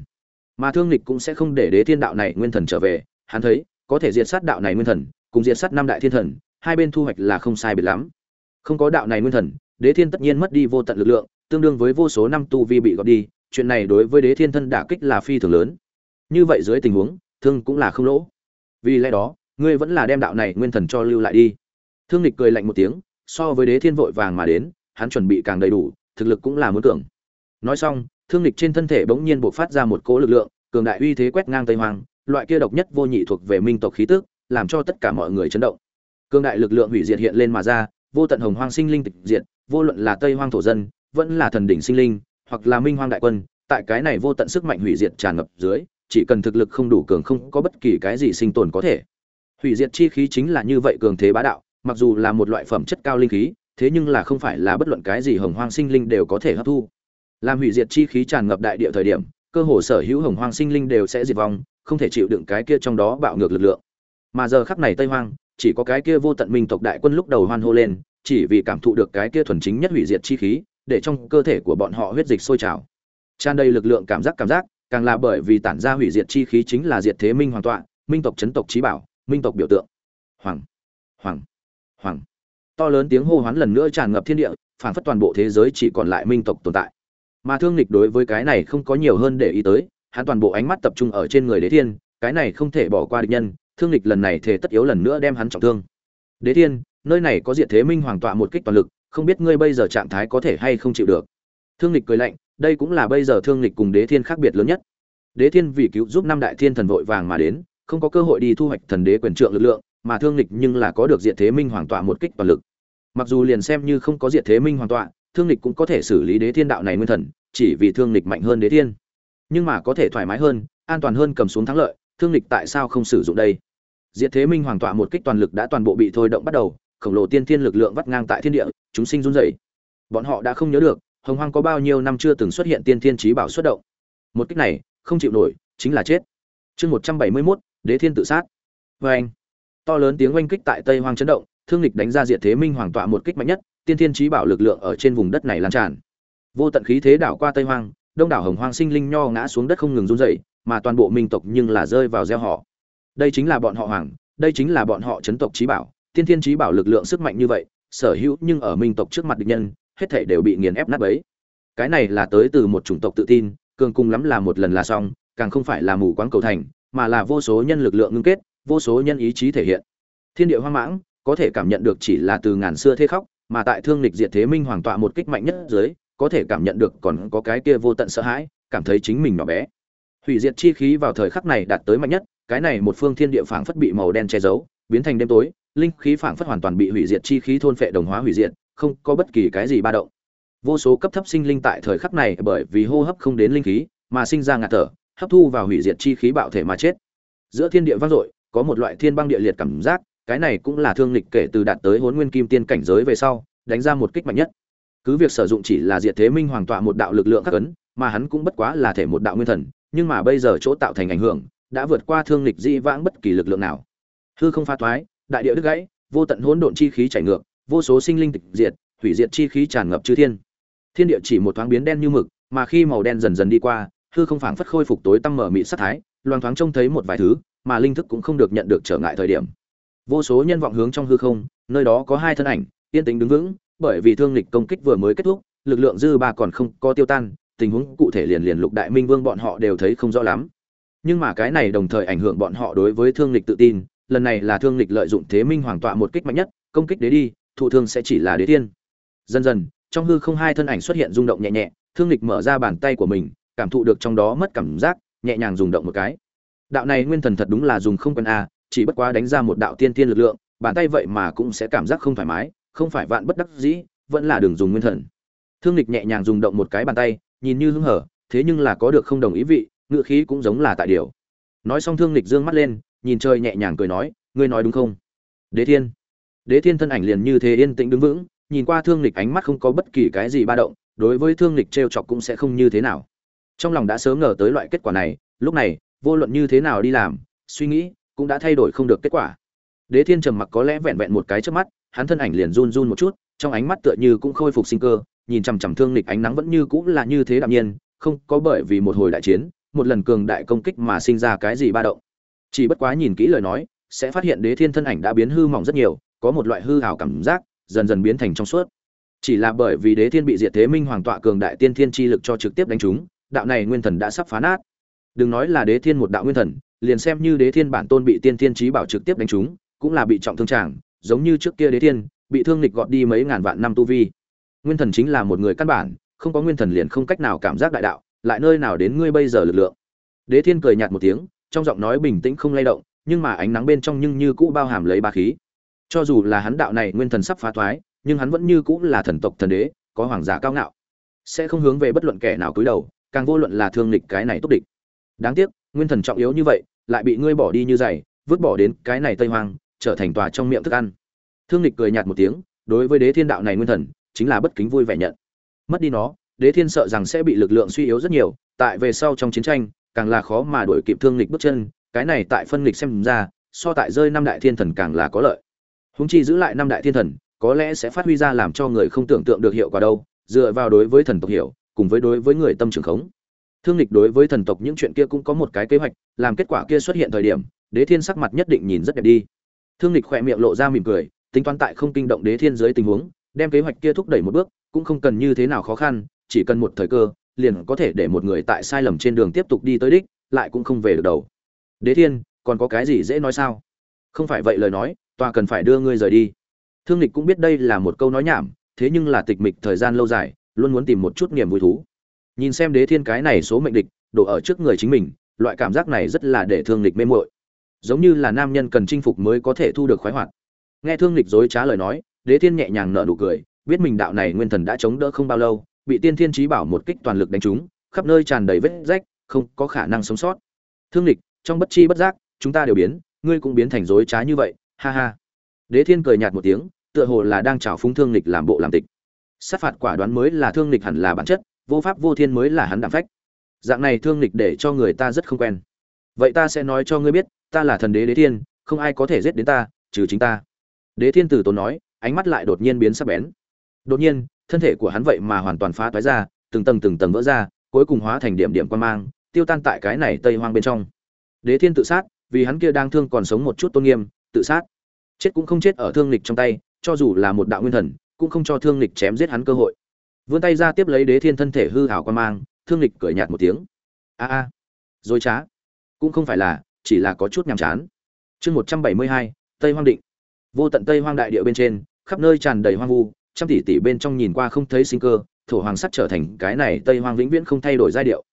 Speaker 1: mà thương lịch cũng sẽ không để đế thiên đạo này nguyên thần trở về. Hắn thấy, có thể diệt sát đạo này nguyên thần, cùng diệt sát năm đại thiên thần, hai bên thu hoạch là không sai biệt lắm. Không có đạo này nguyên thần, đế thiên tất nhiên mất đi vô tận lực lượng, tương đương với vô số năm tu vi bị gọt đi, chuyện này đối với đế thiên thân đả kích là phi thường lớn. Như vậy dưới tình huống, thương cũng là không lỗ. Vì lẽ đó, ngươi vẫn là đem đạo này nguyên thần cho lưu lại đi. Thương lịch cười lạnh một tiếng, so với đế thiên vội vàng mà đến, hắn chuẩn bị càng đầy đủ, thực lực cũng là muốn tưởng. nói xong thương lịch trên thân thể bỗng nhiên bộc phát ra một cỗ lực lượng, cường đại uy thế quét ngang tây hoàng loại kia độc nhất vô nhị thuộc về minh tộc khí tức, làm cho tất cả mọi người chấn động. Cường đại lực lượng hủy diệt hiện lên mà ra, vô tận hồng hoang sinh linh tịch diệt, vô luận là tây hoang thổ dân, vẫn là thần đỉnh sinh linh, hoặc là minh hoang đại quân, tại cái này vô tận sức mạnh hủy diệt tràn ngập dưới, chỉ cần thực lực không đủ cường không có bất kỳ cái gì sinh tồn có thể. Hủy diệt chi khí chính là như vậy cường thế bá đạo, mặc dù là một loại phẩm chất cao linh khí, thế nhưng là không phải là bất luận cái gì hồng hoang sinh linh đều có thể hấp thu làm hủy diệt chi khí tràn ngập đại địa thời điểm, cơ hồ sở hữu hồng hoang sinh linh đều sẽ diệt vong, không thể chịu đựng cái kia trong đó bạo ngược lực lượng. Mà giờ khắc này tây hoang, chỉ có cái kia vô tận minh tộc đại quân lúc đầu hoan hô lên, chỉ vì cảm thụ được cái kia thuần chính nhất hủy diệt chi khí, để trong cơ thể của bọn họ huyết dịch sôi trào. Tràn đầy lực lượng cảm giác cảm giác, càng là bởi vì tản ra hủy diệt chi khí chính là diệt thế minh hoàng tọa, minh tộc chấn tộc trí bảo, minh tộc biểu tượng. Hoàng hoàng hoàng. To lớn tiếng hô hoán lần nữa tràn ngập thiên địa, phản phất toàn bộ thế giới chỉ còn lại minh tộc tồn tại mà thương lịch đối với cái này không có nhiều hơn để ý tới, hắn toàn bộ ánh mắt tập trung ở trên người đế thiên, cái này không thể bỏ qua địch nhân, thương lịch lần này thể tất yếu lần nữa đem hắn trọng thương. Đế thiên, nơi này có diệt thế minh hoàng tọa một kích toàn lực, không biết ngươi bây giờ trạng thái có thể hay không chịu được. Thương lịch cười lạnh, đây cũng là bây giờ thương lịch cùng đế thiên khác biệt lớn nhất. Đế thiên vì cứu giúp năm đại thiên thần vội vàng mà đến, không có cơ hội đi thu hoạch thần đế quyền trượng lực lượng, mà thương lịch nhưng là có được diệt thế minh hoàng tọa một kích toàn lực. Mặc dù liền xem như không có diệt thế minh hoàng tọa, thương lịch cũng có thể xử lý đế thiên đạo này nguyên thần chỉ vì thương lịch mạnh hơn đế thiên. Nhưng mà có thể thoải mái hơn, an toàn hơn cầm xuống thắng lợi, thương lịch tại sao không sử dụng đây? Diệt thế minh hoàng tọa một kích toàn lực đã toàn bộ bị thôi động bắt đầu, khổng lồ tiên thiên lực lượng vắt ngang tại thiên địa, chúng sinh run rẩy. Bọn họ đã không nhớ được, hồng hoang có bao nhiêu năm chưa từng xuất hiện tiên thiên trí bảo xuất động. Một kích này, không chịu nổi, chính là chết. Chương một trăm bảy mươi mốt, đế thiên tự sát. Vê anh, to lớn tiếng oanh kích tại tây hoang chấn động, thương lịch đánh ra diệt thế minh hoàng tọa một kích mạnh nhất, tiên thiên trí bảo lực lượng ở trên vùng đất này lan tràn vô tận khí thế đảo qua tây hoang, đông đảo hồng hoang sinh linh nho ngã xuống đất không ngừng run rẩy, mà toàn bộ minh tộc nhưng là rơi vào gieo họ. Đây chính là bọn họ hoàng, đây chính là bọn họ chấn tộc trí bảo tiên thiên trí bảo lực lượng sức mạnh như vậy, sở hữu nhưng ở minh tộc trước mặt địch nhân, hết thảy đều bị nghiền ép nát bấy. Cái này là tới từ một chủng tộc tự tin, cường cung lắm là một lần là xong, càng không phải là mù quáng cầu thành, mà là vô số nhân lực lượng ngưng kết, vô số nhân ý chí thể hiện. Thiên địa hoang mãng, có thể cảm nhận được chỉ là từ ngàn xưa thế khóc, mà tại thương lịch diệt thế minh hoàng tọa một kích mạnh nhất dưới có thể cảm nhận được còn có cái kia vô tận sợ hãi, cảm thấy chính mình nhỏ bé. Hủy diệt chi khí vào thời khắc này đạt tới mạnh nhất, cái này một phương thiên địa phảng phất bị màu đen che giấu, biến thành đêm tối, linh khí phảng phất hoàn toàn bị hủy diệt chi khí thôn phệ đồng hóa hủy diệt, không có bất kỳ cái gì ba động. Vô số cấp thấp sinh linh tại thời khắc này bởi vì hô hấp không đến linh khí mà sinh ra ngạt thở, hấp thu vào hủy diệt chi khí bạo thể mà chết. Giữa thiên địa vang dội, có một loại thiên băng địa liệt cảm giác, cái này cũng là thương lịch kể từ đạt tới hôn nguyên kim tiên cảnh giới về sau, đánh ra một kích mạnh nhất cứ việc sử dụng chỉ là diệt thế minh hoàng tọa một đạo lực lượng khắc ấn, mà hắn cũng bất quá là thể một đạo nguyên thần, nhưng mà bây giờ chỗ tạo thành ảnh hưởng, đã vượt qua thương lịch di vãng bất kỳ lực lượng nào. Hư không pha thoái, đại địa đứt gãy, vô tận hỗn độn chi khí chảy ngược, vô số sinh linh tịch diệt, hủy diệt chi khí tràn ngập chư thiên. Thiên địa chỉ một thoáng biến đen như mực, mà khi màu đen dần dần đi qua, hư không phảng phất khôi phục tối tăm mở mị sắc thái, loang thoáng trông thấy một vài thứ, mà linh thức cũng không được nhận được trở ngại thời điểm. Vô số nhân vọng hướng trong hư không, nơi đó có hai thân ảnh, yên tĩnh đứng vững bởi vì thương lịch công kích vừa mới kết thúc, lực lượng dư ba còn không có tiêu tan, tình huống cụ thể liền liền lục đại minh vương bọn họ đều thấy không rõ lắm. Nhưng mà cái này đồng thời ảnh hưởng bọn họ đối với thương lịch tự tin, lần này là thương lịch lợi dụng thế minh hoàng tọa một kích mạnh nhất, công kích đế đi, thụ thương sẽ chỉ là đế tiên. Dần dần, trong hư không hai thân ảnh xuất hiện rung động nhẹ nhẹ, thương lịch mở ra bàn tay của mình, cảm thụ được trong đó mất cảm giác, nhẹ nhàng rung động một cái. Đạo này nguyên thần thật đúng là dùng không cần a, chỉ bất quá đánh ra một đạo tiên tiên lực lượng, bàn tay vậy mà cũng sẽ cảm giác không thoải mái không phải vạn bất đắc dĩ, vẫn là đường dùng nguyên thần. Thương lịch nhẹ nhàng dùng động một cái bàn tay, nhìn như hưng hở, thế nhưng là có được không đồng ý vị, ngựa khí cũng giống là tại điều. Nói xong thương lịch dương mắt lên, nhìn trời nhẹ nhàng cười nói, ngươi nói đúng không? Đế thiên. Đế thiên thân ảnh liền như thế yên tĩnh đứng vững, nhìn qua thương lịch ánh mắt không có bất kỳ cái gì ba động, đối với thương lịch t chọc cũng sẽ không như thế nào. Trong lòng đã sớm ngờ tới loại kết quả này, lúc này, vô luận như thế nào đi làm, suy nghĩ cũng đã thay đổi không được kết quả. Đế thiên trầm mặc có lẽ vẹn vẹn một cái trước mắt hắn thân ảnh liền run run một chút, trong ánh mắt tựa như cũng khôi phục sinh cơ, nhìn chằm chằm thương lịch ánh nắng vẫn như cũng là như thế đạm nhiên, không có bởi vì một hồi đại chiến, một lần cường đại công kích mà sinh ra cái gì ba động. Chỉ bất quá nhìn kỹ lời nói, sẽ phát hiện đế thiên thân ảnh đã biến hư mỏng rất nhiều, có một loại hư hào cảm giác, dần dần biến thành trong suốt. Chỉ là bởi vì đế thiên bị diệt thế minh hoàng tọa cường đại tiên thiên chi lực cho trực tiếp đánh trúng, đạo này nguyên thần đã sắp phá nát. Đừng nói là đế thiên một đạo nguyên thần, liền xem như đế thiên bản tôn bị tiên thiên trí bảo trực tiếp đánh trúng, cũng là bị trọng thương tràng giống như trước kia đế thiên, bị thương lịch gọt đi mấy ngàn vạn năm tu vi. Nguyên thần chính là một người căn bản, không có nguyên thần liền không cách nào cảm giác đại đạo, lại nơi nào đến ngươi bây giờ lực lượng. Đế thiên cười nhạt một tiếng, trong giọng nói bình tĩnh không lay động, nhưng mà ánh nắng bên trong nhưng như cũ bao hàm lấy ba khí. Cho dù là hắn đạo này nguyên thần sắp phá thoái, nhưng hắn vẫn như cũ là thần tộc thần đế, có hoàng giả cao ngạo. Sẽ không hướng về bất luận kẻ nào cúi đầu, càng vô luận là thương lịch cái này tốt địch. Đáng tiếc, nguyên thần trọng yếu như vậy, lại bị ngươi bỏ đi như giày vứt bỏ đến cái này tây hoang trở thành tòa trong miệng thức ăn. Thương lịch cười nhạt một tiếng, đối với đế thiên đạo này nguyên thần, chính là bất kính vui vẻ nhận. Mất đi nó, đế thiên sợ rằng sẽ bị lực lượng suy yếu rất nhiều, tại về sau trong chiến tranh, càng là khó mà đuổi kịp thương lịch bước chân, cái này tại phân lịch xem ra, so tại rơi năm đại thiên thần càng là có lợi. Húng chi giữ lại năm đại thiên thần, có lẽ sẽ phát huy ra làm cho người không tưởng tượng được hiệu quả đâu, dựa vào đối với thần tộc hiểu, cùng với đối với người tâm trường khống. Thương lịch đối với thần tộc những chuyện kia cũng có một cái kế hoạch, làm kết quả kia xuất hiện thời điểm, đế thiên sắc mặt nhất định nhìn rất đẹp đi thương lịch khỏe miệng lộ ra mỉm cười, tính toán tại không kinh động đế thiên dưới tình huống, đem kế hoạch kia thúc đẩy một bước, cũng không cần như thế nào khó khăn, chỉ cần một thời cơ, liền có thể để một người tại sai lầm trên đường tiếp tục đi tới đích, lại cũng không về được đầu. Đế thiên, còn có cái gì dễ nói sao? Không phải vậy lời nói, tòa cần phải đưa ngươi rời đi. Thương lịch cũng biết đây là một câu nói nhảm, thế nhưng là tịch mịch thời gian lâu dài, luôn muốn tìm một chút niềm vui thú. Nhìn xem đế thiên cái này số mệnh địch, đổ ở trước người chính mình, loại cảm giác này rất là để thương lịch mê mội giống như là nam nhân cần chinh phục mới có thể thu được khoái hoạt. Nghe thương lịch dối trá lời nói, đế thiên nhẹ nhàng nở nụ cười, biết mình đạo này nguyên thần đã chống đỡ không bao lâu, bị tiên thiên trí bảo một kích toàn lực đánh trúng, khắp nơi tràn đầy vết rách, không có khả năng sống sót. Thương lịch trong bất chi bất giác, chúng ta đều biến, ngươi cũng biến thành dối trá như vậy, ha ha. Đế thiên cười nhạt một tiếng, tựa hồ là đang chào phúng thương lịch làm bộ làm tịch. Sát phạt quả đoán mới là thương lịch hẳn là bản chất, vô pháp vô thiên mới là hắn đạm phách. Dạng này thương lịch để cho người ta rất không quen vậy ta sẽ nói cho ngươi biết, ta là thần đế đế thiên, không ai có thể giết đến ta, trừ chính ta. Đế thiên tử tốn nói, ánh mắt lại đột nhiên biến sắc bén. Đột nhiên, thân thể của hắn vậy mà hoàn toàn phá toái ra, từng tầng từng tầng vỡ ra, cuối cùng hóa thành điểm điểm quan mang, tiêu tan tại cái này tây hoang bên trong. Đế thiên tự sát, vì hắn kia đang thương còn sống một chút tôn nghiêm, tự sát. Chết cũng không chết ở thương lịch trong tay, cho dù là một đạo nguyên thần, cũng không cho thương lịch chém giết hắn cơ hội. Vươn tay ra tiếp lấy đế thiên thân thể hư hảo quan mang, thương lịch cười nhạt một tiếng. A a. Dối trá cũng không phải là, chỉ là có chút nhàm chán. Chương một trăm bảy mươi hai, tây hoang định. Vô tận tây hoang đại địa bên trên, khắp nơi tràn đầy hoang vu, trăm tỷ tỷ bên trong nhìn qua không thấy sinh cơ, thổ hoàng sắt trở thành cái này tây hoang vĩnh viễn không thay đổi giai điệu.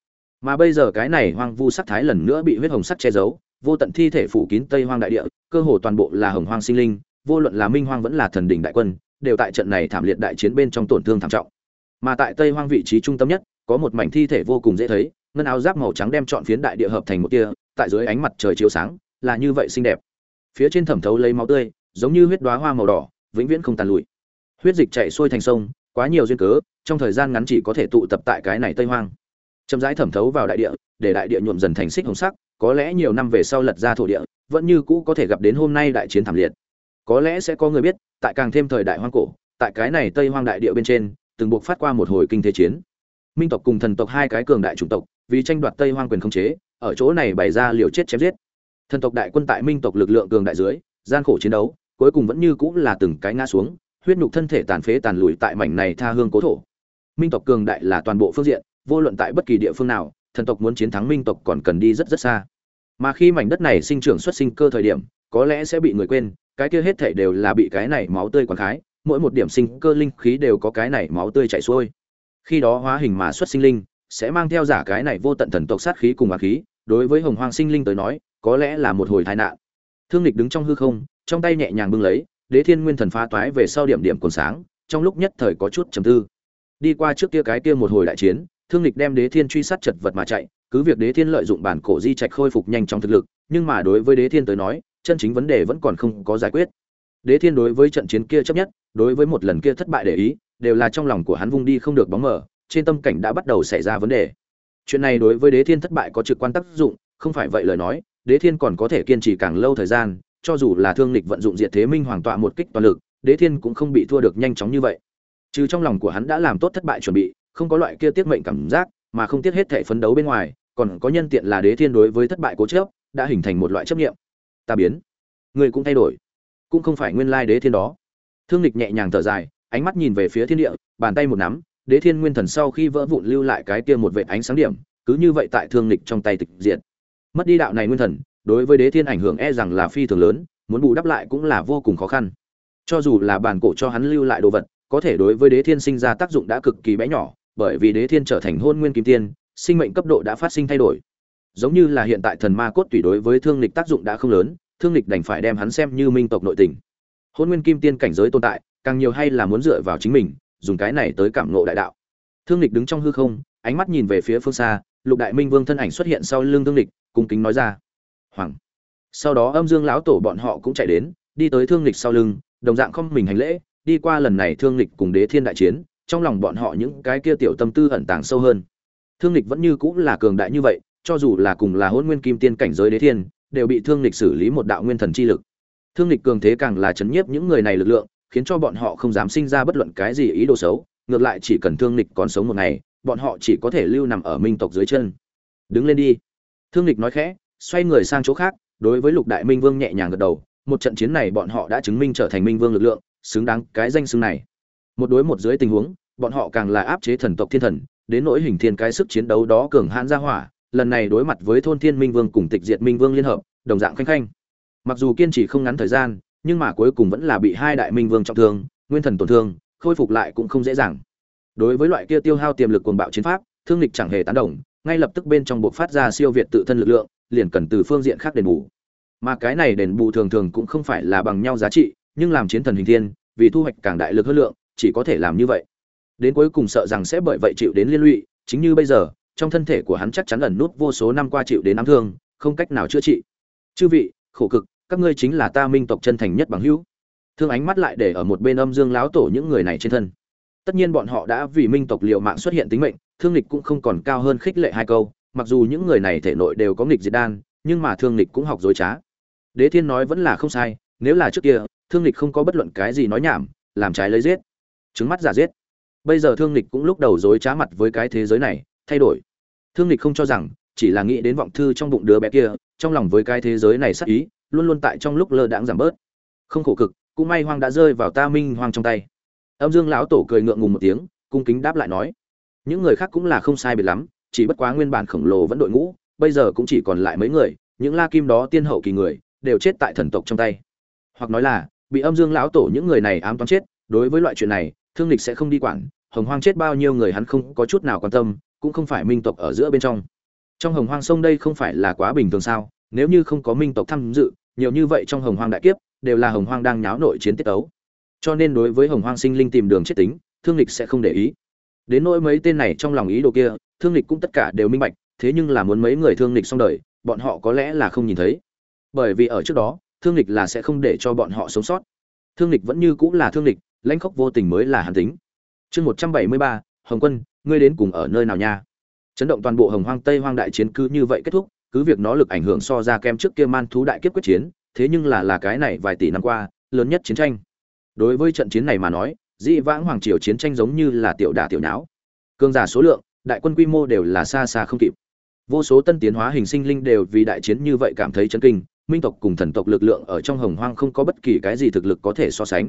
Speaker 1: Mà bây giờ cái này hoang vu sắc thái lần nữa bị huyết hồng sắt che giấu, vô tận thi thể phủ kín tây hoang đại địa, cơ hồ toàn bộ là hồng hoang sinh linh, vô luận là minh hoang vẫn là thần đỉnh đại quân, đều tại trận này thảm liệt đại chiến bên trong tổn thương thảm trọng. Mà tại tây hoang vị trí trung tâm nhất, có một mảnh thi thể vô cùng dễ thấy, ngân áo giáp màu trắng đem trọn phiến đại địa hợp thành một tia tại dưới ánh mặt trời chiếu sáng, là như vậy xinh đẹp. Phía trên thẩm thấu lấy máu tươi, giống như huyết đoá hoa màu đỏ, vĩnh viễn không tàn lụi. Huyết dịch chạy xuôi thành sông, quá nhiều duyên cớ, trong thời gian ngắn chỉ có thể tụ tập tại cái này tây hoang. Chậm rãi thẩm thấu vào đại địa, để đại địa nhuộm dần thành xích hồng sắc, có lẽ nhiều năm về sau lật ra thổ địa, vẫn như cũ có thể gặp đến hôm nay đại chiến thảm liệt. Có lẽ sẽ có người biết, tại càng thêm thời đại hoang cổ, tại cái này tây hoang đại địa bên trên, từng buộc phát qua một hồi kinh thế chiến. Minh tộc cùng thần tộc hai cái cường đại chủng tộc vì tranh đoạt tây hoang quyền không chế, ở chỗ này bày ra liều chết chém giết. Thần tộc đại quân tại minh tộc lực lượng cường đại dưới, gian khổ chiến đấu, cuối cùng vẫn như cũng là từng cái ngã xuống, huyết nhục thân thể tàn phế tàn lùi tại mảnh này tha hương cố thổ. Minh tộc cường đại là toàn bộ phương diện, vô luận tại bất kỳ địa phương nào, thần tộc muốn chiến thắng minh tộc còn cần đi rất rất xa. Mà khi mảnh đất này sinh trưởng xuất sinh cơ thời điểm, có lẽ sẽ bị người quên, cái kia hết thảy đều là bị cái này máu tươi quán khái, mỗi một điểm sinh cơ linh khí đều có cái này máu tươi chảy xuôi. Khi đó hóa hình mà xuất sinh linh sẽ mang theo giả cái này vô tận thần tộc sát khí cùng ác khí, đối với hồng hoang sinh linh tới nói, có lẽ là một hồi tai nạn. Thương lịch đứng trong hư không, trong tay nhẹ nhàng bưng lấy, đế thiên nguyên thần phá toái về sau điểm điểm còn sáng, trong lúc nhất thời có chút trầm tư. Đi qua trước kia cái kia một hồi đại chiến, thương lịch đem đế thiên truy sát chật vật mà chạy, cứ việc đế thiên lợi dụng bản cổ di trạch khôi phục nhanh trong thực lực, nhưng mà đối với đế thiên tới nói, chân chính vấn đề vẫn còn không có giải quyết. Đế thiên đối với trận chiến kia chấp nhất, đối với một lần kia thất bại để ý, đều là trong lòng của hắn vung đi không được bóng mở trên tâm cảnh đã bắt đầu xảy ra vấn đề. Chuyện này đối với đế thiên thất bại có trực quan tác dụng, không phải vậy lời nói, đế thiên còn có thể kiên trì càng lâu thời gian, cho dù là thương lịch vận dụng diệt thế minh hoàng tọa một kích toàn lực, đế thiên cũng không bị thua được nhanh chóng như vậy. Trừ trong lòng của hắn đã làm tốt thất bại chuẩn bị, không có loại kia tiết mệnh cảm giác, mà không tiếc hết thể phấn đấu bên ngoài, còn có nhân tiện là đế thiên đối với thất bại cố chấp, đã hình thành một loại chấp nghiệm ta biến. Người cũng thay đổi. Cũng không phải nguyên lai đế thiên đó. Thương lịch nhẹ nhàng thở dài, ánh mắt nhìn về phía thiên địa, bàn tay một nắm đế thiên nguyên thần sau khi vỡ vụn lưu lại cái kia một vệt ánh sáng điểm, cứ như vậy tại thương lịch trong tay tịch diện mất đi đạo này nguyên thần, đối với đế thiên ảnh hưởng e rằng là phi thường lớn, muốn bù đắp lại cũng là vô cùng khó khăn. Cho dù là bản cổ cho hắn lưu lại đồ vật, có thể đối với đế thiên sinh ra tác dụng đã cực kỳ bé nhỏ, bởi vì đế thiên trở thành hôn nguyên kim tiên, sinh mệnh cấp độ đã phát sinh thay đổi. Giống như là hiện tại thần ma cốt tùy đối với thương lịch tác dụng đã không lớn, thương lịch đành phải đem hắn xem như minh tộc nội tình. Hôn nguyên kim tiên cảnh giới tồn tại, càng nhiều hay là muốn dựa vào chính mình dùng cái này tới cảm ngộ đại đạo. Thương lịch đứng trong hư không, ánh mắt nhìn về phía phương xa, lục đại minh vương thân ảnh xuất hiện sau lưng thương lịch, cung kính nói ra. Hoàng. Sau đó âm dương lão tổ bọn họ cũng chạy đến, đi tới thương lịch sau lưng, đồng dạng không mình hành lễ, đi qua lần này thương lịch cùng đế thiên đại chiến, trong lòng bọn họ những cái kia tiểu tâm tư ẩn tàng sâu hơn. Thương lịch vẫn như cũng là cường đại như vậy, cho dù là cùng là hôn nguyên kim tiên cảnh giới đế thiên, đều bị thương lịch xử lý một đạo nguyên thần chi lực. Thương lịch cường thế càng là chấn nhiếp những người này lực lượng khiến cho bọn họ không dám sinh ra bất luận cái gì ý đồ xấu, ngược lại chỉ cần thương lịch còn sống một ngày, bọn họ chỉ có thể lưu nằm ở minh tộc dưới chân. Đứng lên đi. Thương lịch nói khẽ, xoay người sang chỗ khác, đối với lục đại minh vương nhẹ nhàng gật đầu, một trận chiến này bọn họ đã chứng minh trở thành minh vương lực lượng, xứng đáng cái danh xưng này. Một đối một dưới tình huống, bọn họ càng là áp chế thần tộc thiên thần, đến nỗi hình thiên cái sức chiến đấu đó cường hãn ra hỏa, lần này đối mặt với thôn thiên minh vương cùng tịch diệt minh vương liên hợp, đồng dạng khanh khanh. Mặc dù kiên trì không ngắn thời gian nhưng mà cuối cùng vẫn là bị hai đại minh vương trọng thương, nguyên thần tổn thương, khôi phục lại cũng không dễ dàng. Đối với loại kia tiêu hao tiềm lực cuồng bạo chiến pháp, thương lịch chẳng hề tán đồng, ngay lập tức bên trong bộ phát ra siêu việt tự thân lực lượng, liền cần từ phương diện khác đền bù. Mà cái này đền bù thường thường cũng không phải là bằng nhau giá trị, nhưng làm chiến thần hình thiên, vì thu hoạch càng đại lực hơn lượng, chỉ có thể làm như vậy. Đến cuối cùng sợ rằng sẽ bởi vậy chịu đến liên lụy, chính như bây giờ, trong thân thể của hắn chắc chắn ẩn nút vô số năm qua chịu đến ám thương, không cách nào chữa trị. Chư vị, khổ cực các ngươi chính là ta minh tộc chân thành nhất bằng hữu. Thương ánh mắt lại để ở một bên âm dương láo tổ những người này trên thân. Tất nhiên bọn họ đã vì minh tộc liệu mạng xuất hiện tính mệnh, thương lịch cũng không còn cao hơn khích lệ hai câu, mặc dù những người này thể nội đều có nghịch diệt đan, nhưng mà thương lịch cũng học dối trá. Đế thiên nói vẫn là không sai, nếu là trước kia, thương lịch không có bất luận cái gì nói nhảm, làm trái lấy giết. Trứng mắt giả giết. Bây giờ thương lịch cũng lúc đầu dối trá mặt với cái thế giới này, thay đổi. Thương lịch không cho rằng, chỉ là nghĩ đến vọng thư trong bụng đứa bé kia, trong lòng với cái thế giới này sắc ý luôn luôn tại trong lúc lơ đãng giảm bớt. Không khổ cực, cũng may hoang đã rơi vào ta minh hoang trong tay. Âm dương lão tổ cười ngượng ngùng một tiếng, cung kính đáp lại nói, những người khác cũng là không sai biệt lắm, chỉ bất quá nguyên bản khổng lồ vẫn đội ngũ, bây giờ cũng chỉ còn lại mấy người, những la kim đó tiên hậu kỳ người, đều chết tại thần tộc trong tay. Hoặc nói là, bị âm dương lão tổ những người này ám toán chết, đối với loại chuyện này, thương lịch sẽ không đi quản, hồng hoang chết bao nhiêu người hắn không có chút nào quan tâm, cũng không phải minh tộc ở giữa bên trong. Trong hồng hoang sông đây không phải là quá bình thường sao, nếu như không có minh tộc tham dự nhiều như vậy trong hồng hoang đại kiếp, đều là hồng hoang đang nháo nội chiến tiết ấu cho nên đối với hồng hoang sinh linh tìm đường chết tính, thương lịch sẽ không để ý. Đến nỗi mấy tên này trong lòng ý đồ kia, thương lịch cũng tất cả đều minh bạch, thế nhưng là muốn mấy người thương lịch xong đời, bọn họ có lẽ là không nhìn thấy. Bởi vì ở trước đó, thương lịch là sẽ không để cho bọn họ sống sót. Thương lịch vẫn như cũng là thương lịch, lãnh khốc vô tình mới là hàn tính. Chương một trăm bảy mươi ba, hồng quân, ngươi đến cùng ở nơi nào nha? Chấn động toàn bộ hồng hoang tây hoang đại chiến cứ như vậy kết thúc cứ việc nó lực ảnh hưởng so ra kem trước kia man thú đại kiếp quyết chiến, thế nhưng là là cái này vài tỷ năm qua, lớn nhất chiến tranh. Đối với trận chiến này mà nói dị vãng hoàng triều chiến tranh giống như là tiểu đả tiểu nháo. Cương giả số lượng, đại quân quy mô đều là xa xa không kịp. Vô số tân tiến hóa hình sinh linh đều vì đại chiến như vậy cảm thấy chấn kinh, minh tộc cùng thần tộc lực lượng ở trong hồng hoang không có bất kỳ cái gì thực lực có thể so sánh.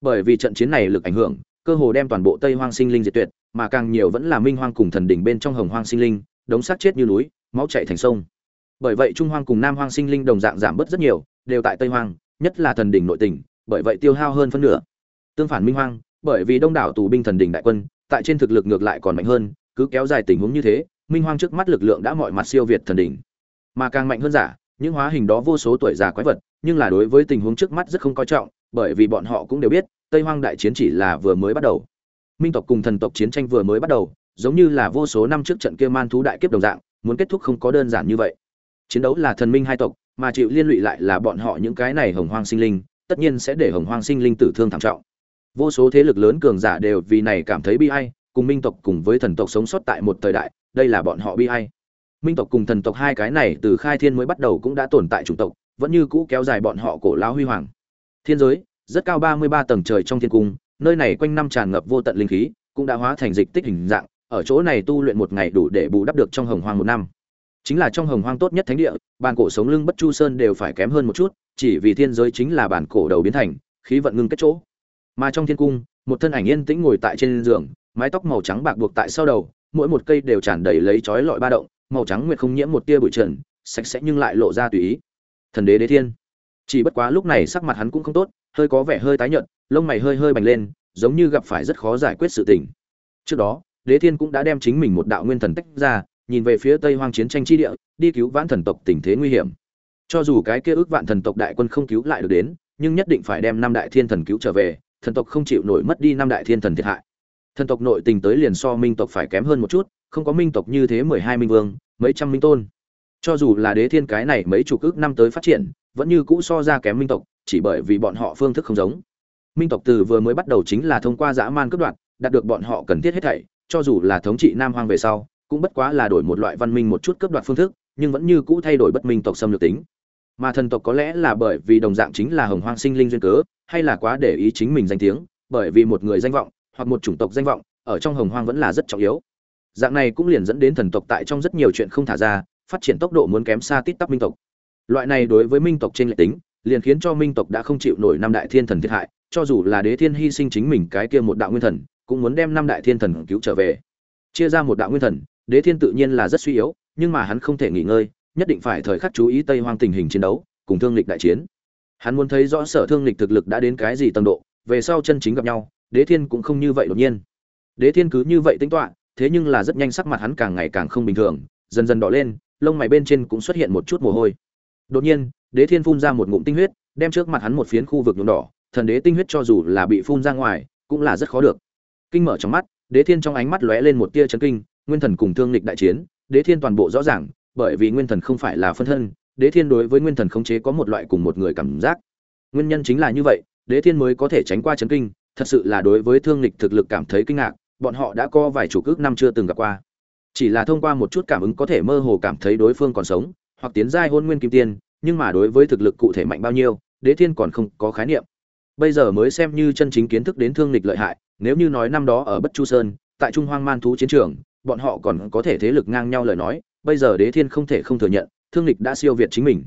Speaker 1: Bởi vì trận chiến này lực ảnh hưởng, cơ hồ đem toàn bộ tây hoang sinh linh diệt tuyệt, mà càng nhiều vẫn là minh hoang cùng thần đỉnh bên trong hồng hoang sinh linh, đống xác chết như núi, máu chảy thành sông bởi vậy trung hoang cùng nam hoang sinh linh đồng dạng giảm bớt rất nhiều, đều tại tây hoang, nhất là thần đỉnh nội tỉnh bởi vậy tiêu hao hơn phân nửa. Tương phản minh hoang, bởi vì đông đảo tù binh thần đỉnh đại quân, tại trên thực lực ngược lại còn mạnh hơn, cứ kéo dài tình huống như thế, minh hoang trước mắt lực lượng đã mọi mặt siêu việt thần đỉnh. Mà càng mạnh hơn giả, những hóa hình đó vô số tuổi già quái vật, nhưng là đối với tình huống trước mắt rất không coi trọng, bởi vì bọn họ cũng đều biết, tây hoang đại chiến chỉ là vừa mới bắt đầu. Minh tộc cùng thần tộc chiến tranh vừa mới bắt đầu, giống như là vô số năm trước trận kia man thú đại kiếp đồng dạng, muốn kết thúc không có đơn giản như vậy chiến đấu là thần minh hai tộc, mà chịu liên lụy lại là bọn họ những cái này hồng hoang sinh linh, tất nhiên sẽ để hồng hoang sinh linh tử thương thảm trọng. Vô số thế lực lớn cường giả đều vì này cảm thấy bi ai, cùng minh tộc cùng với thần tộc sống sót tại một thời đại, đây là bọn họ bi ai. Minh tộc cùng thần tộc hai cái này từ khai thiên mới bắt đầu cũng đã tồn tại chủng tộc, vẫn như cũ kéo dài bọn họ cổ lao huy hoàng. Thiên giới, rất cao ba mươi ba tầng trời trong thiên cung, nơi này quanh năm tràn ngập vô tận linh khí, cũng đã hóa thành dịch tích hình dạng, ở chỗ này tu luyện một ngày đủ để bù đắp được trong hồng hoang một năm chính là trong hồng hoang tốt nhất thánh địa, bàn cổ sống lưng bất chu sơn đều phải kém hơn một chút, chỉ vì thiên giới chính là bản cổ đầu biến thành, khí vận ngưng kết chỗ. Mà trong thiên cung, một thân ảnh yên tĩnh ngồi tại trên giường, mái tóc màu trắng bạc buộc tại sau đầu, mỗi một cây đều tràn đầy lấy chói lọi ba động, màu trắng nguyệt không nhiễm một tia bụi trần, sạch sẽ nhưng lại lộ ra tùy ý. Thần đế đế thiên. Chỉ bất quá lúc này sắc mặt hắn cũng không tốt, hơi có vẻ hơi tái nhợt, lông mày hơi hơi bành lên, giống như gặp phải rất khó giải quyết sự tình. Trước đó, đế thiên cũng đã đem chính mình một đạo nguyên thần tách ra nhìn về phía tây hoang chiến tranh chi địa, đi cứu vãn thần tộc tình thế nguy hiểm. Cho dù cái kia ước vạn thần tộc đại quân không cứu lại được đến, nhưng nhất định phải đem năm đại thiên thần cứu trở về, thần tộc không chịu nổi mất đi năm đại thiên thần thiệt hại. Thần tộc nội tình tới liền so minh tộc phải kém hơn một chút, không có minh tộc như thế mười hai minh vương, mấy trăm minh tôn. Cho dù là đế thiên cái này mấy chục ước năm tới phát triển, vẫn như cũ so ra kém minh tộc, chỉ bởi vì bọn họ phương thức không giống. Minh tộc từ vừa mới bắt đầu chính là thông qua dã man cướp đoạt, đạt được bọn họ cần thiết hết thảy, cho dù là thống trị nam hoang về sau cũng bất quá là đổi một loại văn minh một chút cấp đoạt phương thức, nhưng vẫn như cũ thay đổi bất minh tộc xâm lược tính. Mà thần tộc có lẽ là bởi vì đồng dạng chính là hồng hoang sinh linh duyên cớ, hay là quá để ý chính mình danh tiếng, bởi vì một người danh vọng, hoặc một chủng tộc danh vọng, ở trong hồng hoang vẫn là rất trọng yếu. Dạng này cũng liền dẫn đến thần tộc tại trong rất nhiều chuyện không thả ra, phát triển tốc độ muốn kém xa tít tắp minh tộc. Loại này đối với minh tộc trên lệ tính, liền khiến cho minh tộc đã không chịu nổi năm đại thiên thần thiệt hại, cho dù là đế thiên hy sinh chính mình cái kia một đạo nguyên thần, cũng muốn đem năm đại thiên thần cứu trở về. Chia ra một đạo nguyên thần đế thiên tự nhiên là rất suy yếu, nhưng mà hắn không thể nghỉ ngơi, nhất định phải thời khắc chú ý tây hoang tình hình chiến đấu, cùng thương lịch đại chiến. Hắn muốn thấy rõ sở thương lịch thực lực đã đến cái gì tầng độ, về sau chân chính gặp nhau, đế thiên cũng không như vậy đột nhiên. Đế thiên cứ như vậy tính toạ thế nhưng là rất nhanh sắc mặt hắn càng ngày càng không bình thường, dần dần đỏ lên, lông mày bên trên cũng xuất hiện một chút mồ hôi. Đột nhiên, đế thiên phun ra một ngụm tinh huyết, đem trước mặt hắn một phiến khu vực nhuộm đỏ, thần đế tinh huyết cho dù là bị phun ra ngoài, cũng là rất khó được. Kinh mở trong mắt, đế thiên trong ánh mắt lóe lên một tia chấn kinh nguyên thần cùng thương lịch đại chiến, đế thiên toàn bộ rõ ràng, bởi vì nguyên thần không phải là phân thân, đế thiên đối với nguyên thần khống chế có một loại cùng một người cảm giác. Nguyên nhân chính là như vậy, đế thiên mới có thể tránh qua chấn kinh, thật sự là đối với thương lịch thực lực cảm thấy kinh ngạc, bọn họ đã có vài chủ cước năm chưa từng gặp qua. Chỉ là thông qua một chút cảm ứng có thể mơ hồ cảm thấy đối phương còn sống, hoặc tiến giai hôn nguyên kim tiên, nhưng mà đối với thực lực cụ thể mạnh bao nhiêu, đế thiên còn không có khái niệm. Bây giờ mới xem như chân chính kiến thức đến thương lịch lợi hại, nếu như nói năm đó ở bất chu sơn, tại trung hoang man thú chiến trường bọn họ còn có thể thế lực ngang nhau lời nói, bây giờ đế thiên không thể không thừa nhận, thương lịch đã siêu việt chính mình.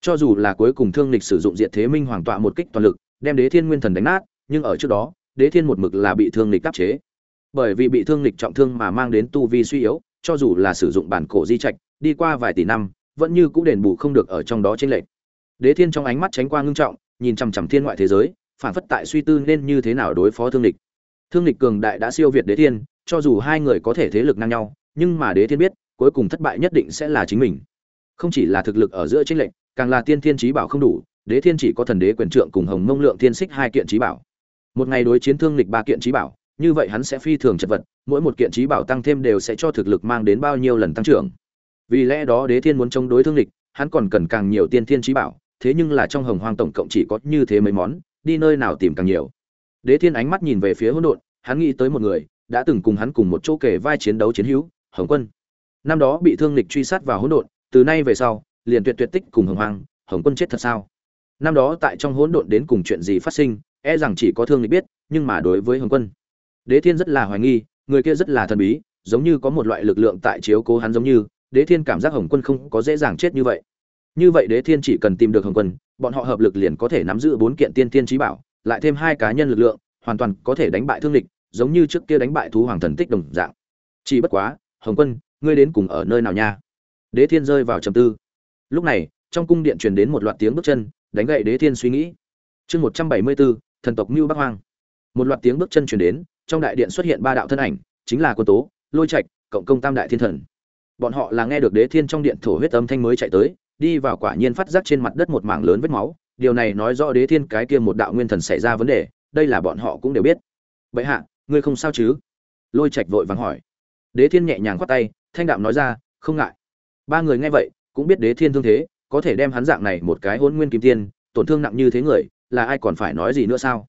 Speaker 1: Cho dù là cuối cùng thương lịch sử dụng diệt thế minh hoàng tọa một kích toàn lực, đem đế thiên nguyên thần đánh nát, nhưng ở trước đó, đế thiên một mực là bị thương lịch áp chế. Bởi vì bị thương lịch trọng thương mà mang đến tu vi suy yếu, cho dù là sử dụng bản cổ di trạch, đi qua vài tỷ năm, vẫn như cũ đền bù không được ở trong đó trên lệch. Đế thiên trong ánh mắt tránh qua ngưng trọng, nhìn chằm chằm thiên ngoại thế giới, phản phất tại suy tư nên như thế nào đối phó thương lịch thương lịch cường đại đã siêu việt đế thiên cho dù hai người có thể thế lực ngang nhau, nhưng mà đế thiên biết, cuối cùng thất bại nhất định sẽ là chính mình. Không chỉ là thực lực ở giữa chênh lệch, càng là tiên thiên trí bảo không đủ, đế thiên chỉ có thần đế quyền trượng cùng hồng mông lượng thiên xích hai kiện trí bảo. Một ngày đối chiến thương lịch ba kiện trí bảo, như vậy hắn sẽ phi thường chật vật, mỗi một kiện trí bảo tăng thêm đều sẽ cho thực lực mang đến bao nhiêu lần tăng trưởng. Vì lẽ đó đế thiên muốn chống đối thương lịch, hắn còn cần càng nhiều tiên thiên trí bảo, thế nhưng là trong hồng hoang tổng cộng chỉ có như thế mấy món, đi nơi nào tìm càng nhiều. Đế thiên ánh mắt nhìn về phía hỗn độn, hắn nghĩ tới một người đã từng cùng hắn cùng một chỗ kể vai chiến đấu chiến hữu, hồng quân. Năm đó bị thương lịch truy sát vào hỗn độn, từ nay về sau, liền tuyệt tuyệt tích cùng hồng Hoàng hồng quân chết thật sao? Năm đó tại trong hỗn độn đến cùng chuyện gì phát sinh e rằng chỉ có thương lịch biết, nhưng mà đối với hồng quân, đế thiên rất là hoài nghi, người kia rất là thần bí, giống như có một loại lực lượng tại chiếu cố hắn giống như, đế thiên cảm giác hồng quân không có dễ dàng chết như vậy. Như vậy đế thiên chỉ cần tìm được hồng quân, bọn họ hợp lực liền có thể nắm giữ bốn kiện tiên tiên trí bảo, lại thêm hai cá nhân lực lượng, hoàn toàn có thể đánh bại thương Lịch giống như trước kia đánh bại thú hoàng thần tích đồng dạng. Chỉ bất quá, hồng quân, ngươi đến cùng ở nơi nào nha? Đế thiên rơi vào trầm tư. Lúc này, trong cung điện truyền đến một loạt tiếng bước chân, đánh gậy đế thiên suy nghĩ. Chương một trăm bảy mươi bốn thần tộc mưu bắc hoang. Một loạt tiếng bước chân truyền đến, trong đại điện xuất hiện ba đạo thân ảnh, chính là quân tố, lôi trạch, cộng công tam đại thiên thần. Bọn họ là nghe được đế thiên trong điện thổ huyết âm thanh mới chạy tới, đi vào quả nhiên phát giác trên mặt đất một mảng lớn vết máu. Điều này nói rõ đế thiên cái kia một đạo nguyên thần xảy ra vấn đề, đây là bọn họ cũng đều biết. Vậy hạ ngươi không sao chứ? Lôi trạch vội vàng hỏi. Đế thiên nhẹ nhàng khoát tay, thanh đạm nói ra, không ngại. Ba người nghe vậy, cũng biết đế thiên thương thế, có thể đem hắn dạng này một cái hôn nguyên kim tiên, tổn thương nặng như thế người, là ai còn phải nói gì nữa sao?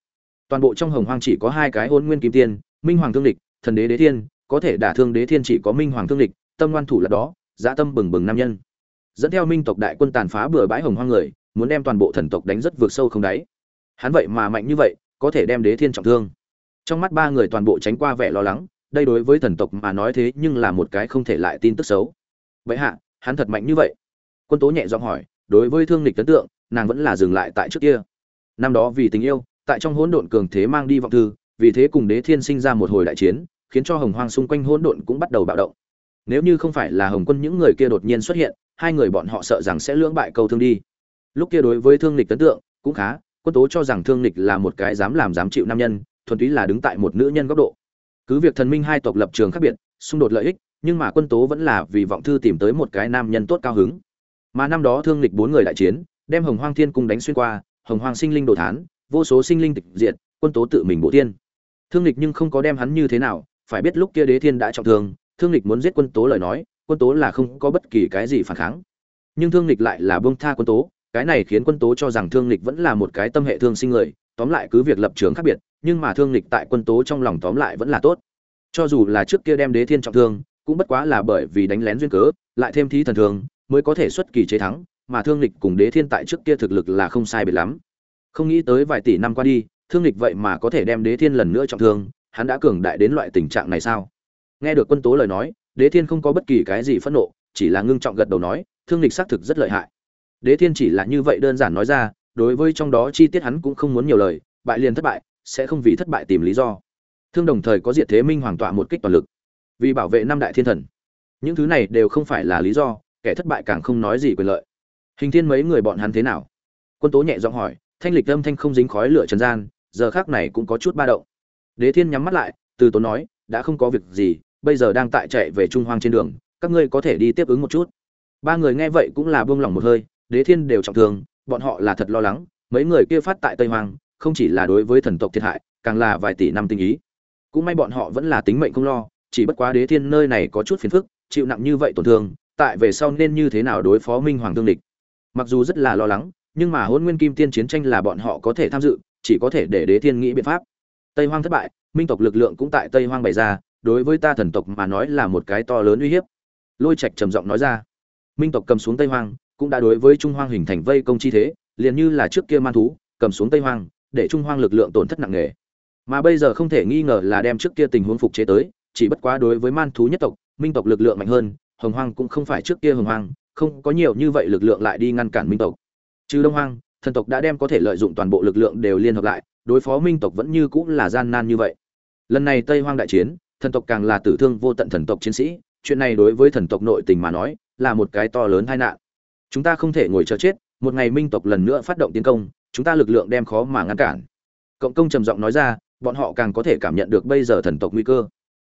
Speaker 1: Toàn bộ trong hồng hoang chỉ có hai cái hôn nguyên kim tiên, minh hoàng thương địch thần đế đế thiên, có thể đả thương đế thiên chỉ có minh hoàng thương địch tâm ngoan thủ là đó dã tâm bừng bừng nam nhân. Dẫn theo minh tộc đại quân tàn phá bừa bãi hồng hoang người, muốn đem toàn bộ thần tộc đánh rất vượt sâu không đáy. Hắn vậy mà mạnh như vậy, có thể đem đế thiên trọng thương trong mắt ba người toàn bộ tránh qua vẻ lo lắng, đây đối với thần tộc mà nói thế nhưng là một cái không thể lại tin tức xấu. Vậy hạ, hắn thật mạnh như vậy? Quân tố nhẹ giọng hỏi, đối với thương lịch ấn tượng, nàng vẫn là dừng lại tại trước kia. Năm đó vì tình yêu, tại trong hỗn độn cường thế mang đi vọng thư, vì thế cùng đế thiên sinh ra một hồi đại chiến, khiến cho hồng hoang xung quanh hỗn độn cũng bắt đầu bạo động. Nếu như không phải là hồng quân những người kia đột nhiên xuất hiện, hai người bọn họ sợ rằng sẽ lưỡng bại câu thương đi. Lúc kia đối với thương lịch ấn tượng cũng khá, quân tố cho rằng thương lịch là một cái dám làm dám chịu nam nhân thuần túy là đứng tại một nữ nhân góc độ. Cứ việc thần minh hai tộc lập trường khác biệt, xung đột lợi ích, nhưng mà quân tố vẫn là vì vọng thư tìm tới một cái nam nhân tốt cao hứng. Mà năm đó thương lịch bốn người đại chiến, đem hồng hoang thiên cung đánh xuyên qua, hồng hoang sinh linh đồ thán, vô số sinh linh tịch diệt, quân tố tự mình bổ tiên thương lịch nhưng không có đem hắn như thế nào, phải biết lúc kia đế thiên đã trọng thương thương lịch muốn giết quân tố lời nói, quân tố là không có bất kỳ cái gì phản kháng. Nhưng thương lịch lại là bông tha quân tố, cái này khiến quân tố cho rằng thương lịch vẫn là một cái tâm hệ thương sinh người, tóm lại cứ việc lập trường khác biệt nhưng mà thương lịch tại quân tố trong lòng tóm lại vẫn là tốt. Cho dù là trước kia đem đế thiên trọng thương, cũng bất quá là bởi vì đánh lén duyên cớ, lại thêm thí thần thường mới có thể xuất kỳ chế thắng, mà thương lịch cùng đế thiên tại trước kia thực lực là không sai biệt lắm. Không nghĩ tới vài tỷ năm qua đi, thương lịch vậy mà có thể đem đế thiên lần nữa trọng thương, hắn đã cường đại đến loại tình trạng này sao? Nghe được quân tố lời nói, đế thiên không có bất kỳ cái gì phẫn nộ, chỉ là ngưng trọng gật đầu nói, thương lịch xác thực rất lợi hại. Đế thiên chỉ là như vậy đơn giản nói ra, đối với trong đó chi tiết hắn cũng không muốn nhiều lời, bại liền thất bại sẽ không vì thất bại tìm lý do. Thương đồng thời có diệt thế minh hoàng tọa một kích toàn lực. Vì bảo vệ năm đại thiên thần. Những thứ này đều không phải là lý do, kẻ thất bại càng không nói gì quyền lợi. Hình thiên mấy người bọn hắn thế nào? Quân tố nhẹ giọng hỏi, thanh lịch âm thanh không dính khói lửa trần gian, giờ khác này cũng có chút ba động. Đế thiên nhắm mắt lại, từ tốn nói, đã không có việc gì, bây giờ đang tại chạy về trung hoang trên đường, các ngươi có thể đi tiếp ứng một chút. Ba người nghe vậy cũng là buông lỏng một hơi, đế thiên đều trọng thương, bọn họ là thật lo lắng, mấy người kia phát tại tây hoang không chỉ là đối với thần tộc thiệt hại, càng là vài tỷ năm tinh ý. Cũng may bọn họ vẫn là tính mệnh không lo, chỉ bất quá đế thiên nơi này có chút phiền phức, chịu nặng như vậy tổn thương, tại về sau nên như thế nào đối phó minh hoàng thương địch? Mặc dù rất là lo lắng, nhưng mà hôn nguyên kim tiên chiến tranh là bọn họ có thể tham dự, chỉ có thể để đế thiên nghĩ biện pháp. Tây hoang thất bại, minh tộc lực lượng cũng tại tây hoang bày ra, đối với ta thần tộc mà nói là một cái to lớn uy hiếp. Lôi trạch trầm giọng nói ra. Minh tộc cầm xuống tây hoang, cũng đã đối với trung hoang hình thành vây công chi thế, liền như là trước kia man thú, cầm xuống tây hoang để trung hoang lực lượng tổn thất nặng nề. Mà bây giờ không thể nghi ngờ là đem trước kia tình huống phục chế tới, chỉ bất quá đối với man thú nhất tộc, minh tộc lực lượng mạnh hơn, hồng hoang cũng không phải trước kia hồng hoang, không có nhiều như vậy lực lượng lại đi ngăn cản minh tộc. Trừ đông hoang, thần tộc đã đem có thể lợi dụng toàn bộ lực lượng đều liên hợp lại, đối phó minh tộc vẫn như cũng là gian nan như vậy. Lần này tây hoang đại chiến, thần tộc càng là tử thương vô tận thần tộc chiến sĩ, chuyện này đối với thần tộc nội tình mà nói, là một cái to lớn tai nạn. Chúng ta không thể ngồi chờ chết, một ngày minh tộc lần nữa phát động tiến công chúng ta lực lượng đem khó mà ngăn cản. Cộng công trầm giọng nói ra, bọn họ càng có thể cảm nhận được bây giờ thần tộc nguy cơ.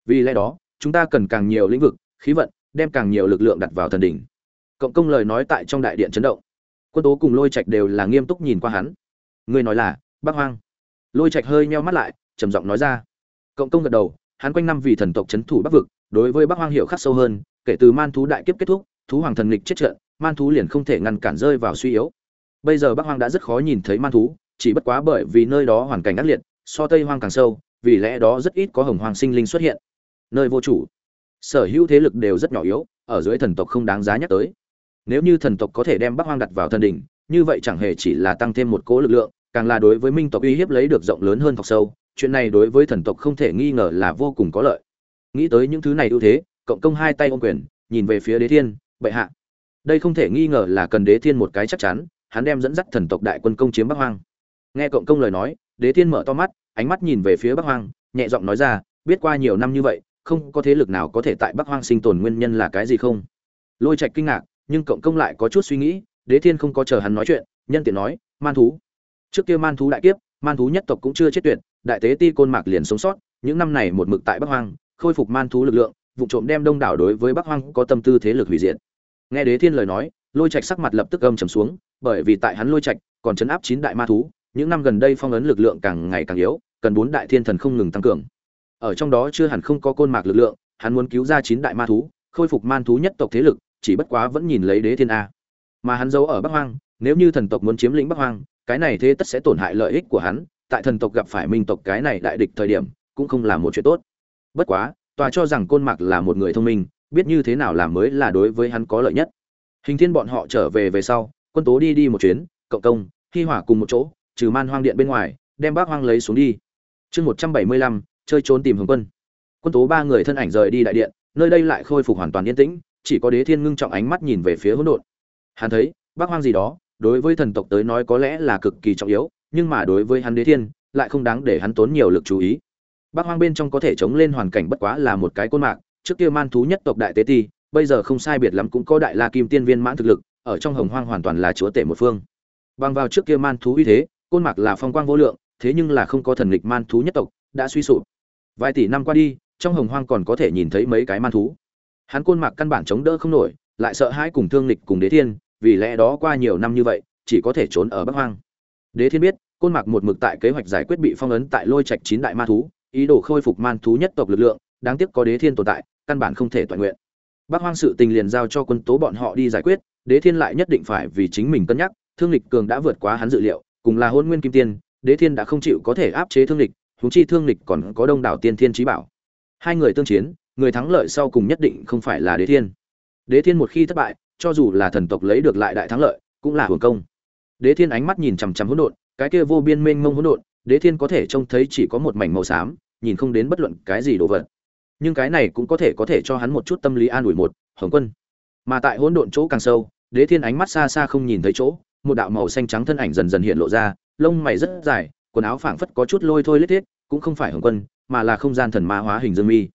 Speaker 1: Vì lẽ đó, chúng ta cần càng nhiều lĩnh vực, khí vận, đem càng nhiều lực lượng đặt vào thần đỉnh. Cộng công lời nói tại trong đại điện chấn động. Quân tố cùng lôi trạch đều là nghiêm túc nhìn qua hắn. Ngươi nói là bác hoang. Lôi trạch hơi meo mắt lại, trầm giọng nói ra. Cộng công gật đầu, hắn quanh năm vì thần tộc chấn thủ bắc vực, đối với bắc hoang hiệu khắc sâu hơn, kể từ man thú đại kiếp kết thúc, thú hoàng thần nghịch chết trận, man thú liền không thể ngăn cản rơi vào suy yếu bây giờ bắc hoang đã rất khó nhìn thấy man thú, chỉ bất quá bởi vì nơi đó hoàn cảnh ác liệt, so tây hoang càng sâu, vì lẽ đó rất ít có hồng hoàng sinh linh xuất hiện. Nơi vô chủ, sở hữu thế lực đều rất nhỏ yếu, ở dưới thần tộc không đáng giá nhắc tới. Nếu như thần tộc có thể đem bắc hoang đặt vào thần đỉnh, như vậy chẳng hề chỉ là tăng thêm một cố lực lượng, càng là đối với minh tộc uy hiếp lấy được rộng lớn hơn thọc sâu, chuyện này đối với thần tộc không thể nghi ngờ là vô cùng có lợi. Nghĩ tới những thứ này ưu thế, cộng công hai tay ôm quyền, nhìn về phía đế thiên, bệ hạ, đây không thể nghi ngờ là cần đế thiên một cái chắc chắn hắn đem dẫn dắt thần tộc đại quân công chiếm bắc hoang. Nghe cộng công lời nói, đế thiên mở to mắt, ánh mắt nhìn về phía bắc hoang, nhẹ giọng nói ra, biết qua nhiều năm như vậy, không có thế lực nào có thể tại bắc hoang sinh tồn nguyên nhân là cái gì không? Lôi trạch kinh ngạc, nhưng cộng công lại có chút suy nghĩ, đế thiên không có chờ hắn nói chuyện, nhân tiện nói, man thú. Trước kia man thú đại kiếp, man thú nhất tộc cũng chưa chết tuyệt, đại tế ti côn mạc liền sống sót, những năm này một mực tại bắc hoang, khôi phục man thú lực lượng, vụ trộm đem đông đảo đối với bắc hoang có tâm tư thế lực hủy diệt. Nghe đế thiên lời nói lôi trạch sắc mặt lập tức âm trầm xuống, bởi vì tại hắn lôi trạch còn chấn áp chín đại ma thú, những năm gần đây phong ấn lực lượng càng ngày càng yếu, cần bốn đại thiên thần không ngừng tăng cường. Ở trong đó chưa hẳn không có côn mạc lực lượng, hắn muốn cứu ra chín đại ma thú, khôi phục man thú nhất tộc thế lực, chỉ bất quá vẫn nhìn lấy đế thiên a. Mà hắn giấu ở bắc hoang, nếu như thần tộc muốn chiếm lĩnh bắc hoang, cái này thế tất sẽ tổn hại lợi ích của hắn, tại thần tộc gặp phải minh tộc cái này đại địch thời điểm, cũng không là một chuyện tốt. Bất quá, tòa cho rằng côn mạc là một người thông minh, biết như thế nào làm mới là đối với hắn có lợi nhất hình thiên bọn họ trở về về sau, quân tố đi đi một chuyến, cộng công hy hỏa cùng một chỗ, trừ man hoang điện bên ngoài, đem bác hoang lấy xuống đi. Chương một trăm bảy mươi lăm, chơi trốn tìm hướng quân. Quân tố ba người thân ảnh rời đi đại điện, nơi đây lại khôi phục hoàn toàn yên tĩnh, chỉ có đế thiên ngưng trọng ánh mắt nhìn về phía hỗn độn. Hắn thấy, bác hoang gì đó, đối với thần tộc tới nói có lẽ là cực kỳ trọng yếu, nhưng mà đối với hắn đế thiên, lại không đáng để hắn tốn nhiều lực chú ý. Bác hoang bên trong có thể chống lên hoàn cảnh bất quá là một cái côn mạc, trước kia man thú nhất tộc đại tế ti bây giờ không sai biệt lắm cũng có đại la kim tiên viên mãn thực lực, ở trong hồng hoang hoàn toàn là chúa tể một phương. Bằng vào trước kia man thú uy thế, côn mạc là phong quang vô lượng, thế nhưng là không có thần lịch man thú nhất tộc, đã suy sụp. Vài tỷ năm qua đi, trong hồng hoang còn có thể nhìn thấy mấy cái man thú. Hắn côn mạc căn bản chống đỡ không nổi, lại sợ hãi cùng thương lịch cùng đế thiên, vì lẽ đó qua nhiều năm như vậy, chỉ có thể trốn ở bắc hoang. Đế thiên biết, côn mạc một mực tại kế hoạch giải quyết bị phong ấn tại lôi trạch chín đại ma thú, ý đồ khôi phục man thú nhất tộc lực lượng, đáng tiếc có đế thiên tồn tại, căn bản không thể toàn nguyện bắc hoang sự tình liền giao cho quân tố bọn họ đi giải quyết, đế thiên lại nhất định phải vì chính mình cân nhắc, thương lịch cường đã vượt quá hắn dự liệu, cùng là Hỗn nguyên kim tiên, đế thiên đã không chịu có thể áp chế thương lịch, huống chi thương lịch còn có đông đảo tiên thiên trí bảo. Hai người tương chiến, người thắng lợi sau cùng nhất định không phải là đế thiên. Đế thiên một khi thất bại, cho dù là thần tộc lấy được lại đại thắng lợi, cũng là hưởng công. Đế thiên ánh mắt nhìn chằm chằm hỗn độn, cái kia vô biên mênh mông hỗn độn, đế thiên có thể trông thấy chỉ có một mảnh màu xám, nhìn không đến bất luận cái gì đồ vật nhưng cái này cũng có thể có thể cho hắn một chút tâm lý an ủi một, hồng quân. Mà tại hỗn độn chỗ càng sâu, đế thiên ánh mắt xa xa không nhìn thấy chỗ, một đạo màu xanh trắng thân ảnh dần dần hiện lộ ra, lông mày rất dài, quần áo phảng phất có chút lôi thôi lết thiết, cũng không phải hồng quân, mà là không gian thần ma hóa hình dương mi.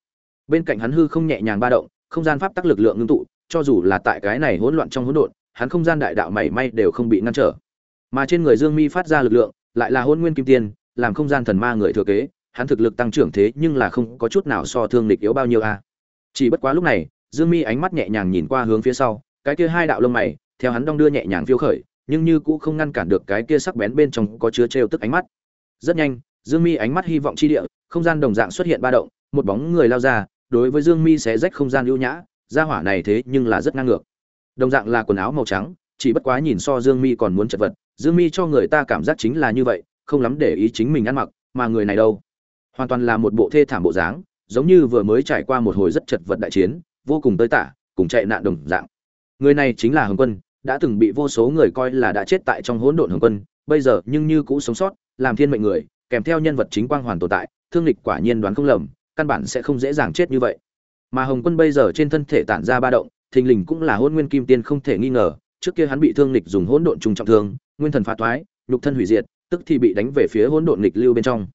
Speaker 1: Bên cạnh hắn hư không nhẹ nhàng ba động, không gian pháp tắc lực lượng ngưng tụ, cho dù là tại cái này hỗn loạn trong hỗn độn, hắn không gian đại đạo mảy may đều không bị ngăn trở. Mà trên người dương mi phát ra lực lượng, lại là hôn nguyên kim tiên, làm không gian thần ma người thừa kế hắn thực lực tăng trưởng thế nhưng là không có chút nào so thương lịch yếu bao nhiêu a. Chỉ bất quá lúc này, dương mi ánh mắt nhẹ nhàng nhìn qua hướng phía sau, cái kia hai đạo lông mày, theo hắn đong đưa nhẹ nhàng phiêu khởi, nhưng như cũng không ngăn cản được cái kia sắc bén bên trong có chứa trêu tức ánh mắt. Rất nhanh, dương mi ánh mắt hy vọng chi địa, không gian đồng dạng xuất hiện ba động, một bóng người lao ra, đối với dương mi sẽ rách không gian ưu nhã ra hỏa này thế nhưng là rất ngang ngược. Đồng dạng là quần áo màu trắng, chỉ bất quá nhìn so dương mi còn muốn chật vật, dương mi cho người ta cảm giác chính là như vậy, không lắm để ý chính mình ăn mặc, mà người này đâu? Hoàn toàn là một bộ thê thảm bộ dáng, giống như vừa mới trải qua một hồi rất chật vật đại chiến, vô cùng tơi tả, cùng chạy nạn đồng dạng. Người này chính là hồng quân, đã từng bị vô số người coi là đã chết tại trong hỗn độn hồng quân, bây giờ nhưng như cũ sống sót, làm thiên mệnh người, kèm theo nhân vật chính quang hoàn tồn tại, thương lịch quả nhiên đoán không lầm, căn bản sẽ không dễ dàng chết như vậy. Mà hồng quân bây giờ trên thân thể tản ra ba động, thình lình cũng là hôn nguyên kim tiên không thể nghi ngờ, trước kia hắn bị thương lịch dùng hỗn độn trùng trọng thương, nguyên thần phá thoái, nhục thân hủy diệt, tức thì bị đánh về phía hỗn độn lịch lưu bên trong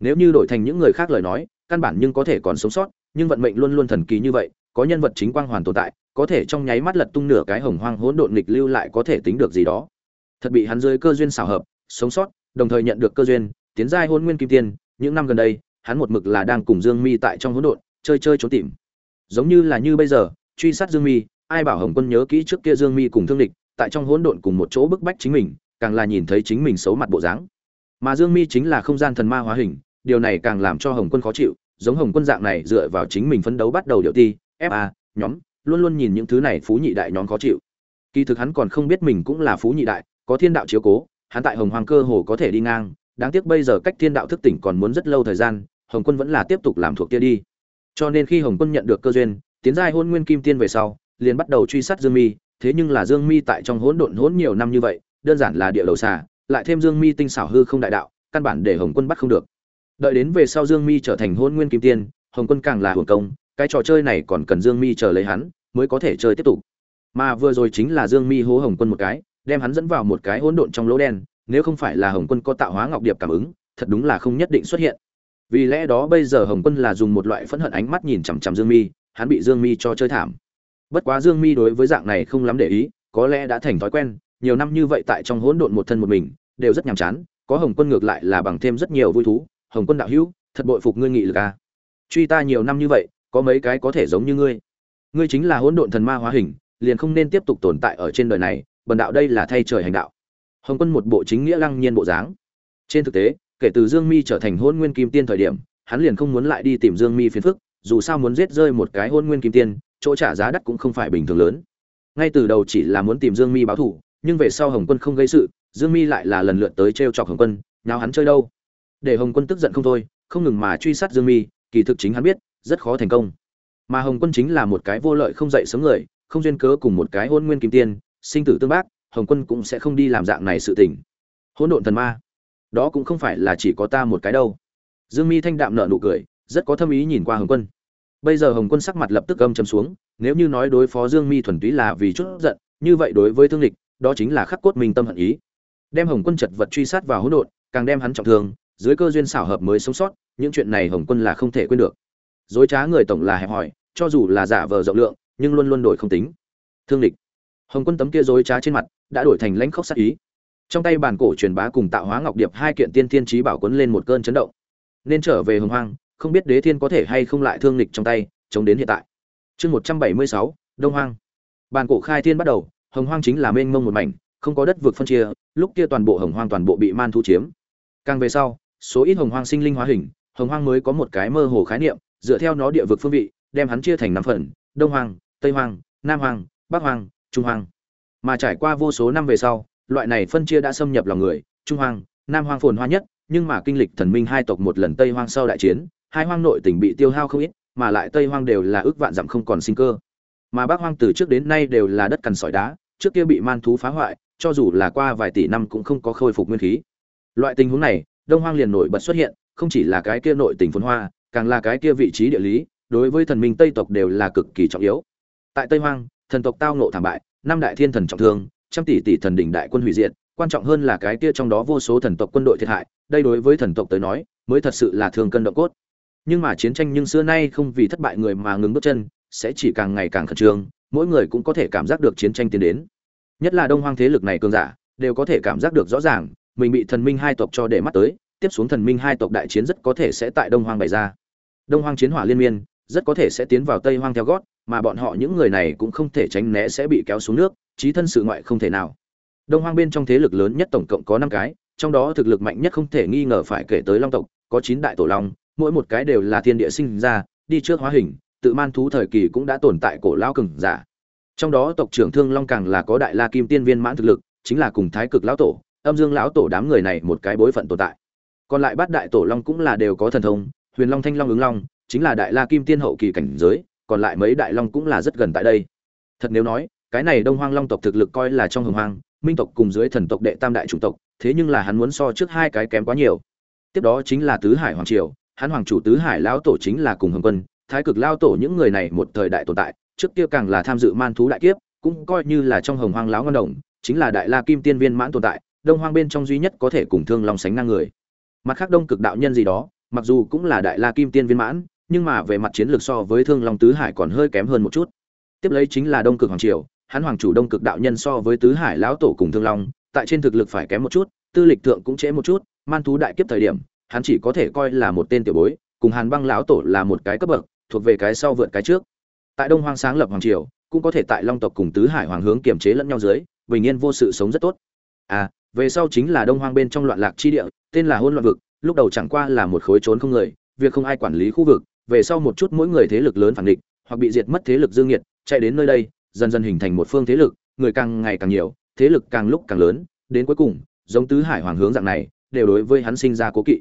Speaker 1: nếu như đổi thành những người khác lời nói, căn bản nhưng có thể còn sống sót, nhưng vận mệnh luôn luôn thần kỳ như vậy, có nhân vật chính quang hoàn tồn tại, có thể trong nháy mắt lật tung nửa cái hồng hoang hỗn độn nghịch lưu lại có thể tính được gì đó. Thật bị hắn dưới cơ duyên xảo hợp, sống sót, đồng thời nhận được cơ duyên, tiến giai hôn nguyên kim tiên, những năm gần đây, hắn một mực là đang cùng dương mi tại trong hỗn độn, chơi chơi trốn tìm. Giống như là như bây giờ, truy sát dương mi, ai bảo hồng quân nhớ kỹ trước kia dương mi cùng thương địch, tại trong hỗn độn cùng một chỗ bức bách chính mình, càng là nhìn thấy chính mình xấu mặt bộ dáng. Mà dương mi chính là không gian thần ma hóa hình điều này càng làm cho hồng quân khó chịu, giống hồng quân dạng này dựa vào chính mình phấn đấu bắt đầu điệu ti fa nhóm, luôn luôn nhìn những thứ này phú nhị đại nhóm khó chịu. Kỳ thực hắn còn không biết mình cũng là phú nhị đại, có thiên đạo chiếu cố, hắn tại hồng hoàng cơ hồ có thể đi ngang, đáng tiếc bây giờ cách thiên đạo thức tỉnh còn muốn rất lâu thời gian, hồng quân vẫn là tiếp tục làm thuộc kia đi. Cho nên khi hồng quân nhận được cơ duyên, tiến giai hôn nguyên kim tiên về sau, liền bắt đầu truy sát dương mi, thế nhưng là dương mi tại trong hỗn độn hỗn nhiều năm như vậy, đơn giản là địa đầu xà, lại thêm dương mi tinh xảo hư không đại đạo, căn bản để hồng quân bắt không được đợi đến về sau dương mi trở thành hôn nguyên kim tiên, hồng quân càng là hưởng công, cái trò chơi này còn cần dương mi chờ lấy hắn, mới có thể chơi tiếp tục. Mà vừa rồi chính là dương mi hố hồng quân một cái, đem hắn dẫn vào một cái hỗn độn trong lỗ đen, nếu không phải là hồng quân có tạo hóa ngọc điệp cảm ứng, thật đúng là không nhất định xuất hiện. Vì lẽ đó bây giờ hồng quân là dùng một loại phẫn hận ánh mắt nhìn chằm chằm dương mi, hắn bị dương mi cho chơi thảm. Bất quá dương mi đối với dạng này không lắm để ý, có lẽ đã thành thói quen, nhiều năm như vậy tại trong hỗn độn một thân một mình, đều rất nhàm chán, có hồng quân ngược lại là bằng thêm rất nhiều vui thú hồng quân đạo hữu, thật bội phục ngươi nghị lực à. truy ta nhiều năm như vậy, có mấy cái có thể giống như ngươi? Ngươi chính là hỗn độn thần ma hóa hình, liền không nên tiếp tục tồn tại ở trên đời này, bần đạo đây là thay trời hành đạo. Hồng quân một bộ chính nghĩa lăng nhiên bộ dáng. Trên thực tế, kể từ dương mi trở thành hôn nguyên kim tiên thời điểm, hắn liền không muốn lại đi tìm dương mi phiền phức, dù sao muốn giết rơi một cái hôn nguyên kim tiên, chỗ trả giá đắt cũng không phải bình thường lớn. Ngay từ đầu chỉ là muốn tìm dương mi báo thù, nhưng về sau hồng quân không gây sự, dương mi lại là lần lượt tới t r e o chọc hồng quân nào hắn chơi đâu để hồng quân tức giận không thôi, không ngừng mà truy sát dương mi, kỳ thực chính hắn biết, rất khó thành công. Mà hồng quân chính là một cái vô lợi không dậy sớm người, không duyên cớ cùng một cái hôn nguyên kim tiên, sinh tử tương bác, hồng quân cũng sẽ không đi làm dạng này sự tình. Hỗn độn thần ma, đó cũng không phải là chỉ có ta một cái đâu. Dương mi thanh đạm nở nụ cười, rất có thâm ý nhìn qua hồng quân. Bây giờ hồng quân sắc mặt lập tức âm chấm xuống, nếu như nói đối phó dương mi thuần túy là vì chút giận, như vậy đối với thương lịch đó chính là khắc cốt minh tâm hận ý. Đem hồng quân chật vật truy sát vào hỗn độn, càng đem hắn trọng thương dưới cơ duyên xảo hợp mới sống sót, những chuyện này hồng quân là không thể quên được. Dối trá người tổng là hẹp hòi, cho dù là giả vờ rộng lượng, nhưng luôn luôn đổi không tính. Thương lịch hồng quân tấm kia dối trá trên mặt, đã đổi thành lãnh khốc sát ý. Trong tay bản cổ truyền bá cùng tạo hóa ngọc điệp hai kiện tiên thiên trí bảo quấn lên một cơn chấn động. Nên trở về hồng hoang, không biết đế thiên có thể hay không lại thương lịch trong tay, chống đến hiện tại. Chương một trăm bảy mươi sáu, đông hoang. Bản cổ khai thiên bắt đầu, hồng hoang chính là mênh mông một mảnh, không có đất vực phân chia, lúc kia toàn bộ hồng hoang toàn bộ bị man thu chiếm. Càng về sau số ít hồng hoang sinh linh hóa hình, hồng hoang mới có một cái mơ hồ khái niệm, dựa theo nó địa vực phương vị, đem hắn chia thành năm phần, đông hoang, tây hoang, nam hoang, bắc hoang, trung hoang. Mà trải qua vô số năm về sau, loại này phân chia đã xâm nhập lòng người, trung hoang, nam hoang phồn hoa nhất, nhưng mà kinh lịch thần minh hai tộc một lần tây hoang sau đại chiến, hai hoang nội tỉnh bị tiêu hao không ít, mà lại tây hoang đều là ước vạn dặm không còn sinh cơ. Mà bắc hoang từ trước đến nay đều là đất cằn sỏi đá, trước kia bị man thú phá hoại, cho dù là qua vài tỷ năm cũng không có khôi phục nguyên khí. Loại tình huống này đông hoang liền nổi bật xuất hiện không chỉ là cái kia nội tỉnh phồn hoa càng là cái kia vị trí địa lý đối với thần minh tây tộc đều là cực kỳ trọng yếu tại tây hoang thần tộc tao nộ thảm bại năm đại thiên thần trọng thương trăm tỷ tỷ thần đỉnh đại quân hủy diệt, quan trọng hơn là cái kia trong đó vô số thần tộc quân đội thiệt hại, đây đối với thần tộc tới nói, mới thật sự là thương cân động cốt. Nhưng mà chiến tranh nhưng xưa nay không vì thất bại người mà ngừng bước chân, sẽ chỉ càng ngày càng khẩn trương, mỗi người cũng có thể cảm giác được chiến tranh tiến đến. Nhất là Đông Hoang thế lực này cường giả, đều có thể cảm giác được rõ ràng, mình bị thần minh hai tộc cho để mắt tới, tiếp xuống thần minh hai tộc đại chiến rất có thể sẽ tại Đông Hoang bày ra. Đông Hoang chiến hỏa liên miên, rất có thể sẽ tiến vào Tây Hoang theo gót, mà bọn họ những người này cũng không thể tránh né sẽ bị kéo xuống nước, trí thân sự ngoại không thể nào. Đông Hoang bên trong thế lực lớn nhất tổng cộng có năm cái, trong đó thực lực mạnh nhất không thể nghi ngờ phải kể tới Long tộc, có chín đại tổ long, mỗi một cái đều là thiên địa sinh ra, đi trước hóa hình, tự man thú thời kỳ cũng đã tồn tại cổ lao cường giả. Trong đó tộc trưởng Thương Long càng là có đại La Kim Tiên viên mãn thực lực, chính là cùng Thái Cực lão tổ, Âm Dương lão tổ đám người này một cái bối phận tồn tại. Còn lại bát đại tổ long cũng là đều có thần thông, Huyền Long Thanh Long ứng Long, chính là đại La Kim Tiên hậu kỳ cảnh giới, còn lại mấy đại long cũng là rất gần tại đây. Thật nếu nói, cái này Đông Hoang Long tộc thực lực coi là trong hồng hoang, Minh tộc cùng dưới thần tộc đệ tam đại chủng tộc, thế nhưng là hắn muốn so trước hai cái kém quá nhiều. Tiếp đó chính là tứ hải hoàng triều, hắn hoàng chủ tứ hải lão tổ chính là cùng hồng quân, thái cực lao tổ những người này một thời đại tồn tại, trước kia càng là tham dự man thú đại kiếp, cũng coi như là trong hồng hoang lão ngân đồng, chính là đại la kim tiên viên mãn tồn tại, đông hoang bên trong duy nhất có thể cùng thương long sánh ngang người. Mặt khác đông cực đạo nhân gì đó, mặc dù cũng là đại la kim tiên viên mãn, nhưng mà về mặt chiến lược so với Thương Long Tứ Hải còn hơi kém hơn một chút. Tiếp lấy chính là Đông Cực Hoàng Triều, hắn hoàng chủ Đông Cực đạo nhân so với Tứ Hải lão tổ cùng Thương Long, tại trên thực lực phải kém một chút, tư lịch thượng cũng trễ một chút, man thú đại kiếp thời điểm, hắn chỉ có thể coi là một tên tiểu bối, cùng Hàn Băng lão tổ là một cái cấp bậc, thuộc về cái sau vượt cái trước. Tại Đông Hoang sáng lập hoàng triều, cũng có thể tại Long tộc cùng Tứ Hải hoàng hướng kiềm chế lẫn nhau dưới, bình yên vô sự sống rất tốt. À, về sau chính là Đông Hoang bên trong loạn lạc chi địa, tên là Hỗn Loạn vực, lúc đầu chẳng qua là một khối trốn không người, việc không ai quản lý khu vực, về sau một chút mỗi người thế lực lớn phản địch, hoặc bị diệt mất thế lực dương nhiệt, chạy đến nơi đây, dần dần hình thành một phương thế lực, người càng ngày càng nhiều, thế lực càng lúc càng lớn, đến cuối cùng, giống tứ hải hoàng hướng dạng này, đều đối với hắn sinh ra cố kỵ.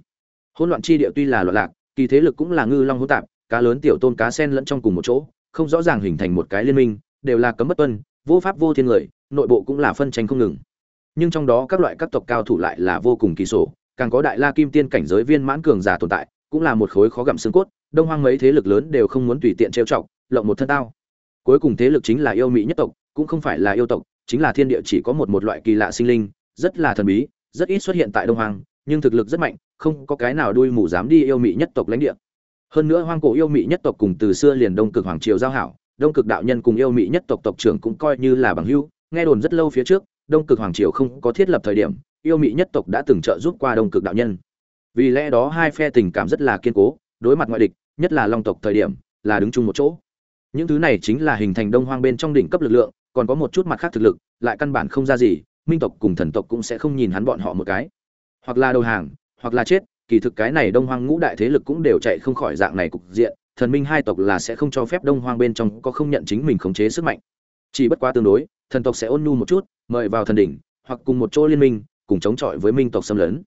Speaker 1: Hỗn loạn chi địa tuy là loạn lạc, kỳ thế lực cũng là ngư long hỗn tạp, cá lớn tiểu tôn cá sen lẫn trong cùng một chỗ, không rõ ràng hình thành một cái liên minh, đều là cấm bất tuân, vô pháp vô thiên người, nội bộ cũng là phân tranh không ngừng. Nhưng trong đó các loại các tộc cao thủ lại là vô cùng kỳ sổ, càng có đại la kim tiên cảnh giới viên mãn cường giả tồn tại cũng là một khối khó gặm xương cốt đông hoang mấy thế lực lớn đều không muốn tùy tiện trêu chọc lộng một thân tao. Cuối cùng thế lực chính là yêu mỹ nhất tộc cũng không phải là yêu tộc chính là thiên địa chỉ có một một loại kỳ lạ sinh linh rất là thần bí rất ít xuất hiện tại đông hoang nhưng thực lực rất mạnh không có cái nào đuôi mù dám đi yêu mỹ nhất tộc lãnh địa. Hơn nữa hoang cổ yêu mỹ nhất tộc cùng từ xưa liền đông cực hoàng triều giao hảo đông cực đạo nhân cùng yêu mỹ nhất tộc tộc trưởng cũng coi như là bằng hữu nghe đồn rất lâu phía trước đông cực hoàng triều không có thiết lập thời điểm, yêu mỹ nhất tộc đã từng trợ giúp qua đông cực đạo nhân. Vì lẽ đó hai phe tình cảm rất là kiên cố, đối mặt ngoại địch, nhất là long tộc thời điểm, là đứng chung một chỗ. Những thứ này chính là hình thành đông hoang bên trong đỉnh cấp lực lượng, còn có một chút mặt khác thực lực, lại căn bản không ra gì, minh tộc cùng thần tộc cũng sẽ không nhìn hắn bọn họ một cái. Hoặc là đầu hàng, hoặc là chết, kỳ thực cái này đông hoang ngũ đại thế lực cũng đều chạy không khỏi dạng này cục diện, thần minh hai tộc là sẽ không cho phép đông hoang bên trong có không nhận chính mình khống chế sức mạnh. Chỉ bất quá tương đối, thần tộc sẽ ôn nhu một chút mời vào thần đỉnh, hoặc cùng một chỗ liên minh, cùng chống chọi với minh tộc xâm lấn.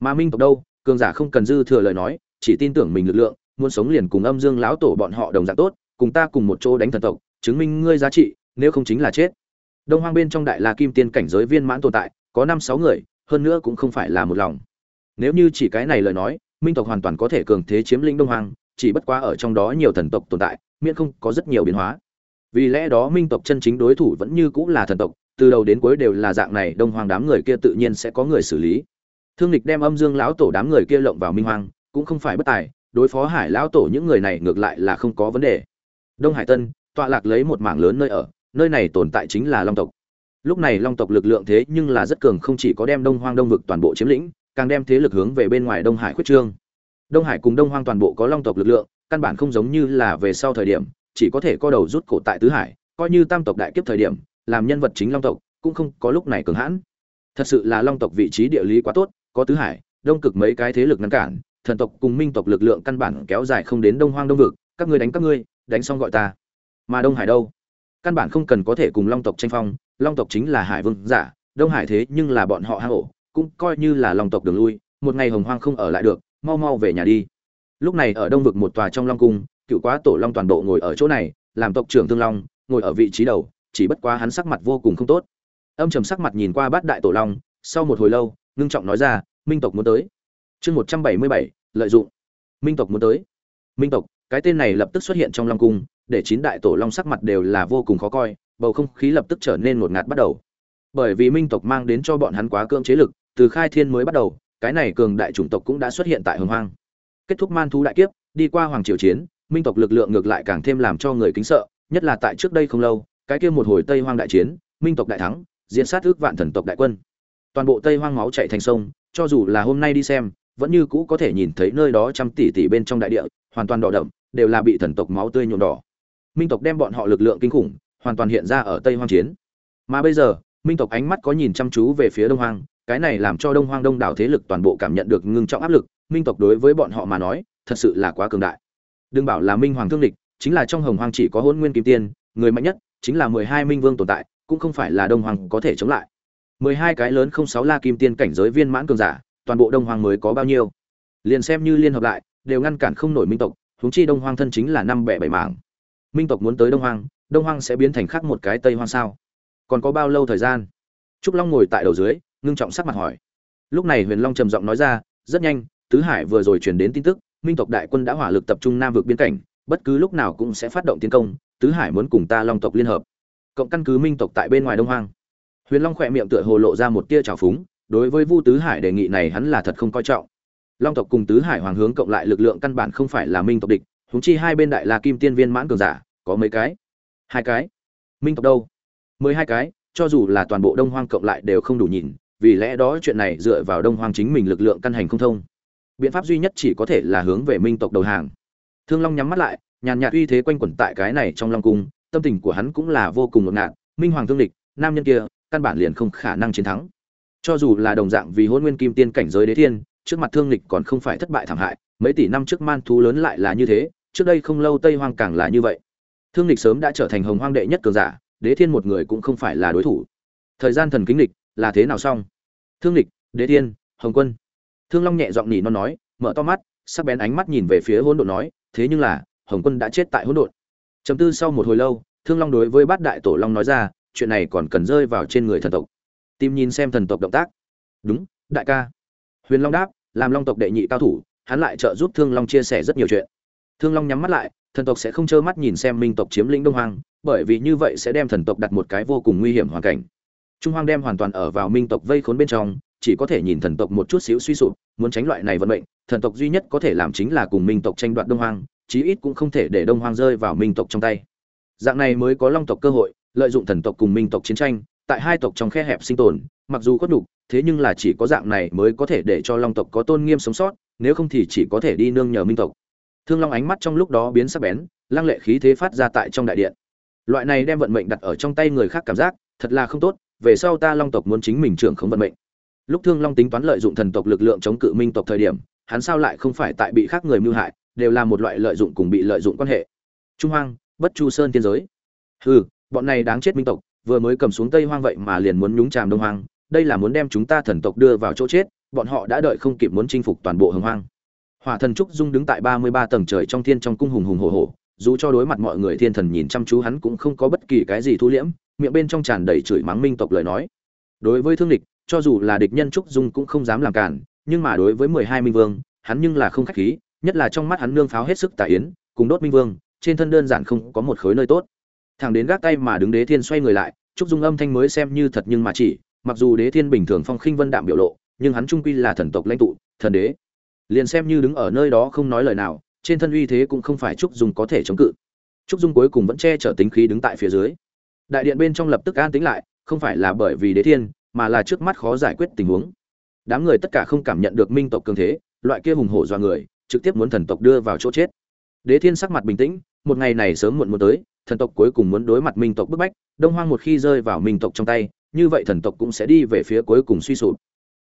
Speaker 1: Mà minh tộc đâu? Cường giả không cần dư thừa lời nói, chỉ tin tưởng mình lực lượng, muốn sống liền cùng âm dương lão tổ bọn họ đồng dạng tốt, cùng ta cùng một chỗ đánh thần tộc, chứng minh ngươi giá trị, nếu không chính là chết. Đông hoang bên trong đại la kim tiên cảnh giới viên mãn tồn tại, có năm sáu người, hơn nữa cũng không phải là một lòng. Nếu như chỉ cái này lời nói, minh tộc hoàn toàn có thể cường thế chiếm lĩnh đông hoang, chỉ bất quá ở trong đó nhiều thần tộc tồn tại, miễn không có rất nhiều biến hóa. Vì lẽ đó minh tộc chân chính đối thủ vẫn như cũng là thần tộc từ đầu đến cuối đều là dạng này, đông hoang đám người kia tự nhiên sẽ có người xử lý. Thương lịch đem âm dương lão tổ đám người kia lộng vào minh hoàng cũng không phải bất tài, đối phó hải lão tổ những người này ngược lại là không có vấn đề. Đông hải tân, tọa lạc lấy một mảng lớn nơi ở, nơi này tồn tại chính là long tộc. Lúc này long tộc lực lượng thế nhưng là rất cường, không chỉ có đem đông hoang đông vực toàn bộ chiếm lĩnh, càng đem thế lực hướng về bên ngoài đông hải khuyết trương. Đông hải cùng đông hoang toàn bộ có long tộc lực lượng, căn bản không giống như là về sau thời điểm, chỉ có thể co đầu rút cổ tại tứ hải, coi như tam tộc đại kiếp thời điểm làm nhân vật chính long tộc, cũng không có lúc này cường hãn. Thật sự là long tộc vị trí địa lý quá tốt, có tứ hải, đông cực mấy cái thế lực ngăn cản, thần tộc cùng minh tộc lực lượng căn bản kéo dài không đến đông hoang đông vực, các ngươi đánh các ngươi, đánh xong gọi ta. Mà đông hải đâu? Căn bản không cần có thể cùng long tộc tranh phong, long tộc chính là hải vương giả, đông hải thế nhưng là bọn họ hang ổ, cũng coi như là long tộc đường lui, một ngày hồng hoang không ở lại được, mau mau về nhà đi. Lúc này ở đông vực một tòa trong long cung, cựu quá tổ long toàn bộ ngồi ở chỗ này, làm tộc trưởng thương long, ngồi ở vị trí đầu chỉ bất quá hắn sắc mặt vô cùng không tốt. Âm trầm sắc mặt nhìn qua bát đại tổ long, sau một hồi lâu, ngưng trọng nói ra, minh tộc muốn tới. Chương một trăm bảy mươi bảy, lợi dụng. Minh tộc muốn tới. Minh tộc, cái tên này lập tức xuất hiện trong long cung, để chín đại tổ long sắc mặt đều là vô cùng khó coi, bầu không khí lập tức trở nên ngột ngạt bắt đầu. Bởi vì minh tộc mang đến cho bọn hắn quá cưỡng chế lực, từ khai thiên mới bắt đầu, cái này cường đại chủng tộc cũng đã xuất hiện tại hồng hoang. Kết thúc man thú đại kiếp, đi qua hoàng triều chiến, minh tộc lực lượng ngược lại càng thêm làm cho người kính sợ, nhất là tại trước đây không lâu cái kia một hồi tây hoang đại chiến, minh tộc đại thắng diện sát ước vạn thần tộc đại quân. Toàn bộ tây hoang máu chạy thành sông, cho dù là hôm nay đi xem, vẫn như cũ có thể nhìn thấy nơi đó trăm tỷ tỷ bên trong đại địa, hoàn toàn đỏ đậm, đều là bị thần tộc máu tươi nhuộm đỏ. Minh tộc đem bọn họ lực lượng kinh khủng, hoàn toàn hiện ra ở tây hoang chiến. Mà bây giờ, minh tộc ánh mắt có nhìn chăm chú về phía đông hoang, cái này làm cho đông hoang đông đảo thế lực toàn bộ cảm nhận được ngưng trọng áp lực, minh tộc đối với bọn họ mà nói, thật sự là quá cường đại. Đừng bảo là minh hoàng thương địch, chính là trong hồng hoang chỉ có Hỗn nguyên kim tiên, người mạnh nhất chính là mười hai minh vương tồn tại, cũng không phải là đông hoàng có thể chống lại. mười hai cái lớn không sáu la kim tiên cảnh giới viên mãn cường giả, toàn bộ đông hoàng mới có bao nhiêu? Liền xem như liên hợp lại, đều ngăn cản không nổi minh tộc, huống chi đông hoàng thân chính là năm bẻ bảy mảng. Minh tộc muốn tới đông hoàng đông hoàng sẽ biến thành khác một cái tây hoang sao? Còn có bao lâu thời gian? Trúc long ngồi tại đầu dưới, ngưng trọng sắc mặt hỏi. Lúc này huyền long trầm giọng nói ra, rất nhanh, tứ hải vừa rồi truyền đến tin tức, minh tộc đại quân đã hỏa lực tập trung nam vực biên cảnh, bất cứ lúc nào cũng sẽ phát động tiến công tứ hải muốn cùng ta long tộc liên hợp. Cộng căn cứ minh tộc tại bên ngoài đông hoang. Huyền long khỏe miệng tựa hồ lộ ra một tia trào phúng, đối với vu tứ hải đề nghị này hắn là thật không coi trọng. Long tộc cùng tứ hải hoàng hướng cộng lại lực lượng căn bản không phải là minh tộc địch húng chi hai bên đại la kim tiên viên mãn cường giả, có mấy cái? Hai cái. Minh tộc đâu? Mười hai cái, cho dù là toàn bộ đông hoang cộng lại đều không đủ nhìn, vì lẽ đó chuyện này dựa vào đông hoang chính mình lực lượng căn hành không thông. Biện pháp duy nhất chỉ có thể là hướng về minh tộc đầu hàng. Thương long nhắm mắt lại nhàn nhạt uy thế quanh quẩn tại cái này trong long cung, tâm tình của hắn cũng là vô cùng ngột ngạt. Minh hoàng thương địch, nam nhân kia, căn bản liền không khả năng chiến thắng. Cho dù là đồng dạng vì hôn nguyên kim tiên cảnh giới đế thiên, trước mặt thương lịch còn không phải thất bại thảm hại, mấy tỷ năm trước man thú lớn lại là như thế, trước đây không lâu tây hoang càng là như vậy. Thương lịch sớm đã trở thành hồng hoang đệ nhất cường giả, đế thiên một người cũng không phải là đối thủ. Thời gian thần kính lịch là thế nào xong? Thương lịch đế thiên, hồng quân. Thương long nhẹ giọng nhỉ non nói, mở to mắt, sắc bén ánh mắt nhìn về phía hỗn độn nói, thế nhưng là hồng quân đã chết tại hỗn độn. Chấm tư sau một hồi lâu, thương long đối với bát đại tổ long nói ra, chuyện này còn cần rơi vào trên người thần tộc. Tìm nhìn xem thần tộc động tác. Đúng, đại ca. Huyền long đáp, làm long tộc đệ nhị cao thủ, hắn lại trợ giúp thương long chia sẻ rất nhiều chuyện. Thương long nhắm mắt lại, thần tộc sẽ không trơ mắt nhìn xem minh tộc chiếm lĩnh đông hoang, bởi vì như vậy sẽ đem thần tộc đặt một cái vô cùng nguy hiểm hoàn cảnh. Trung hoang đem hoàn toàn ở vào minh tộc vây khốn bên trong, chỉ có thể nhìn thần tộc một chút xíu suy sụp, muốn tránh loại này vận mệnh, thần tộc duy nhất có thể làm chính là cùng minh tộc tranh đoạt đông hoang chí ít cũng không thể để đông hoang rơi vào minh tộc trong tay. Dạng này mới có long tộc cơ hội, lợi dụng thần tộc cùng minh tộc chiến tranh, tại hai tộc trong khe hẹp sinh tồn, mặc dù có đủ thế nhưng là chỉ có dạng này mới có thể để cho long tộc có tôn nghiêm sống sót, nếu không thì chỉ có thể đi nương nhờ minh tộc. Thương long ánh mắt trong lúc đó biến sắc bén, lăng lệ khí thế phát ra tại trong đại điện. Loại này đem vận mệnh đặt ở trong tay người khác cảm giác, thật là không tốt, về sau ta long tộc muốn chính mình trưởng không vận mệnh. Lúc thương long tính toán lợi dụng thần tộc lực lượng chống cự minh tộc thời điểm, hắn sao lại không phải tại bị khác người mưu hại đều là một loại lợi dụng cùng bị lợi dụng quan hệ. Trung hoang, bất chu sơn thiên giới. Hừ, bọn này đáng chết minh tộc, vừa mới cầm xuống tây hoang vậy mà liền muốn nhúng chàm đông hoang, đây là muốn đem chúng ta thần tộc đưa vào chỗ chết, bọn họ đã đợi không kịp muốn chinh phục toàn bộ hồng hoang. Hỏa thần trúc dung đứng tại ba mươi ba tầng trời trong thiên trong cung hùng hùng hổ hổ, dù cho đối mặt mọi người thiên thần nhìn chăm chú hắn cũng không có bất kỳ cái gì thu liễm, miệng bên trong tràn đầy chửi mắng minh tộc lời nói. Đối với thương địch, cho dù là địch nhân trúc dung cũng không dám làm cản nhưng mà đối với mười hai minh vương, hắn nhưng là không khách khí nhất là trong mắt hắn nương pháo hết sức tà yến, cùng đốt minh vương, trên thân đơn giản không có một khối nơi tốt. Thằng đến gác tay mà đứng đế thiên xoay người lại trúc dung âm thanh mới xem như thật nhưng mà chỉ, mặc dù đế thiên bình thường phong khinh vân đạm biểu lộ, nhưng hắn trung quy là thần tộc lãnh tụ, thần đế. Liền xem như đứng ở nơi đó không nói lời nào, trên thân uy thế cũng không phải trúc dung có thể chống cự. Trúc dung cuối cùng vẫn che chở tính khí đứng tại phía dưới. Đại điện bên trong lập tức an tính lại, không phải là bởi vì đế thiên, mà là trước mắt khó giải quyết tình huống. Đám người tất cả không cảm nhận được minh tộc cường thế, loại kia hùng hổ do người trực tiếp muốn thần tộc đưa vào chỗ chết. Đế thiên sắc mặt bình tĩnh, một ngày này sớm muộn muốn tới, thần tộc cuối cùng muốn đối mặt minh tộc bức bách, đông hoang một khi rơi vào minh tộc trong tay, như vậy thần tộc cũng sẽ đi về phía cuối cùng suy sụp.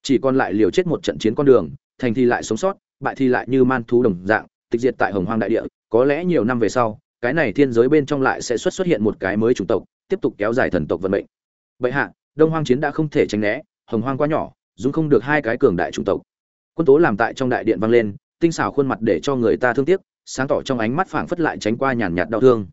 Speaker 1: Chỉ còn lại liều chết một trận chiến con đường, thành thì lại sống sót, bại thì lại như man thú đồng dạng, tịch diệt tại hồng hoang đại địa, có lẽ nhiều năm về sau, cái này thiên giới bên trong lại sẽ xuất xuất hiện một cái mới chủng tộc, tiếp tục kéo dài thần tộc vận mệnh. Bệ hạ, đông hoang chiến đã không thể tránh né, hồng hoang quá nhỏ, dùng không được hai cái cường đại chủng tộc. Quân tố làm tại trong đại điện vang lên tinh xảo khuôn mặt để cho người ta thương tiếc, sáng tỏ trong ánh mắt phảng phất lại tránh qua nhàn nhạt đau thương.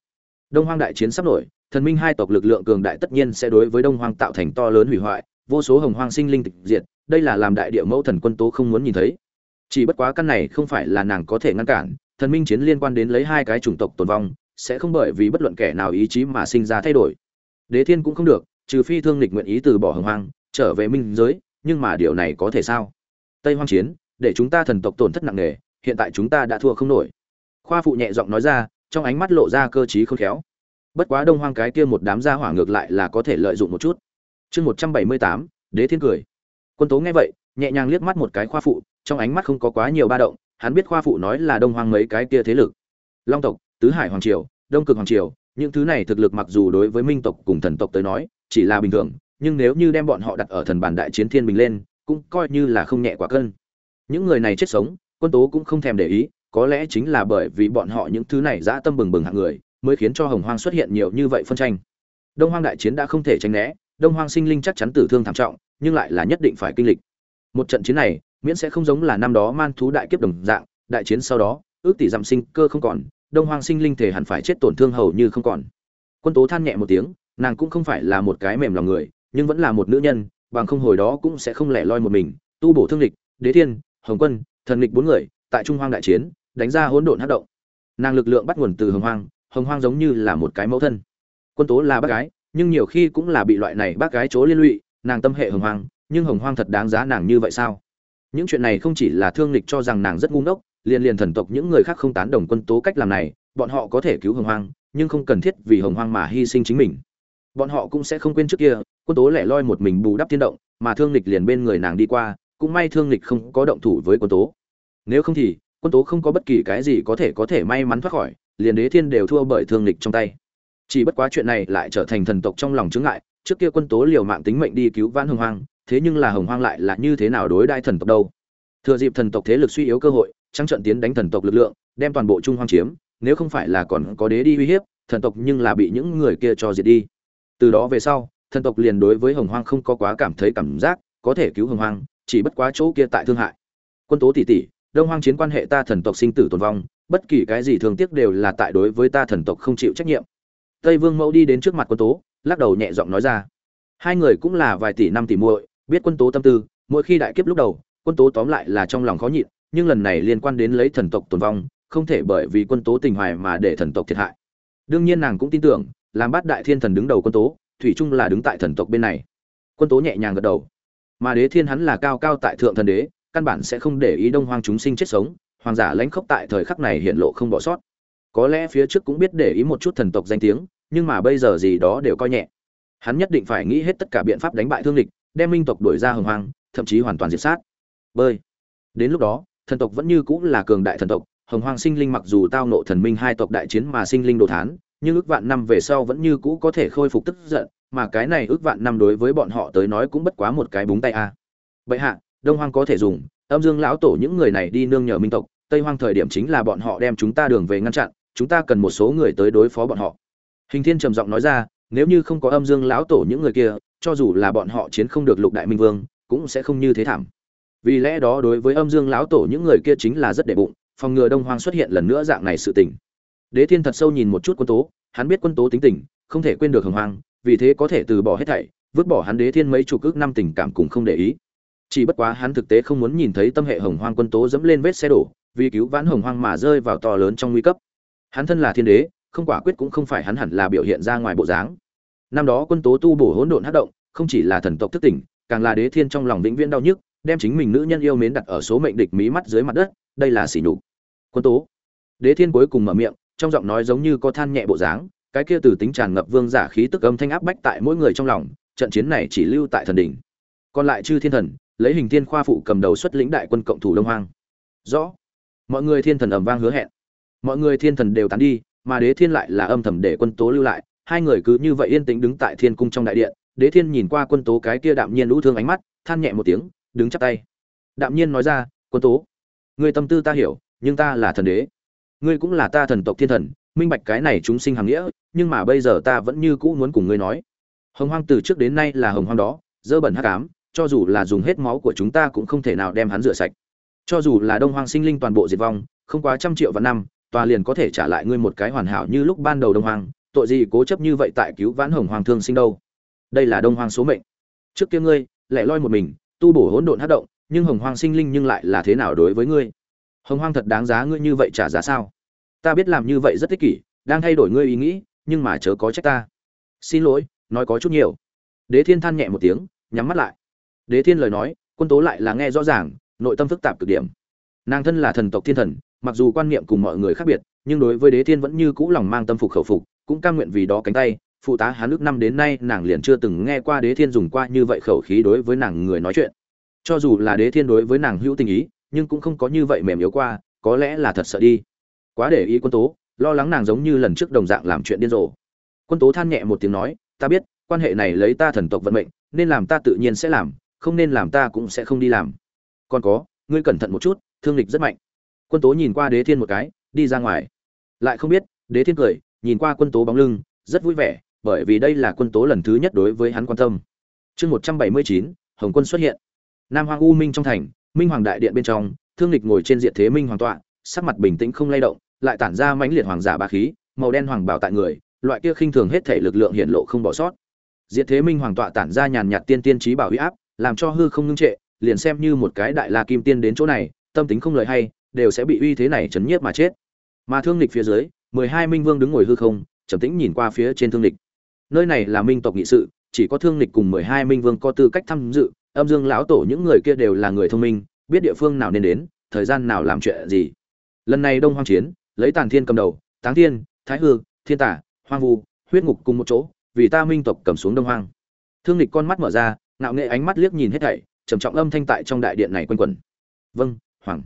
Speaker 1: Đông hoang đại chiến sắp nổi, thần minh hai tộc lực lượng cường đại tất nhiên sẽ đối với đông hoang tạo thành to lớn hủy hoại, vô số hồng hoang sinh linh tịch diệt, đây là làm đại địa mẫu thần quân tố không muốn nhìn thấy. Chỉ bất quá căn này không phải là nàng có thể ngăn cản, thần minh chiến liên quan đến lấy hai cái chủng tộc tồn vong, sẽ không bởi vì bất luận kẻ nào ý chí mà sinh ra thay đổi. Đế thiên cũng không được, trừ phi thương lịch nguyện ý từ bỏ hồng hoang, trở về minh giới, nhưng mà điều này có thể sao? Tây hoang chiến để chúng ta thần tộc tổn thất nặng nề, hiện tại chúng ta đã thua không nổi. Khoa phụ nhẹ giọng nói ra, trong ánh mắt lộ ra cơ t khôn khéo. Bất quá đông hoang cái kia một đám gia hỏa ngược lại là có thể lợi dụng một chút. Chương một trăm bảy mươi tám, đế thiên cười. Quân tố nghe vậy, nhẹ nhàng liếc mắt một cái khoa phụ, trong ánh mắt không có quá nhiều ba động, hắn biết khoa phụ nói là đông hoang mấy cái kia thế lực. Long tộc, tứ hải hoàng triều, đông cực hoàng triều, những thứ này thực lực mặc dù đối với minh tộc cùng thần tộc tới nói, chỉ là bình thường, nhưng nếu như đem bọn họ đặt ở thần bản đại chiến thiên bình lên, cũng coi như là không nhẹ quả cân những người này chết sống, quân tố cũng không thèm để ý, có lẽ chính là bởi vì bọn họ những thứ này dã tâm bừng bừng hạng người, mới khiến cho hồng hoang xuất hiện nhiều như vậy phân tranh. Đông hoang đại chiến đã không thể tránh né, đông hoang sinh linh chắc chắn tử thương thảm trọng, nhưng lại là nhất định phải kinh lịch. Một trận chiến này, miễn sẽ không giống là năm đó man thú đại kiếp đồng dạng, đại chiến sau đó, ước tỷ giảm sinh cơ không còn, đông hoang sinh linh thể hẳn phải chết tổn thương hầu như không còn. Quân tố than nhẹ một tiếng, nàng cũng không phải là một cái mềm lòng người, nhưng vẫn là một nữ nhân, bằng không hồi đó cũng sẽ không lẻ loi một mình, tu bổ thương lịch, đế thiên hồng quân, thần lịch bốn người, tại trung hoang đại chiến, đánh ra hỗn độn hắc động. Nàng lực lượng bắt nguồn từ hồng hoang hồng hoang giống như là một cái mẫu thân. Quân tố là bác gái, nhưng nhiều khi cũng là bị loại này bác gái chỗ liên lụy, nàng tâm hệ hồng hoang, nhưng hồng hoang thật đáng giá nàng như vậy sao? Những chuyện này không chỉ là thương lịch cho rằng nàng rất ngu ngốc, liền liền thần tộc những người khác không tán đồng quân tố cách làm này, bọn họ có thể cứu hồng hoang, nhưng không cần thiết vì hồng hoang mà hy sinh chính mình. Bọn họ cũng sẽ không quên trước kia, quân tố lẻ loi một mình bù đắp thiên động, mà thương lịch liền bên người nàng đi qua cũng may thương lịch không có động thủ với quân tố. Nếu không thì, quân tố không có bất kỳ cái gì có thể có thể may mắn thoát khỏi, liền đế thiên đều thua bởi thương lịch trong tay. Chỉ bất quá chuyện này lại trở thành thần tộc trong lòng chướng ngại, trước kia quân tố liều mạng tính mệnh đi cứu vãn hồng hoang, thế nhưng là hồng hoang lại là như thế nào đối đai thần tộc đâu? Thừa dịp thần tộc thế lực suy yếu cơ hội, trắng trận tiến đánh thần tộc lực lượng, đem toàn bộ trung hoang chiếm, nếu không phải là còn có đế đi uy hiếp, thần tộc nhưng là bị những người kia cho diệt đi. Từ đó về sau, thần tộc liền đối với hồng hoang không có quá cảm thấy cảm giác, có thể cứu hồng hoang chỉ bất quá chỗ kia tại thương hại. Quân tố tỷ tỷ, đông hoang chiến quan hệ ta thần tộc sinh tử tồn vong, bất kỳ cái gì thường tiếc đều là tại đối với ta thần tộc không chịu trách nhiệm. Tây vương mẫu đi đến trước mặt quân tố, lắc đầu nhẹ giọng nói ra. Hai người cũng là vài tỷ năm tỷ muội, biết quân tố tâm tư, mỗi khi đại kiếp lúc đầu, quân tố tóm lại là trong lòng khó nhịn, nhưng lần này liên quan đến lấy thần tộc tồn vong, không thể bởi vì quân tố tình hoài mà để thần tộc thiệt hại. Đương nhiên nàng cũng tin tưởng, làm bát đại thiên thần đứng đầu quân tố, thủy chung là đứng tại thần tộc bên này. Quân tố nhẹ nhàng gật đầu mà đế thiên hắn là cao cao tại thượng thần đế, căn bản sẽ không để ý đông hoang chúng sinh chết sống, hoàng giả lãnh khốc tại thời khắc này hiện lộ không bỏ sót. Có lẽ phía trước cũng biết để ý một chút thần tộc danh tiếng, nhưng mà bây giờ gì đó đều coi nhẹ. Hắn nhất định phải nghĩ hết tất cả biện pháp đánh bại thương địch, đem minh tộc đuổi ra hồng hoang, thậm chí hoàn toàn diệt sát. Bơi. Đến lúc đó, thần tộc vẫn như cũng là cường đại thần tộc, hồng hoang sinh linh mặc dù tao nộ thần minh hai tộc đại chiến mà sinh linh đồ thán, nhưng ước vạn năm về sau vẫn như cũ có thể khôi phục tức giận mà cái này ước vạn năm đối với bọn họ tới nói cũng bất quá một cái búng tay a. Bệ hạ, đông hoang có thể dùng, âm dương lão tổ những người này đi nương nhờ minh tộc, tây hoang thời điểm chính là bọn họ đem chúng ta đường về ngăn chặn, chúng ta cần một số người tới đối phó bọn họ. Hình thiên trầm giọng nói ra, nếu như không có âm dương lão tổ những người kia, cho dù là bọn họ chiến không được lục đại minh vương, cũng sẽ không như thế thảm. Vì lẽ đó đối với âm dương lão tổ những người kia chính là rất đệ bụng, phòng ngừa đông hoang xuất hiện lần nữa dạng này sự tình. Đế thiên thật sâu nhìn một chút quân tố, hắn biết quân tố tính tình, không thể quên được hồng hoang vì thế có thể từ bỏ hết thảy, vứt bỏ hắn đế thiên mấy chục ước năm tình cảm cùng không để ý. Chỉ bất quá hắn thực tế không muốn nhìn thấy tâm hệ hồng hoang quân tố dẫm lên vết xe đổ, vì cứu vãn hồng hoang mà rơi vào to lớn trong nguy cấp. Hắn thân là thiên đế, không quả quyết cũng không phải hắn hẳn là biểu hiện ra ngoài bộ dáng. Năm đó quân tố tu bổ hỗn độn hát động, không chỉ là thần tộc thức tỉnh, càng là đế thiên trong lòng vĩnh viễn đau nhức, đem chính mình nữ nhân yêu mến đặt ở số mệnh địch mí mắt dưới mặt đất, đây là sỉ nhục. Quân tố. Đế thiên cuối cùng mở miệng, trong giọng nói giống như có than nhẹ bộ dáng cái kia từ tính tràn ngập vương giả khí tức âm thanh áp bách tại mỗi người trong lòng, trận chiến này chỉ lưu tại thần đỉnh. Còn lại chư thiên thần, lấy hình thiên khoa phụ cầm đầu xuất lĩnh đại quân cộng thủ đông hoang. Rõ. Mọi người thiên thần ầm vang hứa hẹn. Mọi người thiên thần đều tán đi, mà đế thiên lại là âm thầm để quân tố lưu lại. Hai người cứ như vậy yên tĩnh đứng tại thiên cung trong đại điện, đế thiên nhìn qua quân tố cái kia đạm nhiên lũ thương ánh mắt, than nhẹ một tiếng, đứng chắp tay. Đạm nhiên nói ra, quân tố, người tâm tư ta hiểu, nhưng ta là thần đế. Ngươi cũng là ta thần tộc thiên thần minh bạch cái này chúng sinh hàng nghĩa, nhưng mà bây giờ ta vẫn như cũ muốn cùng ngươi nói. Hồng hoang từ trước đến nay là hồng hoang đó, dơ bẩn hắc ám, cho dù là dùng hết máu của chúng ta cũng không thể nào đem hắn rửa sạch. Cho dù là đông hoang sinh linh toàn bộ diệt vong, không quá trăm triệu vạn năm, tòa liền có thể trả lại ngươi một cái hoàn hảo như lúc ban đầu đông hoang, tội gì cố chấp như vậy tại cứu vãn hồng hoàng thương sinh đâu. Đây là đông hoang số mệnh. Trước kia ngươi lại loi một mình, tu bổ hỗn độn hát động, nhưng hồng hoang sinh linh nhưng lại là thế nào đối với ngươi? Hồng hoang thật đáng giá ngươi như vậy trả giá sao? Ta biết làm như vậy rất ích kỷ, đang thay đổi ngươi ý nghĩ, nhưng mà chớ có trách ta. Xin lỗi, nói có chút nhiều. Đế thiên than nhẹ một tiếng, nhắm mắt lại. Đế thiên lời nói, quân tố lại là nghe rõ ràng, nội tâm phức tạp cực điểm. Nàng thân là thần tộc thiên thần, mặc dù quan niệm cùng mọi người khác biệt, nhưng đối với đế thiên vẫn như cũ lòng mang tâm phục khẩu phục, cũng cam nguyện vì đó cánh tay, phụ tá hán nước năm đến nay nàng liền chưa từng nghe qua đế thiên dùng qua như vậy khẩu khí đối với nàng người nói chuyện. Cho dù là đế thiên đối với nàng hữu tình ý, nhưng cũng không có như vậy mềm yếu qua, có lẽ là thật sợ đi quá để ý quân tố, lo lắng nàng giống như lần trước đồng dạng làm chuyện điên rồ. Quân tố than nhẹ một tiếng nói, ta biết, quan hệ này lấy ta thần tộc vận mệnh, nên làm ta tự nhiên sẽ làm, không nên làm ta cũng sẽ không đi làm. Còn có, ngươi cẩn thận một chút, thương lịch rất mạnh. Quân tố nhìn qua đế thiên một cái, đi ra ngoài. Lại không biết, đế thiên cười, nhìn qua quân tố bóng lưng, rất vui vẻ, bởi vì đây là quân tố lần thứ nhất đối với hắn quan tâm. Chương một trăm bảy mươi chín, hồng quân xuất hiện. Nam hoàng u minh trong thành, minh hoàng đại điện bên trong, thương lịch ngồi trên diện thế minh hoàng tọa, sắc mặt bình tĩnh không lay động lại tản ra mãnh liệt hoàng giả bá khí, màu đen hoàng bảo tại người, loại kia khinh thường hết thể lực lượng hiện lộ không bỏ sót. Diệt thế minh hoàng tọa tản ra nhàn nhạt tiên tiên trí bảo uy áp, làm cho hư không ngưng trệ, liền xem như một cái đại la kim tiên đến chỗ này, tâm tính không lời hay, đều sẽ bị uy thế này chấn nhiếp mà chết. Mà thương lịch phía dưới, mười hai minh vương đứng ngồi hư không, trầm tĩnh nhìn qua phía trên thương lịch. Nơi này là minh tộc nghị sự, chỉ có thương lịch cùng mười hai minh vương có tư cách tham dự, âm dương lão tổ những người kia đều là người thông minh, biết địa phương nào nên đến, thời gian nào làm chuyện gì. Lần này đông hoang chiến lấy tàn thiên cầm đầu, táng thiên, thái hư, thiên tả, hoang vu, huyết ngục cùng một chỗ, vì ta minh tộc cầm xuống đông hoang. Thương lịch con mắt mở ra, ngạo nghệ ánh mắt liếc nhìn hết thảy, trầm trọng âm thanh tại trong đại điện này quanh quẩn. Vâng hoàng.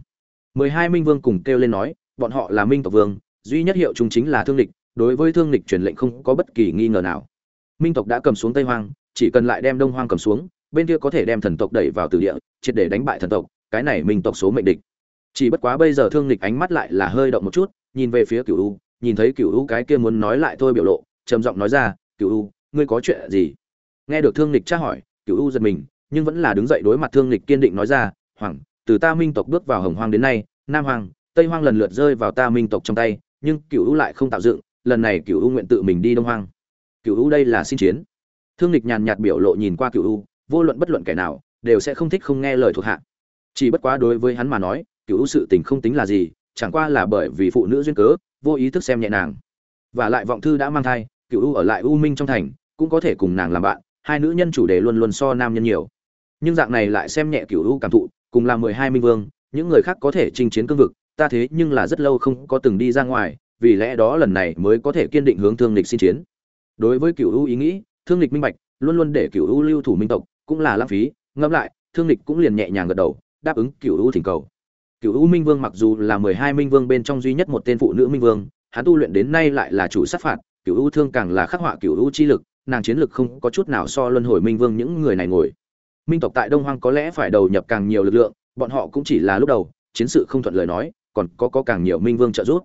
Speaker 1: Mười hai minh vương cùng kêu lên nói, bọn họ là minh tộc vương, duy nhất hiệu chúng chính là thương lịch, đối với thương lịch truyền lệnh không có bất kỳ nghi ngờ nào. Minh tộc đã cầm xuống tây hoang, chỉ cần lại đem đông hoang cầm xuống, bên kia có thể đem thần tộc đẩy vào từ địa, triệt để đánh bại thần tộc, cái này minh tộc số mệnh địch. Chỉ bất quá bây giờ thương lịch ánh mắt lại là hơi động một chút nhìn về phía cửu u, nhìn thấy cửu u cái kia muốn nói lại thôi biểu lộ, trầm giọng nói ra, cửu u, ngươi có chuyện gì? Nghe được thương lịch tra hỏi, cửu u giật mình, nhưng vẫn là đứng dậy đối mặt thương lịch kiên định nói ra, hoàng, từ ta minh tộc bước vào hồng hoang đến nay, nam hoàng tây hoang lần lượt rơi vào ta minh tộc trong tay, nhưng cửu u lại không tạo dựng, lần này cửu u nguyện tự mình đi đông hoang. Cửu u đây là xin chiến. Thương lịch nhàn nhạt biểu lộ nhìn qua cửu u, vô luận bất luận kẻ nào, đều sẽ không thích không nghe lời thuộc hạ. Chỉ bất quá đối với hắn mà nói cựu sự tình không tính là gì chẳng qua là bởi vì phụ nữ duyên cớ, vô ý thức xem nhẹ nàng. Và lại vọng thư đã mang thai, cựu ở lại u minh trong thành, cũng có thể cùng nàng làm bạn, hai nữ nhân chủ đề luôn luôn so nam nhân nhiều. Nhưng dạng này lại xem nhẹ cựu cảm thụ, cùng là mười hai minh vương, những người khác có thể chinh chiến cương vực, ta thế nhưng là rất lâu không có từng đi ra ngoài, vì lẽ đó lần này mới có thể kiên định hướng thương lịch xin chiến. Đối với cựu ý nghĩ, thương lịch minh bạch, luôn luôn để cựu lưu thủ minh tộc, cũng là lãng phí, ngẫm lại, thương lịch cũng liền nhẹ nhàng gật đầu, đáp ứng cựu thỉnh cầu cựu u minh vương mặc dù là mười hai minh vương bên trong duy nhất một tên phụ nữ minh vương, hắn tu luyện đến nay lại là chủ sát phạt cựu u thương càng là khắc họa cựu u chi lực, nàng chiến lực không có chút nào so luân hồi minh vương những người này ngồi. Minh tộc tại đông hoang có lẽ phải đầu nhập càng nhiều lực lượng, bọn họ cũng chỉ là lúc đầu, chiến sự không thuận lời nói, còn có có càng nhiều minh vương trợ giúp.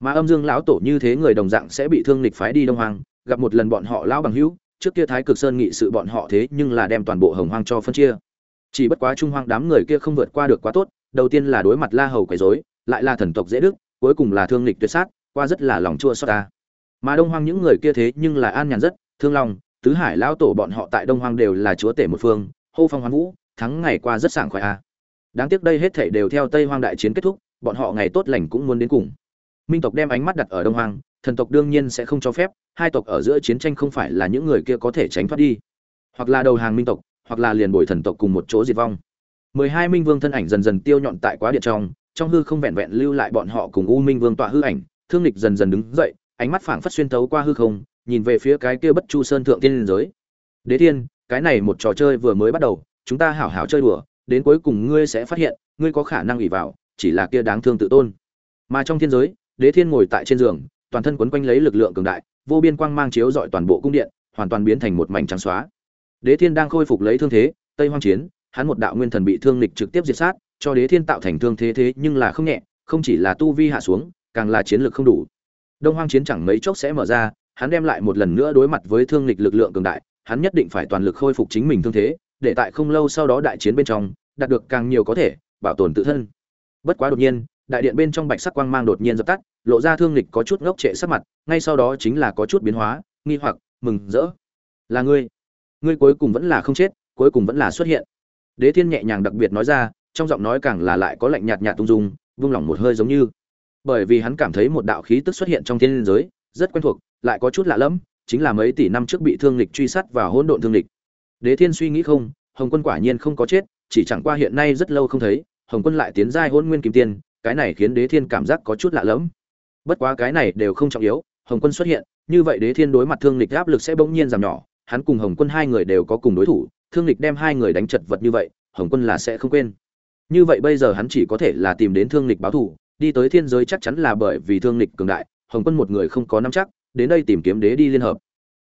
Speaker 1: Mà âm dương lão tổ như thế người đồng dạng sẽ bị thương lịch phái đi đông hoang, gặp một lần bọn họ lão bằng hữu, trước kia thái cực sơn nghị sự bọn họ thế nhưng là đem toàn bộ hồng hoang cho phân chia. Chỉ bất quá trung hoang đám người kia không vượt qua được quá tốt đầu tiên là đối mặt la hầu quấy rối, lại là thần tộc dễ đức, cuối cùng là thương lịch tuyệt sát, qua rất là lòng chua xót ta. Mà đông hoang những người kia thế nhưng là an nhàn rất, thương long tứ hải lão tổ bọn họ tại đông hoang đều là chúa tể một phương, hô phong hoán vũ, thắng ngày qua rất sảng khoái a. Đáng tiếc đây hết thảy đều theo tây hoang đại chiến kết thúc, bọn họ ngày tốt lành cũng muốn đến cùng. Minh tộc đem ánh mắt đặt ở đông hoang, thần tộc đương nhiên sẽ không cho phép, hai tộc ở giữa chiến tranh không phải là những người kia có thể tránh thoát đi. Hoặc là đầu hàng minh tộc, hoặc là liền bồi thần tộc cùng một chỗ diệt vong mười hai minh vương thân ảnh dần dần tiêu nhọn tại quá điện trong trong hư không vẹn vẹn lưu lại bọn họ cùng u minh vương tọa hư ảnh, thương lịch dần dần đứng dậy, ánh mắt phảng phất xuyên thấu qua hư không, nhìn về phía cái kia bất chu sơn thượng tiên giới. Đế thiên, cái này một trò chơi vừa mới bắt đầu, chúng ta hảo hảo chơi đùa, đến cuối cùng ngươi sẽ phát hiện, ngươi có khả năng ủy vào, chỉ là kia đáng thương tự tôn. Mà trong thiên giới, đế thiên ngồi tại trên giường, toàn thân quấn quanh lấy lực lượng cường đại, vô biên quang mang chiếu dọi toàn bộ cung điện, hoàn toàn biến thành một mảnh trắng xóa. Đế thiên đang khôi phục lấy thương thế, tây hoang chiến hắn một đạo nguyên thần bị thương lịch trực tiếp diệt sát, cho đế thiên tạo thành thương thế thế nhưng là không nhẹ, không chỉ là tu vi hạ xuống, càng là chiến lược không đủ. Đông hoang chiến chẳng mấy chốc sẽ mở ra, hắn đem lại một lần nữa đối mặt với thương lịch lực lượng cường đại, hắn nhất định phải toàn lực khôi phục chính mình thương thế, để tại không lâu sau đó đại chiến bên trong, đạt được càng nhiều có thể, bảo tồn tự thân. Bất quá đột nhiên, đại điện bên trong bạch sắc quang mang đột nhiên dập tắt, lộ ra thương lịch có chút ngốc trệ sắc mặt, ngay sau đó chính là có chút biến hóa, nghi hoặc, mừng rỡ. Là ngươi. Ngươi cuối cùng vẫn là không chết, cuối cùng vẫn là xuất hiện đế thiên nhẹ nhàng đặc biệt nói ra, trong giọng nói càng là lại có lạnh nhạt nhạt tung dung, vung lòng một hơi giống như. Bởi vì hắn cảm thấy một đạo khí tức xuất hiện trong thiên giới, rất quen thuộc, lại có chút lạ lẫm, chính là mấy tỷ năm trước bị thương lịch truy sát và hỗn độn thương lịch đế thiên suy nghĩ không, hồng quân quả nhiên không có chết, chỉ chẳng qua hiện nay rất lâu không thấy, hồng quân lại tiến giai hôn nguyên kim tiên, cái này khiến đế thiên cảm giác có chút lạ lẫm. Bất quá cái này đều không trọng yếu, hồng quân xuất hiện, như vậy đế thiên đối mặt thương lịch áp lực sẽ bỗng nhiên giảm nhỏ, hắn cùng hồng quân hai người đều có cùng đối thủ thương lịch đem hai người đánh chật vật như vậy, hồng quân là sẽ không quên. Như vậy bây giờ hắn chỉ có thể là tìm đến thương lịch báo thù, đi tới thiên giới chắc chắn là bởi vì thương lịch cường đại, hồng quân một người không có nắm chắc, đến đây tìm kiếm đế đi liên hợp.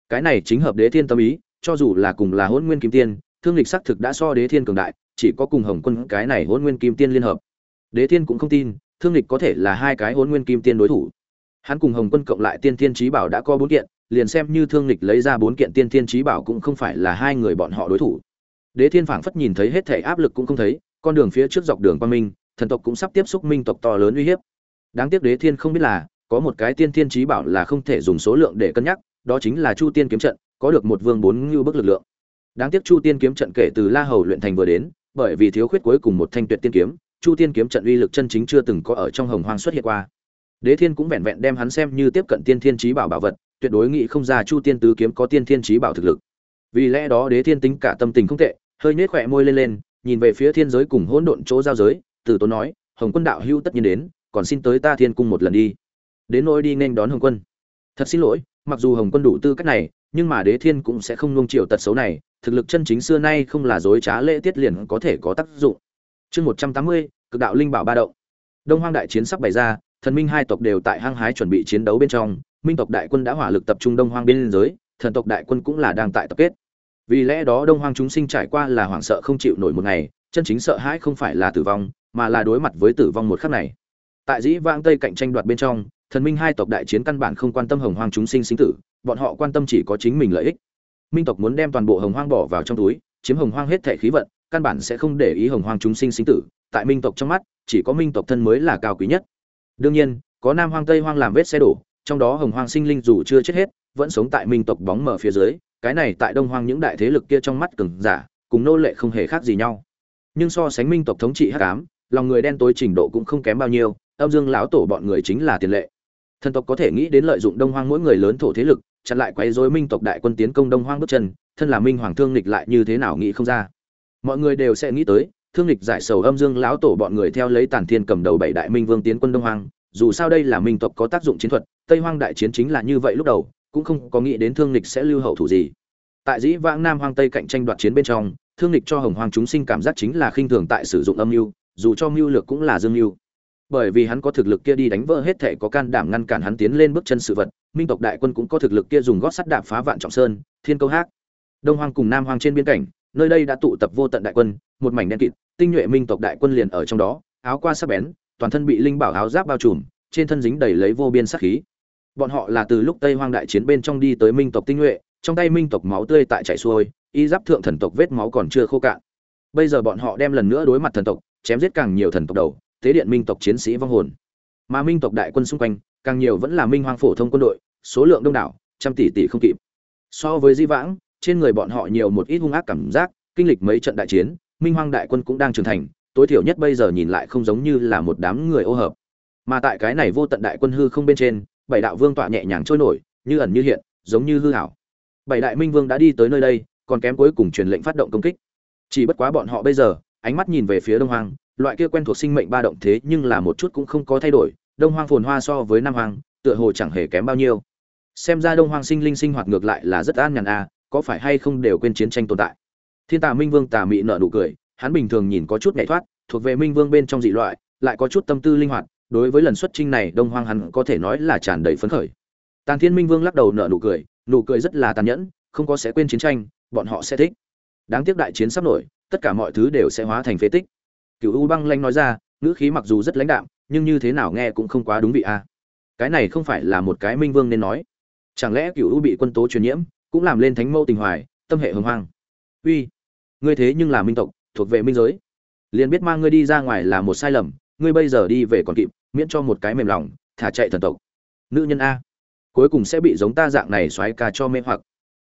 Speaker 1: Cái này chính hợp đế thiên tâm ý, cho dù là cùng là hôn nguyên kim tiên, thương lịch xác thực đã so đế thiên cường đại, chỉ có cùng hồng quân cái này hôn nguyên kim tiên liên hợp. Đế thiên cũng không tin, thương lịch có thể là hai cái hôn nguyên kim tiên đối thủ. Hắn cùng hồng quân cộng lại tiên thiên trí bảo đã có bốn kiện liền xem như thương lịch lấy ra bốn kiện tiên thiên trí bảo cũng không phải là hai người bọn họ đối thủ. Đế thiên phảng phất nhìn thấy hết thể áp lực cũng không thấy, con đường phía trước dọc đường quan minh, thần tộc cũng sắp tiếp xúc minh tộc to lớn uy hiếp. Đáng tiếc đế thiên không biết là, có một cái tiên thiên trí bảo là không thể dùng số lượng để cân nhắc, đó chính là chu tiên kiếm trận, có được một vương bốn ngưu bức lực lượng. Đáng tiếc chu tiên kiếm trận kể từ la hầu luyện thành vừa đến, bởi vì thiếu khuyết cuối cùng một thanh tuyệt tiên kiếm, chu tiên kiếm trận uy lực chân chính chưa từng có ở trong hồng hoang xuất hiện qua. Đế thiên cũng vẹn vẹn đem hắn xem như tiếp cận tiên thiên trí bảo bảo vật tuyệt đối nghĩ không ra chu tiên tứ kiếm có tiên thiên trí bảo thực lực. Vì lẽ đó đế thiên tính cả tâm tình không tệ, hơi nhếch khỏe môi lên lên, nhìn về phía thiên giới cùng hỗn độn chỗ giao giới, từ tốn nói, hồng quân đạo hưu tất nhiên đến, còn xin tới ta thiên cung một lần đi. Đến nỗi đi nên đón hồng quân. Thật xin lỗi, mặc dù hồng quân đủ tư cách này, nhưng mà đế thiên cũng sẽ không nung chiều tật xấu này, thực lực chân chính xưa nay không là dối trá lễ tiết liền có thể có tác dụng. Chương một trăm tám mươi, cực đạo linh bảo ba động. Đông hoang đại chiến sắp bày ra, thần minh hai tộc đều tại hang hái chuẩn bị chiến đấu bên trong minh tộc đại quân đã hỏa lực tập trung đông hoang biên giới, thần tộc đại quân cũng là đang tại tập kết. Vì lẽ đó đông hoang chúng sinh trải qua là hoảng sợ không chịu nổi một ngày, chân chính sợ hãi không phải là tử vong, mà là đối mặt với tử vong một khắc này. Tại dĩ vãng tây cạnh tranh đoạt bên trong, thần minh hai tộc đại chiến căn bản không quan tâm hồng hoang chúng sinh sinh tử, bọn họ quan tâm chỉ có chính mình lợi ích. Minh tộc muốn đem toàn bộ hồng hoang bỏ vào trong túi, chiếm hồng hoang hết thể khí vận, căn bản sẽ không để ý hồng hoang chúng sinh sinh tử. Tại minh tộc trong mắt, chỉ có minh tộc thân mới là cao quý nhất. Đương nhiên, có nam hoang tây hoang làm vết xe đổ trong đó hồng hoang sinh linh dù chưa chết hết, vẫn sống tại minh tộc bóng mở phía dưới, cái này tại đông hoang những đại thế lực kia trong mắt cường giả, cùng nô lệ không hề khác gì nhau. Nhưng so sánh minh tộc thống trị hắc ám, lòng người đen tối trình độ cũng không kém bao nhiêu, âm dương lão tổ bọn người chính là tiền lệ. Thần tộc có thể nghĩ đến lợi dụng đông hoang mỗi người lớn thổ thế lực, chặn lại quấy rối minh tộc đại quân tiến công đông hoang bước chân, thân là minh hoàng thương lịch lại như thế nào nghĩ không ra. Mọi người đều sẽ nghĩ tới, thương lịch giải sầu âm dương lão tổ bọn người theo lấy tản thiên cầm đầu bảy đại minh vương tiến quân đông hoang, dù sao đây là minh tộc có tác dụng chiến thuật tây hoang đại chiến chính là như vậy lúc đầu, cũng không có nghĩ đến thương lịch sẽ lưu hậu thủ gì. Tại dĩ vãng nam hoang tây cạnh tranh đoạt chiến bên trong, thương lịch cho hồng hoang chúng sinh cảm giác chính là khinh thường tại sử dụng âm mưu, dù cho mưu lược cũng là dương mưu. Bởi vì hắn có thực lực kia đi đánh vỡ hết thể có can đảm ngăn cản hắn tiến lên bước chân sự vật, minh tộc đại quân cũng có thực lực kia dùng gót sắt đạp phá vạn trọng sơn, thiên câu hát đông hoang cùng nam hoang trên biên cảnh, nơi đây đã tụ tập vô tận đại quân, một mảnh đen kịt, tinh nhuệ minh tộc đại quân liền ở trong đó, áo qua sắc bén, toàn thân bị linh bảo áo giáp bao trùm, trên thân dính đầy lấy vô biên sát khí bọn họ là từ lúc tây hoang đại chiến bên trong đi tới minh tộc tinh nhuệ, trong tay minh tộc máu tươi tại chảy xuôi, y giáp thượng thần tộc vết máu còn chưa khô cạn. Bây giờ bọn họ đem lần nữa đối mặt thần tộc, chém giết càng nhiều thần tộc đầu, tế điện minh tộc chiến sĩ vong hồn. Mà minh tộc đại quân xung quanh, càng nhiều vẫn là minh hoang phổ thông quân đội, số lượng đông đảo, trăm tỷ tỷ không kịp. So với di vãng, trên người bọn họ nhiều một ít hung ác cảm giác, kinh lịch mấy trận đại chiến, minh hoang đại quân cũng đang trưởng thành, tối thiểu nhất bây giờ nhìn lại không giống như là một đám người ô hợp. Mà tại cái này vô tận đại quân hư không bên trên bảy đạo vương tọa nhẹ nhàng trôi nổi, như ẩn như hiện, giống như hư hảo bảy đại minh vương đã đi tới nơi đây, còn kém cuối cùng truyền lệnh phát động công kích. Chỉ bất quá bọn họ bây giờ, ánh mắt nhìn về phía đông hoang, loại kia quen thuộc sinh mệnh ba động thế nhưng là một chút cũng không có thay đổi, đông hoang phồn hoa so với nam hoang, tựa hồ chẳng hề kém bao nhiêu. Xem ra đông hoang sinh linh sinh hoạt ngược lại là rất an nhàn à có phải hay không đều quên chiến tranh tồn tại? Thiên tà minh vương tà mị nợ nụ cười, hắn bình thường nhìn có chút nhảy thoát, thuộc về minh vương bên trong dị loại, lại có chút tâm tư linh hoạt đối với lần xuất trinh này đông hoang hắn có thể nói là tràn đầy phấn khởi. Tàn thiên minh vương lắc đầu nợ nụ cười nụ cười rất là tàn nhẫn, không có sẽ quên chiến tranh, bọn họ sẽ thích. Đáng tiếc đại chiến sắp nổi, tất cả mọi thứ đều sẽ hóa thành phế tích. Cựu u băng lanh nói ra, ngữ khí mặc dù rất lãnh đạm, nhưng như thế nào nghe cũng không quá đúng vị a. Cái này không phải là một cái minh vương nên nói. Chẳng lẽ cựu u bị quân tố truyền nhiễm, cũng làm lên thánh mẫu tình hoài, tâm hệ hưng hoang? Uy, ngươi thế nhưng là minh tộc, thuộc về minh giới. Liền biết mang ngươi đi ra ngoài là một sai lầm, ngươi bây giờ đi về còn kịp miễn cho một cái mềm lòng, thả chạy thần tộc. Nữ nhân a, cuối cùng sẽ bị giống ta dạng này xoáy ca cho mê hoặc.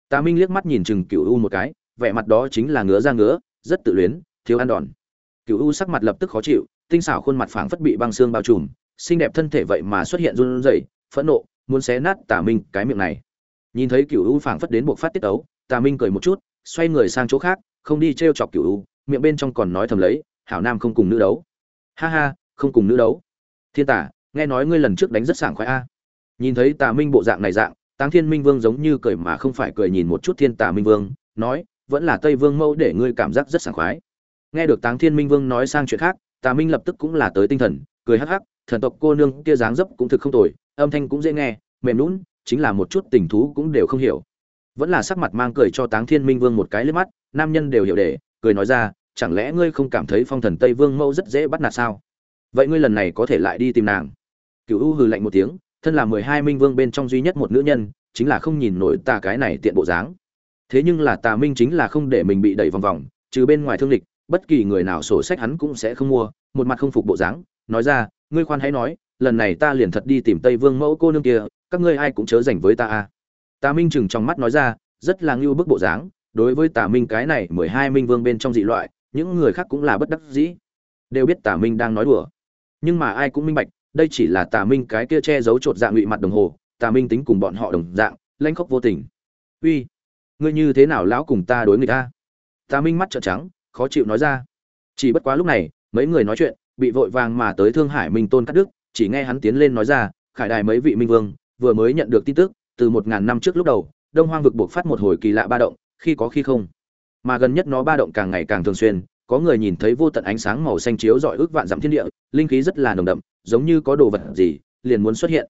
Speaker 1: Tà minh liếc mắt nhìn chừng cựu u một cái, vẻ mặt đó chính là ngứa ra ngứa, rất tự luyến, thiếu ăn đòn. Cựu u sắc mặt lập tức khó chịu, tinh xảo khuôn mặt phảng phất bị băng xương bao trùm, xinh đẹp thân thể vậy mà xuất hiện run rẩy, phẫn nộ, muốn xé nát tà minh cái miệng này. Nhìn thấy cựu u phảng phất đến buộc phát tiết ấu tà minh cười một chút, xoay người sang chỗ khác, không đi t chọc cựu u, miệng bên trong còn nói thầm lấy, hảo nam không cùng nữ đấu. Ha ha, không cùng nữ đấu thiên tả nghe nói ngươi lần trước đánh rất sảng khoái a. Nhìn thấy tà minh bộ dạng này dạng, táng thiên minh vương giống như cười mà không phải cười nhìn một chút thiên tà minh vương, nói, vẫn là tây vương mẫu để ngươi cảm giác rất sảng khoái. Nghe được táng thiên minh vương nói sang chuyện khác, tà minh lập tức cũng là tới tinh thần, cười hắc hắc, thần tộc cô nương kia dáng dấp cũng thực không tồi, âm thanh cũng dễ nghe, mềm lún chính là một chút tình thú cũng đều không hiểu. Vẫn là sắc mặt mang cười cho táng thiên minh vương một cái liếc mắt, nam nhân đều hiểu để, cười nói ra, chẳng lẽ ngươi không cảm thấy phong thần tây vương mẫu rất dễ bắt nạt sao? Vậy ngươi lần này có thể lại đi tìm nàng? Cựu u hừ lạnh một tiếng, thân là mười hai minh vương bên trong duy nhất một nữ nhân, chính là không nhìn nổi tà cái này tiện bộ dáng. Thế nhưng là tà minh chính là không để mình bị đẩy vòng vòng, trừ bên ngoài thương lịch, bất kỳ người nào sổ sách hắn cũng sẽ không mua, một mặt không phục bộ dáng. Nói ra, ngươi khoan hãy nói, lần này ta liền thật đi tìm tây vương mẫu cô nương kia, các ngươi ai cũng chớ dành với ta a tà minh chừng trong mắt nói ra, rất là ngưu bức bộ dáng, đối với tà minh cái này mười hai minh vương bên trong dị loại, những người khác cũng là bất đắc dĩ. Đều biết tà minh đang nói đùa nhưng mà ai cũng minh bạch, đây chỉ là tà minh cái kia che giấu chột dạng ngụy mặt đồng hồ, tà minh tính cùng bọn họ đồng dạng lanh khóc vô tình. Uy, ngươi như thế nào lão cùng ta đối người ta? Tà minh mắt trợn trắng, khó chịu nói ra. Chỉ bất quá lúc này, mấy người nói chuyện, bị vội vàng mà tới thương hải minh tôn cắt đức, chỉ nghe hắn tiến lên nói ra, khải đài mấy vị minh vương, vừa mới nhận được tin tức, từ một ngàn năm trước lúc đầu, đông hoang vực buộc phát một hồi kỳ lạ ba động, khi có khi không. Mà gần nhất nó ba động càng ngày càng thường xuyên có người nhìn thấy vô tận ánh sáng màu xanh chiếu rọi ước vạn dặm thiên địa, linh khí rất là nồng đậm, giống như có đồ vật gì liền muốn xuất hiện.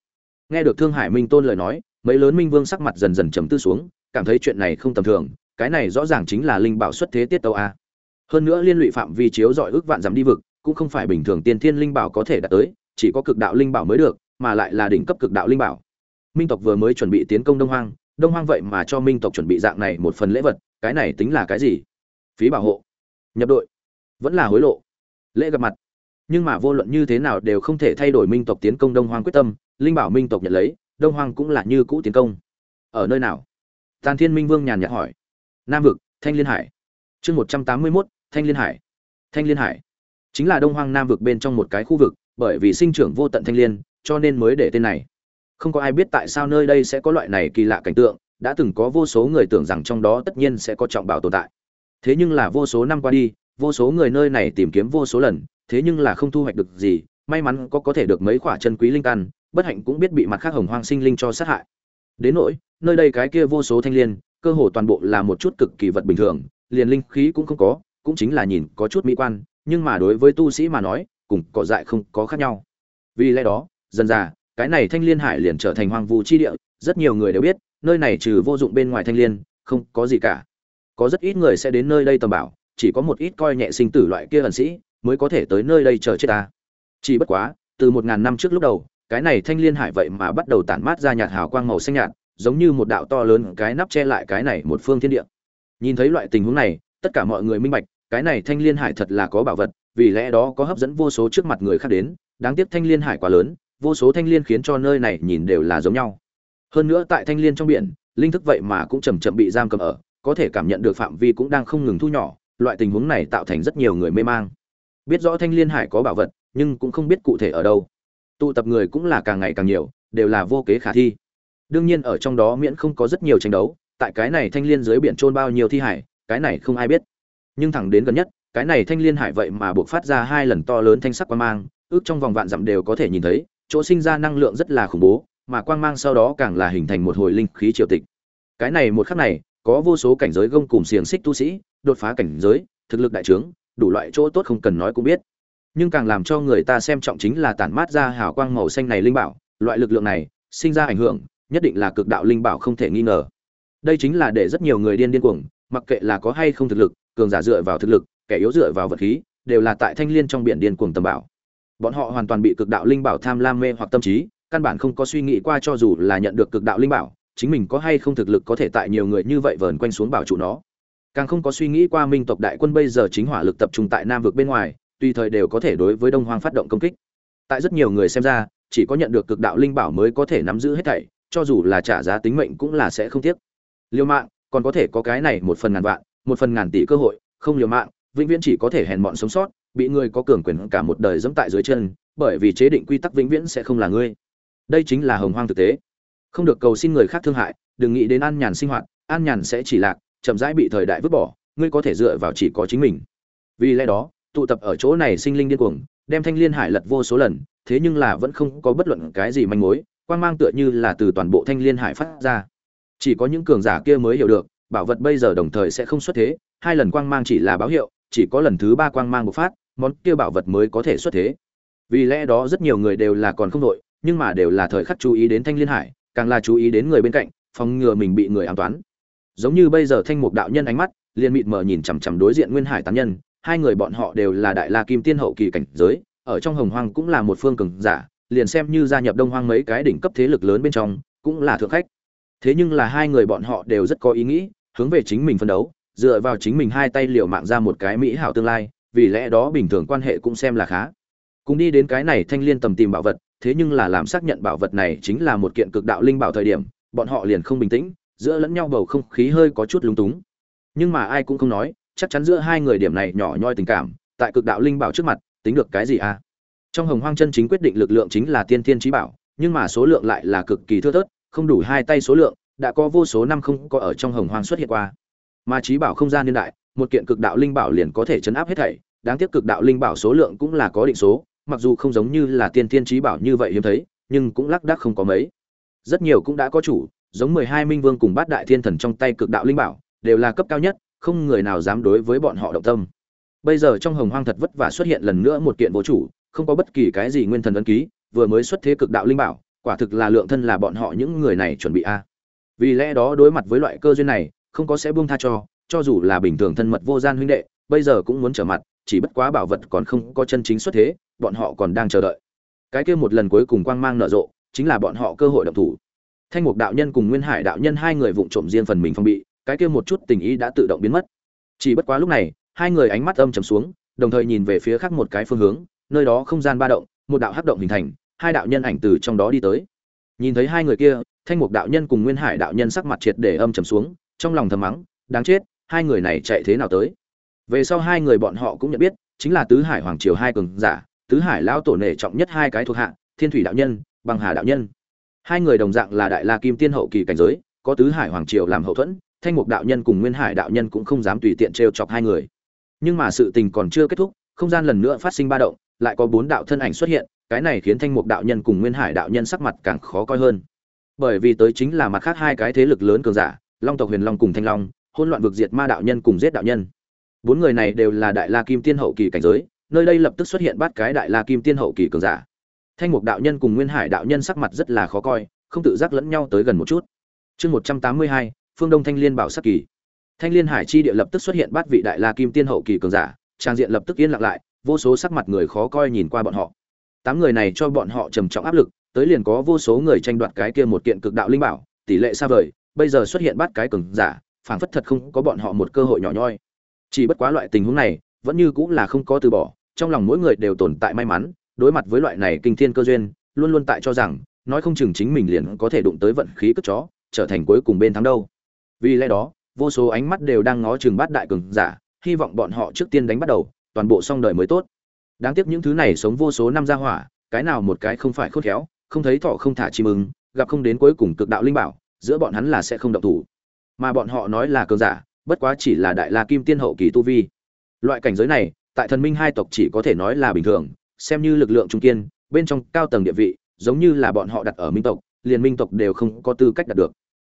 Speaker 1: Nghe được thương hải minh tôn lời nói, mấy lớn minh vương sắc mặt dần dần trầm tư xuống, cảm thấy chuyện này không tầm thường, cái này rõ ràng chính là linh bảo xuất thế tiết tấu a. Hơn nữa liên lụy phạm vi chiếu rọi ước vạn dặm đi vực, cũng không phải bình thường tiên thiên linh bảo có thể đạt tới, chỉ có cực đạo linh bảo mới được, mà lại là đỉnh cấp cực đạo linh bảo. Minh tộc vừa mới chuẩn bị tiến công đông hoang đông hoang vậy mà cho minh tộc chuẩn bị dạng này một phần lễ vật, cái này tính là cái gì? Phí bảo hộ nhập đội. Vẫn là hối lộ. Lễ gặp mặt. Nhưng mà vô luận như thế nào đều không thể thay đổi minh tộc tiến công đông hoang quyết tâm, linh bảo minh tộc nhận lấy, đông hoang cũng là như cũ tiến công. Ở nơi nào? Tàn thiên minh vương nhàn nhạt hỏi. Nam vực, thanh liên hải. Chương một trăm tám mươi mốt, thanh liên hải. Thanh liên hải. Chính là đông hoang nam vực bên trong một cái khu vực, bởi vì sinh trưởng vô tận thanh liên, cho nên mới để tên này. Không có ai biết tại sao nơi đây sẽ có loại này kỳ lạ cảnh tượng, đã từng có vô số người tưởng rằng trong đó tất nhiên sẽ có trọng bảo tồn tại thế nhưng là vô số năm qua đi, vô số người nơi này tìm kiếm vô số lần, thế nhưng là không thu hoạch được gì, may mắn có có thể được mấy khoả chân quý linh căn, bất hạnh cũng biết bị mặt khác hồng hoang sinh linh cho sát hại. Đến nỗi, nơi đây cái kia vô số thanh liên, cơ hồ toàn bộ là một chút cực kỳ vật bình thường, liền linh khí cũng không có, cũng chính là nhìn có chút mỹ quan, nhưng mà đối với tu sĩ mà nói, cùng cỏ dại không có khác nhau. Vì lẽ đó, dần dà, cái này thanh liên hải liền trở thành hoang vu chi địa, rất nhiều người đều biết, nơi này trừ vô dụng bên ngoài thanh liên, không có gì cả có rất ít người sẽ đến nơi đây tầm bảo, chỉ có một ít coi nhẹ sinh tử loại kia ẩn sĩ mới có thể tới nơi đây chờ chết ta. Chỉ bất quá, từ một ngàn năm trước lúc đầu, cái này thanh liên hải vậy mà bắt đầu tản mát ra nhạt hào quang màu xanh nhạt, giống như một đạo to lớn cái nắp che lại cái này một phương thiên địa. Nhìn thấy loại tình huống này, tất cả mọi người minh bạch, cái này thanh liên hải thật là có bảo vật, vì lẽ đó có hấp dẫn vô số trước mặt người khác đến, đáng tiếc thanh liên hải quá lớn, vô số thanh liên khiến cho nơi này nhìn đều là giống nhau. Hơn nữa tại thanh liên trong biển, linh thức vậy mà cũng chầm chậm bị giam cầm ở có thể cảm nhận được phạm vi cũng đang không ngừng thu nhỏ, loại tình huống này tạo thành rất nhiều người mê mang. Biết rõ thanh liên hải có bảo vật, nhưng cũng không biết cụ thể ở đâu. Tụ tập người cũng là càng ngày càng nhiều, đều là vô kế khả thi. Đương nhiên ở trong đó miễn không có rất nhiều tranh đấu, tại cái này thanh liên dưới biển trôn bao nhiêu thi hải, cái này không ai biết. Nhưng thẳng đến gần nhất, cái này thanh liên hải vậy mà buộc phát ra hai lần to lớn thanh sắc quang mang, ước trong vòng vạn dặm đều có thể nhìn thấy, chỗ sinh ra năng lượng rất là khủng bố, mà quang mang sau đó càng là hình thành một hồi linh khí triều tịch. Cái này một khắc này có vô số cảnh giới gông cùng xiềng xích tu sĩ, đột phá cảnh giới, thực lực đại trướng, đủ loại chỗ tốt không cần nói cũng biết. Nhưng càng làm cho người ta xem trọng chính là tản mát ra hào quang màu xanh này linh bảo, loại lực lượng này, sinh ra ảnh hưởng, nhất định là cực đạo linh bảo không thể nghi ngờ. Đây chính là để rất nhiều người điên điên cuồng, mặc kệ là có hay không thực lực, cường giả dựa vào thực lực, kẻ yếu dựa vào vật khí, đều là tại thanh liên trong biển điên cuồng tầm bảo bọn họ hoàn toàn bị cực đạo linh bảo tham lam mê hoặc tâm trí, căn bản không có suy nghĩ qua cho dù là nhận được cực đạo linh bảo chính mình có hay không thực lực có thể tại nhiều người như vậy vờn quanh xuống bảo trụ nó. Càng không có suy nghĩ qua minh tộc đại quân bây giờ chính hỏa lực tập trung tại nam vực bên ngoài, tùy thời đều có thể đối với đông hoang phát động công kích. Tại rất nhiều người xem ra, chỉ có nhận được cực đạo linh bảo mới có thể nắm giữ hết thảy, cho dù là trả giá tính mệnh cũng là sẽ không tiếc. Liều mạng, còn có thể có cái này một phần ngàn vạn, một phần ngàn tỷ cơ hội, không liều mạng, vĩnh viễn chỉ có thể hèn mọn sống sót, bị người có cường quyền cả một đời dẫm tại dưới chân, bởi vì chế định quy tắc vĩnh viễn sẽ không là ngươi. Đây chính là hồng hoang thực tế không được cầu xin người khác thương hại, đừng nghĩ đến an nhàn sinh hoạt, an nhàn sẽ chỉ lạc, chậm rãi bị thời đại vứt bỏ, ngươi có thể dựa vào chỉ có chính mình. Vì lẽ đó, tụ tập ở chỗ này sinh linh điên cuồng, đem thanh liên hải lật vô số lần, thế nhưng là vẫn không có bất luận cái gì manh mối quang mang tựa như là từ toàn bộ thanh liên hải phát ra. Chỉ có những cường giả kia mới hiểu được, bảo vật bây giờ đồng thời sẽ không xuất thế, hai lần quang mang chỉ là báo hiệu, chỉ có lần thứ ba quang mang bộc phát, món kia bảo vật mới có thể xuất thế. Vì lẽ đó rất nhiều người đều là còn không đội, nhưng mà đều là thời khắc chú ý đến thanh liên hải càng là chú ý đến người bên cạnh, phòng ngừa mình bị người ám toán. Giống như bây giờ thanh mục đạo nhân ánh mắt, liền mịt mờ nhìn chằm chằm đối diện nguyên hải tán nhân, hai người bọn họ đều là đại la kim tiên hậu kỳ cảnh giới, ở trong hồng hoang cũng là một phương cường giả, liền xem như gia nhập đông hoang mấy cái đỉnh cấp thế lực lớn bên trong, cũng là thượng khách. Thế nhưng là hai người bọn họ đều rất có ý nghĩ, hướng về chính mình phân đấu, dựa vào chính mình hai tay liều mạng ra một cái mỹ hảo tương lai, vì lẽ đó bình thường quan hệ cũng xem là khá. Cùng đi đến cái này thanh liên tầm tìm bảo vật thế nhưng là làm xác nhận bảo vật này chính là một kiện cực đạo linh bảo thời điểm, bọn họ liền không bình tĩnh, giữa lẫn nhau bầu không khí hơi có chút lúng túng. Nhưng mà ai cũng không nói, chắc chắn giữa hai người điểm này nhỏ nhoi tình cảm, tại cực đạo linh bảo trước mặt, tính được cái gì à? Trong hồng hoang chân chính quyết định lực lượng chính là tiên thiên chí bảo, nhưng mà số lượng lại là cực kỳ thưa thớt, không đủ hai tay số lượng, đã có vô số năm không có ở trong hồng hoang xuất hiện qua. Mà chí bảo không gian niên đại, một kiện cực đạo linh bảo liền có thể chấn áp hết thảy, đáng tiếc cực đạo linh bảo số lượng cũng là có định số mặc dù không giống như là tiên tiên trí bảo như vậy hiếm thấy, nhưng cũng lác đác không có mấy. Rất nhiều cũng đã có chủ, giống mười hai minh vương cùng bát đại thiên thần trong tay cực đạo linh bảo, đều là cấp cao nhất, không người nào dám đối với bọn họ động tâm. Bây giờ trong hồng hoang thật vất vả xuất hiện lần nữa một kiện vô chủ, không có bất kỳ cái gì nguyên thần ấn ký, vừa mới xuất thế cực đạo linh bảo, quả thực là lượng thân là bọn họ những người này chuẩn bị a. Vì lẽ đó đối mặt với loại cơ duyên này, không có sẽ buông tha cho cho dù là bình thường thân mật vô gian huynh đệ, bây giờ cũng muốn trở mặt, chỉ bất quá bảo vật còn không có chân chính xuất thế bọn họ còn đang chờ đợi. Cái kia một lần cuối cùng quang mang nở rộ, chính là bọn họ cơ hội động thủ. Thanh mục đạo nhân cùng nguyên hải đạo nhân hai người vụng trộm riêng phần mình phong bị, cái kia một chút tình ý đã tự động biến mất. Chỉ bất quá lúc này, hai người ánh mắt âm trầm xuống, đồng thời nhìn về phía khác một cái phương hướng, nơi đó không gian ba động, một đạo hắc động hình thành, hai đạo nhân ảnh từ trong đó đi tới. Nhìn thấy hai người kia, thanh mục đạo nhân cùng nguyên hải đạo nhân sắc mặt triệt để âm trầm xuống, trong lòng thầm mắng, đáng chết, hai người này chạy thế nào tới? Về sau hai người bọn họ cũng nhận biết, chính là tứ hải hoàng triều hai cường giả tứ hải lão tổ nể trọng nhất hai cái thuộc hạ, thiên thủy đạo nhân, băng hà đạo nhân. Hai người đồng dạng là đại la kim tiên hậu kỳ cảnh giới, có tứ hải hoàng triều làm hậu thuẫn, thanh mục đạo nhân cùng nguyên hải đạo nhân cũng không dám tùy tiện trêu chọc hai người. Nhưng mà sự tình còn chưa kết thúc, không gian lần nữa phát sinh ba động, lại có bốn đạo thân ảnh xuất hiện, cái này khiến thanh mục đạo nhân cùng nguyên hải đạo nhân sắc mặt càng khó coi hơn. Bởi vì tới chính là mặt khác hai cái thế lực lớn cường giả, long tộc huyền long cùng thanh long hôn loạn vực diệt ma đạo nhân cùng giết đạo nhân. Bốn người này đều là đại la kim tiên hậu kỳ cảnh giới nơi đây lập tức xuất hiện bát cái đại la kim tiên hậu kỳ cường giả. Thanh mục đạo nhân cùng nguyên hải đạo nhân sắc mặt rất là khó coi, không tự giác lẫn nhau tới gần một chút. Chương một trăm tám mươi hai, phương đông thanh liên bảo sắc kỳ. Thanh liên hải chi địa lập tức xuất hiện bát vị đại la kim tiên hậu kỳ cường giả, trang diện lập tức yên lặng lại, vô số sắc mặt người khó coi nhìn qua bọn họ. Tám người này cho bọn họ trầm trọng áp lực, tới liền có vô số người tranh đoạt cái kia một kiện cực đạo linh bảo, tỷ lệ xa vời, bây giờ xuất hiện bát cái cường giả, phảng phất thật không có bọn họ một cơ hội nhỏ nhoi. Chỉ bất quá loại tình huống này, vẫn như cũng là không có từ bỏ trong lòng mỗi người đều tồn tại may mắn, đối mặt với loại này kinh thiên cơ duyên, luôn luôn tại cho rằng, nói không chừng chính mình liền có thể đụng tới vận khí cất chó, trở thành cuối cùng bên thắng đâu. Vì lẽ đó, vô số ánh mắt đều đang ngó chừng bát đại cường giả, hy vọng bọn họ trước tiên đánh bắt đầu, toàn bộ xong đời mới tốt. Đáng tiếc những thứ này sống vô số năm ra hỏa, cái nào một cái không phải khôn khéo, không thấy thọ không thả chim ưng, gặp không đến cuối cùng cực đạo linh bảo, giữa bọn hắn là sẽ không động thủ. Mà bọn họ nói là cường giả, bất quá chỉ là đại la kim tiên hậu kỳ tu vi. Loại cảnh giới này tại thần minh hai tộc chỉ có thể nói là bình thường xem như lực lượng trung kiên bên trong cao tầng địa vị giống như là bọn họ đặt ở minh tộc liền minh tộc đều không có tư cách đạt được.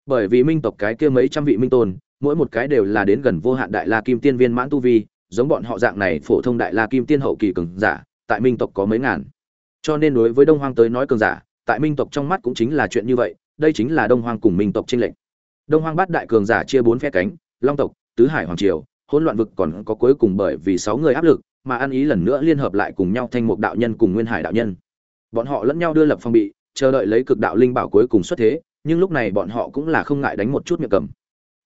Speaker 1: Bởi vì minh tộc cái kia mấy trăm vị minh tôn mỗi một cái đều là đến gần vô hạn đại la kim tiên viên mãn tu vi giống bọn họ dạng này phổ thông đại la kim tiên hậu kỳ cường giả tại minh tộc có mấy ngàn. Cho nên đối với đông hoang tới nói cường giả tại minh tộc trong mắt cũng chính là chuyện như vậy đây chính là đông hoang cùng minh tộc tranh lệch, đông hoang bát đại cường giả chia bốn phe cánh long tộc tứ hải hoàng triều hỗn loạn vực còn có cuối cùng bởi vì sáu người áp lực, mà ăn ý lần nữa liên hợp lại cùng nhau thành một đạo nhân cùng nguyên hải đạo nhân. Bọn họ lẫn nhau đưa lập phong bị, chờ đợi lấy cực đạo linh bảo cuối cùng xuất thế, nhưng lúc này bọn họ cũng là không ngại đánh một chút miệng cầm.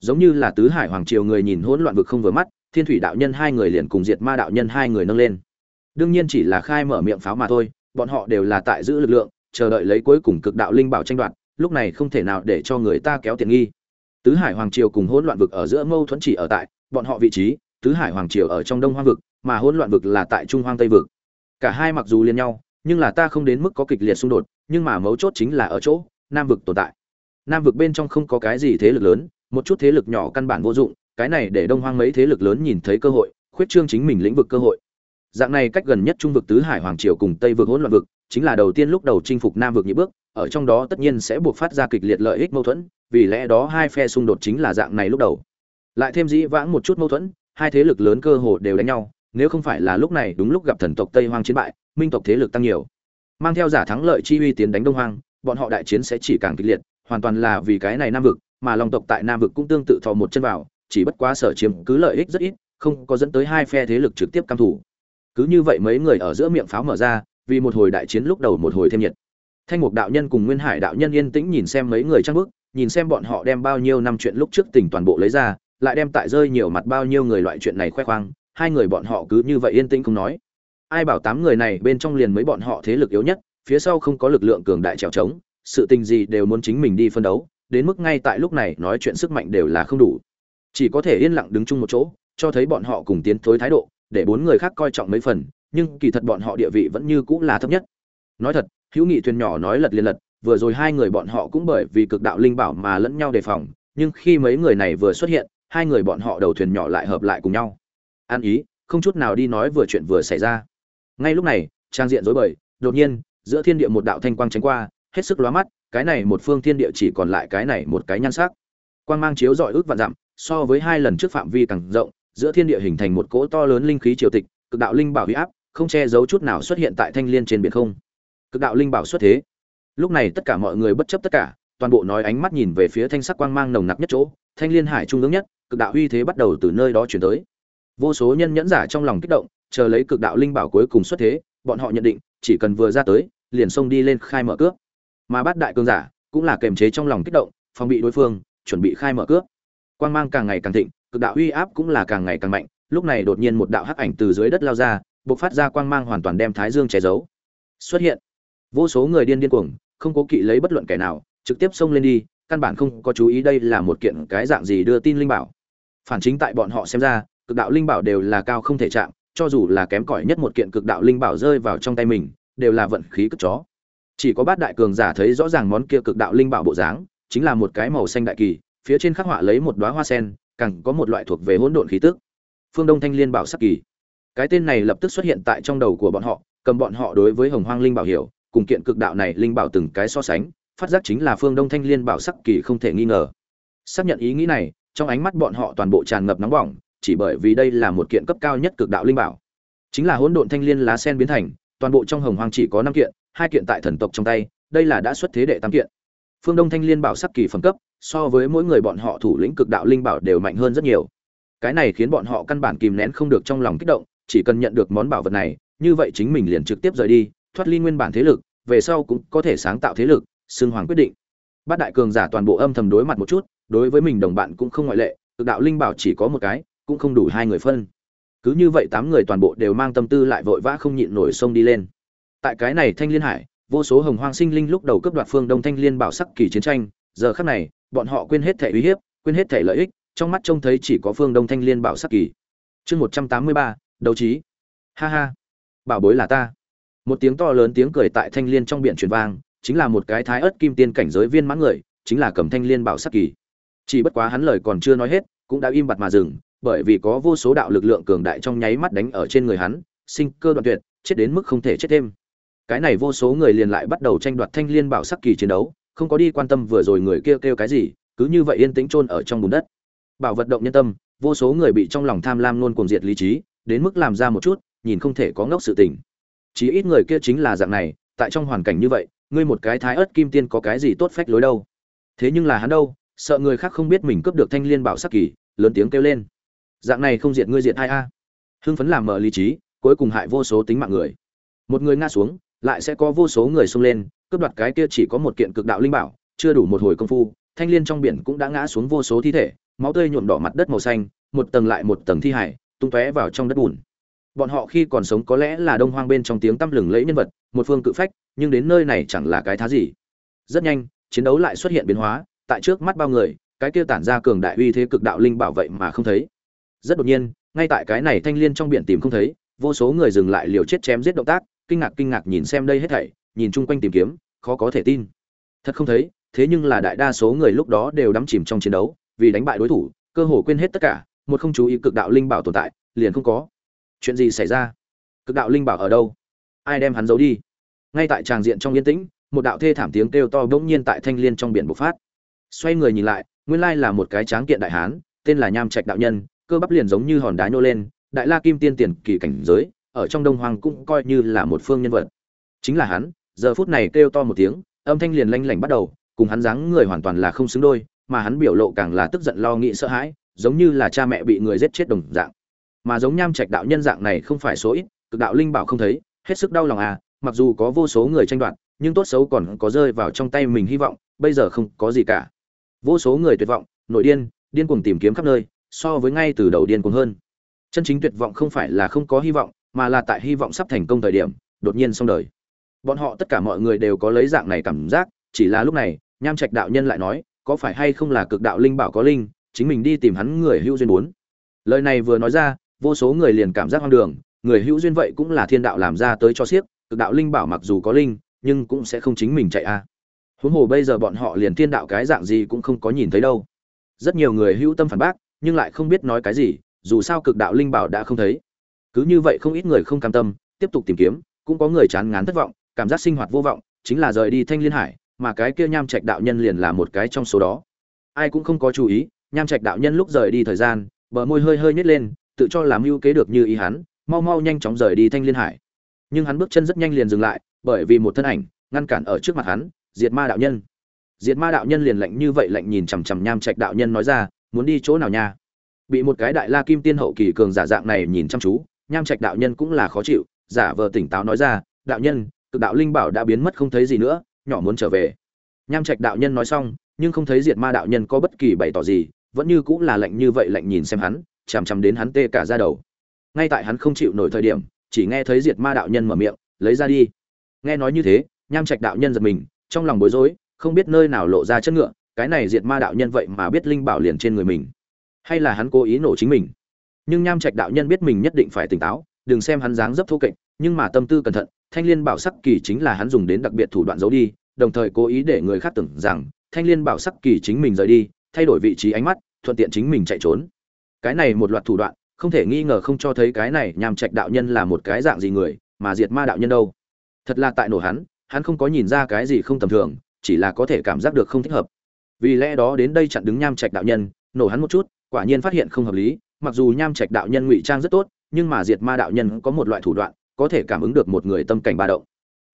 Speaker 1: Giống như là tứ hải hoàng triều người nhìn hỗn loạn vực không vừa mắt, thiên thủy đạo nhân hai người liền cùng diệt ma đạo nhân hai người nâng lên. Đương nhiên chỉ là khai mở miệng pháo mà thôi, bọn họ đều là tại giữ lực lượng, chờ đợi lấy cuối cùng cực đạo linh bảo tranh đoạt, lúc này không thể nào để cho người ta kéo tiền nghi. Tứ hải hoàng triều cùng hỗn loạn vực ở giữa mâu thuẫn chỉ ở tại bọn họ vị trí, tứ hải hoàng triều ở trong đông hoang vực, mà hỗn loạn vực là tại trung hoang tây vực. Cả hai mặc dù liên nhau, nhưng là ta không đến mức có kịch liệt xung đột, nhưng mà mấu chốt chính là ở chỗ, nam vực tồn tại. Nam vực bên trong không có cái gì thế lực lớn, một chút thế lực nhỏ căn bản vô dụng, cái này để đông hoang mấy thế lực lớn nhìn thấy cơ hội, khuyết trương chính mình lĩnh vực cơ hội. Dạng này cách gần nhất trung vực tứ hải hoàng triều cùng tây vực hỗn loạn vực, chính là đầu tiên lúc đầu chinh phục nam vực nhị bước, ở trong đó tất nhiên sẽ buộc phát ra kịch liệt lợi ích mâu thuẫn, vì lẽ đó hai phe xung đột chính là dạng này lúc đầu lại thêm dĩ vãng một chút mâu thuẫn, hai thế lực lớn cơ hồ đều đánh nhau, nếu không phải là lúc này đúng lúc gặp thần tộc tây hoang chiến bại, minh tộc thế lực tăng nhiều. Mang theo giả thắng lợi chi uy tiến đánh đông hoang, bọn họ đại chiến sẽ chỉ càng kịch liệt, hoàn toàn là vì cái này nam vực, mà long tộc tại nam vực cũng tương tự thò một chân vào, chỉ bất quá sở chiếm cứ lợi ích rất ít, không có dẫn tới hai phe thế lực trực tiếp cam thủ cứ như vậy mấy người ở giữa miệng pháo mở ra, vì một hồi đại chiến lúc đầu một hồi thêm nhiệt. Thanh mục đạo nhân cùng nguyên hải đạo nhân yên tĩnh nhìn xem mấy người trang bức nhìn xem bọn họ đem bao nhiêu năm chuyện lúc trước tỉnh toàn bộ lấy ra lại đem tại rơi nhiều mặt bao nhiêu người loại chuyện này khoe khoang, hai người bọn họ cứ như vậy yên tĩnh không nói. Ai bảo tám người này bên trong liền mấy bọn họ thế lực yếu nhất, phía sau không có lực lượng cường đại trèo trống, sự tình gì đều muốn chính mình đi phân đấu, đến mức ngay tại lúc này nói chuyện sức mạnh đều là không đủ. Chỉ có thể yên lặng đứng chung một chỗ, cho thấy bọn họ cùng tiến thối thái độ, để bốn người khác coi trọng mấy phần, nhưng kỳ thật bọn họ địa vị vẫn như cũng là thấp nhất. Nói thật, hữu nghị thuyền nhỏ nói lật liền lật, vừa rồi hai người bọn họ cũng bởi vì cực đạo linh bảo mà lẫn nhau đề phòng, nhưng khi mấy người này vừa xuất hiện hai người bọn họ đầu thuyền nhỏ lại hợp lại cùng nhau. An ý, không chút nào đi nói vừa chuyện vừa xảy ra. Ngay lúc này, trang diện rối bời, đột nhiên, giữa thiên địa một đạo thanh quang tránh qua, hết sức lóa mắt, cái này một phương thiên địa chỉ còn lại cái này một cái nhan sắc. Quang mang chiếu dọi ước vạn dặm, so với hai lần trước phạm vi càng rộng, giữa thiên địa hình thành một cỗ to lớn linh khí triều tịch, cực đạo linh bảo huy áp, không che giấu chút nào xuất hiện tại thanh liên trên biển không. Cực đạo linh bảo xuất thế. Lúc này tất cả mọi người bất chấp tất cả, toàn bộ nói ánh mắt nhìn về phía thanh sắc quang mang nồng nặc nhất chỗ, thanh liên hải trung ương nhất cực đạo uy thế bắt đầu từ nơi đó chuyển tới. Vô số nhân nhẫn giả trong lòng kích động, chờ lấy cực đạo linh bảo cuối cùng xuất thế, bọn họ nhận định, chỉ cần vừa ra tới, liền xông đi lên khai mở cướp mà bát đại cường giả cũng là kềm chế trong lòng kích động, phòng bị đối phương, chuẩn bị khai mở cướp quang mang càng ngày càng thịnh, cực đạo uy áp cũng là càng ngày càng mạnh, lúc này đột nhiên một đạo hắc ảnh từ dưới đất lao ra, bộc phát ra quang mang hoàn toàn đem thái dương che giấu. Xuất hiện. Vô số người điên điên cuồng, không cố kỵ lấy bất luận kẻ nào, trực tiếp xông lên đi, căn bản không có chú ý đây là một kiện cái dạng gì đưa tin linh bảo phản chính tại bọn họ xem ra, cực đạo linh bảo đều là cao không thể chạm, cho dù là kém cỏi nhất một kiện cực đạo linh bảo rơi vào trong tay mình, đều là vận khí cất chó. Chỉ có bát đại cường giả thấy rõ ràng món kia cực đạo linh bảo bộ dáng, chính là một cái màu xanh đại kỳ, phía trên khắc họa lấy một đóa hoa sen, càng có một loại thuộc về hỗn độn khí tức. Phương đông thanh liên bảo sắc kỳ. Cái tên này lập tức xuất hiện tại trong đầu của bọn họ, cầm bọn họ đối với hồng hoang linh bảo hiểu, cùng kiện cực đạo này linh bảo từng cái so sánh, phát giác chính là phương đông thanh liên bảo sắc kỳ không thể nghi ngờ. Xác nhận ý nghĩ này trong ánh mắt bọn họ toàn bộ tràn ngập nóng bỏng, chỉ bởi vì đây là một kiện cấp cao nhất cực đạo linh bảo. Chính là hỗn độn thanh liên lá sen biến thành, toàn bộ trong hồng hoang chỉ có năm kiện, hai kiện tại thần tộc trong tay, đây là đã xuất thế đệ tam kiện. Phương đông thanh liên bảo sắc kỳ phẩm cấp, so với mỗi người bọn họ thủ lĩnh cực đạo linh bảo đều mạnh hơn rất nhiều. Cái này khiến bọn họ căn bản kìm nén không được trong lòng kích động, chỉ cần nhận được món bảo vật này, như vậy chính mình liền trực tiếp rời đi, thoát ly nguyên bản thế lực, về sau cũng có thể sáng tạo thế lực xương hoàng quyết định. Bát đại cường giả toàn bộ âm thầm đối mặt một chút đối với mình đồng bạn cũng không ngoại lệ, cực đạo linh bảo chỉ có một cái, cũng không đủ hai người phân. Cứ như vậy tám người toàn bộ đều mang tâm tư lại vội vã không nhịn nổi sông đi lên. Tại cái này thanh liên hải, vô số hồng hoang sinh linh lúc đầu cướp đoạt phương đông thanh liên bảo sắc kỳ chiến tranh, giờ khắc này, bọn họ quên hết thể uy hiếp, quên hết thể lợi ích, trong mắt trông thấy chỉ có phương đông thanh liên bảo sắc kỳ. Chương một trăm tám mươi ba, đấu trí. Ha ha. Bảo bối là ta. Một tiếng to lớn tiếng cười tại thanh liên trong biển truyền vang, chính là một cái thái ớt kim tiên cảnh giới viên mãn người, chính là cầm thanh liên bảo sắc kỳ chỉ bất quá hắn lời còn chưa nói hết cũng đã im bặt mà dừng bởi vì có vô số đạo lực lượng cường đại trong nháy mắt đánh ở trên người hắn sinh cơ đoạn tuyệt chết đến mức không thể chết thêm. Cái này vô số người liền lại bắt đầu tranh đoạt thanh liên bảo sắc kỳ chiến đấu không có đi quan tâm vừa rồi người kia kêu, kêu cái gì cứ như vậy yên tĩnh chôn ở trong bùn đất. Bảo vật động nhân tâm vô số người bị trong lòng tham lam luôn cuồng diệt lý trí đến mức làm ra một chút nhìn không thể có ngốc sự tình. Chỉ ít người kia chính là dạng này tại trong hoàn cảnh như vậy ngươi một cái thái ớt kim tiên có cái gì tốt phách lối đâu? Thế nhưng là hắn đâu? Sợ người khác không biết mình cướp được thanh liên bảo sắc kỳ, lớn tiếng kêu lên. Dạng này không diệt ngươi diệt hai a. Hưng phấn làm mở lý trí, cuối cùng hại vô số tính mạng người. Một người ngã xuống, lại sẽ có vô số người xông lên, cướp đoạt cái kia chỉ có một kiện cực đạo linh bảo, chưa đủ một hồi công phu, thanh liên trong biển cũng đã ngã xuống vô số thi thể, máu tươi nhuộm đỏ mặt đất màu xanh, một tầng lại một tầng thi hải, tung tóe vào trong đất bùn. Bọn họ khi còn sống có lẽ là đông hoang bên trong tiếng tăm lừng lẫy nhân vật, một phương cự phách, nhưng đến nơi này chẳng là cái thá gì. Rất nhanh, chiến đấu lại xuất hiện biến hóa tại trước mắt bao người, cái kia tản ra cường đại uy thế cực đạo linh bảo vậy mà không thấy. Rất đột nhiên, ngay tại cái này thanh liên trong biển tìm không thấy, vô số người dừng lại liều chết chém giết động tác, kinh ngạc kinh ngạc nhìn xem đây hết thảy, nhìn chung quanh tìm kiếm, khó có thể tin. Thật không thấy, thế nhưng là đại đa số người lúc đó đều đắm chìm trong chiến đấu, vì đánh bại đối thủ, cơ hồ quên hết tất cả, một không chú ý cực đạo linh bảo tồn tại, liền không có. Chuyện gì xảy ra? Cực đạo linh bảo ở đâu? Ai đem hắn giấu đi? Ngay tại tràng diện trong yên tĩnh, một đạo thê thảm tiếng kêu to bỗng nhiên tại thanh liên trong biển bộc phát xoay người nhìn lại, nguyên lai là một cái tráng kiện đại hán, tên là nham trạch đạo nhân, cơ bắp liền giống như hòn đá nhô lên, đại la kim tiên tiền kỳ cảnh giới, ở trong đông hoàng cũng coi như là một phương nhân vật. Chính là hắn, giờ phút này kêu to một tiếng, âm thanh liền lanh lảnh bắt đầu, cùng hắn dáng người hoàn toàn là không xứng đôi, mà hắn biểu lộ càng là tức giận lo nghĩ sợ hãi, giống như là cha mẹ bị người giết chết đồng dạng. Mà giống nham trạch đạo nhân dạng này không phải số ít, cực đạo linh bảo không thấy, hết sức đau lòng à mặc dù có vô số người tranh đoạt, nhưng tốt xấu còn có rơi vào trong tay mình hy vọng, bây giờ không có gì cả vô số người tuyệt vọng, nội điên điên cuồng tìm kiếm khắp nơi, so với ngay từ đầu điên cuồng hơn. Chân chính tuyệt vọng không phải là không có hy vọng, mà là tại hy vọng sắp thành công thời điểm, đột nhiên xong đời. Bọn họ tất cả mọi người đều có lấy dạng này cảm giác, chỉ là lúc này, nham trạch đạo nhân lại nói, có phải hay không là cực đạo linh bảo có linh, chính mình đi tìm hắn người hữu duyên bốn lời này vừa nói ra, vô số người liền cảm giác hoang đường, người hữu duyên vậy cũng là thiên đạo làm ra tới cho siếc cực đạo linh bảo mặc dù có linh, nhưng cũng sẽ không chính mình chạy a huống hồ bây giờ bọn họ liền thiên đạo cái dạng gì cũng không có nhìn thấy đâu. Rất nhiều người hữu tâm phản bác, nhưng lại không biết nói cái gì, dù sao cực đạo linh bảo đã không thấy. Cứ như vậy không ít người không cam tâm, tiếp tục tìm kiếm, cũng có người chán ngán thất vọng, cảm giác sinh hoạt vô vọng, chính là rời đi thanh liên hải, mà cái kia nham trạch đạo nhân liền là một cái trong số đó. Ai cũng không có chú ý, nham trạch đạo nhân lúc rời đi thời gian, bờ môi hơi hơi nhếch lên, tự cho làm ưu kế được như ý hắn, mau mau nhanh chóng rời đi thanh liên hải. Nhưng hắn bước chân rất nhanh liền dừng lại, bởi vì một thân ảnh, ngăn cản ở trước mặt hắn diệt ma đạo nhân. Diệt ma đạo nhân liền lạnh như vậy lạnh nhìn chằm chằm nham trạch đạo nhân nói ra, muốn đi chỗ nào nha? Bị một cái đại la kim tiên hậu kỳ cường giả dạng này nhìn chăm chú, nham trạch đạo nhân cũng là khó chịu, giả vờ tỉnh táo nói ra, đạo nhân, cực đạo linh bảo đã biến mất không thấy gì nữa, nhỏ muốn trở về. Nham trạch đạo nhân nói xong, nhưng không thấy diệt ma đạo nhân có bất kỳ bày tỏ gì, vẫn như cũng là lạnh như vậy lạnh nhìn xem hắn, chằm chằm đến hắn tê cả ra đầu. Ngay tại hắn không chịu nổi thời điểm, chỉ nghe thấy diệt ma đạo nhân mở miệng, lấy ra đi. Nghe nói như thế, nham trạch đạo nhân giật mình trong lòng bối rối, không biết nơi nào lộ ra chất ngựa, cái này diệt ma đạo nhân vậy mà biết linh bảo liền trên người mình. Hay là hắn cố ý nổ chính mình. Nhưng nham trạch đạo nhân biết mình nhất định phải tỉnh táo, đừng xem hắn dáng dấp thô kệch, nhưng mà tâm tư cẩn thận, thanh liên bảo sắc kỳ chính là hắn dùng đến đặc biệt thủ đoạn giấu đi, đồng thời cố ý để người khác tưởng rằng, thanh liên bảo sắc kỳ chính mình rời đi, thay đổi vị trí ánh mắt, thuận tiện chính mình chạy trốn. Cái này một loạt thủ đoạn, không thể nghi ngờ không cho thấy cái này nham trạch đạo nhân là một cái dạng gì người, mà diệt ma đạo nhân đâu. Thật là tại nổ hắn hắn không có nhìn ra cái gì không tầm thường, chỉ là có thể cảm giác được không thích hợp. Vì lẽ đó đến đây chặn đứng nham trạch đạo nhân, nổ hắn một chút, quả nhiên phát hiện không hợp lý, mặc dù nham trạch đạo nhân ngụy trang rất tốt, nhưng mà diệt ma đạo nhân có một loại thủ đoạn, có thể cảm ứng được một người tâm cảnh ba động.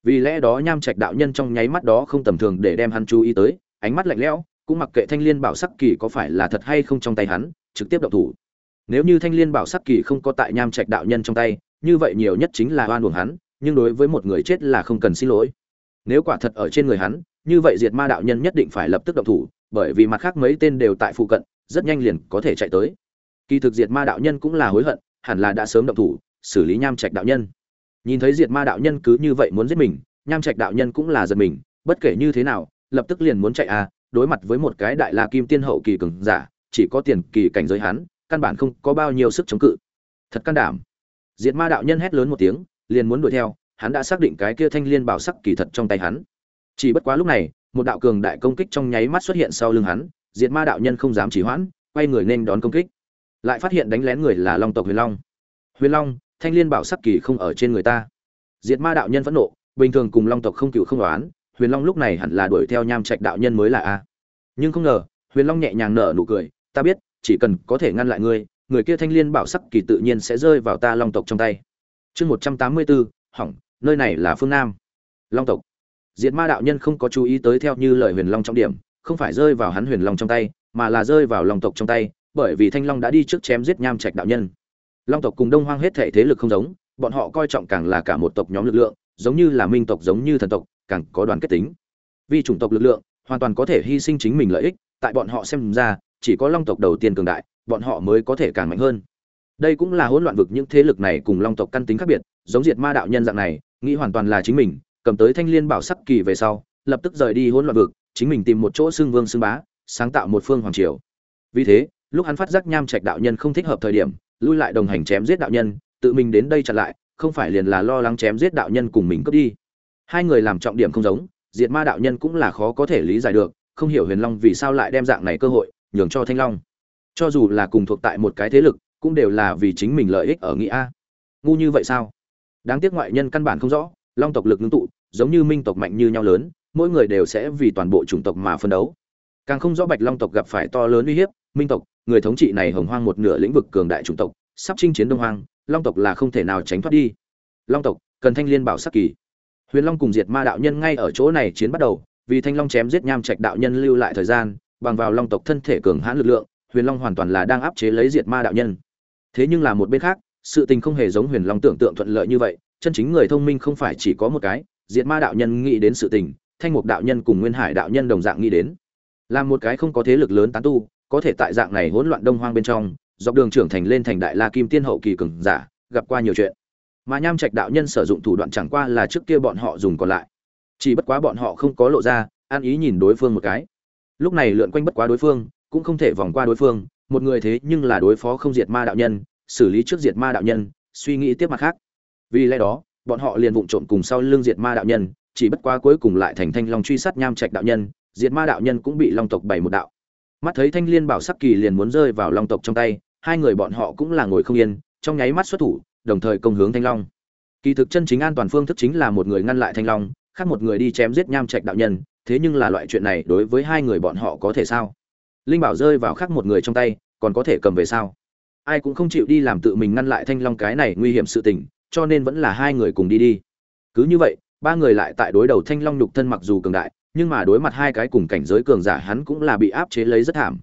Speaker 1: Vì lẽ đó nham trạch đạo nhân trong nháy mắt đó không tầm thường để đem hắn chú ý tới, ánh mắt lạnh lẽo, cũng mặc kệ thanh liên bảo sắc kỳ có phải là thật hay không trong tay hắn, trực tiếp động thủ. Nếu như thanh liên bảo sắc kỳ không có tại nham trạch đạo nhân trong tay, như vậy nhiều nhất chính là oan uổng hắn, nhưng đối với một người chết là không cần xin lỗi nếu quả thật ở trên người hắn, như vậy diệt ma đạo nhân nhất định phải lập tức động thủ, bởi vì mặt khác mấy tên đều tại phụ cận, rất nhanh liền có thể chạy tới. Kỳ thực diệt ma đạo nhân cũng là hối hận, hẳn là đã sớm động thủ, xử lý nham trạch đạo nhân. Nhìn thấy diệt ma đạo nhân cứ như vậy muốn giết mình, nham trạch đạo nhân cũng là giật mình, bất kể như thế nào, lập tức liền muốn chạy à đối mặt với một cái đại la kim tiên hậu kỳ cường giả, chỉ có tiền kỳ cảnh giới hắn, căn bản không có bao nhiêu sức chống cự. Thật can đảm. Diệt ma đạo nhân hét lớn một tiếng, liền muốn đuổi theo hắn đã xác định cái kia thanh liên bảo sắc kỳ thật trong tay hắn. Chỉ bất quá lúc này một đạo cường đại công kích trong nháy mắt xuất hiện sau lưng hắn diệt ma đạo nhân không dám chỉ hoãn quay người nên đón công kích. Lại phát hiện đánh lén người là long tộc huyền long. Huyền long thanh liên bảo sắc kỳ không ở trên người ta. Diệt ma đạo nhân phẫn nộ bình thường cùng long tộc không cừu không oán, huyền long lúc này hẳn là đuổi theo nham trạch đạo nhân mới là a. Nhưng không ngờ huyền long nhẹ nhàng nở nụ cười ta biết chỉ cần có thể ngăn lại ngươi người kia thanh liên bảo sắc kỳ tự nhiên sẽ rơi vào ta long tộc trong tay. Chương một trăm tám mươi bốn hỏng nơi này là phương nam. Long tộc. Diệt ma đạo nhân không có chú ý tới theo như lời huyền long trong điểm, không phải rơi vào hắn huyền long trong tay, mà là rơi vào long tộc trong tay, bởi vì thanh long đã đi trước chém giết nham trạch đạo nhân. Long tộc cùng đông hoang hết thể thế lực không giống, bọn họ coi trọng càng là cả một tộc nhóm lực lượng, giống như là minh tộc giống như thần tộc, càng có đoàn kết tính. Vì chủng tộc lực lượng, hoàn toàn có thể hy sinh chính mình lợi ích, tại bọn họ xem ra, chỉ có long tộc đầu tiên cường đại, bọn họ mới có thể càng mạnh hơn. Đây cũng là hỗn loạn vực những thế lực này cùng long tộc căn tính khác biệt, giống diệt ma đạo nhân dạng này nghĩ hoàn toàn là chính mình, cầm tới thanh liên bảo sắc kỳ về sau, lập tức rời đi hỗn loạn vực, chính mình tìm một chỗ xương vương xương bá, sáng tạo một phương hoàng triều. Vì thế, lúc hắn phát giác nham trạch đạo nhân không thích hợp thời điểm, lui lại đồng hành chém giết đạo nhân, tự mình đến đây chặn lại, không phải liền là lo lắng chém giết đạo nhân cùng mình cướp đi. Hai người làm trọng điểm không giống, diệt ma đạo nhân cũng là khó có thể lý giải được, không hiểu huyền long vì sao lại đem dạng này cơ hội, nhường cho thanh long. Cho dù là cùng thuộc tại một cái thế lực, cũng đều là vì chính mình lợi ích ở nghĩa a. Ngu như vậy sao? Đáng tiếc ngoại nhân căn bản không rõ, long tộc lực ngưng tụ, giống như minh tộc mạnh như nhau lớn, mỗi người đều sẽ vì toàn bộ chủng tộc mà phân đấu. Càng không rõ bạch long tộc gặp phải to lớn uy hiếp, minh tộc, người thống trị này hồng hoang một nửa lĩnh vực cường đại chủng tộc, sắp chinh chiến đông hoang, long tộc là không thể nào tránh thoát đi. Long tộc, cần thanh liên bảo sắc kỳ. Huyền long cùng diệt ma đạo nhân ngay ở chỗ này chiến bắt đầu, vì thanh long chém giết nham trạch đạo nhân lưu lại thời gian, bằng vào long tộc thân thể cường hãn lực lượng, huyền long hoàn toàn là đang áp chế lấy diệt ma đạo nhân. Thế nhưng là một bên khác sự tình không hề giống huyền long tưởng tượng thuận lợi như vậy, chân chính người thông minh không phải chỉ có một cái, diệt ma đạo nhân nghĩ đến sự tình, thanh mục đạo nhân cùng nguyên hải đạo nhân đồng dạng nghĩ đến. Là một cái không có thế lực lớn tán tu, có thể tại dạng này hỗn loạn đông hoang bên trong, dọc đường trưởng thành lên thành đại la kim tiên hậu kỳ cường giả, gặp qua nhiều chuyện. Mà nham trạch đạo nhân sử dụng thủ đoạn chẳng qua là trước kia bọn họ dùng còn lại. Chỉ bất quá bọn họ không có lộ ra, an ý nhìn đối phương một cái. Lúc này lượn quanh bất quá đối phương, cũng không thể vòng qua đối phương, một người thế nhưng là đối phó không diệt ma đạo nhân xử lý trước diệt ma đạo nhân, suy nghĩ tiếp mặt khác. Vì lẽ đó, bọn họ liền vụng trộm cùng sau lưng diệt ma đạo nhân, chỉ bất quá cuối cùng lại thành thanh long truy sát nham trạch đạo nhân, diệt ma đạo nhân cũng bị long tộc bảy một đạo. Mắt thấy thanh liên bảo sắc kỳ liền muốn rơi vào long tộc trong tay, hai người bọn họ cũng là ngồi không yên, trong nháy mắt xuất thủ, đồng thời công hướng thanh long. Kỳ thực chân chính an toàn phương thức chính là một người ngăn lại thanh long, khác một người đi chém giết nham trạch đạo nhân, thế nhưng là loại chuyện này đối với hai người bọn họ có thể sao? Linh bảo rơi vào khác một người trong tay, còn có thể cầm về sao? Ai cũng không chịu đi làm tự mình ngăn lại thanh long cái này nguy hiểm sự tình, cho nên vẫn là hai người cùng đi đi. Cứ như vậy, ba người lại tại đối đầu thanh long nhục thân mặc dù cường đại, nhưng mà đối mặt hai cái cùng cảnh giới cường giả hắn cũng là bị áp chế lấy rất thảm.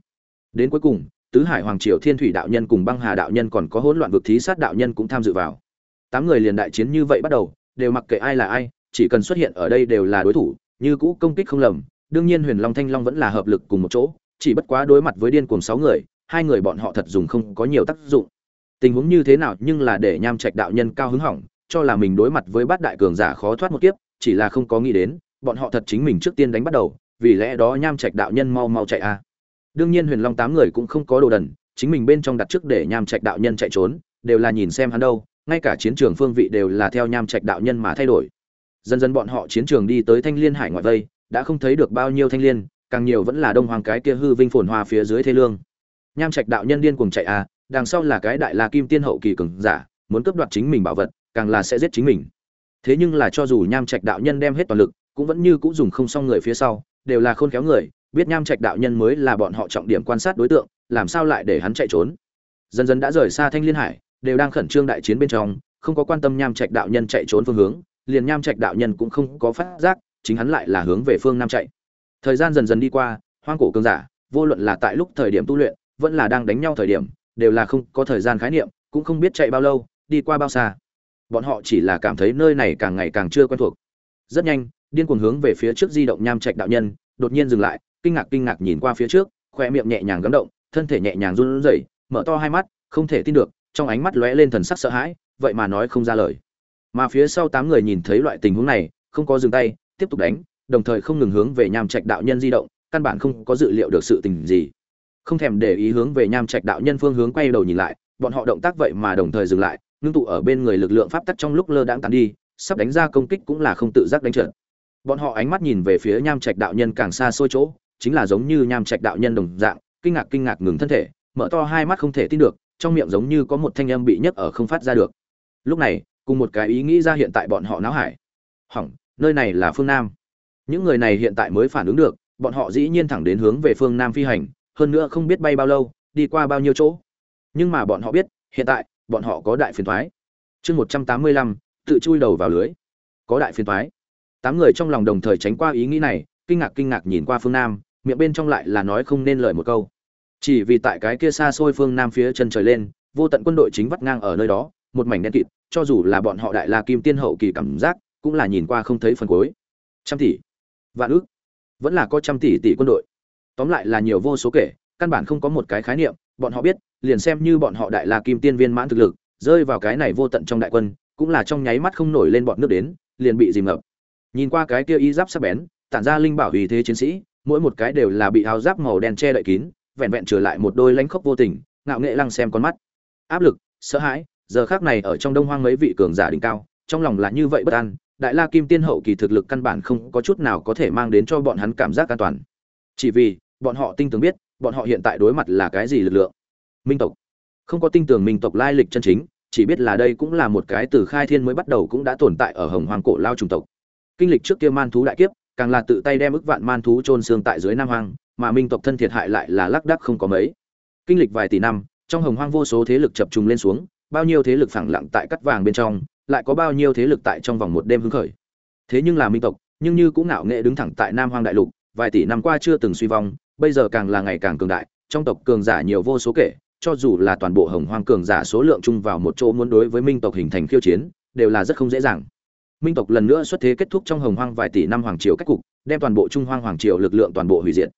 Speaker 1: Đến cuối cùng, tứ hải hoàng triều thiên thủy đạo nhân cùng băng hà đạo nhân còn có hỗn loạn vực thí sát đạo nhân cũng tham dự vào. Tám người liền đại chiến như vậy bắt đầu, đều mặc kệ ai là ai, chỉ cần xuất hiện ở đây đều là đối thủ, như cũ công kích không lầm. Đương nhiên huyền long thanh long vẫn là hợp lực cùng một chỗ, chỉ bất quá đối mặt với điên cuồng sáu người hai người bọn họ thật dùng không có nhiều tác dụng. Tình huống như thế nào nhưng là để nham trạch đạo nhân cao hứng hỏng, cho là mình đối mặt với bát đại cường giả khó thoát một kiếp, chỉ là không có nghĩ đến, bọn họ thật chính mình trước tiên đánh bắt đầu, vì lẽ đó nham trạch đạo nhân mau mau chạy a. Đương nhiên huyền long tám người cũng không có đồ đần, chính mình bên trong đặt trước để nham trạch đạo nhân chạy trốn, đều là nhìn xem hắn đâu, ngay cả chiến trường phương vị đều là theo nham trạch đạo nhân mà thay đổi. Dần dần bọn họ chiến trường đi tới thanh liên hải ngoại vây, đã không thấy được bao nhiêu thanh liên, càng nhiều vẫn là đông hoàng cái kia hư vinh phồn hoa phía dưới thế lương nham trạch đạo nhân điên cuồng chạy à đằng sau là cái đại la kim tiên hậu kỳ cường giả, muốn cướp đoạt chính mình bảo vật, càng là sẽ giết chính mình. Thế nhưng là cho dù nham trạch đạo nhân đem hết toàn lực, cũng vẫn như cũng dùng không xong người phía sau, đều là khôn khéo người, biết nham trạch đạo nhân mới là bọn họ trọng điểm quan sát đối tượng, làm sao lại để hắn chạy trốn. Dần dần đã rời xa thanh liên hải, đều đang khẩn trương đại chiến bên trong, không có quan tâm nham trạch đạo nhân chạy trốn phương hướng, liền nham trạch đạo nhân cũng không có phát giác, chính hắn lại là hướng về phương nam chạy. Thời gian dần dần đi qua, hoang cổ cường giả, vô luận là tại lúc thời điểm tu luyện vẫn là đang đánh nhau thời điểm, đều là không có thời gian khái niệm, cũng không biết chạy bao lâu, đi qua bao xa. Bọn họ chỉ là cảm thấy nơi này càng ngày càng chưa quen thuộc. Rất nhanh, điên cuồng hướng về phía trước di động nham trạch đạo nhân, đột nhiên dừng lại, kinh ngạc kinh ngạc nhìn qua phía trước, khoe miệng nhẹ nhàng gấm động, thân thể nhẹ nhàng run rẩy, mở to hai mắt, không thể tin được, trong ánh mắt lóe lên thần sắc sợ hãi, vậy mà nói không ra lời. Mà phía sau tám người nhìn thấy loại tình huống này, không có dừng tay, tiếp tục đánh, đồng thời không ngừng hướng về nham trạch đạo nhân di động, căn bản không có dự liệu được sự tình gì không thèm để ý hướng về nham trạch đạo nhân phương hướng quay đầu nhìn lại, bọn họ động tác vậy mà đồng thời dừng lại, ngưng tụ ở bên người lực lượng pháp tắc trong lúc lơ đãng tàn đi, sắp đánh ra công kích cũng là không tự giác đánh trượt bọn họ ánh mắt nhìn về phía nham trạch đạo nhân càng xa xôi chỗ, chính là giống như nham trạch đạo nhân đồng dạng, kinh ngạc kinh ngạc ngừng thân thể, mở to hai mắt không thể tin được, trong miệng giống như có một thanh âm bị nhấc ở không phát ra được. Lúc này, cùng một cái ý nghĩ ra hiện tại bọn họ náo hải. Hỏng, nơi này là phương nam. Những người này hiện tại mới phản ứng được, bọn họ dĩ nhiên thẳng đến hướng về phương nam phi hành hơn nữa không biết bay bao lâu, đi qua bao nhiêu chỗ. Nhưng mà bọn họ biết, hiện tại, bọn họ có đại phiền thoái. Chương một trăm tám mươi lăm, tự chui đầu vào lưới. Có đại phiền thoái. Tám người trong lòng đồng thời tránh qua ý nghĩ này, kinh ngạc kinh ngạc nhìn qua phương nam, miệng bên trong lại là nói không nên lời một câu. Chỉ vì tại cái kia xa xôi phương nam phía chân trời lên, vô tận quân đội chính vắt ngang ở nơi đó, một mảnh đen kịt, cho dù là bọn họ đại la kim tiên hậu kỳ cảm giác, cũng là nhìn qua không thấy phần cuối. Trăm tỷ. Vạn ước vẫn là có trăm tỷ tỷ quân đội tóm lại là nhiều vô số kể, căn bản không có một cái khái niệm, bọn họ biết, liền xem như bọn họ đại la kim tiên viên mãn thực lực, rơi vào cái này vô tận trong đại quân, cũng là trong nháy mắt không nổi lên bọn nước đến, liền bị dìm ngập. Nhìn qua cái kia y giáp sắc bén, tản ra linh bảo uy thế chiến sĩ, mỗi một cái đều là bị áo giáp màu đen che đậy kín, vẹn vẹn trở lại một đôi lãnh khốc vô tình, ngạo nghệ lăng xem con mắt. Áp lực, sợ hãi, giờ khác này ở trong đông hoang mấy vị cường giả đỉnh cao, trong lòng là như vậy bất an, đại la kim tiên hậu kỳ thực lực căn bản không có chút nào có thể mang đến cho bọn hắn cảm giác an toàn. Chỉ vì bọn họ tinh tường biết bọn họ hiện tại đối mặt là cái gì lực lượng. Minh tộc. Không có tinh tường minh tộc lai lịch chân chính chỉ biết là đây cũng là một cái từ khai thiên mới bắt đầu cũng đã tồn tại ở hồng hoàng cổ lao trùng tộc. Kinh lịch trước kia man thú đại kiếp càng là tự tay đem ức vạn man thú trôn xương tại dưới nam hoàng, mà minh tộc thân thiệt hại lại là lác đắc không có mấy. Kinh lịch vài tỷ năm trong hồng hoang vô số thế lực chập trùng lên xuống bao nhiêu thế lực phẳng lặng tại cắt vàng bên trong lại có bao nhiêu thế lực tại trong vòng một đêm hứng khởi. Thế nhưng là minh tộc nhưng như cũng ngạo nghệ đứng thẳng tại nam hoang đại lục vài tỷ năm qua chưa từng suy vong bây giờ càng là ngày càng cường đại, trong tộc cường giả nhiều vô số kể, cho dù là toàn bộ hồng hoang cường giả số lượng chung vào một chỗ muốn đối với minh tộc hình thành khiêu chiến, đều là rất không dễ dàng. Minh tộc lần nữa xuất thế kết thúc trong hồng hoang vài tỷ năm hoàng triều cách cục, đem toàn bộ trung hoang hoàng triều lực lượng toàn bộ hủy diệt.